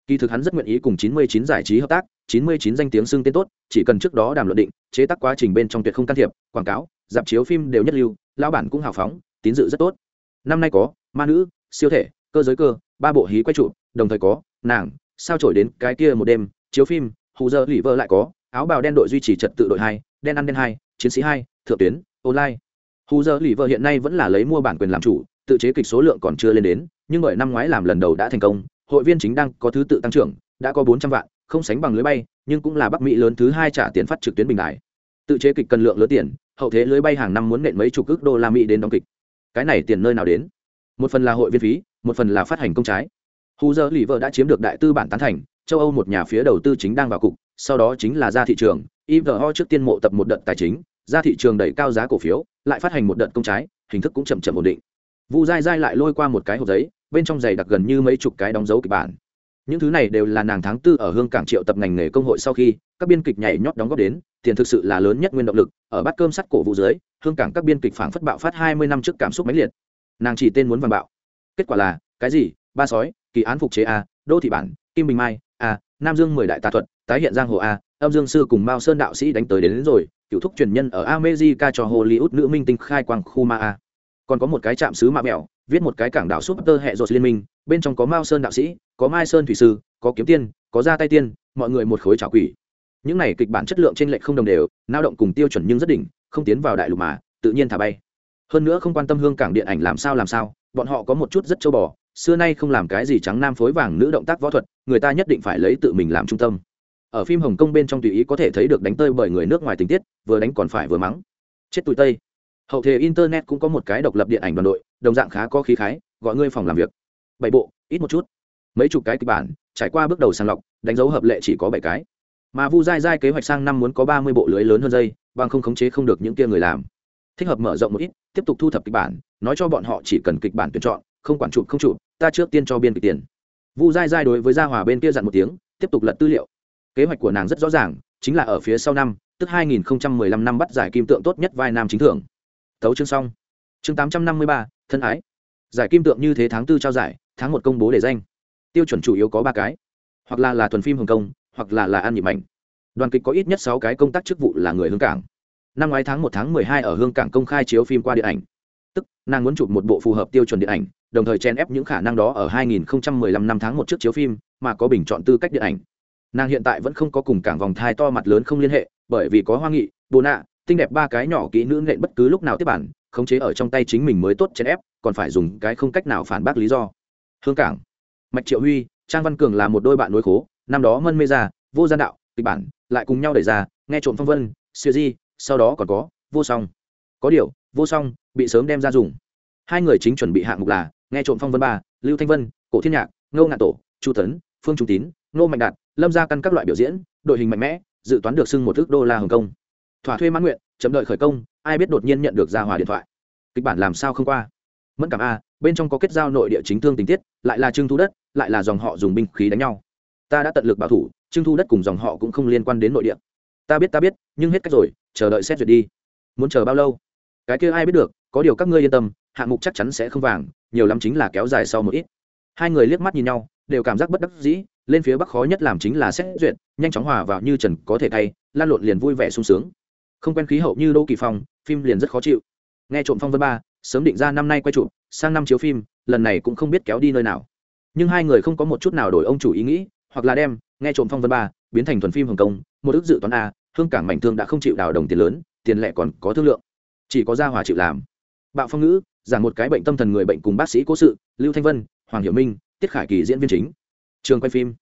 S1: kỳ thực hắn rất nguyện ý cùng chín mươi chín giải trí hợp tác, chín mươi chín danh tiếng xưng tên tốt, chỉ cần trước đó đàm luận định, chế tác quá trình bên trong tuyệt không can thiệp, quảng cáo, dạp chiếu phim đều nhất lưu, lão bản cũng hào phóng, tín dự rất tốt. Năm nay có, ma nữ, siêu thể, cơ giới cơ, ba bộ hí quay trụ, đồng thời có, nàng, sao trổi đến cái kia một đêm, chiếu phim, hù giờ lì vơ lại có, áo bào đen đội duy trì trật tự đội hai, đen ăn đen hai, chiến sĩ hai, thượng tuyến, online. Hù giờ lì vơ hiện nay vẫn là lấy mua bản quyền làm chủ, tự chế kịch số lượng còn chưa lên đến, nhưng bởi năm ngoái làm lần đầu đã thành công hội viên chính đang có thứ tự tăng trưởng, đã có bốn trăm vạn, không sánh bằng lưới bay, nhưng cũng là bắc mỹ lớn thứ hai trả tiền phát trực tuyến bình đại. Tự chế kịch cần lượng lớn tiền, hậu thế lưới bay hàng năm muốn nện mấy chục ước đô la mỹ đến đóng kịch. Cái này tiền nơi nào đến? Một phần là hội viên phí, một phần là phát hành công trái. Hù giờ lì vợ đã chiếm được đại tư bản tán thành, châu âu một nhà phía đầu tư chính đang vào cục, sau đó chính là ra thị trường ivo trước tiên mộ tập một đợt tài chính, ra thị trường đẩy cao giá cổ phiếu, lại phát hành một đợt công trái, hình thức cũng chậm chậm ổn định. Vu dai dai lại lôi qua một cái hộp giấy bên trong giày đặc gần như mấy chục cái đóng dấu kịch bản. Những thứ này đều là nàng tháng tư ở hương cảng triệu tập ngành nghề công hội sau khi các biên kịch nhảy nhót đóng góp đến tiền thực sự là lớn nhất nguyên động lực ở bát cơm sắt cổ vũ dưới hương cảng các biên kịch phảng phất bạo phát hai mươi năm trước cảm xúc mãnh liệt. Nàng chỉ tên muốn vàng bạo. Kết quả là cái gì? Ba sói kỳ án phục chế a đô thị bản kim bình mai a nam dương mười đại tà thuật tái hiện giang hồ a âm dương sư cùng mao sơn đạo sĩ đánh tới đến, đến rồi cựu thúc truyền nhân ở america cho hollywood nữ minh tinh khai quang khu ma a. Còn có một cái trạm sứ mạ mẹo viết một cái cảng đảo súp tơ hệ rột liên minh, bên trong có mao sơn đạo sĩ, có mai sơn thủy sư, có kiếm tiên, có ra tay tiên, mọi người một khối trả quỷ. Những này kịch bản chất lượng trên lệch không đồng đều lao động cùng tiêu chuẩn nhưng rất đỉnh, không tiến vào đại lục mà, tự nhiên thả bay. Hơn nữa không quan tâm hương cảng điện ảnh làm sao làm sao, bọn họ có một chút rất châu bò, xưa nay không làm cái gì trắng nam phối vàng nữ động tác võ thuật, người ta nhất định phải lấy tự mình làm trung tâm. Ở phim hồng kông bên trong tùy ý có thể thấy được đánh tơi bởi người nước ngoài tình tiết, vừa đánh còn phải vừa mắng. Chết tụi tây hậu thế internet cũng có một cái độc lập điện ảnh đoàn đội, đồng dạng khá có khí khái, gọi ngươi phòng làm việc. Bảy bộ, ít một chút. Mấy chục cái kịch bản, trải qua bước đầu sàng lọc, đánh dấu hợp lệ chỉ có bảy cái. Mà vu dai dai kế hoạch sang năm muốn có ba mươi bộ lưới lớn hơn dây, bằng không khống chế không được những kia người làm. Thích hợp mở rộng một ít, tiếp tục thu thập kịch bản, nói cho bọn họ chỉ cần kịch bản tuyển chọn, không quản chụp không chụp, ta trước tiên cho biên kịch tiền. Vu dai dai đối với gia hòa bên kia dặn một tiếng, tiếp tục lật tư liệu. Kế hoạch của nàng rất rõ ràng, chính là ở phía sau năm, tức 2015 năm bắt giải kim tượng tốt nhất vai nam chính thưởng tấu chương xong. Chương 853, thân ái. Giải kim tượng như thế tháng tư trao giải tháng một công bố để danh. Tiêu chuẩn chủ yếu có ba cái. Hoặc là là thuần phim hồng kông hoặc là là an nhịp mạnh đoàn kịch có ít nhất sáu cái công tác chức vụ là người hương cảng. Năm ngoái tháng một tháng mười hai ở hương cảng công khai chiếu phim qua điện ảnh. Tức nàng muốn chụp một bộ phù hợp tiêu chuẩn điện ảnh đồng thời chen ép những khả năng đó ở 2015 năm tháng một trước chiếu phim mà có bình chọn tư cách điện ảnh. Nàng hiện tại vẫn không có cùng cảng vòng thai to mặt lớn không liên hệ bởi vì có hoa nghị bồ nạ tinh đẹp ba cái nhỏ kỹ nữ nện bất cứ lúc nào tiếp bản, khống chế ở trong tay chính mình mới tốt chèn ép, còn phải dùng cái không cách nào phản bác lý do. Hương cảng, mạch triệu huy, trang văn cường là một đôi bạn nối khố, năm đó mân mê ra vô gian đạo, kịch bản, lại cùng nhau đẩy ra, nghe trộm phong vân, siêu di, sau đó còn có, vô song. Có điều, vô song bị sớm đem ra dùng. Hai người chính chuẩn bị hạng mục là, nghe trộm phong vân ba, lưu thanh vân, cổ thiên nhạc, ngô ngạn tổ, chu tấn, phương trung tín, ngô mạnh đạt, lâm gia căn các loại biểu diễn, đội hình mạnh mẽ, dự toán được xưng một thước đô la hồng kông thỏa thuê mãn nguyện chậm đợi khởi công ai biết đột nhiên nhận được ra hòa điện thoại. Kịch bản làm sao không qua? Mẫn cảm a bên trong có kết giao nội địa chính thương tình tiết lại là trưng thu đất lại là dòng họ dùng binh khí đánh nhau. Ta đã tận lực bảo thủ trưng thu đất cùng dòng họ cũng không liên quan đến nội địa. Ta biết ta biết nhưng hết cách rồi chờ đợi xét duyệt đi. Muốn chờ bao lâu? Cái kia ai biết được có điều các ngươi yên tâm hạng mục chắc chắn sẽ không vàng nhiều lắm chính là kéo dài sau một ít. Hai người liếc mắt nhìn nhau đều cảm giác bất đắc dĩ lên phía bắc khó nhất làm chính là xét duyệt nhanh chóng hòa vào như trần có thể thay, lan lộn liền vui vẻ sung sướng không quen khí hậu như đô kỳ phong, phim liền rất khó chịu. Nghe trộm phong vân ba, sớm định ra năm nay quay chụp, sang năm chiếu phim, lần này cũng không biết kéo đi nơi nào. Nhưng hai người không có một chút nào đổi ông chủ ý nghĩ, hoặc là đem, nghe trộm phong vân ba, biến thành thuần phim hồng kông, một ước dự toán a, hương cảng mảnh thương đã không chịu đào đồng tiền lớn, tiền lệ còn có thương lượng. Chỉ có gia hòa chịu làm. Bạo phong ngữ, giảng một cái bệnh tâm thần người bệnh cùng bác sĩ cố sự, lưu thanh vân, hoàng hiểu minh, tiết khải kỳ diễn viên chính. Trường quay phim.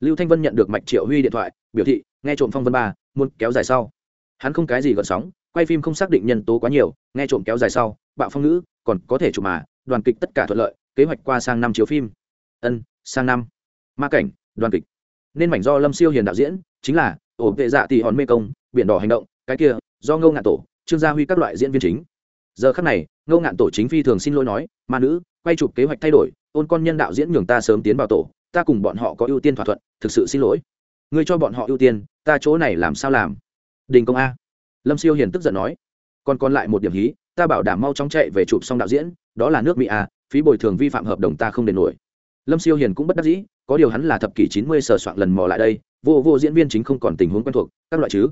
S1: Lưu thanh vân nhận được mạch triệu huy điện thoại, biểu thị, nghe trộm phong vân ba, muốn kéo dài sau hắn không cái gì gợn sóng, quay phim không xác định nhân tố quá nhiều, nghe trộm kéo dài sau, bạo phong ngữ, còn có thể chụp mà, đoàn kịch tất cả thuận lợi, kế hoạch qua sang năm chiếu phim. Ân, sang năm. Ma cảnh, đoàn kịch. Nên mảnh do lâm siêu hiền đạo diễn, chính là, ổ vệ dạ tỷ hòn mê công, biển đỏ hành động, cái kia, do ngô ngạn tổ, trương gia huy các loại diễn viên chính. Giờ khắc này, ngô ngạn tổ chính phi thường xin lỗi nói, ma nữ, quay chụp kế hoạch thay đổi, ôn con nhân đạo diễn nhường ta sớm tiến vào tổ, ta cùng bọn họ có ưu tiên thỏa thuận, thực sự xin lỗi. Ngươi cho bọn họ ưu tiên, ta chỗ này làm sao làm? Đình công a. Lâm siêu hiền tức giận nói, còn còn lại một điểm hí, ta bảo đảm mau chóng chạy về chụp xong đạo diễn, đó là nước mỹ a phí bồi thường vi phạm hợp đồng ta không đền nổi. Lâm siêu hiền cũng bất đắc dĩ, có điều hắn là thập kỷ chín mươi sờ soạn lần mò lại đây, vô vô diễn viên chính không còn tình huống quen thuộc, các loại chứ.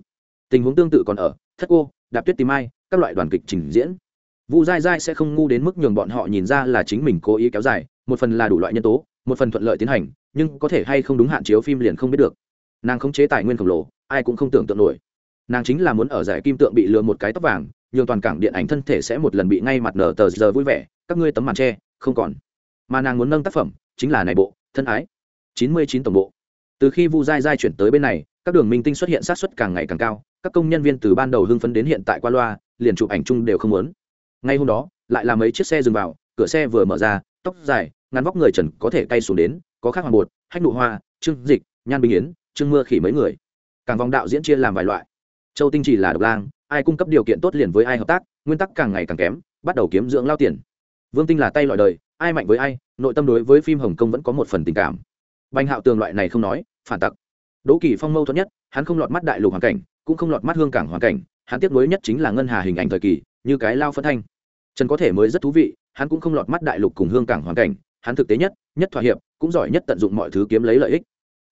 S1: Tình huống tương tự còn ở, thất cô, đạp tuyết tìm ai, các loại đoàn kịch trình diễn. Vu dai dai sẽ không ngu đến mức nhường bọn họ nhìn ra là chính mình cố ý kéo dài, một phần là đủ loại nhân tố, một phần thuận lợi tiến hành, nhưng có thể hay không đúng hạn chiếu phim liền không biết được. Nàng không chế tài nguyên khổng lồ, ai cũng không tưởng tượng nổi nàng chính là muốn ở giải kim tượng bị lừa một cái tóc vàng, nhường toàn cảng điện ảnh thân thể sẽ một lần bị ngay mặt nở tờ giờ vui vẻ, các ngươi tấm màn tre không còn. Mà nàng muốn nâng tác phẩm, chính là này bộ, thân ái. Chín mươi chín tổng bộ. Từ khi vu dai dai chuyển tới bên này, các đường minh tinh xuất hiện sát xuất càng ngày càng cao, các công nhân viên từ ban đầu hưng phấn đến hiện tại qua loa, liền chụp ảnh chung đều không muốn. Ngay hôm đó, lại là mấy chiếc xe dừng vào, cửa xe vừa mở ra, tóc dài, ngắn vóc người trần có thể cay xuống đến, có khác hoàng bột, hách nụ hoa, trương dịch, nhan bình yến, trương mưa khỉ mấy người. Càng vòng đạo diễn chia làm vài loại châu tinh chỉ là độc lang, ai cung cấp điều kiện tốt liền với ai hợp tác, nguyên tắc càng ngày càng kém, bắt đầu kiếm dưỡng lao tiền. Vương tinh là tay lọi đời, ai mạnh với ai, nội tâm đối với phim hồng kông vẫn có một phần tình cảm. Bành hạo tường loại này không nói, phản tặc. Đỗ kỳ phong mâu thuẫn nhất, hắn không lọt mắt đại lục hoàn cảnh, cũng không lọt mắt hương cảng hoàn cảnh, hắn tiếp nối nhất chính là ngân hà hình ảnh thời kỳ, như cái lao phân thanh. Trần có thể mới rất thú vị, hắn cũng không lọt mắt đại lục cùng hương cảng hoàn cảnh, hắn thực tế nhất nhất thỏa hiệp, cũng giỏi nhất tận dụng mọi thứ kiếm lấy lợi ích.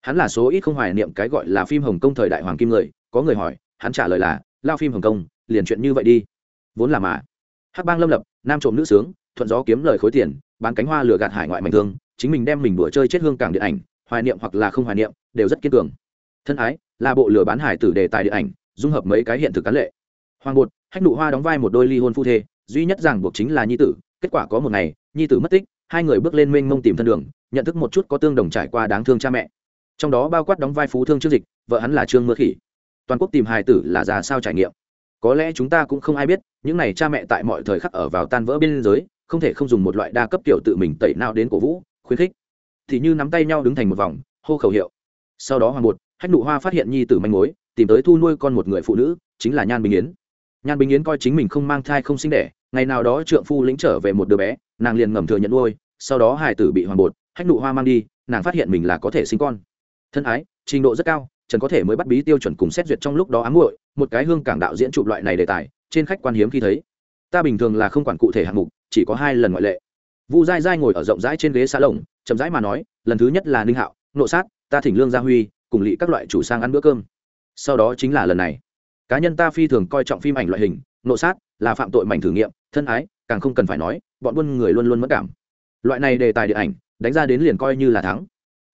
S1: Hắn là số ít không hoài niệm cái gọi là phim hồng kông thời đại hoàng kim người, có người hỏi hắn trả lời là, lao phim hồng kông, liền chuyện như vậy đi. Vốn là mà. Hắc bang lâm lập, nam trộm nữ sướng, thuận gió kiếm lời khối tiền, bán cánh hoa lừa gạt hải ngoại mạnh thương, chính mình đem mình đùa chơi chết hương cảng điện ảnh, hoài niệm hoặc là không hoài niệm, đều rất kiên cường. Thân ái, là bộ lừa bán hải tử đề tài điện ảnh, dung hợp mấy cái hiện thực cán lệ. Hoàng bột, hách nụ hoa đóng vai một đôi ly hôn phu thê, duy nhất ràng buộc chính là nhi tử, kết quả có một ngày, nhi tử mất tích, hai người bước lên mênh mông tìm thân đường, nhận thức một chút có tương đồng trải qua đáng thương cha mẹ. Trong đó bao quát đóng vai phú thương trước dịch, vợ hắn là trương mưa khỉ toàn quốc tìm hài tử là ra sao trải nghiệm. Có lẽ chúng ta cũng không ai biết, những n à y cha mẹ tại mọi thời khắc ở vào tan vỡ biên giới, không thể không dùng một loại đa cấp kiểu tự mình tẩy nào đến cổ vũ, khuyến khích. Thì như nắm tay nhau đứng thành một vòng, hô khẩu hiệu. Sau đó hoàng bột, hách nụ hoa phát hiện nhi tử manh mối, tìm tới thu nuôi con một người phụ nữ, chính là nhan bình yến. Nhan bình yến coi chính mình không mang thai không sinh đẻ, ngày nào đó trượng phu lĩnh trở về một đứa bé, nàng liền ngầm thừa nhận nuôi, sau đó hải tử bị hoàng bột, hách nụ hoa mang đi, nàng phát hiện mình là có thể sinh con. Thân ái, trình độ rất cao trần có thể mới bắt bí tiêu chuẩn cùng xét duyệt trong lúc đó ám muội, một cái hương cảng đạo diễn chụp loại này đề tài, trên khách quan hiếm khi thấy. Ta bình thường là không quản cụ thể hạng mục, chỉ có hai lần ngoại lệ. Vu dai dai ngồi ở rộng rãi trên ghế xa lồng, chậm rãi mà nói, lần thứ nhất là ninh hạo, nộ sát, ta thỉnh lương gia huy, cùng lị các loại chủ sang ăn bữa cơm. Sau đó chính là lần này. Cá nhân ta phi thường coi trọng phim ảnh loại hình, nộ sát là phạm tội mảnh thử nghiệm, thân ái, càng không cần phải nói, bọn buôn người luôn luôn mất cảm. Loại này đề tài điện ảnh, đánh ra đến liền coi như là thắng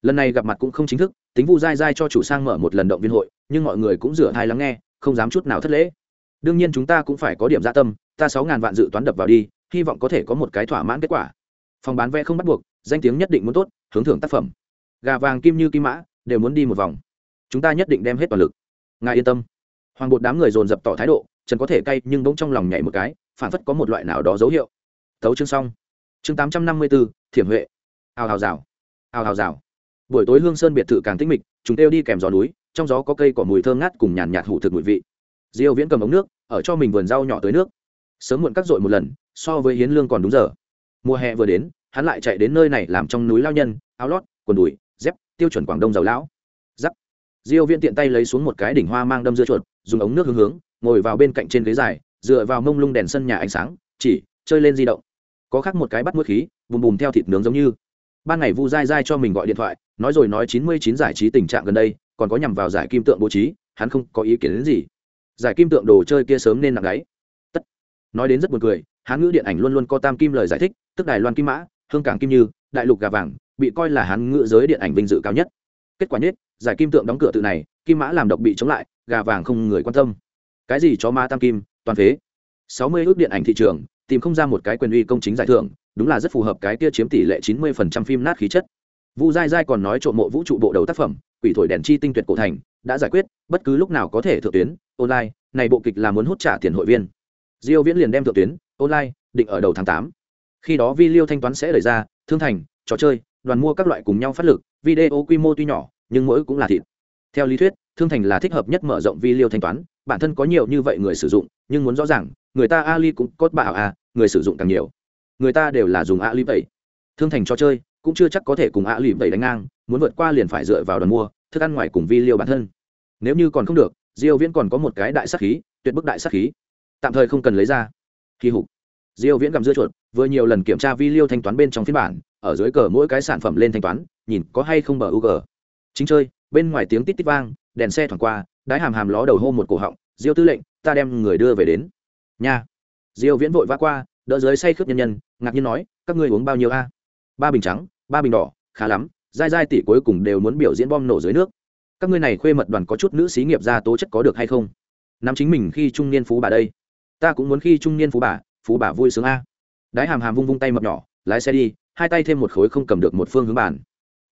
S1: lần này gặp mặt cũng không chính thức, tính vu dai dai cho chủ sang mở một lần động viên hội, nhưng mọi người cũng rửa thai lắng nghe, không dám chút nào thất lễ. Đương nhiên chúng ta cũng phải có điểm gia dạ tâm, ta sáu ngàn vạn dự toán đập vào đi, hy vọng có thể có một cái thỏa mãn kết quả. Phòng bán vé không bắt buộc, danh tiếng nhất định muốn tốt, hướng thưởng tác phẩm. Gà vàng kim như kim mã, đều muốn đi một vòng. Chúng ta nhất định đem hết toàn lực. Ngài yên tâm. Hoàng bột đám người dồn dập tỏ thái độ, trần có thể cay, nhưng bỗng trong lòng nhảy một cái, phản phất có một loại nào đó dấu hiệu. Thấu chương xong. Chương tám trăm năm mươi bốn thiểm huệ. Hào hào rào. Hào hào rào buổi tối hương sơn biệt thự càng tĩnh mịch, chúng kêu đi kèm gió núi, trong gió có cây cỏ mùi thơm ngát cùng nhàn nhạt hủ thực mùi vị. Diêu viễn cầm ống nước, ở cho mình vườn rau nhỏ tới nước. Sớm muộn cắt dội một lần, so với hiến lương còn đúng giờ. Mùa hè vừa đến, hắn lại chạy đến nơi này làm trong núi lao nhân, áo lót, quần đùi, dép, tiêu chuẩn quảng đông giàu lão. Giắc diêu viễn tiện tay lấy xuống một cái đỉnh hoa mang đâm dưa chuột, dùng ống nước hướng hướng, ngồi vào bên cạnh trên ghế dài, dựa vào mông lung đèn sân nhà ánh sáng, chỉ, chơi lên di động. Có khác một cái bắt mũi khí, bùm bùm theo thịt nướng giống như ban ngày vu dai dai cho mình gọi điện thoại, nói rồi nói chín mươi chín giải trí tình trạng gần đây, còn có nhằm vào giải kim tượng bố trí, hắn không có ý kiến đến gì. Giải kim tượng đồ chơi kia sớm nên nặng gáy tất. Nói đến rất buồn cười, hán ngữ điện ảnh luôn luôn có tam kim lời giải thích, tức đài loan kim mã, hương cảng kim như, đại lục gà vàng, bị coi là hán ngữ giới điện ảnh vinh dự cao nhất. Kết quả nhất giải kim tượng đóng cửa tự này, kim mã làm độc bị chống lại, gà vàng không người quan tâm. Cái gì cho ma tam kim, toàn phế. Sáu mươi ước điện ảnh thị trường, tìm không ra một cái quyền uy công chính giải thưởng đúng là rất phù hợp cái kia chiếm tỷ lệ chín mươi phần trăm phim nát khí chất. Vu dai dai còn nói trộm mộ vũ trụ bộ đầu tác phẩm, quỷ thổi đèn chi tinh tuyệt cổ thành, đã giải quyết, bất cứ lúc nào có thể thượng tuyến, online, này bộ kịch là muốn hút trả tiền hội viên. Diêu viễn liền đem thượng tuyến, online, định ở đầu tháng 8. khi đó video thanh toán sẽ đẩy ra, thương thành, trò chơi, đoàn mua các loại cùng nhau phát lực, video quy mô tuy nhỏ, nhưng mỗi cũng là thịt. Theo lý thuyết, thương thành là thích hợp nhất mở rộng video thanh toán, bản thân có nhiều như vậy người sử dụng, nhưng muốn rõ ràng, người ta ali cũng cốt bảo à người sử dụng càng nhiều người ta đều là dùng ali bảy thương thành cho chơi cũng chưa chắc có thể cùng ali bảy đánh ngang, muốn vượt qua liền phải dựa vào đoàn mua, thức ăn ngoài cùng vi liêu bản thân. Nếu như còn không được, diêu viễn còn có một cái đại sát khí, tuyệt bức đại sát khí. Tạm thời không cần lấy ra. Kỳ hục. Diêu viễn cầm dưa chuột, vừa nhiều lần kiểm tra vi liêu thanh toán bên trong phiên bản, ở dưới cờ mỗi cái sản phẩm lên thanh toán, nhìn có hay không bờ u g chính chơi, bên ngoài tiếng tít tít vang, đèn xe thoảng qua, đái hàm hàm ló đầu hô một cổ họng, diêu tư lệnh, ta đem người đưa về đến. Nha. Diêu viễn vội vã qua đỡ dưới say khướp nhân nhân, ngạc nhiên nói, các ngươi uống bao nhiêu a? Ba bình trắng, ba bình đỏ, khá lắm, dai dai tỷ cuối cùng đều muốn biểu diễn bom nổ dưới nước. Các ngươi này khuê mật đoàn có chút nữ xí nghiệp ra tố chất có được hay không? Nắm chính mình khi trung niên phú bà đây. Ta cũng muốn khi trung niên phú bà phú bà vui sướng a. Đái hàm hàm vung vung tay mập nhỏ, lái xe đi, hai tay thêm một khối không cầm được một phương hướng bàn.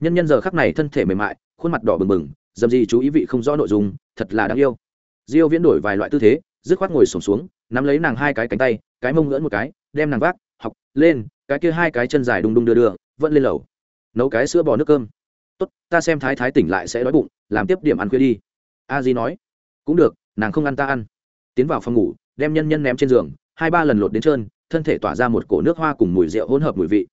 S1: Nhân nhân giờ khắc này thân thể mềm mại, khuôn mặt đỏ bừng bừng, dầm gì chú ý vị không rõ nội dung, thật là đáng yêu. Diêu viễn đổi vài loại tư thế dứt khoát ngồi sổm xuống, nắm lấy nàng hai cái cánh tay, cái mông ngỡn một cái, đem nàng vác, học, lên, cái kia hai cái chân dài đung đung đưa đưa, vẫn lên lầu. Nấu cái sữa bò nước cơm. Tốt, ta xem thái thái tỉnh lại sẽ đói bụng, làm tiếp điểm ăn khuya đi. A di nói. Cũng được, nàng không ăn ta ăn. Tiến vào phòng ngủ, đem nhân nhân ném trên giường, hai ba lần lột đến trơn, thân thể tỏa ra một cổ nước hoa cùng mùi rượu hỗn hợp mùi vị.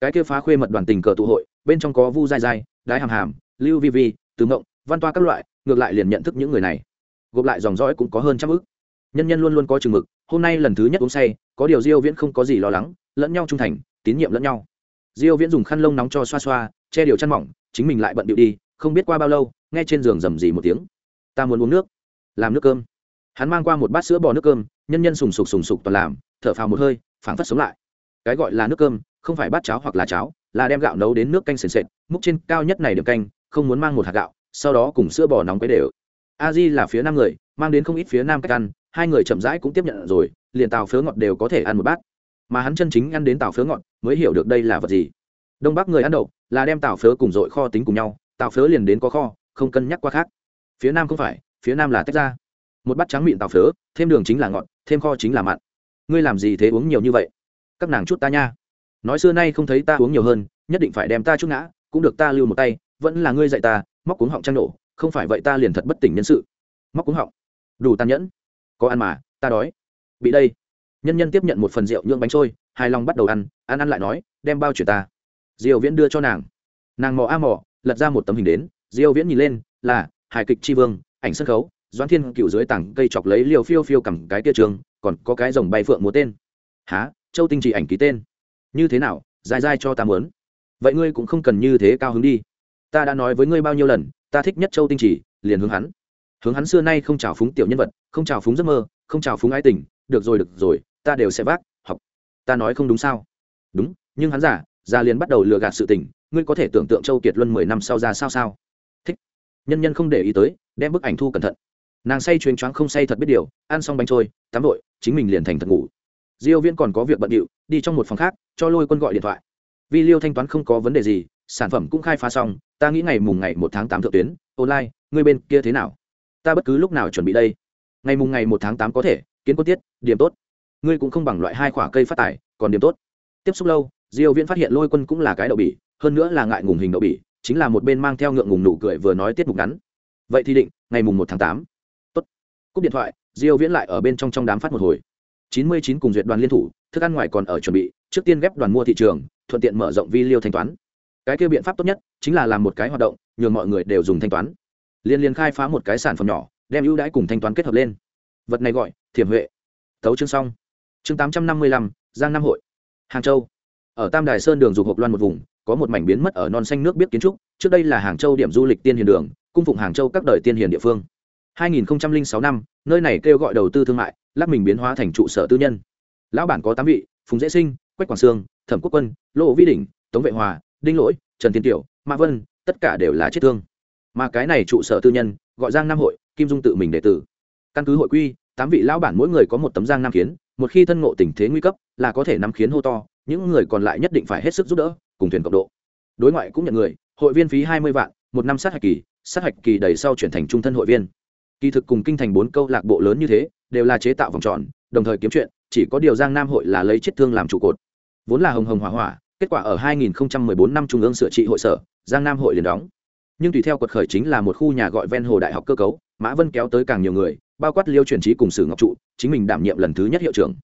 S1: Cái kia phá khuê mật đoàn tình cờ tụ hội, bên trong có vu dai dai, đái hàm hàm, lưu vi vi, từ mộng, văn toa các loại, ngược lại liền nhận thức những người này. Gộp lại dòng dõi cũng có hơn trăm ước nhân nhân luôn luôn có chừng mực, hôm nay lần thứ nhất uống say, có điều diêu viễn không có gì lo lắng, lẫn nhau trung thành, tín nhiệm lẫn nhau. Diêu viễn dùng khăn lông nóng cho xoa xoa, che điều chăn mỏng, chính mình lại bận điệu đi, không biết qua bao lâu, nghe trên giường rầm rì một tiếng. Ta muốn uống nước, làm nước cơm. Hắn mang qua một bát sữa bò nước cơm, nhân nhân sùng sục sùng sục toàn làm, thở phào một hơi, phảng phất sống lại. Cái gọi là nước cơm, không phải bát cháo hoặc là cháo, là đem gạo nấu đến nước canh sền sệt, múc trên cao nhất này được canh, không muốn mang một hạt gạo, sau đó cùng sữa bò nóng quấy đều. A di là phía nam người, mang đến không ít phía nam cách ăn hai người chậm rãi cũng tiếp nhận rồi, liền tàu phớ ngọt đều có thể ăn một bát. Mà hắn chân chính ăn đến tàu phớ ngọt, mới hiểu được đây là vật gì. Đông bắc người ăn đậu, là đem tàu phớ cùng dội kho tính cùng nhau, tàu phớ liền đến có kho, không cân nhắc qua khác. Phía nam không phải, phía nam là tách ra. Một bát trắng mịn tàu phớ, thêm đường chính là ngọt, thêm kho chính là mặn. Ngươi làm gì thế uống nhiều như vậy? Các nàng chút ta nha. Nói xưa nay không thấy ta uống nhiều hơn, nhất định phải đem ta chút ngã, cũng được ta lưu một tay, vẫn là ngươi dạy ta, móc cuống họng trăng nổ, không phải vậy ta liền thật bất tỉnh nhân sự. Móc cuống họng. Đủ tàn nhẫn có ăn mà, ta đói. Bị đây. Nhân nhân tiếp nhận một phần rượu nhượng bánh trôi, hài lòng bắt đầu ăn ăn ăn lại nói, đem bao chuyển ta. Diều viễn đưa cho nàng. Nàng mò a mò, lật ra một tấm hình đến diều viễn nhìn lên, là, hài kịch tri vương, ảnh sân khấu, doãn thiên cựu dưới tảng cây chọc lấy liều phiêu phiêu cầm cái tia trường, còn có cái rồng bay phượng múa tên. Há châu tinh chỉ ảnh ký tên. Như thế nào? Dài dài cho ta muốn. Vậy ngươi cũng không cần như thế cao hứng đi. Ta đã nói với ngươi bao nhiêu lần, ta thích nhất châu tinh chỉ liền hướng hắn. Hướng hắn xưa nay không trào phúng tiểu nhân vật không trào phúng giấc mơ, không trào phúng ái tình, được rồi được rồi, ta đều sẽ vác, học. Ta nói không đúng sao? Đúng, nhưng hắn giả già liền bắt đầu lừa gạt sự tình, ngươi có thể tưởng tượng châu kiệt luân mười năm sau ra sao sao? Thích. Nhân nhân không để ý tới, đem bức ảnh thu cẩn thận. Nàng say chuyên choáng không say thật biết điều, ăn xong bánh trôi, tắm vội chính mình liền thành thật ngủ. Diêu viên còn có việc bận điệu, đi trong một phòng khác, cho lôi quân gọi điện thoại. Vì liêu thanh toán không có vấn đề gì, sản phẩm cũng khai phá xong, ta nghĩ ngày mùng ngày một tháng tám thượng tuyến, online, ngươi bên kia thế nào? Ta bất cứ lúc nào chuẩn bị đây ngày mùng ngày một tháng tám có thể, kiến quân tiết, điểm tốt. Ngươi cũng không bằng loại hai khoả cây phát tài, còn điểm tốt. Tiếp xúc lâu, diêu viễn phát hiện lôi quân cũng là cái đậu bỉ, hơn nữa là ngại ngùng hình đậu bỉ, chính là một bên mang theo ngượng ngùng nụ cười vừa nói tiết mục ngắn. Vậy thì định, ngày mùng một tháng tám. Tốt. Cúp điện thoại, diêu viễn lại ở bên trong trong đám phát một hồi. 99 cùng duyệt đoàn liên thủ, thức ăn ngoài còn ở chuẩn bị, trước tiên ghép đoàn mua thị trường, thuận tiện mở rộng vi liêu thanh toán. Cái kia biện pháp tốt nhất, chính là làm một cái hoạt động, nhường mọi người đều dùng thanh toán. Liên liên khai phá một cái sản phẩm nhỏ đem ưu đãi cùng thanh toán kết hợp lên. Vật này gọi thiểm huệ. Thấu chương xong. Chương 855, giang nam hội. Hàng châu. Ở tam đài sơn đường dục hộp loan một vùng có một mảnh biến mất ở non xanh nước biết kiến trúc trước đây là hàng châu điểm du lịch tiên hiền đường cung phụng hàng châu các đời tiên hiền địa phương. 2006 năm nơi này kêu gọi đầu tư thương mại lắp mình biến hóa thành trụ sở tư nhân. Lão bản có tám vị phùng dễ sinh quách quảng sương thẩm quốc quân lỗ vi đỉnh tống vệ hòa đinh lỗi trần thiên tiểu mã vân tất cả đều là chết thương. Mà cái này trụ sở tư nhân gọi giang nam hội kim dung tự mình đệ tử. Căn cứ hội quy, tám vị lão bản mỗi người có một tấm giang nam khiến, một khi thân ngộ tình thế nguy cấp, là có thể nắm khiến hô to, những người còn lại nhất định phải hết sức giúp đỡ, cùng thuyền cộng độ. Đối ngoại cũng nhận người, hội viên phí hai mươi vạn, một năm sát hạch kỳ, sát hạch kỳ đầy sau chuyển thành trung thân hội viên. Kỳ thực cùng kinh thành bốn câu lạc bộ lớn như thế, đều là chế tạo vòng tròn, đồng thời kiếm chuyện, chỉ có điều giang nam hội là lấy chiết thương làm trụ cột. Vốn là hồng hồng hỏa hỏa, kết quả ở 2014 năm trung ương sửa trị hội sở, giang nam hội liền đóng. Nhưng tùy theo quật khởi chính là một khu nhà gọi ven hồ đại học cơ cấu mã vân kéo tới càng nhiều người, bao quát liêu truyền trí cùng sử ngọc trụ, chính mình đảm nhiệm lần thứ nhất hiệu trưởng.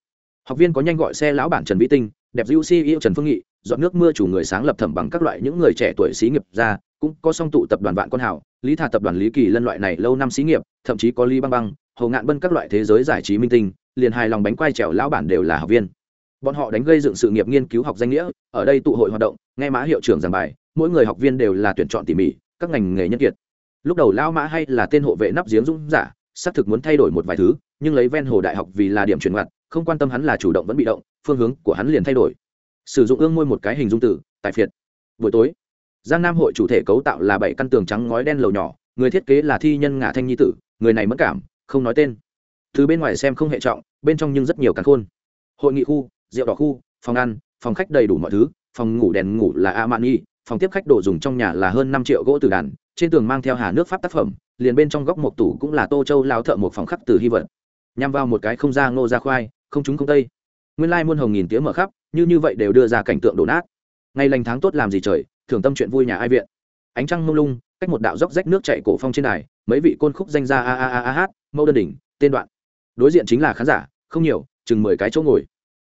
S1: Học viên có nhanh gọi xe lão bản trần vĩ tinh, đẹp dữ si yêu trần phương nghị, dọn nước mưa chủ người sáng lập thẩm bằng các loại những người trẻ tuổi xí nghiệp ra, cũng có song tụ tập đoàn vạn con hảo lý thà tập đoàn lý kỳ lân loại này lâu năm xí nghiệp, thậm chí có lý băng băng, hồ ngạn bân các loại thế giới giải trí minh tinh, liền hài lòng bánh quai trèo lão bản đều là học viên. Bọn họ đánh gây dựng sự nghiệp nghiên cứu học danh nghĩa, ở đây tụ hội hoạt động, nghe mã hiệu trưởng giảng bài, mỗi người học viên đều là tuyển chọn tỉ mỉ, các ngành nghề nhân kiệt lúc đầu lao mã hay là tên hộ vệ nắp giếng dũng giả, xác thực muốn thay đổi một vài thứ, nhưng lấy ven hồ đại học vì là điểm chuyển ngoặt, không quan tâm hắn là chủ động vẫn bị động, phương hướng của hắn liền thay đổi. Sử dụng ương môi một cái hình dung tử tại phiệt. Buổi tối, giang nam hội chủ thể cấu tạo là bảy căn tường trắng ngói đen lầu nhỏ, người thiết kế là thi nhân ngã thanh nhi tử, người này mất cảm, không nói tên. Từ bên ngoài xem không hệ trọng, bên trong nhưng rất nhiều càn khôn. Hội nghị khu, rượu đỏ khu, phòng ăn, phòng khách đầy đủ mọi thứ, phòng ngủ đèn ngủ là a man y phòng tiếp khách đồ dùng trong nhà là hơn năm triệu gỗ từ đàn, trên tường mang theo hà nước pháp tác phẩm, liền bên trong góc một tủ cũng là tô châu lao thợ một phòng khắc từ hy vật. Nhằm vào một cái không ra ngô ra khoai, không trúng không tây. Nguyên lai muôn hồng nghìn tiếng mở khắp, như như vậy đều đưa ra cảnh tượng đổ nát. Ngày lành tháng tốt làm gì trời thường tâm chuyện vui nhà ai viện. Ánh trăng mông lung, cách một đạo dốc rách nước chạy cổ phong trên đài, mấy vị côn khúc danh ra a a a a hát, mẫu đơn đỉnh, tên đoạn. Đối diện chính là khán giả, không nhiều, chừng mười cái chỗ ngồi.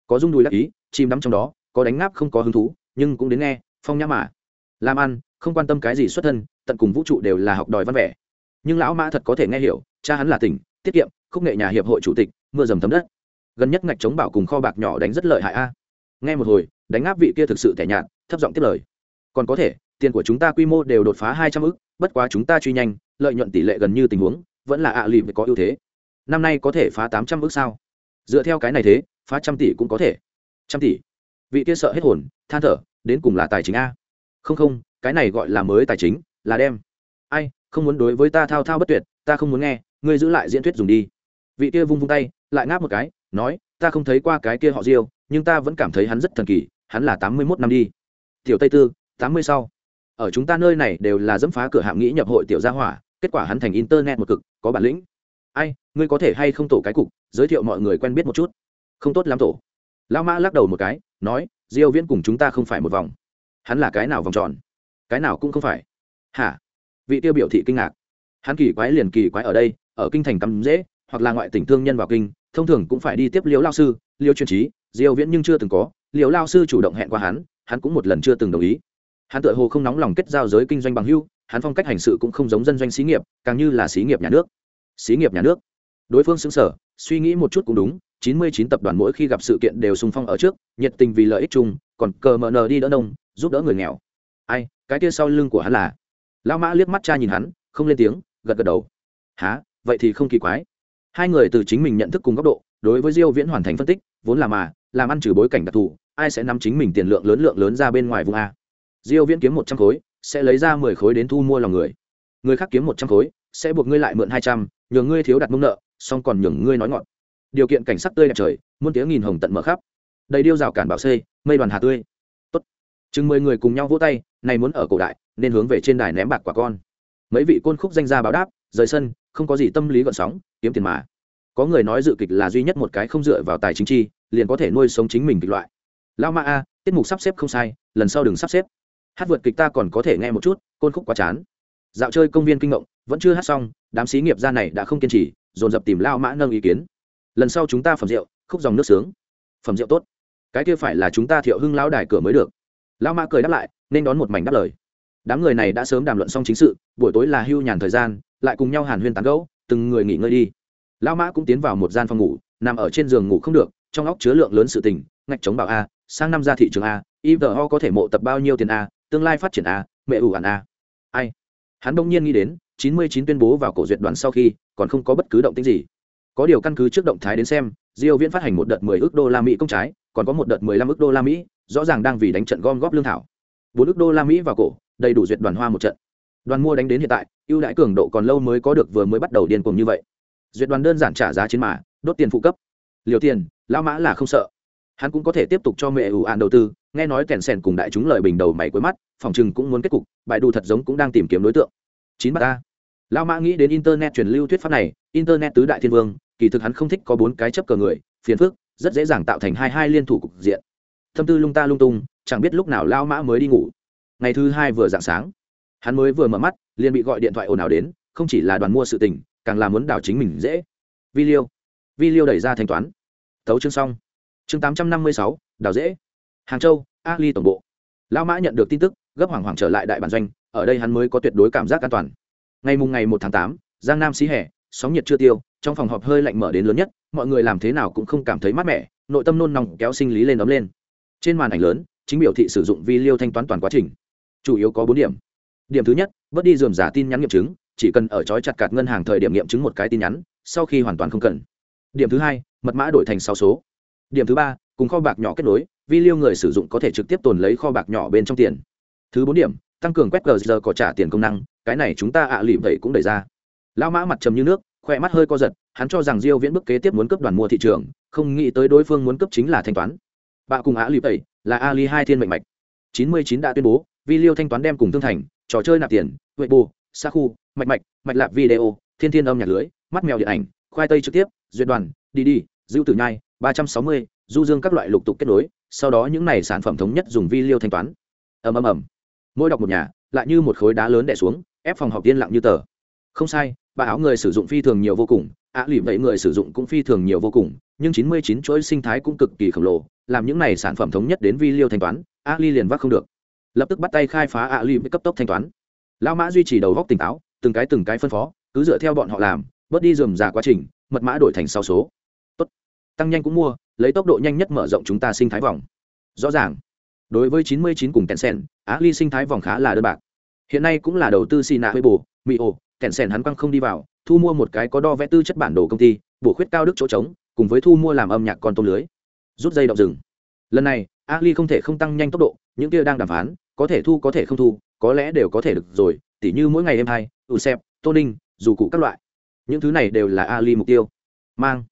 S1: Có rung đùi đắc ý, chìm đắm trong đó, có đánh ngáp không có hứng thú, nhưng cũng đến nghe, phong nhã mà làm ăn không quan tâm cái gì xuất thân, tận cùng vũ trụ đều là học đòi văn vẻ. Nhưng lão mã thật có thể nghe hiểu, cha hắn là tỉnh, tiết kiệm, khúc nghệ nhà hiệp hội chủ tịch, mưa dầm thấm đất. Gần nhất ngạch chống bảo cùng kho bạc nhỏ đánh rất lợi hại a. Nghe một hồi, đánh áp vị kia thực sự thẻ nhạt, thấp giọng tiếp lời. Còn có thể, tiền của chúng ta quy mô đều đột phá hai trăm ức, bất quá chúng ta truy nhanh, lợi nhuận tỷ lệ gần như tình huống, vẫn là ạ à lì có ưu thế. Năm nay có thể phá tám trăm ức sao? Dựa theo cái này thế, phá trăm tỷ cũng có thể. Trăm tỷ? Vị kia sợ hết hồn, than thở, đến cùng là tài chính a không không, cái này gọi là mới tài chính, là đem. Ai, không muốn đối với ta thao thao bất tuyệt, ta không muốn nghe, ngươi giữ lại diễn thuyết dùng đi. Vị kia vung vung tay, lại ngáp một cái, nói, ta không thấy qua cái kia họ diêu, nhưng ta vẫn cảm thấy hắn rất thần kỳ, hắn là tám mươi mốt năm đi. Tiểu tây tư, tám mươi sau. Ở chúng ta nơi này đều là dẫm phá cửa hạm nghĩ nhập hội tiểu gia hỏa, kết quả hắn thành internet một cực, có bản lĩnh. Ai, ngươi có thể hay không tổ cái cục, giới thiệu mọi người quen biết một chút. Không tốt lắm tổ. Lão mã lắc đầu một cái, nói, diêu viễn cùng chúng ta không phải một vòng hắn là cái nào vòng tròn? Cái nào cũng không phải. Hả? Vị tiêu biểu thị kinh ngạc. Hắn kỳ quái liền kỳ quái ở đây, ở kinh thành cắm dễ, hoặc là ngoại tỉnh thương nhân vào kinh, thông thường cũng phải đi tiếp liễu lao sư, liêu chuyên trí, diêu viễn nhưng chưa từng có. Liều lao sư chủ động hẹn qua hắn hắn cũng một lần chưa từng đồng ý. Hắn tựa hồ không nóng lòng kết giao giới kinh doanh bằng hưu hắn phong cách hành sự cũng không giống dân doanh xí nghiệp, càng như là xí nghiệp nhà nước. Xí nghiệp nhà nước. Đối phương xứng sở suy nghĩ một chút cũng đúng, chín mươi chín tập đoàn mỗi khi gặp sự kiện đều sung phong ở trước, nhiệt tình vì lợi ích chung, còn cờ mờ nờ đi đỡ nông giúp đỡ người nghèo. Ai, cái kia sau lưng của hắn là? Lao mã liếc mắt cha nhìn hắn, không lên tiếng, gật gật đầu. Há vậy thì không kỳ quái. Hai người từ chính mình nhận thức cùng góc độ, đối với diêu viễn hoàn thành phân tích, vốn là mà, làm ăn trừ bối cảnh đặc thù, ai sẽ nắm chính mình tiền lượng lớn lượng lớn ra bên ngoài vùng a? Diêu viễn kiếm một trăm khối, sẽ lấy ra mười khối đến thu mua lòng người. Người khác kiếm một trăm khối, sẽ buộc ngươi lại mượn hai trăm nhường ngươi thiếu đặt mông nợ, xong còn nhường ngươi nói ngọn điều kiện cảnh sắc tươi đẹp trời, muôn tiếng nghìn hồng tận mở khắp. Đầy điêu rào cản bảo xây mây đoàn hà tươi chừng mười người cùng nhau vỗ tay, này muốn ở cổ đại, nên hướng về trên đài ném bạc quả con. Mấy vị côn khúc danh gia báo đáp, rời sân, không có gì tâm lý gọn sóng, kiếm tiền mà. Có người nói dự kịch là duy nhất một cái không dựa vào tài chính chi, liền có thể nuôi sống chính mình kịch loại. Lao ma a, tiết mục sắp xếp không sai, lần sau đừng sắp xếp. Hát vượt kịch ta còn có thể nghe một chút, côn khúc quá chán. Dạo chơi công viên kinh ngộng, vẫn chưa hát xong, đám xí nghiệp gia này đã không kiên trì, dồn dập tìm lao mã nâng ý kiến. Lần sau chúng ta phẩm rượu, khúc dòng nước sướng. Phẩm rượu tốt. Cái kia phải là chúng ta thiệu hưng lão đài cửa mới được lao mã cười đáp lại, nên đón một mảnh đáp lời. Đám người này đã sớm đàm luận xong chính sự, buổi tối là hưu nhàn thời gian, lại cùng nhau hàn huyên tán gẫu, từng người nghỉ ngơi đi. Lao mã cũng tiến vào một gian phòng ngủ, nằm ở trên giường ngủ không được, trong óc chứa lượng lớn sự tình, ngạch chống bảo a, sang năm ra thị trường a ivo có thể mộ tập bao nhiêu tiền a, tương lai phát triển a, mẹ ủ ản a. Ai? Hắn bỗng nhiên nghĩ đến, chín mươi chín tuyên bố vào cổ duyệt đoàn sau khi, còn không có bất cứ động tĩnh gì. Có điều căn cứ trước động thái đến xem, diêu viễn phát hành một đợt 10 ước đô la mỹ công trái, còn có một đợt 15 ước đô la mỹ rõ ràng đang vì đánh trận gom góp lương thảo. Bốn ước đô la mỹ vào cổ, đầy đủ duyệt đoàn hoa một trận. Đoàn mua đánh đến hiện tại, ưu đãi cường độ còn lâu mới có được vừa mới bắt đầu điên cuồng như vậy. Duyệt đoàn đơn giản trả giá chiến mã, đốt tiền phụ cấp. Liều tiền, lão mã là không sợ. Hắn cũng có thể tiếp tục cho mẹ ủ ạn đầu tư, nghe nói kèn sèn cùng đại chúng lời bình đầu mày cuối mắt, phòng chừng cũng muốn kết cục bại đủ thật giống cũng đang tìm kiếm đối tượng. Chín bát a. Lão mã nghĩ đến internet truyền lưu thuyết pháp này, internet tứ đại thiên vương, kỳ thực hắn không thích có bốn cái chấp cờ người, phiền phức, rất dễ dàng tạo thành hai hai liên thủ cục diện thâm tư lung ta lung tung, chẳng biết lúc nào lao mã mới đi ngủ. Ngày thứ hai vừa dạng sáng, hắn mới vừa mở mắt, liền bị gọi điện thoại ồn ào đến, không chỉ là đoàn mua sự tình, càng là muốn đảo chính mình dễ. Vi liêu vi liêu đẩy ra thanh toán. Tấu chương xong. Chương tám trăm năm mươi sáu, đảo dễ. Hàng châu, a ly tổng bộ. Lao mã nhận được tin tức, gấp hoảng hoảng trở lại đại bản doanh, ở đây hắn mới có tuyệt đối cảm giác an toàn. Ngày mùng ngày một tháng tám, giang nam xí hè, sóng nhiệt chưa tiêu, trong phòng họp hơi lạnh mở đến lớn nhất, mọi người làm thế nào cũng không cảm thấy mát mẻ, nội tâm nôn nóng kéo sinh lý lên ấm lên trên màn ảnh lớn, chính biểu thị sử dụng vi liêu thanh toán toàn quá trình. Chủ yếu có bốn điểm. Điểm thứ nhất, bớt đi dườm giả tin nhắn nghiệm chứng, chỉ cần ở trói chặt cạt ngân hàng thời điểm nghiệm chứng một cái tin nhắn, sau khi hoàn toàn không cần. Điểm thứ hai, mật mã đổi thành sáu số. Điểm thứ ba, cùng kho bạc nhỏ kết nối vi liêu người sử dụng có thể trực tiếp tồn lấy kho bạc nhỏ bên trong tiền. Thứ bốn điểm, tăng cường quét gờ có trả tiền công năng, cái này chúng ta ạ à lì vậy cũng đẩy ra. Lao mã mặt trầm như nước khoe mắt hơi co giật, hắn cho rằng diêu viễn bức kế tiếp muốn cấp đoàn mua thị trường, không nghĩ tới đối phương muốn cấp chính là thanh toán bạ cùng á lì tẩy là ali hai thiên mệnh mạch. 99 đã tuyên bố vi liêu thanh toán đem cùng thương thành trò chơi nạp tiền huệ bù sa khu mạch mạch mạch lạp video thiên thiên âm nhạc lưới mắt mèo điện ảnh khoai tây trực tiếp duyệt đoàn đi đi dữ tử nhai 360, du dương các loại lục tục kết nối sau đó những này sản phẩm thống nhất dùng vi liêu thanh toán. Ầm ầm ầm. Mỗi đọc một nhà lại như một khối đá lớn đè xuống ép phòng học yên lặng như tờ. Không sai bà áo người sử dụng phi thường nhiều vô cùng ạ lì vậy người sử dụng cũng phi thường nhiều vô cùng nhưng 99 chuỗi sinh thái cũng cực kỳ khổng lồ làm những này sản phẩm thống nhất đến vi liêu thanh toán a ly liền vác không được. Lập tức bắt tay khai phá ạ ly với cấp tốc thanh toán. Lão mã duy trì đầu góc tỉnh táo từng cái từng cái phân phó cứ dựa theo bọn họ làm bớt đi dườm già quá trình mật mã đổi thành sau số. Tốt. Tăng nhanh cũng mua lấy tốc độ nhanh nhất mở rộng chúng ta sinh thái vòng. Rõ ràng. Đối với 99 cùng Tencent, Á Ly sinh thái vòng khá là đơn bạc. Hiện nay cũng là đầu tư Sina Weibo, Mio, Tencent hắn quăng không đi vào, thu mua một cái có đo vẽ tư chất bản đồ công ty, bổ khuyết cao đức chỗ trống, cùng với thu mua làm âm nhạc con tôm lưới. Rút dây động rừng. Lần này, Ali không thể không tăng nhanh tốc độ, những kia đang đàm phán, có thể thu có thể không thu, có lẽ đều có thể được rồi, tỉ như mỗi ngày em hai, Usep, Tô Ninh, dù cụ các loại. Những thứ này đều là Ali mục tiêu. Mang.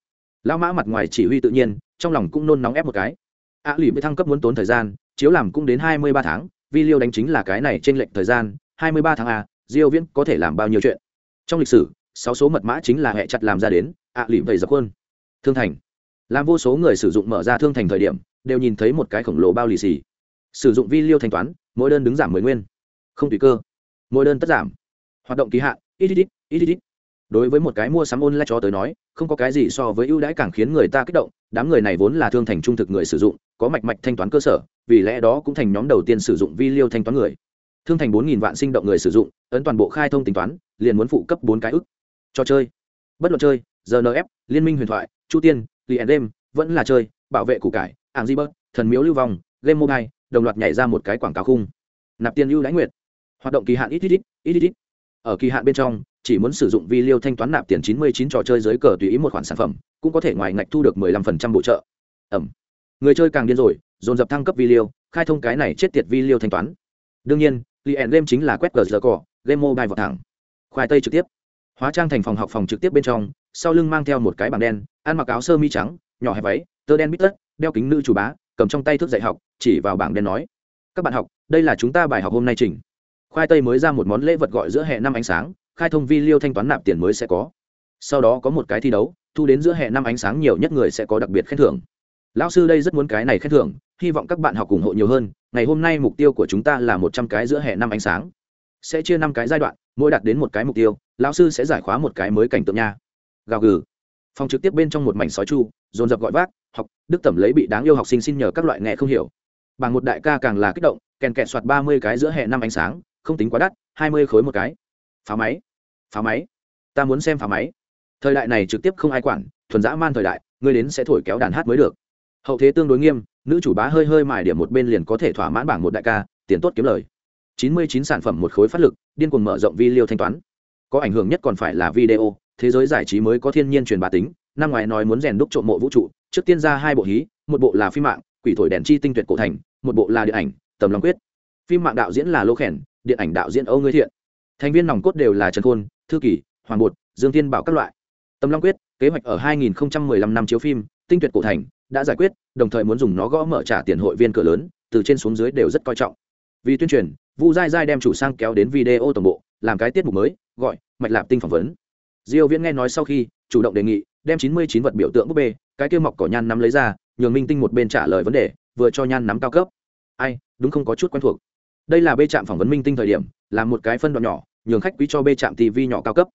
S1: Lão mã mặt ngoài chỉ huy tự nhiên, trong lòng cũng nôn nóng ép một cái. A lì mới thăng cấp muốn tốn thời gian, chiếu làm cũng đến hai mươi ba tháng vi liêu đánh chính là cái này trên lệnh thời gian hai mươi ba tháng a diêu viễn có thể làm bao nhiêu chuyện trong lịch sử sáu số mật mã chính là hệ chặt làm ra đến ạ à, lìm vậy dập quân thương thành. Làm vô số người sử dụng mở ra thương thành thời điểm đều nhìn thấy một cái khổng lồ bao lì xì. Sử dụng vi liêu thanh toán mỗi đơn đứng giảm mười nguyên. Không tùy cơ. Mỗi đơn tất giảm. Hoạt động kỳ hạn ít ít ít ít ít. Đối với một cái mua sắm online cho tới nói không có cái gì so với ưu đãi càng khiến người ta kích động đám người này vốn là thương thành trung thực người sử dụng có mạch mạch thanh toán cơ sở vì lẽ đó cũng thành nhóm đầu tiên sử dụng vi liêu thanh toán người. Thương thành bốn nghìn vạn sinh động người sử dụng ấn toàn bộ khai thông tính toán liền muốn phụ cấp bốn cái ức cho chơi. Bất luận chơi rnf liên minh huyền thoại, chu tiên liền đêm, vẫn là chơi, bảo vệ củ cải, ảng di bớt, thần miếu lưu vong, game mobile, đồng loạt nhảy ra một cái quảng cáo khung. Nạp tiền ưu đãi nguyệt. Hoạt động kỳ hạn ít ít ít ít ít ít. Ở kỳ hạn bên trong, chỉ muốn sử dụng vi liêu thanh toán nạp tiền 99 trò chơi dưới cờ tùy ý một khoản sản phẩm, cũng có thể ngoài ngạch thu được 15% bổ trợ. Ẩm. Người chơi càng điên rồi, dồn dập thăng cấp vi liêu khai thông cái này chết tiệt vi liêu thanh toán. Đương nhiên liền game chính là quét cờ giờ cỏ game mobile vào thẳng. Khoai tây trực tiếp hóa trang thành phòng học phòng trực tiếp bên trong, sau lưng mang theo một cái bảng đen, ăn mặc áo sơ mi trắng, nhỏ hẹp váy, tơ đen bít tất, đeo kính nữ chủ bá, cầm trong tay thước dạy học, chỉ vào bảng đen nói, các bạn học, đây là chúng ta bài học hôm nay chỉnh khoai tây mới ra một món lễ vật gọi giữa hè năm ánh sáng, khai thông vi liêu thanh toán nạp tiền mới sẽ có. Sau đó có một cái thi đấu, thu đến giữa hè năm ánh sáng nhiều nhất người sẽ có đặc biệt khen thưởng. Lão sư đây rất muốn cái này khen thưởng, hy vọng các bạn học ủng hộ nhiều hơn, ngày hôm nay mục tiêu của chúng ta là một trăm cái giữa hè năm ánh sáng. Sẽ chia năm cái giai đoạn, mỗi đạt đến một cái mục tiêu lão sư sẽ giải khóa một cái mới cảnh tượng nha. Gào gừ. Phòng trực tiếp bên trong một mảnh sói chu, dồn dập gọi vác, học, đức tẩm lấy bị đáng yêu học sinh xin nhờ các loại nghe không hiểu. Bằng một đại ca càng là kích động, kèn kẹt soạt ba mươi cái giữa hè năm ánh sáng, không tính quá đắt, hai mươi khối một cái. Phá máy. Phá máy. Ta muốn xem phá máy. Thời đại này trực tiếp không ai quản, thuần dã man thời đại người đến sẽ thổi kéo đàn hát mới được. Hậu thế tương đối nghiêm, nữ chủ bá hơi hơi mài điểm một bên liền có thể thỏa mãn bảng một đại ca, tiền tốt kiếm lời. Chín mươi chín sản phẩm một khối phát lực, điên cuồng mở rộng vi liêu thanh toán có ảnh hưởng nhất còn phải là video, thế giới giải trí mới có thiên nhiên truyền bá tính. Năm ngoài nói muốn rèn đúc trộm mộ vũ trụ, trước tiên ra hai bộ hí, một bộ là phim mạng, quỷ thổi đèn chi tinh tuyệt cổ thành, một bộ là điện ảnh, tầm long quyết. Phim mạng đạo diễn là lô khẻn điện ảnh đạo diễn âu ngươi thiện. Thành viên nòng cốt đều là trần khôn, thư kỷ hoàng bột, dương thiên bảo các loại. Tầm long quyết, kế hoạch ở 2015 năm chiếu phim, tinh tuyệt cổ thành, đã giải quyết, đồng thời muốn dùng nó gõ mở trả tiền hội viên cửa lớn, từ trên xuống dưới đều rất coi trọng. Vì tuyên truyền, vu dai dai đem chủ sang kéo đến video tổng bộ, làm cái tiết mục mới gọi, mạch lạp tinh phỏng vấn. Diêu viễn nghe nói sau khi, chủ động đề nghị, đem 99 vật biểu tượng búp bê, cái kia mọc cỏ nhan nắm lấy ra, nhường minh tinh một bên trả lời vấn đề, vừa cho nhan nắm cao cấp. Ai, đúng không có chút quen thuộc. Đây là bê trạm phỏng vấn minh tinh thời điểm, là một cái phân đoạn nhỏ, nhường khách quý cho bê trạm tv nhỏ cao cấp.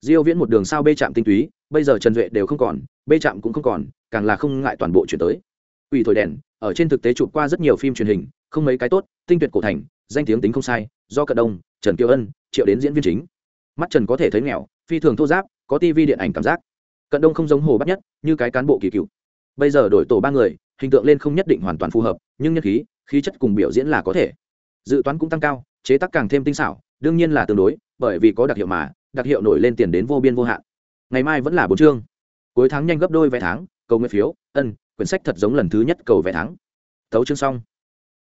S1: Diêu viễn một đường sao bê trạm tinh túy, bây giờ trần duệ đều không còn, bê trạm cũng không còn, càng là không ngại toàn bộ chuyển tới. Ủy thổi đèn, ở trên thực tế chụp qua rất nhiều phim truyền hình, không mấy cái tốt, tinh tuyệt cổ thành, danh tiếng tính không sai, do cận đông, trần kiều ân, triệu đến diễn viên chính mắt trần có thể thấy nghèo, phi thường thô giáp, có tivi điện ảnh cảm giác. Cận đông không giống hồ bắt nhất, như cái cán bộ kỳ cựu. Bây giờ đổi tổ ba người, hình tượng lên không nhất định hoàn toàn phù hợp, nhưng nhân khí khí chất cùng biểu diễn là có thể. Dự toán cũng tăng cao, chế tác càng thêm tinh xảo, đương nhiên là tương đối, bởi vì có đặc hiệu mà, đặc hiệu nổi lên tiền đến vô biên vô hạn. Ngày mai vẫn là bốn chương. Cuối tháng nhanh gấp đôi vé tháng, cầu nguyện phiếu, ân, quyển sách thật giống lần thứ nhất cầu vé tháng. Thấu chương xong.